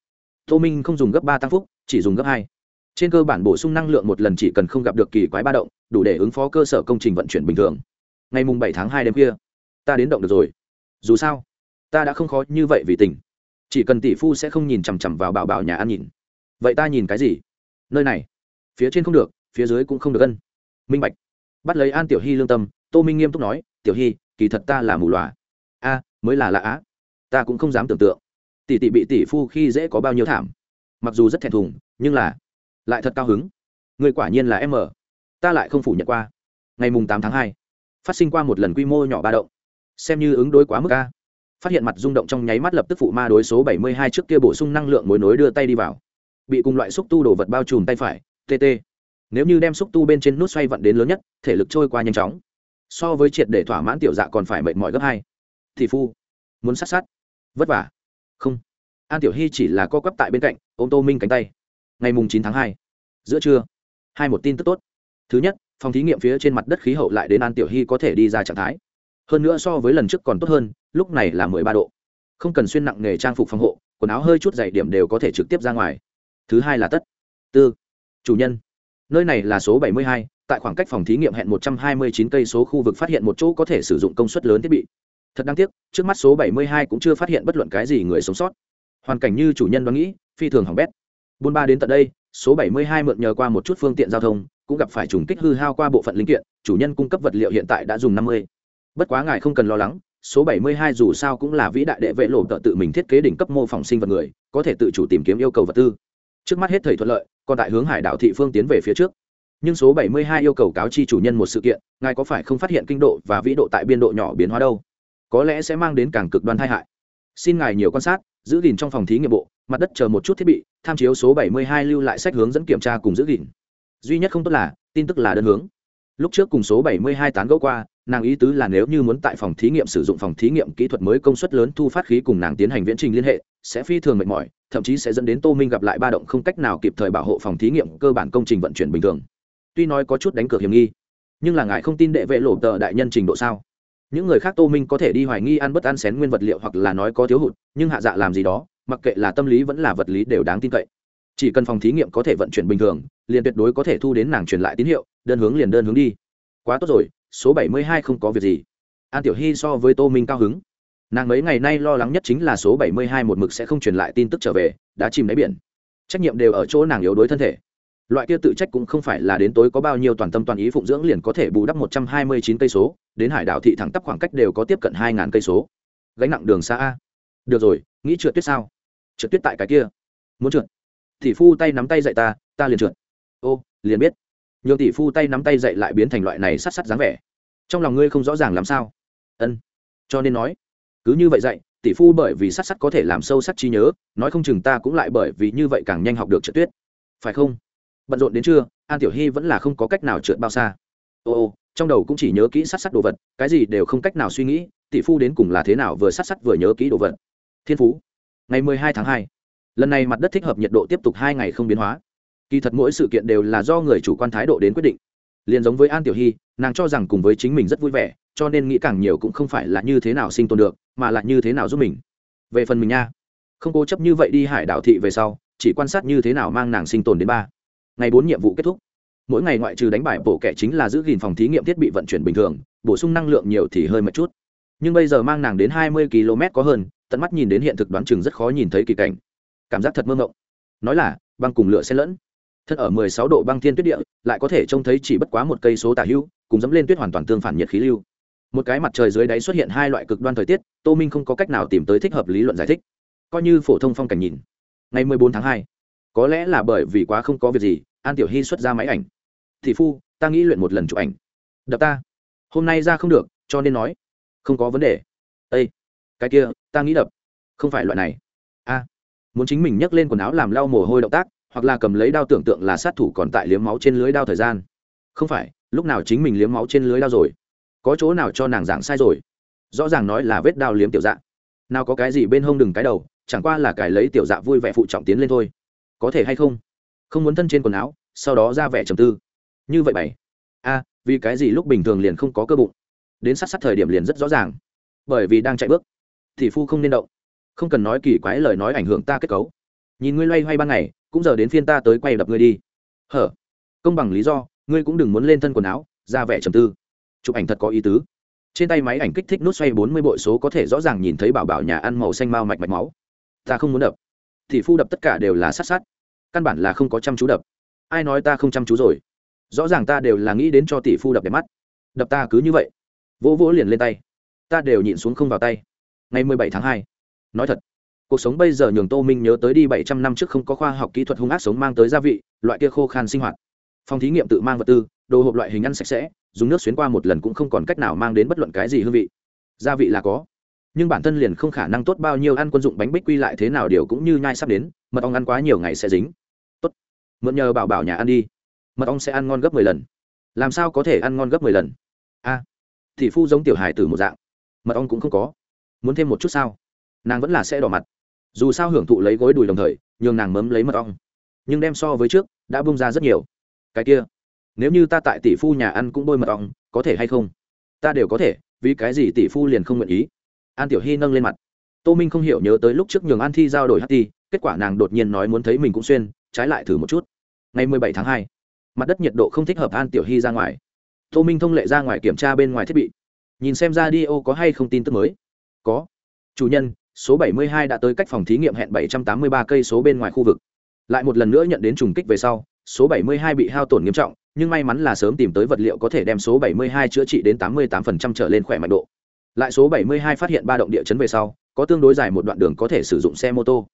Tô minh không dùng gấp ba tăng phúc, chỉ dùng gấp hai trên cơ bản bổ sung năng lượng một lần chỉ cần không gặp được kỳ quái ba động, đủ để ứng phó cơ sở công trình vận chuyển bình thường. Ngày mùng bảy tháng hai đêm kia ta đến động được rồi. Dù sao, ta đã không khó như vậy vì tình chỉ cần tỷ phu sẽ không nhìn chằm chằm vào bảo bảo nhà ăn nhìn. Vậy ta nhìn cái gì? Nơi này. Phía trên không được, phía dưới cũng không được ân. Minh bạch. Bắt lấy an tiểu hy lương tâm, tô minh nghiêm túc nói, tiểu hy, kỳ thật ta là mù loà. A, mới là lạ á. Ta cũng không dám tưởng tượng. Tỷ tỷ bị tỷ phu khi dễ có bao nhiêu thảm. Mặc dù rất thẹn thùng, nhưng là lại thật cao hứng. Người quả nhiên là em ở ta lại không phủ nhận qua. Ngày mùng tám tháng hai, phát sinh qua một lần quy mô nhỏ ba động. Xem như ứng đối quá mức a. Phát hiện mặt rung động trong nháy mắt lập tức phụ ma đối số 72 trước kia bổ sung năng lượng mối nối đưa tay đi vào. Bị cùng loại xúc tu đồ vật bao trùm tay phải tt nếu như đem xúc tu bên trên nút xoay vận đến lớn nhất, thể lực trôi qua nhanh chóng. So với triệt để thỏa mãn tiểu dạ còn phải mệt mỏi gấp hai. Thì phu, muốn sát sát. Vất vả. Không. An tiểu hy chỉ là co quắp tại bên cạnh ô tô minh cánh tay ngày mùng chín tháng hai. Giữa trưa, hai một tin tức tốt. Thứ nhất, phòng thí nghiệm phía trên mặt đất khí hậu lại đến an tiểu hy có thể đi ra trạng thái. Hơn nữa so với lần trước còn tốt hơn, lúc này là mười ba độ. Không cần xuyên nặng nghề trang phục phòng hộ, quần áo hơi chút dày điểm đều có thể trực tiếp ra ngoài. Thứ hai là tất. Tư. Chủ nhân. Nơi này là số bảy mươi hai, tại khoảng cách phòng thí nghiệm hẹn một trăm hai mươi chín cây số khu vực phát hiện một chỗ có thể sử dụng công suất lớn thiết bị. Thật đáng tiếc, trước mắt số bảy mươi hai cũng chưa phát hiện bất luận cái gì người sống sót. Hoàn cảnh như chủ nhân đoán nghĩ, phi thường hỏng bét buôn ba đến tận đây, số bảy mươi hai mượn nhờ qua một chút phương tiện giao thông, cũng gặp phải trùng kích hư hao qua bộ phận linh kiện, chủ nhân cung cấp vật liệu hiện tại đã dùng năm mươi. Bất quá ngài không cần lo lắng, số 72 dù sao cũng là vĩ đại đệ vệ lộ tự tự mình thiết kế đỉnh cấp mô phỏng sinh vật người, có thể tự chủ tìm kiếm yêu cầu vật tư. Trước mắt hết thời thuận lợi, còn tại hướng hải đảo thị phương tiến về phía trước. Nhưng số 72 yêu cầu cáo chi chủ nhân một sự kiện, ngài có phải không phát hiện kinh độ và vĩ độ tại biên độ nhỏ biến hóa đâu? Có lẽ sẽ mang đến càng cực đoan tai hại. Xin ngài nhiều quan sát, giữ gìn trong phòng thí nghiệm bộ mặt đất chờ một chút thiết bị, tham chiếu số 72 lưu lại sách hướng dẫn kiểm tra cùng giữ gìn. Duy nhất không tốt là, tin tức là đơn hướng. Lúc trước cùng số 72 tán gẫu qua, nàng ý tứ là nếu như muốn tại phòng thí nghiệm sử dụng phòng thí nghiệm kỹ thuật mới công suất lớn thu phát khí cùng nàng tiến hành viễn trình liên hệ, sẽ phi thường mệt mỏi, thậm chí sẽ dẫn đến tô minh gặp lại ba động không cách nào kịp thời bảo hộ phòng thí nghiệm cơ bản công trình vận chuyển bình thường. Tuy nói có chút đánh cược hiểm nghi, nhưng là ngài không tin đệ vệ lộ tờ đại nhân trình độ sao? Những người khác tô minh có thể đi hoài nghi ăn bất ăn xén nguyên vật liệu hoặc là nói có thiếu hụt, nhưng hạ dạ làm gì đó mặc kệ là tâm lý vẫn là vật lý đều đáng tin cậy. Chỉ cần phòng thí nghiệm có thể vận chuyển bình thường, liền tuyệt đối có thể thu đến nàng truyền lại tín hiệu, đơn hướng liền đơn hướng đi. Quá tốt rồi, số bảy mươi hai không có việc gì. An tiểu hy so với tô minh cao hứng. Nàng mấy ngày nay lo lắng nhất chính là số bảy mươi hai một mực sẽ không truyền lại tin tức trở về, đã chìm đáy biển. Trách nhiệm đều ở chỗ nàng yếu đuối thân thể. Loại kia tự trách cũng không phải là đến tối có bao nhiêu toàn tâm toàn ý phụng dưỡng liền có thể bù đắp một trăm hai mươi chín cây số, đến hải đảo thị thẳng tắp khoảng cách đều có tiếp cận hai ngàn cây số. Gánh nặng đường xa a. Được rồi, nghĩ trượt tuyết sao? Trượt tuyết tại cái kia. Muốn trượt? Thì phu tay nắm tay dạy ta ta liền trượt. Ô, liền biết. Nhường tỷ phu tay nắm tay dạy lại biến thành loại này sát sát dáng vẻ. Trong lòng ngươi không rõ ràng làm sao? Ân. Cho nên nói, cứ như vậy dạy, tỷ phu bởi vì sát sát có thể làm sâu sắc trí nhớ, nói không chừng ta cũng lại bởi vì như vậy càng nhanh học được trượt tuyết. Phải không? Bận rộn đến trưa, an tiểu hy vẫn là không có cách nào trượt bao xa. Ô ô, trong đầu cũng chỉ nhớ kỹ sát sát đồ vật, cái gì đều không cách nào suy nghĩ, tỷ phu đến cùng là thế nào vừa sát sát vừa nhớ kỹ đồ vật. Thiên phú ngày mười hai tháng hai. Lần này mặt đất thích hợp nhiệt độ tiếp tục hai ngày không biến hóa. Kỳ thật mỗi sự kiện đều là do người chủ quan thái độ đến quyết định. Liền giống với an tiểu hy, nàng cho rằng cùng với chính mình rất vui vẻ, cho nên nghĩ càng nhiều cũng không phải là như thế nào sinh tồn được, mà là như thế nào giúp mình. Về phần mình nha, không cố chấp như vậy đi hải đảo thị về sau, chỉ quan sát như thế nào mang nàng sinh tồn đến ba. Ngày bốn nhiệm vụ kết thúc. Mỗi ngày ngoại trừ đánh bại bộ kẻ chính là giữ gìn phòng thí nghiệm thiết bị vận chuyển bình thường, bổ sung năng lượng nhiều thì hơi một chút nhưng bây giờ mang nàng đến hai mươi km có hơn tận mắt nhìn đến hiện thực đoán chừng rất khó nhìn thấy kỳ cảnh. Cảm giác thật mơ mộng. Nói là băng cùng lửa xen lẫn. Thân ở 16 độ băng thiên tuyết địa lại có thể trông thấy chỉ bất quá một cây số tả hữu, cùng dẫm lên tuyết hoàn toàn tương phản nhiệt khí lưu. Một cái mặt trời dưới đáy xuất hiện hai loại cực đoan thời tiết tô minh không có cách nào tìm tới thích hợp lý luận giải thích. Coi như phổ thông phong cảnh nhìn ngày 14 tháng 2, có lẽ là bởi vì quá không có việc gì an tiểu hy xuất ra máy ảnh. Thị phu ta nghĩ luyện một lần chụp ảnh. Đập ta. Hôm nay ra không được cho nên nói không có vấn đề. Â cái kia, ta nghĩ đập. Không phải loại này. A, muốn chính mình nhấc lên quần áo làm lau mồ hôi động tác, hoặc là cầm lấy đao tưởng tượng là sát thủ còn tại liếm máu trên lưới đao thời gian. Không phải, lúc nào chính mình liếm máu trên lưới đao rồi? Có chỗ nào cho nàng giảng sai rồi? Rõ ràng nói là vết đao liếm tiểu dạ. Nào có cái gì bên hông đừng cái đầu, chẳng qua là cài lấy tiểu dạ vui vẻ phụ trọng tiến lên thôi. Có thể hay không? Không muốn thân trên quần áo, sau đó ra vẻ trầm tư. Như vậy bảy a, vì cái gì lúc bình thường liền không có cơ bụng? Đến sát sát thời điểm liền rất rõ ràng. Bởi vì đang chạy bước, thì phu không nên động. Không cần nói kỳ quái lời nói ảnh hưởng ta kết cấu. Nhìn ngươi loay hoay ban ngày, cũng giờ đến phiên ta tới quay đập ngươi đi. Hở? Công bằng lý do, ngươi cũng đừng muốn lên thân quần áo, ra vẻ trầm tư. Chụp ảnh thật có ý tứ. Trên tay máy ảnh kích thích nút xoay bốn mươi bội số có thể rõ ràng nhìn thấy bảo bảo nhà ăn màu xanh mao mạch mạch máu. Ta không muốn đập. Thì phu đập tất cả đều là sát sát. Căn bản là không có chăm chú đập. Ai nói ta không chăm chú rồi? Rõ ràng ta đều là nghĩ đến cho tỷ phu đập đẹp mắt. Đập ta cứ như vậy vỗ vỗ liền lên tay. Ta đều nhịn xuống không vào tay. Ngày mười bảy tháng hai. Nói thật cuộc sống bây giờ nhường tô minh nhớ tới đi bảy trăm năm trước không có khoa học kỹ thuật hung ác sống mang tới gia vị loại kia khô khan sinh hoạt. Phòng thí nghiệm tự mang vật tư đồ hộp loại hình ăn sạch sẽ dùng nước xuyến qua một lần cũng không còn cách nào mang đến bất luận cái gì hương vị. Gia vị là có nhưng bản thân liền không khả năng tốt bao nhiêu ăn quân dụng bánh bích quy lại thế nào điều cũng như nhai sắp đến mật ong ăn quá nhiều ngày sẽ dính. Tốt mượn nhờ bảo bảo nhà ăn đi. Mật ong sẽ ăn ngon gấp mười lần. Làm sao có thể ăn ngon gấp mười lần? A à, thì phu giống tiểu hài tử một dạng. Mật ong cũng không có. Muốn thêm một chút sao? Nàng vẫn là sẽ đỏ mặt. Dù sao hưởng thụ lấy gối đùi đồng thời, nhường nàng mấm lấy mật ong. Nhưng đem so với trước, đã bung ra rất nhiều. Cái kia, nếu như ta tại tỷ phu nhà ăn cũng bôi mật ong, có thể hay không? Ta đều có thể, vì cái gì tỷ phu liền không nguyện ý? An tiểu hy nâng lên mặt. Tô minh không hiểu nhớ tới lúc trước nhường an thi giao đổi ht ti, kết quả nàng đột nhiên nói muốn thấy mình cũng xuyên, trái lại thử một chút. Ngày mười bảy tháng hai, mặt đất nhiệt độ không thích hợp an tiểu hy ra ngoài tô minh thông lệ ra ngoài kiểm tra bên ngoài thiết bị. Nhìn xem ra đi ô có hay không tin tức mới. Có. Chủ nhân, số 72 đã tới cách phòng thí nghiệm hẹn 783 cây số bên ngoài khu vực. Lại một lần nữa nhận đến trùng kích về sau, số 72 bị hao tổn nghiêm trọng, nhưng may mắn là sớm tìm tới vật liệu có thể đem số 72 chữa trị đến 88% trở lên khỏe mạnh độ. Lại số 72 phát hiện ba động địa chấn về sau, có tương đối dài một đoạn đường có thể sử dụng xe mô tô.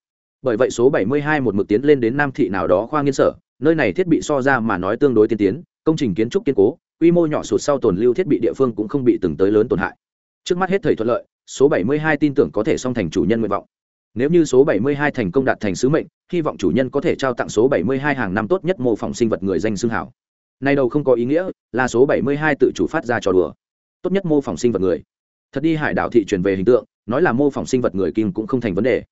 Bởi vậy số 72 một mực tiến lên đến nam thị nào đó khoa nghiên sở, nơi này thiết bị so ra mà nói tương đối tiên tiến, công trình kiến trúc kiên cố quy mô nhỏ sụt sau tồn lưu thiết bị địa phương cũng không bị từng tới lớn tổn hại. Trước mắt hết thời thuận lợi, số 72 tin tưởng có thể song thành chủ nhân nguyện vọng. Nếu như số 72 thành công đạt thành sứ mệnh, hy vọng chủ nhân có thể trao tặng số 72 hàng năm tốt nhất mô phỏng sinh vật người danh xưng hảo. Nay đầu không có ý nghĩa, là số 72 tự chủ phát ra trò đùa. Tốt nhất mô phỏng sinh vật người. Thật đi hải đảo thị truyền về hình tượng, nói là mô phỏng sinh vật người kim cũng không thành vấn đề.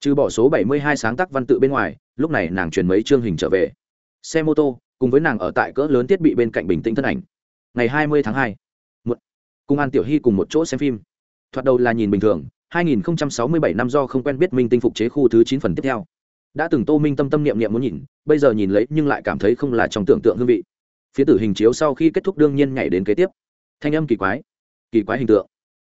Trừ bỏ số 72 sáng tác văn tự bên ngoài, lúc này nàng truyền mấy chương hình trở về. Xe mô tô, cùng với nàng ở tại cỡ lớn thiết bị bên cạnh bình tĩnh thân ảnh ngày 20 tháng 2 một. Cùng an tiểu hy cùng một chỗ xem phim. Thoạt đầu là nhìn bình thường 2067 năm do không quen biết minh tinh phục chế khu thứ 9 phần tiếp theo. Đã từng tô minh tâm tâm niệm niệm muốn nhìn, bây giờ nhìn lấy nhưng lại cảm thấy không là trong tưởng tượng hương vị. Phía tử hình chiếu sau khi kết thúc đương nhiên nhảy đến kế tiếp. Thanh âm kỳ quái kỳ quái hình tượng,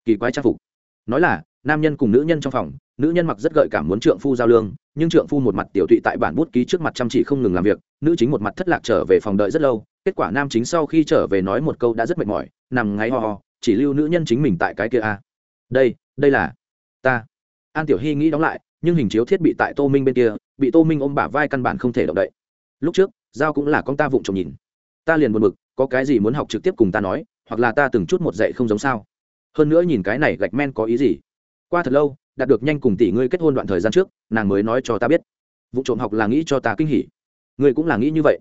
kỳ quái trang phục. Nói là, nam nhân cùng nữ nhân trong phòng, nữ nhân mặc rất gợi cảm muốn trượng phu giao lương, nhưng trượng phu một mặt tiểu tụy tại bản bút ký trước mặt chăm chỉ không ngừng làm việc, nữ chính một mặt thất lạc trở về phòng đợi rất lâu kết quả nam chính sau khi trở về nói một câu đã rất mệt mỏi, nằm ngáy ho ho, chỉ lưu nữ nhân chính mình tại cái kia a. Đây đây là ta. An tiểu hy nghĩ đóng lại, nhưng hình chiếu thiết bị tại tô minh bên kia, bị tô minh ôm bả vai căn bản không thể động đậy. Lúc trước, giao cũng là con ta vụng trộm nhìn. Ta liền buồn bực, có cái gì muốn học trực tiếp cùng ta nói, hoặc là ta từng chút một dạy không giống sao? Hơn nữa nhìn cái này gạch men có ý gì? Qua thật lâu, đạt được nhanh cùng tỷ ngươi kết hôn đoạn thời gian trước, nàng mới nói cho ta biết. Vụ trộm học là nghĩ cho ta kinh hỉ. Ngươi cũng là nghĩ như vậy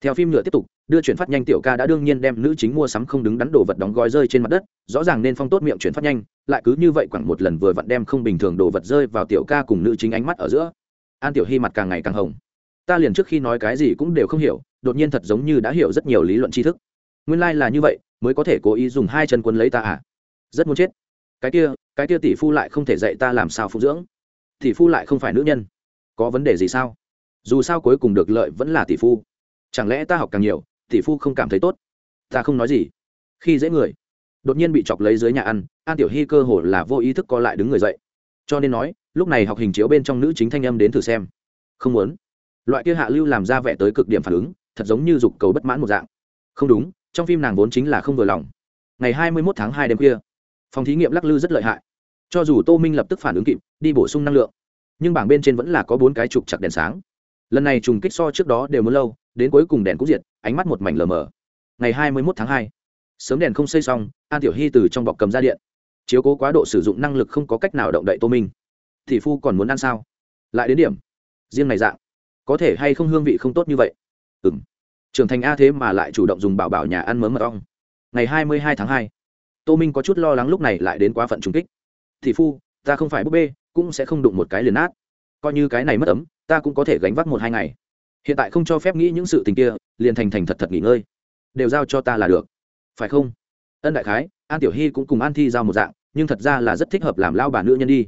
theo phim nhựa tiếp tục, đưa chuyển phát nhanh tiểu ca đã đương nhiên đem nữ chính mua sắm không đứng đắn đồ vật đóng gói rơi trên mặt đất, rõ ràng nên phong tốt miệng chuyển phát nhanh, lại cứ như vậy khoảng một lần vừa vặn đem không bình thường đồ vật rơi vào tiểu ca cùng nữ chính ánh mắt ở giữa. An tiểu hy mặt càng ngày càng hồng. Ta liền trước khi nói cái gì cũng đều không hiểu, đột nhiên thật giống như đã hiểu rất nhiều lý luận tri thức. Nguyên lai、like、là như vậy, mới có thể cố ý dùng hai chân quân lấy ta à? Rất muốn chết. Cái kia cái kia tỷ phu lại không thể dạy ta làm sao phụ dưỡng. Tỷ phu lại không phải nữ nhân. Có vấn đề gì sao? Dù sao cuối cùng được lợi vẫn là tỷ phu chẳng lẽ ta học càng nhiều, tỷ phu không cảm thấy tốt? Ta không nói gì. Khi dễ người, đột nhiên bị chọc lấy dưới nhà ăn, an tiểu hy cơ hồ là vô ý thức co lại đứng người dậy. Cho nên nói, lúc này học hình chiếu bên trong nữ chính thanh âm đến thử xem. Không muốn. Loại kia hạ lưu làm ra vẻ tới cực điểm phản ứng, thật giống như dục cầu bất mãn một dạng. Không đúng, trong phim nàng vốn chính là không vừa lòng. Ngày hai mươi mốt tháng hai đêm khuya, phòng thí nghiệm lắc lư rất lợi hại. Cho dù tô minh lập tức phản ứng kịp, đi bổ sung năng lượng, nhưng bảng bên trên vẫn là có bốn cái trục chặt đèn sáng. Lần này trùng kích so trước đó đều muốn lâu đến cuối cùng đèn cũng diệt, ánh mắt một mảnh lờ mờ. Ngày hai mươi mốt tháng hai, sớm đèn không xây xong, an tiểu hy từ trong bọc cầm ra điện. Chiếu cố quá độ sử dụng năng lực không có cách nào động đậy tô minh. Thì phu còn muốn ăn sao? Lại đến điểm, riêng này dạng, có thể hay không hương vị không tốt như vậy? Ừ m trưởng thành a thế mà lại chủ động dùng bảo bảo nhà ăn mớ mật ong. Ngày hai mươi hai tháng hai, tô minh có chút lo lắng lúc này lại đến quá phận trung kích. Thì phu, ta không phải búp bê, cũng sẽ không đụng một cái liền nát. Coi như cái này mất ấm, ta cũng có thể gánh vác một hai ngày hiện tại không cho phép nghĩ những sự tình kia, liền thành thành thật thật nghỉ ngơi. Đều giao cho ta là được. Phải không? Ân đại khái, an tiểu hy cũng cùng an thi giao một dạng, nhưng thật ra là rất thích hợp làm lao bà nữ nhân đi.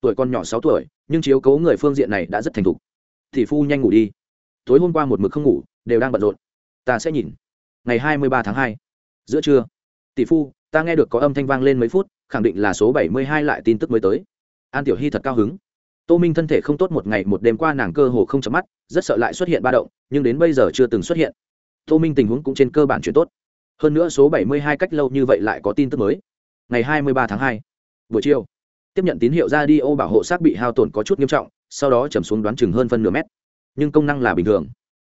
Tuổi con nhỏ sáu tuổi, nhưng chiếu cố người phương diện này đã rất thành thục. Thì phu nhanh ngủ đi. Tối hôm qua một mực không ngủ, đều đang bận rộn. Ta sẽ nhìn. Ngày hai mươi ba tháng hai, giữa trưa. Tỷ phu, ta nghe được có âm thanh vang lên mấy phút, khẳng định là số bảy mươi hai lại tin tức mới tới. An tiểu hy thật cao hứng tô minh thân thể không tốt một ngày một đêm qua nàng cơ hồ không chấm mắt, rất sợ lại xuất hiện ba động, nhưng đến bây giờ chưa từng xuất hiện. Tô minh tình huống cũng trên cơ bản chuyển tốt. Hơn nữa số bảy mươi hai cách lâu như vậy lại có tin tức mới. Ngày hai mươi ba tháng hai, buổi chiều, tiếp nhận tín hiệu ra đi ô bảo hộ xác bị hao tổn có chút nghiêm trọng, sau đó chầm xuống đoán chừng hơn phân nửa mét. Nhưng công năng là bình thường.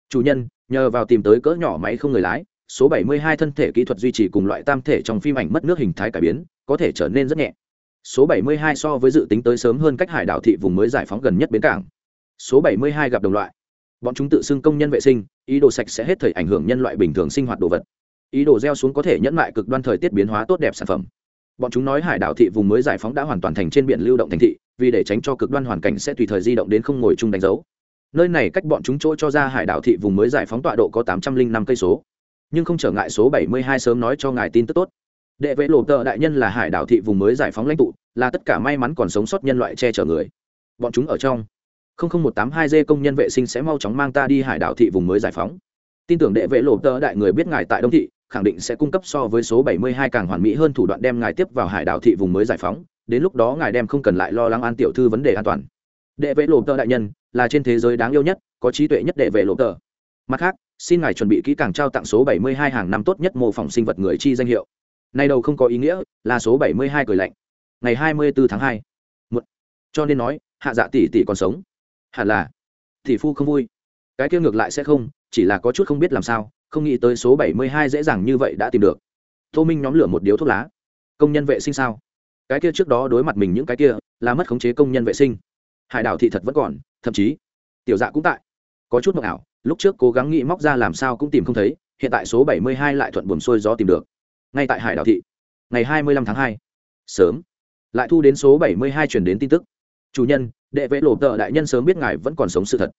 Chủ nhân, nhờ vào tìm tới cỡ nhỏ máy không người lái, số 72 thân thể kỹ thuật duy trì cùng loại tam thể trong phim ảnh mất nước hình thái cải biến, có thể trở nên rất nhẹ số 72 so với dự tính tới sớm hơn cách hải đảo thị vùng mới giải phóng gần nhất bến cảng. Số 72 gặp đồng loại. Bọn chúng tự xưng công nhân vệ sinh, ý đồ sạch sẽ hết thời ảnh hưởng nhân loại bình thường sinh hoạt đồ vật. Ý đồ gieo xuống có thể nhẫn lại cực đoan thời tiết biến hóa tốt đẹp sản phẩm. Bọn chúng nói hải đảo thị vùng mới giải phóng đã hoàn toàn thành trên biển lưu động thành thị, vì để tránh cho cực đoan hoàn cảnh sẽ tùy thời di động đến không ngồi chung đánh dấu. Nơi này cách bọn chúng chỗ cho ra hải đảo thị vùng mới giải phóng tọa độ có tám trăm linh năm cây số. Nhưng không trở ngại số bảy mươi hai sớm nói cho ngài tin tức tốt đệ vệ lộ tợ đại nhân là hải đảo thị vùng mới giải phóng lãnh tụ, là tất cả may mắn còn sống sót nhân loại che chở người. Bọn chúng ở trong. Một tám hai d công nhân vệ sinh sẽ mau chóng mang ta đi hải đảo thị vùng mới giải phóng. Tin tưởng đệ vệ lộ tợ đại người biết ngài tại đông thị, khẳng định sẽ cung cấp so với số 72 càng hoàn mỹ hơn thủ đoạn đem ngài tiếp vào hải đảo thị vùng mới giải phóng. Đến lúc đó ngài đem không cần lại lo lắng an tiểu thư vấn đề an toàn. Đệ vệ lộ tợ đại nhân, là trên thế giới đáng yêu nhất, có trí tuệ nhất đệ vệ lộ tợ mặt khác, xin ngài chuẩn bị kỹ càng trao tặng số 72 hàng năm tốt nhất mô phỏng sinh vật người chi danh hiệu nay đầu không có ý nghĩa, là số 72 cười lạnh. Ngày 24 tháng hai. Một. cho nên nói, hạ dạ tỷ tỷ còn sống. Hẳn là, tỷ phu không vui. Cái kia ngược lại sẽ không, chỉ là có chút không biết làm sao, không nghĩ tới số 72 dễ dàng như vậy đã tìm được. Tô minh nhóm lửa một điếu thuốc lá. Công nhân vệ sinh sao? Cái kia trước đó đối mặt mình những cái kia, là mất khống chế công nhân vệ sinh. Hải đảo thị thật vẫn còn, thậm chí, tiểu dạ cũng tại. Có chút mộng ảo, lúc trước cố gắng nghĩ móc ra làm sao cũng tìm không thấy, hiện tại số 72 lại thuận buồm xuôi gió tìm được ngay tại hải đảo thị. Ngày 25 tháng hai. Sớm. Lại thu đến số 72 chuyển đến tin tức. Chủ nhân, đệ vệ lộ tợ đại nhân sớm biết ngài vẫn còn sống sự thật.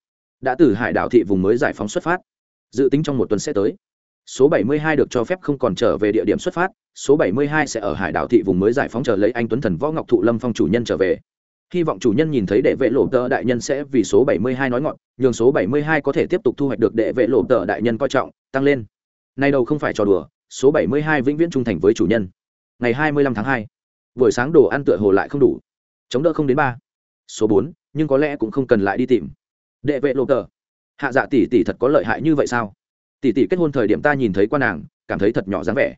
Đã từ hải đảo thị vùng mới giải phóng xuất phát. Dự tính trong một tuần sẽ tới. Số 72 được cho phép không còn trở về địa điểm xuất phát. Số 72 sẽ ở hải đảo thị vùng mới giải phóng chờ lấy anh tuấn thần võ ngọc thụ lâm phong chủ nhân trở về. Hy vọng chủ nhân nhìn thấy đệ vệ lộ tờ đại nhân sẽ vì số 72 nói ngọn, nhường số 72 có thể tiếp tục thu hoạch được đệ vệ lộ tờ đại nhân coi trọng, tăng lên. Nay đâu không phải trò đùa số 72 vĩnh viễn trung thành với chủ nhân. Ngày 25 tháng 2. buổi sáng đồ ăn tựa hồ lại không đủ. Chống đỡ không đến ba. Số 4, nhưng có lẽ cũng không cần lại đi tìm. Đệ vệ lộ tờ. Hạ dạ tỷ tỷ thật có lợi hại như vậy sao? Tỷ tỷ kết hôn thời điểm ta nhìn thấy qua nàng cảm thấy thật nhỏ dáng vẻ.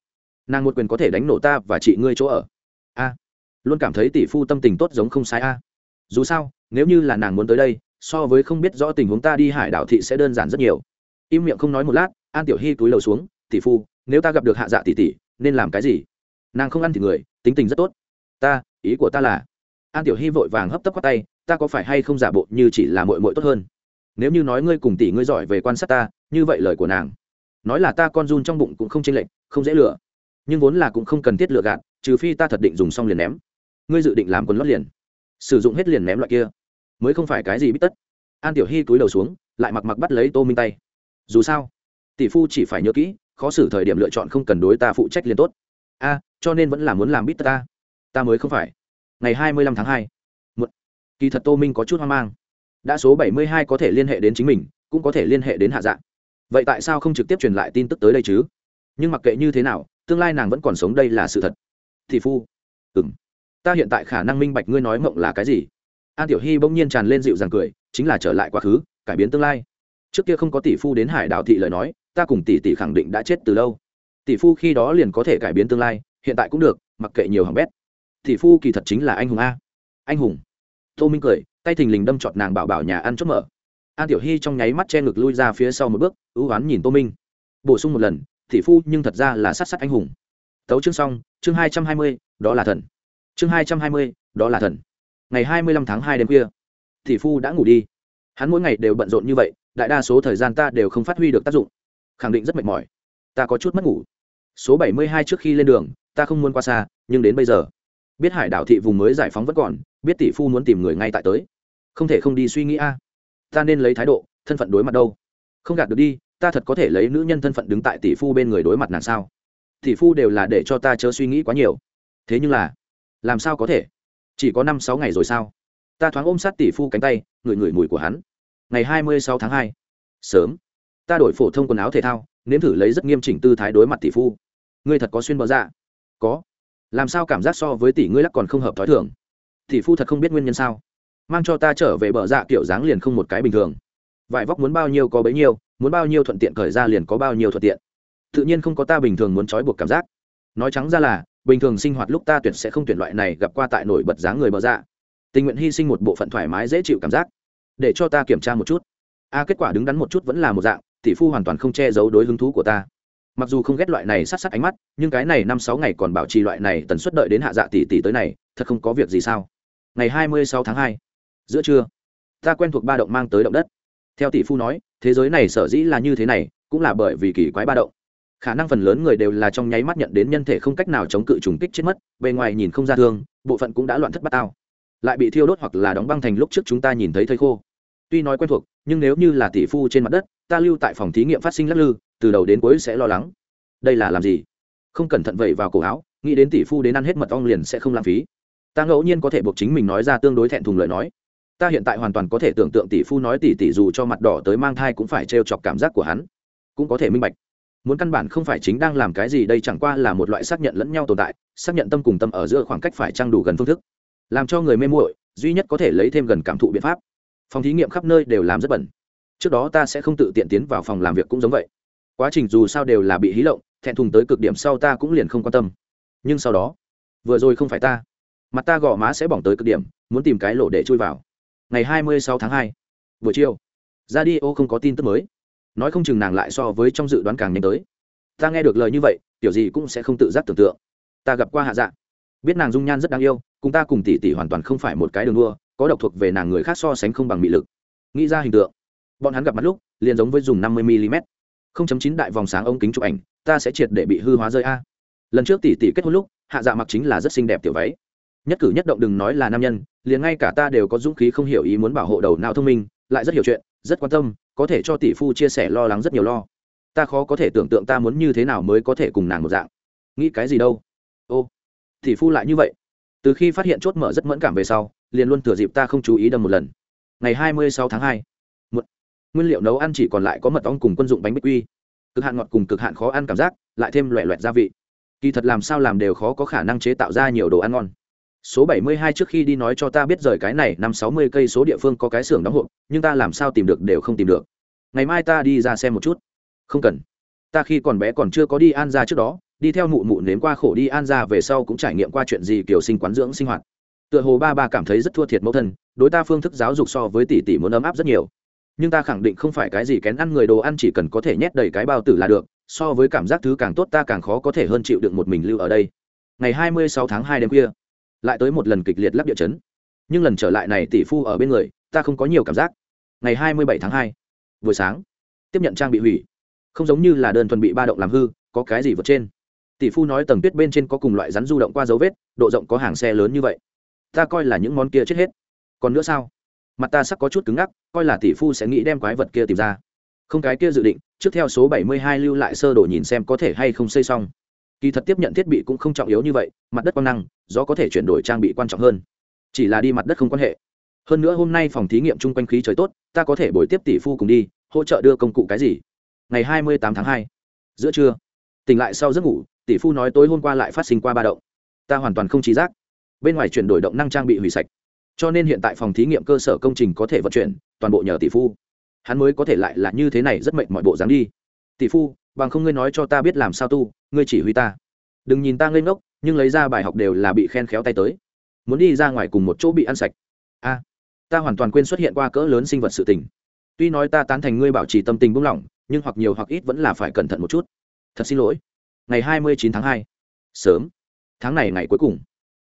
Nàng một quyền có thể đánh nổ ta và chị ngươi chỗ ở. A. Luôn cảm thấy tỷ phu tâm tình tốt giống không sai a. Dù sao nếu như là nàng muốn tới đây so với không biết rõ tình huống ta đi hải đảo thị sẽ đơn giản rất nhiều. Im miệng không nói một lát an tiểu hy túi lầu xuống tỷ phu nếu ta gặp được hạ dạ tỷ tỷ, nên làm cái gì? Nàng không ăn thì người, tính tình rất tốt. Ta, ý của ta là, an tiểu hy vội vàng hấp tấp khoác tay, ta có phải hay không giả bộ như chỉ là mội mội tốt hơn? Nếu như nói ngươi cùng tỷ ngươi giỏi về quan sát ta, như vậy lời của nàng. Nói là ta con run trong bụng cũng không chênh lệch, không dễ lựa nhưng vốn là cũng không cần thiết lựa gạt, trừ phi ta thật định dùng xong liền ném. Ngươi dự định làm quần lót liền. Sử dụng hết liền ném loại kia. Mới không phải cái gì bít tất. An tiểu hy cúi đầu xuống, lại mặc mặc bắt lấy tô minh tay. Dù sao, tỷ phu chỉ phải nhớ kỹ khó xử thời điểm lựa chọn không cần đối ta phụ trách liền tốt. A, cho nên vẫn là muốn làm bít ta. Ta mới không phải. Ngày hai mươi lăm tháng hai. Một. Kỳ thật tô minh có chút hoang mang. Đã số bảy mươi hai có thể liên hệ đến chính mình, cũng có thể liên hệ đến hạ dạng. Vậy tại sao không trực tiếp truyền lại tin tức tới đây chứ? Nhưng mặc kệ như thế nào, tương lai nàng vẫn còn sống đây là sự thật. Thì phu. Ừ m ta hiện tại khả năng minh bạch ngươi nói mộng là cái gì. An tiểu hy bỗng nhiên tràn lên dịu dàng cười, chính là trở lại quá khứ, cải biến tương lai. Trước kia không có tỷ phu đến hải đảo thị lời nói ta cùng tỷ tỷ khẳng định đã chết từ lâu. Tỷ phu khi đó liền có thể cải biến tương lai, hiện tại cũng được, mặc kệ nhiều hỏng bét. Tỷ phu kỳ thật chính là anh hùng a. Anh hùng. Tô minh cười, tay thình lình đâm chọt nàng bảo bảo nhà ăn chốt mở. An tiểu hy trong nháy mắt che ngực lui ra phía sau một bước, ưu oán nhìn tô minh. Bổ sung một lần, tỷ phu nhưng thật ra là sát sát anh hùng. Tấu chương xong, chương hai trăm hai mươi, đó là thần. Chương hai trăm hai mươi, đó là thần. Ngày hai mươi lăm tháng hai đêm khuya, tỷ phu đã ngủ đi. Hắn mỗi ngày đều bận rộn như vậy, đại đa số thời gian ta đều không phát huy được tác dụng khẳng định rất mệt mỏi. Ta có chút mất ngủ. Số bảy mươi hai trước khi lên đường, ta không muốn qua xa, nhưng đến bây giờ, biết hải đảo thị vùng mới giải phóng vẫn còn, biết tỷ phu muốn tìm người ngay tại tới. Không thể không đi suy nghĩ a. Ta nên lấy thái độ, thân phận đối mặt đâu? Không gạt được đi, ta thật có thể lấy nữ nhân thân phận đứng tại tỷ phu bên người đối mặt nàng sao? Tỷ phu đều là để cho ta chớ suy nghĩ quá nhiều. Thế nhưng là, làm sao có thể? Chỉ có năm sáu ngày rồi sao? Ta thoáng ôm sát tỷ phu cánh tay, ngửi ngửi mùi của hắn. Ngày hai mươi sáu tháng hai. Sớm ta đổi phổ thông quần áo thể thao, nếm thử lấy rất nghiêm chỉnh tư thái đối mặt tỷ phu. Ngươi thật có xuyên bờ dạ? Có. Làm sao cảm giác so với tỷ ngươi lắc còn không hợp t h ó i thường? Tỷ phu thật không biết nguyên nhân sao? Mang cho ta trở về bờ dạ kiểu dáng liền không một cái bình thường. Vải vóc muốn bao nhiêu có bấy nhiêu, muốn bao nhiêu thuận tiện khởi ra liền có bao nhiêu thuận tiện. Tự nhiên không có ta bình thường muốn trói buộc cảm giác. Nói trắng ra là, bình thường sinh hoạt lúc ta tuyệt sẽ không tuyển loại này gặp qua tại nổi bật dáng người bờ dạ. Tình nguyện hy sinh một bộ phận thoải mái dễ chịu cảm giác. Để cho ta kiểm tra một chút. A, kết quả đứng đắn một chút vẫn là một dạng tỷ phu hoàn toàn không che giấu đối hứng thú của ta. Mặc dù không ghét loại này sát sát ánh mắt, nhưng cái này năm sáu ngày còn bảo trì loại này tần suất đợi đến hạ dạ tỷ tỷ tới này, thật không có việc gì sao? Ngày hai mươi sáu tháng hai, giữa trưa, ta quen thuộc ba động mang tới động đất. Theo tỷ phu nói, thế giới này sở dĩ là như thế này, cũng là bởi vì kỳ quái ba động. Khả năng phần lớn người đều là trong nháy mắt nhận đến nhân thể không cách nào chống cự trùng kích chết mất, bề ngoài nhìn không ra thương, bộ phận cũng đã loạn thất bát tao. Lại bị thiêu đốt hoặc là đóng băng thành lúc trước chúng ta nhìn thấy thây khô. Tuy nói quen thuộc nhưng nếu như là tỷ phu trên mặt đất, ta lưu tại phòng thí nghiệm phát sinh lắc lư, từ đầu đến cuối sẽ lo lắng. Đây là làm gì? Không cẩn thận vậy vào cổ áo, nghĩ đến tỷ phu đến ăn hết mật ong liền sẽ không lãng phí. Ta ngẫu nhiên có thể buộc chính mình nói ra tương đối thẹn thùng lời nói. Ta hiện tại hoàn toàn có thể tưởng tượng tỷ phu nói tỷ tỷ dù cho mặt đỏ tới mang thai cũng phải trêu chọc cảm giác của hắn. Cũng có thể minh bạch. Muốn căn bản không phải chính đang làm cái gì đây chẳng qua là một loại xác nhận lẫn nhau tồn tại, xác nhận tâm cùng tâm ở giữa khoảng cách phải trăng đủ gần phương thức. Làm cho người mê muội, duy nhất có thể lấy thêm gần cảm thụ biện pháp phòng thí nghiệm khắp nơi đều làm rất bẩn. Trước đó ta sẽ không tự tiện tiến vào phòng làm việc cũng giống vậy. Quá trình dù sao đều là bị hí lộng, thẹn thùng tới cực điểm sau ta cũng liền không quan tâm. Nhưng sau đó, vừa rồi không phải ta mặt ta gõ má sẽ bỏng tới cực điểm, muốn tìm cái lỗ để chui vào. Ngày hai mươi sáu tháng hai, buổi chiều ra đi ô không có tin tức mới. Nói không chừng nàng lại so với trong dự đoán càng nhanh tới. Ta nghe được lời như vậy, kiểu gì cũng sẽ không tự giác tưởng tượng. Ta gặp qua hạ dạ. Biết nàng dung nhan rất đáng yêu, cùng ta cùng tỷ tỷ hoàn toàn không phải một cái đường đua có độc thuộc về nàng người khác so sánh không bằng mị lực. Nghĩ ra hình tượng, bọn hắn gặp mặt lúc, liền giống với dùng năm mươi mm không chấm chín đại vòng sáng ống kính chụp ảnh, ta sẽ triệt để bị hư hóa rơi a. Lần trước tỷ tỷ kết hôn lúc, hạ dạ mặc chính là rất xinh đẹp tiểu váy. Nhất cử nhất động đừng nói là nam nhân, liền ngay cả ta đều có dũng khí không hiểu ý muốn bảo hộ đầu não thông minh, lại rất hiểu chuyện, rất quan tâm, có thể cho tỷ phu chia sẻ lo lắng rất nhiều lo. Ta khó có thể tưởng tượng ta muốn như thế nào mới có thể cùng nàng một dạng. Nghĩ cái gì đâu? Ô, tỷ phu lại như vậy. Từ khi phát hiện chốt mở rất mẫn cảm về sau liền luôn thừa dịp ta không chú ý đâm một lần. Ngày hai mươi sáu tháng hai nguyên liệu nấu ăn chỉ còn lại có mật ong cùng quân dụng bánh bích quy. Cực hạn ngọt cùng cực hạn khó ăn cảm giác, lại thêm loẹ loẹt gia vị. Kỳ thật làm sao làm đều khó có khả năng chế tạo ra nhiều đồ ăn ngon. Số bảy mươi hai trước khi đi nói cho ta biết rời cái này, năm sáu mươi cây số địa phương có cái xưởng đóng hộp, nhưng ta làm sao tìm được đều không tìm được. Ngày mai ta đi ra xem một chút. Không cần. Ta khi còn bé còn chưa có đi an ra trước đó, đi theo mụ mụ nếm qua khổ đi an ra về sau cũng trải nghiệm qua chuyện gì kiểu sinh quán dưỡng sinh hoạt tựa hồ ba ba cảm thấy rất thua thiệt mẫu thân, đối ta phương thức giáo dục so với tỷ tỷ muốn ấm áp rất nhiều. Nhưng ta khẳng định không phải cái gì kén ăn người đồ ăn chỉ cần có thể nhét đầy cái bao tử là được, so với cảm giác thứ càng tốt ta càng khó có thể hơn chịu được một mình lưu ở đây. Ngày hai mươi sáu tháng hai đêm khuya, lại tới một lần kịch liệt lắp địa chấn. Nhưng lần trở lại này tỷ phu ở bên người, ta không có nhiều cảm giác. Ngày hai mươi bảy tháng hai, buổi sáng, tiếp nhận trang bị hủy. Không giống như là đơn thuần bị ba động làm hư, có cái gì vượt trên. Tỷ phu nói tầng tuyết bên trên có cùng loại rắn du động qua dấu vết, độ rộng có hàng xe lớn như vậy ta coi là những món kia chết hết. Còn nữa sao? Mặt ta sắc có chút cứng ngắc, coi là tỷ phu sẽ nghĩ đem quái vật kia tìm ra. Không cái kia dự định, trước theo số bảy mươi hai lưu lại sơ đồ nhìn xem có thể hay không xây xong. Kỳ thật tiếp nhận thiết bị cũng không trọng yếu như vậy, mặt đất quang năng do có thể chuyển đổi trang bị quan trọng hơn. Chỉ là đi mặt đất không quan hệ. Hơn nữa hôm nay phòng thí nghiệm chung quanh khí trời tốt, ta có thể bồi tiếp tỷ phu cùng đi, hỗ trợ đưa công cụ cái gì? Ngày hai mươi tám tháng hai. Giữa trưa. Tỉnh lại sau giấc ngủ, tỷ phu nói tối hôm qua lại phát sinh qua ba động. Ta hoàn toàn không trí giác bên ngoài chuyển đổi động năng trang bị hủy sạch. Cho nên hiện tại phòng thí nghiệm cơ sở công trình có thể vận chuyển, toàn bộ nhờ tỷ phu. Hắn mới có thể lại là như thế này rất mệnh mọi bộ dáng đi. Tỷ phu, bằng không ngươi nói cho ta biết làm sao tu, ngươi chỉ huy ta. Đừng nhìn ta ngây ngốc, nhưng lấy ra bài học đều là bị khen khéo tay tới. Muốn đi ra ngoài cùng một chỗ bị ăn sạch. A, ta hoàn toàn quên xuất hiện qua cỡ lớn sinh vật sự tình. Tuy nói ta tán thành ngươi bảo trì tâm tình buông lỏng, nhưng hoặc nhiều hoặc ít vẫn là phải cẩn thận một chút. Thật xin lỗi. Ngày hai mươi chín tháng hai. Sớm. Tháng này ngày cuối cùng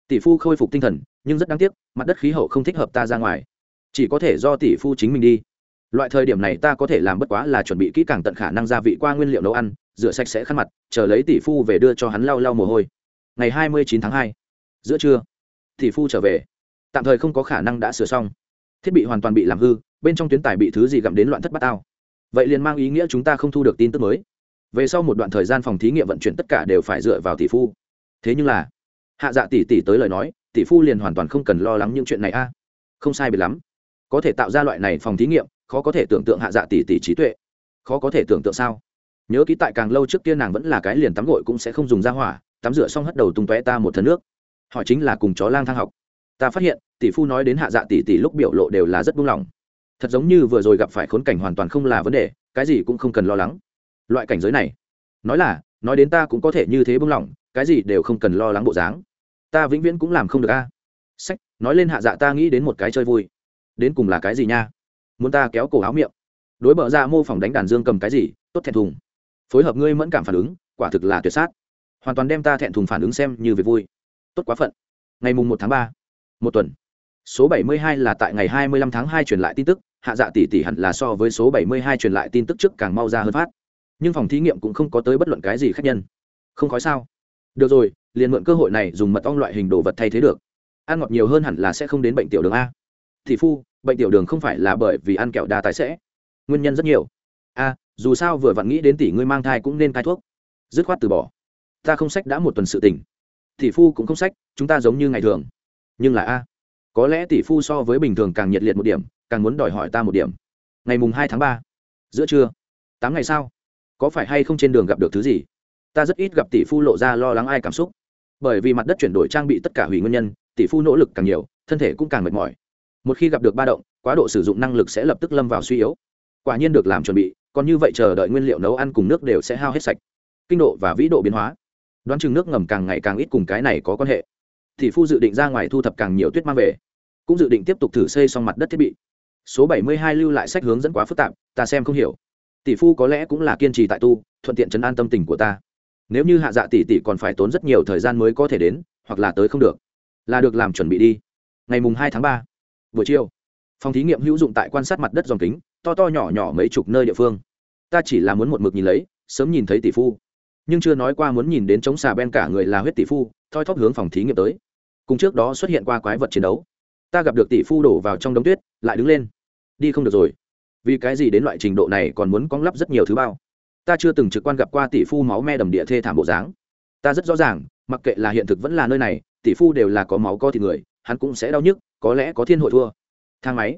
tỷ phu khôi phục tinh thần, nhưng rất đáng tiếc, mặt đất khí hậu không thích hợp ta ra ngoài. Chỉ có thể do tỷ phu chính mình đi. Loại thời điểm này ta có thể làm bất quá là chuẩn bị kỹ càng tận khả năng gia vị qua nguyên liệu nấu ăn, rửa sạch sẽ khăn mặt, chờ lấy tỷ phu về đưa cho hắn lau lau mồ hôi. Ngày hai mươi chín tháng hai, giữa trưa, tỷ phu trở về. Tạm thời không có khả năng đã sửa xong. Thiết bị hoàn toàn bị làm hư, bên trong tuyến tải bị thứ gì gặm đến loạn thất bát ao. Vậy liền mang ý nghĩa chúng ta không thu được tin tức mới. Về sau một đoạn thời gian phòng thí nghiệm vận chuyển tất cả đều phải dựa vào tỷ phu. Thế nhưng là hạ dạ tỷ tỷ tới lời nói, tỷ phu liền hoàn toàn không cần lo lắng những chuyện này a. Không sai biệt lắm. Có thể tạo ra loại này phòng thí nghiệm, khó có thể tưởng tượng hạ dạ tỷ tỷ trí tuệ. Khó có thể tưởng tượng sao? Nhớ ký tại càng lâu trước kia nàng vẫn là cái liền tắm gội cũng sẽ không dùng ra hỏa, tắm rửa xong hất đầu tung tóe ta một thân nước. Họ chính là cùng chó lang thang học. Ta phát hiện, tỷ phu nói đến hạ dạ tỷ tỷ lúc biểu lộ đều là rất buông lỏng. Thật giống như vừa rồi gặp phải khốn cảnh hoàn toàn không là vấn đề, cái gì cũng không cần lo lắng. Loại cảnh giới này, nói là, nói đến ta cũng có thể như thế buông lỏng cái gì đều không cần lo lắng bộ dáng. Ta vĩnh viễn cũng làm không được a. Sách, nói lên hạ dạ ta nghĩ đến một cái chơi vui. Đến cùng là cái gì nha? Muốn ta kéo cổ áo miệng. Đối bờ ra dạ mô phỏng đánh đàn dương cầm cái gì, tốt thẹn thùng. Phối hợp ngươi mẫn cảm phản ứng, quả thực là tuyệt sát. Hoàn toàn đem ta thẹn thùng phản ứng xem như việc vui. Tốt quá phận. Ngày mùng một tháng ba, một tuần. Số bảy mươi hai là tại ngày hai mươi lăm tháng hai truyền lại tin tức, hạ dạ tỷ tỷ hẳn là so với số bảy mươi hai truyền lại tin tức trước càng mau ra hơn phát. Nhưng phòng thí nghiệm cũng không có tới bất luận cái gì khác nhân. Không khói sao? Được rồi, liền mượn cơ hội này dùng mật ong loại hình đồ vật thay thế được. Ăn ngọt nhiều hơn hẳn là sẽ không đến bệnh tiểu đường a. Thị phu, bệnh tiểu đường không phải là bởi vì ăn kẹo đa tái sẽ. Nguyên nhân rất nhiều. A, dù sao vừa vặn nghĩ đến tỷ ngươi mang thai cũng nên cai thuốc. Dứt khoát từ bỏ. Ta không sách đã một tuần sự tỉnh tỷ phu cũng không sách, chúng ta giống như ngày thường. Nhưng là a, có lẽ tỷ phu so với bình thường càng nhiệt liệt một điểm, càng muốn đòi hỏi ta một điểm. Ngày mùng hai tháng ba, giữa trưa, tám ngày sau, có phải hay không trên đường gặp được thứ gì? Ta rất ít gặp tỷ phu lộ ra lo lắng ai cảm xúc. Bởi vì mặt đất chuyển đổi trang bị tất cả hủy nguyên nhân, tỷ phu nỗ lực càng nhiều, thân thể cũng càng mệt mỏi. Một khi gặp được ba động, quá độ sử dụng năng lực sẽ lập tức lâm vào suy yếu. Quả nhiên được làm chuẩn bị, còn như vậy chờ đợi nguyên liệu nấu ăn cùng nước đều sẽ hao hết sạch. Kinh độ và vĩ độ biến hóa. Đoán chừng nước ngầm càng ngày càng ít cùng cái này có quan hệ. Tỷ phu dự định ra ngoài thu thập càng nhiều tuyết mang về, cũng dự định tiếp tục thử xây xong mặt đất thiết bị. Số 72 lưu lại sách hướng dẫn quá phức tạp, ta xem không hiểu. Tỷ phu có lẽ cũng là kiên trì tại tu, thuận tiện chấn an tâm tình của ta nếu như hạ dạ tỷ tỷ còn phải tốn rất nhiều thời gian mới có thể đến, hoặc là tới không được, là được làm chuẩn bị đi. Ngày mùng hai tháng ba, buổi chiều, phòng thí nghiệm hữu dụng tại quan sát mặt đất dòng kính, to to nhỏ nhỏ mấy chục nơi địa phương. Ta chỉ là muốn một mực nhìn lấy, sớm nhìn thấy tỷ phu. Nhưng chưa nói qua muốn nhìn đến chống xà ben cả người là huyết tỷ phu, thoi thóp hướng phòng thí nghiệm tới. Cùng trước đó xuất hiện qua quái vật chiến đấu. Ta gặp được tỷ phu đổ vào trong đống tuyết, lại đứng lên. Đi không được rồi. Vì cái gì đến loại trình độ này còn muốn cong lắp rất nhiều thứ bao? Ta chưa từng trực quan gặp qua tỷ phu máu me đầm địa thê thảm bộ dáng. Ta rất rõ ràng, mặc kệ là hiện thực vẫn là nơi này, tỷ phu đều là có máu có thịt người, hắn cũng sẽ đau nhức, có lẽ có thiên hội thua. Thang máy.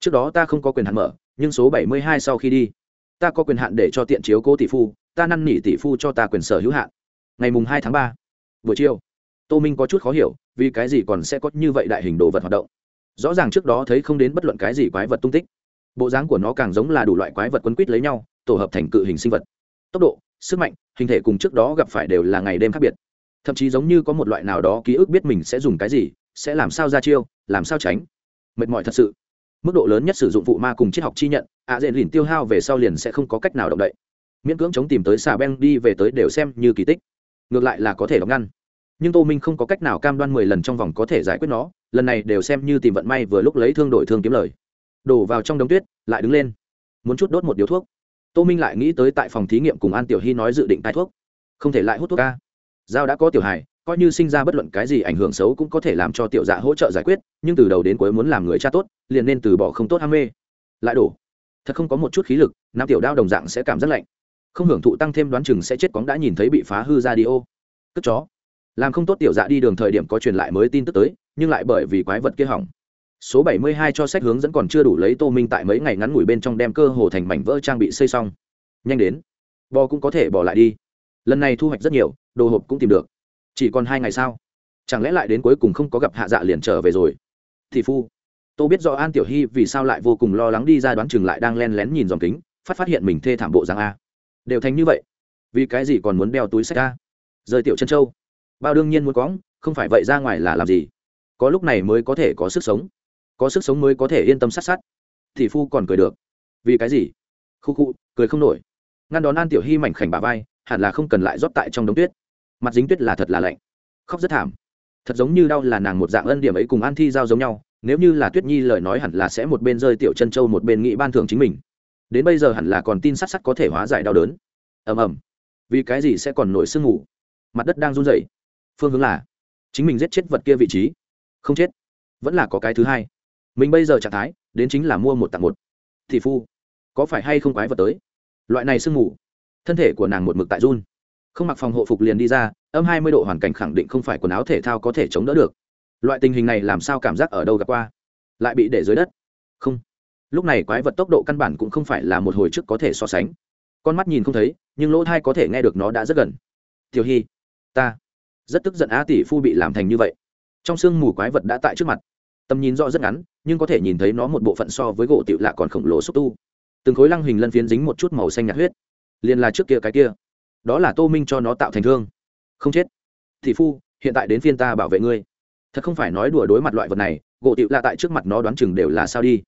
Trước đó ta không có quyền hạn mở, nhưng số bảy mươi hai sau khi đi, ta có quyền hạn để cho tiện chiếu cố tỷ phu, ta năn nỉ tỷ phu cho ta quyền sở hữu hạn. Ngày mùng hai tháng ba, buổi chiều, tô minh có chút khó hiểu, vì cái gì còn sẽ có như vậy đại hình đồ vật hoạt động. Rõ ràng trước đó thấy không đến bất luận cái gì quái vật tung tích. Bộ dáng của nó càng giống là đủ loại quái vật quấn quýt lấy nhau tổ hợp thành cự hình sinh vật. Tốc độ sức mạnh hình thể cùng trước đó gặp phải đều là ngày đêm khác biệt. Thậm chí giống như có một loại nào đó ký ức biết mình sẽ dùng cái gì sẽ làm sao ra chiêu làm sao tránh. Mệt mỏi thật sự. Mức độ lớn nhất sử dụng phụ ma cùng triết học chi nhận ạ à, diện lìn tiêu hao về sau liền sẽ không có cách nào động đậy. Miễn cưỡng chống tìm tới xà beng đi về tới đều xem như kỳ tích. Ngược lại là có thể đóng ngăn. Nhưng tô minh không có cách nào cam đoan mười lần trong vòng có thể giải quyết nó lần này đều xem như tìm vận may vừa lúc lấy thương đổi thương kiếm lời. Đổ vào trong đống tuyết lại đứng lên. Muốn chút đốt một điếu thuốc tô minh lại nghĩ tới tại phòng thí nghiệm cùng an tiểu hy nói dự định tai thuốc. Không thể lại hút thuốc ca. Dao đã có tiểu hài, coi như sinh ra bất luận cái gì ảnh hưởng xấu cũng có thể làm cho tiểu dạ hỗ trợ giải quyết, nhưng từ đầu đến cuối muốn làm người cha tốt, liền nên từ bỏ không tốt ham mê. Lại đổ. Thật không có một chút khí lực, nam tiểu đao đồng dạng sẽ cảm rất lạnh. Không hưởng thụ tăng thêm đoán chừng sẽ chết cóng đã nhìn thấy bị phá hư ra đi ô. Cất chó. Làm không tốt tiểu dạ đi đường thời điểm có truyền lại mới tin tức tới, nhưng lại bởi vì quái vật kia hỏng số 72 cho sách hướng dẫn còn chưa đủ lấy tô minh tại mấy ngày ngắn ngủi bên trong đem cơ hồ thành mảnh vỡ trang bị xây xong. Nhanh đến. Bò cũng có thể bỏ lại đi. Lần này thu hoạch rất nhiều, đồ hộp cũng tìm được. Chỉ còn hai ngày sao? Chẳng lẽ lại đến cuối cùng không có gặp hạ dạ liền trở về rồi? Thì phu, tô biết rõ an tiểu hy vì sao lại vô cùng lo lắng đi ra đoán chừng lại đang len lén nhìn dòng kính, phát phát hiện mình thê thảm bộ rằng a. Đều thành như vậy. Vì cái gì còn muốn đeo túi sách a? Rời tiểu chân châu. Bao đương nhiên muốn có không phải vậy ra ngoài là làm gì? Có lúc này mới có thể có sức sống có sức sống mới có thể yên tâm sát sát. Thì phu còn cười được. Vì cái gì? Khu khu, cười không nổi. Ngăn đón an tiểu hy mảnh khảnh bà vai, hẳn là không cần lại rót tại trong đống tuyết. Mặt dính tuyết là thật là lạnh. Khóc rất thảm. Thật giống như đau là nàng một dạng ân điểm ấy cùng an thi giao giống nhau, nếu như là tuyết nhi lời nói hẳn là sẽ một bên rơi tiểu chân châu một bên nghĩ ban thưởng chính mình. Đến bây giờ hẳn là còn tin sát sắt có thể hóa giải đau đớn. Ầm ầm. Vì cái gì sẽ còn nổi sương ngủ mặt đất đang run rẩy. Phương hướng là chính mình giết chết vật kia vị trí. Không chết. Vẫn là có cái thứ hai mình bây giờ trạng thái, đến chính là mua một tặng một. Thì phu, có phải hay không quái vật tới? Loại này sương mù, thân thể của nàng một mực tại run. Không mặc phòng hộ phục liền đi ra, âm hai mươi độ hoàn cảnh khẳng định không phải quần áo thể thao có thể chống đỡ được. Loại tình hình này làm sao cảm giác ở đâu gặp qua? Lại bị để dưới đất. Không. Lúc này quái vật tốc độ căn bản cũng không phải là một hồi trước có thể so sánh. Con mắt nhìn không thấy, nhưng lỗ thai có thể nghe được nó đã rất gần. Tiểu hy, ta. Rất tức giận á, tỷ phu bị làm thành như vậy. Trong sương mù quái vật đã tại trước mặt tầm nhìn rõ rất ngắn, nhưng có thể nhìn thấy nó một bộ phận so với gỗ tiểu lạ còn khổng lồ xúc tu. Từng khối lăng hình lân phiến dính một chút màu xanh nhạt huyết. Liền là trước kia cái kia. Đó là tô minh cho nó tạo thành thương. Không chết. Thị phu, hiện tại đến phiên ta bảo vệ ngươi. Thật không phải nói đùa đối mặt loại vật này, gỗ tiểu lạ tại trước mặt nó đoán chừng đều là sao đi.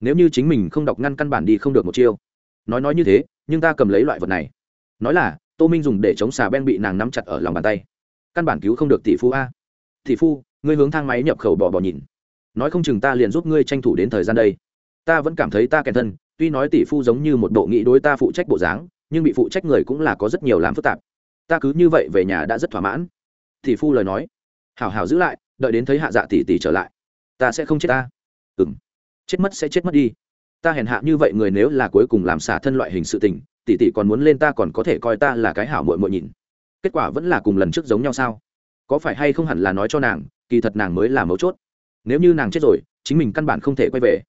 Nếu như chính mình không đọc ngăn căn bản đi không được một chiêu. Nói nói như thế, nhưng ta cầm lấy loại vật này. Nói là, tô minh dùng để chống xà ben bị nàng nắm chặt ở lòng bàn tay. Căn bản cứu không được tỷ phu a. Tỷ phu, ngươi hướng thang máy nhập khẩu bỏ bỏ nhìn nói không chừng ta liền giúp ngươi tranh thủ đến thời gian đây. Ta vẫn cảm thấy ta kèn thân, tuy nói tỷ phu giống như một bộ nghĩ đối ta phụ trách bộ dáng, nhưng bị phụ trách người cũng là có rất nhiều làm phức tạp. Ta cứ như vậy về nhà đã rất thỏa mãn. Tỷ phu lời nói. Hảo hảo giữ lại, đợi đến thấy hạ dạ tỷ tỷ trở lại. Ta sẽ không chết ta. Ừng chết mất sẽ chết mất đi. Ta hèn hạ như vậy người nếu là cuối cùng làm xả thân loại hình sự tình, tỷ tỷ còn muốn lên ta còn có thể coi ta là cái hảo muội muội nhìn. Kết quả vẫn là cùng lần trước giống nhau sao? Có phải hay không hẳn là nói cho nàng, kỳ thật nàng mới là mấu chốt nếu như nàng chết rồi, chính mình căn bản không thể quay về.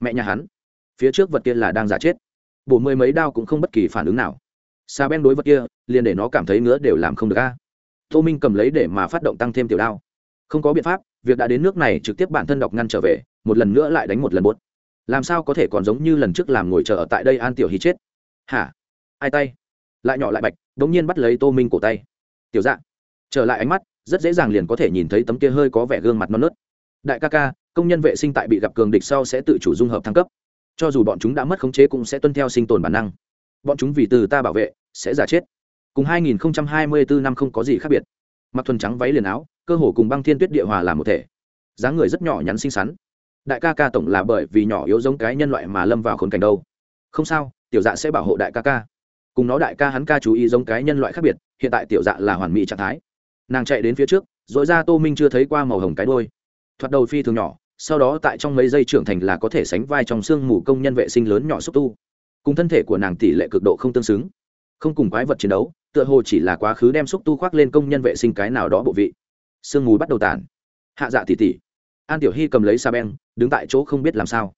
Mẹ nhà hắn. Phía trước vật kia là đang giả chết. Bổ mười mấy đao cũng không bất kỳ phản ứng nào. Xa ben đối vật kia, liền để nó cảm thấy ngứa đều làm không được a. Tô minh cầm lấy để mà phát động tăng thêm tiểu đao. Không có biện pháp, việc đã đến nước này trực tiếp bản thân đọc ngăn trở về, một lần nữa lại đánh một lần bốt làm sao có thể còn giống như lần trước làm ngồi chờ ở tại đây an tiểu hí chết? Hả? Ai tay? Lại nhỏ lại bạch đ ỗ n g nhiên bắt lấy tô minh cổ tay. Tiểu dạng trở lại ánh mắt, rất dễ dàng liền có thể nhìn thấy tấm kia hơi có vẻ gương mặt non nớt đại ca ca, công nhân vệ sinh tại bị gặp cường địch sau sẽ tự chủ dung hợp thăng cấp. Cho dù bọn chúng đã mất khống chế cũng sẽ tuân theo sinh tồn bản năng. Bọn chúng vì từ ta bảo vệ, sẽ giả chết. Cùng 2024 năm không có gì khác biệt. Mặc thuần trắng váy liền áo, cơ hồ cùng băng thiên tuyết địa hòa làm một thể. Dáng người rất nhỏ nhắn xinh xắn. Đại ca ca tổng là bởi vì nhỏ yếu giống cái nhân loại mà lâm vào khốn cảnh đâu. Không sao, tiểu dạ sẽ bảo hộ đại ca ca. Cùng nó đại ca hắn ca chú ý giống cái nhân loại khác biệt, hiện tại tiểu dạ là hoàn mỹ trạng thái. Nàng chạy đến phía trước dội ra tô minh chưa thấy qua màu hồng cái đôi thoạt đầu phi thường nhỏ, sau đó tại trong mấy giây trưởng thành là có thể sánh vai trong xương mù công nhân vệ sinh lớn nhỏ xúc tu. Cùng thân thể của nàng tỷ lệ cực độ không tương xứng. Không cùng quái vật chiến đấu, tựa hồ chỉ là quá khứ đem xúc tu khoác lên công nhân vệ sinh cái nào đó bộ vị. Sương mù bắt đầu tàn. Hạ dạ tỉ tỉ an tiểu hy cầm lấy sa beng, đứng tại chỗ không biết làm sao.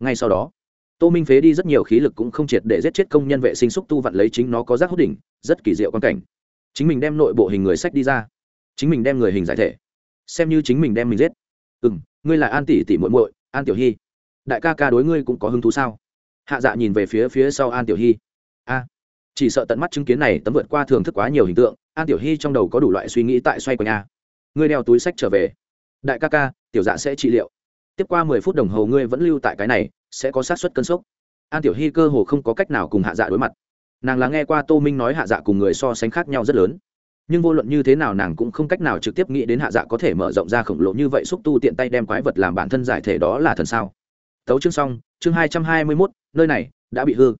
Ngay sau đó, tô minh phế đi rất nhiều khí lực cũng không triệt để giết chết công nhân vệ sinh xúc tu vặn lấy chính nó có rác hút đỉnh, rất kỳ diệu quan cảnh. Chính mình đem nội bộ hình người sách đi ra. Chính mình đem người hình giải thể. Xem như chính mình đem mình giết ừ m ngươi là an tỷ tỷ muội muội, an tiểu hy. Đại ca ca đối ngươi cũng có hứng thú sao? Hạ dạ nhìn về phía phía sau an tiểu hy. A, chỉ sợ tận mắt chứng kiến này tấm vượt qua thường thức quá nhiều hình tượng, an tiểu hy trong đầu có đủ loại suy nghĩ tại xoay quanh a. Ngươi đeo túi sách trở về. Đại ca ca, tiểu dạ sẽ trị liệu. Tiếp qua mười phút đồng hồ ngươi vẫn lưu tại cái này, sẽ có sát xuất cân sốc. An tiểu hy cơ hồ không có cách nào cùng hạ dạ đối mặt. Nàng là nghe qua tô minh nói hạ dạ cùng người so sánh khác nhau rất lớn nhưng vô luận như thế nào nàng cũng không cách nào trực tiếp nghĩ đến hạ dạ có thể mở rộng ra khổng lồ như vậy xúc tu tiện tay đem quái vật làm bản thân giải thể đó là thần sao. Tấu chương xong, chương hai trăm hai mươi mốt, nơi này đã bị hư.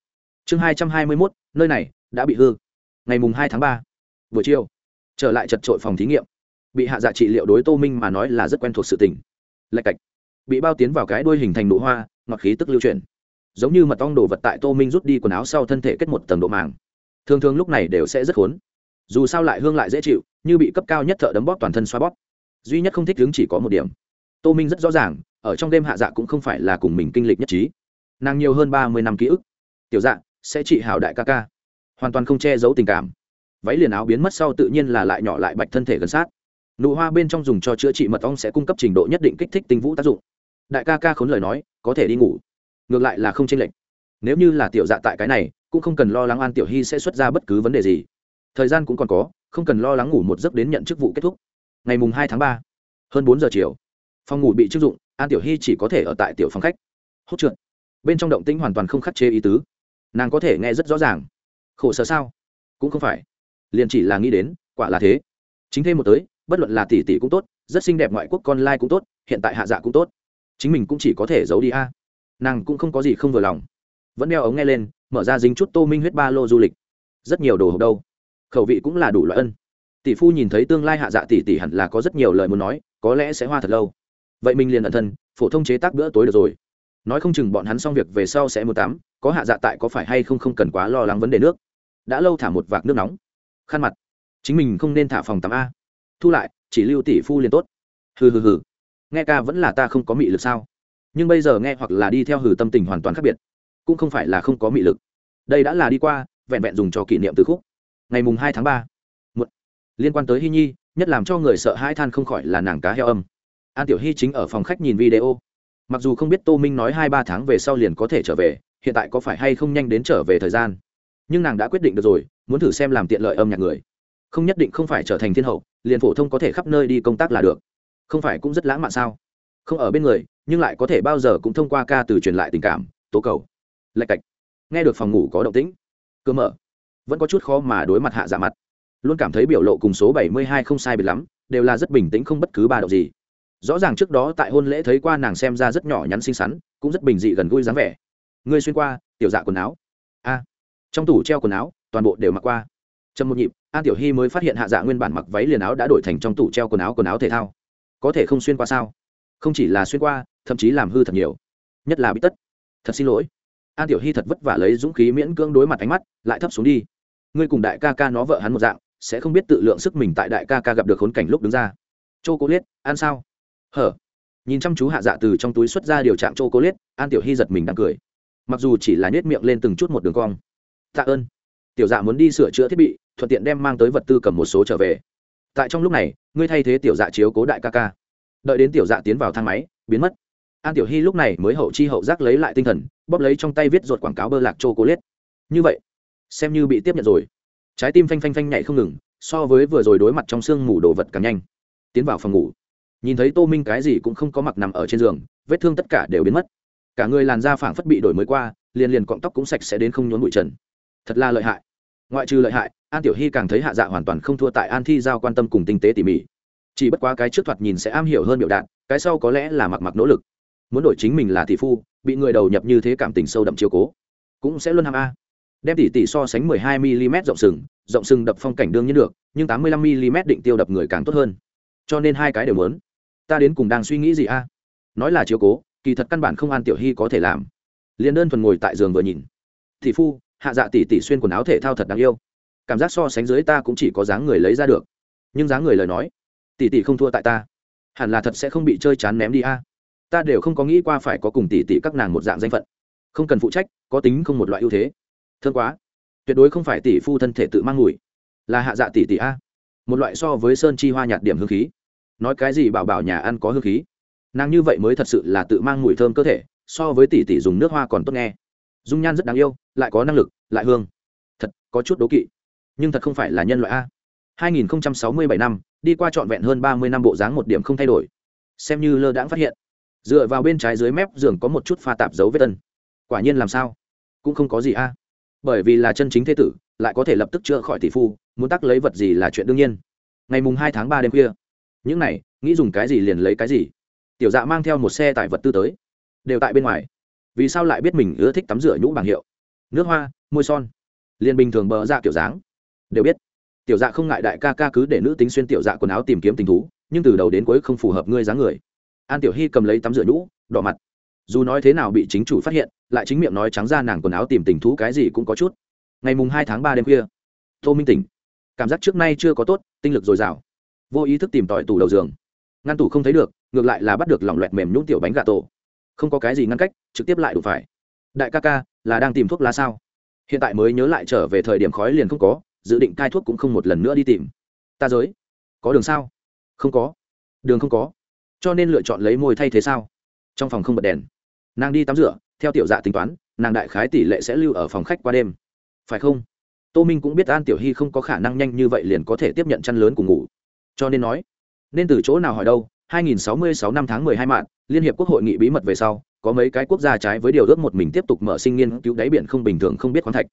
Chương hai trăm hai mươi mốt, nơi này đã bị hư. Ngày mùng hai tháng ba, buổi chiều, trở lại chật trội phòng thí nghiệm. Bị hạ dạ trị liệu đối tô minh mà nói là rất quen thuộc sự tình. Lạch cạch. Bị bao tiến vào cái đuôi hình thành nụ hoa, ngọt khí tức lưu chuyển. Giống như mật ong đồ vật tại tô minh rút đi quần áo sau thân thể kết một tầng độ màng. Thường thường lúc này đều sẽ rất khốn dù sao lại hương lại dễ chịu, như bị cấp cao nhất thợ đấm bóp toàn thân xoa bóp. Duy nhất không thích hướng chỉ có một điểm. Tô minh rất rõ ràng, ở trong đêm hạ dạ cũng không phải là cùng mình kinh lịch nhất trí. Nàng nhiều hơn ba mươi năm ký ức. Tiểu dạ sẽ trị hảo đại ca ca. Hoàn toàn không che giấu tình cảm. Váy liền áo biến mất sau tự nhiên là lại nhỏ lại bạch thân thể gần sát. Nụ hoa bên trong dùng cho chữa trị mật ong sẽ cung cấp trình độ nhất định kích thích tinh vũ tác dụng. Đại ca ca khốn lời nói, có thể đi ngủ. Ngược lại là không chênh lệch. Nếu như là tiểu dạ tại cái này, cũng không cần lo lắng an tiểu hy sẽ xuất ra bất cứ vấn đề gì thời gian cũng còn có, không cần lo lắng ngủ một giấc đến nhận chức vụ kết thúc. Ngày mùng hai tháng ba, hơn bốn giờ chiều, phòng ngủ bị chức dụng, an tiểu hy chỉ có thể ở tại tiểu phòng khách. Hốt trượt. Bên trong động tĩnh hoàn toàn không khắc chế ý tứ. Nàng có thể nghe rất rõ ràng. Khổ sở sao? Cũng không phải. Liền chỉ là nghĩ đến, quả là thế. Chính thêm một tới, bất luận là tỷ tỷ cũng tốt, rất xinh đẹp ngoại quốc con lai cũng tốt, hiện tại hạ dạ cũng tốt. Chính mình cũng chỉ có thể giấu đi a. Nàng cũng không có gì không vừa lòng. Vẫn đeo ống nghe lên, mở ra dính chút tô minh huyết ba lô du lịch. Rất nhiều đồ hộp đâu khẩu vị cũng là đủ loại ân. Tỷ phu nhìn thấy tương lai hạ dạ tỷ tỷ hẳn là có rất nhiều lời muốn nói, có lẽ sẽ hoa thật lâu. Vậy mình liền ẩn thân, phổ thông chế tác bữa tối được rồi. Nói không chừng bọn hắn xong việc về sau sẽ mua tắm, có hạ dạ tại có phải hay không không cần quá lo lắng vấn đề nước. Đã lâu thả một vạc nước nóng. Khăn mặt. Chính mình không nên thả phòng tắm a. Thu lại, chỉ lưu tỷ phu liền tốt. Hừ hừ hừ. Nghe ca vẫn là ta không có mị lực sao? Nhưng bây giờ nghe hoặc là đi theo hừ tâm tình hoàn toàn khác biệt. Cũng không phải là không có mị lực. Đây đã là đi qua, vẹn vẹn dùng cho kỷ niệm từ khúc ngày mùng hai tháng ba. Liên quan tới hy nhi, nhất làm cho người sợ hai than không khỏi là nàng cá heo âm. An tiểu hy chính ở phòng khách nhìn video. Mặc dù không biết tô minh nói hai ba tháng về sau liền có thể trở về, hiện tại có phải hay không nhanh đến trở về thời gian. Nhưng nàng đã quyết định được rồi, muốn thử xem làm tiện lợi âm nhạc người. Không nhất định không phải trở thành thiên hậu, liền phổ thông có thể khắp nơi đi công tác là được. Không phải cũng rất lãng mạn sao? Không ở bên người, nhưng lại có thể bao giờ cũng thông qua ca từ truyền lại tình cảm, tố cầu, lạch cạch. Nghe được phòng ngủ có động tĩnh. Cơ mở vẫn có chút khó mà đối mặt hạ giả dạ mặt. Luôn cảm thấy biểu lộ cùng số bảy mươi hai không sai biệt lắm, đều là rất bình tĩnh không bất cứ ba động gì. Rõ ràng trước đó tại hôn lễ thấy qua nàng xem ra rất nhỏ nhắn xinh xắn, cũng rất bình dị gần gũi dáng vẻ. Ngươi xuyên qua, tiểu dạ quần áo. A. Trong tủ treo quần áo, toàn bộ đều mặc qua. Trong một nhịp, an tiểu hy mới phát hiện hạ dạ nguyên bản mặc váy liền áo đã đổi thành trong tủ treo quần áo quần áo thể thao. Có thể không xuyên qua sao? Không chỉ là xuyên qua, thậm chí làm hư thật nhiều. Nhất là bị tất. Thật xin lỗi an tiểu hy thật vất vả lấy dũng khí miễn cưỡng đối mặt ánh mắt, lại thấp xuống đi. Ngươi cùng đại ca ca nó vợ hắn một dạng, sẽ không biết tự lượng sức mình tại đại ca ca gặp được khốn cảnh lúc đứng ra. Chô cố liết ăn sao? Hở. Nhìn chăm chú hạ dạ từ trong túi xuất ra điều trạng chô cố liết an tiểu hy giật mình đang cười. Mặc dù chỉ là nhét miệng lên từng chút một đường cong. Tạ ơn. Tiểu dạ muốn đi sửa chữa thiết bị, thuận tiện đem mang tới vật tư cầm một số trở về. Tại trong lúc này, ngươi thay thế tiểu dạ chiếu cố đại ca ca. Đợi đến tiểu dạ tiến vào thang máy, biến mất an tiểu hy lúc này mới hậu chi hậu giác lấy lại tinh thần, bóp lấy trong tay viết ruột quảng cáo bơ lạc chô cô liết như vậy, xem như bị tiếp nhận rồi. Trái tim phanh phanh phanh nhảy không ngừng, so với vừa rồi đối mặt trong sương mù đồ vật càng nhanh. Tiến vào phòng ngủ. Nhìn thấy tô minh cái gì cũng không có mặc nằm ở trên giường, vết thương tất cả đều biến mất. Cả người làn da phảng phất bị đổi mới qua, liền liền cọng tóc cũng sạch sẽ đến không nhốn bụi trần. Thật là lợi hại. Ngoại trừ lợi hại, an tiểu hy càng thấy hạ dạ hoàn toàn không thua tại an thi giao quan tâm cùng tinh tế tỉ mỉ. Chỉ bất quá cái trước thoạt nhìn sẽ am hiểu hơn biểu đạt, cái sau có lẽ là mặc mặc nỗ lực muốn đổi chính mình là tỷ phu, bị người đầu nhập như thế cảm tình sâu đậm chiếu cố, cũng sẽ luôn ham a. Đem tỷ tỷ so sánh 12 mm rộng sừng rộng sừng đập phong cảnh đương nhiên được, nhưng 85 mm định tiêu đập người càng tốt hơn. Cho nên hai cái đều muốn. Ta đến cùng đang suy nghĩ gì a? Nói là chiếu cố, kỳ thật căn bản không an tiểu hy có thể làm. Liền đơn thuần ngồi tại giường vừa nhìn. Tỷ phu, hạ dạ tỷ tỷ xuyên quần áo thể thao thật đáng yêu. Cảm giác so sánh dưới ta cũng chỉ có dáng người lấy ra được. Nhưng dáng người lời nói, tỷ tỷ không thua tại ta. Hẳn là thật sẽ không bị chơi chán ném đi a ta đều không có nghĩ qua phải có cùng tỷ tỷ các nàng một dạng danh phận. Không cần phụ trách, có tính không một loại ưu thế. Thương quá. Tuyệt đối không phải tỷ phu thân thể tự mang mùi. Là hạ dạ tỷ tỷ a. Một loại so với sơn chi hoa nhạt điểm hương khí. Nói cái gì bảo bảo nhà ăn có hương khí. Nàng như vậy mới thật sự là tự mang mùi thơm cơ thể, so với tỷ tỷ dùng nước hoa còn tốt nghe. Dung nhan rất đáng yêu, lại có năng lực, lại hương. Thật, có chút đố kỵ. Nhưng thật không phải là nhân loại a. 2067 năm, đi qua trọn vẹn hơn 30 năm bộ dáng một điểm không thay đổi. Xem như lơ đãng phát hiện dựa vào bên trái dưới mép giường có một chút pha tạp dấu vết tân quả nhiên làm sao? Cũng không có gì a. Bởi vì là chân chính thế tử, lại có thể lập tức chữa khỏi tỷ phu, muốn tắc lấy vật gì là chuyện đương nhiên. Ngày mùng hai tháng ba đêm khuya. Những này, nghĩ dùng cái gì liền lấy cái gì. Tiểu dạ mang theo một xe tải vật tư tới. Đều tại bên ngoài. Vì sao lại biết mình ưa thích tắm rửa nhũ bảng hiệu? Nước hoa, môi son. Liền bình thường bờ dạ kiểu dáng. Đều biết. Tiểu dạ không ngại đại ca ca cứ để nữ tính xuyên tiểu dạ quần áo tìm kiếm tình thú, nhưng từ đầu đến cuối không phù hợp ngươi dáng người an tiểu hy cầm lấy tắm rửa nhũ, đỏ mặt. Dù nói thế nào bị chính chủ phát hiện, lại chính miệng nói trắng ra nàng quần áo tìm tình thú cái gì cũng có chút. Ngày mùng hai tháng ba đêm khuya, tô minh tỉnh. Cảm giác trước nay chưa có tốt, tinh lực dồi dào. Vô ý thức tìm tỏi tủ đầu giường. Ngăn tủ không thấy được, ngược lại là bắt được lỏng loẹt mềm nhũng tiểu bánh gà tổ. Không có cái gì ngăn cách, trực tiếp lại đủ phải. Đại ca ca, là đang tìm thuốc lá sao? Hiện tại mới nhớ lại trở về thời điểm khói liền không có, dự định cai thuốc cũng không một lần nữa đi tìm. Ta giới, có đường sao? Không có. Đường không có cho nên lựa chọn lấy môi thay thế sao? Trong phòng không bật đèn. Nàng đi tắm rửa, theo tiểu dạ tính toán, nàng đại khái tỷ lệ sẽ lưu ở phòng khách qua đêm. Phải không? Tô minh cũng biết an tiểu hy không có khả năng nhanh như vậy liền có thể tiếp nhận chăn lớn cùng ngủ. Cho nên nói, nên từ chỗ nào hỏi đâu 2066 năm tháng 12 mạng, liên hiệp quốc hội nghị bí mật về sau, có mấy cái quốc gia trái với điều ước một mình tiếp tục mở sinh nghiên cứu đáy biển không bình thường không biết khoáng thạch.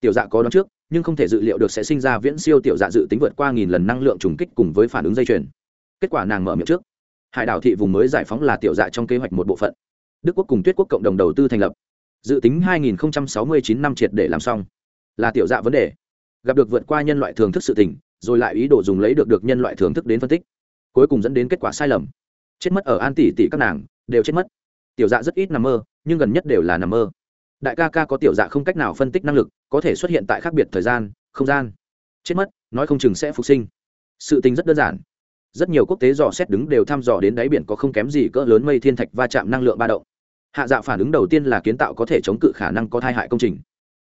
Tiểu dạ có đoán trước, nhưng không thể dự liệu được sẽ sinh ra viễn siêu tiểu dạ dự tính vượt qua nghìn lần năng lượng trùng kích cùng với phản ứng dây chuyền. Kết quả nàng mở miệng trước hải đảo thị vùng mới giải phóng là tiểu dạ trong kế hoạch một bộ phận. Đức quốc cùng tuyết quốc cộng đồng đầu tư thành lập. Dự tính 2069 năm triệt để làm xong. Là tiểu dạ vấn đề. Gặp được vượt qua nhân loại thường thức sự tình, rồi lại ý đồ dùng lấy được được nhân loại thường thức đến phân tích. Cuối cùng dẫn đến kết quả sai lầm. Chết mất ở an tỷ tỷ các nàng, đều chết mất. Tiểu dạ rất ít nằm mơ, nhưng gần nhất đều là nằm mơ. Đại ca ca có tiểu dạ không cách nào phân tích năng lực, có thể xuất hiện tại khác biệt thời gian, không gian. Chết mất, nói không chừng sẽ phục sinh. Sự tình rất đơn giản rất nhiều quốc tế dò xét đứng đều thăm dò đến đáy biển có không kém gì cỡ lớn mây thiên thạch va chạm năng lượng ba động. Hạ dạ phản ứng đầu tiên là kiến tạo có thể chống cự khả năng có thai hại công trình.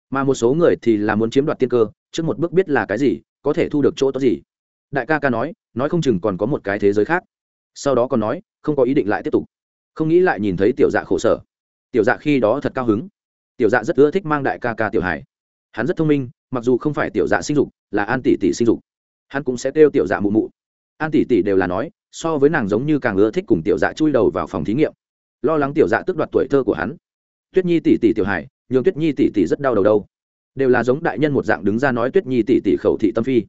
Mà một số người thì là muốn chiếm đoạt tiên cơ, trước một bước biết là cái gì, có thể thu được chỗ tốt gì. Đại ca ca nói nói không chừng còn có một cái thế giới khác. Sau đó còn nói, không có ý định lại tiếp tục. Không nghĩ lại nhìn thấy tiểu dạ khổ sở. Tiểu dạ khi đó thật cao hứng. Tiểu dạ rất ưa thích mang đại ca ca tiểu hải hắn rất thông minh, mặc dù không phải tiểu dạ sinh dục, là an tỷ tỷ sinh dục. Hắn cũng sẽ kêu tiểu dạ mụ mụ an tỷ tỷ đều là nói, so với nàng giống như càng ưa thích cùng tiểu dạ chui đầu vào phòng thí nghiệm. Lo lắng tiểu dạ tước đoạt tuổi thơ của hắn. Tuyết nhi tỷ tỷ tiểu hải nhường tuyết nhi tỷ tỷ rất đau đầu đâu. Đều là giống đại nhân một dạng đứng ra nói tuyết nhi tỷ tỷ khẩu thị tâm phi.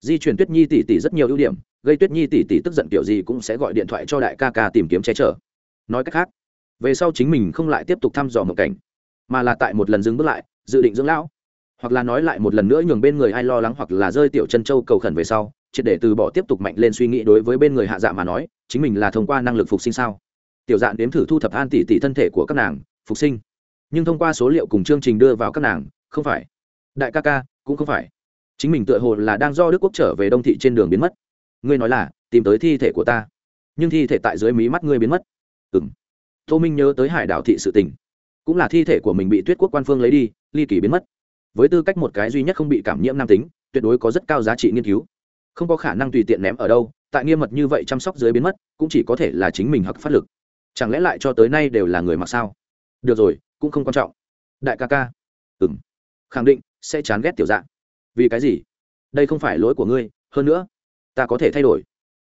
Di chuyển tuyết nhi tỷ tỷ rất nhiều ưu điểm, gây tuyết nhi tỷ tỷ tức giận kiểu gì cũng sẽ gọi điện thoại cho đại ca ca tìm kiếm che chở. Nói cách khác, về sau chính mình không lại tiếp tục thăm dò một cảnh, mà là tại một lần dừng bước lại, dự định dưỡng lão. Hoặc là nói lại một lần nữa nhường bên người ai lo lắng hoặc là rơi tiểu chân châu cầu khẩn về sau triệt để từ bỏ tiếp tục mạnh lên suy nghĩ đối với bên người hạ dạ mà nói, chính mình là thông qua năng lực phục sinh sao? Tiểu dạ nếm thử thu thập an tỷ tỷ thân thể của các nàng, phục sinh. Nhưng thông qua số liệu cùng chương trình đưa vào các nàng, không phải. Đại ca ca, cũng không phải. Chính mình tựa hồ là đang do đức quốc trở về đông thị trên đường biến mất. Ngươi nói là, tìm tới thi thể của ta. Nhưng thi thể tại dưới mí mắt ngươi biến mất. Ừ m tô minh nhớ tới hải đảo thị sự tình. Cũng là thi thể của mình bị tuyết quốc quan phương lấy đi, ly kỳ biến mất. Với tư cách một cái duy nhất không bị cảm nhiễm nam tính, tuyệt đối có rất cao giá trị nghiên cứu không có khả năng tùy tiện ném ở đâu, tại nghiêm mật như vậy chăm sóc dưới biến mất, cũng chỉ có thể là chính mình hặc phát lực. Chẳng lẽ lại cho tới nay đều là người mặc sao? Được rồi, cũng không quan trọng. Đại ca ca. Ừng khẳng định, sẽ chán ghét tiểu dạng. Vì cái gì? Đây không phải lỗi của ngươi, hơn nữa, ta có thể thay đổi.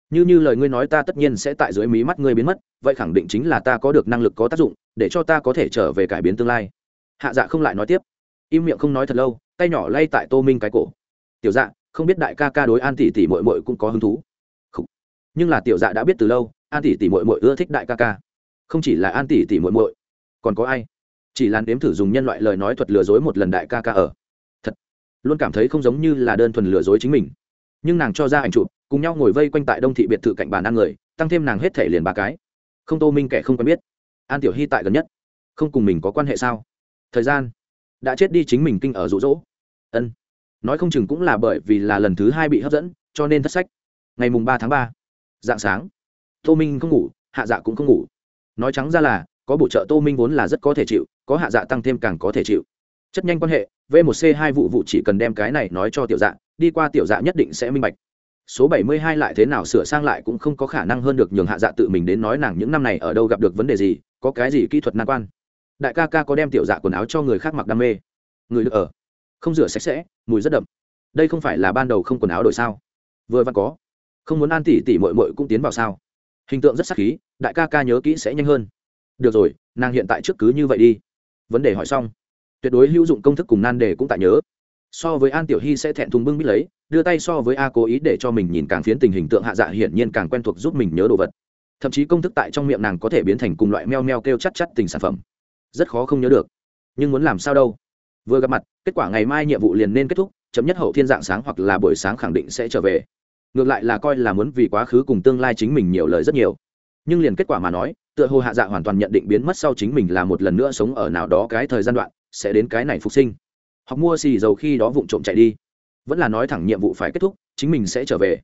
Như như lời ngươi nói ta tất nhiên sẽ tại dưới mí mắt ngươi biến mất, vậy khẳng định chính là ta có được năng lực có tác dụng, để cho ta có thể trở về cải biến tương lai. Hạ dạ không lại nói tiếp. Im miệng không nói thật lâu, tay nhỏ lay tại tô minh cái cổ. Tiểu dạ không biết đại ca ca đối an tỷ tỷ mội mội cũng có hứng thú. Không. nhưng là tiểu dạ đã biết từ lâu, an tỷ tỷ mội mội ưa thích đại ca ca. Không chỉ là an tỷ tỷ mội mội còn có ai? Chỉ là nếm thử dùng nhân loại lời nói thuật lừa dối một lần đại ca ca ở. Thật, luôn cảm thấy không giống như là đơn thuần lừa dối chính mình. Nhưng nàng cho ra ảnh chụp, cùng nhau ngồi vây quanh tại đông thị biệt thự cạnh bàn ăn người, tăng thêm nàng hết thể liền ba cái. Không tô minh kẻ không quen biết. An tiểu hy tại gần nhất. Không cùng mình có quan hệ sao? Thời gian. Đã chết đi chính mình kinh ở rụ rỗ ân nói không chừng cũng là bởi vì là lần thứ hai bị hấp dẫn, cho nên thất sách. Ngày mùng ba tháng ba, dạng sáng, tô minh không ngủ, hạ dạ cũng không ngủ. Nói trắng ra là, có bổ trợ tô minh vốn là rất có thể chịu, có hạ dạ tăng thêm càng có thể chịu. Chất nhanh quan hệ, v một c hai vụ vụ chỉ cần đem cái này nói cho tiểu dạ đi qua tiểu dạ nhất định sẽ minh bạch. Số bảy mươi hai lại thế nào sửa sang lại cũng không có khả năng hơn được nhường hạ dạ tự mình đến nói nàng những năm này ở đâu gặp được vấn đề gì, có cái gì kỹ thuật nan quan. Đại ca ca có đem tiểu dạ quần áo cho người khác mặc đam mê. Người được ở không rửa sạch sẽ, mùi rất đậm. Đây không phải là ban đầu không quần áo đổi sao? Vừa vặn có. Không muốn an tỉ tỉ mội mội cũng tiến vào sao? Hình tượng rất sắc khí, đại ca ca nhớ kỹ sẽ nhanh hơn. Được rồi, nàng hiện tại trước cứ như vậy đi. Vấn đề hỏi xong. Tuyệt đối hữu dụng công thức cùng nan đề cũng tại nhớ. So với an tiểu hy sẽ thẹn thùng bưng bít lấy, đưa tay so với a cố ý để cho mình nhìn càng phiến tình hình tượng hạ dạ hiển nhiên càng quen thuộc giúp mình nhớ đồ vật. Thậm chí công thức tại trong miệng nàng có thể biến thành cùng loại meo meo kêu chắt chắt tình sản phẩm. Rất khó không nhớ được. Nhưng muốn làm sao đâu? Vừa gặp mặt, kết quả ngày mai nhiệm vụ liền nên kết thúc, chấm nhất hậu thiên dạng sáng hoặc là buổi sáng khẳng định sẽ trở về. Ngược lại là coi là muốn vì quá khứ cùng tương lai chính mình nhiều lời rất nhiều. Nhưng liền kết quả mà nói, tựa hồ hạ dạ hoàn toàn nhận định biến mất sau chính mình là một lần nữa sống ở nào đó cái thời gian đoạn, sẽ đến cái này phục sinh. Học mua xì dầu khi đó vụng trộm chạy đi. Vẫn là nói thẳng nhiệm vụ phải kết thúc, chính mình sẽ trở về.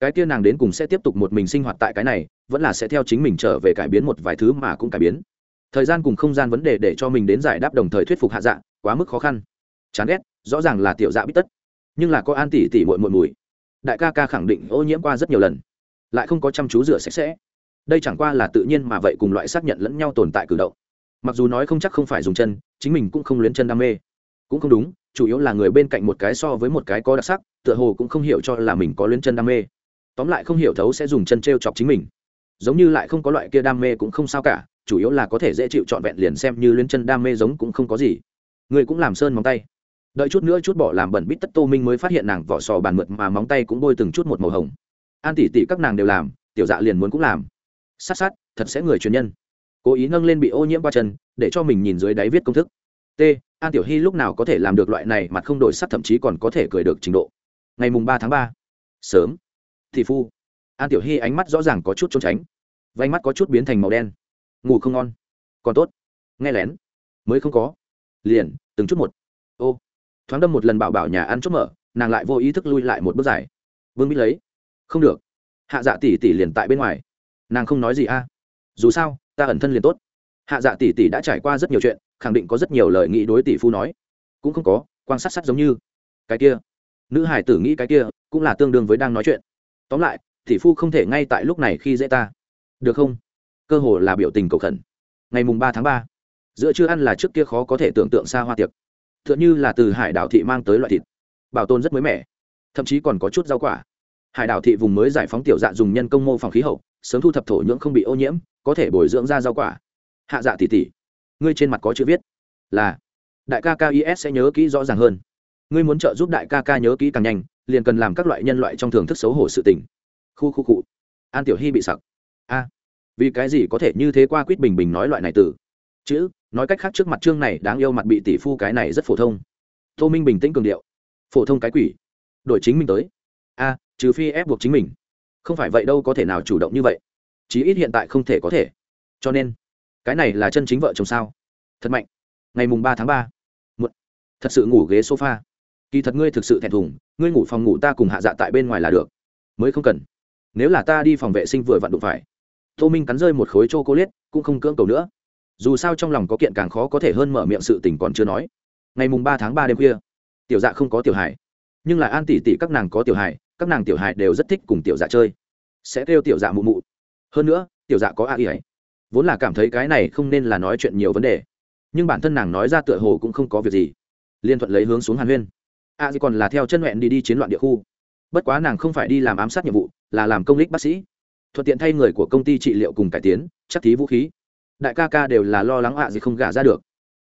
Cái kia nàng đến cùng sẽ tiếp tục một mình sinh hoạt tại cái này, vẫn là sẽ theo chính mình trở về cải biến một vài thứ mà cũng cải biến. Thời gian cùng không gian vấn đề để cho mình đến giải đáp đồng thời thuyết phục hạ dạ quá mức khó khăn. Chán ghét, rõ ràng là tiểu dạ bít tất. Nhưng là có an tỷ tỷ muội muội mùi. Đại ca ca khẳng định ô nhiễm qua rất nhiều lần. Lại không có chăm chú rửa sạch sẽ. Đây chẳng qua là tự nhiên mà vậy cùng loại xác nhận lẫn nhau tồn tại cử động. Mặc dù nói không chắc không phải dùng chân, chính mình cũng không luyến chân đam mê. Cũng không đúng, chủ yếu là người bên cạnh một cái so với một cái có đặc sắc, tựa hồ cũng không hiểu cho là mình có luyến chân đam mê. Tóm lại không hiểu thấu sẽ dùng chân t r e o chọc chính mình. Giống như lại không có loại kia đam mê cũng không sao cả, chủ yếu là có thể dễ chịu trọn vẹn liền xem như luyến chân đam mê giống cũng không có gì người cũng làm sơn móng tay. Đợi chút nữa chút bỏ làm bẩn bít tất tô minh mới phát hiện nàng vỏ sò bàn mượt mà móng tay cũng bôi từng chút một màu hồng. An tỉ tỉ các nàng đều làm, tiểu dạ liền muốn cũng làm. Sát sát, thật sẽ người truyền nhân. Cố ý nâng lên bị ô nhiễm qua chân, để cho mình nhìn dưới đáy viết công thức. T, an tiểu hy lúc nào có thể làm được loại này mặt không đổi sắc thậm chí còn có thể cười được trình độ. Ngày mùng ba tháng ba. Sớm. Thị phu. An tiểu hy ánh mắt rõ ràng có chút trốn tránh. Vánh mắt có chút biến thành màu đen. Ngủ không ngon. Còn tốt. Nghe lén. Mới không có liền, từng chút một. Ô, thoáng đâm một lần bảo bảo nhà ăn chốt mở, nàng lại vô ý thức lui lại một bước dài. Vương biết lấy. Không được. Hạ dạ tỷ tỷ liền tại bên ngoài. Nàng không nói gì a. À. Dù sao, ta ẩn thân liền tốt. Hạ dạ tỷ tỷ đã trải qua rất nhiều chuyện, khẳng định có rất nhiều lời nghĩ đối tỷ phu nói. Cũng không có, quan sát sát giống như. Cái kia. Nữ hải tử nghĩ cái kia, cũng là tương đương với đang nói chuyện. Tóm lại, tỷ phu không thể ngay tại lúc này khi dễ ta. Được không? Cơ hồ là biểu tình cầu khẩn. Ngày mùng ba tháng ba giữa chưa ăn là trước kia khó có thể tưởng tượng xa hoa tiệc. T h ư ợ n h ư là từ hải đảo thị mang tới loại thịt. Bảo tồn rất mới mẻ, thậm chí còn có chút rau quả. Hải đảo thị vùng mới giải phóng tiểu dạ dùng nhân công mô phòng khí hậu, sớm thu thập thổ nhưỡng không bị ô nhiễm, có thể bồi dưỡng ra rau quả. Hạ dạ tỉ tỉ ngươi trên mặt có chữ viết là, đại ca kis sẽ nhớ kỹ rõ ràng hơn. Ngươi muốn trợ giúp đại ca ca nhớ kỹ càng nhanh, liền cần làm các loại nhân loại trong thưởng thức xấu hổ sự tình. Khu khu cụ an tiểu hy bị sặc. A, vì cái gì có thể như thế qua quýt bình bình nói loại này từ? Chữ nói cách khác trước mặt trương này đáng yêu mặt bị tỷ phu cái này rất phổ thông. Tô minh bình tĩnh cường điệu. Phổ thông cái quỷ. Đổi chính mình tới. A, trừ phi ép buộc chính mình. Không phải vậy đâu có thể nào chủ động như vậy. Chí ít hiện tại không thể có thể. Cho nên, cái này là chân chính vợ chồng sao? Thật mạnh. Ngày mùng ba tháng ba. Một thật sự ngủ ghế sofa. Kỳ thật ngươi thực sự thẹn thùng, ngươi ngủ phòng ngủ ta cùng hạ dạ tại bên ngoài là được. Mới không cần. Nếu là ta đi phòng vệ sinh vừa vặn đụng phải. Tô minh cắn rơi một khối c h o c ô l t cũng không cưỡng cầu nữa dù sao trong lòng có kiện càng khó có thể hơn mở miệng sự tình còn chưa nói. Ngày mùng ba tháng ba đêm khuya tiểu dạ không có tiểu hải nhưng là an tỷ tỷ các nàng có tiểu hải các nàng tiểu hải đều rất thích cùng tiểu dạ chơi. Sẽ kêu tiểu dạ mụ mụ. Hơn nữa tiểu dạ có a y ấy. Vốn là cảm thấy cái này không nên là nói chuyện nhiều vấn đề. Nhưng bản thân nàng nói ra tựa hồ cũng không có việc gì. Liên thuận lấy hướng xuống hàn huyên. A à, còn là theo chân nguyện đi đi chiến loạn địa khu. Bất quá nàng không phải đi làm ám sát nhiệm vụ là làm công lích bác sĩ. Thuận tiện thay người của công ty trị liệu cùng cải tiến chắc thí vũ khí đại ca ca đều là lo lắng ạ gì không gả ra được.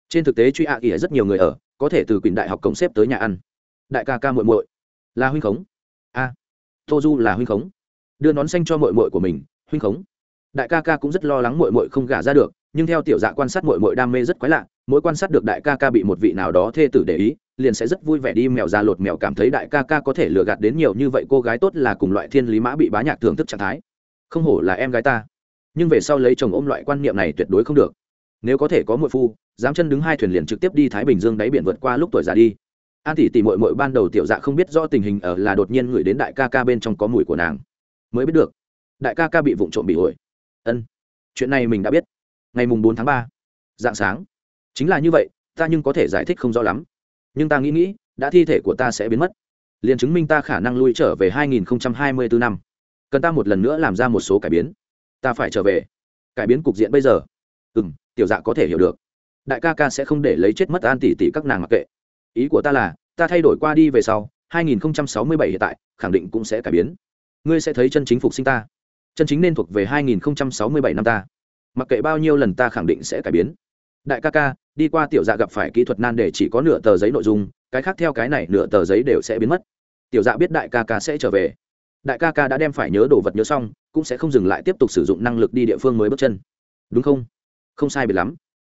Trên thực tế truy ạ ỉa rất nhiều người ở, có thể từ quyền đại học cổng xếp tới nhà ăn. Đại ca ca muội muội, là huynh khống. A tô du là huynh khống. Đưa nón xanh cho muội muội của mình, huynh khống. Đại ca ca cũng rất lo lắng muội muội không gả ra được, nhưng theo tiểu dạ quan sát muội muội đam mê rất quái lạ, mỗi quan sát được đại ca ca bị một vị nào đó thê tử để ý, liền sẽ rất vui vẻ đi mèo ra lột mèo cảm thấy đại ca ca có thể lừa gạt đến nhiều như vậy, cô gái tốt là cùng loại thiên lý mã bị bá nhạc thưởng thức trạng thái. Không hổ là em gái ta nhưng về sau lấy chồng ôm loại quan niệm này tuyệt đối không được. Nếu có thể có muội phu, dám chân đứng hai thuyền liền trực tiếp đi thái bình dương đáy biển vượt qua lúc tuổi già đi. An tỷ tỷ muội muội ban đầu tiểu dạ không biết rõ tình hình ở là đột nhiên gửi đến đại ca ca bên trong có mùi của nàng. Mới biết được, đại ca ca bị vụng trộm bị ổi. Ân, chuyện này mình đã biết. Ngày mùng bốn tháng ba, dạng sáng. Chính là như vậy, ta nhưng có thể giải thích không rõ lắm. Nhưng ta nghĩ nghĩ, đã thi thể của ta sẽ biến mất. Liền chứng minh ta khả năng lui trở về 2024 năm. Cần ta một lần nữa làm ra một số cải biến ta phải trở về. Cải biến cục diện bây giờ. Ừ m tiểu dạ có thể hiểu được. Đại ca ca sẽ không để lấy chết mất an tỷ tỷ các nàng mặc kệ. Ý của ta là, ta thay đổi qua đi về sau 2067 hiện tại, khẳng định cũng sẽ cải biến. Ngươi sẽ thấy chân chính phục sinh ta. Chân chính nên thuộc về 2067 năm ta. Mặc kệ bao nhiêu lần ta khẳng định sẽ cải biến. Đại ca ca, đi qua tiểu dạ gặp phải kỹ thuật nan để chỉ có nửa tờ giấy nội dung, cái khác theo cái này nửa tờ giấy đều sẽ biến mất. Tiểu dạ biết đại ca ca sẽ trở về đại ca ca đã đem phải nhớ đồ vật nhớ xong, cũng sẽ không dừng lại tiếp tục sử dụng năng lực đi địa phương mới bước chân. Đúng không? Không sai biệt lắm.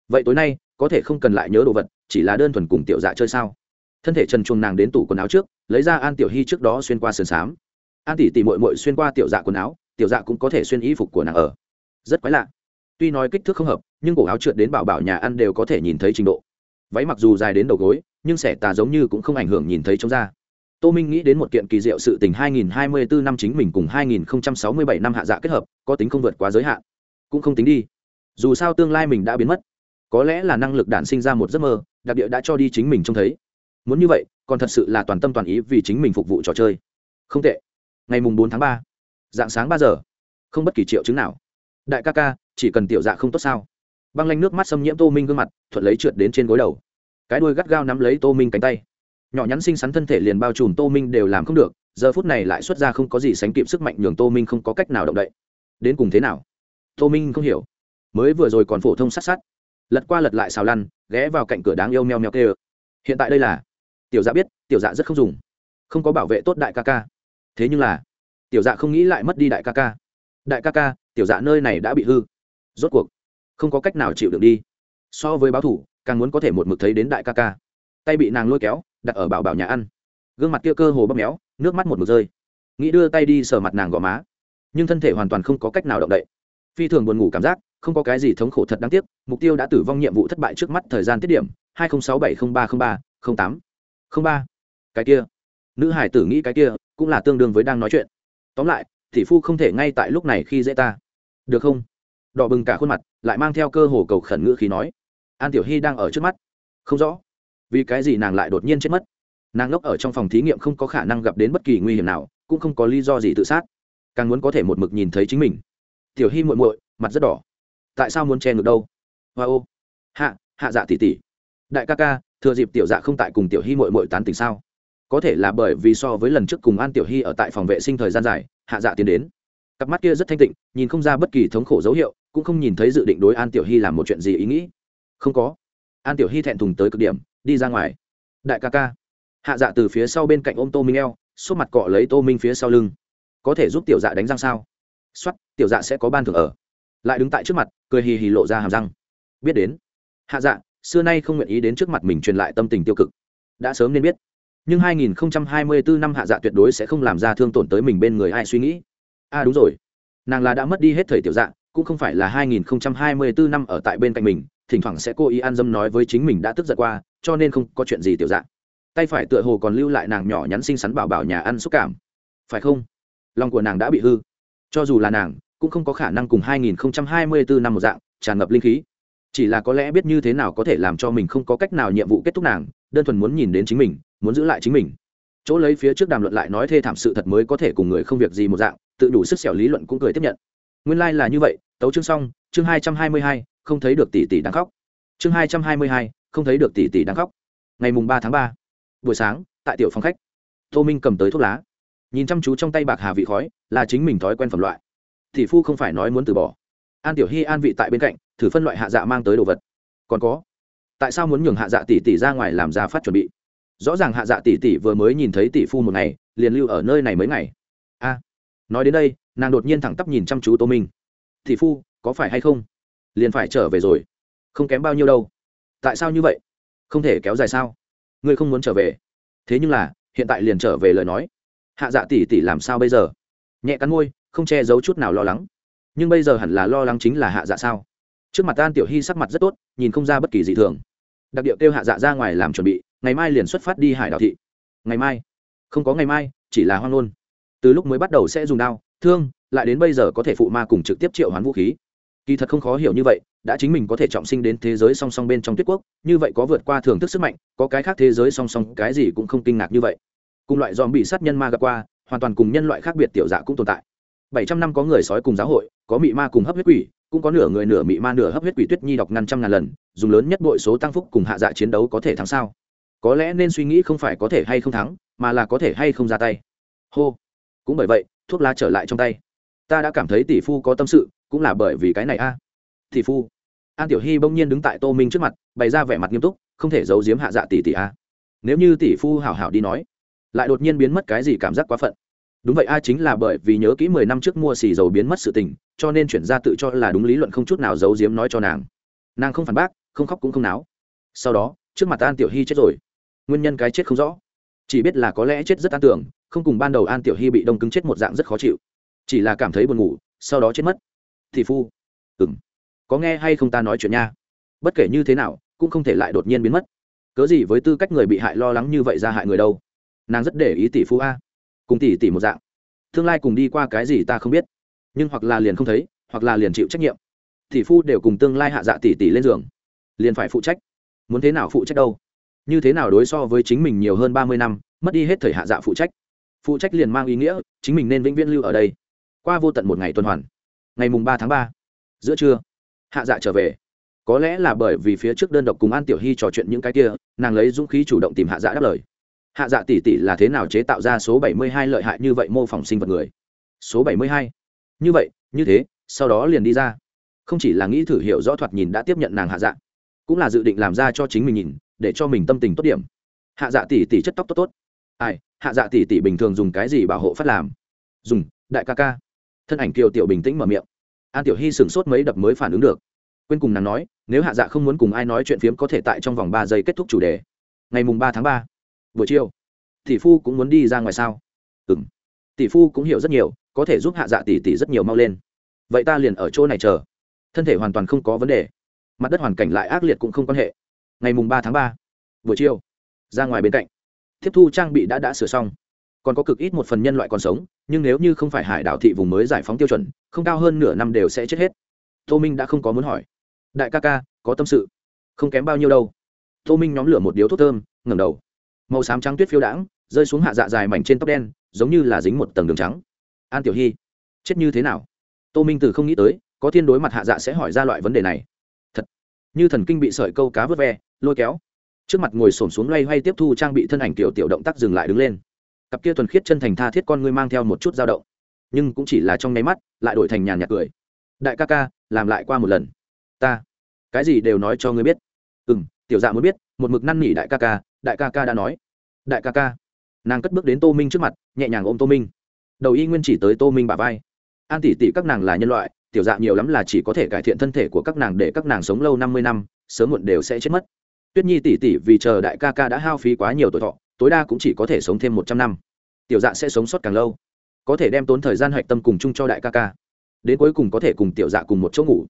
Vậy tối nay, có thể không cần lại nhớ đồ vật, chỉ là đơn thuần cùng tiểu dạ chơi sao? Thân thể trần chuồng nàng đến tủ quần áo trước, lấy ra an tiểu hy trước đó xuyên qua sườn xám. An tỷ tỉ mội mội xuyên qua tiểu dạ quần áo, tiểu dạ cũng có thể xuyên y phục của nàng ở. Rất quái lạ. Tuy nói kích thước không hợp, nhưng cổ áo trượt đến bảo bảo nhà ăn đều có thể nhìn thấy trình độ. Váy mặc dù dài đến đầu gối, nhưng sẻ tà giống như cũng không ảnh hưởng nhìn thấy trong da tô minh nghĩ đến một kiện kỳ diệu sự tình 2024 năm chính mình cùng 2067 năm hạ dạ kết hợp có tính không vượt quá giới hạn. Cũng không tính đi. Dù sao tương lai mình đã biến mất. Có lẽ là năng lực đản sinh ra một giấc mơ đặc địa đã cho đi chính mình trông thấy. Muốn như vậy còn thật sự là toàn tâm toàn ý vì chính mình phục vụ trò chơi. Không tệ. Ngày mùng 4 tháng 3, dạng sáng 3 giờ. Không bất kỳ triệu chứng nào. Đại ca ca chỉ cần tiểu dạ không tốt sao? Băng lanh nước mắt xâm nhiễm tô minh gương mặt thuận lấy trượt đến trên gối đầu. Cái đuôi gắt gao nắm lấy tô minh cánh tay nhỏ nhắn xinh xắn thân thể liền bao trùm tô minh đều làm không được, giờ phút này lại xuất ra không có gì sánh kịp sức mạnh nhường tô minh không có cách nào động đậy. Đến cùng thế nào? Tô minh không hiểu. Mới vừa rồi còn phổ thông sát sát. Lật qua lật lại xào lăn, ghé vào cạnh cửa đáng yêu meo meo kê hiện tại đây là? Tiểu dạ biết, tiểu dạ rất không dùng. Không có bảo vệ tốt đại ca ca. Thế nhưng là, tiểu dạ không nghĩ lại mất đi đại ca ca. Đại ca ca, tiểu dạ nơi này đã bị hư. Rốt cuộc, không có cách nào chịu được đi. So với báo thủ, càng muốn có thể một mực thấy đến đại ca ca. Tay bị nàng lôi kéo đặt ở bảo bảo nhà ăn. Gương mặt kia cơ hồ bóp méo, nước mắt một mực rơi. Nghĩ đưa tay đi sờ mặt nàng gò má. Nhưng thân thể hoàn toàn không có cách nào động đậy. Phi thường buồn ngủ cảm giác, không có cái gì thống khổ thật đáng tiếc, mục tiêu đã tử vong nhiệm vụ thất bại trước mắt thời gian tiết điểm, hai nghìn sáu bảy không ba không ba, không tám. Không ba. Cái kia. Nữ hải tử nghĩ cái kia, cũng là tương đương với đang nói chuyện. Tóm lại, tỷ phu không thể ngay tại lúc này khi dễ ta. Được không? Đỏ bừng cả khuôn mặt, lại mang theo cơ hồ cầu khẩn ngữ khí nói. An tiểu hy đang ở trước mắt. Không rõ vì cái gì nàng lại đột nhiên chết mất? Nàng ngốc ở trong phòng thí nghiệm không có khả năng gặp đến bất kỳ nguy hiểm nào, cũng không có lý do gì tự sát. Càng muốn có thể một mực nhìn thấy chính mình. Tiểu hy muội muội, mặt rất đỏ. Tại sao muốn che ngược đâu? Hoa ô. Hạ hạ dạ tỷ tỷ. Đại ca ca, thừa dịp tiểu dạ không tại cùng tiểu hy muội muội tán tỉnh sao? Có thể là bởi vì so với lần trước cùng an tiểu hy ở tại phòng vệ sinh thời gian dài, hạ dạ tiến đến. Cặp mắt kia rất thanh tịnh, nhìn không ra bất kỳ thống khổ dấu hiệu, cũng không nhìn thấy dự định đối an tiểu hy làm một chuyện gì ý nghĩ. Không có. An tiểu hy thẹn thùng tới cực điểm đi ra ngoài. Đại ca ca. Hạ dạ từ phía sau bên cạnh ôm tô minh eo xúc mặt cọ lấy tô minh phía sau lưng. Có thể giúp tiểu dạ đánh răng sao? X o á t tiểu dạ sẽ có ban thưởng ở. Lại đứng tại trước mặt, cười hì hì lộ ra hàm răng. Biết đến. Hạ dạ xưa nay không nguyện ý đến trước mặt mình truyền lại tâm tình tiêu cực. Đã sớm nên biết. Nhưng 2024 năm hạ dạ tuyệt đối sẽ không làm ra thương tổn tới mình bên người ai suy nghĩ. À đúng rồi. Nàng là đã mất đi hết thời tiểu dạ cũng không phải là 2024 năm ở tại bên cạnh mình thỉnh thoảng sẽ cố ý an dâm nói với chính mình đã tức giận qua cho nên không có chuyện gì tiểu dạng. Tay phải tựa hồ còn lưu lại nàng nhỏ nhắn xinh xắn bảo bảo nhà ăn xúc cảm. Phải không? Lòng của nàng đã bị hư. Cho dù là nàng cũng không có khả năng cùng 2024 năm một dạng tràn ngập linh khí. Chỉ là có lẽ biết như thế nào có thể làm cho mình không có cách nào nhiệm vụ kết thúc nàng đơn thuần muốn nhìn đến chính mình muốn giữ lại chính mình. Chỗ lấy phía trước đàm luận lại nói thê thảm sự thật mới có thể cùng người không việc gì một dạng tự đủ sức xẻo lý luận cũng cười tiếp nhận. Nguyên lai like là như vậy tấu chương xong chương 222, không thấy được tỷ tỷ đang khóc. Chương hai trăm hai mươi hai, không thấy được tỷ tỷ đang khóc. Ngày mùng ba tháng ba, buổi sáng, tại tiểu phòng khách, tô minh cầm tới thuốc lá. Nhìn chăm chú trong tay bạc hà vị khói, là chính mình thói quen phẩm loại. Tỷ phu không phải nói muốn từ bỏ. An tiểu hy an vị tại bên cạnh, thử phân loại hạ dạ mang tới đồ vật. Còn có, tại sao muốn nhường hạ dạ tỷ tỷ ra ngoài làm ra phát chuẩn bị? Rõ ràng hạ dạ tỷ tỷ vừa mới nhìn thấy tỷ phu một ngày, liền lưu ở nơi này mấy ngày. A, nói đến đây, nàng đột nhiên thẳng tắp nhìn chăm chú tô minh. Tỷ phu, có phải hay không? Liền phải trở về rồi. Không kém bao nhiêu đâu. Tại sao như vậy? Không thể kéo dài sao? Ngươi không muốn trở về. Thế nhưng là, hiện tại liền trở về lời nói. Hạ dạ tỷ tỷ làm sao bây giờ? Nhẹ cắn môi, không che giấu chút nào lo lắng. Nhưng bây giờ hẳn là lo lắng chính là hạ dạ sao? Trước mặt an tiểu hy sắc mặt rất tốt, nhìn không ra bất kỳ gì thường. Đặc điệu kêu hạ dạ ra ngoài làm chuẩn bị, ngày mai liền xuất phát đi hải đảo thị. Ngày mai? Không có ngày mai, chỉ là hoang ngôn từ lúc mới bắt đầu sẽ dùng đao, thương, lại đến bây giờ có thể phụ ma cùng trực tiếp triệu hoán vũ khí kỳ thật không khó hiểu như vậy, đã chính mình có thể trọng sinh đến thế giới song song bên trong tuyết quốc, như vậy có vượt qua thưởng thức sức mạnh, có cái khác thế giới song song, cái gì cũng không kinh ngạc như vậy. Cùng loại dòm bị sát nhân ma gặp qua, hoàn toàn cùng nhân loại khác biệt tiểu dạ cũng tồn tại. Bảy trăm năm có người sói cùng giáo hội, có mị ma cùng hấp huyết quỷ, cũng có nửa người nửa mị ma nửa hấp huyết quỷ tuyết nhi đọc ngàn trăm ngàn lần, dùng lớn nhất bội số tăng phúc cùng hạ dạ chiến đấu có thể thắng sao? Có lẽ nên suy nghĩ không phải có thể hay không thắng, mà là có thể hay không ra tay. Hô. Cũng bởi vậy, thuốc lá trở lại trong tay. Ta đã cảm thấy tỷ phu có tâm sự cũng là bởi vì cái này a. À. tỷ phu, an tiểu hy bỗng nhiên đứng tại tô minh trước mặt, bày ra vẻ mặt nghiêm túc, không thể giấu giếm hạ dạ tỷ tỷ a. Nếu như tỷ phu hảo hảo đi nói, lại đột nhiên biến mất cái gì cảm giác quá phận. Đúng vậy a à, chính là bởi vì nhớ kỹ mười năm trước mua xì dầu biến mất sự tình, cho nên chuyển ra tự cho là đúng lý luận không chút nào giấu giếm nói cho nàng. Nàng không phản bác, không khóc cũng không náo. Sau đó, trước mặt an tiểu hy chết rồi. Nguyên nhân cái chết không rõ. Chỉ biết là có lẽ chết rất an tưởng, không cùng ban đầu an tiểu hy bị đông cứng chết một dạng rất khó chịu. Chỉ là cảm thấy buồn ngủ, sau đó chết mất thị phu. Ừng có nghe hay không ta nói chuyện nha. Bất kể như thế nào, cũng không thể lại đột nhiên biến mất. Cớ gì với tư cách người bị hại lo lắng như vậy ra hại người đâu? Nàng rất để ý tỷ phu a. Cùng tỷ tỷ một dạng. Tương lai cùng đi qua cái gì ta không biết. Nhưng hoặc là liền không thấy, hoặc là liền chịu trách nhiệm. Tỷ phu đều cùng tương lai hạ dạ tỷ tỷ lên giường. Liền phải phụ trách. Muốn thế nào phụ trách đâu? Như thế nào đối so với chính mình nhiều hơn ba mươi năm, mất đi hết thời hạ dạ phụ trách. Phụ trách liền mang ý nghĩa, chính mình nên vĩnh viễn lưu ở đây. Qua vô tận một ngày tuần hoàn ngày mùng ba tháng ba, giữa trưa, hạ dạ trở về. Có lẽ là bởi vì phía trước đơn độc cùng an tiểu hy trò chuyện những cái kia, nàng lấy dũng khí chủ động tìm hạ dạ đáp lời. Hạ dạ tỷ tỷ là thế nào chế tạo ra số bảy mươi hai lợi hại như vậy mô phỏng sinh vật người? Số bảy mươi hai? Như vậy, như thế, sau đó liền đi ra. Không chỉ là nghĩ thử hiểu rõ thoạt nhìn đã tiếp nhận nàng hạ dạ cũng là dự định làm ra cho chính mình nhìn, để cho mình tâm tình tốt điểm. Hạ dạ tỷ tỷ chất tóc tốt tốt. Ai, hạ dạ tỷ tỷ bình thường dùng cái gì bảo hộ phát làm? Dùng, đại ca ca thân ảnh kiều tiểu bình tĩnh mở miệng. An tiểu hy sửng sốt mấy đập mới phản ứng được. Quên cùng nàng nói, nếu hạ dạ không muốn cùng ai nói chuyện phiếm có thể tại trong vòng ba giây kết thúc chủ đề. Ngày mùng ba tháng ba, buổi chiều, tỷ phu cũng muốn đi ra ngoài sao? Ừ m tỷ phu cũng hiểu rất nhiều, có thể giúp hạ dạ tỷ tỷ rất nhiều mau lên. Vậy ta liền ở chỗ này chờ. Thân thể hoàn toàn không có vấn đề. Mặt đất hoàn cảnh lại ác liệt cũng không quan hệ. Ngày mùng ba tháng ba, buổi chiều, ra ngoài bên cạnh. Tiếp thu trang bị đã đã sửa xong còn có cực ít một phần nhân loại còn sống, nhưng nếu như không phải hải đảo thị vùng mới giải phóng tiêu chuẩn, không cao hơn nửa năm đều sẽ chết hết. Tô minh đã không có muốn hỏi. Đại ca ca, có tâm sự. Không kém bao nhiêu đâu. Tô minh nhóm lửa một điếu thuốc thơm, ngẩng đầu. Màu xám trắng tuyết phiêu đãng, rơi xuống hạ dạ dài mảnh trên tóc đen, giống như là dính một tầng đường trắng. An tiểu hy, chết như thế nào? Tô minh từ không nghĩ tới, có thiên đối mặt hạ dạ sẽ hỏi ra loại vấn đề này. Thật, như thần kinh bị sợi câu cá vớt ve, lôi kéo. Trước mặt ngồi xổm xuống loay hoay tiếp thu trang bị thân ảnh tiểu tiểu động tác dừng lại đứng lên cặp kia thuần khiết chân thành tha thiết con ngươi mang theo một chút dao động. Nhưng cũng chỉ là trong nháy mắt, lại đổi thành nhàn nhạt cười. Đại ca ca, làm lại qua một lần. Ta, cái gì đều nói cho ngươi biết. Ừ m tiểu dạ muốn biết, một mực năn nỉ đại ca ca, đại ca ca đã nói. Đại ca ca, nàng cất bước đến tô minh trước mặt, nhẹ nhàng ôm tô minh. Đầu y nguyên chỉ tới tô minh bà vai. An tỷ tỷ các nàng là nhân loại, tiểu dạ nhiều lắm là chỉ có thể cải thiện thân thể của các nàng để các nàng sống lâu năm mươi năm, sớm muộn đều sẽ chết mất. Tuyết nhi tỷ tỷ vì chờ đại ca ca đã hao phí quá nhiều tuổi thọ tối đa cũng chỉ có thể sống thêm một trăm năm. Tiểu dạ sẽ sống sót càng lâu. Có thể đem tốn thời gian hạch tâm cùng chung cho đại ca ca. Đến cuối cùng có thể cùng tiểu dạ cùng một chỗ ngủ.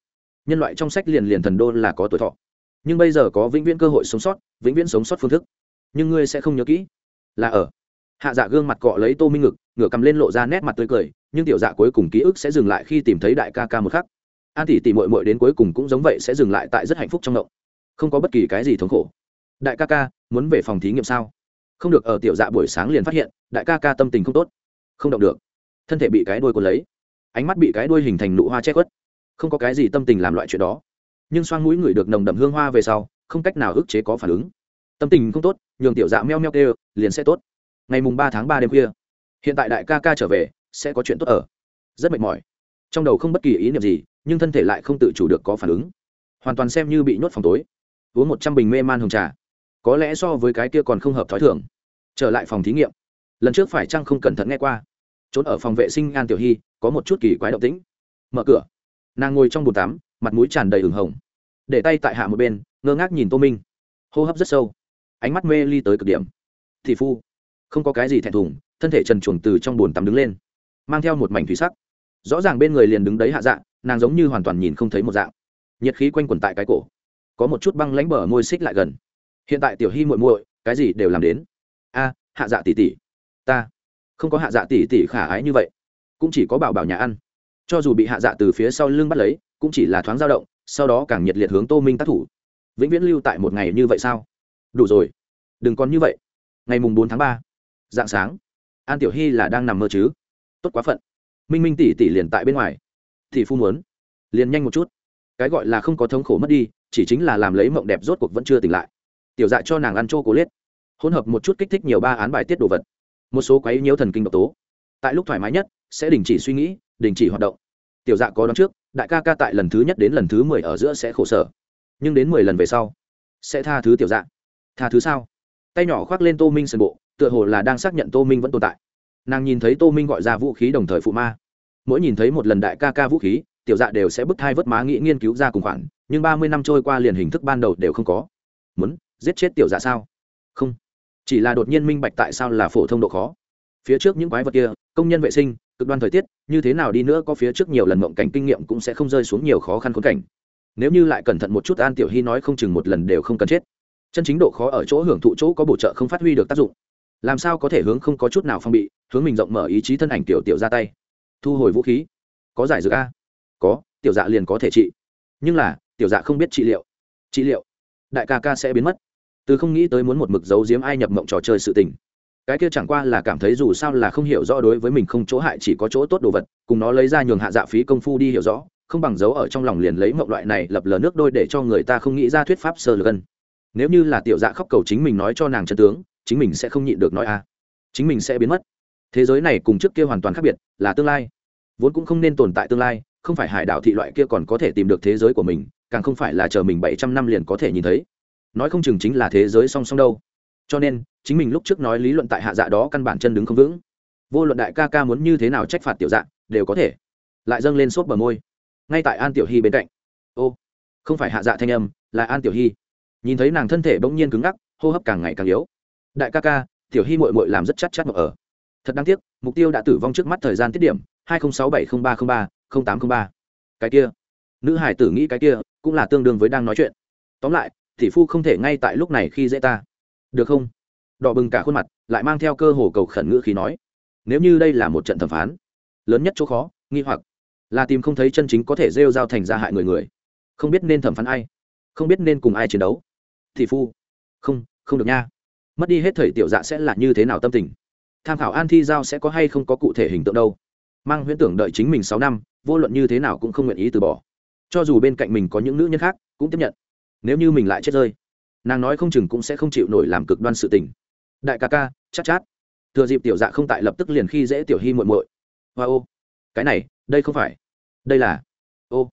Nhân loại trong sách liền liền thần đô là có tuổi thọ. Nhưng bây giờ có vĩnh viễn cơ hội sống sót, vĩnh viễn sống sót phương thức. Nhưng ngươi sẽ không nhớ kỹ. Là ở. Hạ dạ gương mặt cọ lấy tô minh ngực, ngửa cầm lên lộ ra nét mặt tươi cười, nhưng tiểu dạ cuối cùng ký ức sẽ dừng lại khi tìm thấy đại ca ca một khắc. An tỷ tỷ mội mội đến cuối cùng cũng giống vậy sẽ dừng lại tại rất hạnh phúc trong động không có bất kỳ cái gì thống khổ. Đại ca ca, muốn về phòng thí nghiệm sao? Không được, ở tiểu dạ buổi sáng liền phát hiện, đại ca ca tâm tình không tốt. Không động được. Thân thể bị cái đuôi cuốn lấy. Ánh mắt bị cái đuôi hình thành nụ hoa che khuất. Không có cái gì tâm tình làm loại chuyện đó. Nhưng xoang mũi người được nồng đậm hương hoa về sau, không cách nào ức chế có phản ứng. Tâm tình không tốt, nhường tiểu dạ meo meo kêu, liền sẽ tốt. Ngày mùng ba tháng ba đêm khuya, hiện tại đại ca ca trở về, sẽ có chuyện tốt ở. Rất mệt mỏi. Trong đầu không bất kỳ ý niệm gì, nhưng thân thể lại không tự chủ được có phản ứng. Hoàn toàn xem như bị nhốt phòng tối. Uống một trăm bình mê man hồng trà có lẽ so với cái kia còn không hợp thói thường. Trở lại phòng thí nghiệm. Lần trước phải chăng không cẩn thận nghe qua? Trốn ở phòng vệ sinh an tiểu hy, có một chút kỳ quái động tĩnh. Mở cửa. Nàng ngồi trong bồn tắm, mặt mũi tràn đầy ửng hồng. Để tay tại hạ một bên, ngơ ngác nhìn tô minh. Hô hấp rất sâu. Ánh mắt mê ly tới cực điểm. Thị phu, không có cái gì thẹn thùng, thân thể trần chuồng từ trong bồn tắm đứng lên. Mang theo một mảnh thủy sắc. Rõ ràng bên người liền đứng đấy hạ dạng, nàng giống như hoàn toàn nhìn không thấy một dạng. Nhiệt khí quanh quẩn tại cái cổ. Có một chút băng lánh bờ môi xích lại gần hiện tại tiểu hy muội muội, cái gì đều làm đến. A, hạ dạ tỷ tỷ, ta không có hạ dạ tỷ tỷ khả ái như vậy, cũng chỉ có bảo bảo nhà ăn. Cho dù bị hạ dạ từ phía sau lưng bắt lấy, cũng chỉ là thoáng dao động, sau đó càng nhiệt liệt hướng tô minh tác thủ. Vĩnh viễn lưu tại một ngày như vậy sao? Đủ rồi, đừng còn như vậy. Ngày mùng bốn tháng ba dạng sáng, an tiểu hy là đang nằm mơ chứ? Tốt quá phận. Minh minh tỷ tỷ liền tại bên ngoài. Thì phu muốn, liền nhanh một chút. Cái gọi là không có thống khổ mất đi, chỉ chính là làm lấy mộng đẹp rốt cuộc vẫn chưa tỉnh lại tiểu dạ cho nàng ăn chô cố lết hỗn hợp một chút kích thích nhiều ba án bài tiết đồ vật. Một số quấy nhiễu thần kinh độc tố. Tại lúc thoải mái nhất, sẽ đình chỉ suy nghĩ, đình chỉ hoạt động. Tiểu dạ có đón trước, đại ca ca tại lần thứ nhất đến lần thứ mười ở giữa sẽ khổ sở. Nhưng đến mười lần về sau, sẽ tha thứ tiểu dạ. Tha thứ sao? Tay nhỏ khoác lên tô minh sân bộ, tựa hồ là đang xác nhận tô minh vẫn tồn tại. Nàng nhìn thấy tô minh gọi ra vũ khí đồng thời phụ ma. Mỗi nhìn thấy một lần đại ca ca vũ khí, tiểu dạ đều sẽ bức thai vớt má nghĩ nghiên cứu ra cùng khoản, nhưng ba mươi năm trôi qua liền hình thức ban đầu đều không có. Muốn giết chết tiểu dạ sao? Không. Chỉ là đột nhiên minh bạch tại sao là phổ thông độ khó. Phía trước những quái vật kia, công nhân vệ sinh, cực đoan thời tiết, như thế nào đi nữa có phía trước nhiều lần mộng cảnh kinh nghiệm cũng sẽ không rơi xuống nhiều khó khăn khốn cảnh. Nếu như lại cẩn thận một chút an tiểu hy nói không chừng một lần đều không cần chết. Chân chính độ khó ở chỗ hưởng thụ chỗ có bổ trợ không phát huy được tác dụng. Làm sao có thể hướng không có chút nào phong bị, hướng mình rộng mở ý chí thân ảnh tiểu tiểu ra tay. Thu hồi vũ khí. Có giải dược a? Có, tiểu dạ liền có thể trị. Nhưng là, tiểu dạ không biết trị liệu. Trị liệu. Đại ca ca sẽ biến mất từ không nghĩ tới muốn một mực giấu giếm ai nhập mộng trò chơi sự tình. Cái kia chẳng qua là cảm thấy dù sao là không hiểu rõ đối với mình không chỗ hại chỉ có chỗ tốt đồ vật, cùng nó lấy ra nhường hạ dạ phí công phu đi hiểu rõ, không bằng giấu ở trong lòng liền lấy mộng loại này lập lờ nước đôi để cho người ta không nghĩ ra thuyết pháp sơ lược gân nếu như là tiểu dạ khóc cầu chính mình nói cho nàng chân tướng, chính mình sẽ không nhịn được nói a. Chính mình sẽ biến mất. Thế giới này cùng trước kia hoàn toàn khác biệt, là tương lai. Vốn cũng không nên tồn tại tương lai, không phải hải đảo thị loại kia còn có thể tìm được thế giới của mình, càng không phải là chờ mình bảy trăm năm liền có thể nhìn thấy nói không chừng chính là thế giới song song đâu. Cho nên, chính mình lúc trước nói lý luận tại hạ dạ đó căn bản chân đứng không vững. Vô luận đại ca ca muốn như thế nào trách phạt tiểu dạ đều có thể. Lại dâng lên sốt bờ môi. Ngay tại an tiểu hy bên cạnh. Ô, không phải hạ dạ thanh âm, là an tiểu hy. Nhìn thấy nàng thân thể bỗng nhiên cứng ngắc, hô hấp càng ngày càng yếu. Đại ca ca, tiểu hy mội mội làm rất chắc chắc mộng ở. Thật đáng tiếc, mục tiêu đã tử vong trước mắt thời gian tiết điểm, hai nghìn sáu bảy không ba không ba không tám không ba. Cái kia. Nữ hải tử nghĩ cái kia, cũng là tương đương với đang nói chuyện. Tóm lại tỷ phu không thể ngay tại lúc này khi dễ ta. Được không? Đỏ bừng cả khuôn mặt, lại mang theo cơ hồ cầu khẩn ngữ khí nói. Nếu như đây là một trận thẩm phán, lớn nhất chỗ khó, nghi hoặc, là tìm không thấy chân chính có thể rêu giao thành ra hại người người. Không biết nên thẩm phán ai, không biết nên cùng ai chiến đấu. Thì phu, không không được nha. Mất đi hết thời tiểu dạ sẽ là như thế nào tâm tình? Tham khảo an thi giao sẽ có hay không có cụ thể hình tượng đâu? Mang huyễn tưởng đợi chính mình sáu năm, vô luận như thế nào cũng không nguyện ý từ bỏ. Cho dù bên cạnh mình có những nữ nhân khác, cũng tiếp nhận nếu như mình lại chết rơi nàng nói không chừng cũng sẽ không chịu nổi làm cực đoan sự tình. Đại ca ca chắc chát, chát. Thừa dịp tiểu dạ không tại lập tức liền khi dễ tiểu hy muội muội. Hoa ô cái này đây không phải. Đây là ô.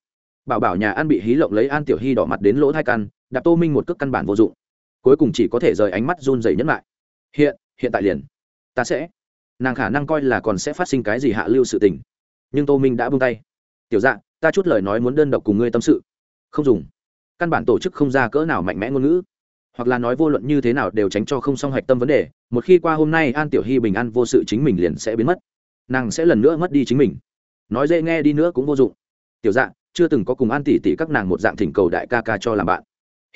Bảo bảo nhà an bị hí lộng lấy an tiểu hy đỏ mặt đến lỗ thai căn đạp tô minh một cước căn bản vô dụng. Cuối cùng chỉ có thể rời ánh mắt run dày nhẫn lại. Hiện hiện tại liền ta sẽ. Nàng khả năng coi là còn sẽ phát sinh cái gì hạ lưu sự tình. Nhưng tô minh đã buông tay. Tiểu dạ ta chút lời nói muốn đơn độc cùng ngươi tâm sự. Không dùng căn bản tổ chức không ra cỡ nào mạnh mẽ ngôn ngữ. Hoặc là nói vô luận như thế nào đều tránh cho không song hạch tâm vấn đề, một khi qua hôm nay an tiểu hy bình an vô sự chính mình liền sẽ biến mất. Nàng sẽ lần nữa mất đi chính mình. Nói dễ nghe đi nữa cũng vô dụng. Tiểu dạ chưa từng có cùng an tỷ tỷ các nàng một dạng thỉnh cầu đại ca ca cho làm bạn.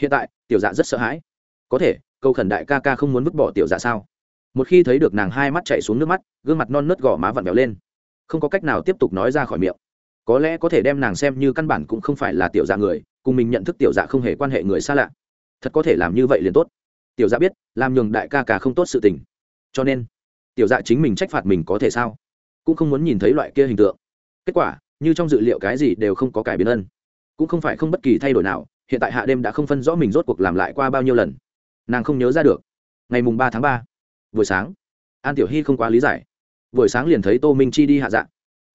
Hiện tại, tiểu dạ rất sợ hãi. Có thể câu khẩn đại ca ca không muốn vứt bỏ tiểu dạ sao? Một khi thấy được nàng hai mắt chạy xuống nước mắt, gương mặt non nớt gò má vặn vẹo lên. Không có cách nào tiếp tục nói ra khỏi miệng. Có lẽ có thể đem nàng xem như căn bản cũng không phải là tiểu dạ người cùng mình nhận thức tiểu dạ không hề quan hệ người xa lạ. Thật có thể làm như vậy liền tốt. Tiểu dạ biết làm nhường đại ca ca không tốt sự tình. Cho nên tiểu dạ chính mình trách phạt mình có thể sao? Cũng không muốn nhìn thấy loại kia hình tượng. Kết quả như trong dự liệu cái gì đều không có cải biến ân. Cũng không phải không bất kỳ thay đổi nào hiện tại hạ đêm đã không phân rõ mình rốt cuộc làm lại qua bao nhiêu lần. Nàng không nhớ ra được. Ngày mùng ba tháng ba buổi sáng an tiểu hy không quá lý giải. Buổi sáng liền thấy tô minh chi đi hạ dạng,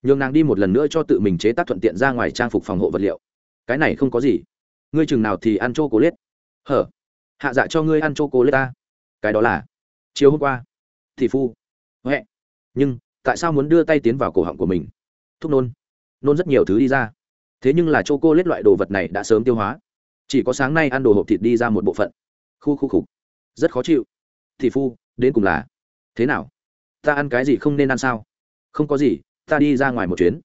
nhường nàng đi một lần nữa cho tự mình chế tác thuận tiện ra ngoài trang phục phòng hộ vật liệu cái này không có gì. Ngươi chừng nào thì ăn chô cố lết hở? Hạ dạ cho ngươi ăn chô cố lết ta. Cái đó là chiều hôm qua. Thì phu. Huệ. Nhưng, tại sao muốn đưa tay tiến vào cổ họng của mình? Thúc nôn. Nôn rất nhiều thứ đi ra. Thế nhưng là chô cô lết loại đồ vật này đã sớm tiêu hóa. Chỉ có sáng nay ăn đồ hộp thịt đi ra một bộ phận. Khu khu khục. Rất khó chịu. Thì phu, đến cùng là thế nào? Ta ăn cái gì không nên ăn sao? Không có gì, ta đi ra ngoài một chuyến.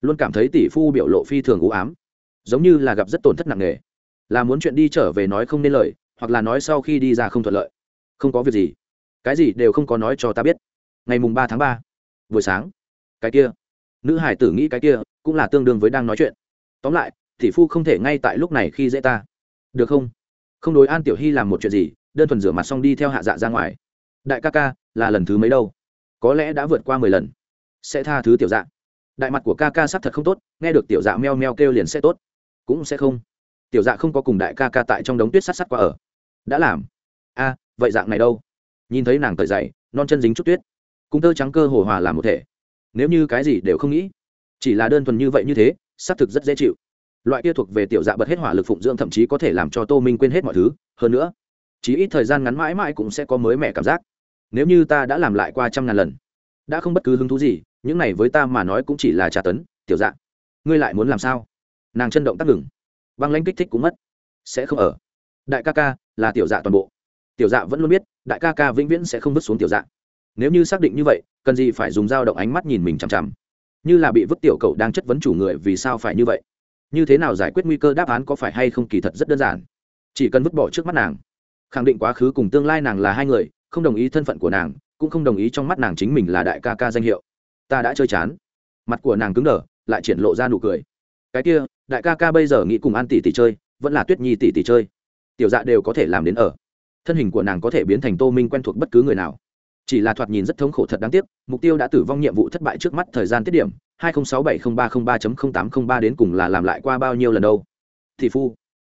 Luôn cảm thấy tỷ phu biểu lộ phi thường u ám giống như là gặp rất tổn thất nặng nề. Là muốn chuyện đi trở về nói không nên lời, hoặc là nói sau khi đi ra không thuận lợi. Không có việc gì. Cái gì đều không có nói cho ta biết. Ngày mùng ba tháng ba, buổi sáng. Cái kia. Nữ hải tử nghĩ cái kia, cũng là tương đương với đang nói chuyện. Tóm lại, tỷ phu không thể ngay tại lúc này khi dễ ta. Được không? Không đối an tiểu hy làm một chuyện gì, đơn thuần rửa mặt xong đi theo hạ dạ ra ngoài. Đại ca ca, là lần thứ mấy đâu? Có lẽ đã vượt qua mười lần. Sẽ tha thứ tiểu dạ. Đại mặt của ca ca sắc thật không tốt, nghe được tiểu dạ meo meo kêu liền sẽ tốt cũng sẽ không. Tiểu dạ không có cùng đại ca ca tại trong đống tuyết sắt sắt qua ở. Đã làm. A, vậy dạng này đâu? Nhìn thấy nàng tời dậy non chân dính chút tuyết. Cung tơ trắng cơ hồ hòa làm một thể. Nếu như cái gì đều không nghĩ, chỉ là đơn thuần như vậy như thế, xác thực rất dễ chịu. Loại kia thuộc về tiểu dạ bật hết hỏa lực phụng dưỡng thậm chí có thể làm cho tô minh quên hết mọi thứ. Hơn nữa chỉ ít thời gian ngắn mãi mãi cũng sẽ có mới mẻ cảm giác. Nếu như ta đã làm lại qua trăm ngàn lần, đã không bất cứ hứng thú gì, những này với ta mà nói cũng chỉ là trà tấn. Tiểu dạ ngươi lại muốn làm sao? Nàng chân động tắt ngừng. Băng lãnh kích thích cũng mất. Sẽ không ở. Đại ca ca, là tiểu dạ toàn bộ. Tiểu dạ vẫn luôn biết, đại ca ca vĩnh viễn sẽ không vứt xuống tiểu dạ. Nếu như xác định như vậy, cần gì phải dùng dao động ánh mắt nhìn mình chằm chằm. Như là bị vứt tiểu cậu đang chất vấn chủ người vì sao phải như vậy. Như thế nào giải quyết nguy cơ đáp án có phải hay không kỳ thật rất đơn giản. Chỉ cần vứt bỏ trước mắt nàng. Khẳng định quá khứ cùng tương lai nàng là hai người, không đồng ý thân phận của nàng, cũng không đồng ý trong mắt nàng chính mình là đại ca ca danh hiệu. Ta đã chơi chán. Mặt của nàng cứng đờ, lại triển lộ ra nụ cười. Cái kia đại ca ca bây giờ nghĩ cùng an tỷ tỷ chơi, vẫn là tuyết nhi tỷ tỷ chơi. Tiểu dạ đều có thể làm đến ở. Thân hình của nàng có thể biến thành tô minh quen thuộc bất cứ người nào. Chỉ là thoạt nhìn rất thống khổ thật đáng tiếc, mục tiêu đã tử vong nhiệm vụ thất bại trước mắt thời gian tiết điểm, hai nghìn sáu bảy không ba không ba tám không ba đến cùng là làm lại qua bao nhiêu lần đâu. Thì phu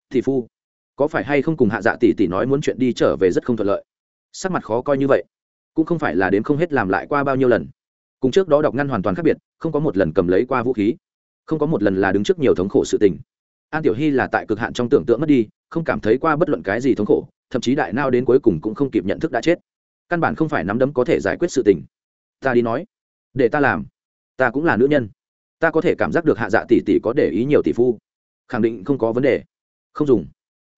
thì phu, có phải hay không cùng hạ dạ tỷ tỷ nói muốn chuyện đi trở về rất không thuận lợi? Sắc mặt khó coi như vậy, cũng không phải là đến không hết làm lại qua bao nhiêu lần. Cùng trước đó đọc ngăn hoàn toàn khác biệt, không có một lần cầm lấy qua vũ khí không có một lần là đứng trước nhiều thống khổ sự tình. An tiểu hy là tại cực hạn trong tưởng tượng mất đi, không cảm thấy qua bất luận cái gì thống khổ, thậm chí đại nao đến cuối cùng cũng không kịp nhận thức đã chết. Căn bản không phải nắm đấm có thể giải quyết sự tình. Ta đi nói. Để ta làm. Ta cũng là nữ nhân. Ta có thể cảm giác được hạ dạ tỷ tỷ có để ý nhiều tỷ phu. Khẳng định không có vấn đề. Không dùng.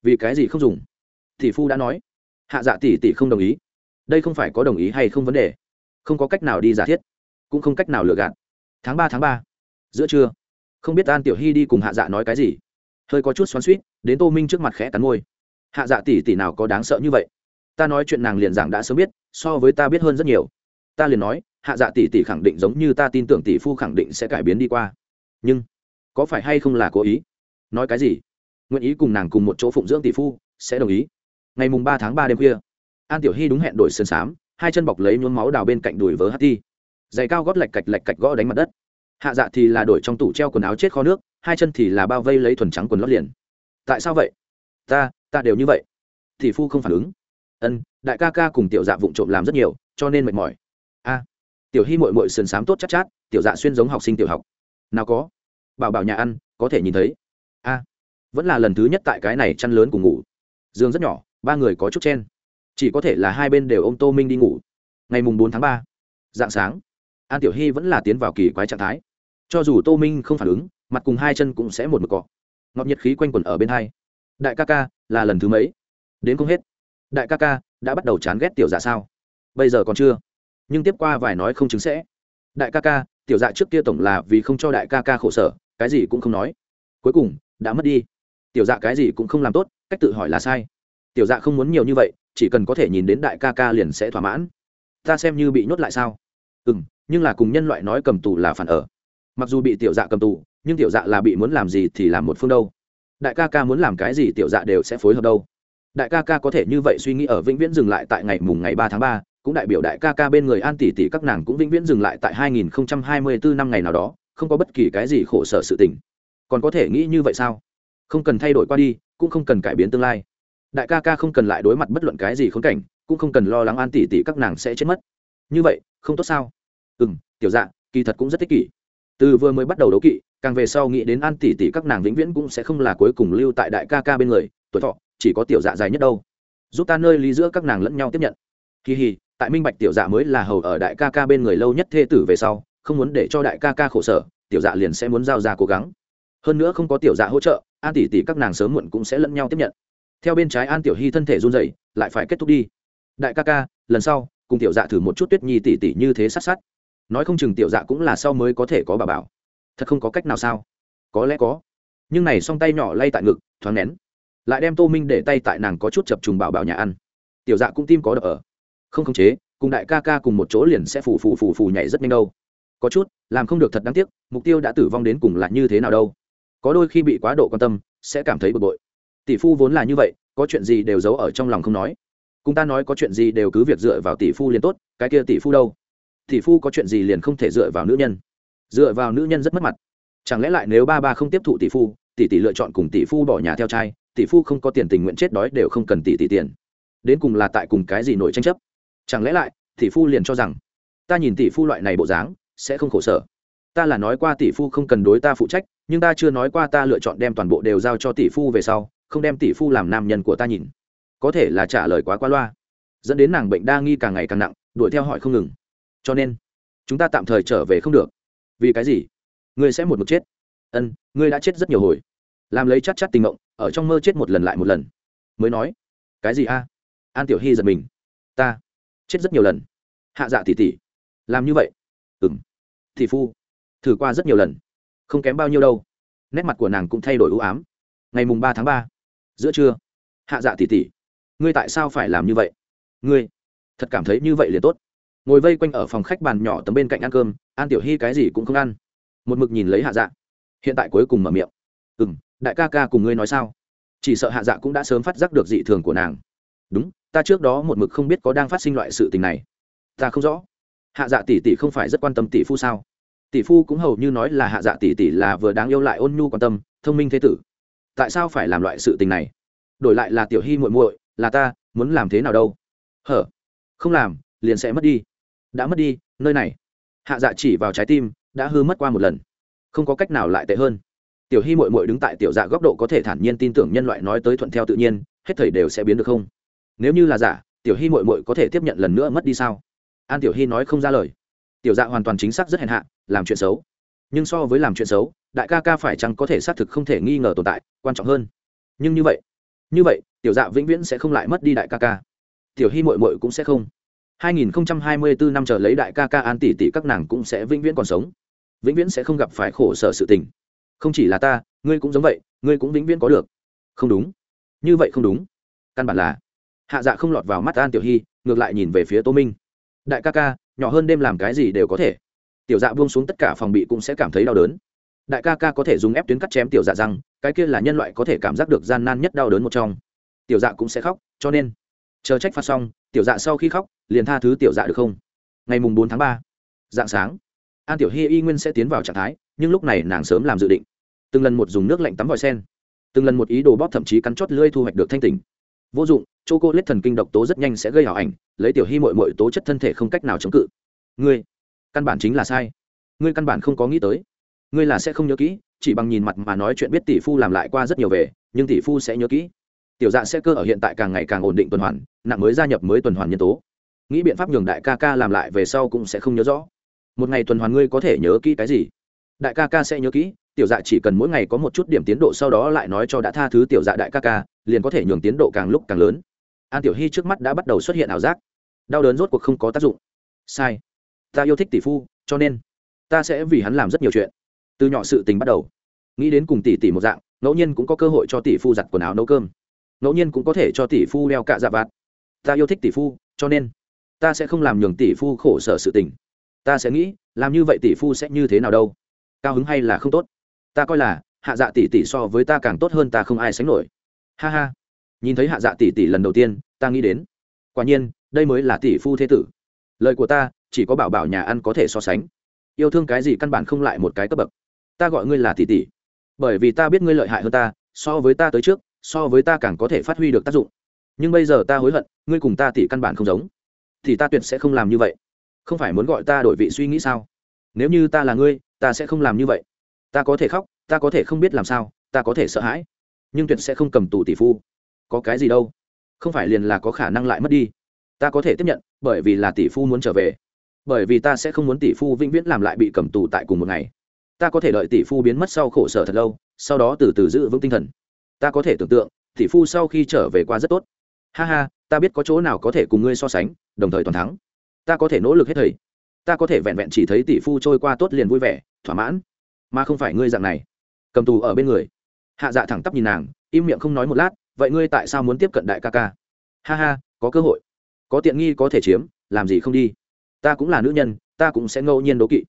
Vì cái gì không dùng? Tỷ phu đã nói. Hạ dạ tỷ tỷ không đồng ý. Đây không phải có đồng ý hay không vấn đề. Không có cách nào đi giả thiết. Cũng không cách nào lừa gạt. Tháng ba tháng ba. Giữa trưa không biết an tiểu hy đi cùng hạ dạ nói cái gì. Hơi có chút xoắn suýt đến tô minh trước mặt khẽ cắn môi. Hạ dạ tỷ tỷ nào có đáng sợ như vậy? Ta nói chuyện nàng liền giảng đã sớm biết, so với ta biết hơn rất nhiều. Ta liền nói, hạ dạ tỷ tỷ khẳng định giống như ta tin tưởng tỷ phu khẳng định sẽ cải biến đi qua. Nhưng, có phải hay không là cố ý? Nói cái gì? Nguyện ý cùng nàng cùng một chỗ phụng dưỡng tỷ phu, sẽ đồng ý. Ngày mùng ba tháng ba đêm khuya, an tiểu hy đúng hẹn đổi sơn sám hai chân bọc lấy nhuốm máu đào bên cạnh đùi vớ hát ti. Giày cao gót lạch cạch lạch cạch gõ đánh mặt đất hạ dạ thì là đổi trong tủ treo quần áo chết kho nước hai chân thì là bao vây lấy thuần trắng quần lót liền. Tại sao vậy? Ta ta đều như vậy. Thì phu không phản ứng. Ân đại ca ca cùng tiểu dạ vụng trộm làm rất nhiều cho nên mệt mỏi. A tiểu hy mội mội sườn s á m tốt chắc chát, chát tiểu dạ xuyên giống học sinh tiểu học. Nào có? Bảo bảo nhà ăn có thể nhìn thấy. A vẫn là lần thứ nhất tại cái này chăn lớn cùng ngủ. Giường rất nhỏ ba người có chút chen. Chỉ có thể là hai bên đều ô m tô minh đi ngủ. Ngày mùng bốn tháng ba dạng sáng an tiểu hy vẫn là tiến vào kỳ quái trạng thái cho dù tô minh không phản ứng, mặt cùng hai chân cũng sẽ một mực cọ. Ngọt nhiệt khí quanh quẩn ở bên hai. Đại ca ca, là lần thứ mấy? Đến không hết. Đại ca ca, đã bắt đầu chán ghét tiểu dạ sao? Bây giờ còn chưa? Nhưng tiếp qua vài nói không chứng sẽ. Đại ca ca, tiểu dạ trước kia tổng là vì không cho đại ca ca khổ sở, cái gì cũng không nói. Cuối cùng, đã mất đi. Tiểu dạ cái gì cũng không làm tốt, cách tự hỏi là sai. Tiểu dạ không muốn nhiều như vậy, chỉ cần có thể nhìn đến đại ca ca liền sẽ thỏa mãn. Ta xem như bị nhốt lại sao? Ừ m nhưng là cùng nhân loại nói cầm tù là phản ở mặc dù bị tiểu dạ cầm tù, nhưng tiểu dạ là bị muốn làm gì thì làm một phương đâu. Đại ca ca muốn làm cái gì tiểu dạ đều sẽ phối hợp đâu. Đại ca ca có thể như vậy suy nghĩ ở vĩnh viễn dừng lại tại ngày mùng ngày ba tháng ba, cũng đại biểu đại ca ca bên người an tỷ tỷ các nàng cũng vĩnh viễn dừng lại tại 2024 năm ngày nào đó, không có bất kỳ cái gì khổ sở sự tình. Còn có thể nghĩ như vậy sao? Không cần thay đổi qua đi, cũng không cần cải biến tương lai. Đại ca ca không cần lại đối mặt bất luận cái gì khốn cảnh, cũng không cần lo lắng an tỷ tỷ các nàng sẽ chết mất. Như vậy, không tốt sao? Ừ m tiểu dạ kỳ thật cũng rất thích kỷ từ vừa mới bắt đầu đấu kỵ, càng về sau nghĩ đến an tỷ tỷ các nàng vĩnh viễn cũng sẽ không là cuối cùng lưu tại đại ca ca bên người, tuổi thọ, chỉ có tiểu dạ dài nhất đâu. Giúp ta nơi lý giữa các nàng lẫn nhau tiếp nhận. Kỳ hì, tại minh bạch tiểu dạ mới là hầu ở đại ca ca bên người lâu nhất thê tử về sau, không muốn để cho đại ca ca khổ sở, tiểu dạ liền sẽ muốn giao ra cố gắng. Hơn nữa không có tiểu dạ hỗ trợ, an tỷ tỷ các nàng sớm muộn cũng sẽ lẫn nhau tiếp nhận. Theo bên trái an tiểu hy thân thể run dậy lại phải kết thúc đi. Đại ca ca, lần sau, cùng tiểu dạ thử một chút tuyết nhi tỷ tỷ như thế sát sát nói không chừng tiểu dạ cũng là sau mới có thể có bà bảo. Thật không có cách nào sao? Có lẽ có. Nhưng này song tay nhỏ lay tại ngực, thoáng nén. Lại đem tô minh để tay tại nàng có chút chập trùng bảo bảo nhà ăn. Tiểu dạ cũng tim có đập ở. Không khống chế, cùng đại ca ca cùng một chỗ liền sẽ phù phù phù phù nhảy rất nhanh đâu. Có chút, làm không được thật đáng tiếc, mục tiêu đã tử vong đến cùng là như thế nào đâu. Có đôi khi bị quá độ quan tâm, sẽ cảm thấy bực bội. Tỷ phu vốn là như vậy, có chuyện gì đều giấu ở trong lòng không nói. Cùng ta nói có chuyện gì đều cứ việc dựa vào tỷ phu liền tốt, cái kia tỷ phu đâu? Tỷ phu có chuyện gì liền không thể dựa vào nữ nhân. Dựa vào nữ nhân rất mất mặt. Chẳng lẽ lại nếu ba ba không tiếp thụ tỷ phu, tỷ tỷ lựa chọn cùng tỷ phu bỏ nhà theo trai, tỷ phu không có tiền tình nguyện chết đói đều không cần tỷ tỷ tiền. Đến cùng là tại cùng cái gì nổi tranh chấp? Chẳng lẽ lại, tỷ phu liền cho rằng, ta nhìn tỷ phu loại này bộ dáng, sẽ không khổ sở. Ta là nói qua tỷ phu không cần đối ta phụ trách, nhưng ta chưa nói qua ta lựa chọn đem toàn bộ đều giao cho tỷ phu về sau, không đem tỷ phu làm nam nhân của ta nhìn. Có thể là trả lời quá qua loa. Dẫn đến nàng bệnh đa nghi càng ngày càng nặng, đuổi theo hỏi không ngừng cho nên, chúng ta tạm thời trở về không được. Vì cái gì? Ngươi sẽ một mực chết. Ân, ngươi đã chết rất nhiều hồi. Làm lấy chắc chắc tình mộng, ở trong mơ chết một lần lại một lần. Mới nói, cái gì a? An tiểu hy giật mình. Ta chết rất nhiều lần. Hạ dạ tỉ tỉ làm như vậy? Ừ m thị phu, thử qua rất nhiều lần. Không kém bao nhiêu đâu. Nét mặt của nàng cũng thay đổi ưu ám. Ngày mùng ba tháng ba, giữa trưa, hạ dạ tỉ tỉ ngươi tại sao phải làm như vậy? Ngươi thật cảm thấy như vậy liền tốt ngồi vây quanh ở phòng khách bàn nhỏ tấm bên cạnh ăn cơm, an tiểu hy cái gì cũng không ăn. Một mực nhìn lấy hạ dạ. Hiện tại cuối cùng mở miệng. Ừ m đại ca ca cùng ngươi nói sao? Chỉ sợ hạ dạ cũng đã sớm phát giác được dị thường của nàng. Đúng, ta trước đó một mực không biết có đang phát sinh loại sự tình này. Ta không rõ. Hạ dạ tỷ tỷ không phải rất quan tâm tỷ phu sao? Tỷ phu cũng hầu như nói là hạ dạ tỷ tỷ là vừa đáng yêu lại ôn nhu quan tâm, thông minh thế tử. Tại sao phải làm loại sự tình này? Đổi lại là tiểu hy muội muội, là ta, muốn làm thế nào đâu? Hở, không làm, liền sẽ mất đi đã mất đi, nơi này. Hạ dạ chỉ vào trái tim, đã hư mất qua một lần. Không có cách nào lại tệ hơn. Tiểu hy mội mội đứng tại tiểu dạ góc độ có thể thản nhiên tin tưởng nhân loại nói tới thuận theo tự nhiên, hết thầy đều sẽ biến được không? Nếu như là giả, tiểu hy mội mội có thể tiếp nhận lần nữa mất đi sao? An tiểu hy nói không ra lời. Tiểu dạ hoàn toàn chính xác rất hèn hạ, làm chuyện xấu. Nhưng so với làm chuyện xấu, đại ca ca phải chăng có thể xác thực không thể nghi ngờ tồn tại, quan trọng hơn. Nhưng như vậy như vậy, tiểu dạ vĩnh viễn sẽ không lại mất đi đại ca ca. Tiểu hy mội mội cũng sẽ không. 2024 năm chờ lấy đại ca ca an tỷ tỷ các nàng cũng sẽ vĩnh viễn còn sống. Vĩnh viễn sẽ không gặp phải khổ sở sự tình. Không chỉ là ta, ngươi cũng giống vậy, ngươi cũng vĩnh viễn có được. Không đúng. Như vậy không đúng. Căn bản là. Hạ dạ không lọt vào mắt an tiểu hy, ngược lại nhìn về phía tô minh. Đại ca ca, nhỏ hơn đêm làm cái gì đều có thể. Tiểu dạ buông xuống tất cả phòng bị cũng sẽ cảm thấy đau đớn. Đại ca ca có thể dùng ép tuyến cắt chém tiểu dạ rằng cái kia là nhân loại có thể cảm giác được gian nan nhất đau đớn một trong. Tiểu dạ cũng sẽ khóc, cho nên chờ trách phạt xong, tiểu dạ sau khi khóc, liền tha thứ tiểu dạ được không? Ngày mùng bốn tháng ba, dạng sáng, an tiểu hy y nguyên sẽ tiến vào trạng thái, nhưng lúc này nàng sớm làm dự định. Từng lần một dùng nước lạnh tắm vòi sen. Từng lần một ý đồ bóp thậm chí cắn chót lưỡi thu hoạch được thanh tỉnh. Vô dụng c h o cô lết thần kinh độc tố rất nhanh sẽ gây ảo ảnh, lấy tiểu hy mội mội tố chất thân thể không cách nào chống cự. Ngươi, căn bản chính là sai. Ngươi căn bản không có nghĩ tới. Ngươi là sẽ không nhớ kỹ, chỉ bằng nhìn mặt mà nói chuyện biết tỷ phu làm lại qua rất nhiều về, nhưng tỷ phu sẽ nhớ kỹ tiểu dạ sẽ cơ ở hiện tại càng ngày càng ổn định tuần hoàn, nặng mới gia nhập mới tuần hoàn nhân tố. Nghĩ biện pháp nhường đại ca ca làm lại về sau cũng sẽ không nhớ rõ. Một ngày tuần hoàn ngươi có thể nhớ kỹ cái gì? Đại ca ca sẽ nhớ kỹ, tiểu dạ chỉ cần mỗi ngày có một chút điểm tiến độ sau đó lại nói cho đã tha thứ tiểu dạ đại ca ca, liền có thể nhường tiến độ càng lúc càng lớn. An tiểu hy trước mắt đã bắt đầu xuất hiện ảo giác. Đau đớn rốt cuộc không có tác dụng. Sai. Ta yêu thích tỷ phu, cho nên ta sẽ vì hắn làm rất nhiều chuyện. Từ nhỏ sự tình bắt đầu. Nghĩ đến cùng tỷ tỷ một dạng, ngẫu nhiên cũng có cơ hội cho tỷ phu giặt quần áo nấu cơm ngẫu nhiên cũng có thể cho tỷ phu đeo cạ dạ vạt. Ta yêu thích tỷ phu, cho nên ta sẽ không làm nhường tỷ phu khổ sở sự tình. Ta sẽ nghĩ, làm như vậy tỷ phu sẽ như thế nào đâu? Cao hứng hay là không tốt? Ta coi là, hạ dạ tỷ tỷ so với ta càng tốt hơn ta không ai sánh nổi. Ha ha. Nhìn thấy hạ dạ tỷ tỷ lần đầu tiên, ta nghĩ đến. Quả nhiên, đây mới là tỷ phu thế tử. Lời của ta, chỉ có bảo bảo nhà ăn có thể so sánh. Yêu thương cái gì căn bản không lại một cái cấp bậc. Ta gọi ngươi là tỷ tỷ. Bởi vì ta biết ngươi lợi hại hơn ta, so với ta tới trước so với ta càng có thể phát huy được tác dụng. Nhưng bây giờ ta hối hận, ngươi cùng ta tỷ căn bản không giống. Thì ta tuyệt sẽ không làm như vậy. Không phải muốn gọi ta đổi vị suy nghĩ sao? Nếu như ta là ngươi, ta sẽ không làm như vậy. Ta có thể khóc, ta có thể không biết làm sao, ta có thể sợ hãi. Nhưng tuyệt sẽ không cầm tù tỷ phu. Có cái gì đâu. Không phải liền là có khả năng lại mất đi. Ta có thể tiếp nhận, bởi vì là tỷ phu muốn trở về. Bởi vì ta sẽ không muốn tỷ phu vĩnh viễn làm lại bị cầm tù tại cùng một ngày. Ta có thể đợi tỷ phu biến mất sau khổ sở thật lâu, sau đó từ từ giữ vững tinh thần ta có thể tưởng tượng, tỷ phu sau khi trở về qua rất tốt. Ha ha, ta biết có chỗ nào có thể cùng ngươi so sánh, đồng thời toàn thắng. Ta có thể nỗ lực hết thầy. Ta có thể vẹn vẹn chỉ thấy tỷ phu trôi qua tốt liền vui vẻ, thỏa mãn. Mà không phải ngươi dạng này. Cầm tù ở bên người. Hạ dạ thẳng tắp nhìn nàng, im miệng không nói một lát, vậy ngươi tại sao muốn tiếp cận đại ca ca? Ha ha, có cơ hội. Có tiện nghi có thể chiếm, làm gì không đi. Ta cũng là nữ nhân, ta cũng sẽ ngẫu nhiên đố kỵ.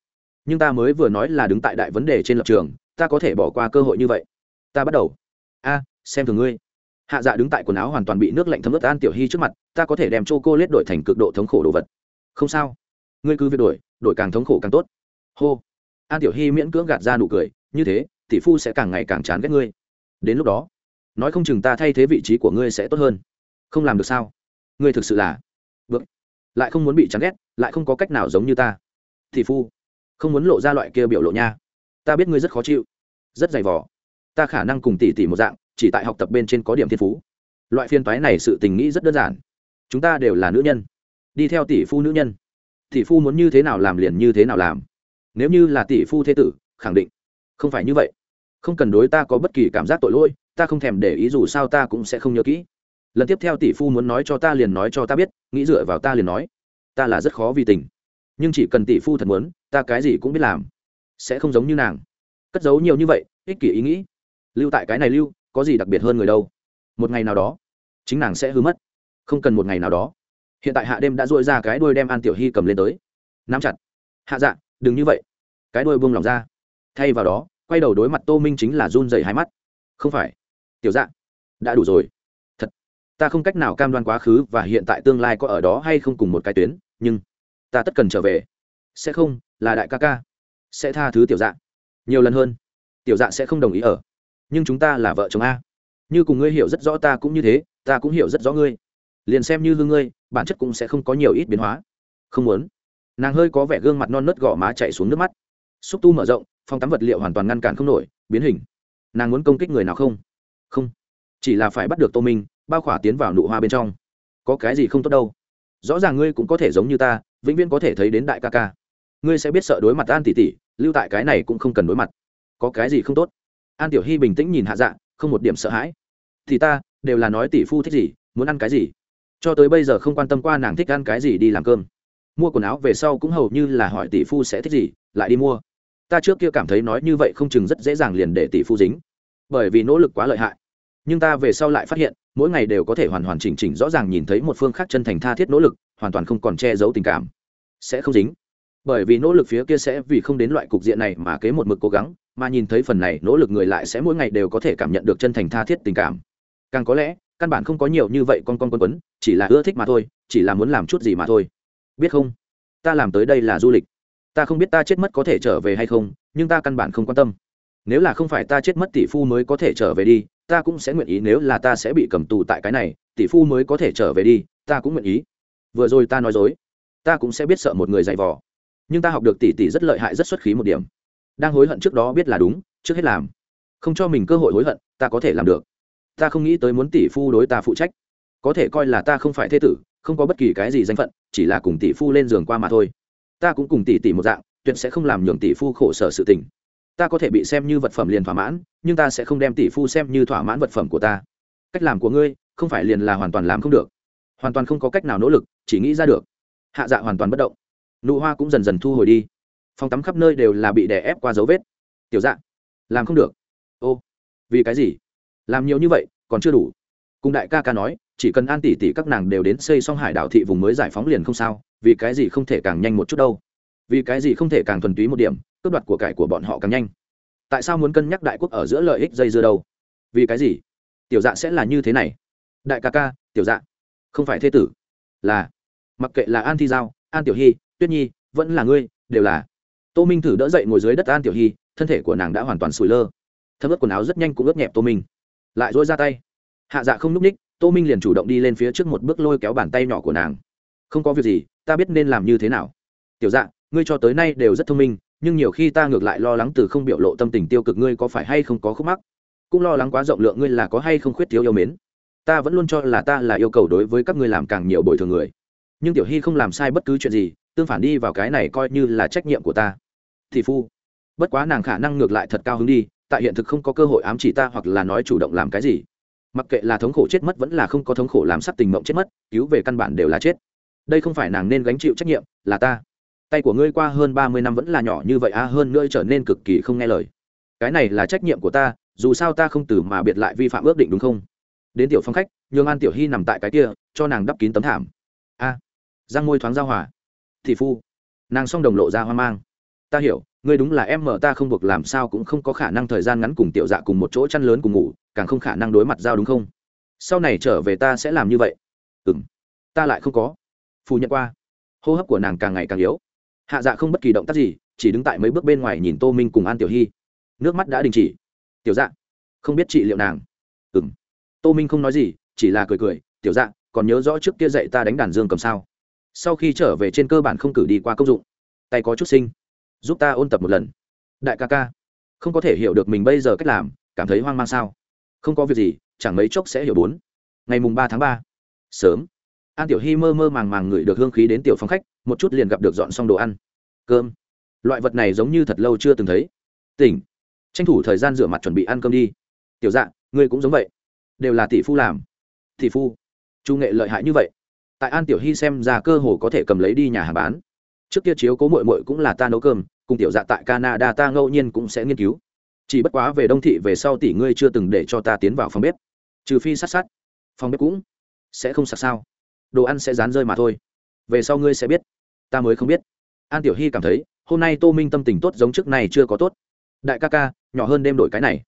Nhưng ta mới vừa nói là đứng tại đại vấn đề trên lập trường, ta có thể bỏ qua cơ hội như vậy. Ta bắt đầu a, xem thường ngươi. Hạ dạ đứng tại quần áo hoàn toàn bị nước lạnh thấm ướt an tiểu hy trước mặt, ta có thể đem c h o cô lết đổi thành cực độ thống khổ đồ vật. Không sao. Ngươi cứ việc đổi đổi càng thống khổ càng tốt. Hô. An tiểu hy miễn cưỡng gạt ra nụ cười, như thế, tỷ phu sẽ càng ngày càng chán ghét ngươi. Đến lúc đó, nói không chừng ta thay thế vị trí của ngươi sẽ tốt hơn. Không làm được sao? Ngươi thực sự là vâng lại không muốn bị chán ghét, lại không có cách nào giống như ta. Tỷ phu, không muốn lộ ra loại kia biểu lộ nha. Ta biết ngươi rất khó chịu, rất dày vỏ ta khả năng cùng tỷ tỷ một dạng, chỉ tại học tập bên trên có điểm thiên phú. Loại phiên toái này sự tình nghĩ rất đơn giản. Chúng ta đều là nữ nhân. Đi theo tỷ phu nữ nhân. Tỷ phu muốn như thế nào làm liền như thế nào làm. Nếu như là tỷ phu thế tử, khẳng định không phải như vậy. Không cần đối ta có bất kỳ cảm giác tội lỗi, ta không thèm để ý dù sao ta cũng sẽ không nhớ kỹ. Lần tiếp theo tỷ phu muốn nói cho ta liền nói cho ta biết, nghĩ dựa vào ta liền nói. Ta là rất khó vì tình. Nhưng chỉ cần tỷ phu thật muốn, ta cái gì cũng biết làm. Sẽ không giống như nàng. Cất giấu nhiều như vậy, ích kỷ ý nghĩ lưu tại cái này lưu, có gì đặc biệt hơn người đâu? Một ngày nào đó, chính nàng sẽ hư mất. Không cần một ngày nào đó. Hiện tại hạ đêm đã dội ra cái đuôi đem an tiểu hy cầm lên tới. Nắm chặt. Hạ dạ đừng như vậy. Cái đuôi buông lỏng ra. Thay vào đó, quay đầu đối mặt tô minh chính là run dày hai mắt. Không phải. Tiểu dạ đã đủ rồi. Thật. Ta không cách nào cam đoan quá khứ và hiện tại tương lai có ở đó hay không cùng một cái tuyến, nhưng ta tất cần trở về. Sẽ không, là đại ca ca. Sẽ tha thứ tiểu dạ. Nhiều lần hơn, tiểu dạ sẽ không đồng ý ở nhưng chúng ta là vợ chồng a. Như cùng ngươi hiểu rất rõ ta cũng như thế, ta cũng hiểu rất rõ ngươi. Liền xem như lương ngươi, bản chất cũng sẽ không có nhiều ít biến hóa. Không muốn. Nàng hơi có vẻ gương mặt non nớt gõ má chạy xuống nước mắt. Xúc tu mở rộng, phòng tắm vật liệu hoàn toàn ngăn cản không nổi, biến hình. Nàng muốn công kích người nào không? Không. Chỉ là phải bắt được tô minh, bao khỏa tiến vào nụ hoa bên trong. Có cái gì không tốt đâu. Rõ ràng ngươi cũng có thể giống như ta, vĩnh viễn có thể thấy đến đại ca ca. Ngươi sẽ biết sợ đối mặt an tỷ tỷ, lưu tại cái này cũng không cần đối mặt. Có cái gì không tốt? An tiểu hy bình tĩnh nhìn hạ dạ không một điểm sợ hãi. Thì ta, đều là nói tỷ phu thích gì, muốn ăn cái gì? Cho tới bây giờ không quan tâm qua nàng thích ăn cái gì đi làm cơm. Mua quần áo về sau cũng hầu như là hỏi tỷ phu sẽ thích gì, lại đi mua. Ta trước kia cảm thấy nói như vậy không chừng rất dễ dàng liền để tỷ phu dính. Bởi vì nỗ lực quá lợi hại. Nhưng ta về sau lại phát hiện, mỗi ngày đều có thể hoàn hoàn chỉnh chỉnh rõ ràng nhìn thấy một phương khác chân thành tha thiết nỗ lực, hoàn toàn không còn che giấu tình cảm. Sẽ không dính. Bởi vì nỗ lực phía kia sẽ vì không đến loại cục diện này mà kế một mực cố gắng mà nhìn thấy phần này nỗ lực người lại sẽ mỗi ngày đều có thể cảm nhận được chân thành tha thiết tình cảm. Càng có lẽ, căn bản không có nhiều như vậy con con quân quấn, chỉ là ưa thích mà thôi, chỉ là muốn làm chút gì mà thôi. Biết không? Ta làm tới đây là du lịch. Ta không biết ta chết mất có thể trở về hay không, nhưng ta căn bản không quan tâm. Nếu là không phải ta chết mất tỷ phu mới có thể trở về đi, ta cũng sẽ nguyện ý nếu là ta sẽ bị cầm tù tại cái này, tỷ phu mới có thể trở về đi, ta cũng nguyện ý. Vừa rồi ta nói dối, ta cũng sẽ biết sợ một người dạy vò. Nhưng ta học được tỷ tỷ rất lợi hại, rất xuất khí một điểm đang hối hận trước đó biết là đúng, trước hết làm. Không cho mình cơ hội hối hận, ta có thể làm được. Ta không nghĩ tới muốn tỷ phu đối ta phụ trách. Có thể coi là ta không phải thế tử, không có bất kỳ cái gì danh phận, chỉ là cùng tỷ phu lên giường qua mà thôi. Ta cũng cùng tỷ tỷ một dạng, tuyệt sẽ không làm nhường tỷ phu khổ sở sự tình. Ta có thể bị xem như vật phẩm liền thỏa mãn, nhưng ta sẽ không đem tỷ phu xem như thỏa mãn vật phẩm của ta. Cách làm của ngươi, không phải liền là hoàn toàn làm không được. Hoàn toàn không có cách nào nỗ lực, chỉ nghĩ ra được. Hạ dạ hoàn toàn bất động. Nụ hoa cũng dần dần thu hồi đi phòng tắm khắp nơi đều là bị đè ép qua dấu vết. Tiểu dạ làm không được. Ô, vì cái gì? Làm nhiều như vậy, còn chưa đủ. Cùng đại ca ca nói, chỉ cần an tỷ tỷ các nàng đều đến xây xong hải đảo thị vùng mới giải phóng liền không sao, vì cái gì không thể càng nhanh một chút đâu? Vì cái gì không thể càng thuần túy một điểm, cướp đoạt của cải của bọn họ càng nhanh? Tại sao muốn cân nhắc đại quốc ở giữa lợi ích dây dưa đâu? Vì cái gì? Tiểu dạ sẽ là như thế này. Đại ca ca, tiểu dạ không phải thế tử, là, mặc kệ là an thi giao, an tiểu hy, tuyết nhi, vẫn là ngươi, đều là tô minh thử đỡ dậy ngồi dưới đất an tiểu hy, thân thể của nàng đã hoàn toàn sủi lơ. Thấm ướt quần áo rất nhanh cũng ướt nhẹp tô minh. Lại dỗi ra tay. Hạ dạ không n ú c ních, tô minh liền chủ động đi lên phía trước một bước lôi kéo bàn tay nhỏ của nàng. Không có việc gì, ta biết nên làm như thế nào. Tiểu dạ ngươi cho tới nay đều rất thông minh, nhưng nhiều khi ta ngược lại lo lắng từ không biểu lộ tâm tình tiêu cực ngươi có phải hay không có khúc mắc. Cũng lo lắng quá rộng lượng ngươi là có hay không khuyết thiếu yêu mến. Ta vẫn luôn cho là ta là yêu cầu đối với các ngươi làm càng nhiều bồi thường người. Nhưng tiểu hy không làm sai bất cứ chuyện gì, tương phản đi vào cái này coi như là trách nhiệm của ta thì phu. Bất quá nàng khả năng ngược lại thật cao hứng đi tại hiện thực không có cơ hội ám chỉ ta hoặc là nói chủ động làm cái gì. Mặc kệ là thống khổ chết mất vẫn là không có thống khổ làm sắc tình mộng chết mất cứu về căn bản đều là chết. Đây không phải nàng nên gánh chịu trách nhiệm là ta. Tay của ngươi qua hơn ba mươi năm vẫn là nhỏ như vậy a hơn nữa trở nên cực kỳ không nghe lời. Cái này là trách nhiệm của ta dù sao ta không từ mà biệt lại vi phạm ước định đúng không? Đến tiểu phong khách nhường an tiểu hy nằm tại cái kia cho nàng đắp kín tấm thảm. A. À, răng môi thoáng giao hòa. Thị phu. Nàng s đồng lộ ra hoang mang ta hiểu, ngươi đúng là em mở ta không buộc làm sao cũng không có khả năng thời gian ngắn cùng tiểu dạ cùng một chỗ chăn lớn cùng ngủ, càng không khả năng đối mặt giao đúng không? Sau này trở về ta sẽ làm như vậy. Ừ m ta lại không có. Phù nhận qua. Hô hấp của nàng càng ngày càng yếu. Hạ dạ không bất kỳ động tác gì, chỉ đứng tại mấy bước bên ngoài nhìn tô minh cùng an tiểu hy. Nước mắt đã đình chỉ. Tiểu dạ không biết trị liệu nàng. Ừ m tô minh không nói gì, chỉ là cười cười, tiểu dạ còn nhớ rõ trước kia dạy ta đánh đàn dương cầm sao? Sau khi trở về trên cơ bản không cử đi qua công dụng. Tay có chút sinh giúp ta ôn tập một lần. Đại ca ca không có thể hiểu được mình bây giờ cách làm cảm thấy hoang mang sao? Không có việc gì chẳng mấy chốc sẽ hiểu bốn. Ngày mùng ba tháng ba sớm. An tiểu hy mơ mơ màng màng ngửi được hương khí đến tiểu phòng khách một chút liền gặp được dọn xong đồ ăn. Cơm. Loại vật này giống như thật lâu chưa từng thấy. Tỉnh. Tranh thủ thời gian rửa mặt chuẩn bị ăn cơm đi. Tiểu Dạng, ngươi cũng giống vậy. Đều là tỷ phu làm. Tỷ phu. Chu nghệ lợi hại như vậy. Tại an tiểu hy xem ra cơ hồ có thể cầm lấy đi nhà hàng bán trước kia chiếu cố mội mội cũng là ta nấu cơm, cùng tiểu dạ tại canada ta ngẫu nhiên cũng sẽ nghiên cứu. Chỉ bất quá về đông thị về sau tỷ ngươi chưa từng để cho ta tiến vào phòng bếp. Trừ phi sát sát. Phòng bếp cũng sẽ không sạc sao. Đồ ăn sẽ dán rơi mà thôi. Về sau ngươi sẽ biết. Ta mới không biết. An tiểu hy cảm thấy, hôm nay tô minh tâm tình tốt giống trước này chưa có tốt. Đại ca ca, nhỏ hơn đêm đổi cái này.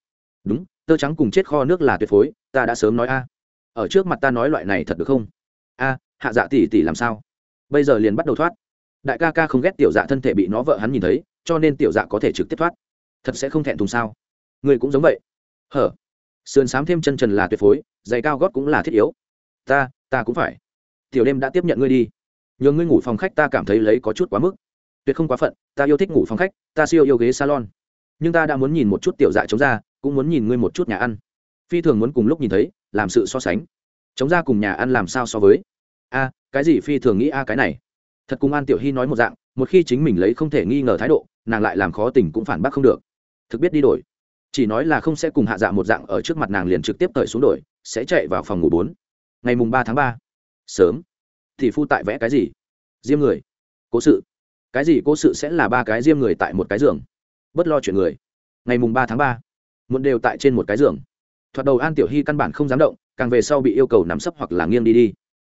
Đúng, tơ trắng cùng chết kho nước là tuyệt phối, ta đã sớm nói a. Ở trước mặt ta nói loại này thật được không? A, hạ dạ tỷ tỷ làm sao? Bây giờ liền bắt đầu thoát đại ca ca không ghét tiểu dạ thân thể bị nó vợ hắn nhìn thấy, cho nên tiểu dạ có thể trực tiếp thoát. Thật sẽ không thẹn thùng sao? Người cũng giống vậy. Hở. Sườn s á m thêm chân trần là tuyệt phối, giày cao gót cũng là thiết yếu. Ta ta cũng phải. Tiểu đêm đã tiếp nhận ngươi đi. Nhờ ngươi ngủ phòng khách ta cảm thấy lấy có chút quá mức. Tuyệt không quá phận, ta yêu thích ngủ phòng khách, ta siêu yêu ghế salon. Nhưng ta đã muốn nhìn một chút tiểu dạ chống ra, cũng muốn nhìn ngươi một chút nhà ăn. Phi thường muốn cùng lúc nhìn thấy, làm sự so sánh. Chống ra cùng nhà ăn làm sao so với? A, cái gì phi thường nghĩ a cái này? Thật cùng an tiểu hy nói một dạng, một khi chính mình lấy không thể nghi ngờ thái độ, nàng lại làm khó tình cũng phản bác không được. Thực biết đi đổi. Chỉ nói là không sẽ cùng hạ dạ một dạng ở trước mặt nàng liền trực tiếp tời xuống đổi, sẽ chạy vào phòng ngủ bốn. Ngày mùng ba tháng ba. Sớm. Thì phu tại vẽ cái gì? Diêm người. Cố sự. Cái gì cố sự sẽ là ba cái diêm người tại một cái giường. Bất lo chuyện người. Ngày mùng ba tháng ba. Muộn đều tại trên một cái giường. Thoạt đầu an tiểu hy căn bản không dám động, càng về sau bị yêu cầu nắm sấp hoặc là nghiêng đi đi.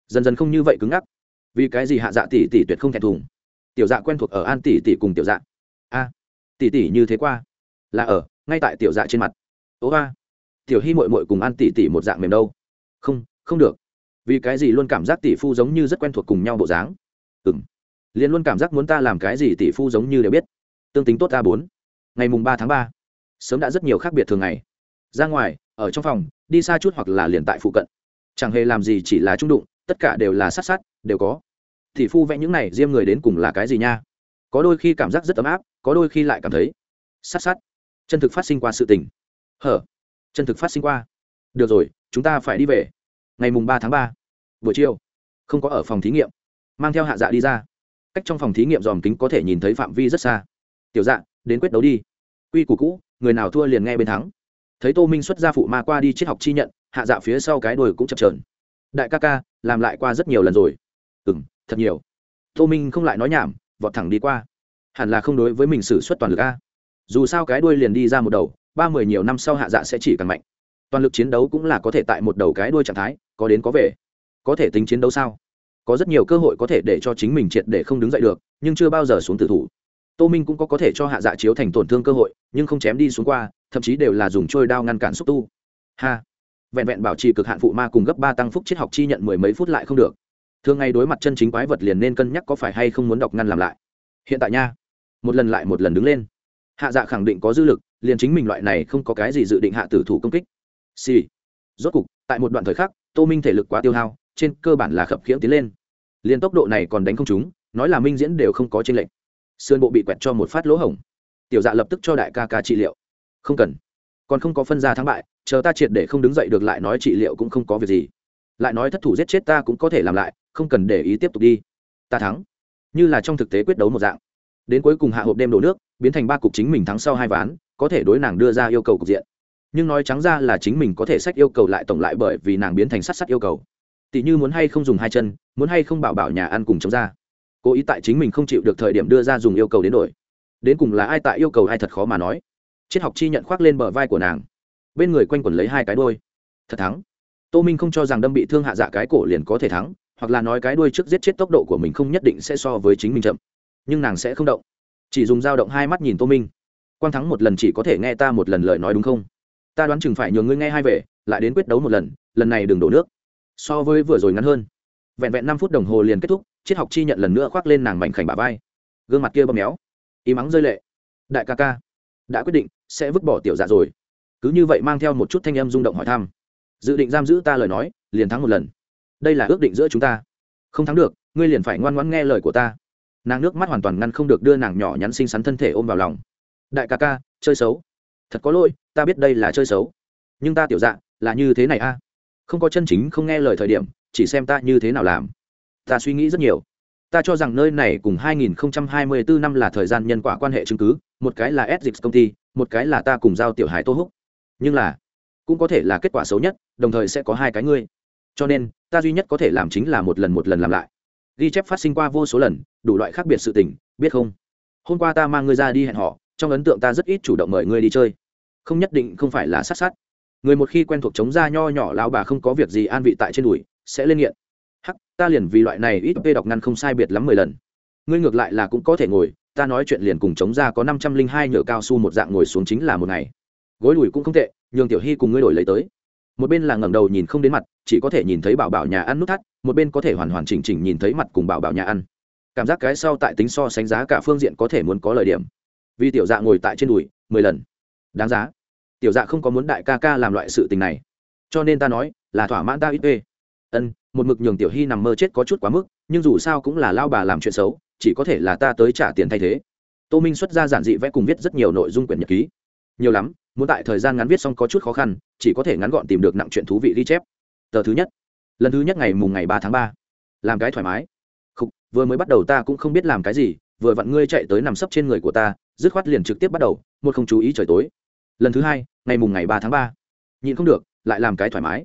Dần dần không như vậy cứng ngắc vì cái gì hạ dạ tỷ tỷ tuyệt không thẹn thùng? Tiểu dạ quen thuộc ở an tỷ tỷ cùng tiểu dạ. A, tỷ tỷ như thế qua, là ở, ngay tại tiểu dạ trên mặt. Ố a tiểu hy mội mội cùng an tỷ tỷ một dạng mềm đâu. Không không được. Vì cái gì luôn cảm giác tỷ phu giống như rất quen thuộc cùng nhau bộ dáng? Ừng liền luôn cảm giác muốn ta làm cái gì tỷ phu giống như đều biết. Tương tính tốt ta bốn. Ngày mùng ba tháng ba, sớm đã rất nhiều khác biệt thường ngày. Ra ngoài, ở trong phòng, đi xa chút hoặc là liền tại phụ cận. Chẳng hề làm gì chỉ là trung đụng, tất cả đều là sát sát, đều có thì phu vẽ những này diêm người đến cùng là cái gì nha? Có đôi khi cảm giác rất ấm áp, có đôi khi lại cảm thấy sát sát. Chân thực phát sinh qua sự tình. Hở, chân thực phát sinh qua. Được rồi, chúng ta phải đi về. Ngày mùng ba tháng ba, buổi chiều. Không có ở phòng thí nghiệm. Mang theo hạ dạ đi ra. Cách trong phòng thí nghiệm dòm kính có thể nhìn thấy phạm vi rất xa. Tiểu dạ đến quyết đấu đi. Quy củ cũ, người nào thua liền nghe bên thắng. Thấy tô minh xuất ra phụ ma qua đi triết học chi nhận, hạ dạ phía sau cái đồi cũng chập trờn đại ca ca, làm lại qua rất nhiều lần rồi. Ừ m thật nhiều. Tô minh không lại nói nhảm, vọt thẳng đi qua. Hẳn là không đối với mình xử suất toàn lực a. Dù sao cái đuôi liền đi ra một đầu, ba mươi nhiều năm sau hạ dạ sẽ chỉ càng mạnh. Toàn lực chiến đấu cũng là có thể tại một đầu cái đuôi trạng thái, có đến có về. Có thể tính chiến đấu sao? Có rất nhiều cơ hội có thể để cho chính mình triệt để không đứng dậy được, nhưng chưa bao giờ xuống tử thủ. Tô minh cũng có có thể cho hạ dạ chiếu thành tổn thương cơ hội, nhưng không chém đi xuống qua, thậm chí đều là dùng trôi đao ngăn cản xúc tu. Ha! Vẹn vẹn bảo trì cực hạn phụ ma cùng gấp ba tăng phúc triết học chi nhận mười mấy phút lại không được thường ngày đối mặt chân chính quái vật liền nên cân nhắc có phải hay không muốn đọc ngăn làm lại. Hiện tại nha, một lần lại một lần đứng lên. Hạ dạ khẳng định có dư lực, liền chính mình loại này không có cái gì dự định hạ tử thủ công kích. Xì、sì. rốt cục, tại một đoạn thời khắc, tô minh thể lực quá tiêu hao, trên cơ bản là khập khiễng tiến lên. Liền tốc độ này còn đánh không chúng nói là minh diễn đều không có trên lệnh sườn bộ bị quẹt cho một phát lỗ hổng. Tiểu dạ lập tức cho đại ca ca trị liệu. Không cần. Còn không có phân ra thắng bại, chờ ta triệt để không đứng dậy được lại nói trị liệu cũng không có việc gì. Lại nói thất thủ giết chết ta cũng có thể làm lại không cần để ý tiếp tục đi. Ta thắng. Như là trong thực tế quyết đấu một dạng. Đến cuối cùng hạ hộp đêm đổ nước, biến thành ba cục chính mình thắng sau hai ván, có thể đối nàng đưa ra yêu cầu cục diện. Nhưng nói trắng ra là chính mình có thể sách yêu cầu lại tổng lại bởi vì nàng biến thành sắt sắt yêu cầu. Tỷ như muốn hay không dùng hai chân, muốn hay không bảo bảo nhà ăn cùng chống ra. Cố ý tại chính mình không chịu được thời điểm đưa ra dùng yêu cầu đến đổi. Đến cùng là ai tại yêu cầu ai thật khó mà nói. Triết học chi nhận khoác lên bờ vai của nàng. Bên người quanh quẩn lấy hai cái đôi thật thắng. Tô minh không cho rằng đâm bị thương hạ dạ cái cổ liền có thể thắng hoặc là nói cái đuôi trước giết chết tốc độ của mình không nhất định sẽ so với chính mình chậm. Nhưng nàng sẽ không động. Chỉ dùng dao động hai mắt nhìn tô minh. Quang thắng một lần chỉ có thể nghe ta một lần lời nói đúng không? Ta đoán chừng phải nhường ngươi nghe hai về lại đến quyết đấu một lần lần này đừng đổ nước. So với vừa rồi ngắn hơn. Vẹn vẹn năm phút đồng hồ liền kết thúc, triết học chi nhận lần nữa khoác lên nàng mảnh khảnh bà vai. Gương mặt kia bơm méo. Y mắng rơi lệ. Đại ca ca. Đã quyết định, sẽ vứt bỏ tiểu dạ rồi. Cứ như vậy mang theo một chút thanh âm rung động hỏi thăm. Dự định giam giữ ta lời nói, liền thắng một lần đây là ước định giữa chúng ta. Không thắng được, ngươi liền phải ngoan ngoãn nghe lời của ta. Nàng nước mắt hoàn toàn ngăn không được đưa nàng nhỏ nhắn xinh xắn thân thể ôm vào lòng. Đại ca ca, chơi xấu. Thật có lỗi, ta biết đây là chơi xấu. Nhưng ta tiểu dạng là như thế này a. Không có chân chính không nghe lời thời điểm, chỉ xem ta như thế nào làm. Ta suy nghĩ rất nhiều. Ta cho rằng nơi này cùng 2024 năm là thời gian nhân quả quan hệ chứng cứ, một cái là s công ty, một cái là ta cùng giao tiểu hải tô húc. Nhưng là, cũng có thể là kết quả xấu nhất, đồng thời sẽ có hai cái ngươi cho nên, ta duy nhất có thể làm chính là một lần một lần làm lại. Ghi chép phát sinh qua vô số lần, đủ loại khác biệt sự tình, biết không? Hôm qua ta mang ngươi ra đi hẹn họ, trong ấn tượng ta rất ít chủ động mời ngươi đi chơi. Không nhất định không phải là sát sát. Người một khi quen thuộc chống da nho nhỏ lão bà không có việc gì an vị tại trên đùi, sẽ lên nghiện. Hắc, ta liền vì loại này ít tê đọc ngăn không sai biệt lắm mười lần. Ngươi ngược lại là cũng có thể ngồi, ta nói chuyện liền cùng chống da có năm trăm linh hai nhựa cao su một dạng ngồi xuống chính là một ngày. Gối đùi cũng không tệ, nhường tiểu hy cùng ngươi đổi lấy tới một bên là ngẩng đầu nhìn không đến mặt, chỉ có thể nhìn thấy bảo bảo nhà ăn nút thắt, một bên có thể hoàn hoàn chỉnh chỉnh nhìn thấy mặt cùng bảo bảo nhà ăn. Cảm giác cái sau tại tính so sánh giá cả phương diện có thể muốn có lời điểm. Vì tiểu dạ ngồi tại trên đùi, mười lần. Đáng giá. Tiểu dạ không có muốn đại ca ca làm loại sự tình này. Cho nên ta nói, là thỏa mãn ta ít ê. Ân, một mực nhường tiểu hy nằm mơ chết có chút quá mức, nhưng dù sao cũng là lao bà làm chuyện xấu, chỉ có thể là ta tới trả tiền thay thế. Tô minh xuất ra giản dị vẽ cùng viết rất nhiều nội dung quyển nhật ký. Nhiều lắm muốn tại thời gian ngắn viết xong có chút khó khăn, chỉ có thể ngắn gọn tìm được nặng chuyện thú vị ghi chép. Tờ thứ nhất. Lần thứ nhất ngày mùng ngày ba tháng ba. Làm cái thoải mái. Không vừa mới bắt đầu ta cũng không biết làm cái gì, vừa vặn ngươi chạy tới nằm sấp trên người của ta, dứt khoát liền trực tiếp bắt đầu, một không chú ý trời tối. Lần thứ hai, ngày mùng ngày ba tháng ba. Nhịn không được, lại làm cái thoải mái.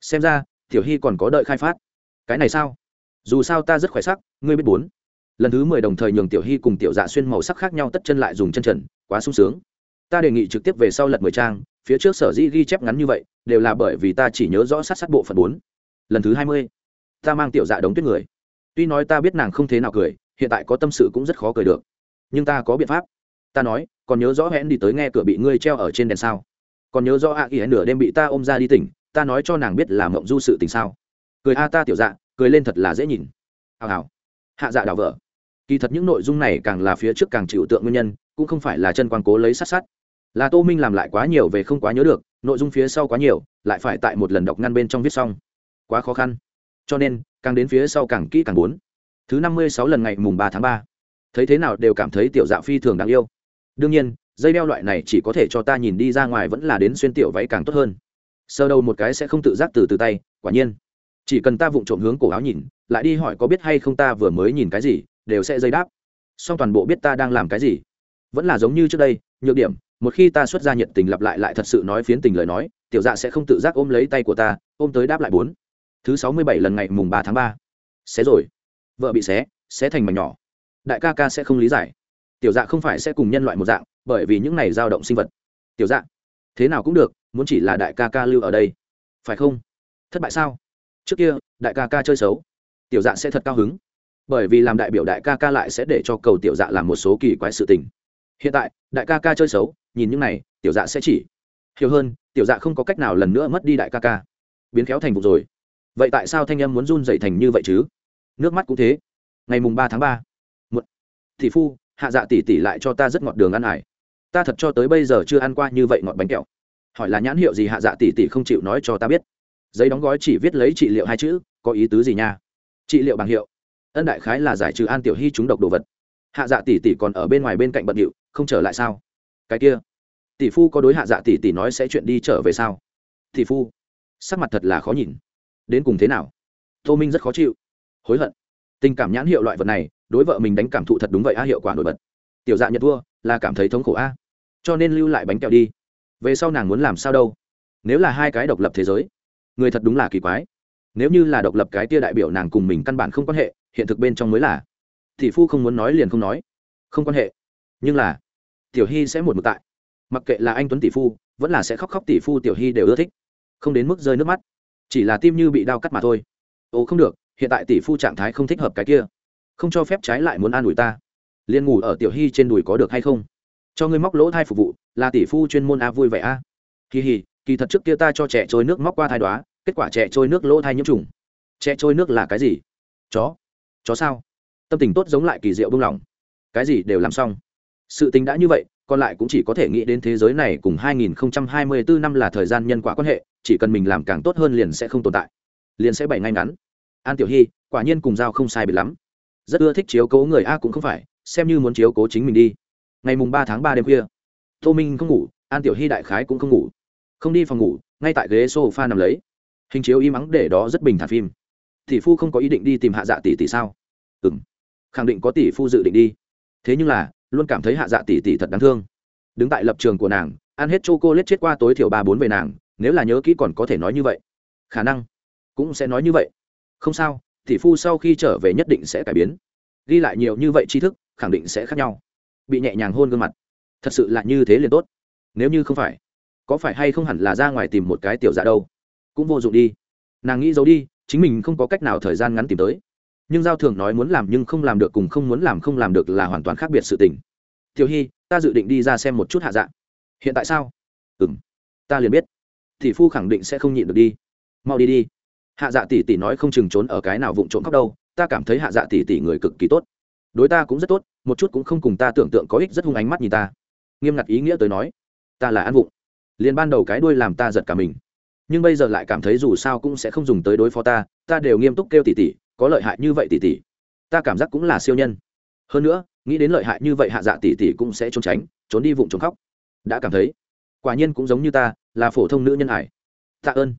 Xem ra, tiểu hy còn có đợi khai phát. Cái này sao? Dù sao ta rất khỏe sắc, ngươi biết bốn. Lần thứ mười đồng thời nhường tiểu hy cùng tiểu dạ xuyên màu sắc khác nhau tất chân lại dùng chân trần, quá sung sướng ta đề nghị trực tiếp về sau lật mười trang, phía trước sở dĩ ghi chép ngắn như vậy, đều là bởi vì ta chỉ nhớ rõ sát sát bộ phận bốn. Lần thứ hai mươi, ta mang tiểu dạ đống tuyết người. Tuy nói ta biết nàng không thế nào cười, hiện tại có tâm sự cũng rất khó cười được. Nhưng ta có biện pháp. Ta nói, còn nhớ rõ hẹn đi tới nghe cửa bị ngươi treo ở trên đèn sao? Còn nhớ rõ a kỳ nửa đêm bị ta ôm ra đi tỉnh, ta nói cho nàng biết là mộng du sự tình sao? Cười a ta tiểu dạ cười lên thật là dễ nhìn. Hào hào. Hạ dạ đào vợ. Kỳ thật những nội dung này càng là phía trước càng chịu tượng nguyên nhân, cũng không phải là chân quan cố lấy sát sát là tô minh làm lại quá nhiều về không quá nhớ được, nội dung phía sau quá nhiều, lại phải tại một lần đọc ngăn bên trong viết xong. Quá khó khăn. Cho nên, càng đến phía sau càng kỹ càng bốn thứ năm mươi sáu lần ngày mùng ba tháng ba. Thấy thế nào đều cảm thấy tiểu dạ phi thường đáng yêu. Đương nhiên, dây đeo loại này chỉ có thể cho ta nhìn đi ra ngoài vẫn là đến xuyên tiểu váy càng tốt hơn. Sơ đầu một cái sẽ không tự giác từ từ tay, quả nhiên. Chỉ cần ta vụng trộm hướng cổ áo nhìn, lại đi hỏi có biết hay không ta vừa mới nhìn cái gì, đều sẽ dây đáp. Song toàn bộ biết ta đang làm cái gì. Vẫn là giống như trước đây, nhược điểm một khi ta xuất ra nhiệt tình lặp lại lại thật sự nói phiến tình lời nói, tiểu dạ sẽ không tự giác ôm lấy tay của ta, ôm tới đáp lại bốn. Thứ sáu mươi bảy lần ngày mùng ba tháng ba. Xé rồi. Vợ bị xé xé thành mảnh nhỏ. Đại ca ca sẽ không lý giải. Tiểu dạ không phải sẽ cùng nhân loại một dạng, bởi vì những này dao động sinh vật. Tiểu dạ thế nào cũng được, muốn chỉ là đại ca ca lưu ở đây. Phải không? Thất bại sao? Trước kia, đại ca ca chơi xấu. Tiểu dạ sẽ thật cao hứng. Bởi vì làm đại biểu đại ca ca lại sẽ để cho cầu tiểu dạ làm một số kỳ quái sự tình. Hiện tại, đại ca ca chơi xấu nhìn những này, tiểu dạ sẽ chỉ. Hiểu hơn, tiểu dạ không có cách nào lần nữa mất đi đại ca ca. Biến khéo thành vụ rồi. Vậy tại sao thanh em muốn run dậy thành như vậy chứ? Nước mắt cũng thế. Ngày mùng ba tháng ba một thị phu, hạ dạ tỉ tỉ lại cho ta rất ngọt đường ăn ải. Ta thật cho tới bây giờ chưa ăn qua như vậy ngọt bánh kẹo. Hỏi là nhãn hiệu gì hạ dạ tỉ tỉ không chịu nói cho ta biết. Giấy đóng gói chỉ viết lấy trị liệu hai chữ, có ý tứ gì nha? Trị liệu bằng hiệu. Ân đại khái là giải trừ an tiểu hy trúng độc đồ vật. Hạ dạ tỷ tỷ còn ở bên ngoài bên cạnh bận điệu, không trở lại sao? Cái kia. Tỷ phu có đối hạ dạ tỷ tỷ nói sẽ chuyện đi trở về sao? Tỷ phu, sắc mặt thật là khó nhìn. Đến cùng thế nào? Tô minh rất khó chịu, hối hận. Tình cảm nhãn hiệu loại vật này, đối vợ mình đánh cảm thụ thật đúng vậy a, hiệu quả nổi bật. Tiểu dạ nhận thua, là cảm thấy thống khổ a. Cho nên lưu lại bánh kẹo đi. Về sau nàng muốn làm sao đâu? Nếu là hai cái độc lập thế giới, người thật đúng là kỳ quái. Nếu như là độc lập cái tia đại biểu nàng cùng mình căn bản không quan hệ, hiện thực bên trong mới là. Tỷ phu không muốn nói liền không nói. Không quan hệ. Nhưng là tiểu hy sẽ một mực tại. Mặc kệ là anh tuấn tỷ phu, vẫn là sẽ khóc khóc tỷ phu tiểu hy đều ưa thích. Không đến mức rơi nước mắt. Chỉ là tim như bị đau cắt mà thôi. Ồ, không được, hiện tại tỷ phu trạng thái không thích hợp cái kia. Không cho phép trái lại muốn an ủi ta. Liền ngủ ở tiểu hy trên đùi có được hay không? Cho ngươi móc lỗ thai phục vụ, là tỷ phu chuyên môn a, vui vẻ a. Kỳ hì kỳ thật trước kia ta cho trẻ trôi nước móc qua thai đoá, kết quả trẻ trôi nước lỗ thai nhiễm trùng. Trẻ trôi nước là cái gì? Chó. Chó sao? Tâm tình tốt giống lại kỳ diệu buông lỏng cái gì đều làm xong sự tình đã như vậy, còn lại cũng chỉ có thể nghĩ đến thế giới này cùng 2024 năm là thời gian nhân quả quan hệ, chỉ cần mình làm càng tốt hơn liền sẽ không tồn tại. Liền sẽ bày ngay ngắn. An tiểu hy, quả nhiên cùng giao không sai biệt lắm. Rất ưa thích chiếu cố người a cũng không phải, xem như muốn chiếu cố chính mình đi. Ngày mùng ba tháng ba đêm khuya, tô minh không ngủ, an tiểu hy đại khái cũng không ngủ. Không đi phòng ngủ, ngay tại ghế sofa nằm lấy. Hình chiếu y mắng để đó rất bình thản phim. Tỷ phu không có ý định đi tìm hạ dạ tỷ tỷ sao? Ừ m khẳng định có tỷ phu dự định đi. Thế nhưng là luôn cảm thấy hạ dạ tỷ tỷ thật đáng thương. Đứng tại lập trường của nàng, ăn hết chô cô lết chết qua tối thiểu ba bốn về nàng, nếu là nhớ kỹ còn có thể nói như vậy. Khả năng cũng sẽ nói như vậy. Không sao, tỷ phu sau khi trở về nhất định sẽ cải biến. Ghi lại nhiều như vậy tri thức, khẳng định sẽ khác nhau. Bị nhẹ nhàng hôn gương mặt. Thật sự là như thế liền tốt. Nếu như không phải, có phải hay không hẳn là ra ngoài tìm một cái tiểu dạ đâu? Cũng vô dụng đi. Nàng nghĩ giấu đi, chính mình không có cách nào thời gian ngắn tìm tới nhưng giao thường nói muốn làm nhưng không làm được cùng không muốn làm không làm được là hoàn toàn khác biệt sự tình. Tiểu hy, ta dự định đi ra xem một chút hạ Dạng. hiện tại sao? Ừ m ta liền biết. Tỷ phu khẳng định sẽ không nhịn được đi. Mau đi đi. Hạ dạ tỷ tỷ nói không chừng trốn ở cái nào vụng trộm khóc đâu, ta cảm thấy hạ dạ tỷ tỷ người cực kỳ tốt. Đối ta cũng rất tốt, một chút cũng không cùng ta tưởng tượng có ích, rất hung ánh mắt nhìn ta. Nghiêm ngặt ý nghĩa tới nói, ta là ăn vụng. Liền ban đầu cái đuôi làm ta giật cả mình. Nhưng bây giờ lại cảm thấy dù sao cũng sẽ không dùng tới đối phó ta ta đều nghiêm túc kêu tỉ tỉ có lợi hại như vậy tỷ tỷ, ta cảm giác cũng là siêu nhân. Hơn nữa nghĩ đến lợi hại như vậy hạ dạ tỷ tỷ cũng sẽ trốn tránh trốn đi vụng trốn khóc. Đã cảm thấy quả nhiên cũng giống như ta là phổ thông nữ nhân hải. Tạ ơn.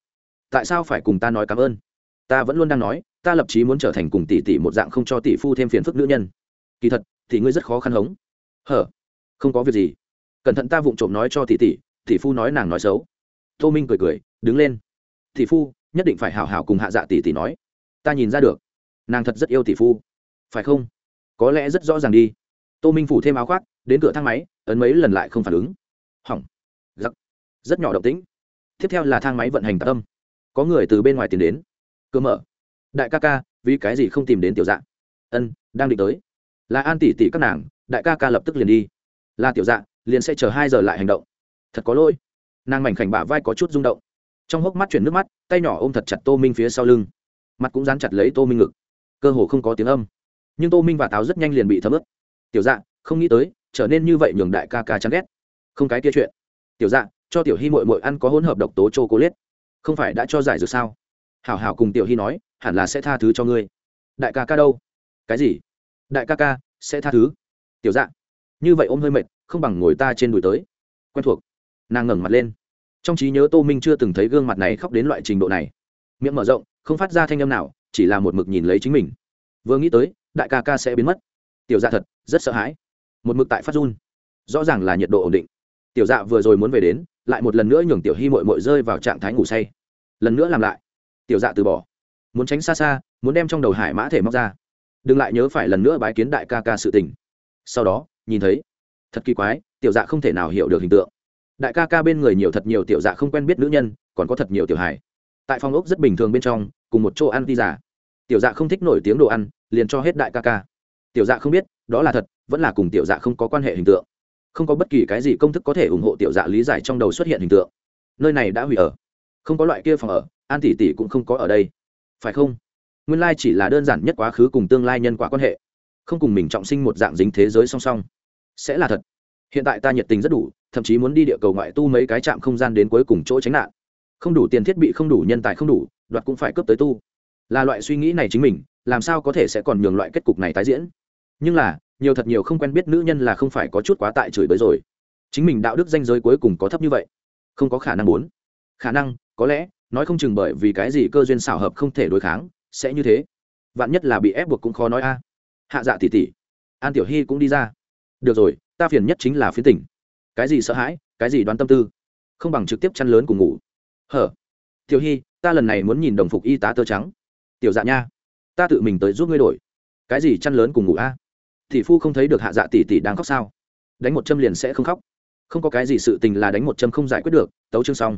Tại sao phải cùng ta nói cảm ơn? Ta vẫn luôn đang nói ta lập chí muốn trở thành cùng tỷ tỷ một dạng không cho tỷ phu thêm phiền phức nữ nhân. Kỳ thật thì ngươi rất khó khăn hống. Hở không có việc gì. Cẩn thận ta vụng trộm nói cho tỷ tỷ tỷ phu nói nàng nói xấu. Tô minh cười cười đứng lên. Tỷ phu nhất định phải hảo hảo cùng hạ dạ tỷ tỷ nói. Ta nhìn ra được nàng thật rất yêu tỷ phu. Phải không? Có lẽ rất rõ ràng đi. Tô minh phủ thêm áo khoác đến cửa thang máy ấn mấy lần lại không phản ứng. Hỏng. Giặc. Rất nhỏ động tĩnh. Tiếp theo là thang máy vận hành tạm tâm có người từ bên ngoài tìm đến. Cơ mở. Đại ca ca vì cái gì không tìm đến tiểu dạng? ân đang định tới. Là an tỷ tỷ các nàng đại ca ca lập tức liền đi. Là tiểu dạng, liền sẽ chờ hai giờ lại hành động. Thật có lỗi. Nàng mảnh khảnh bả vai có chút rung động. Trong hốc mắt chuyển nước mắt tay nhỏ ôm thật chặt tô minh phía sau lưng. Mặt cũng dán chặt lấy tô minh ngực cơ hồ không có tiếng âm. Nhưng tô minh và táo rất nhanh liền bị thấm ướt. Tiểu dạ không nghĩ tới, trở nên như vậy nhường đại ca ca chán ghét. Không cái kia chuyện. Tiểu dạ cho tiểu hy mội mội ăn có hỗn hợp độc tố c h o c liết không phải đã cho giải dược sao? Hảo hảo cùng tiểu hy nói, hẳn là sẽ tha thứ cho ngươi. Đại ca ca đâu? Cái gì? Đại ca ca, sẽ tha thứ. Tiểu dạ. Như vậy ôm hơi mệt, không bằng ngồi ta trên đùi tới. Quen thuộc. Nàng ngẩng mặt lên. Trong trí nhớ tô minh chưa từng thấy gương mặt này khóc đến loại trình độ này. Miệng mở rộng, không phát ra thanh âm nào chỉ là một mực nhìn lấy chính mình. Vừa nghĩ tới, đại ca ca sẽ biến mất. Tiểu dạ thật, rất sợ hãi. Một mực tại phát run. Rõ ràng là nhiệt độ ổn định. Tiểu dạ vừa rồi muốn về đến, lại một lần nữa nhường tiểu hy mội mội rơi vào trạng thái ngủ say. Lần nữa làm lại. Tiểu dạ từ bỏ. Muốn tránh xa xa, muốn đem trong đầu hải mã thể móc ra. Đừng lại nhớ phải lần nữa bái kiến đại ca ca sự tình. Sau đó, nhìn thấy. Thật kỳ quái, tiểu dạ không thể nào hiểu được hình tượng. Đại ca ca bên người nhiều thật nhiều tiểu dạ không quen biết nữ nhân, còn có thật nhiều tiểu hải tại phòng ốc rất bình thường bên trong, cùng một chỗ ăn ti giả tiểu dạ không thích nổi tiếng đồ ăn, liền cho hết đại ca ca. Tiểu dạ không biết, đó là thật, vẫn là cùng tiểu dạ không có quan hệ hình tượng. Không có bất kỳ cái gì công thức có thể ủng hộ tiểu dạ lý giải trong đầu xuất hiện hình tượng. Nơi này đã hủy ở. Không có loại kia phòng ở, an tỷ tỷ cũng không có ở đây. Phải không? Nguyên lai chỉ là đơn giản nhất quá khứ cùng tương lai nhân quả quan hệ. Không cùng mình trọng sinh một dạng dính thế giới song song. Sẽ là thật. Hiện tại ta nhiệt tình rất đủ, thậm chí muốn đi địa cầu ngoại tu mấy cái trạm không gian đến cuối cùng chỗ tránh nạn không đủ tiền thiết bị, không đủ nhân tài, không đủ, đoạt cũng phải cấp tới tu. Là loại suy nghĩ này chính mình, làm sao có thể sẽ còn nhường loại kết cục này tái diễn? Nhưng là, nhiều thật nhiều không quen biết nữ nhân là không phải có chút quá tại chửi bới rồi. Chính mình đạo đức danh giới cuối cùng có thấp như vậy? Không có khả năng muốn. Khả năng, có lẽ, nói không chừng bởi vì cái gì cơ duyên xảo hợp không thể đối kháng, sẽ như thế. Vạn nhất là bị ép buộc cũng khó nói a. Hạ dạ tỉ tỉ an tiểu hy cũng đi ra. Được rồi, ta phiền nhất chính là phiến tỉnh. Cái gì sợ hãi, cái gì đoán tâm tư? Không bằng trực tiếp chăn lớn cùng ngủ hở? Tiểu hy, ta lần này muốn nhìn đồng phục y tá tơ trắng. Tiểu dạ nha, ta tự mình tới giúp ngươi đổi. Cái gì chăn lớn cùng ngủ a? Tỷ phu không thấy được hạ dạ tỷ tỷ đang khóc sao? Đánh một châm liền sẽ không khóc. Không có cái gì sự tình là đánh một châm không giải quyết được. Tấu chương xong.